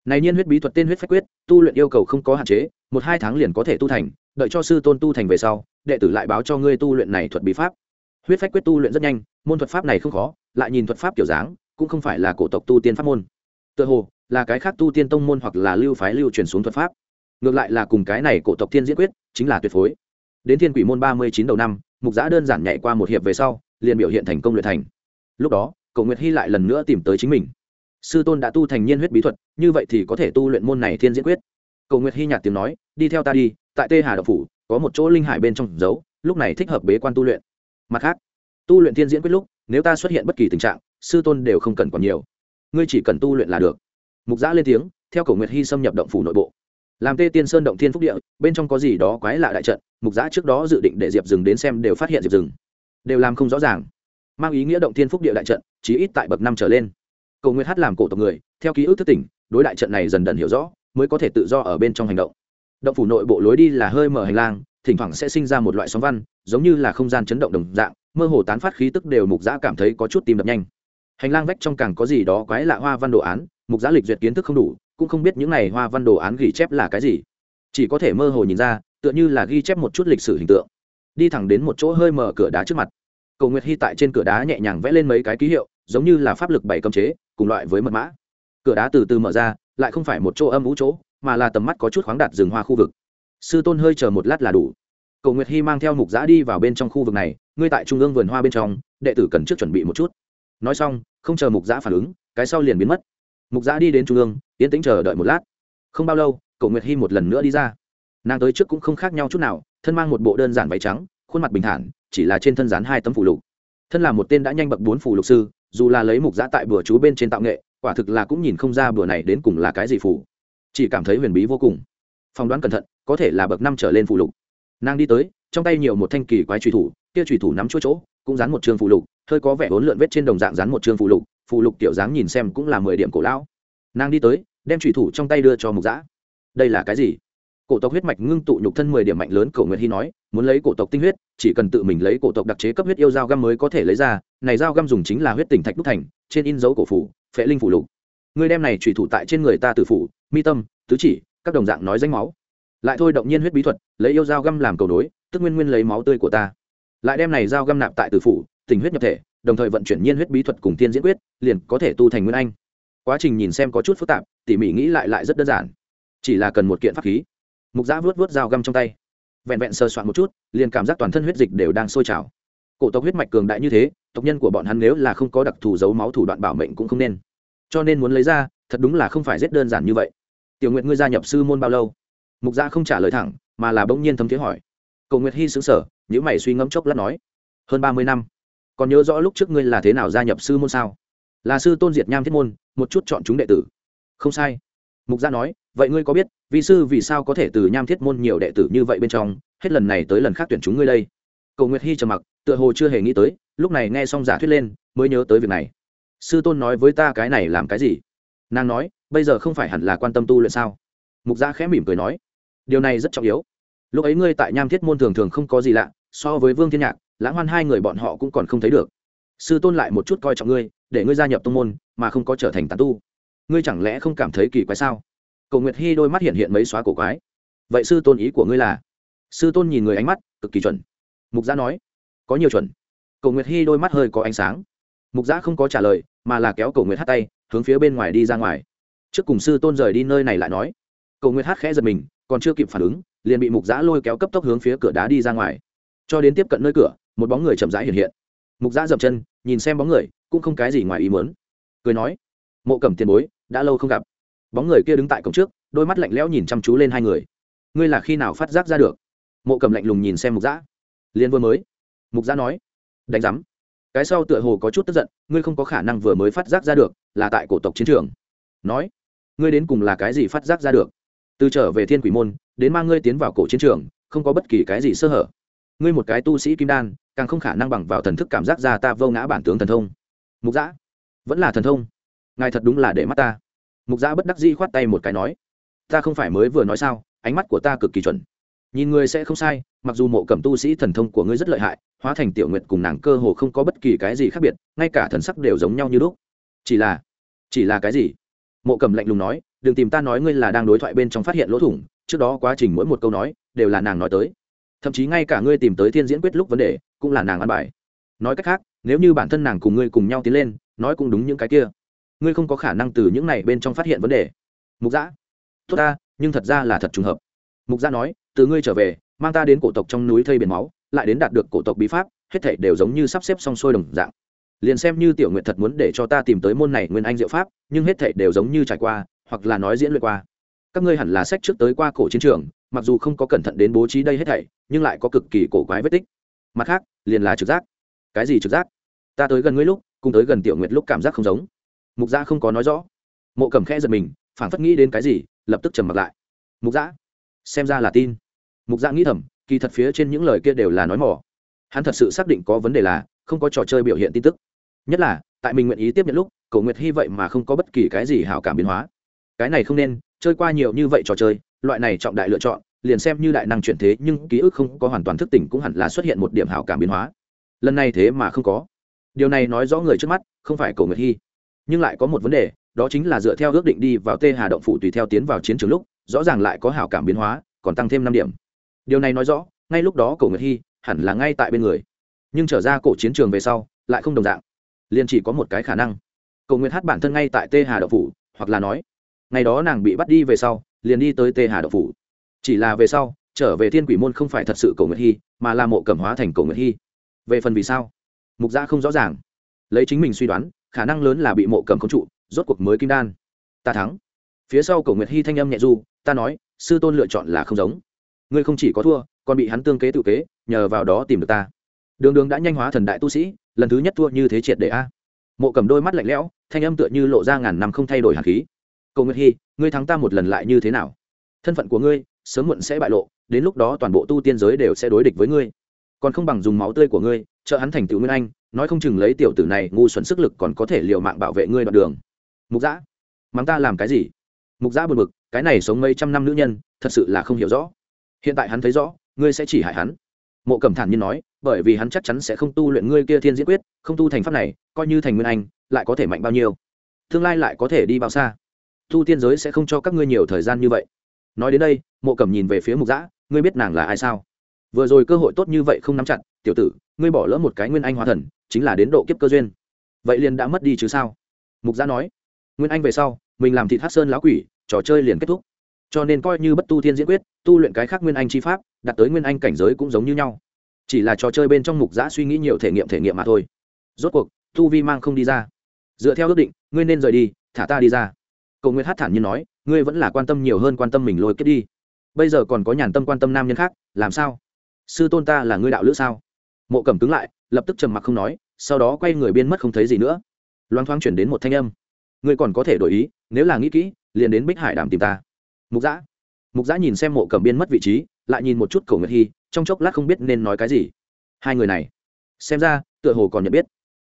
Này nhiên huyết bí thuật tên huyết phách quyết, tu luyện yêu cầu không có hạn chế, một hai tháng liền có thể tu thành, đợi cho sư tôn tu thành về sau, đệ tử lại báo cho ngươi tu luyện này thuật bí pháp. Huyết phách quyết tu luyện rất nhanh, môn thuật pháp này không khó, lại nhìn thuật pháp kiểu dáng, cũng không phải là cổ tộc tu tiên pháp môn. Tựa hồ, là cái khác tu tiên tông môn hoặc là lưu phái lưu truyền xuống thuật pháp. Ngược lại là cùng cái này cổ tộc tiên diễn quyết, chính là tuyệt phối. Đến thiên quỷ môn ba mươi chín đầu năm mục giã đơn giản nhảy qua một hiệp về sau, liền biểu hiện thành công luyện thành. Lúc đó cầu nguyệt hy lại lần nữa tìm tới chính mình. Sư tôn đã tu thành nhiên huyết bí thuật, như vậy thì có thể tu luyện môn này thiên diễn quyết. Cầu nguyệt hy nhạt tiếng nói, đi theo ta đi, tại tê hà độc phủ, có một chỗ linh hải bên trong giấu lúc này thích hợp bế quan tu luyện. Mặt khác, tu luyện thiên diễn quyết lúc, nếu ta xuất hiện bất kỳ tình trạng, sư tôn đều không cần còn nhiều. Ngươi chỉ cần tu luyện là được. Mục giã lên tiếng, theo cầu nguyệt hy xâm nhập động phủ nội bộ. Làm tê tiên sơn động thiên phúc địa, bên trong có gì đó quái lạ đại trận mục giã trước đó dự định để diệp rừng đến xem đều phát hiện diệp rừng đều làm không rõ ràng mang ý nghĩa động thiên phúc địa đại trận chí ít tại bậc năm trở lên cầu nguyện hát làm cổ tộc người theo ký ức thức tỉnh đối đại trận này dần dần hiểu rõ mới có thể tự do ở bên trong hành động động phủ nội bộ lối đi là hơi mở hành lang thỉnh thoảng sẽ sinh ra một loại sóng văn giống như là không gian chấn động đồng dạng mơ hồ tán phát khí tức đều mục giã cảm thấy có chút tim đập nhanh hành lang vách trong càng có gì đó quái lạ hoa văn đồ án mục giã lịch duyệt kiến thức không đủ cũng không biết những này hoa văn đồ án ghi chép là cái gì chỉ có thể mơ hồ nhìn ra tựa như là ghi chép một chút lịch sử hình tượng. Đi thẳng đến một chỗ hơi mở cửa đá trước mặt. Cầu nguyệt hy tại trên cửa đá nhẹ nhàng vẽ lên mấy cái ký hiệu, giống như là pháp lực bảy cấm chế, cùng loại với mật mã. Cửa đá từ từ mở ra, lại không phải một chỗ âm ú chỗ, mà là tầm mắt có chút khoáng đạt rừng hoa khu vực. Sư tôn hơi chờ một lát là đủ. Cầu nguyệt hy mang theo mục giã đi vào bên trong khu vực này, ngươi tại trung ương vườn hoa bên trong, đệ tử cần trước chuẩn bị một chút. Nói xong, không chờ mục giã phản ứng, cái sau liền biến mất. Mục giã đi đến trung ương, yên tĩnh chờ đợi một lát. Không bao lâu, cầu nguyệt hy một lần nữa đi ra nàng tới trước cũng không khác nhau chút nào, thân mang một bộ đơn giản váy trắng, khuôn mặt bình thản, chỉ là trên thân dán hai tấm phủ lục. Thân là một tên đã nhanh bậc bốn phủ lục sư, dù là lấy mục giã tại bữa chú bên trên tạo nghệ, quả thực là cũng nhìn không ra bữa này đến cùng là cái gì phủ chỉ cảm thấy huyền bí vô cùng. Phỏng đoán cẩn thận, có thể là bậc năm trở lên phủ lục. Nàng đi tới, trong tay nhiều một thanh kỳ quái trùy thủ, kia trùy thủ nắm chỗ chỗ, cũng dán một trường phù lục, hơi có vẻ hỗn lượn vết trên đồng dạng dán một trường phù lục phù lục tiểu dáng nhìn xem cũng là mười điểm cổ lão. Nàng đi tới, đem trùy thủ trong tay đưa cho mục giã. Đây là cái gì? Cổ tộc huyết mạch ngưng tụ nhục thân mười điểm mạnh lớn, cổ nguyệt hy nói, muốn lấy cổ tộc tinh huyết, chỉ cần tự mình lấy cổ tộc đặc chế cấp huyết yêu dao găm mới có thể lấy ra. Này dao găm dùng chính là huyết tỉnh thạch đúc thành, trên in dấu cổ phủ, phệ linh phủ lục. Người đem này trùy thủ tại trên người ta tử phủ, mi tâm, tứ chỉ, các đồng dạng nói danh máu. Lại thôi động nhiên huyết bí thuật, lấy yêu dao găm làm cầu đối tức nguyên nguyên lấy máu tươi của ta. Lại đem này dao găm nạp tại tử phủ tình huyết nhập thể, đồng thời vận chuyển nhiên huyết bí thuật cùng tiên diễn quyết, liền có thể tu thành nguyên anh. Quá trình nhìn xem có chút phức tạp, tỉ mỉ nghĩ lại lại rất đơn giản. Chỉ là cần một kiện pháp khí mục giã vớt vớt dao găm trong tay. Vẹn vẹn sơ soạn một chút, liền cảm giác toàn thân huyết dịch đều đang sôi trào. Cổ tộc huyết mạch cường đại như thế, tộc nhân của bọn hắn nếu là không có đặc thù giấu máu thủ đoạn bảo mệnh cũng không nên. Cho nên muốn lấy ra, thật đúng là không phải rất đơn giản như vậy. Tiểu nguyện ngươi gia nhập sư môn bao lâu? Mục gia không trả lời thẳng, mà là bỗng nhiên thấm thế hỏi. Cầu nguyệt hy xứng sở nhữ mày suy ngẫm chốc lát nói. Hơn ba mươi năm. Còn nhớ rõ lúc trước ngươi là thế nào gia nhập sư môn sao? Là sư tôn diệt nham thiết môn, một chút chọn chúng đệ tử. Không sai. Mục gia nói vậy ngươi có biết vị sư vì sao có thể từ nham thiết môn nhiều đệ tử như vậy bên trong, hết lần này tới lần khác tuyển chúng ngươi đây? Cầu nguyệt hy trầm mặc, tựa hồ chưa hề nghĩ tới, lúc này nghe xong giả thuyết lên, mới nhớ tới việc này. Sư tôn nói với ta cái này làm cái gì? Nàng nói, bây giờ không phải hẳn là quan tâm tu luyện sao? Mục gia khẽ mỉm cười nói, điều này rất trọng yếu. Lúc ấy ngươi tại nham thiết môn thường thường không có gì lạ, so với vương thiên nhạc, lãng hoan hai người bọn họ cũng còn không thấy được. Sư tôn lại một chút coi trọng ngươi, để ngươi gia nhập tông môn, mà không có trở thành tán tu. Ngươi chẳng lẽ không cảm thấy kỳ quái sao? Cầu nguyệt hy đôi mắt hiện hiện mấy xóa cổ quái. Vậy sư tôn ý của ngươi là? Sư tôn nhìn người ánh mắt, cực kỳ chuẩn. Mục gia nói, có nhiều chuẩn. Cầu nguyệt hy đôi mắt hơi có ánh sáng. Mục gia không có trả lời, mà là kéo cầu nguyệt hát tay, hướng phía bên ngoài đi ra ngoài. Trước cùng sư tôn rời đi nơi này lại nói. Cầu nguyệt hát khẽ giật mình, còn chưa kịp phản ứng, liền bị mục giã lôi kéo cấp tốc hướng phía cửa đá đi ra ngoài. Cho đến tiếp cận nơi cửa, một bóng người chậm rãi hiện hiện. Mục giã dậm chân, nhìn xem bóng người, cũng không cái gì ngoài ý muốn. Cười nói, mộ cẩm tiền bối, đã lâu không gặp bóng người kia đứng tại cổng trước, đôi mắt lạnh lẽo nhìn chăm chú lên hai người. Ngươi là khi nào phát giác ra được? Mộ cầm lạnh lùng nhìn xem mục giã liên vừa mới. Mục giã nói. Đánh giám. Cái sau tựa hồ có chút tức giận, ngươi không có khả năng vừa mới phát giác ra được, là tại cổ tộc chiến trường. Nói. Ngươi đến cùng là cái gì phát giác ra được? Từ trở về thiên quỷ môn, đến mang ngươi tiến vào cổ chiến trường, không có bất kỳ cái gì sơ hở. Ngươi một cái tu sĩ kim đan, càng không khả năng bằng vào thần thức cảm giác ra ta vô ngã bản tướng thần thông. Mục giã vẫn là thần thông. Ngài thật đúng là để mắt ta mục giã bất đắc dĩ khoát tay một cái nói, ta không phải mới vừa nói sao, ánh mắt của ta cực kỳ chuẩn. Nhìn ngươi sẽ không sai, mặc dù mộ cẩm tu sĩ thần thông của ngươi rất lợi hại, hóa thành tiểu nguyện cùng nàng cơ hồ không có bất kỳ cái gì khác biệt, ngay cả thần sắc đều giống nhau như lúc. Chỉ là chỉ là cái gì? Mộ Cẩm lạnh lùng nói, đừng tìm ta nói ngươi là đang đối thoại bên trong phát hiện lỗ thủng, trước đó quá trình mỗi một câu nói, đều là nàng nói tới. Thậm chí ngay cả ngươi tìm tới thiên diễn quyết lúc vấn đề, cũng là nàng ăn bài. Nói cách khác, nếu như bản thân nàng cùng ngươi cùng nhau tiến lên, nói cũng đúng những cái kia ngươi không có khả năng từ những này bên trong phát hiện vấn đề. Mục giã tốt ta, nhưng thật ra là thật trùng hợp. Mục giã nói, từ ngươi trở về, mang ta đến cổ tộc trong núi thây biển máu, lại đến đạt được cổ tộc bí pháp, hết thảy đều giống như sắp xếp xong xuôi đồng dạng. Liền xem như tiểu nguyện thật muốn để cho ta tìm tới môn này nguyên anh diệu pháp, nhưng hết thảy đều giống như trải qua, hoặc là nói diễn luyện qua. Các ngươi hẳn là sách trước tới qua cổ chiến trường, mặc dù không có cẩn thận đến bố trí đây hết thảy, nhưng lại có cực kỳ cổ quái vết tích. Mặt khác, liền là trực giác. Cái gì trực giác? Ta tới gần ngươi lúc, cùng tới gần tiểu nguyệt lúc cảm giác không giống mục gia không có nói rõ. Mộ cầm khẽ giật mình, phảng phất nghĩ đến cái gì, lập tức trầm mặt lại. Mục gia xem ra là tin. Mục gia nghĩ thầm, kỳ thật phía trên những lời kia đều là nói mỏ. Hắn thật sự xác định có vấn đề là, không có trò chơi biểu hiện tin tức. Nhất là, tại mình nguyện ý tiếp nhận lúc cầu nguyệt hy vậy mà không có bất kỳ cái gì hảo cảm biến hóa. Cái này không nên, chơi qua nhiều như vậy trò chơi, loại này trọng đại lựa chọn, liền xem như đại năng chuyển thế, nhưng ký ức không có hoàn toàn thức tỉnh cũng hẳn là xuất hiện một điểm hảo cảm biến hóa. Lần này thế mà không có. Điều này nói rõ người trước mắt, không phải cầu nguyệt hy nhưng lại có một vấn đề, đó chính là dựa theo ước định đi vào tê hà động phủ tùy theo tiến vào chiến trường lúc, rõ ràng lại có hảo cảm biến hóa, còn tăng thêm năm điểm. Điều này nói rõ, ngay lúc đó cổ nguyệt hy hẳn là ngay tại bên người. Nhưng trở ra cổ chiến trường về sau, lại không đồng dạng. Liền chỉ có một cái khả năng. Cổ nguyệt hát bản thân ngay tại tê hà động phủ, hoặc là nói, ngày đó nàng bị bắt đi về sau, liền đi tới tê hà động phủ. Chỉ là về sau, trở về thiên quỷ môn không phải thật sự cổ nguyệt hy, mà là mộ cẩm hóa thành cổ nguyệt hy. Về phần vì sao, mục gia không rõ ràng. Lấy chính mình suy đoán khả năng lớn là bị mộ cầm khống trụ, rốt cuộc mới kim đan. Ta thắng. Phía sau cổ nguyệt hy thanh âm nhẹ du, ta nói, sư tôn lựa chọn là không giống. Ngươi không chỉ có thua, còn bị hắn tương kế tự kế, nhờ vào đó tìm được ta. Đường đường đã nhanh hóa thần đại tu sĩ, lần thứ nhất thua như thế triệt để a. Mộ cầm đôi mắt lạnh lẽo, thanh âm tựa như lộ ra ngàn năm không thay đổi hạt khí. Cầu nguyệt hy, ngươi thắng ta một lần lại như thế nào? Thân phận của ngươi, sớm muộn sẽ bại lộ, đến lúc đó toàn bộ tu tiên giới đều sẽ đối địch với ngươi. Còn không bằng dùng máu tươi của ngươi trợ hắn thành tựu nguyên anh, nói không chừng lấy tiểu tử này ngu xuẩn sức lực còn có thể liều mạng bảo vệ ngươi đoạn đường. Mục giã mắng ta làm cái gì? Mục giã buồn bực, cái này sống mấy trăm năm nữ nhân, thật sự là không hiểu rõ. Hiện tại hắn thấy rõ, ngươi sẽ chỉ hại hắn. Mộ cẩm thản nhiên nói, bởi vì hắn chắc chắn sẽ không tu luyện ngươi kia thiên diễn quyết, không tu thành pháp này, coi như thành nguyên anh, lại có thể mạnh bao nhiêu? Tương lai lại có thể đi bao xa? Tu tiên giới sẽ không cho các ngươi nhiều thời gian như vậy. Nói đến đây, mộ cẩm nhìn về phía mục giã ngươi biết nàng là ai sao? Vừa rồi cơ hội tốt như vậy không nắm chặt, tiểu tử, ngươi bỏ lỡ một cái nguyên anh hóa thần, chính là đến độ kiếp cơ duyên. Vậy liền đã mất đi chứ sao? Mục gia nói. Nguyên anh về sau, mình làm thịt hát sơn lão quỷ, trò chơi liền kết thúc. Cho nên coi như bất tu thiên diễn quyết, tu luyện cái khác nguyên anh chi pháp đặt tới nguyên anh cảnh giới cũng giống như nhau. Chỉ là trò chơi bên trong mục giã suy nghĩ nhiều thể nghiệm thể nghiệm mà thôi. Rốt cuộc, tu vi mang không đi ra. Dựa theo ước định, ngươi nên rời đi, thả ta đi ra. Cầu nguyện hát thản như nói, ngươi vẫn là quan tâm nhiều hơn quan tâm mình lôi kết đi. Bây giờ còn có nhàn tâm quan tâm nam nhân khác, làm sao? Sư tôn ta là ngươi đạo lữ sao? Mộ cẩm cứng lại, lập tức trầm mặc không nói, sau đó quay người biên mất không thấy gì nữa. Loáng thoáng chuyển đến một thanh âm. Ngươi còn có thể đổi ý, nếu là nghĩ kỹ, liền đến bích hải đàm tìm ta. Mục giã mục giã nhìn xem mộ cẩm biên mất vị trí, lại nhìn một chút cầu nguyệt hy trong chốc lát không biết nên nói cái gì. Hai người này, xem ra, tựa hồ còn nhận biết.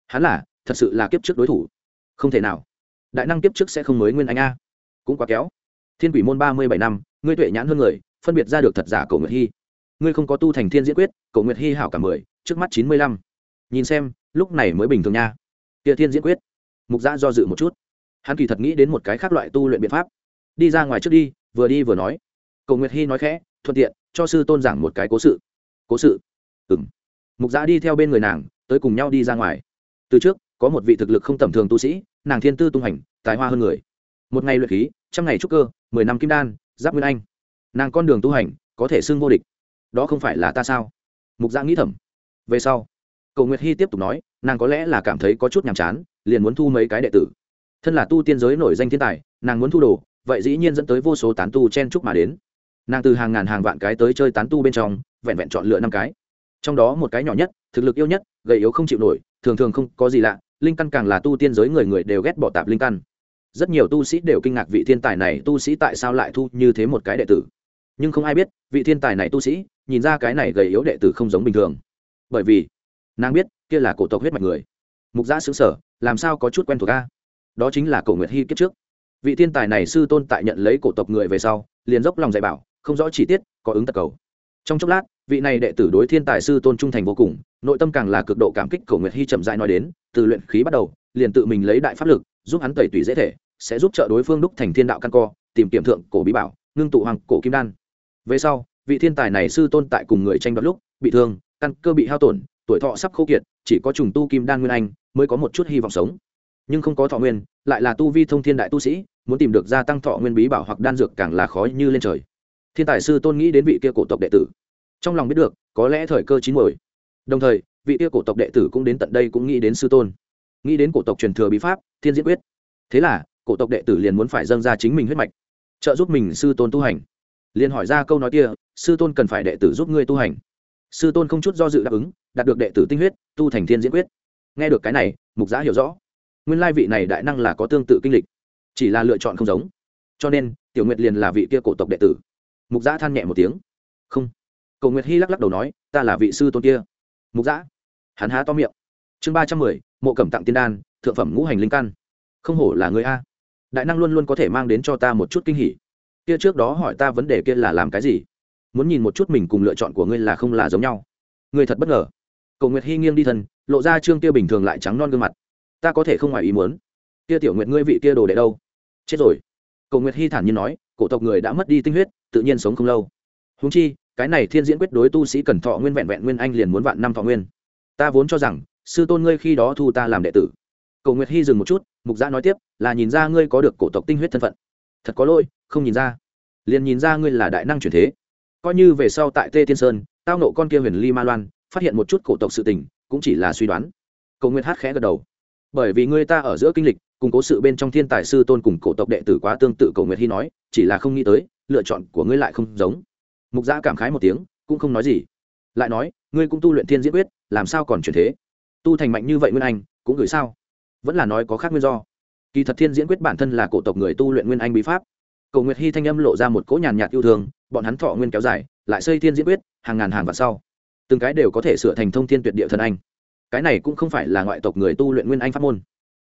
Hắn là, thật sự là kiếp trước đối thủ. Không thể nào. Đại năng kiếp trước sẽ không mới nguyên anh a. Cũng quá kéo. Thiên quỷ môn ba mươi bảy năm, ngươi tuệ nhãn hơn người, phân biệt ra được thật giả cầu nguyệt hy ngươi không có tu thành thiên diễn quyết cậu nguyệt hy hảo cả mười, trước mắt chín mươi lăm. Nhìn xem, lúc này mới bình thường nha. Địa thiên diễn quyết. Mục giã do dự một chút. Hắn kỳ thật nghĩ đến một cái khác loại tu luyện biện pháp. Đi ra ngoài trước đi, vừa đi vừa nói. Cậu nguyệt hy nói khẽ, thuận tiện, cho sư tôn giảng một cái cố sự. Cố sự? Ừ m mục giã đi theo bên người nàng, tới cùng nhau đi ra ngoài. Từ trước, có một vị thực lực không tầm thường tu sĩ, nàng thiên tư tung hành, tài hoa hơn người. Một ngày luyện khí, trăm ngày trúc cơ, mười năm kim đan, giáp nguyên anh. Nàng con đường tu hành, có thể xưng vô địch đó không phải là ta sao? Mục giã nghĩ thầm. Về sau, cầu nguyệt hy tiếp tục nói, nàng có lẽ là cảm thấy có chút nhàm chán, liền muốn thu mấy cái đệ tử. Thân là tu tiên giới nổi danh thiên tài, nàng muốn thu đồ, vậy dĩ nhiên dẫn tới vô số tán tu chen chúc mà đến. Nàng từ hàng ngàn hàng vạn cái tới chơi tán tu bên trong, vẹn vẹn chọn lựa năm cái. Trong đó một cái nhỏ nhất, thực lực yêu nhất, gầy yếu không chịu nổi, thường thường không có gì lạ, linh căn càng là tu tiên giới người người đều ghét bỏ tạp linh căn. Rất nhiều tu sĩ đều kinh ngạc vị thiên tài này tu sĩ tại sao lại thu như thế một cái đệ tử. Nhưng không ai biết, vị thiên tài này tu sĩ nhìn ra cái này gầy yếu đệ tử không giống bình thường. Bởi vì, nàng biết, kia là cổ tộc huyết mạch người. Mục giã xứng sở, làm sao có chút quen thuộc ca đó chính là cổ nguyệt hy kiếp trước. Vị thiên tài này sư tôn tại nhận lấy cổ tộc người về sau, liền dốc lòng dạy bảo, không rõ chi tiết, có ứng tật cầu. Trong chốc lát, vị này đệ tử đối thiên tài sư tôn trung thành vô cùng, nội tâm càng là cực độ cảm kích cổ nguyệt hy chậm dại nói đến, từ luyện khí bắt đầu, liền tự mình lấy đại pháp lực, giúp hắn tẩy tủy dễ thể, sẽ giúp trợ đối phương đúc thành thiên đạo căn co, tìm kiếm thượng cổ bí bảo, ngưng tụ hoàng cổ kim đan. Về sau vị thiên tài này sư tôn tại cùng người tranh đoạt lúc, bị thương, căn cơ bị hao tổn, tuổi thọ sắp khô kiệt, chỉ có trùng tu kim đan nguyên anh mới có một chút hy vọng sống. Nhưng không có thọ nguyên, lại là tu vi thông thiên đại tu sĩ, muốn tìm được gia tăng thọ nguyên bí bảo hoặc đan dược càng là khó như lên trời. Thiên tài sư tôn nghĩ đến vị kia cổ tộc đệ tử. Trong lòng biết được, có lẽ thời cơ chín muồi. Đồng thời, vị kia cổ tộc đệ tử cũng đến tận đây cũng nghĩ đến sư tôn. Nghĩ đến cổ tộc truyền thừa bí pháp, thiên diễn quyết. Thế là, cổ tộc đệ tử liền muốn phải dâng ra chính mình huyết mạch, trợ giúp mình sư tôn tu hành liền hỏi ra câu nói kia, sư tôn cần phải đệ tử giúp ngươi tu hành. Sư tôn không chút do dự đáp ứng, đạt được đệ tử tinh huyết, tu thành thiên diễn quyết. Nghe được cái này, mục giã hiểu rõ. Nguyên lai vị này đại năng là có tương tự kinh lịch, chỉ là lựa chọn không giống. Cho nên, tiểu nguyệt liền là vị kia cổ tộc đệ tử. Mục giã than nhẹ một tiếng. Không. Cầu nguyệt hy lắc lắc đầu nói, ta là vị sư tôn kia. Mục giã. Hắn há to miệng. Chương ba trăm mười, mộ cẩm tặng tiên đan, thượng phẩm ngũ hành linh căn. Không hổ là người a. Đại năng luôn luôn có thể mang đến cho ta một chút kinh hỉ kia trước đó hỏi ta vấn đề kia là làm cái gì? Muốn nhìn một chút mình cùng lựa chọn của ngươi là không là giống nhau. Ngươi thật bất ngờ. Cầu nguyệt hy nghiêng đi thân, lộ ra trương kia bình thường lại trắng non gương mặt. Ta có thể không ngoài ý muốn. Kia tiểu nguyệt ngươi vị kia đồ đệ đâu? Chết rồi. Cầu nguyệt hy thản nhiên nói, cổ tộc người đã mất đi tinh huyết, tự nhiên sống không lâu. Húng chi, cái này thiên diễn quyết đối tu sĩ cần thọ nguyên vẹn vẹn nguyên anh liền muốn vạn năm thọ nguyên. Ta vốn cho rằng, sư tôn ngươi khi đó thu ta làm đệ tử. Cầu nguyệt hy dừng một chút, mục giã nói tiếp, là nhìn ra ngươi có được cổ tộc tinh huyết thân phận. Thật có lỗi không nhìn ra. Liền nhìn ra ngươi là đại năng chuyển thế. Coi như về sau tại tê tiên sơn, tao nộ con kia huyền ly ma loan, phát hiện một chút cổ tộc sự tình, cũng chỉ là suy đoán. Cầu nguyệt hát khẽ gật đầu. Bởi vì ngươi ta ở giữa kinh lịch, cùng cố sự bên trong thiên tài sư tôn cùng cổ tộc đệ tử quá tương tự, cầu nguyệt hy nói, chỉ là không nghĩ tới, lựa chọn của ngươi lại không giống. Mục giã cảm khái một tiếng, cũng không nói gì. Lại nói, ngươi cũng tu luyện thiên diễn quyết, làm sao còn chuyển thế? Tu thành mạnh như vậy nguyên anh, cũng gửi sao? Vẫn là nói có khác nguyên do. Kỳ thật thiên diễn quyết bản thân là cổ tộc người tu luyện nguyên anh bí pháp cầu nguyệt hy thanh âm lộ ra một cỗ nhàn nhạt yêu thương, bọn hắn thọ nguyên kéo dài, lại xây thiên diễn quyết, hàng ngàn hàng vạn sau. Từng cái đều có thể sửa thành thông thiên tuyệt địa thần anh. Cái này cũng không phải là ngoại tộc người tu luyện nguyên anh pháp môn.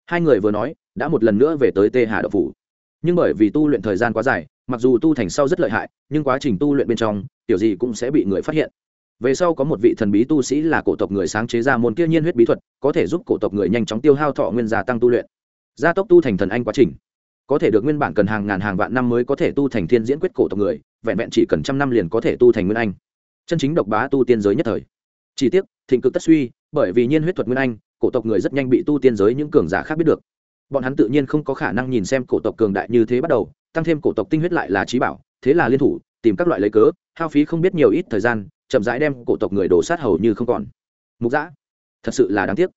Hai người vừa nói, đã một lần nữa về tới tê hà độc phủ. Nhưng bởi vì tu luyện thời gian quá dài, mặc dù tu thành sau rất lợi hại, nhưng quá trình tu luyện bên trong kiểu gì cũng sẽ bị người phát hiện. Về sau có một vị thần bí tu sĩ là cổ tộc người sáng chế ra môn kia nhiên huyết bí thuật, có thể giúp cổ tộc người nhanh chóng tiêu hao thọ nguyên gia tăng tu luyện. Gia tốc tu thành thần anh quá trình có thể được nguyên bản cần hàng ngàn hàng vạn năm mới có thể tu thành thiên diễn quyết cổ tộc người, vẹn vẹn chỉ cần trăm năm liền có thể tu thành nguyên anh. Chân chính độc bá tu tiên giới nhất thời. Chỉ tiếc, thịnh cực tất suy, bởi vì nhiên huyết thuật nguyên anh, cổ tộc người rất nhanh bị tu tiên giới những cường giả khác biết được. Bọn hắn tự nhiên không có khả năng nhìn xem cổ tộc cường đại như thế bắt đầu, tăng thêm cổ tộc tinh huyết lại là trí bảo, thế là liên thủ, tìm các loại lấy cớ, hao phí không biết nhiều ít thời gian, chậm rãi đem cổ tộc người đổ sát hầu như không còn. Mục giã thật sự là đáng tiếc.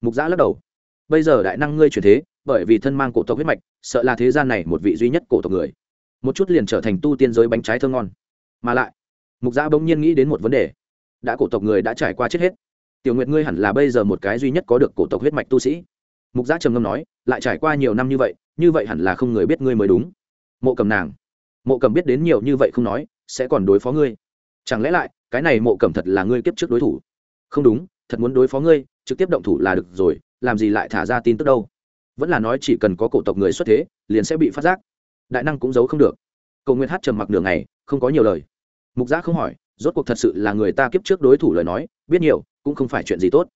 Mục giã lắc đầu bây giờ đại năng ngươi chuyển thế, bởi vì thân mang cổ tộc huyết mạch, sợ là thế gian này một vị duy nhất cổ tộc người. Một chút liền trở thành tu tiên giới bánh trái thơ ngon. Mà lại, mục gia bỗng nhiên nghĩ đến một vấn đề. Đã cổ tộc người đã trải qua chết hết, tiểu nguyệt ngươi hẳn là bây giờ một cái duy nhất có được cổ tộc huyết mạch tu sĩ. Mục gia trầm ngâm nói, lại trải qua nhiều năm như vậy như vậy hẳn là không người biết ngươi mới đúng. Mộ cầm nàng, mộ cầm biết đến nhiều như vậy không nói, sẽ còn đối phó ngươi. Chẳng lẽ lại, cái này mộ cầm thật là ngươi kiếp trước đối thủ? Không đúng, thật muốn đối phó ngươi, trực tiếp động thủ là được rồi làm gì lại thả ra tin tức đâu? Vẫn là nói chỉ cần có cổ tộc người xuất thế, liền sẽ bị phát giác. Đại năng cũng giấu không được. Cầu nguyện hát trầm mặc nửa ngày, không có nhiều lời. Mục giác không hỏi, rốt cuộc thật sự là người ta kiếp trước đối thủ lời nói, biết nhiều, cũng không phải chuyện gì tốt.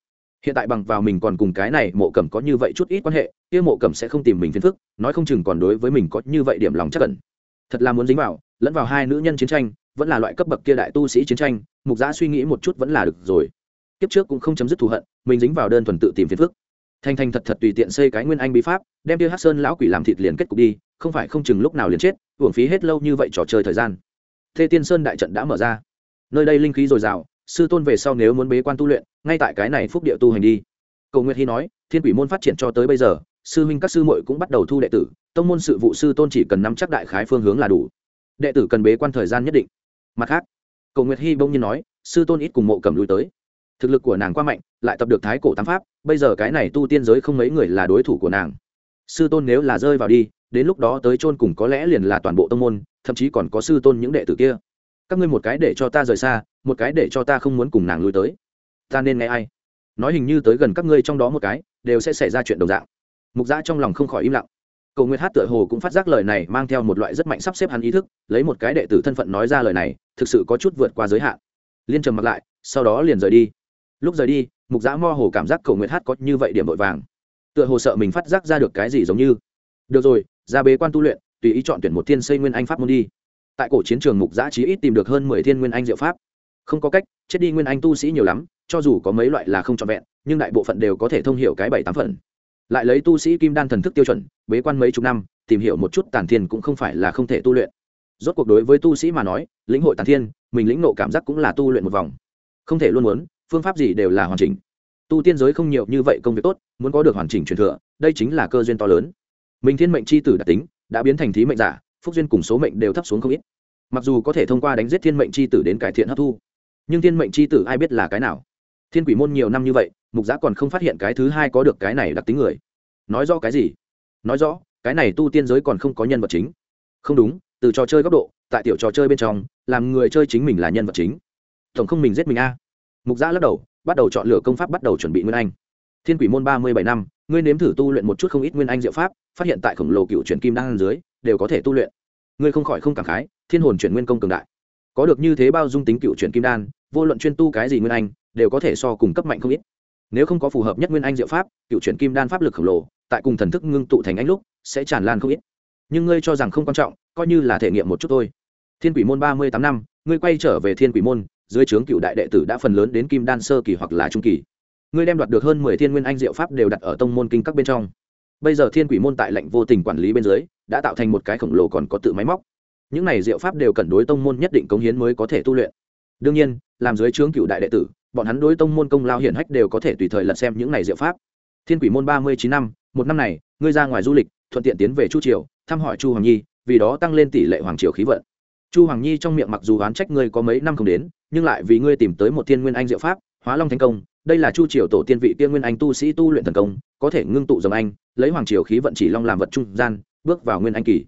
Hiện tại bằng vào mình còn cùng cái này mộ cẩm có như vậy chút ít quan hệ, kia mộ cẩm sẽ không tìm mình phiền phức, nói không chừng còn đối với mình có như vậy điểm lòng chắc cẩn thật là muốn dính vào, lẫn vào hai nữ nhân chiến tranh, vẫn là loại cấp bậc kia đại tu sĩ chiến tranh, mục giã suy nghĩ một chút vẫn là được rồi. Kiếp trước cũng không chấm dứt thù hận, mình dính vào đơn thuần tự tìm phiền phức thành thành thật thật tùy tiện xây cái nguyên anh bí pháp, đem kia hát sơn lão quỷ làm thịt liền kết cục đi, không phải không chừng lúc nào liền chết uổng phí hết lâu như vậy trò chơi thời gian. Thế tiên sơn đại trận đã mở ra. Nơi đây linh khí dồi dào, sư tôn về sau nếu muốn bế quan tu luyện, ngay tại cái này phúc địa tu hành đi. Cầu nguyệt hy nói, thiên quỷ môn phát triển cho tới bây giờ, sư huynh các sư muội cũng bắt đầu thu đệ tử, tông môn sự vụ sư tôn chỉ cần nắm chắc đại khái phương hướng là đủ. Đệ tử cần bế quan thời gian nhất định. Mặt khác, cầu nguyệt hy bỗng nhiên nói, sư tôn ít cùng mộ cầm lui tới thực lực của nàng quá mạnh, lại tập được thái cổ tam pháp, bây giờ cái này tu tiên giới không mấy người là đối thủ của nàng. Sư tôn nếu là rơi vào đi, đến lúc đó tới chôn cùng có lẽ liền là toàn bộ tông môn, thậm chí còn có sư tôn những đệ tử kia. Các ngươi một cái để cho ta rời xa, một cái để cho ta không muốn cùng nàng lui tới. Ta nên nghe ai? Nói hình như tới gần các ngươi trong đó một cái, đều sẽ xảy ra chuyện đồng dạng. Mục giã trong lòng không khỏi im lặng. Cầu nguyệt hát tựa hồ cũng phát giác lời này mang theo một loại rất mạnh sắp xếp hắn ý thức, lấy một cái đệ tử thân phận nói ra lời này, thực sự có chút vượt qua giới hạn. Liên trầm mặc lại, sau đó liền rời đi lúc rời đi, mục giã mo hồ cảm giác cầu nguyệt hát có như vậy điểm vội vàng. Tựa hồ sợ mình phát giác ra được cái gì giống như. Được rồi, ra bế quan tu luyện, tùy ý chọn tuyển một thiên xây nguyên anh pháp môn đi. Tại cổ chiến trường mục giã chí ít tìm được hơn mười thiên nguyên anh diệu pháp. Không có cách, chết đi nguyên anh tu sĩ nhiều lắm, cho dù có mấy loại là không trọn vẹn, nhưng đại bộ phận đều có thể thông hiểu cái bảy tám phần. Lại lấy tu sĩ kim đan thần thức tiêu chuẩn, bế quan mấy chục năm, tìm hiểu một chút tàn thiên cũng không phải là không thể tu luyện. Rốt cuộc đối với tu sĩ mà nói, lĩnh hội tàn thiên, mình lĩnh nộ cảm giác cũng là tu luyện một vòng. Không thể luôn muốn phương pháp gì đều là hoàn chỉnh. Tu tiên giới không nhiều như vậy công việc tốt, muốn có được hoàn chỉnh truyền thừa, đây chính là cơ duyên to lớn. Mình thiên mệnh c h i tử đặc tính, đã biến thành thí mệnh giả, phúc duyên cùng số mệnh đều thấp xuống không ít. Mặc dù có thể thông qua đánh giết thiên mệnh c h i tử đến cải thiện hấp thu, nhưng thiên mệnh c h i tử ai biết là cái nào? Thiên quỷ môn nhiều năm như vậy, mục giã còn không phát hiện cái thứ hai có được cái này đặc tính người. Nói rõ cái gì? Nói rõ, cái này tu tiên giới còn không có nhân vật chính. Không đúng, từ trò chơi góc độ, tại tiểu trò chơi bên trong, làm người chơi chính mình là nhân vật chính. Tổng không mình giết mình a mục giã lắc đầu, bắt đầu chọn lựa công pháp bắt đầu chuẩn bị nguyên anh. Thiên quỷ môn ba mươi bảy năm, ngươi nếm thử tu luyện một chút không ít nguyên anh diệu pháp, phát hiện tại khổng lồ cựu chuyển kim đan dưới, đều có thể tu luyện. Ngươi không khỏi không cảm khái, thiên hồn chuyển nguyên công cường đại. Có được như thế bao dung tính cựu chuyển kim đan, vô luận chuyên tu cái gì nguyên anh, đều có thể so cùng cấp mạnh không ít. Nếu không có phù hợp nhất nguyên anh diệu pháp, cựu chuyển kim đan pháp lực khổng lồ, tại cùng thần thức ngưng tụ thành anh lúc, sẽ tràn lan không ít. Nhưng ngươi cho rằng không quan trọng, coi như là thể nghiệm một chút thôi. Thiên quỷ môn ba mươi tám năm, ngươi quay trở về thiên quỷ môn dưới trướng cựu đại đệ tử đã phần lớn đến kim đan sơ kỳ hoặc là trung kỳ. Ngươi đem đoạt được hơn mười thiên nguyên anh diệu pháp đều đặt ở tông môn kinh các bên trong. Bây giờ thiên quỷ môn tại lệnh vô tình quản lý bên dưới, đã tạo thành một cái khổng lồ còn có tự máy móc. Những này diệu pháp đều cần đối tông môn nhất định cống hiến mới có thể tu luyện. Đương nhiên, làm dưới trướng cựu đại đệ tử, bọn hắn đối tông môn công lao hiển hách đều có thể tùy thời lật xem những này diệu pháp. Thiên quỷ môn ba mươi chín năm, một năm này, ngươi ra ngoài du lịch, thuận tiện tiến về chu triều, thăm hỏi chu hoàng nhi, vì đó tăng lên tỷ lệ hoàng triều khí vận chu hoàng nhi trong miệng mặc dù oán trách ngươi có mấy năm không đến, nhưng lại vì ngươi tìm tới một thiên nguyên anh diệu pháp, hóa long thành công. Đây là chu triều tổ tiên vị tiên nguyên anh tu sĩ tu luyện thần công, có thể ngưng tụ dòng anh, lấy hoàng triều khí vận chỉ long làm vật trung gian, bước vào nguyên anh kỳ.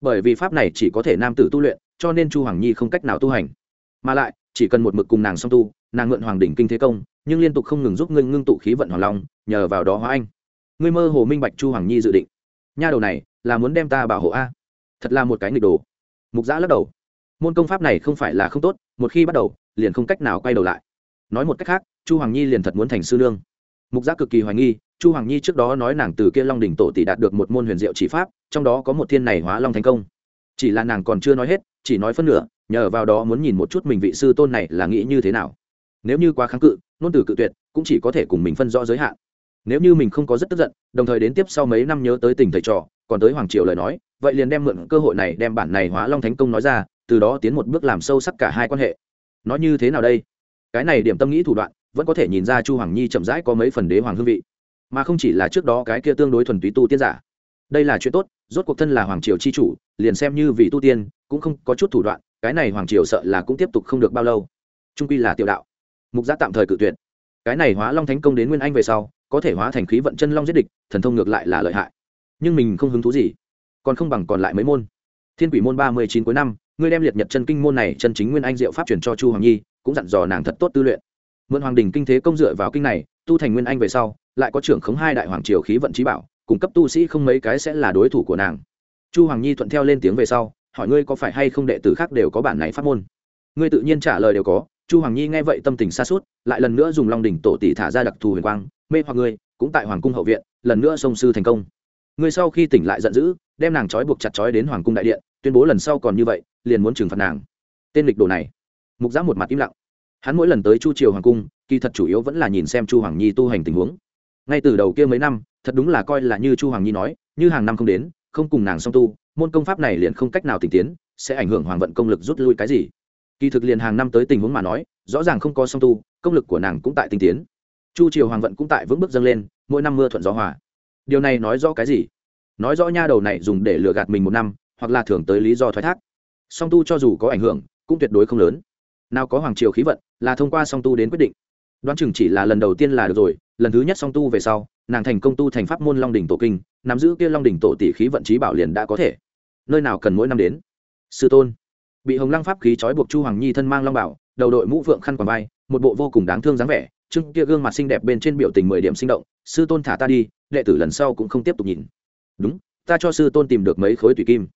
Bởi vì pháp này chỉ có thể nam tử tu luyện, cho nên chu hoàng nhi không cách nào tu hành. Mà lại, chỉ cần một mực cùng nàng song tu, nàng ngượn hoàng đỉnh kinh thế công, nhưng liên tục không ngừng giúp ngươi ngưng tụ khí vận hoàng long, nhờ vào đó hóa anh. Ngươi mơ hồ minh bạch chu hoàng nhi dự định. Nha đầu này, là muốn đem ta bảo hộ a? Thật là một cái nghịch đồ. Mục giã lắc đầu môn công pháp này không phải là không tốt, một khi bắt đầu, liền không cách nào quay đầu lại. Nói một cách khác, chu hoàng nhi liền thật muốn thành sư nương. Mục giác cực kỳ hoài nghi, chu hoàng nhi trước đó nói nàng từ kia long đỉnh tổ tỷ đạt được một môn huyền diệu chỉ pháp, trong đó có một thiên này hóa long thành công. Chỉ là nàng còn chưa nói hết, chỉ nói phân nửa, nhờ vào đó muốn nhìn một chút mình vị sư tôn này là nghĩ như thế nào. Nếu như quá kháng cự nôn từ cự tuyệt, cũng chỉ có thể cùng mình phân rõ giới hạn. Nếu như mình không có rất tức giận, đồng thời đến tiếp sau mấy năm nhớ tới tình thầy trò, còn tới hoàng triều lời nói, vậy liền đem mượn cơ hội này đem bản này hóa long thánh công nói ra từ đó tiến một bước làm sâu sắc cả hai quan hệ. Nó như thế nào đây? Cái này điểm tâm nghĩ thủ đoạn, vẫn có thể nhìn ra chu hoàng nhi chậm rãi có mấy phần đế hoàng hương vị. Mà không chỉ là trước đó cái kia tương đối thuần túy tu tiên giả. Đây là chuyện tốt, rốt cuộc thân là hoàng triều chi chủ, liền xem như vị tu tiên, cũng không có chút thủ đoạn, cái này hoàng triều sợ là cũng tiếp tục không được bao lâu. Trung quy là tiểu đạo. Mục gia tạm thời cự tuyệt. Cái này hóa long thánh công đến nguyên anh về sau, có thể hóa thành khí vận chân long giết địch, thần thông ngược lại là lợi hại. Nhưng mình không hứng thú gì. Còn không bằng còn lại mấy môn. Thiên quỷ môn ba mươi chín cuối năm ngươi đem liệt nhật chân kinh môn này chân chính nguyên anh diệu pháp truyền cho chu hoàng nhi, cũng dặn dò nàng thật tốt tư luyện. Mượn hoàng đình kinh thế công dựa vào kinh này, tu thành nguyên anh về sau, lại có trưởng khống hai đại hoàng triều khí vận trí bảo, cung cấp tu sĩ không mấy cái sẽ là đối thủ của nàng. Chu hoàng nhi thuận theo lên tiếng về sau, hỏi ngươi có phải hay không đệ tử khác đều có bản này pháp môn? Ngươi tự nhiên trả lời đều có, chu hoàng nhi nghe vậy tâm tình xa suốt lại lần nữa dùng long đỉnh tổ tỷ thả ra đặc thù huyền quang, mê hoặc ngươi, cũng tại hoàng cung hậu viện, lần nữa sông sư thành công. Ngươi sau khi tỉnh lại giận dữ, đem nàng trói buộc chặt trói đến hoàng cung đại điện, tuyên bố lần sau còn như vậy liền muốn trừng phạt nàng. Tên lịch đồ này, mục giã một mặt im lặng. Hắn mỗi lần tới chu triều hoàng cung, kỳ thật chủ yếu vẫn là nhìn xem chu hoàng nhi tu hành tình huống. Ngay từ đầu kia mấy năm, thật đúng là coi là như chu hoàng nhi nói, như hàng năm không đến, không cùng nàng song tu, môn công pháp này liền không cách nào tình tiến, sẽ ảnh hưởng hoàng vận công lực rút lui cái gì. Kỳ thực liền hàng năm tới tình huống mà nói, rõ ràng không có song tu, công lực của nàng cũng tại tinh tiến. Chu triều hoàng vận cũng tại vững bước dâng lên, mỗi năm mưa thuận gió hòa. Điều này nói rõ cái gì? Nói rõ nha đầu này dùng để lừa gạt mình một năm, hoặc là thường tới lý do thoái thác song tu cho dù có ảnh hưởng, cũng tuyệt đối không lớn. Nào có hoàng triều khí vận, là thông qua song tu đến quyết định. Đoán chừng chỉ là lần đầu tiên là được rồi, lần thứ nhất song tu về sau, nàng thành công tu thành pháp môn long đình tổ kinh, nắm giữ kia long đình tổ tỷ khí vận trí bảo liền đã có thể. Nơi nào cần mỗi năm đến? Sư tôn. Bị hồng lăng pháp khí trói buộc chu hoàng nhi thân mang long bảo, đầu đội mũ vượng khăn quàng vai, một bộ vô cùng đáng thương dáng vẻ, trưng kia gương mặt xinh đẹp bên trên biểu tình mười điểm sinh động, sư tôn thả ta đi, đệ tử lần sau cũng không tiếp tục nhìn. Đúng, ta cho sư tôn tìm được mấy khối tùy kim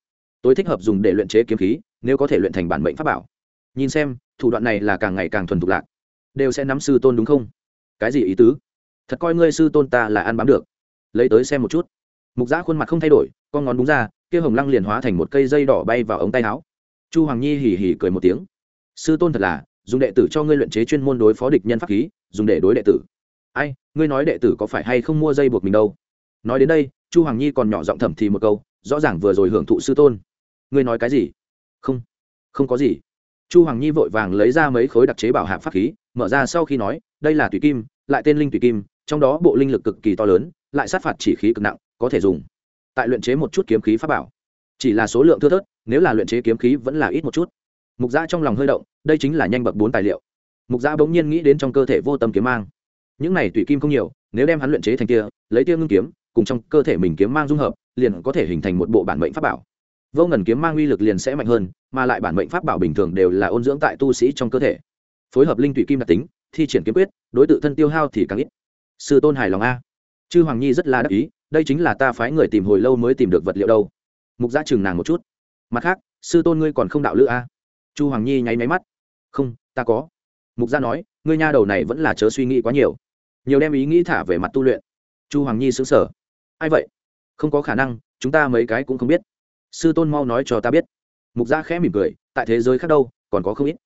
tối thích hợp dùng để luyện chế kiếm khí, nếu có thể luyện thành bản mệnh pháp bảo. Nhìn xem, thủ đoạn này là càng ngày càng thuần thục lạc. Đều sẽ nắm sư tôn đúng không? Cái gì ý tứ? Thật coi ngươi sư tôn ta là ăn bám được. Lấy tới xem một chút. Mục giã khuôn mặt không thay đổi, con ngón đúng ra, kia hồng lăng liền hóa thành một cây dây đỏ bay vào ống tay áo. Chu hoàng nhi hì hì cười một tiếng. Sư tôn thật là, dùng đệ tử cho ngươi luyện chế chuyên môn đối phó địch nhân pháp khí, dùng để đối đệ tử. Ai, ngươi nói đệ tử có phải hay không mua dây buộc mình đâu? Nói đến đây, chu hoàng nhi còn nhỏ giọng thầm thì một câu, rõ ràng vừa rồi hưởng thụ sư tôn ngươi nói cái gì? Không không có gì. Chu hoàng nhi vội vàng lấy ra mấy khối đặc chế bảo hạp pháp khí, mở ra sau khi nói, đây là tùy kim, lại tên linh tùy kim, trong đó bộ linh lực cực kỳ to lớn, lại sát phạt chỉ khí cực nặng, có thể dùng. Tại luyện chế một chút kiếm khí pháp bảo. Chỉ là số lượng thưa thớt, nếu là luyện chế kiếm khí vẫn là ít một chút. Mục gia trong lòng hơi động, đây chính là nhanh bậc bốn tài liệu. Mục gia bỗng nhiên nghĩ đến trong cơ thể vô tâm kiếm mang. Những này tùy kim không nhiều, nếu đem hắn luyện chế thành kia, lấy tiêu ngưng kiếm, cùng trong cơ thể mình kiếm mang dung hợp, liền có thể hình thành một bộ bản mệnh pháp bảo vô ngần kiếm mang uy lực liền sẽ mạnh hơn, mà lại bản mệnh pháp bảo bình thường đều là ôn dưỡng tại tu sĩ trong cơ thể. Phối hợp linh tụy kim đặc tính, thi triển kiếm quyết, đối tự thân tiêu hao thì càng ít. Sư tôn hài lòng a. Chư hoàng nhi rất là đắc ý, đây chính là ta phái người tìm hồi lâu mới tìm được vật liệu đâu. Mục gia chừng nàng một chút. Mặt khác, sư tôn ngươi còn không đạo lữ a? Chu hoàng nhi nháy máy mắt. Không, ta có. Mục gia nói, ngươi nha đầu này vẫn là chớ suy nghĩ quá nhiều. Nhiều đem ý nghĩ thả về mặt tu luyện. Chu hoàng nhi xứng sở ai vậy? Không có khả năng, chúng ta mấy cái cũng không biết sư tôn mau nói cho ta biết. Mục gia khẽ mỉm cười, tại thế giới khác đâu, còn có không ít.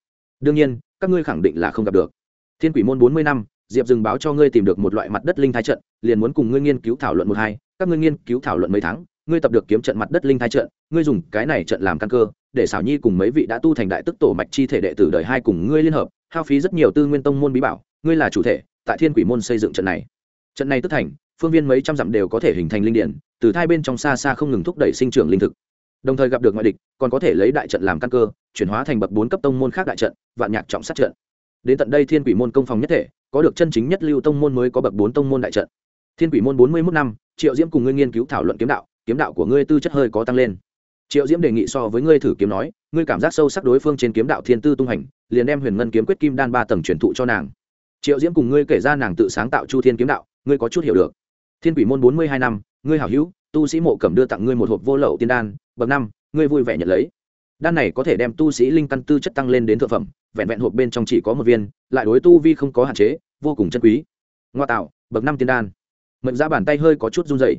Đương nhiên, các ngươi khẳng định là không gặp được. Thiên quỷ môn bốn mươi năm, diệp dừng báo cho ngươi tìm được một loại mặt đất linh thái trận, liền muốn cùng ngươi nghiên cứu thảo luận một hai. Các ngươi nghiên cứu thảo luận mấy tháng, ngươi tập được kiếm trận mặt đất linh thái trận, ngươi dùng cái này trận làm căn cơ, để xảo nhi cùng mấy vị đã tu thành đại tức tổ mạch chi thể đệ tử đời hai cùng ngươi liên hợp, hao phí rất nhiều tư nguyên tông môn bí bảo, ngươi là chủ thể, tại thiên quỷ môn xây dựng trận này. Trận này tức thành, phương viên mấy trăm dặm đều có thể hình thành linh điển, từ thai bên trong xa xa không ngừng thúc đẩy sinh trưởng linh thực đồng thời gặp được ngoại địch, còn có thể lấy đại trận làm căn cơ, chuyển hóa thành bậc bốn cấp tông môn khác đại trận, vạn nhạc trọng sát trận. Đến tận đây thiên quỷ môn công phòng nhất thể, có được chân chính nhất lưu tông môn mới có bậc bốn tông môn đại trận. Thiên quỷ môn bốn mươi mốt năm, triệu diễm cùng ngươi nghiên cứu thảo luận kiếm đạo kiếm đạo của ngươi tư chất hơi có tăng lên. Triệu diễm đề nghị so với ngươi thử kiếm nói, ngươi cảm giác sâu sắc đối phương trên kiếm đạo thiên tư tung hành, liền đem huyền ngân kiếm quyết kim đan ba tầng truyền thụ cho nàng. Triệu diễm cùng ngươi kể ra nàng tự sáng tạo chu thiên kiếm đạo, ngươi có chút hiểu được. Thiên quỷ môn bốn mươi hai năm ngươi hảo hữu, tu sĩ mộ cẩm đưa tặng ngươi một hộp vô lậu tiên đan, bậc năm, ngươi vui vẻ nhận lấy. Đan này có thể đem tu sĩ linh căn tư chất tăng lên đến thượng phẩm, vẹn vẹn hộp bên trong chỉ có một viên, lại đối tu vi không có hạn chế, vô cùng chân quý. Ngoa tạo, bậc năm tiên đan. Mệnh ra bàn tay hơi có chút run dày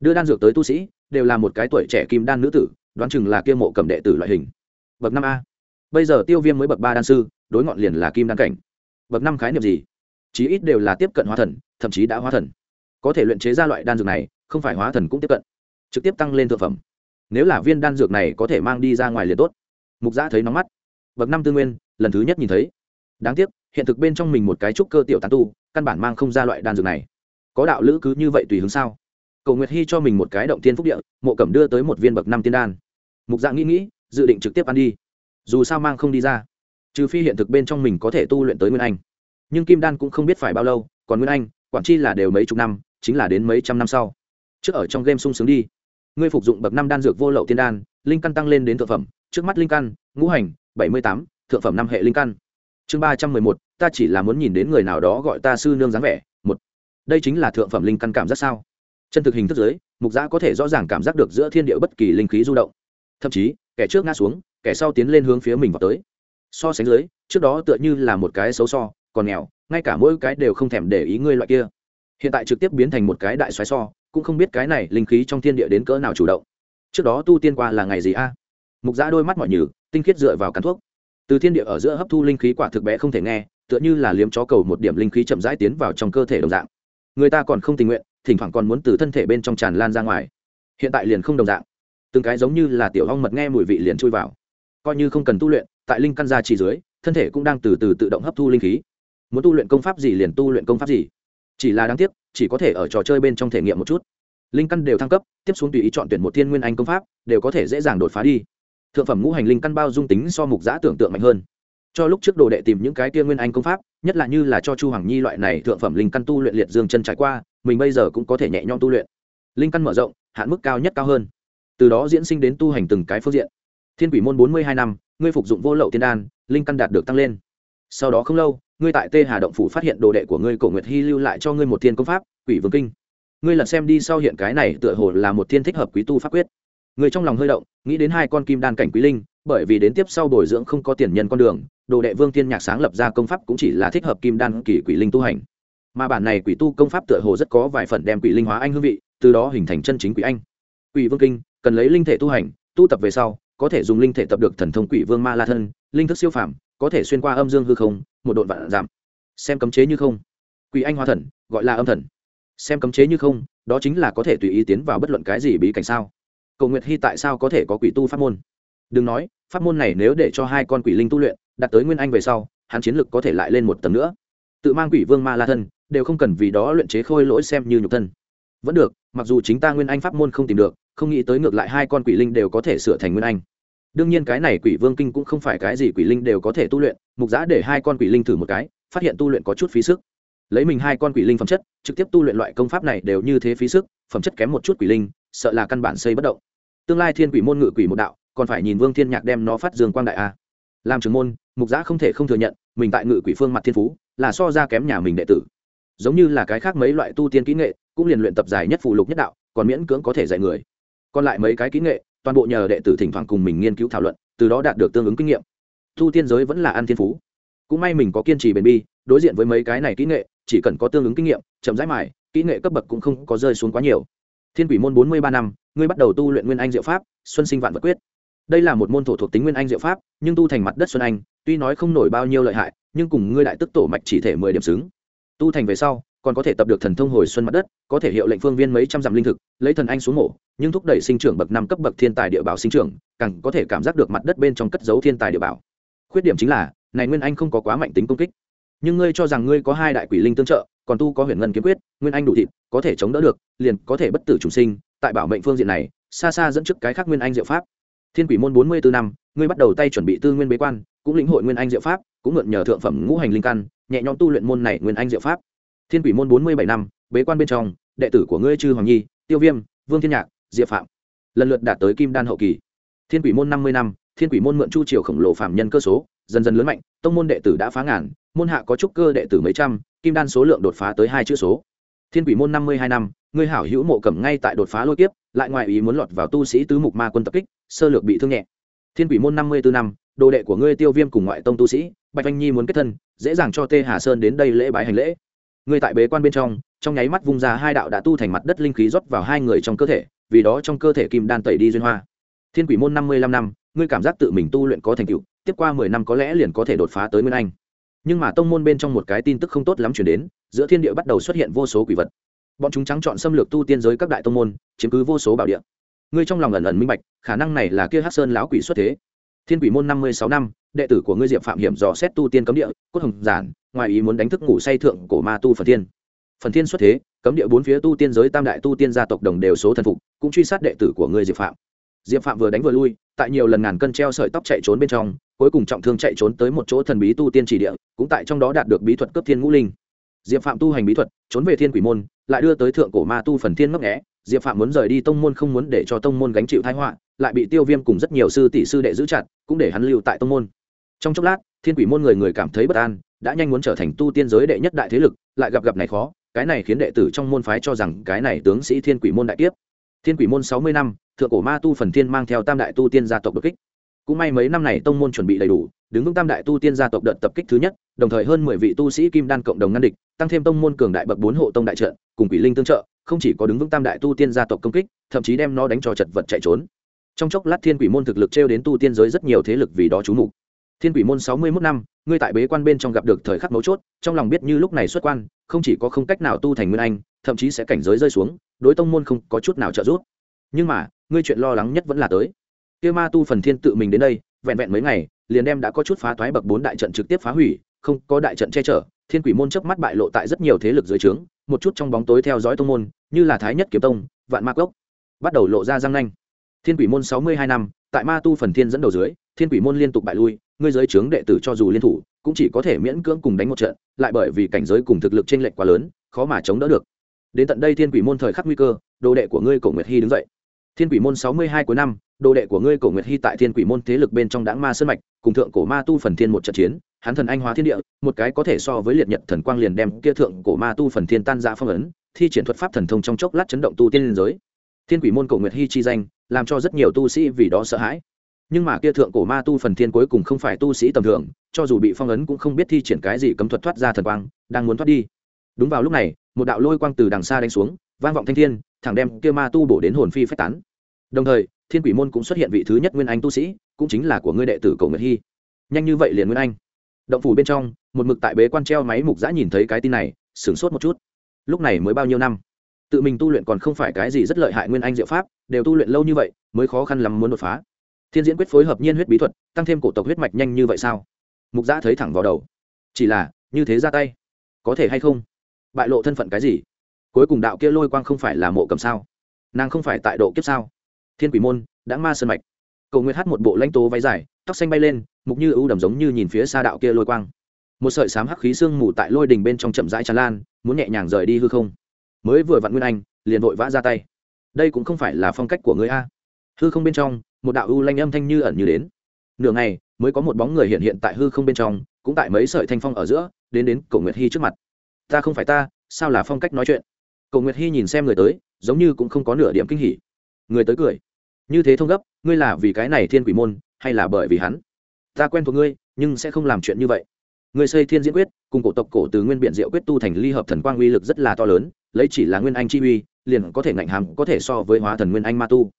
đưa đan dược tới tu sĩ, đều là một cái tuổi trẻ kim đan nữ tử, đoán chừng là kia mộ cầm đệ tử loại hình. Bậc năm a. Bây giờ tiêu viêm mới bậc ba đan sư, đối ngọn liền là kim đan cảnh. Bậc năm khái niệm gì? Chí ít đều là tiếp cận hóa thần, thậm chí đã hóa thần. Có thể luyện chế ra loại đan dược này không phải hóa thần cũng tiếp cận, trực tiếp tăng lên thực phẩm. Nếu là viên đan dược này có thể mang đi ra ngoài liền tốt. Mục giã thấy nóng mắt. Bậc năm tư nguyên, lần thứ nhất nhìn thấy. Đáng tiếc, hiện thực bên trong mình một cái trúc cơ tiểu tán tu, căn bản mang không ra loại đan dược này. Có đạo lữ cứ như vậy tùy hướng sao? Cầu nguyệt hy cho mình một cái động tiên phúc địa, mộ cẩm đưa tới một viên bậc năm tiên đan. Mục dạng nghĩ nghĩ, dự định trực tiếp ăn đi. Dù sao mang không đi ra. Trừ phi hiện thực bên trong mình có thể tu luyện tới nguyên anh. Nhưng kim đan cũng không biết phải bao lâu, còn nguyên anh, quản chi là đều mấy chục năm, chính là đến mấy trăm năm sau trước ở trong game sung sướng đi. Ngươi phục dụng bậc năm đan dược vô lậu tiên đan, linh căn tăng lên đến thượng phẩm. Trước mắt linh căn, ngũ hành, bảy mươi tám, thượng phẩm năm hệ linh căn. Chương ba trăm mười một, ta chỉ là muốn nhìn đến người nào đó gọi ta sư nương dáng vẻ, một. Đây chính là thượng phẩm linh căn cảm giác sao? Chân thực hình thức giới mục giã có thể rõ ràng cảm giác được giữa thiên địa bất kỳ linh khí du động. Thậm chí, kẻ trước ngã xuống, kẻ sau tiến lên hướng phía mình vào tới. So sánh dưới, trước đó tựa như là một cái xấu so còn nghèo, ngay cả mỗi cái đều không thèm để ý ngươi loại kia hiện tại trực tiếp biến thành một cái đại xoáy so, cũng không biết cái này linh khí trong thiên địa đến cỡ nào chủ động. Trước đó tu tiên qua là ngày gì a? Mục giã đôi mắt mọi nhừ, tinh khiết dựa vào cắn thuốc. Từ thiên địa ở giữa hấp thu linh khí quả thực bé không thể nghe, tựa như là liếm chó cầu một điểm linh khí chậm rãi tiến vào trong cơ thể đồng dạng. Người ta còn không tình nguyện, thỉnh thoảng còn muốn từ thân thể bên trong tràn lan ra ngoài. Hiện tại liền không đồng dạng. Từng cái giống như là tiểu hong mật nghe mùi vị liền chui vào. Coi như không cần tu luyện, tại linh căn gia chỉ dưới, thân thể cũng đang từ từ tự động hấp thu linh khí. Muốn tu luyện công pháp gì liền tu luyện công pháp gì chỉ là đáng tiếc, chỉ có thể ở trò chơi bên trong thể nghiệm một chút. Linh căn đều thăng cấp, tiếp xuống tùy ý chọn tuyển một thiên nguyên anh công pháp, đều có thể dễ dàng đột phá đi. Thượng phẩm ngũ hành linh căn bao dung tính so mục giã tưởng tượng mạnh hơn. Cho lúc trước đồ đệ tìm những cái kia nguyên anh công pháp, nhất là như là cho chu hoàng nhi loại này thượng phẩm linh căn tu luyện liệt dương chân trải qua, mình bây giờ cũng có thể nhẹ nhõm tu luyện. Linh căn mở rộng, hạn mức cao nhất cao hơn. Từ đó diễn sinh đến tu hành từng cái phương diện. Thiên quỷ môn bốn mươi hai năm, ngươi phục dụng vô lậu tiên đan, linh căn đạt được tăng lên. Sau đó không lâu ngươi tại tê hà động phủ phát hiện đồ đệ của ngươi, cổ nguyệt hy lưu lại cho ngươi một thiên công pháp, quỷ vương kinh. Ngươi lật xem đi sau hiện cái này tựa hồ là một thiên thích hợp quý tu pháp quyết. Người trong lòng hơi động, nghĩ đến hai con kim đan cảnh quý linh, bởi vì đến tiếp sau bồi dưỡng không có tiền nhân con đường, đồ đệ vương tiên nhạc sáng lập ra công pháp cũng chỉ là thích hợp kim đan kỳ quỷ linh tu hành. Mà bản này quỷ tu công pháp tựa hồ rất có vài phần đem quỷ linh hóa anh hương vị, từ đó hình thành chân chính quỷ anh. Quỷ vương kinh, cần lấy linh thể tu hành, tu tập về sau, có thể dùng linh thể tập được thần thông quỷ vương ma la thân, linh thức siêu phàm, có thể xuyên qua âm dương hư không một độn vạn giảm. Xem cấm chế như không. Quỷ anh hoa thần, gọi là âm thần. Xem cấm chế như không, đó chính là có thể tùy ý tiến vào bất luận cái gì bí cảnh sao. Cầu nguyệt hy tại sao có thể có quỷ tu pháp môn? Đừng nói, pháp môn này nếu để cho hai con quỷ linh tu luyện, đạt tới nguyên anh về sau, hắn chiến lực có thể lại lên một tầng nữa. Tự mang quỷ vương ma la thân, đều không cần vì đó luyện chế khôi lỗi xem như nhục thân. Vẫn được, mặc dù chính ta nguyên anh pháp môn không tìm được, không nghĩ tới ngược lại hai con quỷ linh đều có thể sửa thành nguyên anh. Đương nhiên cái này quỷ vương kinh cũng không phải cái gì quỷ linh đều có thể tu luyện mục giã để hai con quỷ linh thử một cái, phát hiện tu luyện có chút phí sức. Lấy mình hai con quỷ linh phẩm chất, trực tiếp tu luyện loại công pháp này đều như thế phí sức, phẩm chất kém một chút quỷ linh, sợ là căn bản xây bất động. Tương lai thiên quỷ môn ngự quỷ một đạo, còn phải nhìn vương thiên nhạc đem nó phát dương quang đại a. Làm trưởng môn, mục giã không thể không thừa nhận, mình tại ngự quỷ phương mặt thiên phú, là so ra kém nhà mình đệ tử. Giống như là cái khác mấy loại tu tiên kỹ nghệ, cũng liền luyện tập dài nhất phụ lục nhất đạo, còn miễn cưỡng có thể dạy người. Còn lại mấy cái kỹ nghệ, toàn bộ nhờ đệ tử thỉnh thoảng cùng mình nghiên cứu thảo luận, từ đó đạt được tương ứng kinh nghiệm tu tiên giới vẫn là ăn thiên phú. Cũng may mình có kiên trì bền bi, đối diện với mấy cái này kỹ nghệ, chỉ cần có tương ứng kinh nghiệm, chậm rãi mải kỹ nghệ cấp bậc cũng không có rơi xuống quá nhiều. Thiên quỷ môn bốn mươi ba năm, ngươi bắt đầu tu luyện nguyên anh diệu pháp, xuân sinh vạn vật quyết. Đây là một môn thổ thuộc tính nguyên anh diệu pháp, nhưng tu thành mặt đất xuân anh, tuy nói không nổi bao nhiêu lợi hại, nhưng cùng ngươi đại tức tổ mạch chỉ thể mười điểm xứng. Tu thành về sau, còn có thể tập được thần thông hồi xuân mặt đất, có thể hiệu lệnh phương viên mấy trăm dặm linh thực, lấy thần anh xuống mổ, nhưng thúc đẩy sinh trưởng bậc năm cấp bậc thiên tài địa bảo sinh trưởng, càng có thể cảm giác được mặt đất bên trong cất dấu thiên tài địa bảo khuyết điểm chính là, này nguyên anh không có quá mạnh tính công kích. Nhưng ngươi cho rằng ngươi có hai đại quỷ linh tương trợ, còn tu có huyền ngân kiếm quyết, nguyên anh đủ thịt, có thể chống đỡ được, liền có thể bất tử trùng sinh, tại bảo mệnh phương diện này, xa xa dẫn trước cái khác nguyên anh diệu pháp. Thiên quỷ môn bốn mươi bốn năm, ngươi bắt đầu tay chuẩn bị tư nguyên bế quan, cũng lĩnh hội nguyên anh diệu pháp, cũng mượn nhờ thượng phẩm ngũ hành linh căn, nhẹ nhõm tu luyện môn này nguyên anh diệu pháp. Thiên quỷ môn bốn mươi bảy năm, bế quan bên trong, đệ tử của ngươi chư hoàng nhi, tiêu viêm, vương thiên nhạc, diệp phạm. Lần lượt đạt tới kim đan hậu kỳ thiên quỷ môn năm mươi năm, thiên quỷ môn mượn chu triều khổng lồ phạm nhân cơ số, dần dần lớn mạnh, tông môn đệ tử đã phá ngàn, môn hạ có trúc cơ đệ tử mấy trăm, kim đan số lượng đột phá tới hai chữ số. Thiên quỷ môn năm mươi hai năm ngươi hảo hữu mộ cẩm ngay tại đột phá lôi kiếp, lại ngoài ý muốn lọt vào tu sĩ tứ mục ma quân tập kích, sơ lược bị thương nhẹ. Thiên quỷ môn năm mươi bốn năm, đồ đệ của ngươi tiêu viêm cùng ngoại tông tu sĩ, bạch anh nhi muốn kết thân, dễ dàng cho tê hà sơn đến đây lễ bái hành lễ. Ngươi tại bế quan bên trong trong nháy mắt vung ra hai đạo đã tu thành mặt đất linh khí rót vào hai người trong cơ thể, vì đó trong cơ thể kim đan tẩy đi duyên hoa thiên quỷ môn năm mươi lăm năm, ngươi cảm giác tự mình tu luyện có thành tựu, tiếp qua mười năm có lẽ liền có thể đột phá tới nguyên anh. Nhưng mà tông môn bên trong một cái tin tức không tốt lắm chuyển đến, giữa thiên địa bắt đầu xuất hiện vô số quỷ vật. Bọn chúng trắng chọn xâm lược tu tiên giới các đại tông môn, chiếm cứ vô số bảo địa. Ngươi trong lòng ẩn ẩn minh bạch, khả năng này là kia hát sơn lão quỷ xuất thế. Thiên quỷ môn năm mươi sáu năm, đệ tử của ngươi diệp phạm hiểm dò xét tu tiên cấm địa, cốt hồng giản, ngoài ý muốn đánh thức ngủ say thượng cổ ma tu phần thiên. Phần thiên xuất thế, cấm địa bốn phía tu tiên giới tam đại tu tiên gia tộc đồng đều số thần phục, cũng truy sát đệ tử của ngươi diệp phạm diệp phạm vừa đánh vừa lui, tại nhiều lần ngàn cân treo sợi tóc chạy trốn bên trong, cuối cùng trọng thương chạy trốn tới một chỗ thần bí tu tiên chỉ địa, cũng tại trong đó đạt được bí thuật cấp thiên ngũ linh. Diệp phạm tu hành bí thuật, trốn về thiên quỷ môn, lại đưa tới thượng cổ ma tu phần thiên ngấp nghẽ diệp phạm muốn rời đi tông môn không muốn để cho tông môn gánh chịu thái họa, lại bị tiêu viêm cùng rất nhiều sư tỷ sư đệ giữ chặt, cũng để hắn lưu tại tông môn. Trong chốc lát, thiên quỷ môn người người cảm thấy bất an, đã nhanh muốn trở thành tu tiên giới đệ nhất đại thế lực, lại gặp gặp này khó, cái này khiến đệ tử trong môn phái cho rằng cái này tướng sĩ thiên quỷ môn đại kiếp thiên quỷ môn sáu mươi năm, thượng cổ ma tu phần thiên mang theo tam đại tu tiên gia tộc đột kích. Cũng may mấy năm này tông môn chuẩn bị đầy đủ, đứng vững tam đại tu tiên gia tộc đợt tập kích thứ nhất, đồng thời hơn mười vị tu sĩ kim đan cộng đồng ngăn địch, tăng thêm tông môn cường đại bậc bốn hộ tông đại trận, cùng quỷ linh tương trợ, không chỉ có đứng vững tam đại tu tiên gia tộc công kích, thậm chí đem nó đánh cho chật vật chạy trốn. Trong chốc lát thiên quỷ môn thực lực trêu đến tu tiên giới rất nhiều thế lực vì đó trú mục. Thiên quỷ môn sáu mươi mốt năm, ngươi tại bế quan bên trong gặp được thời khắc mấu chốt, trong lòng biết như lúc này xuất quan, không chỉ có không cách nào tu thành nguyên anh thậm chí sẽ cảnh giới rơi xuống, đối tông môn không có chút nào trợ giúp. Nhưng mà, ngươi chuyện lo lắng nhất vẫn là tới. Kia ma tu phần thiên tự mình đến đây, vẹn vẹn mấy ngày, liền đem đã có chút phá thoái bậc bốn đại trận trực tiếp phá hủy, không có đại trận che chở, thiên quỷ môn chớp mắt bại lộ tại rất nhiều thế lực dưới trướng, một chút trong bóng tối theo dõi tông môn, như là thái nhất kiếm tông, vạn ma cốc, bắt đầu lộ ra răng nanh. Thiên quỷ môn sáu mươi hai năm, tại ma tu phần thiên dẫn đầu dưới, thiên quỷ môn liên tục bại lui, ngươi giới trướng đệ tử cho dù liên thủ, cũng chỉ có thể miễn cưỡng cùng đánh một trận, lại bởi vì cảnh giới cùng thực lực chênh lệch quá lớn, khó mà chống đỡ được đến tận đây thiên quỷ môn thời khắc nguy cơ, đồ đệ của ngươi cổ nguyệt hy đứng dậy. Thiên quỷ môn sáu mươi hai cuối năm, đồ đệ của ngươi cổ nguyệt hy tại thiên quỷ môn thế lực bên trong đãng ma sơn mạch, cùng thượng cổ ma tu phần thiên một trận chiến, hắn thần anh hóa thiên địa, một cái có thể so với liệt nhật thần quang liền đem kia thượng cổ ma tu phần thiên tan ra phong ấn, thi triển thuật pháp thần thông trong chốc lát chấn động tu tiên liên giới. Thiên quỷ môn cổ nguyệt hy chi danh, làm cho rất nhiều tu sĩ vì đó sợ hãi. Nhưng mà kia thượng cổ ma tu phần thiên cuối cùng không phải tu sĩ tầm thường, cho dù bị phong ấn cũng không biết thi triển cái gì cấm thuật thoát ra thần quang, đang muốn thoát đi đúng vào lúc này, một đạo lôi quang từ đằng xa đánh xuống, vang vọng thanh thiên, thẳng đem kia ma tu bổ đến hồn phi phách tán. Đồng thời, thiên quỷ môn cũng xuất hiện vị thứ nhất nguyên anh tu sĩ, cũng chính là của ngươi đệ tử cầu nguyệt hy nhanh như vậy liền nguyên anh. Động phủ bên trong, một mực tại bế quan treo máy mục giã nhìn thấy cái tin này, sửng sốt một chút. Lúc này mới bao nhiêu năm? Tự mình tu luyện còn không phải cái gì rất lợi hại nguyên anh diệu pháp, đều tu luyện lâu như vậy, mới khó khăn lắm muốn đột phá. Thiên diễn quyết phối hợp nhiên huyết bí thuật, tăng thêm cổ tộc huyết mạch nhanh như vậy sao? Mục giã thấy thẳng vào đầu. Chỉ là, như thế ra tay, có thể hay không? Bại lộ thân phận cái gì? Cuối cùng đạo kia lôi quang không phải là mộ cầm sao? Nàng không phải tại độ kiếp sao? Thiên quỷ môn, đã ma sơn mạch. Cầu nguyệt hát một bộ lãnh tố váy dài, tóc xanh bay lên, mục như ưu đầm giống như nhìn phía xa đạo kia lôi quang. Một sợi sám hắc khí sương mù tại lôi đình bên trong chậm rãi tràn lan, muốn nhẹ nhàng rời đi hư không. Mới vừa vặn nguyên anh, liền vội vã ra tay. Đây cũng không phải là phong cách của người a. Hư không bên trong, một đạo ưu lanh âm thanh như ẩn như đến. Nửa ngày, mới có một bóng người hiện hiện tại hư không bên trong, cũng tại mấy sợi thanh phong ở giữa, đến đến cổ nguyệt hy trước mặt ta không phải ta, sao là phong cách nói chuyện? Cổ nguyệt hy nhìn xem người tới, giống như cũng không có nửa điểm kinh hỉ. Người tới cười. Như thế thông gấp, ngươi là vì cái này thiên quỷ môn, hay là bởi vì hắn? Ta quen thuộc ngươi, nhưng sẽ không làm chuyện như vậy. Ngươi xây thiên diễn quyết, cùng cổ tộc cổ từ nguyên biện diệu quyết tu thành ly hợp thần quang uy lực rất là to lớn, lấy chỉ là nguyên anh chi uy, liền có thể ngạnh hàm, có thể so với hóa thần nguyên anh ma tu.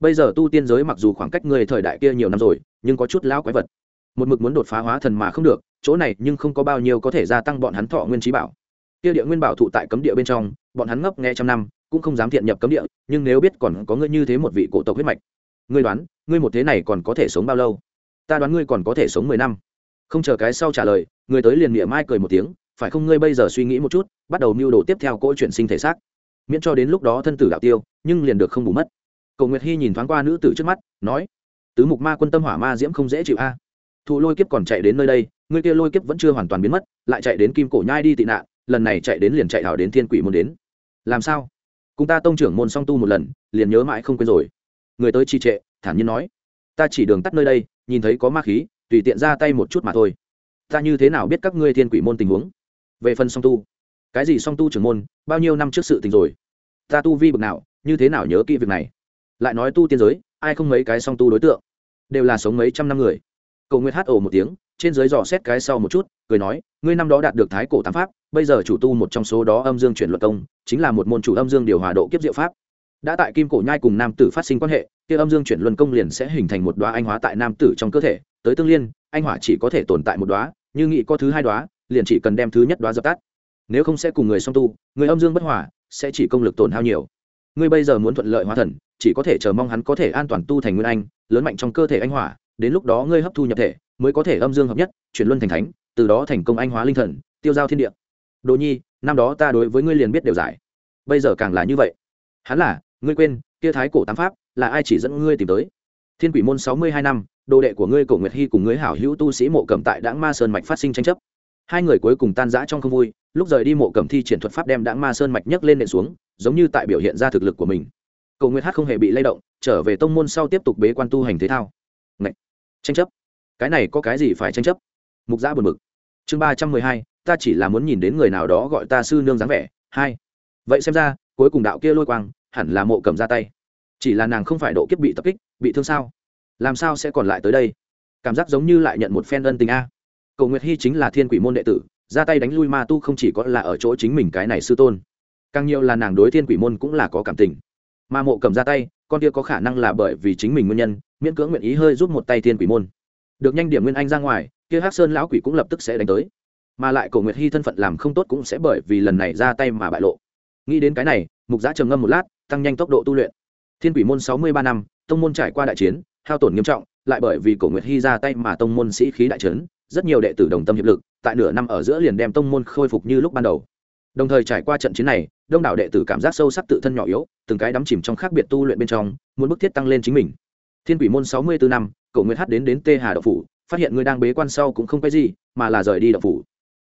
Bây giờ tu tiên giới mặc dù khoảng cách người thời đại kia nhiều năm rồi, nhưng có chút lão quái vật. Một mực muốn đột phá hóa thần mà không được, chỗ này nhưng không có bao nhiêu có thể gia tăng bọn hắn thọ nguyên trí bảo kia địa nguyên bảo thụ tại cấm địa bên trong, bọn hắn ngốc nghe trăm năm, cũng không dám thiện nhập cấm địa, nhưng nếu biết còn có ngươi như thế một vị cổ tộc huyết mạch, ngươi đoán, ngươi một thế này còn có thể sống bao lâu? Ta đoán ngươi còn có thể sống mười năm. Không chờ cái sau trả lời, người tới liền miệng mai cười một tiếng, phải không ngươi bây giờ suy nghĩ một chút, bắt đầu mưu đồ tiếp theo cỗ chuyển sinh thể xác. Miễn cho đến lúc đó thân tử đạo tiêu, nhưng liền được không bù mất. Cầu nguyệt hy nhìn thoáng qua nữ tử trước mắt, nói, tứ mục ma quân tâm hỏa ma diễm không dễ chịu a. Thụ lôi kiếp còn chạy đến nơi đây, ngươi kia lôi kiếp vẫn chưa hoàn toàn biến mất, lại chạy đến kim cổ nhai đi tị nạn lần này chạy đến liền chạy hào đến thiên quỷ môn đến. Làm sao? Cùng ta tông trưởng môn song tu một lần, liền nhớ mãi không quên rồi. Người tới trì trệ, thản nhiên nói. Ta chỉ đường tắt nơi đây, nhìn thấy có ma khí, tùy tiện ra tay một chút mà thôi. Ta như thế nào biết các ngươi thiên quỷ môn tình huống? Về phần song tu, cái gì song tu trưởng môn, bao nhiêu năm trước sự tình rồi? Ta tu vi bực nào, như thế nào nhớ kỹ việc này? Lại nói tu tiên giới, ai không mấy cái song tu đối tượng? Đều là sống mấy trăm năm người. Cầu nguyệt hát ồ một tiếng trên dưới dò xét cái sau một chút, cười nói, ngươi năm đó đạt được thái cổ tám pháp, bây giờ chủ tu một trong số đó âm dương chuyển luật công, chính là một môn chủ âm dương điều hòa độ kiếp diệu pháp. Đã tại kim cổ nhai cùng nam tử phát sinh quan hệ, kia âm dương chuyển luân công liền sẽ hình thành một đoá anh hóa tại nam tử trong cơ thể, tới tương liên, anh hỏa chỉ có thể tồn tại một đoá như nghĩ có thứ hai đoá liền chỉ cần đem thứ nhất đoá dập tắt. Nếu không sẽ cùng người song tu, người âm dương bất hòa, sẽ chỉ công lực tổn hao nhiều. Ngươi bây giờ muốn thuận lợi hóa thần, chỉ có thể chờ mong hắn có thể an toàn tu thành nguyên anh, lớn mạnh trong cơ thể anh hỏa, đến lúc đó ngươi hấp thu nhập thể mới có thể âm dương hợp nhất, chuyển luân thành thánh, từ đó thành công anh hóa linh thần, tiêu giao thiên địa. Đồ nhi, năm đó ta đối với ngươi liền biết đều giải. Bây giờ càng là như vậy. Hắn là, ngươi quên, kia thái cổ tám pháp, là ai chỉ dẫn ngươi tìm tới? Thiên quỷ môn sáu mươi hai năm, đồ đệ của ngươi cổ nguyệt hy cùng ngươi hảo hữu tu sĩ mộ cẩm tại đãng ma sơn mạch phát sinh tranh chấp. Hai người cuối cùng tan rã trong không vui, lúc rời đi mộ cẩm thi triển thuật pháp đem đãng ma sơn mạch nhấc lên nện xuống, giống như tại biểu hiện ra thực lực của mình. Cầu nguyệt hát không hề bị lay động, trở về tông môn sau tiếp tục bế quan tu hành thế thao. Ngậy! tranh chấp cái này có cái gì phải tranh chấp? Mục giã buồn bực. Chương ba trăm mười hai, ta chỉ là muốn nhìn đến người nào đó gọi ta sư nương dáng vẻ. Hai. Vậy xem ra, cuối cùng đạo kia lôi quang, hẳn là mộ cầm ra tay. Chỉ là nàng không phải độ kiếp bị tập kích, bị thương sao? Làm sao sẽ còn lại tới đây? Cảm giác giống như lại nhận một phen ân tình a. Cầu nguyệt hy chính là thiên quỷ môn đệ tử, ra tay đánh lui ma tu không chỉ có là ở chỗ chính mình cái này sư tôn, càng nhiều là nàng đối thiên quỷ môn cũng là có cảm tình. Mà mộ cầm ra tay, con kia có khả năng là bởi vì chính mình nguyên nhân, miễn cưỡng nguyện ý hơi giúp một tay thiên quỷ môn được nhanh điểm nguyên anh ra ngoài, kia hắc sơn lão quỷ cũng lập tức sẽ đánh tới. Mà lại cổ nguyệt hy thân phận làm không tốt cũng sẽ bởi vì lần này ra tay mà bại lộ. Nghĩ đến cái này, mục giã trầm ngâm một lát, tăng nhanh tốc độ tu luyện. Thiên quỷ môn sáu mươi ba năm, tông môn trải qua đại chiến, hao tổn nghiêm trọng, lại bởi vì cổ nguyệt hy ra tay mà tông môn sĩ khí đại trấn, rất nhiều đệ tử đồng tâm hiệp lực, tại nửa năm ở giữa liền đem tông môn khôi phục như lúc ban đầu. Đồng thời trải qua trận chiến này, đông đảo đệ tử cảm giác sâu sắc tự thân nhỏ yếu, từng cái đắm chìm trong khác biệt tu luyện bên trong, muốn bức thiết tăng lên chính mình. Thiên quỷ môn sáu mươi bốn năm cậu nguyệt hát đến đến tê hà đậu phủ, phát hiện ngươi đang bế quan sau cũng không cái gì, mà là rời đi đậu phủ.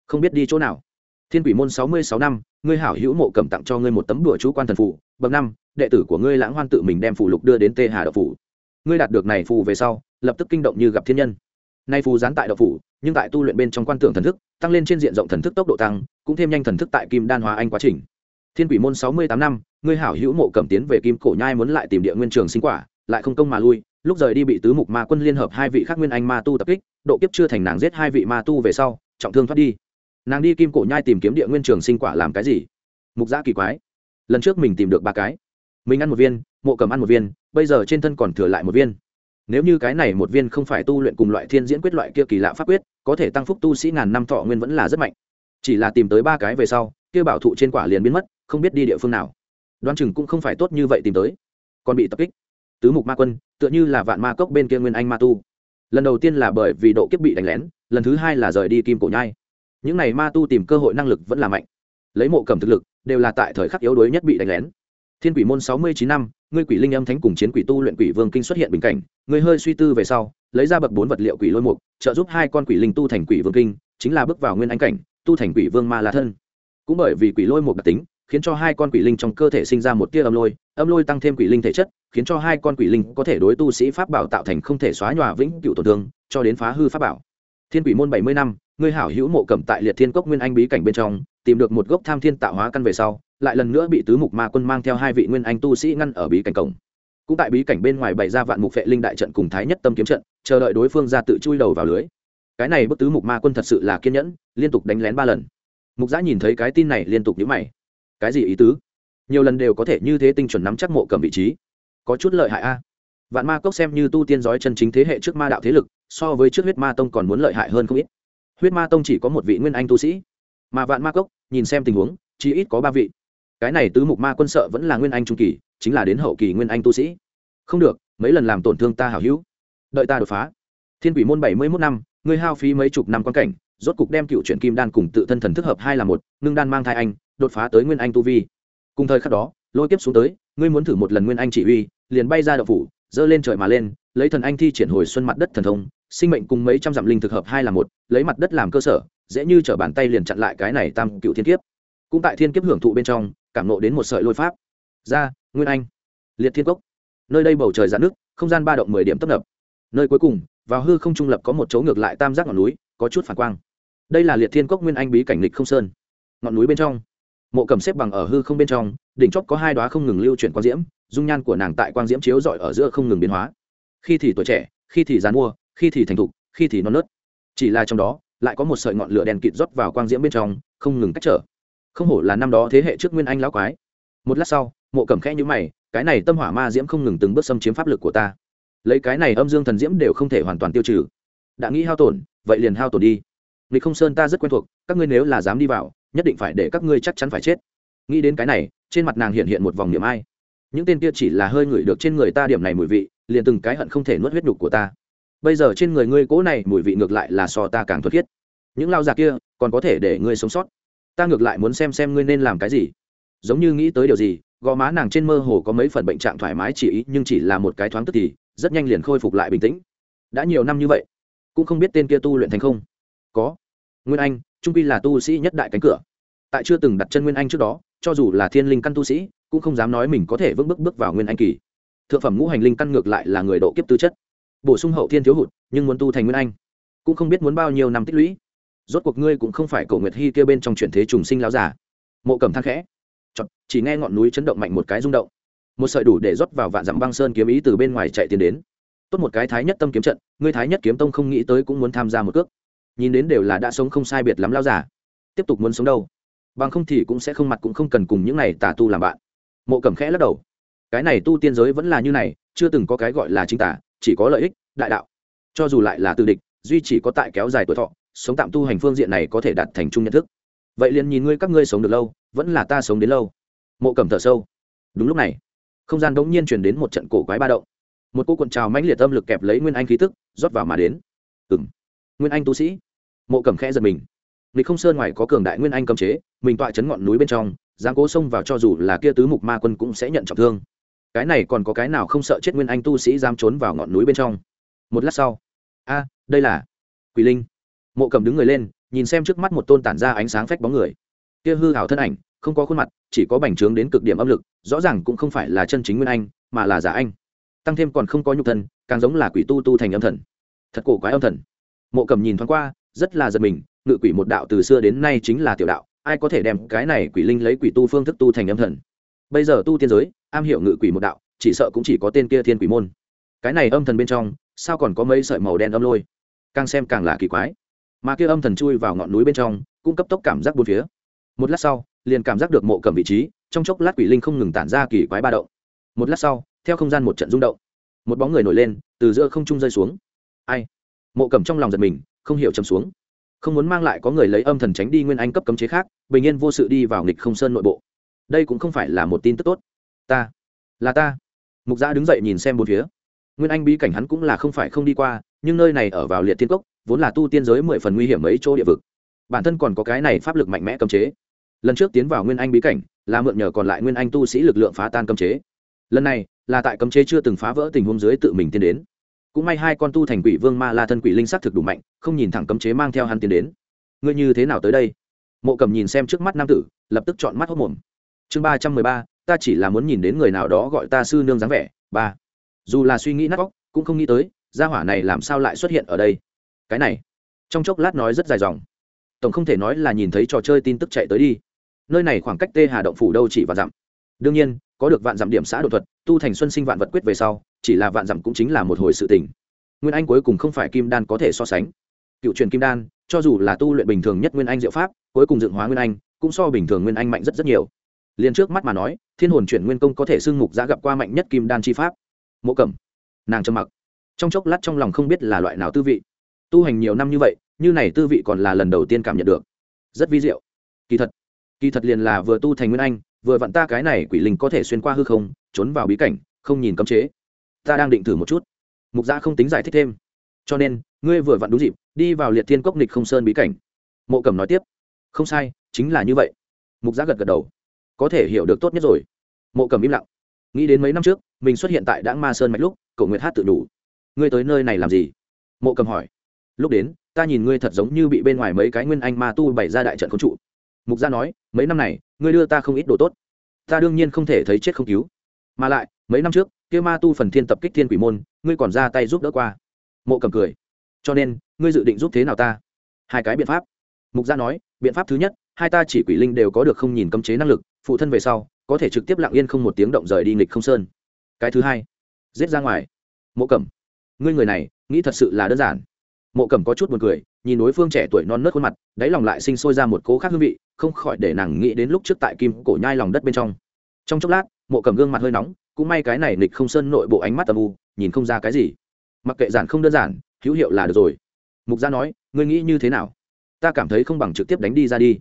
Không biết đi chỗ nào. Thiên quỷ môn sáu mươi sáu năm, ngươi hảo hữu mộ cầm tặng cho ngươi một tấm đùa chú quan thần phủ bậc năm, đệ tử của ngươi lãng hoan tự mình đem phủ lục đưa đến tê hà đậu phủ. Ngươi đạt được này phù về sau, lập tức kinh động như gặp thiên nhân. Nay phù gián tại đậu phủ, nhưng tại tu luyện bên trong quan tưởng thần thức, tăng lên trên diện rộng thần thức tốc độ tăng, cũng thêm nhanh thần thức tại kim đan hóa anh quá trình. Thiên quỷ môn sáu mươi tám năm, ngươi hảo hữu mộ cầm tiến về kim cổ nhai muốn lại tìm địa nguyên trường sinh quả, lại không công mà lui lúc rời đi bị tứ mục ma quân liên hợp hai vị khác nguyên anh ma tu tập kích, độ kiếp chưa thành nàng giết hai vị ma tu về sau, trọng thương thoát đi. Nàng đi kim cổ nhai tìm kiếm địa nguyên trường sinh quả làm cái gì? Mục giã kỳ quái. Lần trước mình tìm được ba cái. Mình ăn một viên, mộ cầm ăn một viên, bây giờ trên thân còn thừa lại một viên. Nếu như cái này một viên không phải tu luyện cùng loại thiên diễn quyết loại kia kỳ lạ pháp quyết, có thể tăng phúc tu sĩ ngàn năm thọ nguyên vẫn là rất mạnh. Chỉ là tìm tới ba cái về sau, kia bảo thụ trên quả liền biến mất, không biết đi địa phương nào. Đoan chừng cũng không phải tốt như vậy tìm tới. Còn bị tập kích tứ mục ma quân, tựa như là vạn ma cốc bên kia nguyên anh ma tu. Lần đầu tiên là bởi vì độ kiếp bị đánh lén, lần thứ hai là rời đi kim cổ nhai. Những này ma tu tìm cơ hội năng lực vẫn là mạnh. Lấy mộ cầm thực lực, đều là tại thời khắc yếu đuối nhất bị đánh lén. Thiên quỷ môn sáu mươi chín năm, ngươi quỷ linh âm thánh cùng chiến quỷ tu luyện quỷ vương kinh xuất hiện bình cảnh, ngươi hơi suy tư về sau, lấy ra bậc bốn vật liệu quỷ lôi mục, trợ giúp hai con quỷ linh tu thành quỷ vương kinh, chính là bước vào nguyên anh cảnh, tu thành quỷ vương ma la thân. Cũng bởi vì quỷ lôi mục đặc tính khiến cho hai con quỷ linh trong cơ thể sinh ra một tia âm lôi âm lôi tăng thêm quỷ linh thể chất, khiến cho hai con quỷ linh có thể đối tu sĩ pháp bảo tạo thành không thể xóa nhòa vĩnh cựu tổn thương, cho đến phá hư pháp bảo. Thiên quỷ môn bảy mươi năm, ngươi hảo hữu mộ cẩm tại liệt thiên cốc nguyên anh bí cảnh bên trong, tìm được một gốc tham thiên tạo hóa căn về sau, lại lần nữa bị tứ mục ma quân mang theo hai vị nguyên anh tu sĩ ngăn ở bí cảnh cổng. Cũng tại bí cảnh bên ngoài bày ra vạn mục phệ linh đại trận cùng thái nhất tâm kiếm trận, chờ đợi đối phương ra tự chui đầu vào lưới. Cái này bức tứ mục ma quân thật sự là kiên nhẫn, liên tục đánh lén ba lần. Mục giã nhìn thấy cái tin này liên tục nhữ mày cái gì ý tứ? Nhiều lần đều có thể như thế tinh chuẩn nắm chắc mộ cầm vị trí. Có chút lợi hại a. Vạn ma cốc xem như tu tiên giói chân chính thế hệ trước ma đạo thế lực, so với trước huyết ma tông còn muốn lợi hại hơn không ít. Huyết ma tông chỉ có một vị nguyên anh tu sĩ, mà vạn ma cốc, nhìn xem tình huống, chỉ ít có ba vị. Cái này tứ mục ma quân sợ vẫn là nguyên anh trung kỳ, chính là đến hậu kỳ nguyên anh tu sĩ. Không được, mấy lần làm tổn thương ta hảo hữu. Đợi ta đột phá. Thiên quỷ môn bảy mươi mốt năm, ngươi hao phí mấy chục năm quan cảnh, rốt cục đem cựu truyện kim đan cùng tự thân thần thức hợp hai là một, ngưng đan mang thai anh đột phá tới nguyên anh tu vi. Cùng thời khắc đó, lôi kiếp xuống tới, ngươi muốn thử một lần nguyên anh chỉ huy, liền bay ra đậu phủ dơ lên trời mà lên, lấy thần anh thi triển hồi xuân mặt đất thần thông, sinh mệnh cùng mấy trăm dặm linh thực hợp hai là một, lấy mặt đất làm cơ sở, dễ như t bàn tay liền chặn lại cái này tam cựu thiên kiếp. Cũng tại thiên kiếp hưởng thụ bên trong, cảm nộ đến một sợi lôi pháp. Ra, nguyên anh. Liệt thiên cốc. Nơi đây bầu trời giãn nước không gian ba động mười điểm tấp nập. Nơi cuối cùng, vào hư không trung lập có một chỗ ngược lại tam giác ngọn núi, có chút phản quang. Đây là liệt thiên cốc nguyên anh bí cảnh lịch không sơn. Ngọn núi bên trong mộ cầm xếp bằng ở hư không bên trong, đỉnh chót có hai đoá không ngừng lưu chuyển quang diễm, dung nhan của nàng tại quang diễm chiếu rọi ở giữa không ngừng biến hóa. Khi thì tuổi trẻ, khi thì dán mua khi thì thành thục, khi thì non nớt. Chỉ là trong đó, lại có một sợi ngọn lửa đèn kịt rót vào quang diễm bên trong, không ngừng cách trở. Không hổ là năm đó thế hệ trước nguyên anh lão quái. Một lát sau, mộ cầm khẽ nhữ mày, cái này tâm hỏa ma diễm không ngừng từng bước xâm chiếm pháp lực của ta. Lấy cái này âm dương thần diễm đều không thể hoàn toàn tiêu trừ. Đã nghĩ hao tổn, vậy liền hao tổn đi. Nghịch không sơn ta rất quen thuộc, các ngươi nếu là dám đi vào nhất định phải để các ngươi chắc chắn phải chết. Nghĩ đến cái này, trên mặt nàng hiện hiện một vòng niệm ai. Những tên kia chỉ là hơi ngửi được trên người ta điểm này mùi vị, liền từng cái hận không thể nuốt huyết nhục của ta. Bây giờ trên người ngươi cố này mùi vị ngược lại là so ta càng thuật thiết những lao già kia, còn có thể để ngươi sống sót. Ta ngược lại muốn xem xem ngươi nên làm cái gì. Giống như nghĩ tới điều gì, gò má nàng trên mơ hồ có mấy phần bệnh trạng thoải mái chỉ ý, nhưng chỉ là một cái thoáng tức thì, rất nhanh liền khôi phục lại bình tĩnh. Đã nhiều năm như vậy, cũng không biết tên kia tu luyện thành không. Có. Nguyên anh trung quy là tu sĩ nhất đại cánh cửa. Tại chưa từng đặt chân nguyên anh trước đó cho dù là thiên linh căn tu sĩ cũng không dám nói mình có thể vững bước bước vào nguyên anh kỳ. Thượng phẩm ngũ hành linh căn ngược lại là người độ kiếp tư chất. Bổ sung hậu thiên thiếu hụt nhưng muốn tu thành nguyên anh cũng không biết muốn bao nhiêu năm tích lũy. Rốt cuộc ngươi cũng không phải cầu nguyệt hy kêu bên trong chuyển thế trùng sinh láo giả mộ cầm thang khẽ. Chọn, chỉ nghe ngọn núi chấn động mạnh một cái rung động. Một sợi đủ để rót vào vạn dặm băng sơn kiếm ý từ bên ngoài chạy tiến đến. Tốt một cái thái nhất tâm kiếm trận ngươi thái nhất kiếm tông không nghĩ tới cũng muốn tham gia một cước nhìn đến đều là đã sống không sai biệt lắm lao giả tiếp tục muốn sống đâu? Bằng không thì cũng sẽ không mặt cũng không cần cùng những này tà tu làm bạn. Mộ cầm khẽ lắc đầu. Cái này tu tiên giới vẫn là như này, chưa từng có cái gọi là chính tả chỉ có lợi ích, đại đạo. Cho dù lại là từ địch, duy chỉ có tại kéo dài tuổi thọ, sống tạm tu hành phương diện này có thể đạt thành chung nhận thức. Vậy liền nhìn ngươi các ngươi sống được lâu, vẫn là ta sống đến lâu. Mộ cầm thở sâu. Đúng lúc này, không gian đống nhiên chuyển đến một trận cổ quái ba động. Một cô cuộn trào mãnh liệt âm lực kẹp lấy nguyên anh khí tức, rót vào mà đến. Ừ nguyên anh tu sĩ. Mộ cẩm khẽ giật mình. Lịch không sơn ngoài có cường đại nguyên anh cầm chế, mình tọa chấn ngọn núi bên trong, giáng cố xông vào cho dù là kia tứ mục ma quân cũng sẽ nhận trọng thương. Cái này còn có cái nào không sợ chết nguyên anh tu sĩ dám trốn vào ngọn núi bên trong? Một lát sau, a, đây là quỷ linh. Mộ cầm đứng người lên, nhìn xem trước mắt một tôn tản ra ánh sáng phách bóng người. Kia hư hảo thân ảnh, không có khuôn mặt, chỉ có bành trướng đến cực điểm âm lực, rõ ràng cũng không phải là chân chính nguyên anh, mà là giả anh. Tăng thêm còn không có nhục thân, càng giống là quỷ tu tu thành âm thần. Thật cổ quái âm thần mộ cầm nhìn thoáng qua, rất là giật mình, ngự quỷ một đạo từ xưa đến nay chính là tiểu đạo, ai có thể đem cái này quỷ linh lấy quỷ tu phương thức tu thành âm thần? Bây giờ tu tiên giới, am hiểu ngự quỷ một đạo, chỉ sợ cũng chỉ có tên kia thiên quỷ môn. Cái này âm thần bên trong, sao còn có mấy sợi màu đen âm lôi? Càng xem càng là kỳ quái. Mà kia âm thần chui vào ngọn núi bên trong, cũng cấp tốc cảm giác bốn phía. Một lát sau, liền cảm giác được mộ cầm vị trí, trong chốc lát quỷ linh không ngừng tản ra kỳ quái ba động. Một lát sau, theo không gian một trận rung động, một bóng người nổi lên, từ giữa không trung rơi xuống. Ai? Mộ cầm trong lòng giật mình, không hiểu chầm xuống. Không muốn mang lại có người lấy âm thần tránh đi nguyên anh cấp cấm chế khác, bình yên vô sự đi vào nghịch không sơn nội bộ. Đây cũng không phải là một tin tức tốt. Ta, là ta. Mục gia đứng dậy nhìn xem bốn phía. Nguyên anh bí cảnh hắn cũng là không phải không đi qua, nhưng nơi này ở vào liệt thiên cốc, vốn là tu tiên giới mười phần nguy hiểm mấy chỗ địa vực. Bản thân còn có cái này pháp lực mạnh mẽ cấm chế. Lần trước tiến vào nguyên anh bí cảnh, là mượn nhờ còn lại nguyên anh tu sĩ lực lượng phá tan cấm chế. Lần này, là tại cấm chế chưa từng phá vỡ tình huống dưới tự mình tiến đến cũng may hai con tu thành quỷ vương ma la thân quỷ linh sắc thực đủ mạnh, không nhìn thẳng cấm chế mang theo hắn tiến đến. Ngươi như thế nào tới đây? Mộ cầm nhìn xem trước mắt nam tử, lập tức chọn mắt hốc mồm. Chương ba trăm mười ba, ta chỉ là muốn nhìn đến người nào đó gọi ta sư nương dáng vẻ, ba. Dù là suy nghĩ nát vóc cũng không nghĩ tới, gia hỏa này làm sao lại xuất hiện ở đây. Cái này, trong chốc lát nói rất dài dòng. Tổng không thể nói là nhìn thấy trò chơi tin tức chạy tới đi. Nơi này khoảng cách tê hà động phủ đâu chỉ và dặm. Đương nhiên có được vạn dặm điểm xã đột thuật, tu thành xuân sinh vạn vật quyết về sau, chỉ là vạn dặm cũng chính là một hồi sự tình. Nguyên anh cuối cùng không phải kim đan có thể so sánh. Cựu truyền kim đan, cho dù là tu luyện bình thường nhất nguyên anh diệu pháp, cuối cùng dựng hóa nguyên anh, cũng so bình thường nguyên anh mạnh rất rất nhiều. Liền trước mắt mà nói, thiên hồn chuyển nguyên công có thể xưng mục giá gặp qua mạnh nhất kim đan chi pháp. Mộ cẩm, nàng trầm mặc. Trong chốc lát trong lòng không biết là loại nào tư vị. Tu hành nhiều năm như vậy, như này tư vị còn là lần đầu tiên cảm nhận được. Rất vi diệu. Kỳ thật kỳ thật liền là vừa tu thành nguyên anh vừa vặn ta cái này quỷ linh có thể xuyên qua hư không, trốn vào bí cảnh, không nhìn cấm chế. Ta đang định thử một chút. Mục gia không tính giải thích thêm. Cho nên, ngươi vừa vặn đúng dịp, đi vào liệt thiên cốc nịch không sơn bí cảnh. Mộ cầm nói tiếp. Không sai, chính là như vậy. Mục gia gật gật đầu. Có thể hiểu được tốt nhất rồi. Mộ cầm im lặng. Nghĩ đến mấy năm trước, mình xuất hiện tại đãng ma sơn mạch lúc, cậu nguyệt hát tự đủ. Ngươi tới nơi này làm gì? Mộ cầm hỏi. Lúc đến, ta nhìn ngươi thật giống như bị bên ngoài mấy cái nguyên anh ma tu bày ra đại trận khống trụ. Mục gia nói, mấy năm này ngươi đưa ta không ít đồ tốt. Ta đương nhiên không thể thấy chết không cứu. Mà lại, mấy năm trước, kia ma tu phần thiên tập kích thiên quỷ môn, ngươi còn ra tay giúp đỡ qua. Mộ cầm cười. Cho nên, ngươi dự định giúp thế nào ta? Hai cái biện pháp. Mục gia nói, biện pháp thứ nhất, hai ta chỉ quỷ linh đều có được không nhìn cấm chế năng lực, phụ thân về sau, có thể trực tiếp lặng yên không một tiếng động rời đi nghịch không sơn. Cái thứ hai, giết ra ngoài. Mộ cẩm, ngươi người này, nghĩ thật sự là đơn giản mộ cẩm có chút buồn cười, nhìn đối phương trẻ tuổi non nớt khuôn mặt, đáy lòng lại sinh sôi ra một cố khác hương vị, không khỏi để nàng nghĩ đến lúc trước tại kim cổ nhai lòng đất bên trong. Trong chốc lát, mộ cẩm gương mặt hơi nóng, cũng may cái này nghịch không sơn nội bộ ánh mắt tầm u, nhìn không ra cái gì. Mặc kệ giản không đơn giản, hữu hiệu là được rồi. Mục gia nói, ngươi nghĩ như thế nào? Ta cảm thấy không bằng trực tiếp đánh đi ra đi.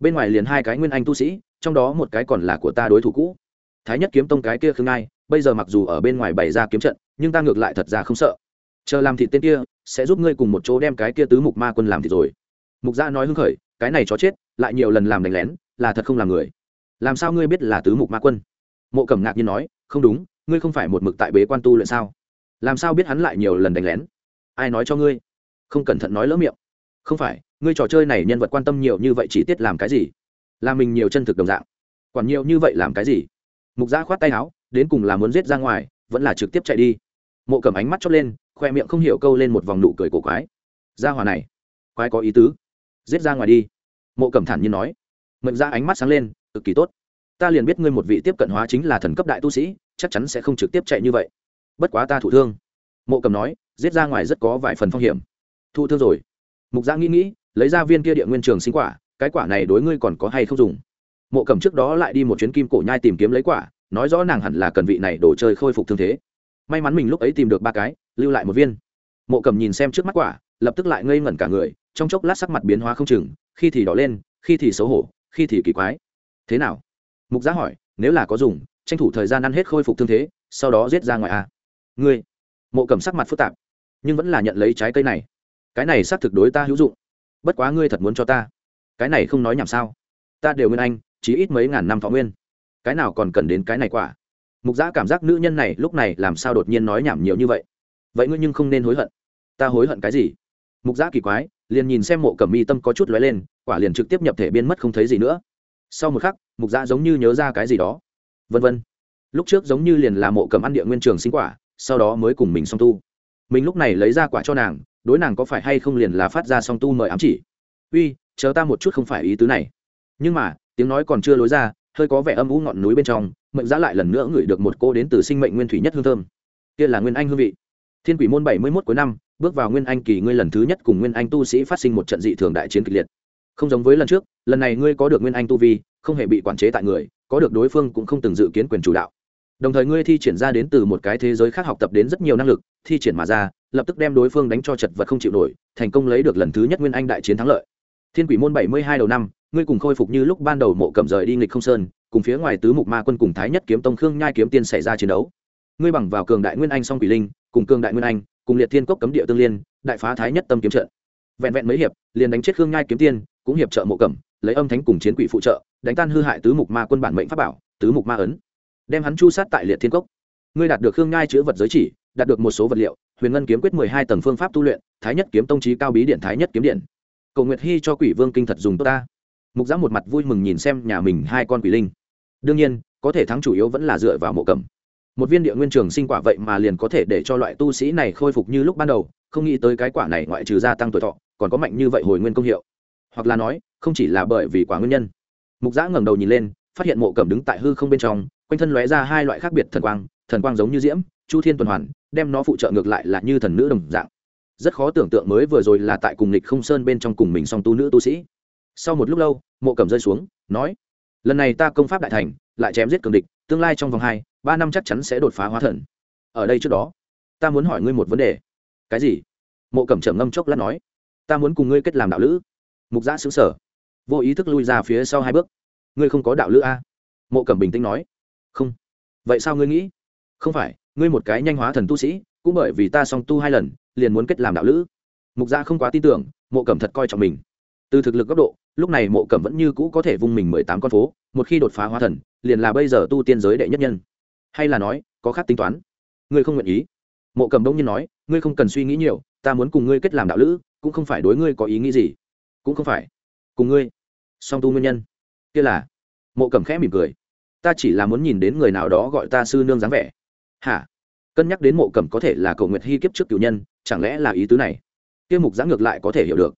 Bên ngoài liền hai cái nguyên anh tu sĩ, trong đó một cái còn là của ta đối thủ cũ. Thái nhất kiếm tông cái kia khương ai bây giờ mặc dù ở bên ngoài bày ra kiếm trận, nhưng ta ngược lại thật ra không sợ chờ làm thịt tên kia, sẽ giúp ngươi cùng một chỗ đem cái kia tứ mục ma quân làm thịt rồi. Mục gia nói hưng khởi, cái này chó chết, lại nhiều lần làm đánh lén, là thật không làm người. Làm sao ngươi biết là tứ mục ma quân? Mộ cẩm ngạc nhiên nói, không đúng, ngươi không phải một mực tại bế quan tu luyện sao? Làm sao biết hắn lại nhiều lần đánh lén? Ai nói cho ngươi? Không cẩn thận nói lỡ miệng. Không phải, ngươi trò chơi này nhân vật quan tâm nhiều như vậy chỉ tiết làm cái gì? Làm mình nhiều chân thực đồng dạng. Còn nhiều như vậy làm cái gì? Mục gia khoát tay áo, đến cùng là muốn giết ra ngoài, vẫn là trực tiếp chạy đi. Mộ cầm ánh mắt chót lên khoe miệng không hiểu câu lên một vòng nụ cười cổ quái. Ra hòa này, quái có ý tứ. Giết ra ngoài đi. Mộ Cẩm thản nhiên nói. Mệnh ra ánh mắt sáng lên, cực kỳ tốt. Ta liền biết ngươi một vị tiếp cận hóa chính là thần cấp đại tu sĩ, chắc chắn sẽ không trực tiếp chạy như vậy. Bất quá ta thụ thương. Mộ cầm nói, giết ra ngoài rất có vài phần phong hiểm. Thụ thương rồi. Mục giã nghĩ nghĩ, lấy ra viên kia địa nguyên trường sinh quả, cái quả này đối ngươi còn có hay không dùng? Mộ cầm trước đó lại đi một chuyến kim cổ nhai tìm kiếm lấy quả, nói rõ nàng hẳn là cần vị này đồ chơi khôi phục thương thế. May mắn mình lúc ấy tìm được ba cái lưu lại một viên. Mộ cầm nhìn xem trước mắt quả, lập tức lại ngây ngẩn cả người, trong chốc lát sắc mặt biến hóa không chừng, khi thì đỏ lên, khi thì xấu hổ, khi thì kỳ quái. Thế nào? Mục giá hỏi, nếu là có dùng, tranh thủ thời gian ăn hết khôi phục thương thế, sau đó giết ra ngoài à? ngươi? Mộ cầm sắc mặt phức tạp, nhưng vẫn là nhận lấy trái cây này. Cái này xác thực đối ta hữu dụng. Bất quá ngươi thật muốn cho ta. Cái này không nói nhảm sao? Ta đều nguyên anh chỉ ít mấy ngàn năm thọ nguyên. Cái nào còn cần đến cái này quả? Mục giã cảm giác nữ nhân này lúc này làm sao đột nhiên nói nhảm nhiều như vậy? Vậy ngươi nhưng không nên hối hận. Ta hối hận cái gì? Mục giã kỳ quái, liền nhìn xem mộ cẩm mi tâm có chút lóe lên, quả liền trực tiếp nhập thể biên mất không thấy gì nữa. Sau một khắc, mục giã giống như nhớ ra cái gì đó. Vân vân. Lúc trước giống như liền là mộ cầm ăn địa nguyên trường sinh quả, sau đó mới cùng mình song tu. Mình lúc này lấy ra quả cho nàng, đối nàng có phải hay không liền là phát ra song tu mời ám chỉ. Uy, chờ ta một chút không phải ý tứ này. Nhưng mà, tiếng nói còn chưa lối ra, hơi có vẻ âm u ngọn núi bên trong, mệnh giã lại lần nữa ngửi được một cô đến từ sinh mệnh nguyên thủy nhất hương thơm. Kia là nguyên anh hương vị thiên quỷ môn bảy mươi mốt cuối năm, bước vào nguyên anh kỳ ngươi lần thứ nhất cùng nguyên anh tu sĩ phát sinh một trận dị thường đại chiến kịch liệt. Không giống với lần trước, lần này ngươi có được nguyên anh tu vi, không hề bị quản chế tại người, có được đối phương cũng không từng dự kiến quyền chủ đạo. Đồng thời ngươi thi triển ra đến từ một cái thế giới khác học tập đến rất nhiều năng lực, thi triển mà ra, lập tức đem đối phương đánh cho chật vật không chịu nổi, thành công lấy được lần thứ nhất nguyên anh đại chiến thắng lợi. Thiên quỷ môn bảy mươi hai đầu năm, ngươi cùng khôi phục như lúc ban đầu mộ cẩm rời đi nghịch không sơn, cùng phía ngoài tứ mục ma quân cùng thái nhất kiếm tông, khương nhai kiếm tiên xảy ra chiến đấu. Ngươi bằng vào cường đại nguyên anh song quỷ linh cùng cương đại nguyên anh, cùng liệt thiên cốc cấm địa tương liên, đại phá thái nhất tâm kiếm trận. Vẹn vẹn mấy hiệp, liền đánh chết khương nhai kiếm tiên, cũng hiệp trợ mộ cẩm, lấy âm thánh cùng chiến quỷ phụ trợ, đánh tan hư hại tứ mục ma quân bản mệnh pháp bảo, tứ mục ma ấn. Đem hắn chu sát tại liệt thiên cốc. Ngươi đạt được khương nhai chữ vật giới chỉ, đạt được một số vật liệu, huyền ngân kiếm quyết mười hai tầng phương pháp tu luyện, thái nhất kiếm tông trí cao bí điện thái nhất kiếm điện. Cầu nguyệt hy cho quỷ vương kinh thật dùng tốt ta. Mục giã một mặt vui mừng nhìn xem nhà mình hai con quỷ linh. Đương nhiên, có thể thắng chủ yếu vẫn là dựa vào mộ cẩm một viên địa nguyên trường sinh quả vậy mà liền có thể để cho loại tu sĩ này khôi phục như lúc ban đầu, không nghĩ tới cái quả này ngoại trừ gia tăng tuổi thọ, còn có mạnh như vậy hồi nguyên công hiệu. Hoặc là nói, không chỉ là bởi vì quả nguyên nhân. Mục giã ngẩng đầu nhìn lên, phát hiện mộ cẩm đứng tại hư không bên trong, quanh thân lóe ra hai loại khác biệt thần quang thần quang giống như diễm, chu thiên tuần hoàn, đem nó phụ trợ ngược lại là như thần nữ đồng dạng. Rất khó tưởng tượng mới vừa rồi là tại cùng lịch không sơn bên trong cùng mình song tu nữ tu sĩ. Sau một lúc lâu, mộ cẩm rơi xuống, nói, lần này ta công pháp đại thành, lại chém giết cường địch, tương lai trong vòng hai ba năm chắc chắn sẽ đột phá hóa thần. Ở đây trước đó, ta muốn hỏi ngươi một vấn đề. Cái gì? Mộ cẩm trầm ngâm chốc lát nói. Ta muốn cùng ngươi kết làm đạo lữ. Mục giã xứ sở vô ý thức lui ra phía sau hai bước. Ngươi không có đạo lữ a? Mộ cẩm bình tĩnh nói. Không. Vậy sao ngươi nghĩ? Không phải, ngươi một cái nhanh hóa thần tu sĩ, cũng bởi vì ta song tu hai lần, liền muốn kết làm đạo lữ. Mục gia không quá tin tưởng, mộ cẩm thật coi trọng mình. Từ thực lực góc độ, lúc này mộ cẩm vẫn như cũ có thể vung mình mười tám con phố, một khi đột phá hóa thần, liền là bây giờ tu tiên giới đệ nhất nhân hay là nói, có khác tính toán? Ngươi không nguyện ý. Mộ cẩm đông nhiên nói, ngươi không cần suy nghĩ nhiều, ta muốn cùng ngươi kết làm đạo lữ, cũng không phải đối ngươi có ý nghĩ gì. Cũng không phải. Cùng ngươi. Song tu nguyên nhân. Kia là. Mộ cẩm khẽ mỉm cười. Ta chỉ là muốn nhìn đến người nào đó gọi ta sư nương dáng vẻ. Hả? Cân nhắc đến mộ cẩm có thể là cầu nguyệt hy kiếp trước cựu nhân, chẳng lẽ là ý tứ này? Kia mục giã ngược lại có thể hiểu được.